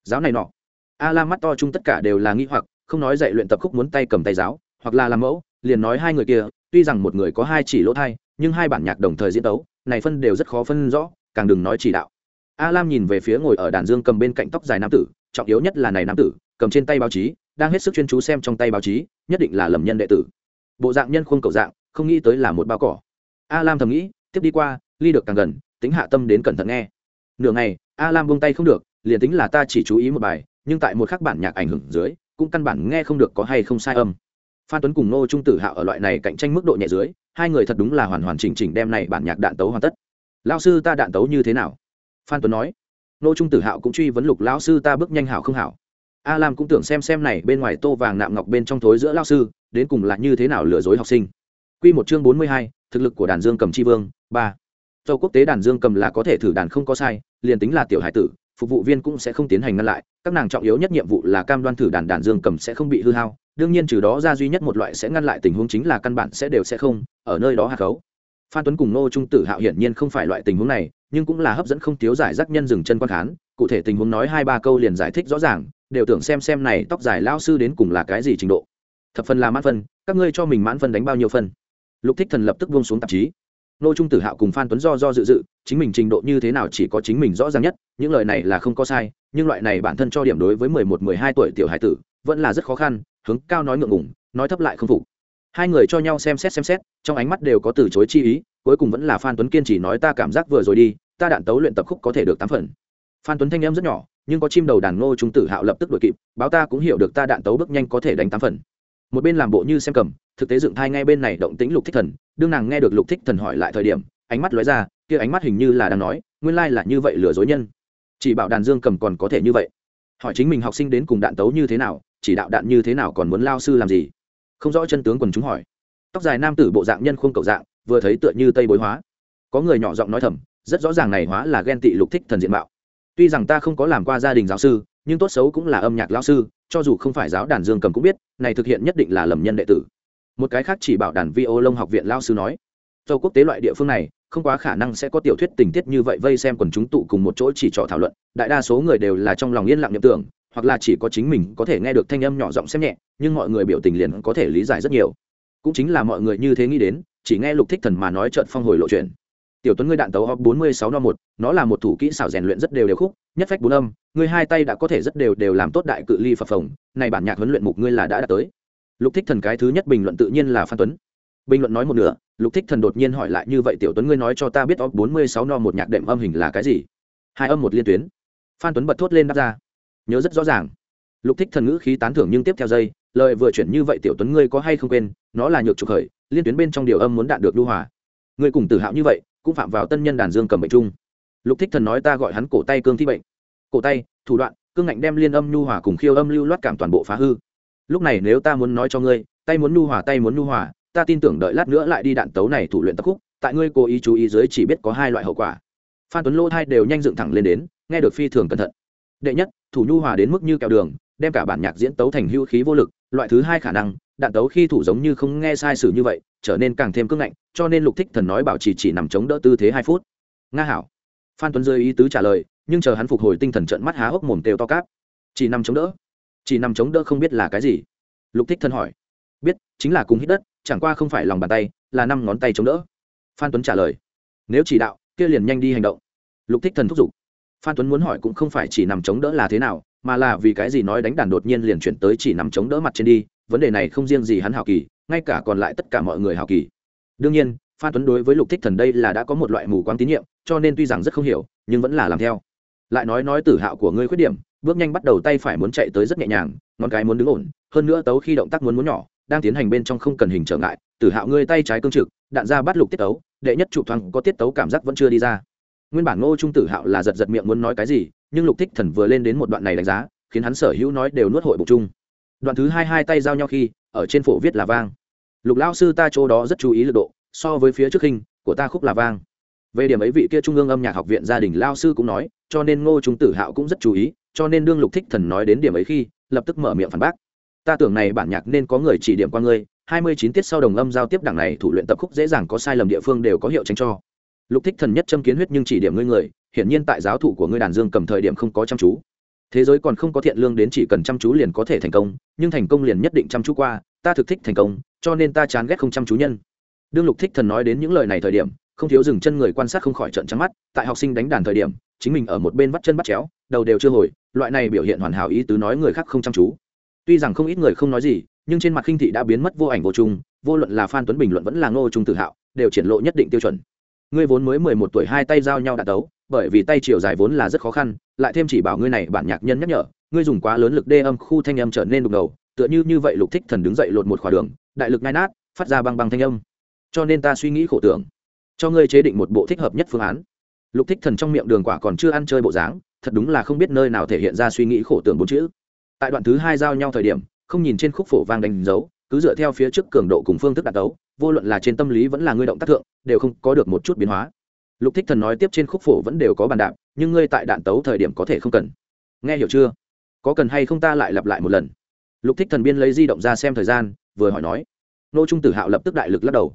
Giáo này nọ. A la mắt to chung tất cả đều là nghi hoặc, không nói dạy luyện tập khúc muốn tay cầm tay giáo, hoặc là làm mẫu, liền nói hai người kia, tuy rằng một người có hai chỉ lỗ thai, nhưng hai bản nhạc đồng thời diễn tấu, này phân đều rất khó phân rõ, càng đừng nói chỉ đạo. A lam nhìn về phía ngồi ở đàn dương cầm bên cạnh tóc dài nam tử, trọng yếu nhất là này nam tử, cầm trên tay báo chí, đang hết sức chuyên chú xem trong tay báo chí, nhất định là lầm nhân đệ tử. Bộ dạng nhân khuôn cầu dạng không nghĩ tới là một bao cỏ. A lam thầm nghĩ, tiếp đi qua, ly được càng gần, tính hạ tâm đến cẩn thận nghe. Nửa ngày, a lam buông tay không được, liền tính là ta chỉ chú ý một bài, nhưng tại một khắc bản nhạc ảnh hưởng dưới, cũng căn bản nghe không được có hay không sai âm. Phan tuấn cùng nô trung tử hạo ở loại này cạnh tranh mức độ nhẹ dưới, hai người thật đúng là hoàn hoàn chỉnh chỉnh đem này bản nhạc đạn tấu hoàn tất. Lao sư ta đạn tấu như thế nào? Phan tuấn nói. Nô trung tử hạo cũng truy vấn lục, lão sư ta bước nhanh hảo không hảo? A lam cũng tưởng xem xem này bên ngoài tô vàng nạm ngọc bên trong thối giữa lao sư, đến cùng là như thế nào lừa dối học sinh. Quy một chương bốn mươi hai, thực lực của đàn dương cầm tri vương, ba. Châu quốc tế đàn dương cầm là có thể thử đàn không có sai, liền tính là tiểu hải tử, phục vụ viên cũng sẽ không tiến hành ngăn lại, các nàng trọng yếu nhất nhiệm vụ là cam đoan thử đàn đàn dương cầm sẽ không bị hư hao, đương nhiên trừ đó ra duy nhất một loại sẽ ngăn lại tình huống chính là căn bản sẽ đều sẽ không, ở nơi đó hạt khấu. Phan tuấn cùng nô trung tử hạo hiển nhiên không phải loại tình huống này, nhưng cũng là hấp dẫn không thiếu giải rác nhân dừng chân quan khán, cụ thể tình huống nói hai ba câu liền giải thích rõ ràng, đều tưởng xem xem này tóc dài lao sư đến cùng là cái gì trình độ. Thập phần là mãn phân, các ngươi cho mình mãn phân đánh bao nhiêu phân? Lục thích thần lập tức buông xuống tạp chí. Nô trung tử hạo cùng phan tuấn do do dự dự, chính mình trình độ như thế nào chỉ có chính mình rõ ràng nhất, những lời này là không có sai, nhưng loại này bản thân cho điểm đối với mười một, mười hai tuổi tiểu hải tử, vẫn là rất khó khăn, hướng cao nói ngượng ngủng nói thấp lại không phục. Hai người cho nhau xem xét xem xét, trong ánh mắt đều có từ chối chi ý, cuối cùng vẫn là phan tuấn kiên trì nói ta cảm giác vừa rồi đi, ta đạn tấu luyện tập khúc có thể được tám phần. Phan tuấn thanh em rất nhỏ, nhưng có chim đầu đàn ngô trung tử hạo lập tức đuổi kịp, báo ta cũng hiểu được ta đạn tấu bước nhanh có thể đánh tám phần một bên làm bộ như xem cầm, thực tế dựng thai ngay bên này động tĩnh lục thích thần. Đương nàng nghe được lục thích thần hỏi lại thời điểm, ánh mắt lóe ra, kia ánh mắt hình như là đang nói, nguyên lai là như vậy lừa dối nhân. Chỉ bảo đàn dương cầm còn có thể như vậy. Hỏi chính mình học sinh đến cùng đạn tấu như thế nào, chỉ đạo đạn như thế nào còn muốn lao sư làm gì? Không rõ chân tướng quần chúng hỏi. Tóc dài nam tử bộ dạng nhân khuôn cầu dạng, vừa thấy tựa như tây bối hóa. Có người nhỏ giọng nói thầm, rất rõ ràng này hóa là ghen tị lục thích thần diện mạo. Tuy rằng ta không có làm qua gia đình giáo sư nhưng tốt xấu cũng là âm nhạc lao sư, cho dù không phải giáo đàn dương cầm cũng biết, này thực hiện nhất định là lầm nhân đệ tử. Một cái khác chỉ bảo đàn vi ô lông học viện lao sư nói châu quốc tế loại địa phương này, không quá khả năng sẽ có tiểu thuyết tình tiết như vậy vây xem quần chúng tụ cùng một chỗ chỉ trọ thảo luận, đại đa số người đều là trong lòng yên lặng nhậm tưởng, hoặc là chỉ có chính mình có thể nghe được thanh âm nhỏ giọng xem nhẹ, nhưng mọi người biểu tình liền có thể lý giải rất nhiều. Cũng chính là mọi người như thế nghĩ đến, chỉ nghe lục thích thần mà nói trợn phong hồi lộ chuyện tiểu tuấn ngươi đạn tấu hop bốn mươi sáu no một, nó là một thủ kỹ xảo rèn luyện rất đều đều khúc, nhất phách bốn âm, ngươi hai tay đã có thể rất đều đều làm tốt đại cự ly phập phồng, này bản nhạc huấn luyện mục ngươi là đã đạt tới. Lục thích thần cái thứ nhất bình luận tự nhiên là phan tuấn. Bình luận nói một nửa, lục thích thần đột nhiên hỏi lại như vậy tiểu tuấn ngươi nói cho ta biết óc bốn mươi sáu no một nhạc đệm âm hình là cái gì? Hai âm một liên tuyến. Phan tuấn bật thốt lên đáp ra. Nhớ rất rõ ràng. Lục thích thần ngữ khí tán thưởng nhưng tiếp theo dây lời vừa chuyển như vậy tiểu tuấn ngươi có hay không quên, nó là nhược trục khởi, liên tuyến bên trong điều âm muốn đạt được lưu hòa. Ngươi cùng tự hạo như vậy cũng phạm vào tân nhân đàn dương cầm bệnh chung. Lục thích thần nói ta gọi hắn cổ tay cương thi bệnh. Cổ tay, thủ đoạn, cương ngạnh đem liên âm nhu hòa cùng khiêu âm lưu loát cảm toàn bộ phá hư. Lúc này nếu ta muốn nói cho ngươi, tay muốn nhu hòa, tay muốn nhu hòa, ta tin tưởng đợi lát nữa lại đi đạn tấu này thủ luyện tập khúc, tại ngươi cố ý chú ý dưới chỉ biết có hai loại hậu quả. Phan tuấn lô hai đều nhanh dựng thẳng lên đến, nghe được phi thường cẩn thận. Đệ nhất, thủ nhu hòa đến mức như kẹo đường, đem cả bản nhạc diễn tấu thành hưu khí vô lực, loại thứ hai khả năng, đạn tấu khi thủ giống như không nghe sai sử như vậy trở nên càng thêm cưng ngạnh cho nên lục thích thần nói bảo trì chỉ, chỉ nằm chống đỡ tư thế hai phút. Nga hảo. Phan tuấn rơi ý tứ trả lời nhưng chờ hắn phục hồi tinh thần trận mắt há hốc mồm kêu to cáp. Chỉ nằm chống đỡ. Chỉ nằm chống đỡ không biết là cái gì. Lục thích thần hỏi. Biết chính là cùng hít đất chẳng qua không phải lòng bàn tay là năm ngón tay chống đỡ. Phan tuấn trả lời. Nếu chỉ đạo kia liền nhanh đi hành động. Lục thích thần thúc giục. Phan tuấn muốn hỏi cũng không phải chỉ nằm chống đỡ là thế nào mà là vì cái gì nói đánh đàn đột nhiên liền chuyển tới chỉ nằm chống đỡ mặt trên đi vấn đề này không riêng gì hắn hào kỳ, ngay cả còn lại tất cả mọi người hào kỳ. Đương nhiên, phan tuấn đối với lục thích thần đây là đã có một loại mù quáng tín nhiệm, cho nên tuy rằng rất không hiểu, nhưng vẫn là làm theo. Lại nói nói tử hạo của ngươi khuyết điểm, bước nhanh bắt đầu tay phải muốn chạy tới rất nhẹ nhàng, ngón cái muốn đứng ổn, hơn nữa tấu khi động tác muốn muốn nhỏ, đang tiến hành bên trong không cần hình trở ngại, tử hạo ngươi tay trái cương trực, đạn ra bắt lục tiết tấu, đệ nhất trụ thoáng có tiết tấu cảm giác vẫn chưa đi ra. Nguyên bản ngô trung tử hạo là giật giật miệng muốn nói cái gì, nhưng lục thích thần vừa lên đến một đoạn này đánh giá, khiến hắn sở hữu nói đều nuốt hội bụng chung đoạn thứ hai hai tay giao nhau khi, ở trên phổ viết là vang. Lục lão sư ta chỗ đó rất chú ý lực độ, so với phía trước hình, của ta khúc là vang. Về điểm ấy vị kia trung ương âm nhạc học viện gia đình lao sư cũng nói, cho nên ngô trung tử hạo cũng rất chú ý, cho nên đương lục thích thần nói đến điểm ấy khi, lập tức mở miệng phản bác. Ta tưởng này bản nhạc nên có người chỉ điểm qua ngươi, hai mươi chín tiết sau đồng âm giao tiếp đảng này thủ luyện tập khúc dễ dàng có sai lầm địa phương đều có hiệu tránh cho. Lục thích thần nhất châm kiến huyết nhưng chỉ điểm ngươi người, hiển nhiên tại giáo thủ của ngươi đàn dương cầm thời điểm không có chăm chú thế giới còn không có thiện lương đến chỉ cần chăm chú liền có thể thành công, nhưng thành công liền nhất định chăm chú qua, ta thực thích thành công, cho nên ta chán ghét không chăm chú nhân. Đương lục thích thần nói đến những lời này thời điểm, không thiếu dừng chân người quan sát không khỏi trận trắng mắt, tại học sinh đánh đàn thời điểm, chính mình ở một bên bắt chân bắt chéo, đầu đều chưa hồi, loại này biểu hiện hoàn hảo ý tứ nói người khác không chăm chú. Tuy rằng không ít người không nói gì, nhưng trên mặt khinh thị đã biến mất vô ảnh vô chung, vô luận là phan tuấn bình luận vẫn là ngô trung tự hạo, đều triển lộ nhất định tiêu chuẩn. Ngươi vốn mới mười một tuổi hai tay giao nhau đạn tấu bởi vì tay chiều dài vốn là rất khó khăn, lại thêm chỉ bảo ngươi này bản nhạc nhân nhắc nhở, ngươi dùng quá lớn lực đê âm khu thanh âm trở nên đục ngầu, tựa như như vậy lục thích thần đứng dậy lột một khỏa đường, đại lực ngay nát, phát ra băng băng thanh âm. Cho nên ta suy nghĩ khổ tưởng, cho ngươi chế định một bộ thích hợp nhất phương án. Lục thích thần trong miệng đường quả còn chưa ăn chơi bộ dáng, thật đúng là không biết nơi nào thể hiện ra suy nghĩ khổ tưởng bốn chữ. Tại đoạn thứ hai giao nhau thời điểm, không nhìn trên khúc phổ vang đánh dấu, cứ dựa theo phía trước cường độ cùng phương thức đạt đấu vô luận là trên tâm lý vẫn là ngươi động tác thượng, đều không có được một chút biến hóa lục thích thần nói tiếp trên khúc phổ vẫn đều có bàn đạp, nhưng ngươi tại đạn tấu thời điểm có thể không cần. Nghe hiểu chưa? Có cần hay không ta lại lặp lại một lần? Lục thích thần biên lấy di động ra xem thời gian, vừa hỏi nói. Nô trung tử hạo lập tức đại lực lắc đầu.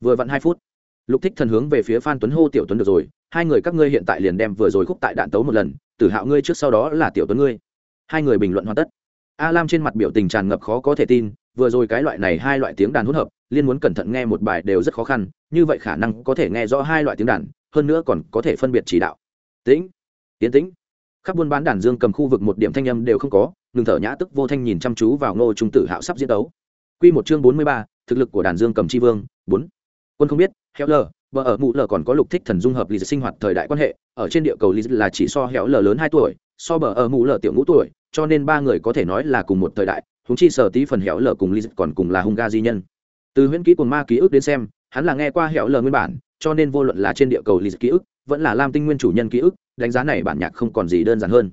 Vừa vặn hai phút. Lục thích thần hướng về phía phan tuấn hô, tiểu tuấn được rồi, hai người các ngươi hiện tại liền đem vừa rồi khúc tại đạn tấu một lần, tử hạo ngươi trước sau đó là tiểu tuấn ngươi. Hai người bình luận hoàn tất. A lam trên mặt biểu tình tràn ngập khó có thể tin, vừa rồi cái loại này hai loại tiếng đàn hỗn hợp, liên muốn cẩn thận nghe một bài đều rất khó khăn, như vậy khả năng có thể nghe rõ hai loại tiếng đàn hơn nữa còn có thể phân biệt chỉ đạo. Tĩnh tiến tĩnh. Khắp buôn bán đàn dương cầm khu vực một điểm thanh âm đều không có, ngừng thở nhã tức vô thanh nhìn chăm chú vào ngô trung tử hạo sắp diễn đấu q một chương bốn mươi ba, thực lực của đàn dương cầm tri vương, bốn. Quân không biết héo lờ vợ ở mụ lờ còn có lục thích thần dung hợp lý sinh hoạt thời đại quan hệ, ở trên địa cầu lý là chỉ so héo lờ lớn hai tuổi, so bờ ở mụ lờ tiểu ngũ tuổi, cho nên ba người có thể nói là cùng một thời đại húng chi sở tí phần héo lờ cùng lý còn cùng là hung ga di nhân. Từ huyễn ký cùng ma ký ức đến xem, hắn là nghe qua héo lờ nguyên bản cho nên vô luận là trên địa cầu lý ký ức, vẫn là lam tinh nguyên chủ nhân ký ức, đánh giá này bản nhạc không còn gì đơn giản hơn.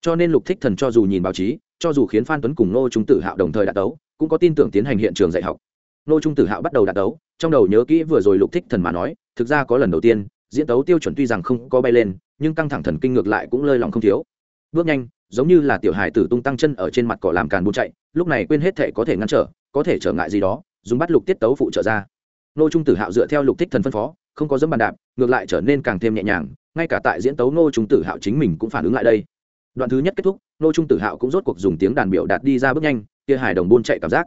Cho nên lục thích thần cho dù nhìn báo chí, cho dù khiến phan tuấn cùng nô trung tử hạo đồng thời đạt đấu, cũng có tin tưởng tiến hành hiện trường dạy học. Nô trung tử hạo bắt đầu đạt đấu, trong đầu nhớ kỹ vừa rồi lục thích thần mà nói, thực ra có lần đầu tiên, diễn tấu tiêu chuẩn tuy rằng không có bay lên, nhưng căng thẳng thần kinh ngược lại cũng lơi lòng không thiếu. Bước nhanh, giống như là tiểu hài tử tung tăng chân ở trên mặt cỏ làm càn buôn chạy, lúc này quên hết thể có thể ngăn trở, có thể trở ngại gì đó, dùng bắt lục tiết tấu phụ trợ ra. Nô trung tử hạo dựa theo lục thích thần phân phó không có dẫm bàn đạp, ngược lại trở nên càng thêm nhẹ nhàng, ngay cả tại diễn tấu nô trung tử hạo chính mình cũng phản ứng lại đây. Đoạn thứ nhất kết thúc nô trung tử hạo cũng rốt cuộc dùng tiếng đàn biểu đạt đi ra bước nhanh, kia hải đồng buôn chạy cảm giác.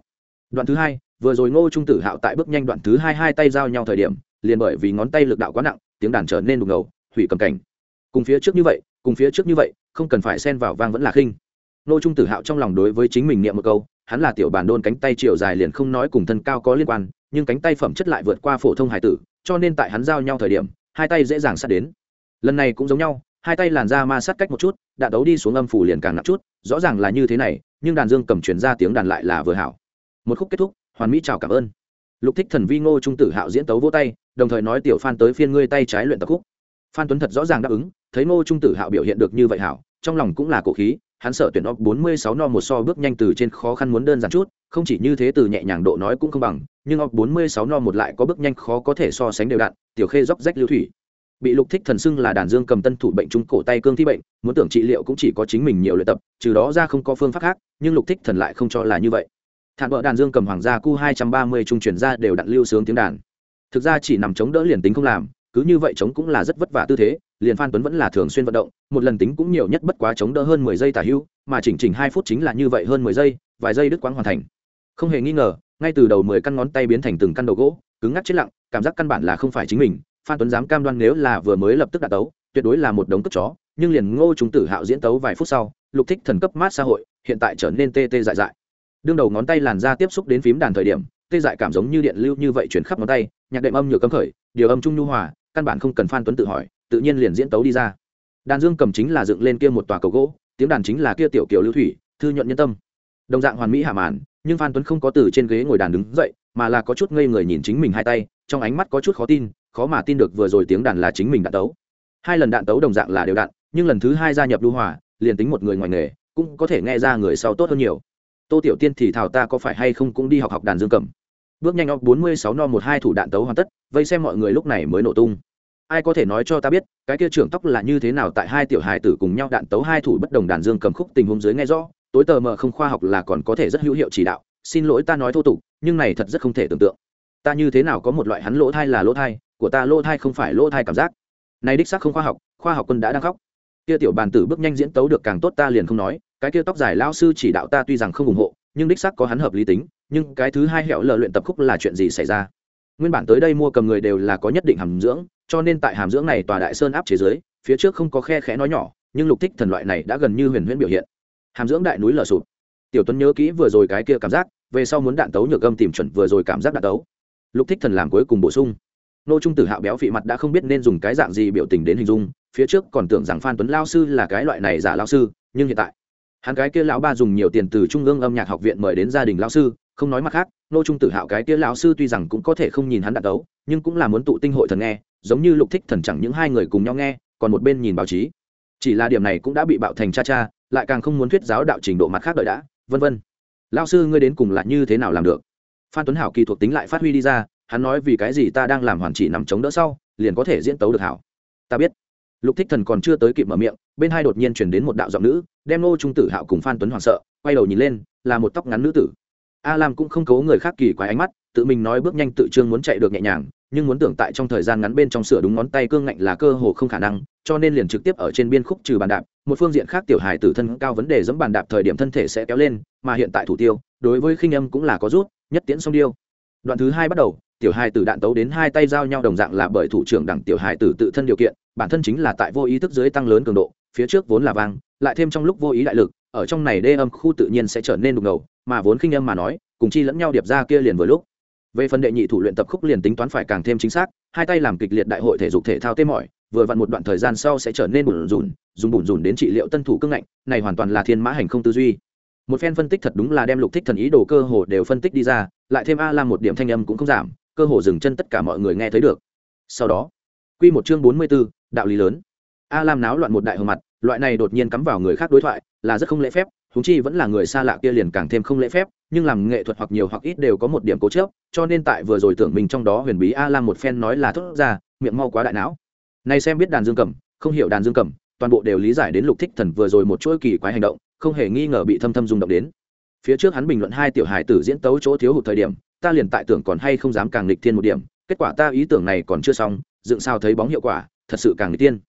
Đoạn thứ hai, vừa rồi nô trung tử hạo tại bước nhanh đoạn thứ hai hai tay giao nhau thời điểm, liền bởi vì ngón tay lực đạo quá nặng, tiếng đàn trở nên đục ngầu, hủy cầm cảnh. Cùng phía trước như vậy, cùng phía trước như vậy, không cần phải xen vào vang vẫn là khinh. Nô trung tử hạo trong lòng đối với chính mình niệm một câu, hắn là tiểu bản đôn cánh tay chiều dài liền không nói cùng thân cao có liên quan, nhưng cánh tay phẩm chất lại vượt qua phổ thông hải tử cho nên tại hắn giao nhau thời điểm, hai tay dễ dàng sát đến. Lần này cũng giống nhau, hai tay làn ra ma sát cách một chút, đạn đấu đi xuống âm phủ liền càng nặng chút, rõ ràng là như thế này, nhưng đàn dương cầm chuyển ra tiếng đàn lại là vừa hảo. Một khúc kết thúc, hoàn mỹ chào cảm ơn. Lục thích thần vi ngô trung tử hạo diễn tấu vô tay, đồng thời nói tiểu phan tới phiên ngươi tay trái luyện tập khúc. Phan tuấn thật rõ ràng đáp ứng, thấy ngô trung tử hạo biểu hiện được như vậy hảo, trong lòng cũng là cổ khí hắn sợ tuyển óc bốn mươi sáu no một so bước nhanh từ trên khó khăn muốn đơn giản chút, không chỉ như thế từ nhẹ nhàng độ nói cũng không bằng, nhưng óc bốn mươi sáu no một lại có bước nhanh khó có thể so sánh đều đặn, tiểu khê dốc rách lưu thủy. Bị lục thích thần xưng là đàn dương cầm tân thủ bệnh trung cổ tay cương thi bệnh, muốn tưởng trị liệu cũng chỉ có chính mình nhiều luyện tập, trừ đó ra không có phương pháp khác, nhưng lục thích thần lại không cho là như vậy. Thản vợ đàn dương cầm hoàng gia cu hai trăm ba mươi trung truyền ra đều đặn lưu sướng tiếng đàn. Thực ra chỉ nằm chống đỡ liền tính không làm cứ như vậy chống cũng là rất vất vả tư thế, liền phan tuấn vẫn là thường xuyên vận động, một lần tính cũng nhiều nhất bất quá chống đỡ hơn mười giây tả hưu mà chỉnh chỉnh hai phút chính là như vậy hơn mười giây, vài giây đứt quãng hoàn thành. Không hề nghi ngờ, ngay từ đầu mười căn ngón tay biến thành từng căn đầu gỗ, cứng ngắc chết lặng, cảm giác căn bản là không phải chính mình, phan tuấn dám cam đoan nếu là vừa mới lập tức đạt tấu, tuyệt đối là một đống cất chó, nhưng liền ngô chúng tử hạo diễn tấu vài phút sau, lục thích thần cấp mát xã hội, hiện tại trở nên tê tê dại dại. Đương đầu ngón tay làn ra tiếp xúc đến phím đàn thời điểm tê dại cảm giống như điện lưu như vậy chuyển khắp ngón tay, nhạc đệm âm nhựa cấm khởi, điều âm trung nhu hòa, căn bản không cần phan tuấn tự hỏi, tự nhiên liền diễn tấu đi ra. Đàn dương cầm chính là dựng lên kia một tòa cầu gỗ, tiếng đàn chính là kia tiểu kiểu lưu thủy, thư nhuận nhân tâm. Đồng dạng hoàn mỹ hạ màn, nhưng phan tuấn không có từ trên ghế ngồi đàn đứng dậy, mà là có chút ngây người nhìn chính mình hai tay, trong ánh mắt có chút khó tin, khó mà tin được vừa rồi tiếng đàn là chính mình đạn tấu. Hai lần đạn tấu đồng dạng là đều đạn, nhưng lần thứ hai gia nhập lưu hòa, liền tính một người ngoài nghề, cũng có thể nghe ra người sau tốt hơn nhiều tô tiểu tiên thì thảo ta có phải hay không cũng đi học học đàn dương cầm. Bước nhanh óc bốn mươi sáu no một hai thủ đạn tấu hoàn tất, vây xem mọi người lúc này mới nổ tung. Ai có thể nói cho ta biết, cái kia trưởng tóc là như thế nào tại hai tiểu hài tử cùng nhau đạn tấu hai thủ bất đồng đàn dương cầm khúc tình huống dưới nghe rõ, tối tờ mờ không khoa học là còn có thể rất hữu hiệu chỉ đạo, xin lỗi ta nói thô tục, nhưng này thật rất không thể tưởng tượng. Ta như thế nào có một loại hắn lỗ thai là lỗ thai, của ta lỗ thai không phải lỗ thai cảm giác. Này đích xác không khoa học khoa học quân đã đang khóc. Kia tiểu bàn tử bước nhanh diễn tấu được càng tốt ta liền không nói cái kia tóc dài lao sư chỉ đạo ta tuy rằng không ủng hộ, nhưng đích xác có hắn hợp lý tính, nhưng cái thứ hai hẹo lờ luyện tập khúc là chuyện gì xảy ra? Nguyên bản tới đây mua cầm người đều là có nhất định hàm dưỡng, cho nên tại hàm dưỡng này tòa đại sơn áp chế giới phía trước không có khe khẽ nói nhỏ, nhưng lục thích thần loại này đã gần như huyền huyễn biểu hiện. Hàm dưỡng đại núi lở sụp. Tiểu tuấn nhớ kỹ vừa rồi cái kia cảm giác, về sau muốn đạn tấu nhược âm tìm chuẩn vừa rồi cảm giác đạn tấu. Lục thích thần làm cuối cùng bổ sung. Nô trung tử hạo béo vị mặt đã không biết nên dùng cái dạng gì biểu tình đến hình dung, phía trước còn tưởng rằng phan tuấn lao sư là cái loại này giả lao sư, nhưng hiện tại hắn cái kia lão ba dùng nhiều tiền từ trung ương âm nhạc học viện mời đến gia đình lão sư, không nói mặt khác, nô trung tử hạo cái kia lão sư tuy rằng cũng có thể không nhìn hắn đạn đấu, nhưng cũng là muốn tụ tinh hội thần nghe, giống như lục thích thần chẳng những hai người cùng nhau nghe, còn một bên nhìn báo chí. Chỉ là điểm này cũng đã bị bạo thành cha cha, lại càng không muốn thuyết giáo đạo trình độ mặt khác đợi đã, vân vân. Lão sư ngươi đến cùng là như thế nào làm được? Phan tuấn hảo kỳ thuộc tính lại phát huy đi ra, hắn nói vì cái gì ta đang làm hoàn chỉ nằm chống đỡ sau, liền có thể diễn tấu được hảo. Ta biết. Lục thích thần còn chưa tới kịp mở miệng, bên hai đột nhiên chuyển đến một đạo giọng nữ đem nô trung tử hạo cùng phan tuấn hoảng sợ, quay đầu nhìn lên, là một tóc ngắn nữ tử. A lam cũng không cấu người khác kỳ quái ánh mắt, tự mình nói bước nhanh tự trương muốn chạy được nhẹ nhàng, nhưng muốn tưởng tại trong thời gian ngắn bên trong sửa đúng ngón tay cương ngạnh là cơ hồ không khả năng, cho nên liền trực tiếp ở trên biên khúc trừ bàn đạp, một phương diện khác tiểu hài tử thân cao vấn đề giống bàn đạp thời điểm thân thể sẽ kéo lên, mà hiện tại thủ tiêu, đối với khinh âm cũng là có rút, nhất tiễn song điêu. Đoạn thứ hai bắt đầu, tiểu hài tử đạn tấu đến hai tay giao nhau đồng dạng là bởi thủ trưởng đẳng tiểu hài tử tự thân điều kiện, bản thân chính là tại vô ý thức dưới tăng lớn cường độ, phía trước vốn là vang lại thêm trong lúc vô ý đại lực ở trong này đê âm khu tự nhiên sẽ trở nên đục ngầu mà vốn khinh âm mà nói cùng chi lẫn nhau điệp ra kia liền vừa lúc. Về phần đệ nhị thủ luyện tập khúc liền tính toán phải càng thêm chính xác hai tay làm kịch liệt đại hội thể dục thể thao tê mỏi vừa vặn một đoạn thời gian sau sẽ trở nên bùn rùn dùng bùn rùn đến trị liệu tân thủ cương ngạnh này hoàn toàn là thiên mã hành không tư duy. Một phen phân tích thật đúng là đem lục thích thần ý đồ cơ hồ đều phân tích đi ra lại thêm a làm một điểm thanh âm cũng không giảm cơ hồ dừng chân tất cả mọi người nghe thấy được. Sau đó quy một chương bốn mươi 44, đạo lý lớn. A lam náo loạn một đại hồng mặt loại này đột nhiên cắm vào người khác đối thoại là rất không lễ phép húng chi vẫn là người xa lạ kia liền càng thêm không lễ phép, nhưng làm nghệ thuật hoặc nhiều hoặc ít đều có một điểm cố chớp cho nên tại vừa rồi tưởng mình trong đó huyền bí a lam một phen nói là thốt ra, miệng mau quá đại não. Nay xem biết đàn dương cầm không hiểu đàn dương cầm toàn bộ đều lý giải đến lục thích thần vừa rồi một chuỗi kỳ quái hành động, không hề nghi ngờ bị thâm thâm rung động đến. Phía trước hắn bình luận hai tiểu hài tử diễn tấu chỗ thiếu hụt thời điểm, ta liền tại tưởng còn hay không dám càng nghịch thiên một điểm, kết quả ta ý tưởng này còn chưa xong, dựng sao thấy bóng hiệu quả, thật sự càng nghịch tiên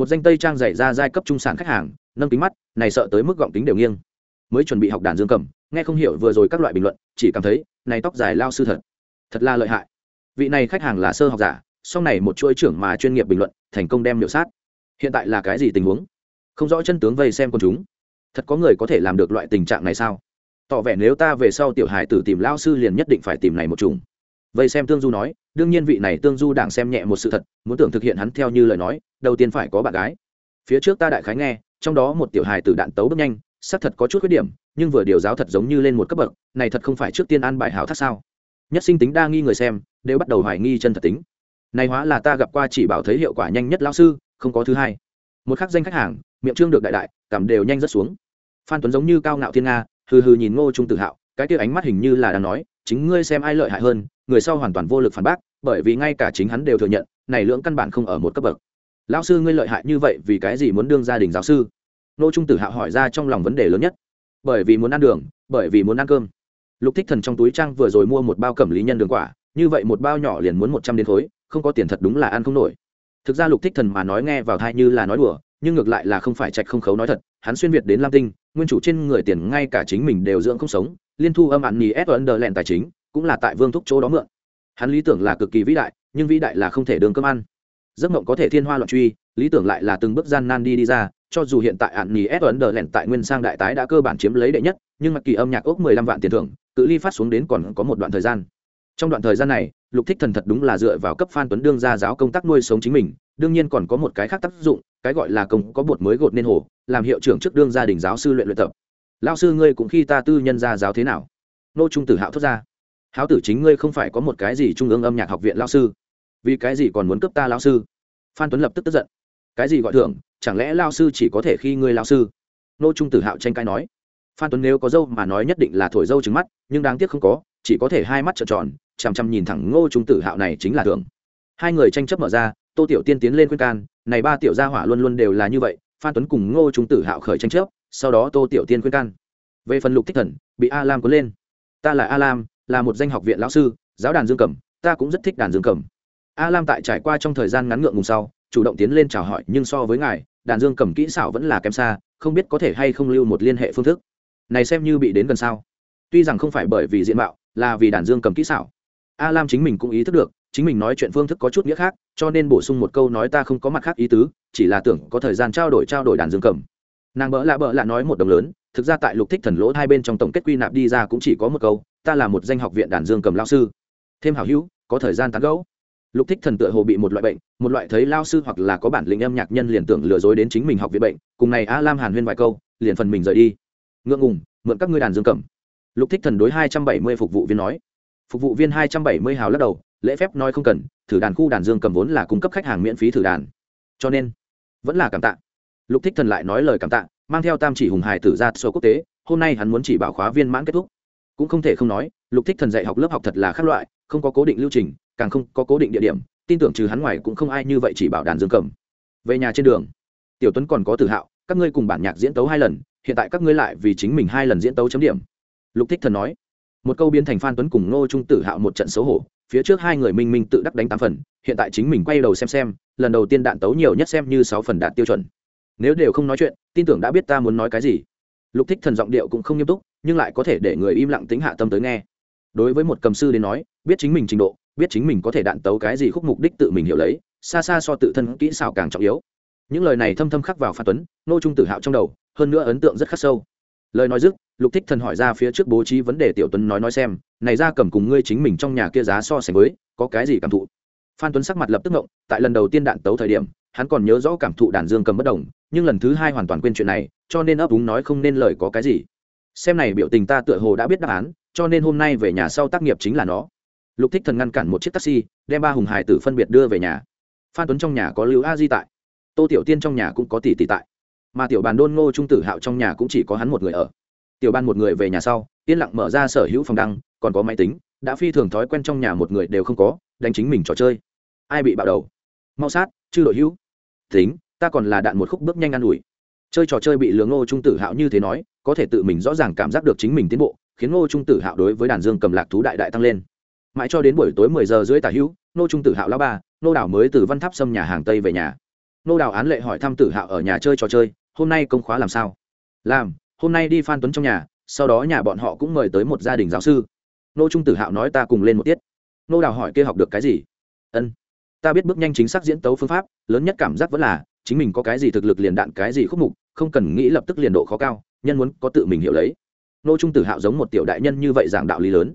một danh tây trang dạy ra giai cấp trung sản khách hàng, nâng kính mắt, này sợ tới mức gọng kính đều nghiêng. Mới chuẩn bị học đàn dương cầm, nghe không hiểu vừa rồi các loại bình luận, chỉ cảm thấy, này tóc dài lao sư thật thật là lợi hại. Vị này khách hàng là sơ học giả, sau này một chuỗi trưởng mà chuyên nghiệp bình luận, thành công đem miểu sát. Hiện tại là cái gì tình huống? Không rõ chân tướng vây xem con chúng. Thật có người có thể làm được loại tình trạng này sao? Tỏ vẻ nếu ta về sau tiểu hài tử tìm lao sư liền nhất định phải tìm này một chủng vậy xem tương du nói, đương nhiên vị này tương du đảng xem nhẹ một sự thật, muốn tưởng thực hiện hắn theo như lời nói, đầu tiên phải có bạn gái. Phía trước ta đại khái nghe, trong đó một tiểu hài tử đạn tấu bước nhanh, xác thật có chút khuyết điểm, nhưng vừa điều giáo thật giống như lên một cấp bậc, này thật không phải trước tiên an bài hảo thác sao? Nhất sinh tính đa nghi người xem, đều bắt đầu hoài nghi chân thật tính. Này hóa là ta gặp qua chỉ bảo thấy hiệu quả nhanh nhất lão sư, không có thứ hai. Một khắc danh khách hàng, miệng trương được đại đại, cảm đều nhanh rất xuống. Phan tuấn giống như cao ngạo thiên nga, hừ hừ nhìn ngô trung tự hạo, cái kia ánh mắt hình như là đang nói, chính ngươi xem ai lợi hại hơn người sau hoàn toàn vô lực phản bác, bởi vì ngay cả chính hắn đều thừa nhận, này lưỡng căn bản không ở một cấp bậc. Lão sư ngươi lợi hại như vậy, vì cái gì muốn đương gia đình giáo sư? Nô trung tử hạo hỏi ra trong lòng vấn đề lớn nhất. Bởi vì muốn ăn đường, bởi vì muốn ăn cơm. Lục thích thần trong túi trang vừa rồi mua một bao cẩm lý nhân đường quả, như vậy một bao nhỏ liền muốn một trăm đến khối, không có tiền thật đúng là ăn không nổi. Thực ra lục thích thần mà nói nghe vào thai như là nói đùa, nhưng ngược lại là không phải trạch không khấu nói thật, hắn xuyên việt đến lam tinh, nguyên chủ trên người tiền ngay cả chính mình đều dưỡng không sống, liên thu âm ạn nhì ép ấn đờ lẹn tài chính cũng là tại vương thúc chỗ đó mượn. Hắn lý tưởng là cực kỳ vĩ đại, nhưng vĩ đại là không thể đường cơm ăn. Giấc mộng có thể thiên hoa loạn truy, lý tưởng lại là từng bước gian nan đi đi ra, cho dù hiện tại ạn nhì ép ấn đờ lẻn tại nguyên sang đại tái đã cơ bản chiếm lấy đệ nhất, nhưng mặc kỳ âm nhạc ốc mười lăm vạn tiền thưởng, cự ly phát xuống đến còn có một đoạn thời gian. Trong đoạn thời gian này, lục thích thần thật đúng là dựa vào cấp phan tuấn đương gia giáo công tác nuôi sống chính mình, đương nhiên còn có một cái khác tác dụng, cái gọi là công có bột mới gột nên hồ, làm hiệu trưởng trước đương gia đình giáo sư luyện luyện tập. Lao sư ngươi cũng khi ta tư nhân gia giáo thế nào? Nô trung tử hạo thốt ra háo tử chính ngươi không phải có một cái gì trung ương âm nhạc học viện lao sư. Vì cái gì còn muốn cướp ta lao sư? Phan tuấn lập tức tức giận. Cái gì gọi thưởng? Chẳng lẽ lao sư chỉ có thể khi ngươi lao sư? Nô trung tử hạo tranh cãi nói. Phan tuấn nếu có dâu mà nói nhất định là thổi dâu trứng mắt, nhưng đáng tiếc không có, chỉ có thể hai mắt trợn tròn, chằm chằm nhìn thẳng ngô trung tử hạo này chính là thưởng. Hai người tranh chấp mở ra, tô tiểu tiên tiến lên khuyên can, này ba tiểu gia hỏa luôn luôn đều là như vậy, phan tuấn cùng ngô trung tử hạo khởi tranh chấp, sau đó tô tiểu tiên khuyên can. Về phần lục thích thần, bị a lam cuốn lên. Ta là a lam là một danh học viện lão sư, giáo đàn dương cầm ta cũng rất thích đàn dương cầm a lam tại trải qua trong thời gian ngắn ngượng ngùng sau, chủ động tiến lên chào hỏi, nhưng so với ngài, đàn dương cầm kỹ xảo vẫn là kém xa, không biết có thể hay không lưu một liên hệ phương thức. Này xem như bị đến gần sao? Tuy rằng không phải bởi vì diện mạo, là vì đàn dương cầm kỹ xảo. A lam chính mình cũng ý thức được, chính mình nói chuyện phương thức có chút nghĩa khác, cho nên bổ sung một câu nói ta không có mặt khác ý tứ, chỉ là tưởng có thời gian trao đổi trao đổi đàn dương cầm nàng bỡ lạ bỡ lạ nói một đồng lớn, thực ra tại lục thích thần lỗ hai bên trong tổng kết quy nạp đi ra cũng chỉ có một câu ta là một danh học viện đàn dương cầm lao sư. Thêm hảo hữu, có thời gian tán gẫu. Lục thích thần tựa hồ bị một loại bệnh, một loại thấy lao sư hoặc là có bản lĩnh âm nhạc nhân liền tưởng lừa dối đến chính mình học viện bệnh. Cùng này a lam hàn huyên vài câu, liền phần mình rời đi. Ngượng ngùng, mượn các ngươi đàn dương cầm. Lục thích thần đối hai trăm bảy mươi phục vụ viên nói. Phục vụ viên hai trăm bảy mươi hào lắc đầu, lễ phép nói không cần, thử đàn khu đàn dương cầm vốn là cung cấp khách hàng miễn phí thử đàn. Cho nên, vẫn là cảm tạ. Lục thích thần lại nói lời cảm tạ, mang theo tam chỉ hùng hải tử ra số quốc tế, hôm nay hắn muốn chỉ bảo khóa viên mãn kết thúc cũng không thể không nói, lục thích thần dạy học lớp học thật là khác loại, không có cố định lưu trình, càng không có cố định địa điểm, tin tưởng trừ hắn ngoài cũng không ai như vậy chỉ bảo đàn dương cầm. Về nhà trên đường, tiểu tuấn còn có tự hạo, các ngươi cùng bản nhạc diễn tấu hai lần, hiện tại các ngươi lại vì chính mình hai lần diễn tấu chấm điểm. Lục thích thần nói, một câu biến thành phan tuấn cùng ngô trung tử hạo một trận xấu hổ, phía trước hai người minh minh tự đắc đánh tám phần, hiện tại chính mình quay đầu xem xem, lần đầu tiên đạn tấu nhiều nhất xem như sáu phần đạt tiêu chuẩn. Nếu đều không nói chuyện, tin tưởng đã biết ta muốn nói cái gì. Lục thích thần giọng điệu cũng không nghiêm túc nhưng lại có thể để người im lặng tính hạ tâm tới nghe. Đối với một cầm sư đến nói, biết chính mình trình độ, biết chính mình có thể đạn tấu cái gì khúc mục đích tự mình hiểu lấy, xa xa so tự thân kỹ xảo càng trọng yếu. Những lời này thâm thâm khắc vào phan tuấn, nô trung tử hạo trong đầu, hơn nữa ấn tượng rất khắc sâu. Lời nói dứt, lục thích thần hỏi ra phía trước bố trí vấn đề tiểu tuấn nói nói xem, này ra cầm cùng ngươi chính mình trong nhà kia giá so sánh với, có cái gì cảm thụ? Phan tuấn sắc mặt lập tức ngộng, tại lần đầu tiên đạn tấu thời điểm, hắn còn nhớ rõ cảm thụ đàn dương cầm bất đồng, nhưng lần thứ hai hoàn toàn quên chuyện này, cho nên ấp úng nói không nên lời có cái gì xem này biểu tình ta tựa hồ đã biết đáp án, cho nên hôm nay về nhà sau tác nghiệp chính là nó. Lục thích thần ngăn cản một chiếc taxi, đem ba hùng hải tử phân biệt đưa về nhà. Phan tuấn trong nhà có lưu a di tại. Tô tiểu tiên trong nhà cũng có tỷ tỷ tại. Mà tiểu bàn đôn ngô trung tử hạo trong nhà cũng chỉ có hắn một người ở. Tiểu ban một người về nhà sau, yên lặng mở ra sở hữu phòng đăng, còn có máy tính, đã phi thường thói quen trong nhà một người đều không có, đánh chính mình trò chơi. Ai bị bạo đầu? Mau sát, chư đội hữu. Tính, ta còn là đạn một khúc bước nhanh ăn ủi chơi trò chơi bị lừa ngô trung tử hạo như thế nói, có thể tự mình rõ ràng cảm giác được chính mình tiến bộ, khiến ngô trung tử hạo đối với đàn dương cầm lạc thú đại đại tăng lên. Mãi cho đến buổi tối mười giờ dưới tả hữu, ngô trung tử hạo lao ba, ngô đảo mới từ văn tháp xâm nhà hàng tây về nhà. Ngô đảo án lệ hỏi thăm tử hạo ở nhà chơi trò chơi, hôm nay công khóa làm sao? Làm, hôm nay đi phan tuấn trong nhà, sau đó nhà bọn họ cũng mời tới một gia đình giáo sư. Ngô trung tử hạo nói ta cùng lên một tiết. Ngô đào hỏi kia học được cái gì? Ân, ta biết bước nhanh chính xác diễn tấu phương pháp, lớn nhất cảm giác vẫn là, chính mình có cái gì thực lực liền đạn cái gì khúc mục không cần nghĩ lập tức liền độ khó cao, nhân muốn có tự mình hiểu lấy. Nô trung tử hạo giống một tiểu đại nhân như vậy giảng đạo lý lớn.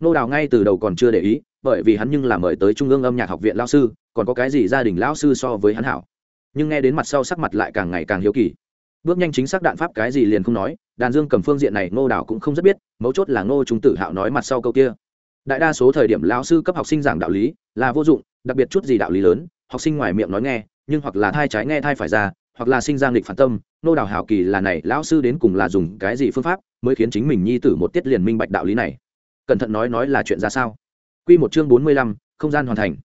Nô đào ngay từ đầu còn chưa để ý, bởi vì hắn nhưng là mời tới trung ương âm nhạc học viện lao sư, còn có cái gì gia đình lao sư so với hắn hảo. Nhưng nghe đến mặt sau sắc mặt lại càng ngày càng hiếu kỳ. Bước nhanh chính xác đạn pháp cái gì liền không nói, đàn dương cầm phương diện này ngô đảo cũng không rất biết, mấu chốt là ngô trung tử hạo nói mặt sau câu kia. Đại đa số thời điểm lão sư cấp học sinh giảng đạo lý là vô dụng, đặc biệt chút gì đạo lý lớn, học sinh ngoài miệng nói nghe, nhưng hoặc là thai trái nghe thai phải ra, hoặc là sinh ra nghịch phản tâm nô đào hảo kỳ là này lão sư đến cùng là dùng cái gì phương pháp mới khiến chính mình nhi tử một tiết liền minh bạch đạo lý này? Cẩn thận nói nói là chuyện ra sao? Quy một chương bốn mươi lăm, không gian hoàn thành.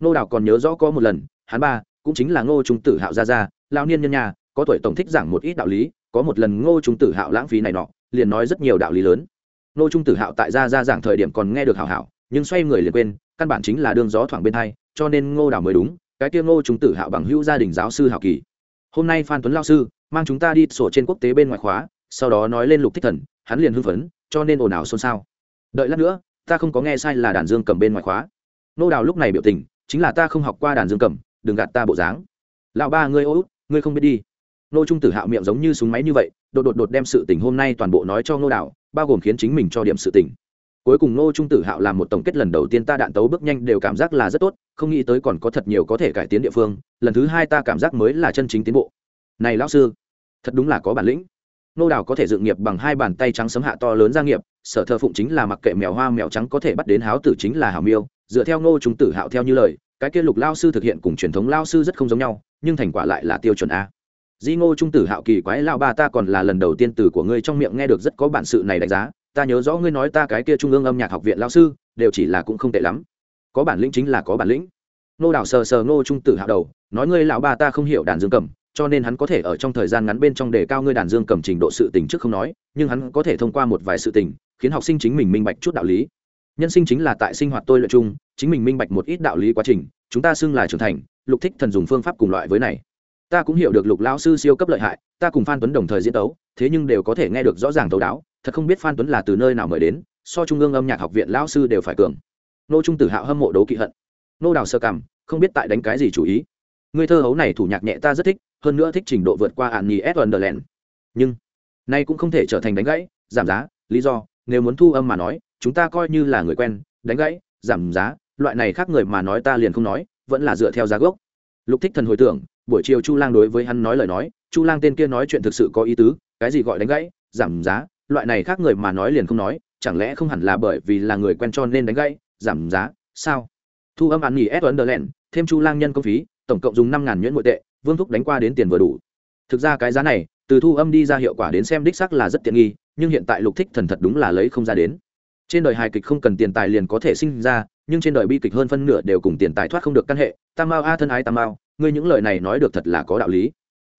Nô đào còn nhớ rõ có một lần hắn ba cũng chính là ngô trung tử hạo gia gia lão niên nhân nhà có tuổi tổng thích giảng một ít đạo lý có một lần ngô trung tử hạo lãng phí này nọ liền nói rất nhiều đạo lý lớn. Ngô trung tử hạo tại gia ra giảng thời điểm còn nghe được hảo hảo nhưng xoay người liền quên căn bản chính là đương gió thoảng bên hai cho nên ngô đào mới đúng cái kia ngô trung tử hạo bằng hữu gia đình giáo sư hảo kỳ. Hôm nay phan tuấn lao sư mang chúng ta đi sổ trên quốc tế bên ngoài khóa sau đó nói lên lục thích thần hắn liền hưng phấn cho nên ồn ào xôn xao. Đợi lát nữa ta không có nghe sai là đàn dương cầm bên ngoài khóa. Nô đào lúc này biểu tình chính là ta không học qua đàn dương cầm đừng gạt ta bộ dáng. Lão ba ngươi ô út ngươi không biết đi. Nô trung tử hạo miệng giống như súng máy như vậy đột đột đột đem sự tình hôm nay toàn bộ nói cho ngô Đào, bao gồm khiến chính mình cho điểm sự tình. Cuối cùng nô trung tử hạo làm một tổng kết lần đầu tiên ta đạn tấu bước nhanh đều cảm giác là rất tốt không nghĩ tới còn có thật nhiều có thể cải tiến địa phương lần thứ hai ta cảm giác mới là chân chính tiến bộ này lão sư, thật đúng là có bản lĩnh. Nô đào có thể dựng nghiệp bằng hai bàn tay trắng sấm hạ to lớn gia nghiệp, sở thờ phụng chính là mặc kệ mèo hoa mèo trắng có thể bắt đến háo tử chính là hảo miêu, dựa theo nô trung tử hạo theo như lời, cái kia lục lao sư thực hiện cùng truyền thống lao sư rất không giống nhau, nhưng thành quả lại là tiêu chuẩn a. Di ngô trung tử hạo kỳ quái lao ba ta còn là lần đầu tiên từ của ngươi trong miệng nghe được rất có bản sự này đánh giá, ta nhớ rõ ngươi nói ta cái kia trung ương âm nhạc học viện lao sư, đều chỉ là cũng không tệ lắm. Có bản lĩnh chính là có bản lĩnh. Nô đảo sờ sờ ngô trung tử hạo đầu, nói ngươi lão ba ta không hiểu đàn dương cầm cho nên hắn có thể ở trong thời gian ngắn bên trong đề cao ngươi đàn dương cầm trình độ sự tình trước không nói, nhưng hắn có thể thông qua một vài sự tình, khiến học sinh chính mình minh bạch chút đạo lý. Nhân sinh chính là tại sinh hoạt tôi luyện chung, chính mình minh bạch một ít đạo lý quá trình, chúng ta xưng là trưởng thành, lục thích thần dùng phương pháp cùng loại với này. Ta cũng hiểu được lục lão sư siêu cấp lợi hại, ta cùng phan tuấn đồng thời diễn tấu, thế nhưng đều có thể nghe được rõ ràng tấu đáo, thật không biết phan tuấn là từ nơi nào mời đến, so trung ương âm nhạc học viện lão sư đều phải cường. Nô trung tử hạo hâm mộ đấu kỵ hận. Nô đào sơ cảm không biết tại đánh cái gì chủ ý ngươi thơ hấu này thủ nhạc nhẹ ta rất thích, hơn nữa thích trình độ vượt qua ạn nhì s underland nhưng, nay cũng không thể trở thành đánh gãy, giảm giá, lý do, nếu muốn thu âm mà nói, chúng ta coi như là người quen, đánh gãy, giảm giá, loại này khác người mà nói ta liền không nói, vẫn là dựa theo giá gốc. Lục thích thần hồi tưởng, buổi chiều chu lang đối với hắn nói lời nói, chu lang tên kia nói chuyện thực sự có ý tứ, cái gì gọi đánh gãy, giảm giá, loại này khác người mà nói liền không nói, chẳng lẽ không hẳn là bởi vì là người quen cho nên đánh gãy, giảm giá, sao? Thu âm ăn nghỉ ép ấn thêm chu lang nhân công phí tổng cộng dùng năm ngàn nhuyễn nội tệ, vương thúc đánh qua đến tiền vừa đủ. Thực ra cái giá này, từ thu âm đi ra hiệu quả đến xem đích xác là rất tiện nghi, nhưng hiện tại lục thích thần thật đúng là lấy không ra đến. Trên đời hài kịch không cần tiền tài liền có thể sinh ra, nhưng trên đời bi kịch hơn phân nửa đều cùng tiền tài thoát không được căn hệ. Tam mao a, thân ái tam mao ngươi những lời này nói được thật là có đạo lý.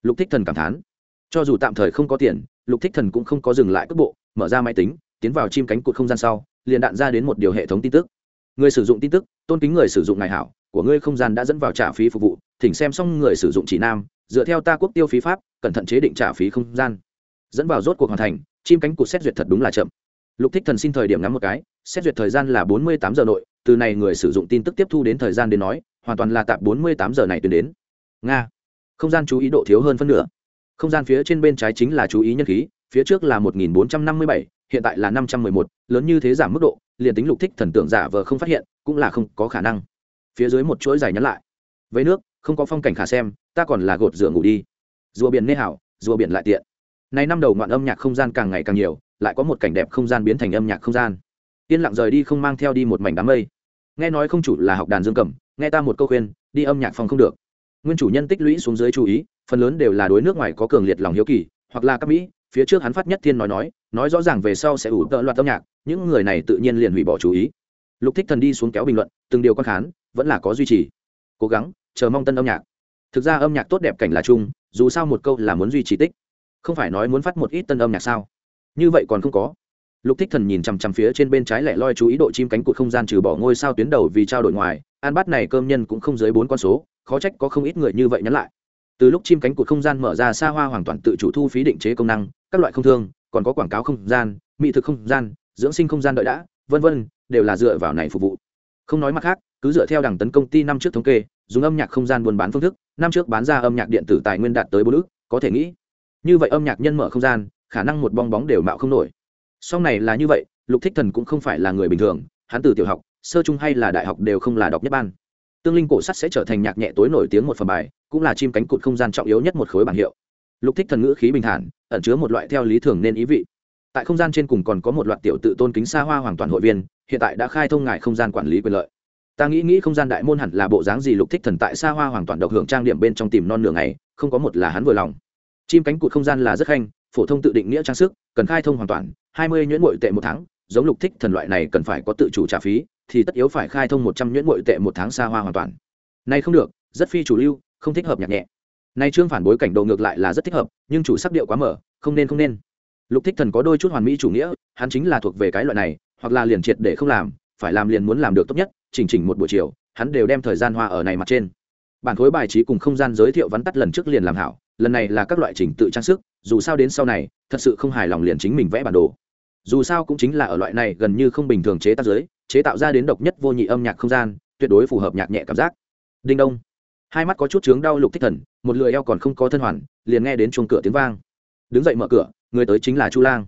Lục thích thần cảm thán. Cho dù tạm thời không có tiền, lục thích thần cũng không có dừng lại cước bộ, mở ra máy tính, tiến vào chim cánh cụt không gian sau, liền đạn ra đến một điều hệ thống tin tức. Người sử dụng tin tức, tôn kính người sử dụng ngài hảo của ngươi không gian đã dẫn vào trả phí phục vụ, thỉnh xem xong người sử dụng chỉ nam, dựa theo ta quốc tiêu phí pháp, cẩn thận chế định trả phí không gian. Dẫn vào rốt cuộc hoàn thành, chim cánh cụt xét duyệt thật đúng là chậm. Lục thích thần xin thời điểm ngắm một cái, xét duyệt thời gian là bốn mươi tám giờ nội, từ này người sử dụng tin tức tiếp thu đến thời gian đến nói, hoàn toàn là tạp bốn mươi tám giờ này tuyến đến. Nga. Không gian chú ý độ thiếu hơn phân nửa. Không gian phía trên bên trái chính là chú ý nhân khí, phía trước là một nghìn bốn trăm năm mươi bảy, hiện tại là năm trăm mười một, lớn như thế giảm mức độ, liền tính lục thích thần tượng giả vờ không phát hiện, cũng là không có khả năng phía dưới một chuỗi dài nhắn lại. Với nước, không có phong cảnh khả xem, ta còn là gột rửa ngủ đi. Rùa biển nê hảo, rùa biển lại tiện. Nay năm đầu ngoạn âm nhạc không gian càng ngày càng nhiều, lại có một cảnh đẹp không gian biến thành âm nhạc không gian. Yên lặng rời đi không mang theo đi một mảnh đám mây. Nghe nói không chủ là học đàn dương cầm, nghe ta một câu khuyên, đi âm nhạc phòng không được. Nguyên chủ nhân tích lũy xuống dưới chú ý, phần lớn đều là đối nước ngoài có cường liệt lòng hiếu kỳ, hoặc là các mỹ, phía trước hắn phát nhất thiên nói nói nói rõ ràng về sau sẽ ủ tợ loạt âm nhạc, những người này tự nhiên liền hủy bỏ chú ý. Lục thích thần đi xuống kéo bình luận, từng điều quan khán vẫn là có duy trì. Cố gắng, chờ mong tân âm nhạc. Thực ra âm nhạc tốt đẹp cảnh là chung, dù sao một câu là muốn duy trì tích. Không phải nói muốn phát một ít tân âm nhạc sao? Như vậy còn không có. Lục thích thần nhìn chằm chằm phía trên bên trái lẻ loi chú ý độ chim cánh cụt không gian trừ bỏ ngôi sao tuyến đầu vì trao đổi ngoài ăn bát này cơm nhân cũng không dưới bốn con số, khó trách có không ít người như vậy nhắn lại. Từ lúc chim cánh cụt không gian mở ra xa hoa hoàn toàn tự chủ thu phí định chế công năng, các loại không thương, còn có quảng cáo không gian, mỹ thực không gian, dưỡng sinh không gian đợi đã, vân vân, đều là dựa vào này phục vụ không nói mặt khác, cứ dựa theo đẳng tấn công ty năm trước thống kê, dùng âm nhạc không gian buôn bán phương thức, năm trước bán ra âm nhạc điện tử tài nguyên đạt tới bốn ước có thể nghĩ, như vậy âm nhạc nhân mở không gian, khả năng một bong bóng đều mạo không nổi. Sau này là như vậy, lục thích thần cũng không phải là người bình thường, hắn từ tiểu học, sơ trung hay là đại học đều không là đọc nhất ban. Tương linh cổ sắt sẽ trở thành nhạc nhẹ tối nổi tiếng một phần bài, cũng là chim cánh cụt không gian trọng yếu nhất một khối bảng hiệu. Lục thích thần ngữ khí bình thản, ẩn chứa một loại theo lý thường nên ý vị. Tại không gian trên cùng còn có một loạt tiểu tự tôn kính xa hoa hoàn toàn hội viên hiện tại đã khai thông ngài không gian quản lý quyền lợi. Ta nghĩ nghĩ không gian đại môn hẳn là bộ dáng gì lục thích thần tại xa hoa hoàn toàn độc hưởng trang điểm bên trong tìm non nửa ngày, không có một là hắn vừa lòng. Chim cánh cụt không gian là rất khanh, phổ thông tự định nghĩa trang sức, cần khai thông hoàn toàn, hai mươi nhuyễn mội tệ một tháng, giống lục thích thần loại này cần phải có tự chủ trả phí, thì tất yếu phải khai thông một trăm nhuyễn mội tệ một tháng xa hoa hoàn toàn. Nay không được, rất phi chủ lưu, không thích hợp nhạc nhẹ. Nay trương phản bối cảnh độ ngược lại là rất thích hợp, nhưng chủ sắc điệu quá mở, không nên không nên. Lục thích thần có đôi chút hoàn mỹ chủ nghĩa, hắn chính là thuộc về cái loại này hoặc là liền triệt để không làm, phải làm liền muốn làm được tốt nhất, chỉnh chỉnh một buổi chiều, hắn đều đem thời gian hoa ở này mặt trên. Bản khối bài trí cùng không gian giới thiệu vắn tắt lần trước liền làm hảo, lần này là các loại trình tự trang sức, dù sao đến sau này, thật sự không hài lòng liền chính mình vẽ bản đồ. Dù sao cũng chính là ở loại này gần như không bình thường chế tác giới, chế tạo ra đến độc nhất vô nhị âm nhạc không gian, tuyệt đối phù hợp nhạc nhẹ cảm giác. Đinh đông. Hai mắt có chút chướng đau lục thích thần, một lười eo còn không có thân hoàn, liền nghe đến chuông cửa tiếng vang. Đứng dậy mở cửa, người tới chính là chu lang.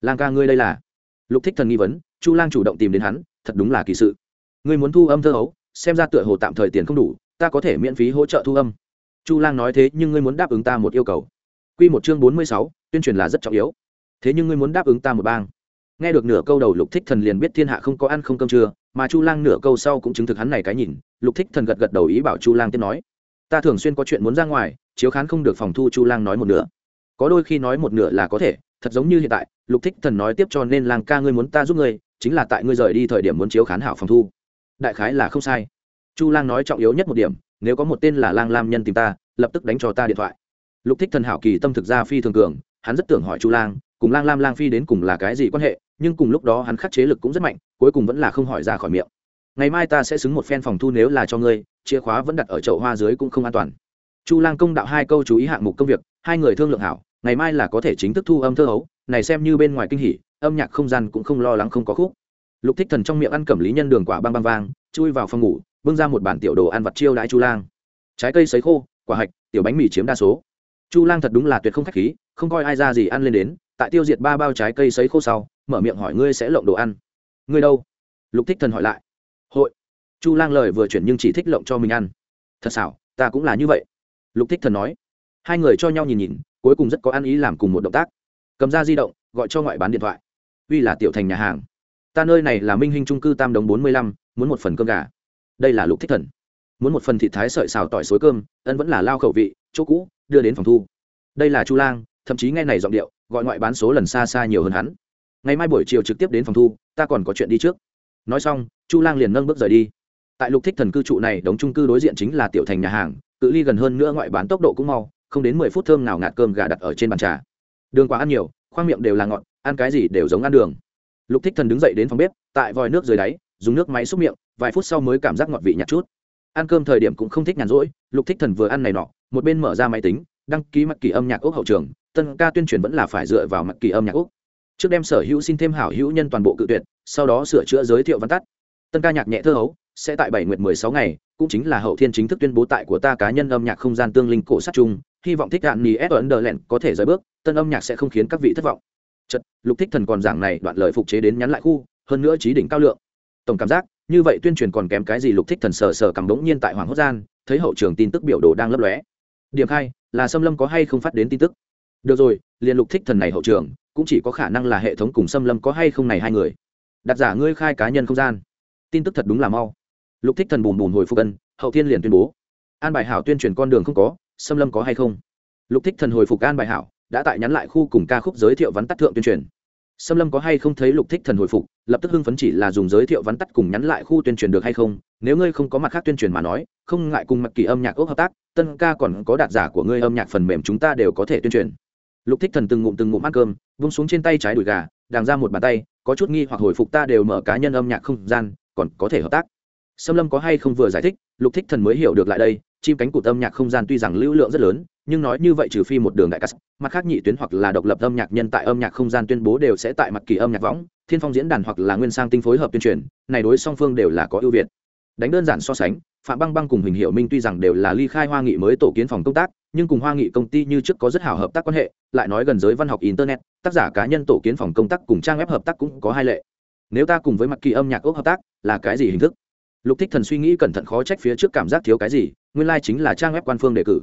Lang ca ngươi đây là? Lục thích thần nghi vấn chu lang chủ động tìm đến hắn thật đúng là kỳ sự. Ngươi muốn thu âm thơ hấu, xem ra tựa hồ tạm thời tiền không đủ ta có thể miễn phí hỗ trợ thu âm. Chu lang nói thế nhưng ngươi muốn đáp ứng ta một yêu cầu. Q một chương bốn mươi sáu tuyên truyền là rất trọng yếu. Thế nhưng ngươi muốn đáp ứng ta một bang. Nghe được nửa câu đầu lục thích thần liền biết thiên hạ không có ăn không cơm trưa mà chu lang nửa câu sau cũng chứng thực hắn này cái nhìn. Lục thích thần gật gật đầu ý bảo chu lang tiếp nói. Ta thường xuyên có chuyện muốn ra ngoài chiếu khán không được phòng thu chu lang nói một nửa. Có đôi khi nói một nửa là có thể thật giống như hiện tại lục thích thần nói tiếp cho nên lang ca ngươi muốn ta giúp ngươi chính là tại ngươi rời đi thời điểm muốn chiếu khán hảo phòng thu. Đại khái là không sai. Chu lang nói trọng yếu nhất một điểm, nếu có một tên là lang lam nhân tìm ta, lập tức đánh cho ta điện thoại. Lục thích thần hảo kỳ tâm thực ra phi thường cường, hắn rất tưởng hỏi chu lang, cùng lang lam lang phi đến cùng là cái gì quan hệ, nhưng cùng lúc đó hắn khắc chế lực cũng rất mạnh, cuối cùng vẫn là không hỏi ra khỏi miệng. Ngày mai ta sẽ xứng một phen phòng thu nếu là cho ngươi, chìa khóa vẫn đặt ở chậu hoa dưới cũng không an toàn. Chu lang công đạo hai câu chú ý hạng mục công việc, hai người thương lượng hảo, ngày mai là có thể chính thức thu âm thơ hấu, này xem như bên ngoài kinh hỉ âm nhạc không gian cũng không lo lắng không có khúc. Lục thích thần trong miệng ăn cẩm lý nhân đường quả băng băng vang, chui vào phòng ngủ, bưng ra một bản tiểu đồ ăn vặt chiêu đãi chu lang. Trái cây sấy khô, quả hạch, tiểu bánh mì chiếm đa số. Chu lang thật đúng là tuyệt không khách khí, không coi ai ra gì ăn lên đến, tại tiêu diệt ba bao trái cây sấy khô sau, mở miệng hỏi ngươi sẽ lộng đồ ăn. Ngươi đâu? Lục thích thần hỏi lại. Hội. Chu lang lời vừa chuyển nhưng chỉ thích lộng cho mình ăn. Thật xảo, ta cũng là như vậy. Lục thích thần nói. Hai người cho nhau nhìn nhìn, cuối cùng rất có ăn ý làm cùng một động tác. Cầm ra di động, gọi cho ngoại bán điện thoại uy là tiểu thành nhà hàng. Ta nơi này là minh hình trung cư tam đồng bốn mươi lăm, muốn một phần cơm gà. Đây là lục thích thần. Muốn một phần thịt thái sợi xào tỏi xối cơm, ân vẫn là lao khẩu vị, chỗ cũ, đưa đến phòng thu. Đây là chu lang, thậm chí ngay này giọng điệu, gọi ngoại bán số lần xa xa nhiều hơn hắn. Ngày mai buổi chiều trực tiếp đến phòng thu, ta còn có chuyện đi trước. Nói xong, chu lang liền nâng bước rời đi. Tại lục thích thần cư trụ này, đống trung cư đối diện chính là tiểu thành nhà hàng, cự ly gần hơn nữa ngoại bán tốc độ cũng mau, không đến mười phút thơm nào ngạt cơm gà đặt ở trên bàn trà. Đường quá ăn nhiều, khoang miệng đều là ngọt ăn cái gì đều giống ăn đường. Lục thích thần đứng dậy đến phòng bếp, tại vòi nước dưới đáy, dùng nước máy xúc miệng, vài phút sau mới cảm giác ngọt vị nhạt chút. Ăn cơm thời điểm cũng không thích nhàn rỗi, lục thích thần vừa ăn này nọ, một bên mở ra máy tính, đăng ký mặt kỳ âm nhạc ốc hậu trường, tân ca tuyên truyền vẫn là phải dựa vào mặt kỳ âm nhạc ốc trước đem sở hữu xin thêm hảo hữu nhân toàn bộ cự tuyệt, sau đó sửa chữa giới thiệu văn tắt. Tân ca nhạc nhẹ thơ hấu, sẽ tại bảy nguyệt mười sáu ngày, cũng chính là hậu thiên chính thức tuyên bố tại của ta cá nhân âm nhạc không gian tương linh cổ sát chung hy vọng thích đạn nì ép ấn đờ lẹn có thể rời bước, tân âm nhạc sẽ không khiến các vị thất vọng chật, lục thích thần còn giảng này đoạn lời phục chế đến nhắn lại khu, hơn nữa trí đỉnh cao lượng. Tổng cảm giác, như vậy tuyên truyền còn kém cái gì lục thích thần sờ sờ cầm đống nhiên tại hoàng hốt gian, thấy hậu trường tin tức biểu đồ đang lấp lóe. Điểm hai là xâm lâm có hay không phát đến tin tức? Được rồi, liền lục thích thần này hậu trường, cũng chỉ có khả năng là hệ thống cùng xâm lâm có hay không này hai người. Đặt giả ngươi khai cá nhân không gian. Tin tức thật đúng là mau. Lục thích thần bùn bùn hồi phục ân, hậu thiên liền tuyên bố. An bài hảo tuyên truyền con đường không có xâm lâm có hay không? Lục thích thần hồi phục an bài hảo đã tại nhắn lại khu cùng ca khúc giới thiệu vắn tắt thượng tuyên truyền. Xâm lâm có hay không thấy lục thích thần hồi phục, lập tức hưng phấn chỉ là dùng giới thiệu vắn tắt cùng nhắn lại khu tuyên truyền được hay không, nếu ngươi không có mặt khác tuyên truyền mà nói, không ngại cùng mặt kỳ âm nhạc ốc hợp tác, tân ca còn có đạt giả của ngươi âm nhạc phần mềm chúng ta đều có thể tuyên truyền. Lục thích thần từng ngụm từng ngụm ăn cơm, vung xuống trên tay trái đùi gà, đàng ra một bàn tay, có chút nghi hoặc hồi phục ta đều mở cá nhân âm nhạc không gian, còn có thể hợp tác. Xâm lâm có hay không vừa giải thích, lục thích thần mới hiểu được lại đây, chim cánh cụt âm nhạc không gian tuy rằng lưu lượng rất lớn nhưng nói như vậy trừ phi một đường đại cắt mặt khác nhị tuyến hoặc là độc lập âm nhạc nhân tại âm nhạc không gian tuyên bố đều sẽ tại mặt kỳ âm nhạc võng, thiên phong diễn đàn hoặc là nguyên sang tinh phối hợp tuyên truyền, này đối song phương đều là có ưu việt. Đánh đơn giản so sánh, phạm băng băng cùng huỳnh hiệu minh tuy rằng đều là ly khai hoa nghị mới tổ kiến phòng công tác, nhưng cùng hoa nghị công ty như trước có rất hảo hợp tác quan hệ, lại nói gần giới văn học internet, tác giả cá nhân tổ kiến phòng công tác cùng trang web hợp tác cũng có hai lệ. Nếu ta cùng với mặt kỳ âm nhạc ốc hợp tác, là cái gì hình thức? Lục thích thần suy nghĩ cẩn thận khó trách phía trước cảm giác thiếu cái gì, nguyên lai chính là trang web quan phương đề cử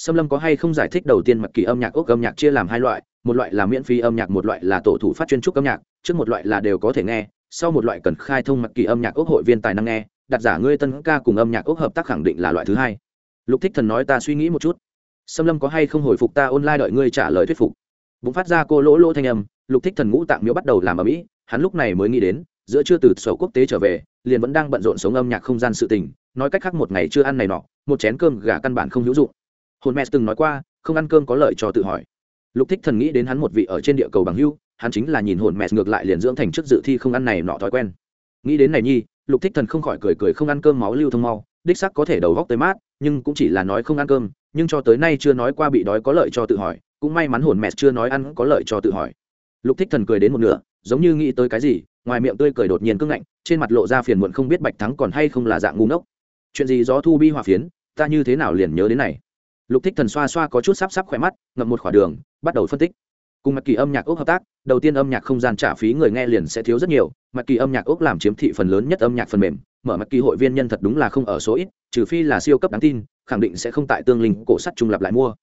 xâm lâm có hay không giải thích đầu tiên mặc kỳ âm nhạc ốc âm nhạc chia làm hai loại, một loại là miễn phí âm nhạc, một loại là tổ thủ phát chuyên trúc âm nhạc, trước một loại là đều có thể nghe, sau một loại cần khai thông mặc kỳ âm nhạc ốc hội viên tài năng nghe, đặt giả ngươi tân ca cùng âm nhạc ốc hợp tác khẳng định là loại thứ hai. Lục thích thần nói ta suy nghĩ một chút. Xâm lâm có hay không hồi phục ta online đợi ngươi trả lời thuyết phục. Bụng phát ra cô lỗ lỗ thanh âm, lục thích thần ngũ tạng miếu bắt đầu làm ở mỹ hắn lúc này mới nghĩ đến, giữa chưa từ sổ quốc tế trở về, liền vẫn đang bận rộn sống âm nhạc không gian sự tình, nói cách khác một ngày chưa ăn này nọ, một chén cơm gà căn bản không hữu dụng hồn mẹ từng nói qua, không ăn cơm có lợi cho tự hỏi. Lục thích thần nghĩ đến hắn một vị ở trên địa cầu bằng hưu, hắn chính là nhìn hồn mẹ ngược lại liền dưỡng thành trước dự thi không ăn này nọ thói quen. Nghĩ đến này nhi, lục thích thần không khỏi cười cười không ăn cơm máu lưu thông mau, đích sắc có thể đầu góc tới mát, nhưng cũng chỉ là nói không ăn cơm, nhưng cho tới nay chưa nói qua bị đói có lợi cho tự hỏi, cũng may mắn hồn mẹ chưa nói ăn có lợi cho tự hỏi. Lục thích thần cười đến một nửa, giống như nghĩ tới cái gì, ngoài miệng tươi cười đột nhiên cứng ngạnh, trên mặt lộ ra phiền muộn không biết bạch thắng còn hay không là dạng ngu ngốc. Chuyện gì gió thu bi hòa phiến, ta như thế nào liền nhớ đến này? Lục thích thần xoa xoa có chút sắp sắp khỏe mắt, ngậm một khỏa đường, bắt đầu phân tích. Cùng mặt kỳ âm nhạc ốc hợp tác, đầu tiên âm nhạc không gian trả phí người nghe liền sẽ thiếu rất nhiều mặt kỳ âm nhạc ốc làm chiếm thị phần lớn nhất âm nhạc phần mềm, mở mặt kỳ hội viên nhân thật đúng là không ở số ít, trừ phi là siêu cấp đáng tin, khẳng định sẽ không tại tương linh cổ sắt trung lập lại mua.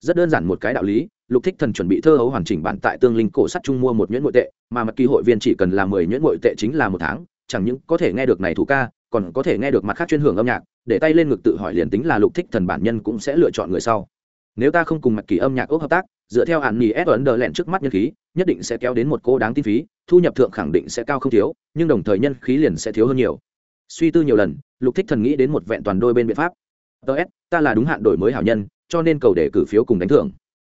Rất đơn giản một cái đạo lý, lục thích thần chuẩn bị thơ hấu hoàn chỉnh bản tại tương linh cổ sắt trung mua một nhuyễn nội tệ, mà mặt kỳ hội viên chỉ cần là mười nhuyễn nội tệ chính là một tháng, chẳng những có thể nghe được này thủ ca, còn có thể nghe được mặt khác chuyên hưởng âm nhạc để tay lên ngực tự hỏi liền tính là lục thích thần bản nhân cũng sẽ lựa chọn người sau. Nếu ta không cùng mặt kỳ âm nhạc ốc hợp tác, dựa theo hạn nghỉ ép ấn đờ lẹn trước mắt nhân khí, nhất định sẽ kéo đến một cô đáng tin phí, thu nhập thượng khẳng định sẽ cao không thiếu, nhưng đồng thời nhân khí liền sẽ thiếu hơn nhiều. Suy tư nhiều lần, lục thích thần nghĩ đến một vẹn toàn đôi bên biện pháp. Ts ta là đúng hạn đổi mới hảo nhân, cho nên cầu để cử phiếu cùng đánh thưởng.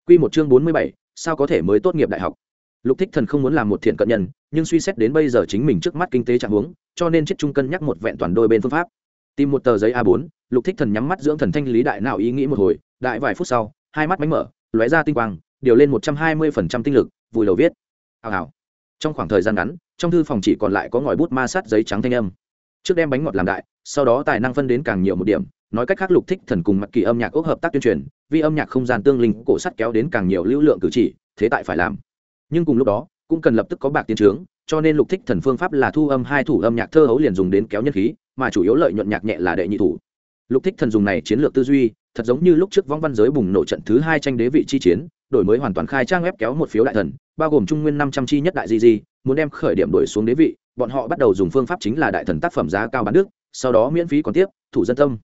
Q một chương bốn mươi bảy, sao có thể mới tốt nghiệp đại học? Lục thích thần không muốn làm một thiện cận nhân, nhưng suy xét đến bây giờ chính mình trước mắt kinh tế trạng huống, cho nên chết trung cân nhắc một vẹn toàn đôi bên phương pháp tìm một tờ giấy a 4 lục thích thần nhắm mắt dưỡng thần thanh lý đại nào ý nghĩ một hồi, đại vài phút sau, hai mắt bánh mở, lóe ra tinh quang, điều lên một trăm hai mươi phần trăm tinh lực, vùi đầu viết. Hào hào. Trong khoảng thời gian ngắn, trong thư phòng chỉ còn lại có ngòi bút ma sát giấy trắng thanh âm. Trước đem bánh ngọt làm đại, sau đó tài năng phân đến càng nhiều một điểm, nói cách khác lục thích thần cùng mặt kỳ âm nhạc ốc hợp tác tuyên truyền, vì âm nhạc không gian tương linh cổ sắt kéo đến càng nhiều lưu lượng cử chỉ, thế tại phải làm. Nhưng cùng lúc đó, cũng cần lập tức có bạc tiến trướng cho nên lục thích thần phương pháp là thu âm hai thủ âm nhạc thơ hấu liền dùng đến kéo nhân khí mà chủ yếu lợi nhuận nhạc nhẹ là đệ nhị thủ. Lục thích thần dùng này chiến lược tư duy, thật giống như lúc trước vong văn giới bùng nổ trận thứ hai tranh đế vị chi chiến, đổi mới hoàn toàn khai trang web kéo một phiếu đại thần, bao gồm trung nguyên năm trăm chi nhất đại di di, muốn đem khởi điểm đổi xuống đế vị, bọn họ bắt đầu dùng phương pháp chính là đại thần tác phẩm giá cao bán đức, sau đó miễn phí còn tiếp, thủ dân tâm.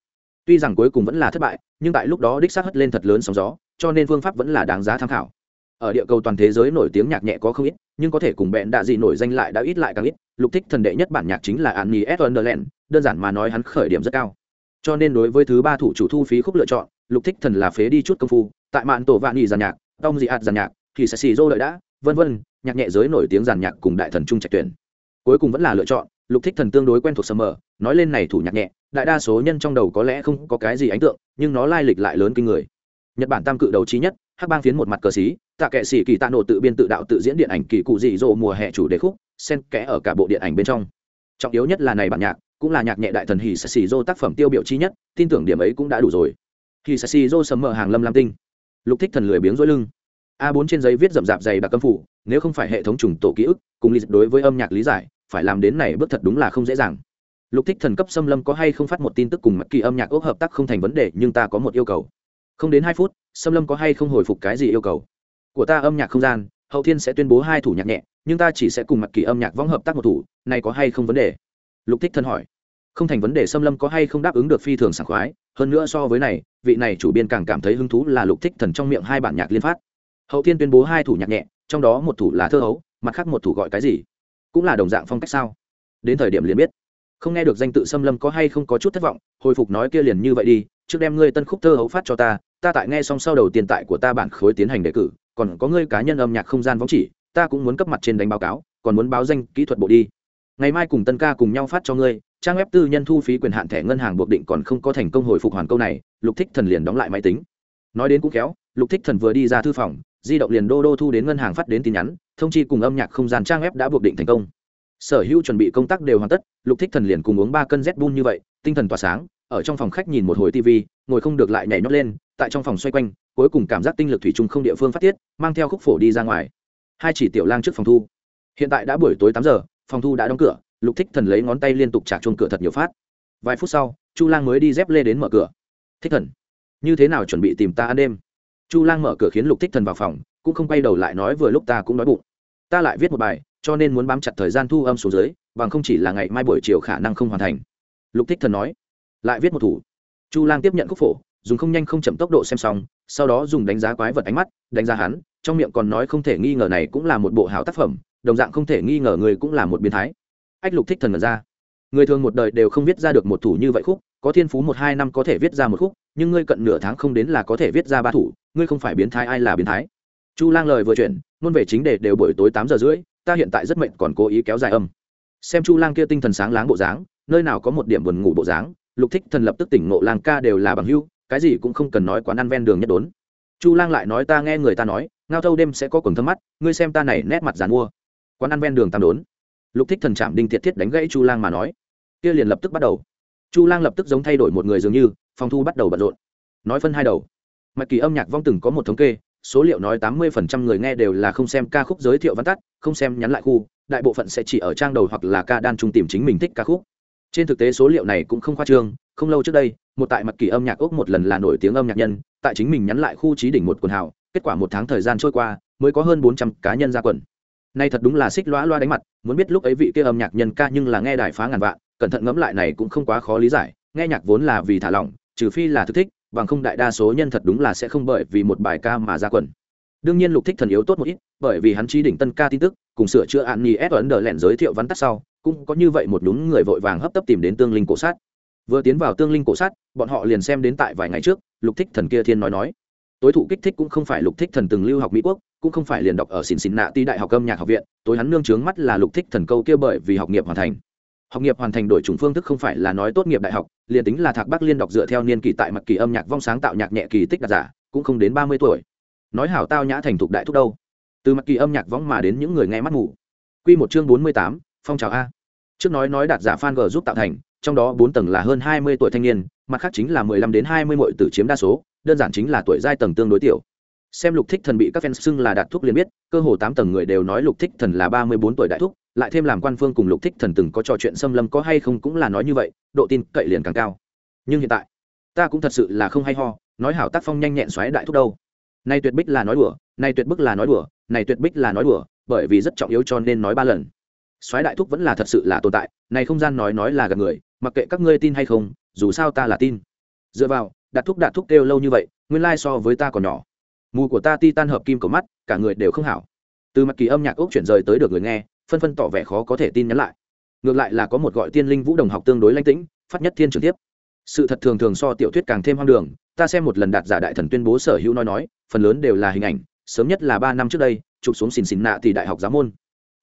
Tuy rằng cuối cùng vẫn là thất bại, nhưng tại lúc đó đích xác hất lên thật lớn sóng gió, cho nên phương pháp vẫn là đáng giá tham khảo. Ở địa cầu toàn thế giới nổi tiếng nhạc nhẹ có không ít nhưng có thể cùng bẹn đạ gì nổi danh lại đã ít lại càng ít. Lục thích thần đệ nhất bản nhạc chính là an nhi s. Underland đơn giản mà nói hắn khởi điểm rất cao. Cho nên đối với thứ ba thủ chủ thu phí khúc lựa chọn, lục thích thần là phế đi chút công phu, tại mạn tổ vạn nhị giàn nhạc, tông dị hạt giàn nhạc, thì sẽ xì dô lợi đã, vân vân, nhạc nhẹ giới nổi tiếng giàn nhạc cùng đại thần trung trạch tuyển. Cuối cùng vẫn là lựa chọn, lục thích thần tương đối quen thuộc sơ mờ, nói lên này thủ nhạc nhẹ, đại đa số nhân trong đầu có lẽ không có cái gì ấn tượng, nhưng nó lai lịch lại lớn kinh người. Nhật bản tam cự đầu trí nhất hắc bang phiến một mặt cờ xí, tạ kệ sĩ kỳ tạ nổ tự biên tự đạo tự diễn điện ảnh kỳ cụ dị dỗ mùa hè chủ đề khúc sen kẽ ở cả bộ điện ảnh bên trong. Trọng yếu nhất là này bản nhạc, cũng là nhạc nhẹ đại thần hì sa xì dô tác phẩm tiêu biểu chi nhất, tin tưởng điểm ấy cũng đã đủ rồi. Hì sa xì dô sầm mờ hàng lâm lam tinh. Lục thích thần lười biếng dối lưng. A 4 trên giấy viết rậm rạp dày đặc âm phủ, nếu không phải hệ thống trùng tổ ký ức, cùng lý đối với âm nhạc lý giải, phải làm đến này bước thật đúng là không dễ dàng. Lục thích thần cấp xâm lâm có hay không phát một tin tức cùng mặt kỳ âm nhạc ốc hợp tác không thành vấn đề, nhưng ta có một yêu cầu không đến hai phút xâm lâm có hay không hồi phục cái gì yêu cầu? Của ta âm nhạc không gian, hậu thiên sẽ tuyên bố hai thủ nhạc nhẹ, nhưng ta chỉ sẽ cùng mặt kỳ âm nhạc võng hợp tác một thủ, này có hay không vấn đề? Lục thích thân hỏi. Không thành vấn đề xâm lâm có hay không đáp ứng được phi thường sảng khoái, hơn nữa so với này, vị này chủ biên càng cảm thấy hứng thú là lục thích thần trong miệng hai bản nhạc liên phát. Hậu thiên tuyên bố hai thủ nhạc nhẹ, trong đó một thủ là thơ hấu, mặt khác một thủ gọi cái gì? Cũng là đồng dạng phong cách sao? Đến thời điểm liền biết. Không nghe được danh tự xâm lâm có hay không có chút thất vọng, hồi phục nói kia liền như vậy đi trước đem ngươi tân khúc thơ hấu phát cho ta ta tại nghe xong sau đầu tiền tại của ta bản khối tiến hành đề cử, còn có ngươi cá nhân âm nhạc không gian võng chỉ, ta cũng muốn cấp mặt trên đánh báo cáo, còn muốn báo danh kỹ thuật bộ đi. Ngày mai cùng tân ca cùng nhau phát cho ngươi, trang web tư nhân thu phí quyền hạn thẻ ngân hàng buộc định còn không có thành công hồi phục hoàn câu này, lục thích thần liền đóng lại máy tính. Nói đến cũng khéo, lục thích thần vừa đi ra thư phòng, di động liền đô đô thu đến ngân hàng phát đến tin nhắn, thông chi cùng âm nhạc không gian trang web đã buộc định thành công. Sở hữu chuẩn bị công tác đều hoàn tất, lục thích thần liền cùng uống ba cân z bun như vậy, tinh thần tỏa sáng ở trong phòng khách nhìn một hồi tv ngồi không được lại nhảy nhót lên, tại trong phòng xoay quanh, cuối cùng cảm giác tinh lực thủy chung không địa phương phát tiết, mang theo khúc phổ đi ra ngoài. Hai chỉ tiểu lang trước phòng thu. Hiện tại đã buổi tối tám giờ, phòng thu đã đóng cửa, lục thích thần lấy ngón tay liên tục chạc chuông cửa thật nhiều phát. Vài phút sau, chu lang mới đi dép lê đến mở cửa. Thích thần, như thế nào chuẩn bị tìm ta ăn đêm? Chu lang mở cửa khiến lục thích thần vào phòng, cũng không quay đầu lại nói vừa lúc ta cũng đói bụng. Ta lại viết một bài, cho nên muốn bám chặt thời gian thu âm xuống dưới, bằng không chỉ là ngày mai buổi chiều khả năng không hoàn thành. Lục thích thần nói lại viết một thủ. Chu lang tiếp nhận khúc phổ, dùng không nhanh không chậm tốc độ xem xong, sau đó dùng đánh giá quái vật ánh mắt, đánh giá hắn, trong miệng còn nói không thể nghi ngờ này cũng là một bộ hảo tác phẩm, đồng dạng không thể nghi ngờ người cũng là một biến thái. Ách lục thích thần ra. Người thường một đời đều không viết ra được một thủ như vậy khúc, có thiên phú một hai năm có thể viết ra một khúc, nhưng ngươi cận nửa tháng không đến là có thể viết ra ba thủ, ngươi không phải biến thái ai là biến thái. Chu lang lời vừa chuyển, luôn về chính đề đều buổi tối tám giờ rưỡi, ta hiện tại rất mệnh còn cố ý kéo dài âm. Xem chu lang kia tinh thần sáng láng bộ dáng, nơi nào có một điểm buồn ngủ bộ dáng lục thích thần lập tức tỉnh ngộ lang ca đều là bằng hưu cái gì cũng không cần nói quán ăn ven đường nhất đốn. Chu lang lại nói ta nghe người ta nói, ngao thâu đêm sẽ có quần thâm mắt, ngươi xem ta này nét mặt dàn mua quán ăn ven đường tam đốn. Lục thích thần chạm đinh thiệt thiết đánh gãy chu lang mà nói. Kia liền lập tức bắt đầu. Chu lang lập tức giống thay đổi một người dường như phòng thu bắt đầu bận rộn. Nói phân hai đầu. Mạch kỳ âm nhạc vong từng có một thống kê, số liệu nói tám mươi phần trăm người nghe đều là không xem ca khúc giới thiệu văn tắt, không xem nhắn lại khu, đại bộ phận sẽ chỉ ở trang đầu hoặc là ca đan trung tìm chính mình thích ca khúc trên thực tế số liệu này cũng không khoa trương, không lâu trước đây, một tại mặt kỳ âm nhạc ốc một lần là nổi tiếng âm nhạc nhân, tại chính mình nhắn lại khu trí đỉnh một quần hào, kết quả một tháng thời gian trôi qua, mới có hơn bốn trăm cá nhân ra quần. Nay thật đúng là xích loa loa đánh mặt, muốn biết lúc ấy vị kia âm nhạc nhân ca nhưng là nghe đài phá ngàn vạn, cẩn thận ngẫm lại này cũng không quá khó lý giải, nghe nhạc vốn là vì thả lỏng, trừ phi là thức thích, bằng không đại đa số nhân thật đúng là sẽ không bởi vì một bài ca mà ra quần. Đương nhiên lục thích thần yếu tốt một ít, bởi vì hắn trí đỉnh tân ca tin tức, cùng sửa chữa an nhi s ấn đờ lẹn giới thiệu vắn tắt sau cũng có như vậy một đúng người vội vàng hấp tấp tìm đến tương linh cổ sát. Vừa tiến vào tương linh cổ sát, bọn họ liền xem đến tại vài ngày trước, lục thích thần kia thiên nói nói. Tối thụ kích thích cũng không phải lục thích thần từng lưu học mỹ quốc, cũng không phải liền đọc ở xỉn xỉn nạ ti đại học âm nhạc học viện, tối hắn nương trướng mắt là lục thích thần câu kia bởi vì học nghiệp hoàn thành. Học nghiệp hoàn thành đổi chủng phương thức không phải là nói tốt nghiệp đại học, liền tính là thạc bắc liên đọc dựa theo niên kỳ tại mặt kỳ âm nhạc vong sáng tạo nhạc nhẹ kỳ tích đạt giả, cũng không đến ba mươi tuổi. Nói hảo tao nhã thành thục đại thúc đâu. Từ mặt kỳ âm nhạc vong mà đến những người nghe mắt ngủ quy một chương bốn mươi tám phong trào a. Trước nói nói đạt giả fan g giúp tạo thành, trong đó bốn tầng là hơn hai mươi tuổi thanh niên, mặt khác chính là mười lăm đến hai mươi mọi tử chiếm đa số, đơn giản chính là tuổi giai tầng tương đối tiểu. Xem lục thích thần bị các fan xưng là đạt thúc liền biết, cơ hồ tám tầng người đều nói lục thích thần là ba mươi bốn tuổi đại thúc, lại thêm làm quan phương cùng lục thích thần từng có trò chuyện xâm lâm có hay không cũng là nói như vậy, độ tin cậy liền càng cao. Nhưng hiện tại, ta cũng thật sự là không hay ho, nói hảo tác phong nhanh nhẹn xoáy đại thúc đâu. Nay tuyệt bích là nói đùa, nay tuyệt bức là nói đùa này tuyệt bích là nói đùa, bởi vì rất trọng yếu cho nên nói ba lần soái đại thúc vẫn là thật sự là tồn tại, này không gian nói nói là gần người, mặc kệ các ngươi tin hay không, dù sao ta là tin. Dựa vào, đạt thúc đạt thúc kêu lâu như vậy, nguyên lai so với ta còn nhỏ. Mù của ta ti tan hợp kim cầu mắt, cả người đều không hảo. Từ mặt kỳ âm nhạc ốc chuyển rời tới được người nghe, phân phân tỏ vẻ khó có thể tin nhắn lại. Ngược lại là có một gọi tiên linh vũ đồng học tương đối lanh tĩnh, phát nhất thiên trực tiếp. Sự thật thường thường so tiểu thuyết càng thêm hoang đường, ta xem một lần đạt giả đại thần tuyên bố sở hữu nói nói, phần lớn đều là hình ảnh, sớm nhất là ba năm trước đây, chụp xuống xìn xìn nạ thì đại học giáo môn.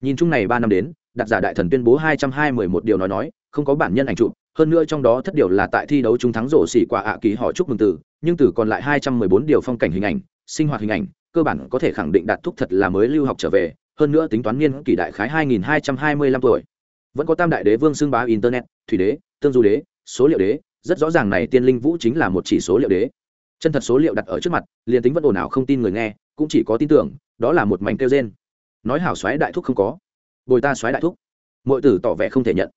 Nhìn chung này ba năm đến đạt giả đại thần tuyên bố hai trăm hai mươi một điều nói nói, không có bản nhân ảnh chụp, hơn nữa trong đó thất điều là tại thi đấu chúng thắng rổ xỉ quả ạ ký họ chúc mừng từ, nhưng từ còn lại hai trăm mười bốn điều phong cảnh hình ảnh, sinh hoạt hình ảnh, cơ bản có thể khẳng định đạt thúc thật là mới lưu học trở về, hơn nữa tính toán niên kỷ đại khái hai nghìn hai trăm hai mươi lăm tuổi. Vẫn có tam đại đế vương xưng bá internet, thủy đế, tương du đế, số liệu đế, rất rõ ràng này tiên linh vũ chính là một chỉ số liệu đế. Chân thật số liệu đặt ở trước mặt, liền tính vẫn ồn ào không tin người nghe, cũng chỉ có tin tưởng, đó là một mảnh kêu gen nói hảo xoáy đại thúc không có bồi ta xoáy đại thúc. Mọi tử tỏ vẻ không thể nhận.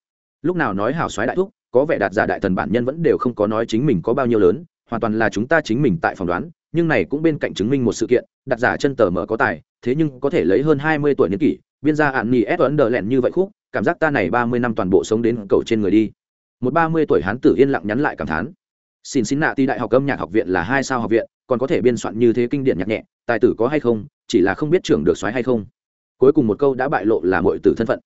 Lúc nào nói hảo xoáy đại thúc, có vẻ đạt giả đại thần bản nhân vẫn đều không có nói chính mình có bao nhiêu lớn, hoàn toàn là chúng ta chính mình tại phỏng đoán, nhưng này cũng bên cạnh chứng minh một sự kiện đặt giả chân tờ mở có tài, thế nhưng có thể lấy hơn hai mươi tuổi niên kỷ, biên gia hạn nhì ép ấn đờ lẹn như vậy khúc, cảm giác ta này ba mươi năm toàn bộ sống đến cầu trên người đi. Một ba mươi tuổi hán tử yên lặng nhắn lại cảm thán. Xin xin nạ ti đại học âm nhạc học viện là hai sao học viện, còn có thể biên soạn như thế kinh điển nhạc nhẹ, tài tử có hay không, chỉ là không biết trưởng được xoáy hay không cuối cùng một câu đã bại lộ là mọi tử thân phận.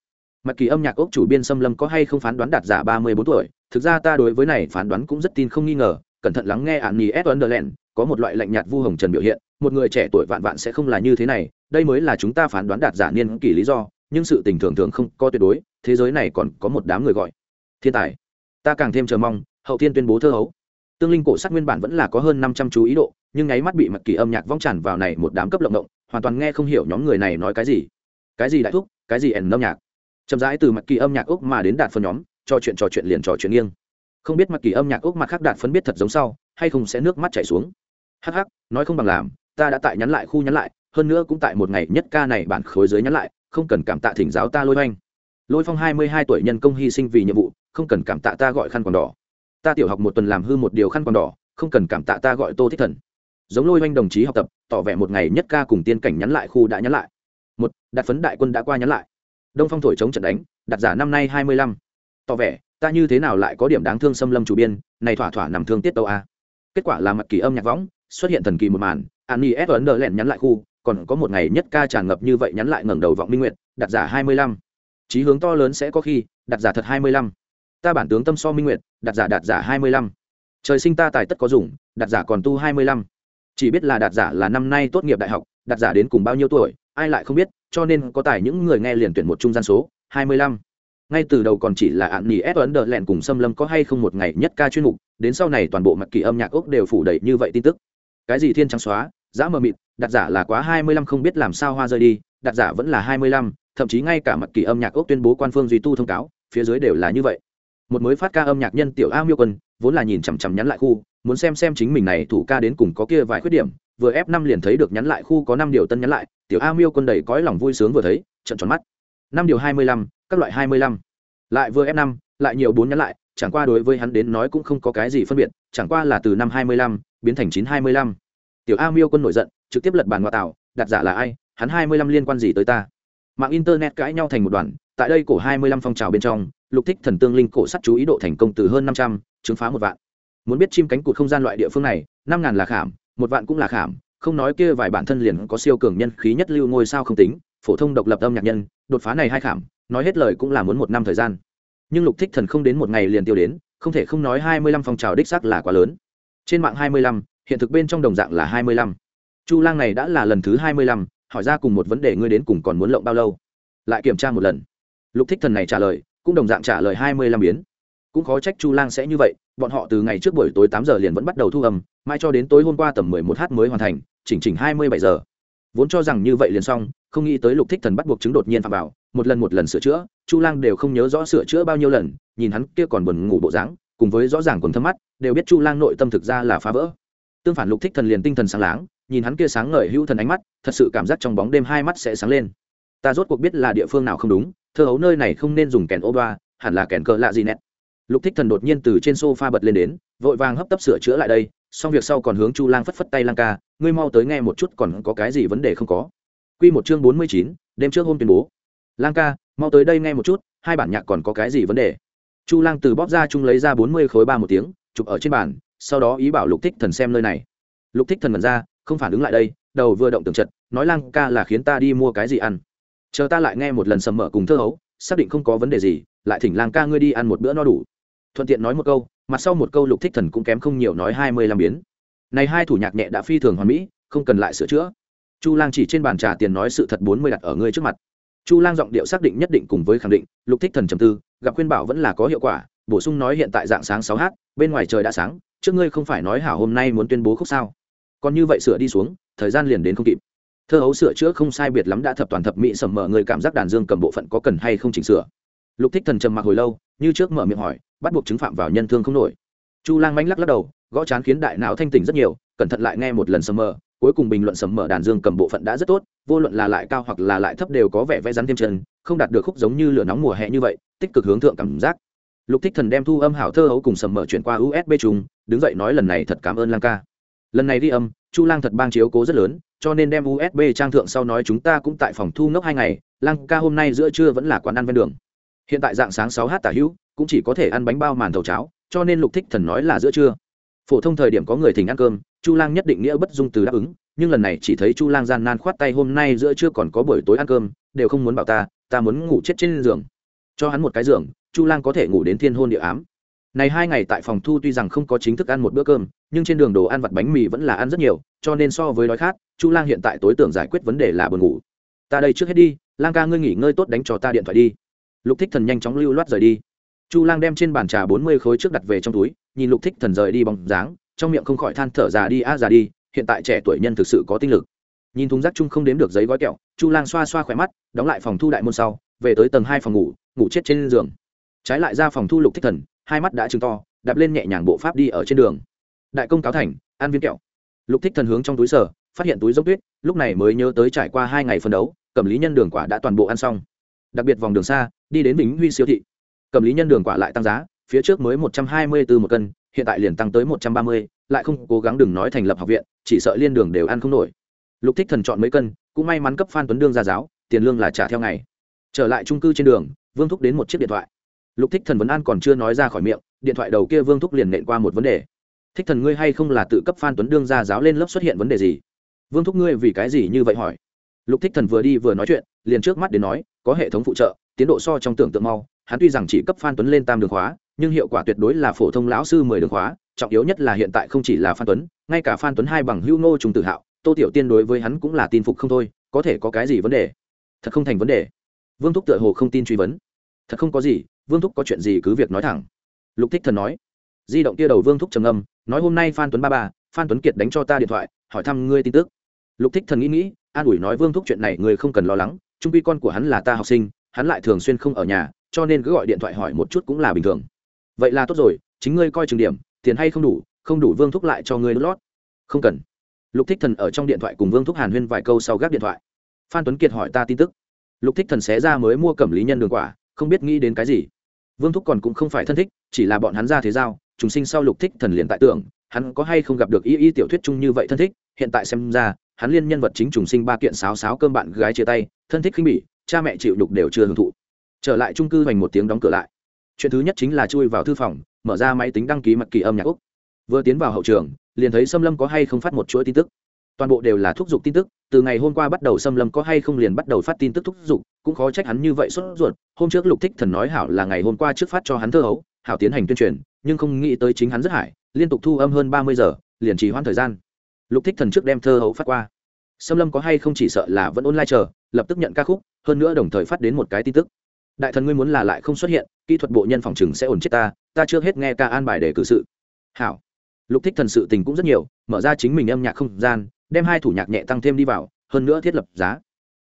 Mặc kỳ âm nhạc ốc chủ biên xâm lâm có hay không phán đoán đạt giả ba mươi bốn tuổi? Thực ra ta đối với này phán đoán cũng rất tin không nghi ngờ. Cẩn thận lắng nghe ạn nhì ed underland có một loại lạnh nhạt vu hồng trần biểu hiện. Một người trẻ tuổi vạn vạn sẽ không là như thế này. Đây mới là chúng ta phán đoán đạt giả niên kỷ lý do. Nhưng sự tình thường thường không có tuyệt đối. Thế giới này còn có một đám người gọi. Thiên tài. Ta càng thêm chờ mong. Hậu thiên tuyên bố thơ hấu. Tương linh cổ sắc nguyên bản vẫn là có hơn năm trăm chú ý độ, nhưng nháy mắt bị mặt kỳ âm nhạc vong tràn vào này một đám cấp lộng động, hoàn toàn nghe không hiểu nhóm người này nói cái gì cái gì đại thúc, cái gì ẩn âm nhạc? Chậm rãi từ mặt kỳ âm nhạc úc mà đến đạt phân nhóm trò chuyện trò chuyện liền trò chuyện nghiêng. Không biết mặt kỳ âm nhạc úc mặt khác đạt phân biết thật giống sau, hay không sẽ nước mắt chảy xuống. Hắc hắc, nói không bằng làm, ta đã tại nhắn lại khu nhắn lại, hơn nữa cũng tại một ngày nhất ca này bản khối dưới nhắn lại, không cần cảm tạ thỉnh giáo ta lôi oanh lôi phong hai mươi hai tuổi nhân công hy sinh vì nhiệm vụ, không cần cảm tạ ta gọi khăn quàng đỏ. Ta tiểu học một tuần làm hư một điều khăn quàng đỏ, không cần cảm tạ ta gọi tô thích thần. Giống lôi oanh đồng chí học tập, tỏ vẻ một ngày nhất ca cùng tiên cảnh nhắn lại khu đã nhắn lại một đặt phấn đại quân đã qua nhắn lại đông phong thổi chống trận đánh đặt giả năm nay hai mươi lăm tỏ vẻ ta như thế nào lại có điểm đáng thương xâm lâm chủ biên này thỏa thỏa nằm thương tiết tâu a kết quả là mặt kỳ âm nhạc võng xuất hiện thần kỳ một màn an ni ép ấn đờ lẹn nhắn lại khu còn có một ngày nhất ca tràn ngập như vậy nhắn lại ngẩng đầu vọng minh nguyện đặt giả hai mươi lăm chí hướng to lớn sẽ có khi đặt giả thật hai mươi lăm ta bản tướng tâm so minh nguyệt đặt giả đạt giả hai mươi lăm trời sinh ta tài tất có dùng, đặt giả còn tu hai mươi lăm chỉ biết là đạt giả là năm nay tốt nghiệp đại học đặt giả đến cùng bao nhiêu tuổi ai lại không biết, cho nên có tài những người nghe liền tuyển một trung gian số, hai mươi lăm. Ngay từ đầu còn chỉ là ạn nỉ ép ấn đờ lẹn cùng xâm lâm có hay không một ngày nhất ca chuyên mục, đến sau này toàn bộ mặt kỳ âm nhạc ốc đều phủ đầy như vậy tin tức. Cái gì thiên trắng xóa giã mờ mịt, đặt giả là quá hai mươi lăm không biết làm sao hoa rơi đi, đặt giả vẫn là hai mươi lăm, thậm chí ngay cả mặt kỳ âm nhạc ốc tuyên bố quan phương duy tu thông cáo, phía dưới đều là như vậy. Một mới phát ca âm nhạc nhân tiểu a miêu quân, vốn là nhìn chằm chằm nhắn lại khu, muốn xem xem chính mình này thủ ca đến cùng có kia vài khuyết điểm, vừa ép năm liền thấy được nhắn lại khu có năm điều tân nhắn lại tiểu a miêu quân đầy cõi lòng vui sướng vừa thấy trận tròn mắt. Năm điều hai mươi lăm, các loại hai mươi lăm. Lại vừa ép năm, lại nhiều bốn nhắn lại, chẳng qua đối với hắn đến nói cũng không có cái gì phân biệt, chẳng qua là từ năm hai mươi lăm biến thành chín hai mươi lăm. Tiểu a miêu quân nổi giận, trực tiếp lật bàn ngoại tạo, đặt giả là ai, hắn hai mươi lăm liên quan gì tới ta? Mạng internet cãi nhau thành một đoàn, tại đây cổ hai mươi lăm phong trào bên trong, lục thích thần tương linh cổ sắt chú ý độ thành công từ hơn năm trăm chứng phá một vạn. Muốn biết chim cánh cụt không gian loại địa phương này, năm ngàn là khảm, một vạn cũng là khảm không nói kia vài bản thân liền có siêu cường nhân khí nhất lưu ngôi sao không tính, phổ thông độc lập âm nhạc nhân, đột phá này hai khảm, nói hết lời cũng là muốn một năm thời gian. Nhưng lục thích thần không đến một ngày liền tiêu đến, không thể không nói hai mươi lăm phong trào đích xác là quá lớn. Trên mạng hai mươi lăm, hiện thực bên trong đồng dạng là hai mươi lăm. Chu lang này đã là lần thứ hai mươi lăm, hỏi ra cùng một vấn đề ngươi đến cùng còn muốn lộng bao lâu? Lại kiểm tra một lần. Lục thích thần này trả lời, cũng đồng dạng trả lời hai mươi lăm biến. Cũng khó trách chu lang sẽ như vậy, bọn họ từ ngày trước buổi tối tám giờ liền vẫn bắt đầu thu âm mai cho đến tối hôm qua tầm mười một h mới hoàn thành chỉnh chỉnh hai mươi bảy giờ. Vốn cho rằng như vậy liền xong, không nghĩ tới lục thích thần bắt buộc chứng đột nhiên phạm vào, một lần một lần sửa chữa, chu lang đều không nhớ rõ sửa chữa bao nhiêu lần, nhìn hắn kia còn buồn ngủ bộ dáng, cùng với rõ ràng còn thâm mắt, đều biết chu lang nội tâm thực ra là phá vỡ. Tương phản lục thích thần liền tinh thần sáng láng, nhìn hắn kia sáng ngời hữu thần ánh mắt, thật sự cảm giác trong bóng đêm hai mắt sẽ sáng lên. Ta rốt cuộc biết là địa phương nào không đúng, thơ hấu nơi này không nên dùng kèn ô đoa hẳn là kèn cờ lạ gì nét lục thích thần đột nhiên từ trên sofa bật lên đến, vội vàng hấp tấp sửa chữa lại đây, xong việc sau còn hướng chu lang phất phất tay lang ca, ngươi mau tới nghe một chút còn có cái gì vấn đề không có. Quy một chương bốn mươi chín, đêm trước hôm tuyên bố. Lang ca, mau tới đây nghe một chút, hai bản nhạc còn có cái gì vấn đề? Chu lang từ bóp ra chung lấy ra bốn mươi khối ba một tiếng, chụp ở trên bàn, sau đó ý bảo lục thích thần xem nơi này. Lục thích thần mật ra, không phản ứng lại đây, đầu vừa động tưởng chật nói lang ca là khiến ta đi mua cái gì ăn? Chờ ta lại nghe một lần sầm mở cùng thơ hấu, xác định không có vấn đề gì, lại thỉnh lang ca ngươi đi ăn một bữa no đủ thuận tiện nói một câu, mặt sau một câu lục thích thần cũng kém không nhiều nói hai mươi lăm biến. Này hai thủ nhạc nhẹ đã phi thường hoàn mỹ, không cần lại sửa chữa. Chu lang chỉ trên bàn trà tiền nói sự thật bốn mươi đặt ở ngươi trước mặt. Chu lang giọng điệu xác định nhất định cùng với khẳng định, lục thích thần trầm tư, gặp khuyên bảo vẫn là có hiệu quả, bổ sung nói hiện tại dạng sáng sáu h bên ngoài trời đã sáng, trước ngươi không phải nói hảo hôm nay muốn tuyên bố khúc sao. Còn như vậy sửa đi xuống, thời gian liền đến không kịp. Thơ hấu sửa chữa không sai biệt lắm đã thập toàn thập mỹ sầm mở người cảm giác đàn dương cầm bộ phận có cần hay không chỉnh sửa. Lục thích thần trầm mặc hồi lâu như trước mở miệng hỏi, bắt buộc chứng phạm vào nhân thương không nổi. Chu lang manh lắc lắc đầu, gõ chán khiến đại não thanh tỉnh rất nhiều, cẩn thận lại nghe một lần sầm mờ, cuối cùng bình luận sầm mờ đàn dương cầm bộ phận đã rất tốt, vô luận là lại cao hoặc là lại thấp đều có vẻ vẽ rắn thêm chân, không đạt được khúc giống như lửa nóng mùa hè như vậy, tích cực hướng thượng cảm giác. Lục thích thần đem thu âm hảo thơ hấu cùng sầm mờ chuyển qua usb chung, đứng dậy nói lần này thật cảm ơn lang ca. Lần này đi âm, chu lang thật bang chiếu cố rất lớn, cho nên đem usb trang thượng sau nói chúng ta cũng tại phòng thu ngốc hai ngày, lang ca hôm nay giữa trưa vẫn là quán ăn ven đường hiện tại dạng sáng sáu h tả hữu, cũng chỉ có thể ăn bánh bao màn thầu cháo, cho nên lục thích thần nói là giữa trưa. Phổ thông thời điểm có người thỉnh ăn cơm, chu lang nhất định nghĩa bất dung từ đáp ứng, nhưng lần này chỉ thấy chu lang gian nan khoát tay hôm nay giữa trưa còn có buổi tối ăn cơm, đều không muốn bảo ta ta muốn ngủ chết trên giường. Cho hắn một cái giường, chu lang có thể ngủ đến thiên hôn địa ám. Này hai ngày tại phòng thu tuy rằng không có chính thức ăn một bữa cơm, nhưng trên đường đồ ăn vặt bánh mì vẫn là ăn rất nhiều, cho nên so với đói khát, chu lang hiện tại tối tưởng giải quyết vấn đề là buồn ngủ. Ta đây trước hết đi, lang ca ngươi nghỉ ngơi tốt đánh cho ta điện thoại đi lục thích thần nhanh chóng lưu loát rời đi. Chu lang đem trên bàn trà bốn mươi khối trước đặt về trong túi, nhìn lục thích thần rời đi bóng dáng, trong miệng không khỏi than thở già đi, a, già đi, hiện tại trẻ tuổi nhân thực sự có tinh lực. Nhìn thùng rác chung không đếm được giấy gói kẹo, chu lang xoa xoa khỏe mắt, đóng lại phòng thu đại môn sau, về tới tầng hai phòng ngủ ngủ chết trên giường. Trái lại ra phòng thu lục thích thần, hai mắt đã trừng to, đạp lên nhẹ nhàng bộ pháp đi ở trên đường. Đại công cáo thành, ăn viên kẹo. Lục thích thần hướng trong túi sở phát hiện túi dốc tuyết, lúc này mới nhớ tới trải qua hai ngày phân đấu, cầm lý nhân đường quả đã toàn bộ ăn xong. Đặc biệt vòng đường xa đi đến vĩnh huy siêu thị. Cầm lý nhân đường quả lại tăng giá, phía trước mới một trăm hai mươi bốn một cân, hiện tại liền tăng tới một trăm ba mươi, lại không cố gắng đừng nói thành lập học viện, chỉ sợ liên đường đều ăn không nổi. Lục thích thần chọn mấy cân, cũng may mắn cấp phan tuấn đương ra giáo, tiền lương là trả theo ngày. Trở lại trung cư trên đường, vương thúc đến một chiếc điện thoại. Lục thích thần vấn an còn chưa nói ra khỏi miệng, điện thoại đầu kia vương thúc liền nện qua một vấn đề. Thích thần ngươi hay không là tự cấp phan tuấn đương ra giáo lên lớp xuất hiện vấn đề gì? Vương thúc ngươi vì cái gì như vậy hỏi? Lục thích thần vừa đi vừa nói chuyện, liền trước mắt đến nói có hệ thống phụ trợ, tiến độ so trong tưởng tượng mau. Hắn tuy rằng chỉ cấp phan tuấn lên tam đường khóa, nhưng hiệu quả tuyệt đối là phổ thông lão sư mười đường khóa, trọng yếu nhất là hiện tại không chỉ là phan tuấn, ngay cả phan tuấn hai bằng hưu nô trùng tự hạo, tô tiểu tiên đối với hắn cũng là tin phục không thôi, có thể có cái gì vấn đề? Thật không thành vấn đề. Vương thúc tựa hồ không tin truy vấn. Thật không có gì, vương thúc có chuyện gì cứ việc nói thẳng. Lục thích thần nói. Di động kia đầu vương thúc trầm âm nói hôm nay phan tuấn ba ba, phan tuấn kiệt đánh cho ta điện thoại, hỏi thăm ngươi tin tức. Lục thích thần nghĩ nghĩ, an ủi nói vương thúc chuyện này người không cần lo lắng trung quy con của hắn là ta học sinh, hắn lại thường xuyên không ở nhà, cho nên cứ gọi điện thoại hỏi một chút cũng là bình thường. Vậy là tốt rồi, chính ngươi coi trường điểm, tiền hay không đủ không đủ vương thúc lại cho ngươi đốt lót. Không cần. Lục thích thần ở trong điện thoại cùng vương thúc hàn huyên vài câu sau gác điện thoại. Phan tuấn kiệt hỏi ta tin tức. Lục thích thần xé ra mới mua cẩm lý nhân đường quả, không biết nghĩ đến cái gì. Vương thúc còn cũng không phải thân thích, chỉ là bọn hắn ra thế giao chúng sinh sau lục thích thần liền tại tưởng hắn có hay không gặp được y y tiểu thuyết chung như vậy thân thích, hiện tại xem ra, hắn liên nhân vật chính trùng sinh ba kiện sáo sáo cơm bạn gái chia tay, thân thích khinh bỉ, cha mẹ chịu đục đều chưa hưởng thụ. Trở lại trung cư hoành một tiếng đóng cửa lại. Chuyện thứ nhất chính là chui vào thư phòng, mở ra máy tính đăng ký mật kỳ âm nhạc úc. Vừa tiến vào hậu trường, liền thấy xâm lâm có hay không phát một chuỗi tin tức. Toàn bộ đều là thúc giục tin tức, từ ngày hôm qua bắt đầu xâm lâm có hay không liền bắt đầu phát tin tức thúc giục, cũng khó trách hắn như vậy sốt ruột, hôm trước lục thích thần nói hảo là ngày hôm qua trước phát cho hắn thơ hấu, hảo tiến hành tuyên truyền, nhưng không nghĩ tới chính hắn rất hải liên tục thu âm hơn ba mươi giờ, liền trì hoãn thời gian. Lục thích thần trước đem thơ hấu phát qua. Xâm lâm có hay không chỉ sợ là vẫn online chờ, lập tức nhận ca khúc, hơn nữa đồng thời phát đến một cái tin tức. Đại thần ngươi muốn là lại không xuất hiện, kỹ thuật bộ nhân phòng chừng sẽ ổn chết ta ta chưa hết nghe ca an bài để cử sự. Hảo. Lục thích thần sự tình cũng rất nhiều, mở ra chính mình âm nhạc không gian, đem hai thủ nhạc nhẹ tăng thêm đi vào, hơn nữa thiết lập giá.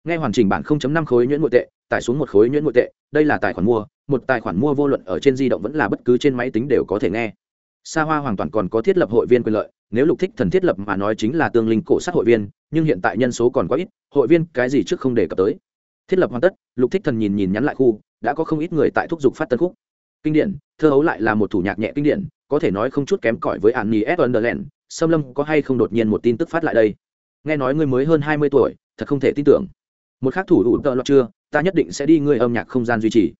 Nghe hoàn chỉnh bản 0.5 khối nhuyễn nội tệ, tải xuống một khối nhuyễn nội tệ, đây là tài khoản mua, một tài khoản mua vô luận ở trên di động vẫn là bất cứ trên máy tính đều có thể nghe sa hoa hoàn toàn còn có thiết lập hội viên quyền lợi, nếu lục thích thần thiết lập mà nói chính là tương linh cổ sát hội viên, nhưng hiện tại nhân số còn quá ít, hội viên cái gì trước không đề cập tới. Thiết lập hoàn tất, lục thích thần nhìn nhìn nhắn lại khu, đã có không ít người tại thúc giục phát tân khúc. Kinh điển, thơ hấu lại là một thủ nhạc nhẹ kinh điển, có thể nói không chút kém cỏi với an nhi s. Wonderland xâm lâm có hay không đột nhiên một tin tức phát lại đây? Nghe nói ngươi mới hơn hai mươi tuổi, thật không thể tin tưởng. Một khác thủ đủ tợ lọt chưa, ta nhất định sẽ đi ngươi âm nhạc không gian duy trì.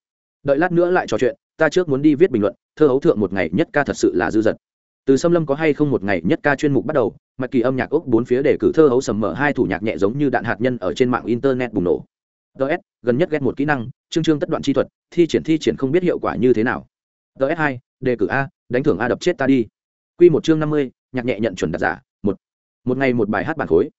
Đợi lát nữa lại trò chuyện, ta trước muốn đi viết bình luận thơ hấu thượng một ngày nhất ca thật sự là dư dật. Từ xâm lâm có hay không một ngày nhất ca chuyên mục bắt đầu mặc kỳ âm nhạc ốc bốn phía để cử thơ hấu sầm mở hai thủ nhạc nhẹ giống như đạn hạt nhân ở trên mạng internet bùng nổ. Ts gần nhất ghét một kỹ năng, chương chương tất đoạn chi thuật, thi triển thi triển không biết hiệu quả như thế nào. Ts hai, đề cử a, đánh thưởng a đập chết ta đi. Q một chương năm mươi, nhạc nhẹ nhận chuẩn đặt giả, một. Một ngày một bài hát bản khối.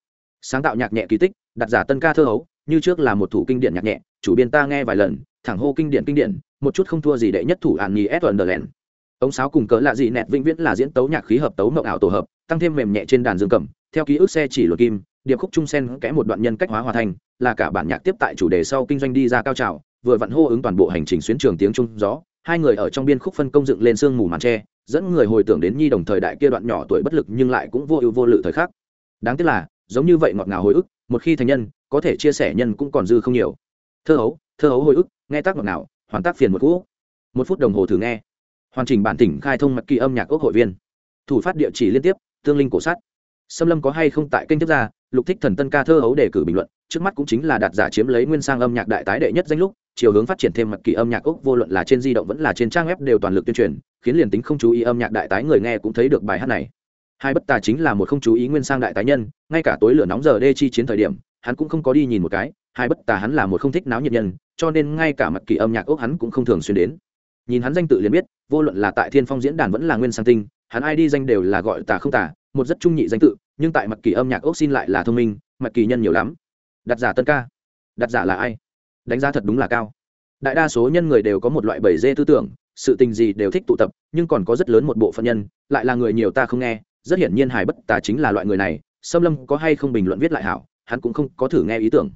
Sáng tạo nhạc nhẹ kỳ tích đặt giả tân ca thơ hấu, như trước là một thủ kinh điển nhạc nhẹ, chủ biên ta nghe vài lần, thẳng hô kinh điển kinh điển một chút không thua gì đệ nhất thủ ạn nhì s underland ống sáo cùng cỡ lạ gì nẹt vĩnh viễn là diễn tấu nhạc khí hợp tấu mộng ảo tổ hợp, tăng thêm mềm nhẹ trên đàn dương cầm, theo ký ức xe chỉ luật kim, điệp khúc trung sen kẽ một đoạn nhân cách hóa hòa thành, là cả bản nhạc tiếp tại chủ đề sau kinh doanh đi ra cao trào, vừa vặn hô ứng toàn bộ hành trình xuyến trường tiếng trung gió, hai người ở trong biên khúc phân công dựng lên sương mù màn tre, dẫn người hồi tưởng đến nhi đồng thời đại kia đoạn nhỏ tuổi bất lực nhưng lại cũng vô ưu vô lự thời khắc. Đáng tiếc là, giống như vậy ngọt ngào hồi ức, một khi thành nhân, có thể chia sẻ nhân cũng còn dư không nhiều. Thơ hấu thơ hấu hồi ức, nghe tác ngọt ngào hoàn tác phiền một cũ. Một phút đồng hồ thử nghe. Hoàn chỉnh bản tỉnh khai thông mật kỳ âm nhạc ốc hội viên. Thủ phát địa chỉ liên tiếp, tương linh cổ sát. Xâm lâm có hay không tại kênh tiếp ra, lục thích thần tân ca thơ hấu đề cử bình luận, trước mắt cũng chính là đạt giả chiếm lấy nguyên sang âm nhạc đại tái đệ nhất danh lúc, chiều hướng phát triển thêm mật kỳ âm nhạc ốc vô luận là trên di động vẫn là trên trang web đều toàn lực tuyên truyền, khiến liền tính không chú ý âm nhạc đại tái người nghe cũng thấy được bài hát này. Hai bất tà chính là một không chú ý nguyên sang đại tái nhân, ngay cả tối lửa nóng giờ đê chi chiến thời điểm, hắn cũng không có đi nhìn một cái hai bất tà hắn là một không thích náo nhiệt nhân, cho nên ngay cả mặt kỳ âm nhạc ốc hắn cũng không thường xuyên đến. Nhìn hắn danh tự liền biết, vô luận là tại thiên phong diễn đàn vẫn là nguyên sang tinh, hắn ai đi danh đều là gọi tà không tà, một rất trung nhị danh tự, nhưng tại mặt kỳ âm nhạc ốc xin lại là thông minh, mặt kỳ nhân nhiều lắm. Đặt giả tân ca. Đặt giả là ai? Đánh giá thật đúng là cao. Đại đa số nhân người đều có một loại bầy dê tư tưởng, sự tình gì đều thích tụ tập, nhưng còn có rất lớn một bộ phận nhân, lại là người nhiều ta không nghe, rất hiển nhiên hài bất tà chính là loại người này xâm lâm có hay không bình luận viết lại hảo, hắn cũng không có thử nghe ý tưởng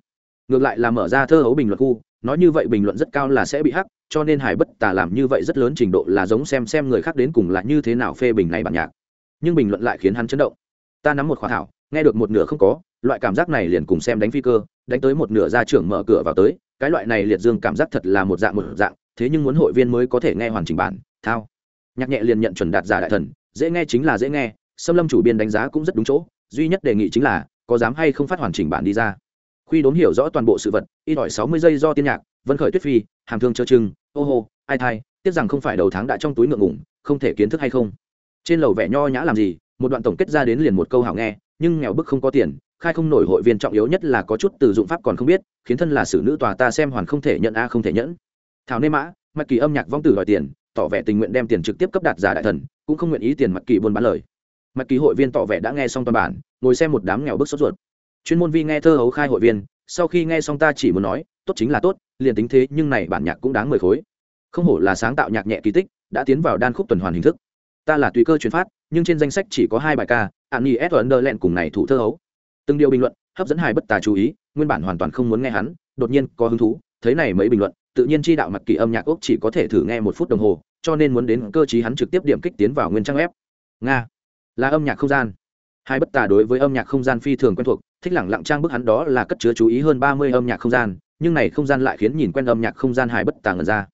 ngược lại là mở ra thơ hấu bình luận khu, nói như vậy bình luận rất cao là sẽ bị hắc, cho nên hải bất tà làm như vậy rất lớn trình độ là giống xem xem người khác đến cùng là như thế nào phê bình này bản nhạc. Nhưng bình luận lại khiến hắn chấn động. Ta nắm một khóa thảo, nghe được một nửa không có, loại cảm giác này liền cùng xem đánh phi cơ, đánh tới một nửa ra trưởng mở cửa vào tới, cái loại này liệt dương cảm giác thật là một dạng một dạng, thế nhưng muốn hội viên mới có thể nghe hoàn chỉnh bản, thao. Nhạc nhẹ liền nhận chuẩn đạt giả đại thần, dễ nghe chính là dễ nghe xâm lâm chủ biên đánh giá cũng rất đúng chỗ, duy nhất đề nghị chính là, có dám hay không phát hoàn chỉnh bản đi ra khi đốn hiểu rõ toàn bộ sự vật ít ỏi sáu mươi giây do tiên nhạc, vân khởi tuyết phi, hàm thương chơ chừng ô hô, ai thai, tiếc rằng không phải đầu tháng đã trong túi ngượng ngủng không thể kiến thức hay không. Trên lầu vẻ nho nhã làm gì, một đoạn tổng kết ra đến liền một câu hảo nghe, nhưng nghèo bức không có tiền, khai không nổi hội viên trọng yếu nhất là có chút từ dụng pháp còn không biết, khiến thân là xử nữ tòa ta xem hoàn không thể nhận a không thể nhẫn. Thảo nê mã mặc kỳ âm nhạc vong tử đòi tiền, tỏ vẻ tình nguyện đem tiền trực tiếp cấp đạt giả đại thần, cũng không nguyện ý tiền mặc kỳ buôn bán lời. Mặc kỳ hội viên tỏ vẻ đã nghe xong toàn bản, ngồi xem một đám nghèo bức sốt ruột chuyên môn vi nghe thơ hấu khai hội viên, sau khi nghe xong ta chỉ muốn nói, tốt chính là tốt, liền tính thế, nhưng này bản nhạc cũng đáng mười khối. Không hổ là sáng tạo nhạc nhẹ kỳ tích, đã tiến vào đan khúc tuần hoàn hình thức. Ta là tùy cơ chuyển phát, nhưng trên danh sách chỉ có hai bài ca ạn nhi s underland cùng này thủ thơ hấu. Từng điều bình luận, hấp dẫn hài bất tà chú ý, nguyên bản hoàn toàn không muốn nghe hắn, đột nhiên có hứng thú, thấy này mấy bình luận, tự nhiên chi đạo mặc kỳ âm nhạc ốc chỉ có thể thử nghe một phút đồng hồ, cho nên muốn đến cơ chí hắn trực tiếp điểm kích tiến vào nguyên trang web. Nga. Là âm nhạc không gian hai bất tà đối với âm nhạc không gian phi thường quen thuộc, thích lẳng lặng trang bức hắn đó là cất chứa chú ý hơn ba mươi âm nhạc không gian, nhưng này không gian lại khiến nhìn quen âm nhạc không gian hai bất tà ngần ra.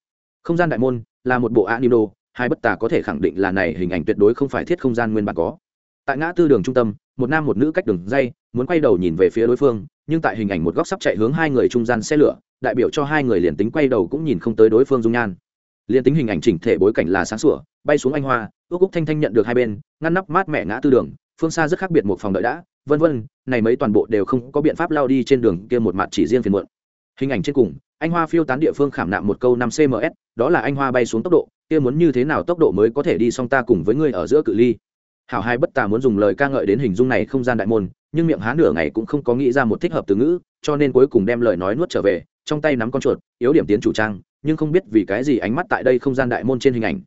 Không gian đại môn là một bộ animo hai bất tà có thể khẳng định là này hình ảnh tuyệt đối không phải thiết không gian nguyên bản có. Tại ngã tư đường trung tâm, một nam một nữ cách đường dây, muốn quay đầu nhìn về phía đối phương, nhưng tại hình ảnh một góc sắp chạy hướng hai người trung gian xe lửa, đại biểu cho hai người liền tính quay đầu cũng nhìn không tới đối phương dung nhan. Liền tính hình ảnh chỉnh thể bối cảnh là sáng sủa, bay xuống anh hoa, ước cúc thanh thanh nhận được hai bên, ngăn nắp mát mẹ ngã tư đường phương xa rất khác biệt một phòng đợi đã. Vân vân, này mấy toàn bộ đều không có biện pháp lao đi trên đường kia một mặt chỉ riêng phiền muộn. Hình ảnh trên cùng, anh hoa phiêu tán địa phương khảm nạm một câu năm cms đó là anh hoa bay xuống tốc độ, kia muốn như thế nào tốc độ mới có thể đi xong ta cùng với ngươi ở giữa cự ly. Hảo hai bất tà muốn dùng lời ca ngợi đến hình dung này không gian đại môn, nhưng miệng há nửa ngày cũng không có nghĩ ra một thích hợp từ ngữ, cho nên cuối cùng đem lời nói nuốt trở về, trong tay nắm con chuột, yếu điểm tiến chủ trang, nhưng không biết vì cái gì ánh mắt tại đây không gian đại môn trên hình ảnh.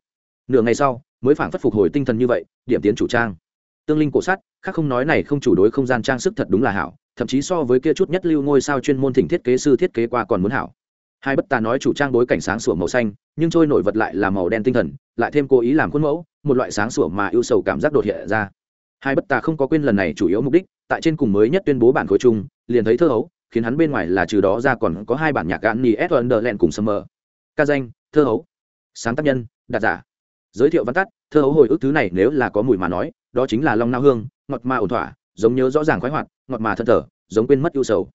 Nửa ngày sau, mới phảng phất phục hồi tinh thần như vậy, điểm tiến chủ trang tương linh cổ sắt khác không nói này không chủ đối không gian trang sức thật đúng là hảo, thậm chí so với kia chút nhất lưu ngôi sao chuyên môn thỉnh thiết kế sư thiết kế qua còn muốn hảo. Hai bất tà nói chủ trang bối cảnh sáng sủa màu xanh, nhưng trôi nổi vật lại là màu đen tinh thần, lại thêm cố ý làm khuôn mẫu, một loại sáng sủa mà ưu sầu cảm giác đột hiện ra. Hai bất tà không có quên lần này chủ yếu mục đích, tại trên cùng mới nhất tuyên bố bản khối chung, liền thấy thơ hấu, khiến hắn bên ngoài là trừ đó ra còn có hai bản nhạc gạn ni s underland cùng summer. Ca danh, thơ hấu. Sáng tác nhân, đạt giả. Giới thiệu văn tắt, thơ hấu hồi ức thứ này nếu là có mùi mà nói đó chính là long nao hương, ngọt mà ổn thỏa, giống nhớ rõ ràng khoái hoạt, ngọt mà thân thở giống quên mất ưu sầu.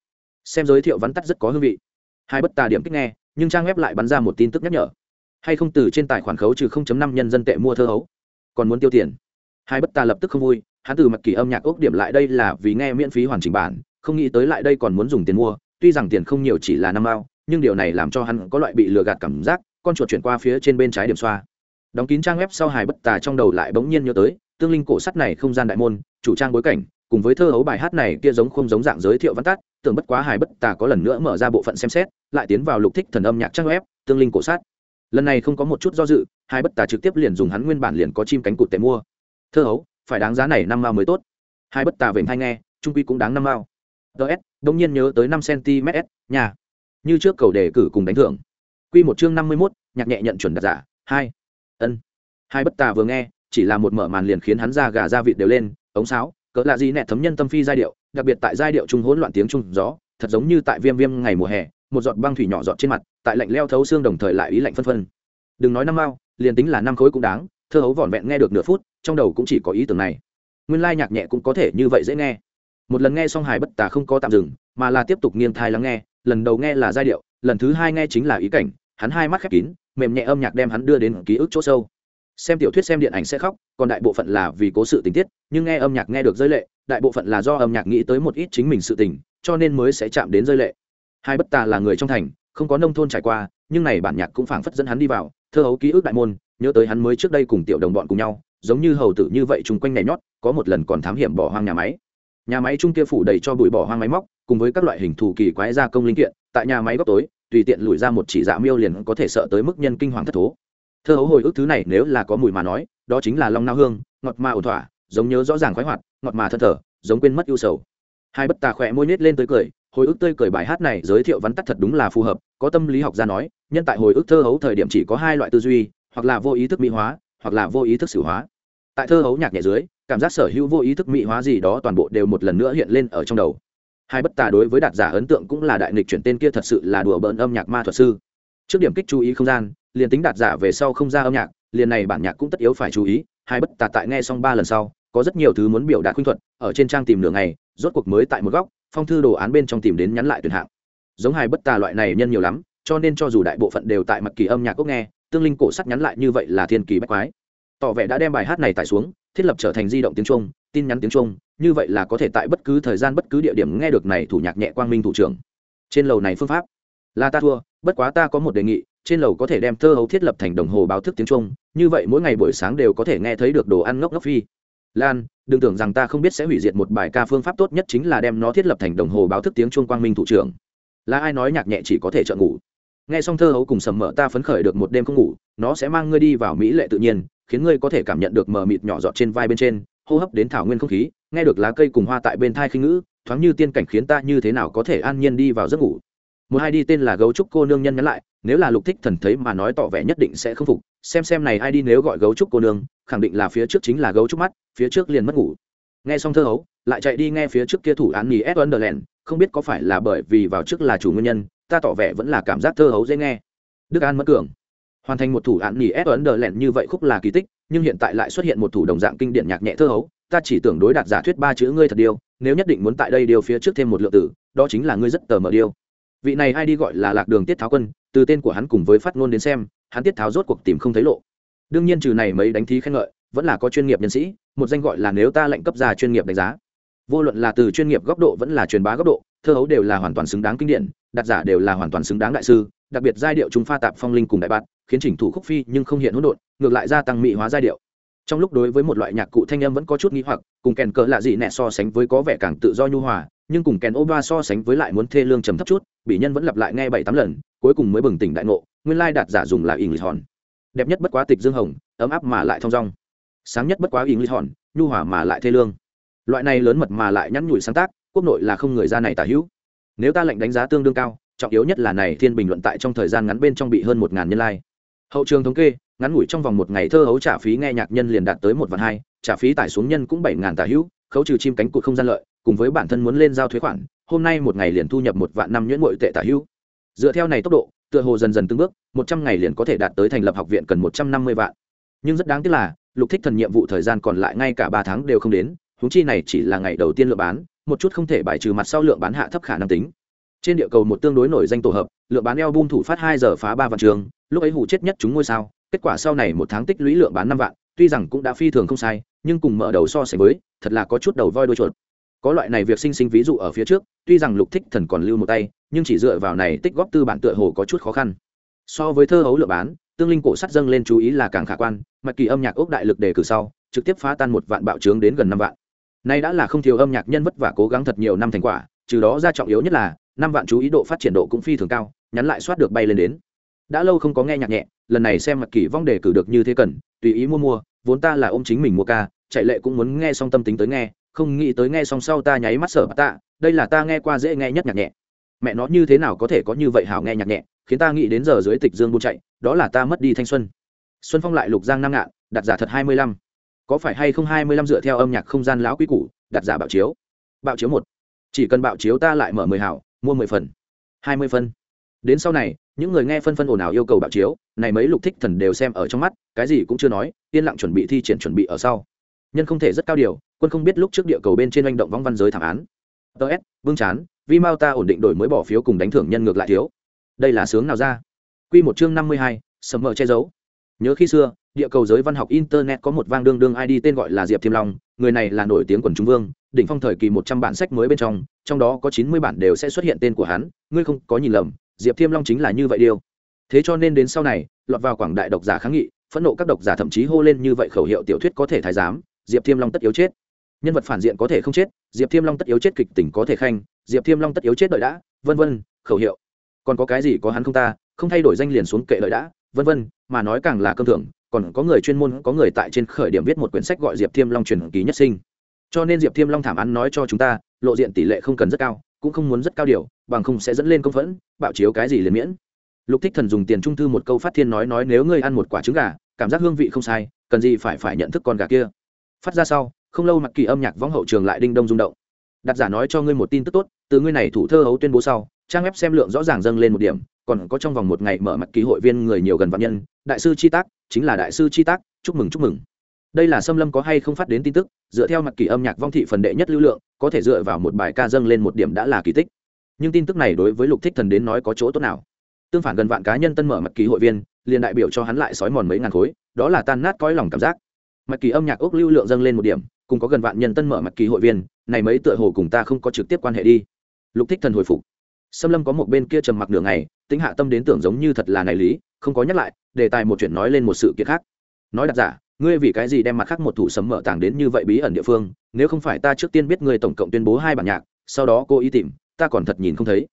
Xem giới thiệu vắn tắt rất có hương vị. Hai bất tà điểm kích nghe, nhưng trang web lại bắn ra một tin tức nhắc nhở. Hay không từ trên tài khoản khấu trừ 0.5 nhân dân tệ mua thơ hấu? Còn muốn tiêu tiền? Hai bất tà lập tức không vui, hắn từ mặt kỳ âm nhạc ốc điểm lại đây là vì nghe miễn phí hoàn chỉnh bản, không nghĩ tới lại đây còn muốn dùng tiền mua, tuy rằng tiền không nhiều chỉ là năm ao nhưng điều này làm cho hắn có loại bị lừa gạt cảm giác, con chuột chuyển qua phía trên bên trái điểm xoa. Đóng kín trang web sau hài bất tà trong đầu lại bỗng nhiên nhớ tới tương linh cổ sắt này không gian đại môn, chủ trang bối cảnh, cùng với thơ hấu bài hát này kia giống không giống dạng giới thiệu văn tắt, tưởng bất quá hài bất tà có lần nữa mở ra bộ phận xem xét, lại tiến vào lục thích thần âm nhạc trang web, tương linh cổ sát lần này không có một chút do dự hai bất tà trực tiếp liền dùng hắn nguyên bản liền có chim cánh cụt tệ mua. Thơ hấu, phải đáng giá này năm mao mới tốt. Hai bất tà vểnh hay nghe, trung quy cũng đáng năm mao. Ts đông nhiên nhớ tới năm cm s nhà. Như trước cầu đề cử cùng đánh thưởng. Q một chương năm mươi mốt, nhạc nhẹ nhận chuẩn đặt giả, hai. Ân. Hai bất tà vừa nghe chỉ là một mở màn liền khiến hắn ra gà ra vịt đều lên, ống sáo, cỡ lạ gì nẹ thấm nhân tâm phi giai điệu, đặc biệt tại giai điệu trung hỗn loạn tiếng trung gió, thật giống như tại viêm viêm ngày mùa hè, một giọt băng thủy nhỏ giọt trên mặt, tại lạnh leo thấu xương đồng thời lại ý lạnh phân phân. Đừng nói năm mao, liền tính là năm khối cũng đáng, thơ hấu vỏn vẹn nghe được nửa phút, trong đầu cũng chỉ có ý tưởng này. Nguyên lai nhạc nhẹ cũng có thể như vậy dễ nghe. Một lần nghe xong hài bất tà không có tạm dừng, mà là tiếp tục nghiêng thai lắng nghe, lần đầu nghe là giai điệu, lần thứ hai nghe chính là ý cảnh, hắn hai mắt khép kín, mềm nhẹ âm nhạc đem hắn đưa đến ký ức chỗ sâu xem tiểu thuyết xem điện ảnh sẽ khóc, còn đại bộ phận là vì cố sự tình tiết, nhưng nghe âm nhạc nghe được rơi lệ, đại bộ phận là do âm nhạc nghĩ tới một ít chính mình sự tình, cho nên mới sẽ chạm đến rơi lệ. Hai bất tà là người trong thành, không có nông thôn trải qua, nhưng này bản nhạc cũng phảng phất dẫn hắn đi vào, thơ hấu ký ức đại môn, nhớ tới hắn mới trước đây cùng tiểu đồng bọn cùng nhau, giống như hầu tử như vậy chung quanh nhảy nhót, có một lần còn thám hiểm bỏ hoang nhà máy. Nhà máy trung kia phủ đầy cho bụi bỏ hoang máy móc, cùng với các loại hình thù kỳ quái gia công linh kiện, tại nhà máy góc tối, tùy tiện lùi ra một chỉ dạ miêu liền có thể sợ tới mức nhân kinh hoàng thất thố thơ hấu hồi ức thứ này nếu là có mùi mà nói, đó chính là long nao hương, ngọt mà ổn thỏa, giống nhớ rõ ràng khoái hoạt, ngọt mà thân thở, giống quên mất ưu sầu. Hai bất tà khỏe môi nết lên tới cười, hồi ức tươi cười bài hát này giới thiệu vắn tắt thật đúng là phù hợp, có tâm lý học gia nói, nhân tại hồi ức thơ hấu thời điểm chỉ có hai loại tư duy, hoặc là vô ý thức mỹ hóa, hoặc là vô ý thức xử hóa. Tại thơ hấu nhạc nhẹ dưới, cảm giác sở hữu vô ý thức mỹ hóa gì đó toàn bộ đều một lần nữa hiện lên ở trong đầu. Hai bất tà đối với đạt giả ấn tượng cũng là đại nghịch chuyển tên kia thật sự là đùa bỡn âm nhạc ma thuật sư. Trước điểm kích chú ý không gian liền tính đạt giả về sau không ra âm nhạc, liền này bản nhạc cũng tất yếu phải chú ý, hai bất tà tại nghe xong ba lần sau, có rất nhiều thứ muốn biểu đạt khuynh thuật ở trên trang tìm nửa ngày, rốt cuộc mới tại một góc, phong thư đồ án bên trong tìm đến nhắn lại tuyển hạng. Giống hai bất tà loại này nhân nhiều lắm, cho nên cho dù đại bộ phận đều tại mặt kỳ âm nhạc cốc nghe, tương linh cổ sắt nhắn lại như vậy là thiên kỳ bách quái. Tỏ vẻ đã đem bài hát này tải xuống, thiết lập trở thành di động tiếng trung, tin nhắn tiếng trung, như vậy là có thể tại bất cứ thời gian bất cứ địa điểm nghe được này thủ nhạc nhẹ quang minh thủ trưởng. Trên lầu này phương pháp, là ta thua, bất quá ta có một đề nghị trên lầu có thể đem thơ hấu thiết lập thành đồng hồ báo thức tiếng trung, như vậy mỗi ngày buổi sáng đều có thể nghe thấy được đồ ăn ngốc ngốc phi. Lan, đừng tưởng rằng ta không biết sẽ hủy diệt một bài ca phương pháp tốt nhất chính là đem nó thiết lập thành đồng hồ báo thức tiếng trung quang minh thủ trưởng. Là ai nói nhạc nhẹ chỉ có thể trợ ngủ? Nghe xong thơ hấu cùng sầm mỡ ta phấn khởi được một đêm không ngủ, nó sẽ mang ngươi đi vào mỹ lệ tự nhiên, khiến ngươi có thể cảm nhận được mờ mịt nhỏ giọt trên vai bên trên, hô hấp đến thảo nguyên không khí, nghe được lá cây cùng hoa tại bên thai khinh ngữ, thoáng như tiên cảnh khiến ta như thế nào có thể an nhiên đi vào giấc ngủ. Một hai đi tên là gấu trúc cô nương nhân nhắn lại nếu là lục thích thần thấy mà nói tỏ vẻ nhất định sẽ không phục, xem xem này ai đi nếu gọi gấu trúc cô nương, khẳng định là phía trước chính là gấu trúc mắt, phía trước liền mất ngủ. Nghe xong thơ hấu, lại chạy đi nghe phía trước kia thủ án nghỉ ed underland không biết có phải là bởi vì vào trước là chủ nguyên nhân, ta tỏ vẻ vẫn là cảm giác thơ hấu dễ nghe. Đức an mất cường. Hoàn thành một thủ án nghỉ ed underland như vậy khúc là kỳ tích, nhưng hiện tại lại xuất hiện một thủ đồng dạng kinh điển nhạc nhẹ thơ hấu, ta chỉ tưởng đối đạt giả thuyết ba chữ ngươi thật điêu, nếu nhất định muốn tại đây điều phía trước thêm một lượng tử, đó chính là ngươi rất tờ mờ điêu. Vị này ai đi gọi là lạc đường tiết tháo quân từ tên của hắn cùng với phát ngôn đến xem, hắn tiết tháo rốt cuộc tìm không thấy lộ. Đương nhiên trừ này mấy đánh thí khen ngợi, vẫn là có chuyên nghiệp nhân sĩ, một danh gọi là nếu ta lệnh cấp ra chuyên nghiệp đánh giá. Vô luận là từ chuyên nghiệp góc độ vẫn là truyền bá góc độ, thơ hấu đều là hoàn toàn xứng đáng kinh điển đặt giả đều là hoàn toàn xứng đáng đại sư, đặc biệt giai điệu chúng pha tạp phong linh cùng đại bạt, khiến chỉnh thủ khúc phi nhưng không hiện hỗn độn, ngược lại gia tăng mỹ hóa giai điệu. Trong lúc đối với một loại nhạc cụ thanh âm vẫn có chút nghi hoặc, cùng kèn cỡ lạ gì nẹ so sánh với có vẻ càng tự do nhu hòa, nhưng cùng kèn ô ba so sánh với lại muốn thê lương trầm thấp chút, bị nhân vẫn lặp lại nghe bảy tám lần cuối cùng mới bừng tỉnh đại ngộ, nguyên lai đạt giả dùng là ỉng lịch hòn đẹp nhất bất quá tịch dương hồng, ấm áp mà lại thong dong. Sáng nhất bất quá ỉng lịch hòn nhu hòa mà lại thê lương. Loại này lớn mật mà lại nhắn nhủi sáng tác, quốc nội là không người ra này tả hữu. Nếu ta lệnh đánh giá tương đương cao, trọng yếu nhất là này thiên bình luận tại trong thời gian ngắn bên trong bị hơn một ngàn nhân lai、like. hậu trường thống kê, ngắn ngủi trong vòng một ngày thơ hấu trả phí nghe nhạc nhân liền đạt tới một vạn hai, trả phí tải xuống nhân cũng bảy ngàn tả hữu, khấu trừ chim cánh cụt không gian lợi, cùng với bản thân muốn lên giao thuế khoản, hôm nay một ngày liền thu nhập một vạn năm nhuyễn ngội tệ tả hữu dựa theo này tốc độ, tựa hồ dần dần từng bước, một trăm ngày liền có thể đạt tới thành lập học viện cần một trăm năm mươi vạn. Nhưng rất đáng tiếc là, lục thích thần nhiệm vụ thời gian còn lại ngay cả ba tháng đều không đến húng chi này chỉ là ngày đầu tiên lựa bán, một chút không thể bài trừ mặt sau lượng bán hạ thấp khả năng tính. Trên địa cầu một tương đối nổi danh tổ hợp, lượng bán eo bung thủ phát hai giờ phá ba vạn trường, lúc ấy hủ chết nhất chúng ngôi sao, kết quả sau này một tháng tích lũy lượng bán năm vạn, tuy rằng cũng đã phi thường không sai, nhưng cùng mở đầu so sánh với, thật là có chút đầu voi đuôi chuột. Có loại này việc sinh sinh ví dụ ở phía trước, tuy rằng lục thích thần còn lưu một tay nhưng chỉ dựa vào này tích góp tư bản tựa hồ có chút khó khăn. So với thơ hấu lựa bán, tương linh cổ sắt dâng lên chú ý là càng khả quan mặc kỳ âm nhạc ốc đại lực đề cử sau, trực tiếp phá tan một vạn bạo trướng đến gần năm vạn. Nay đã là không thiếu âm nhạc nhân vất vả cố gắng thật nhiều năm thành quả, trừ đó ra trọng yếu nhất là, năm vạn chú ý độ phát triển độ cũng phi thường cao, nhắn lại soát được bay lên đến. Đã lâu không có nghe nhạc nhẹ, lần này xem mặc kỳ vong đề cử được như thế cần, tùy ý mua mua, vốn ta là ôm chính mình mua ca, chạy lệ cũng muốn nghe xong tâm tính tới nghe, không nghĩ tới nghe xong sau ta nháy mắt sở tạ, đây là ta nghe qua dễ nghe nhất nhạc nhẹ mẹ nó như thế nào có thể có như vậy hảo nghe nhạc nhẹ, khiến ta nghĩ đến giờ dưới tịch dương buôn chạy, đó là ta mất đi thanh xuân. Xuân phong lại lục giang nam ngạn, đặt giả thật hai mươi lăm. Có phải hay không hai mươi lăm dựa theo âm nhạc không gian lão quý củ, đặt giả bạo chiếu? Bạo chiếu một. Chỉ cần bạo chiếu ta lại mở mười hảo, mua mười phần. hai mươi phân. Đến sau này, những người nghe phân phân ồn ào yêu cầu bạo chiếu, này mấy lục thích thần đều xem ở trong mắt, cái gì cũng chưa nói, yên lặng chuẩn bị thi triển chuẩn bị ở sau. Nhân không thể rất cao điều, quân không biết lúc trước địa cầu bên trên manh động vong văn giới thảm án. Ts vương chán vi mao ta ổn định đổi mới bỏ phiếu cùng đánh thưởng nhân ngược lại thiếu. Đây là sướng nào ra? Q một chương năm mươi hai, sầm mờ che giấu. Nhớ khi xưa, địa cầu giới văn học internet có một vang đương đương id tên gọi là diệp thiêm long, người này là nổi tiếng quần trung vương, đỉnh phong thời kỳ một trăm bản sách mới bên trong trong đó có chín mươi bản đều sẽ xuất hiện tên của hắn, ngươi không có nhìn lầm, diệp thiêm long chính là như vậy điều. Thế cho nên đến sau này, lọt vào quảng đại độc giả kháng nghị, phẫn nộ các độc giả thậm chí hô lên như vậy khẩu hiệu tiểu thuyết có thể thái giám, diệp thiêm long tất yếu chết nhân vật phản diện có thể không chết, diệp thiêm long tất yếu chết kịch tỉnh có thể khanh, diệp thiêm long tất yếu chết đợi đã, vân vân, khẩu hiệu. Còn có cái gì có hắn không ta, không thay đổi danh liền xuống kệ đợi đã, vân vân, mà nói càng là cơm thưởng, còn có người chuyên môn, có người tại trên khởi điểm viết một quyển sách gọi diệp thiêm long truyền ký nhất sinh. Cho nên diệp thiêm long thảm án nói cho chúng ta, lộ diện tỷ lệ không cần rất cao, cũng không muốn rất cao điều, bằng không sẽ dẫn lên công phẫn, bạo chiếu cái gì liền miễn. Lục thích thần dùng tiền trung thư một câu phát thiên nói nói, nếu ngươi ăn một quả trứng gà, cảm giác hương vị không sai, cần gì phải phải nhận thức con gà kia. Phát ra sau không lâu mặc kỳ âm nhạc võng hậu trường lại đinh đông rung động. Đặt giả nói cho ngươi một tin tức tốt, từ ngươi này thủ thơ hấu tuyên bố sau, trang web xem lượng rõ ràng dâng lên một điểm, còn có trong vòng một ngày mở mặt ký hội viên người nhiều gần vạn nhân, đại sư chi tác, chính là đại sư chi tác, chúc mừng chúc mừng. Đây là xâm lâm có hay không phát đến tin tức, dựa theo mặt kỳ âm nhạc vong thị phần đệ nhất lưu lượng, có thể dựa vào một bài ca dâng lên một điểm đã là kỳ tích. Nhưng tin tức này đối với lục thích thần đến nói có chỗ tốt nào? Tương phản gần vạn cá nhân tân mở mặt kỳ hội viên, liền đại biểu cho hắn lại sói mòn mấy ngàn khối, đó là tan nát cõi lòng cảm giác mặt kỳ âm nhạc ốc lưu lượng dâng lên một điểm, cùng có gần vạn nhân tân mở mặt kỳ hội viên, này mấy tựa hồ cùng ta không có trực tiếp quan hệ đi. Lục thích thần hồi phục. Xâm lâm có một bên kia trầm mặc nửa ngày, tính hạ tâm đến tưởng giống như thật là này lý, không có nhắc lại, đề tài một chuyện nói lên một sự kiện khác. Nói đặt giả, ngươi vì cái gì đem mặt khác một thủ sấm mở tảng đến như vậy bí ẩn địa phương, nếu không phải ta trước tiên biết ngươi tổng cộng tuyên bố hai bản nhạc, sau đó cô ý tìm, ta còn thật nhìn không thấy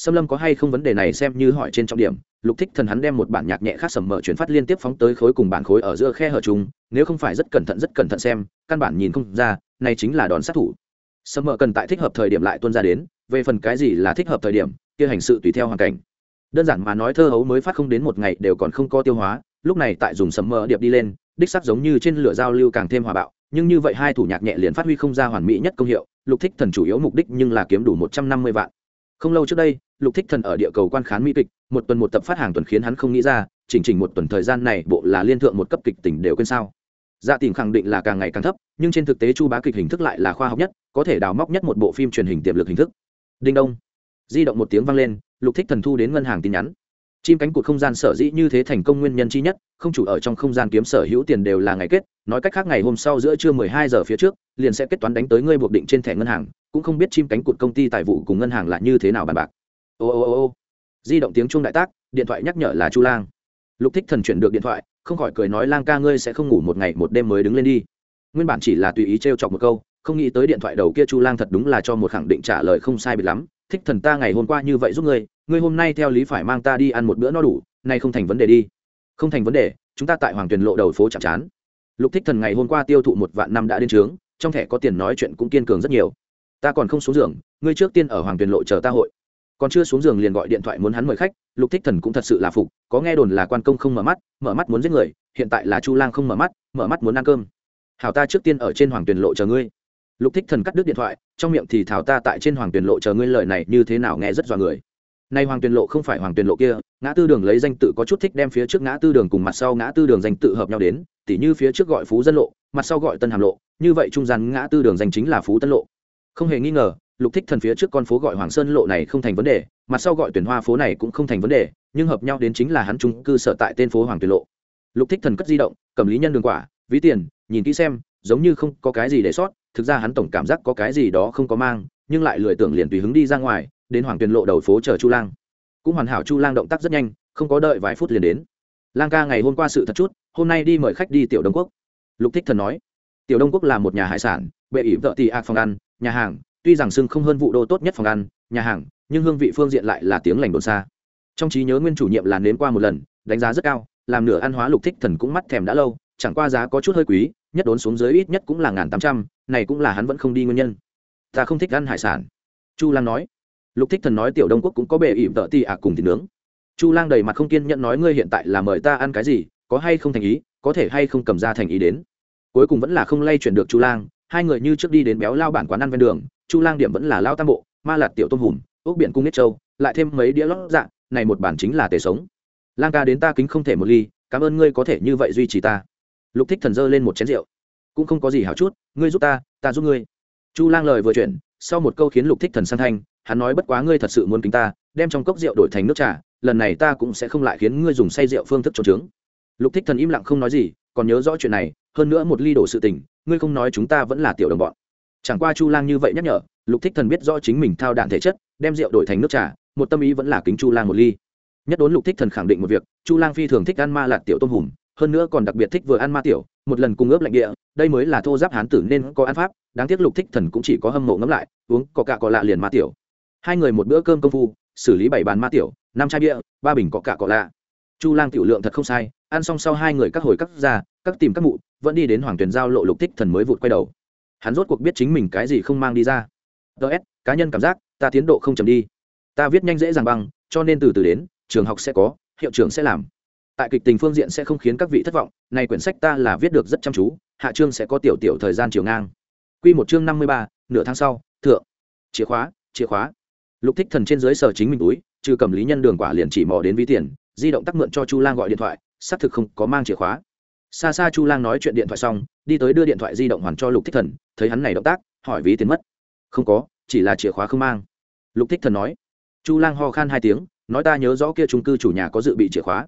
xâm lâm có hay không vấn đề này xem như hỏi trên trọng điểm lục thích thần hắn đem một bản nhạc nhẹ khác sầm mở chuyển phát liên tiếp phóng tới khối cùng bản khối ở giữa khe hở trùng, nếu không phải rất cẩn thận rất cẩn thận xem căn bản nhìn không ra này chính là đòn sát thủ. Sầm mở cần tại thích hợp thời điểm lại tuân ra đến về phần cái gì là thích hợp thời điểm kia hành sự tùy theo hoàn cảnh. Đơn giản mà nói thơ hấu mới phát không đến một ngày đều còn không có tiêu hóa lúc này tại dùng sầm mở điệp đi lên đích sắc giống như trên lửa giao lưu càng thêm hòa bạo nhưng như vậy hai thủ nhạc nhẹ liền phát huy không ra hoàn mỹ nhất công hiệu lục thích thần chủ yếu mục đích nhưng là kiếm đủ một trăm năm mươi vạn không lâu trước đây, lục thích thần ở địa cầu quan khán mỹ kịch, một tuần một tập phát hàng tuần khiến hắn không nghĩ ra, chỉnh chỉnh một tuần thời gian này bộ là liên thượng một cấp kịch tỉnh đều quên sao. Dạ tìm khẳng định là càng ngày càng thấp, nhưng trên thực tế chu bá kịch hình thức lại là khoa học nhất, có thể đào móc nhất một bộ phim truyền hình tiềm lực hình thức. Đinh đông. Di động một tiếng vang lên, lục thích thần thu đến ngân hàng tin nhắn. Chim cánh cụt không gian sở dĩ như thế thành công nguyên nhân chi nhất, không chủ ở trong không gian kiếm sở hữu tiền đều là ngày kết, nói cách khác ngày hôm sau giữa trưa mười hai giờ phía trước, liền sẽ kết toán đánh tới ngươi buộc định trên thẻ ngân hàng cũng không biết chim cánh cụt công ty tài vụ cùng ngân hàng là như thế nào bàn bạc. Ô ô ô ô. Di động tiếng chuông đại tác, điện thoại nhắc nhở là chu lang. Lục thích thần chuyển được điện thoại, không khỏi cười nói, lang ca ngươi sẽ không ngủ một ngày một đêm mới đứng lên đi. Nguyên bản chỉ là tùy ý trêu chọc một câu, không nghĩ tới điện thoại đầu kia chu lang thật đúng là cho một khẳng định trả lời không sai biệt lắm. Thích thần ta ngày hôm qua như vậy giúp ngươi ngươi hôm nay theo lý phải mang ta đi ăn một bữa no đủ, nay không thành vấn đề đi. Không thành vấn đề, chúng ta tại hoàng tuyền lộ đầu phố chạm chán. Lục thích thần ngày hôm qua tiêu thụ một vạn năm đã đến trướng trong thẻ có tiền nói chuyện cũng kiên cường rất nhiều ta còn không xuống giường, ngươi trước tiên ở hoàng tuyền lộ chờ ta hội. Còn chưa xuống giường liền gọi điện thoại muốn hắn mời khách, lục thích thần cũng thật sự là phục, có nghe đồn là quan công không mở mắt mở mắt muốn giết người, hiện tại là chu lang không mở mắt mở mắt muốn ăn cơm. Hảo ta trước tiên ở trên hoàng tuyền lộ chờ ngươi. Lục thích thần cắt đứt điện thoại, trong miệng thì thảo ta tại trên hoàng tuyền lộ chờ ngươi lời này như thế nào nghe rất dọa người. Nay hoàng tuyền lộ không phải hoàng tuyền lộ kia, ngã tư đường lấy danh tự có chút thích đem phía trước ngã tư đường cùng mặt sau ngã tư đường danh tự hợp nhau đến, tỉ như phía trước gọi phú dân lộ, mặt sau gọi tân hàm lộ, như vậy trung gian ngã tư đường danh chính là phú tân lộ không hề nghi ngờ, lục thích thần phía trước con phố gọi hoàng sơn lộ này không thành vấn đề mặt sau gọi tuyển hoa phố này cũng không thành vấn đề, nhưng hợp nhau đến chính là hắn trung cư sở tại tên phố hoàng tuyển lộ. Lục thích thần cất di động, cầm lý nhân đường quả, ví tiền, nhìn kỹ xem, giống như không có cái gì để sót, thực ra hắn tổng cảm giác có cái gì đó không có mang, nhưng lại lười tưởng liền tùy hứng đi ra ngoài, đến hoàng tuyển lộ đầu phố chờ chu lang. Cũng hoàn hảo chu lang động tác rất nhanh, không có đợi vài phút liền đến. Lang ca ngày hôm qua sự thật chút, hôm nay đi mời khách đi tiểu đông quốc. Lục thích thần nói, tiểu đông quốc là một nhà hải sản, bệ ỉ vợ tì ạc phòng ăn nhà hàng, tuy rằng sưng không hơn vụ đô tốt nhất phòng ăn, nhà hàng, nhưng hương vị phương diện lại là tiếng lành đồn xa. Trong trí nhớ nguyên chủ nhiệm là nếm qua một lần, đánh giá rất cao, làm nửa ăn hóa lục thích thần cũng mắt thèm đã lâu, chẳng qua giá có chút hơi quý, nhất đốn xuống dưới ít nhất cũng là ngàn tám trăm, này cũng là hắn vẫn không đi nguyên nhân. Ta không thích ăn hải sản. Chu lang nói. Lục thích thần nói tiểu đông quốc cũng có bề ỉ vợ tì ạc cùng thịt nướng. Chu lang đầy mặt không kiên nhẫn nói ngươi hiện tại là mời ta ăn cái gì, có hay không thành ý, có thể hay không cầm ra thành ý đến. Cuối cùng vẫn là không lay chuyển được chu lang hai người như trước đi đến béo lao bản quán ăn ven đường chu lang điểm vẫn là lao tam bộ ma lạt tiểu tôm hùm ốc biển cung nết châu lại thêm mấy đĩa lót dạng, này một bản chính là tề sống. Lang ca đến ta kính không thể một ly cảm ơn ngươi có thể như vậy duy trì ta. Lục thích thần dơ lên một chén rượu. Cũng không có gì hảo chút ngươi giúp ta ta giúp ngươi. Chu lang lời vừa chuyển sau một câu khiến lục thích thần sang thanh hắn nói bất quá ngươi thật sự muốn kính ta đem trong cốc rượu đổi thành nước trà lần này ta cũng sẽ không lại khiến ngươi dùng say rượu phương thức trốn trướng lục thích thần im lặng không nói gì còn nhớ rõ chuyện này hơn nữa một ly đổ sự tình ngươi không nói chúng ta vẫn là tiểu đồng bọn. Chẳng qua chu lang như vậy nhắc nhở, lục thích thần biết rõ chính mình thao đạn thể chất, đem rượu đổi thành nước trà, một tâm ý vẫn là kính chu lang một ly. Nhất đốn lục thích thần khẳng định một việc, chu lang phi thường thích ăn ma lạt tiểu tôm hùm, hơn nữa còn đặc biệt thích vừa ăn ma tiểu, một lần cung ướp lạnh địa, đây mới là thô giáp hán tử nên có ăn pháp, đáng tiếc lục thích thần cũng chỉ có hâm mộ ngấm lại, uống có cạ cọ lạ liền ma tiểu. Hai người một bữa cơm công phu, xử lý bảy bàn ma tiểu, năm chai bia, ba bình có cạ cọ lạ chu lang tiểu lượng thật không sai, ăn xong sau hai người các hồi các ra các tìm các mụ, vẫn đi đến hoàng tuyền giao lộ lục thích thần mới vụt quay đầu. Hắn rốt cuộc biết chính mình cái gì không mang đi ra. Ts cá nhân cảm giác, ta tiến độ không chầm đi. Ta viết nhanh dễ dàng băng cho nên từ từ đến, trường học sẽ có, hiệu trưởng sẽ làm. Tại kịch tình phương diện sẽ không khiến các vị thất vọng, này quyển sách ta là viết được rất chăm chú, hạ chương sẽ có tiểu tiểu thời gian chiều ngang. Q một chương năm mươi ba, nửa tháng sau, thượng. Chìa khóa chìa khóa. Lục thích thần trên dưới sở chính mình túi, trừ cầm lý nhân đường quả liền chỉ mò đến ví tiền di động tắc mượn cho chu lang gọi điện thoại, xác thực không có mang chìa khóa. Xa xa chu lang nói chuyện điện thoại xong, đi tới đưa điện thoại di động hoàn cho lục thích thần, thấy hắn này động tác, hỏi ví tiền mất. Không có, chỉ là chìa khóa không mang. Lục thích thần nói. Chu lang ho khan hai tiếng, nói ta nhớ rõ kia trung cư chủ nhà có dự bị chìa khóa.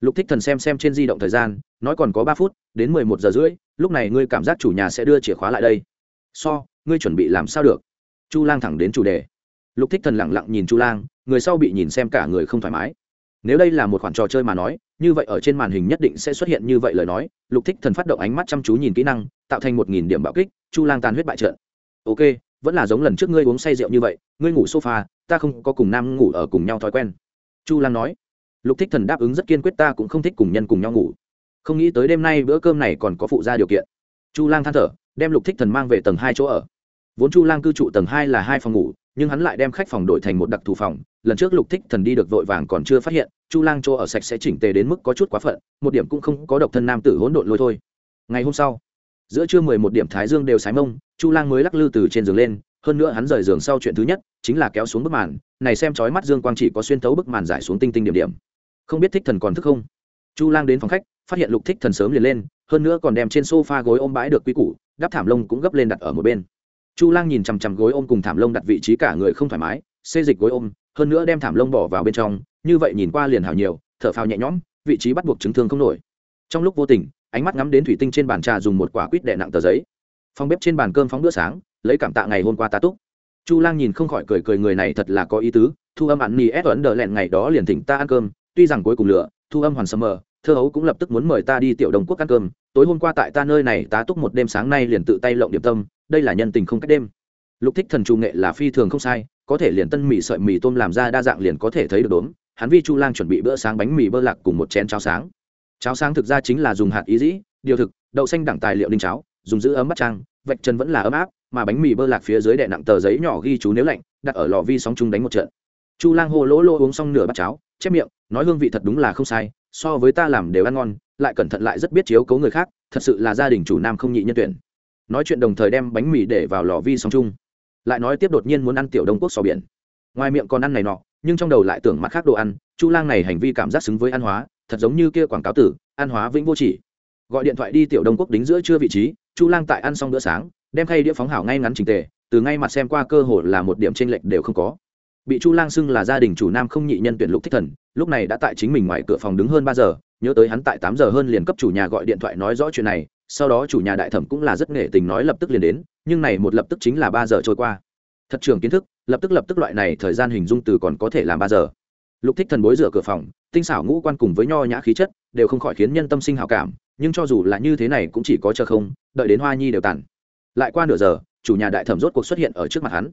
Lục thích thần xem xem trên di động thời gian, nói còn có ba phút, đến mười một giờ rưỡi, lúc này ngươi cảm giác chủ nhà sẽ đưa chìa khóa lại đây. So, ngươi chuẩn bị làm sao được? Chu lang thẳng đến chủ đề. Lục thích thần lẳng lặng nhìn chu lang, người sau bị nhìn xem cả người không thoải mái nếu đây là một khoản trò chơi mà nói, như vậy ở trên màn hình nhất định sẽ xuất hiện như vậy lời nói, lục thích thần phát động ánh mắt chăm chú nhìn kỹ năng, tạo thành một nghìn điểm bạo kích, chu lang tàn huyết bại trận. Ok, vẫn là giống lần trước ngươi uống say rượu như vậy, ngươi ngủ sofa, ta không có cùng nam ngủ ở cùng nhau thói quen. Chu lang nói. Lục thích thần đáp ứng rất kiên quyết, ta cũng không thích cùng nhân cùng nhau ngủ. Không nghĩ tới đêm nay bữa cơm này còn có phụ gia điều kiện. Chu lang than thở, đem lục thích thần mang về tầng hai chỗ ở. Vốn chu lang cư trụ tầng hai là hai phòng ngủ nhưng hắn lại đem khách phòng đổi thành một đặc thù phòng. Lần trước lục thích thần đi được vội vàng còn chưa phát hiện, chu lang chỗ ở sạch sẽ chỉnh tề đến mức có chút quá phận, một điểm cũng không có độc thân nam tử hỗn độn lôi thôi. Ngày hôm sau, giữa trưa mười một điểm thái dương đều sái mông, chu lang mới lắc lư từ trên giường lên, hơn nữa hắn rời giường sau chuyện thứ nhất, chính là kéo xuống bức màn. Này xem chói mắt dương quang chỉ có xuyên thấu bức màn giải xuống tinh tinh điểm điểm. Không biết thích thần còn thức không? Chu lang đến phòng khách, phát hiện lục thích thần sớm liền lên, hơn nữa còn đem trên sofa gối ôm bãi được quy củ, đắp thảm lông cũng gấp lên đặt ở một bên chu lang nhìn chằm chằm gối ôm cùng thảm lông đặt vị trí cả người không thoải mái, xê dịch gối ôm, hơn nữa đem thảm lông bỏ vào bên trong, như vậy nhìn qua liền hảo nhiều, thở phào nhẹ nhõm, vị trí bắt buộc chứng thương không nổi. Trong lúc vô tình, ánh mắt ngắm đến thủy tinh trên bàn trà dùng một quả quýt đè nặng tờ giấy. Phòng bếp trên bàn cơm phóng bữa sáng, lấy cảm tạ ngày hôm qua ta túc. Chu lang nhìn không khỏi cười cười người này thật là có ý tứ, thu âm ạn ni ép ấn đờ lẹn ngày đó liền thỉnh ta ăn cơm, tuy rằng cuối cùng lựa, thu âm hoàn sơ mờ, thơ hấu cũng lập tức muốn mời ta đi tiểu đồng quốc ăn cơm tối hôm qua tại ta nơi này tá túc một đêm sáng nay liền tự tay lộng điểm tâm, đây là nhân tình không cách đêm. Lục thích thần trù nghệ là phi thường không sai, có thể liền tân mì sợi mì tôm làm ra đa dạng liền có thể thấy được đốm. Hắn vi chu lang chuẩn bị bữa sáng bánh mì bơ lạc cùng một chén cháo sáng. Cháo sáng thực ra chính là dùng hạt ý dĩ, điều thực, đậu xanh đẳng tài liệu đinh cháo, dùng giữ ấm bắt trang, vạch chân vẫn là ấm áp, mà bánh mì bơ lạc phía dưới đè nặng tờ giấy nhỏ ghi chú nếu lạnh, đặt ở lò vi sóng chung đánh một trận. Chu lang hô lỗ lỗ uống xong nửa bát cháo, chép miệng, nói hương vị thật đúng là không sai, so với ta làm đều ăn ngon lại cẩn thận lại rất biết chiếu cố người khác, thật sự là gia đình chủ nam không nhị nhân tuyển. Nói chuyện đồng thời đem bánh mì để vào lò vi sóng chung. Lại nói tiếp đột nhiên muốn ăn tiểu đông quốc sò biển. Ngoài miệng còn ăn này nọ, nhưng trong đầu lại tưởng mặt khác đồ ăn, chu lang này hành vi cảm giác xứng với ăn hóa, thật giống như kia quảng cáo tử, ăn hóa vĩnh vô chỉ. Gọi điện thoại đi tiểu đông quốc đính giữa chưa vị trí, chu lang tại ăn xong bữa sáng, đem khay đĩa phóng hảo ngay ngắn trình tề, từ ngay mặt xem qua cơ hồ là một điểm tranh lệch đều không có. Bị chu lang xưng là gia đình chủ nam không nhị nhân tuyển lục thích thần, lúc này đã tại chính mình ngoài cửa phòng đứng hơn ba giờ nhớ tới hắn tại tám giờ hơn liền cấp chủ nhà gọi điện thoại nói rõ chuyện này, sau đó chủ nhà đại thẩm cũng là rất nghệ tình nói lập tức liền đến, nhưng này một lập tức chính là ba giờ trôi qua. Thật trường kiến thức, lập tức lập tức loại này thời gian hình dung từ còn có thể làm ba giờ. Lục thích thần bối rửa cửa phòng, tinh xảo ngũ quan cùng với nho nhã khí chất, đều không khỏi khiến nhân tâm sinh hào cảm, nhưng cho dù là như thế này cũng chỉ có chờ không, đợi đến hoa nhi đều tàn. Lại qua nửa giờ, chủ nhà đại thẩm rốt cuộc xuất hiện ở trước mặt hắn.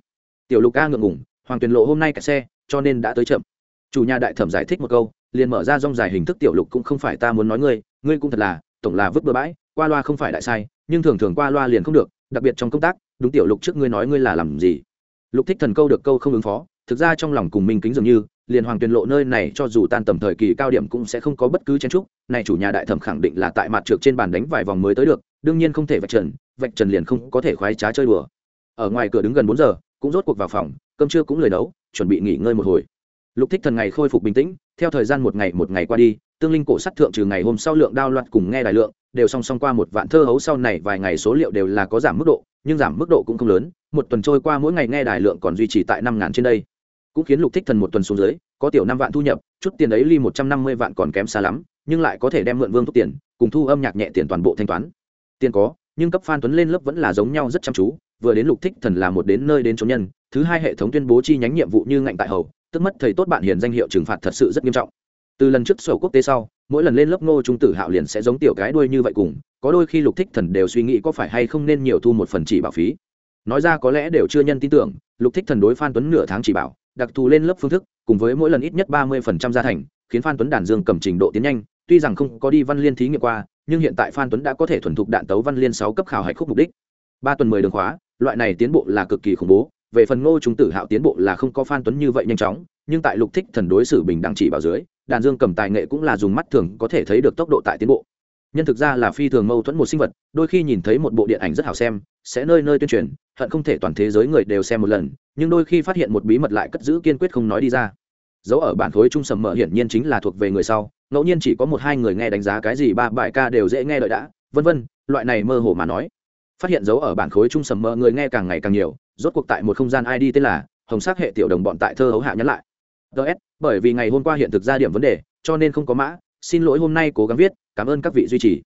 Tiểu lục ca ngượng ngủng hoàng tuyền lộ hôm nay cả xe, cho nên đã tới chậm. Chủ nhà đại thẩm giải thích một câu liền mở ra rong dài hình thức tiểu lục cũng không phải ta muốn nói ngươi ngươi cũng thật là, tổng là vứt bừa bãi, qua loa không phải đại sai, nhưng thường thường qua loa liền không được, đặc biệt trong công tác, đúng tiểu lục trước ngươi nói ngươi là làm gì. Lục thích thần câu được câu không ứng phó, thực ra trong lòng cùng minh kính dường như, liền hoàng tuyền lộ nơi này cho dù tan tầm thời kỳ cao điểm cũng sẽ không có bất cứ chen trúc này chủ nhà đại thẩm khẳng định là tại mặt trượt trên bàn đánh vài vòng mới tới được, đương nhiên không thể vạch trần vạch trần liền không có thể khoái trá chơi đùa. Ở ngoài cửa đứng gần bốn giờ, cũng rốt cuộc vào phòng, cơm trưa cũng lời nấu, chuẩn bị nghỉ ngơi một hồi. Lục thích thần ngày khôi phục bình tĩnh theo thời gian một ngày một ngày qua đi, tương linh cổ sắt thượng trừ ngày hôm sau lượng đao loạt cùng nghe đài lượng, đều song song qua một vạn thơ hấu sau này vài ngày số liệu đều là có giảm mức độ, nhưng giảm mức độ cũng không lớn, một tuần trôi qua mỗi ngày nghe đài lượng còn duy trì tại năm ngàn trên đây. Cũng khiến lục thích thần một tuần xuống dưới, có tiểu năm vạn thu nhập, chút tiền ấy ly một trăm năm mươi vạn còn kém xa lắm, nhưng lại có thể đem mượn vương thúc tiền, cùng thu âm nhạc nhẹ tiền toàn bộ thanh toán. Tiền có, nhưng cấp phan tuấn lên lớp vẫn là giống nhau rất chăm chú, vừa đến lục thích thần là một đến nơi đến chỗ nhân, thứ hai hệ thống tuyên bố chi nhánh nhiệm vụ như ngạnh tại hầu tức mất thầy tốt bạn hiền danh hiệu trừng phạt thật sự rất nghiêm trọng. Từ lần trước sổ quốc tế sau, mỗi lần lên lớp ngô trung tử hạo liền sẽ giống tiểu cái đuôi như vậy cùng, có đôi khi lục thích thần đều suy nghĩ có phải hay không nên nhiều thu một phần chỉ bảo phí. Nói ra có lẽ đều chưa nhân tin tưởng, lục thích thần đối phan tuấn nửa tháng chỉ bảo, đặc thù lên lớp phương thức, cùng với mỗi lần ít nhất ba mươi phần trăm gia thành, khiến phan tuấn đàn dương cầm trình độ tiến nhanh, tuy rằng không có đi văn liên thí nghiệm qua, nhưng hiện tại phan tuấn đã có thể thuần thục đạn tấu văn liên sáu cấp khảo hạch khúc mục đích. Ba tuần mười đường khóa, loại này tiến bộ là cực kỳ khủng bố về phần ngô trung tử hạo tiến bộ là không có phan tuấn như vậy nhanh chóng, nhưng tại lục thích thần đối xử bình đẳng chỉ bảo dưới, đàn dương cầm tài nghệ cũng là dùng mắt thường có thể thấy được tốc độ tại tiến bộ. Nhân thực ra là phi thường mâu thuẫn một sinh vật, đôi khi nhìn thấy một bộ điện ảnh rất hào xem, sẽ nơi nơi tuyên truyền, hận không thể toàn thế giới người đều xem một lần, nhưng đôi khi phát hiện một bí mật lại cất giữ kiên quyết không nói đi ra. Dấu ở bản khối trung sầm mở hiển nhiên chính là thuộc về người sau, ngẫu nhiên chỉ có một hai người nghe đánh giá cái gì ba bài ca đều dễ nghe đợi đã, vân vân, loại này mơ hồ mà nói. Phát hiện dấu ở bản khối trung sầm mơ người nghe càng ngày càng nhiều rốt cuộc tại một không gian id tên là hồng sắc hệ tiểu đồng bọn tại thơ hấu hạ nhắn lại. Ts bởi vì ngày hôm qua hiện thực ra điểm vấn đề, cho nên không có mã, xin lỗi hôm nay cố gắng viết, cảm ơn các vị duy trì.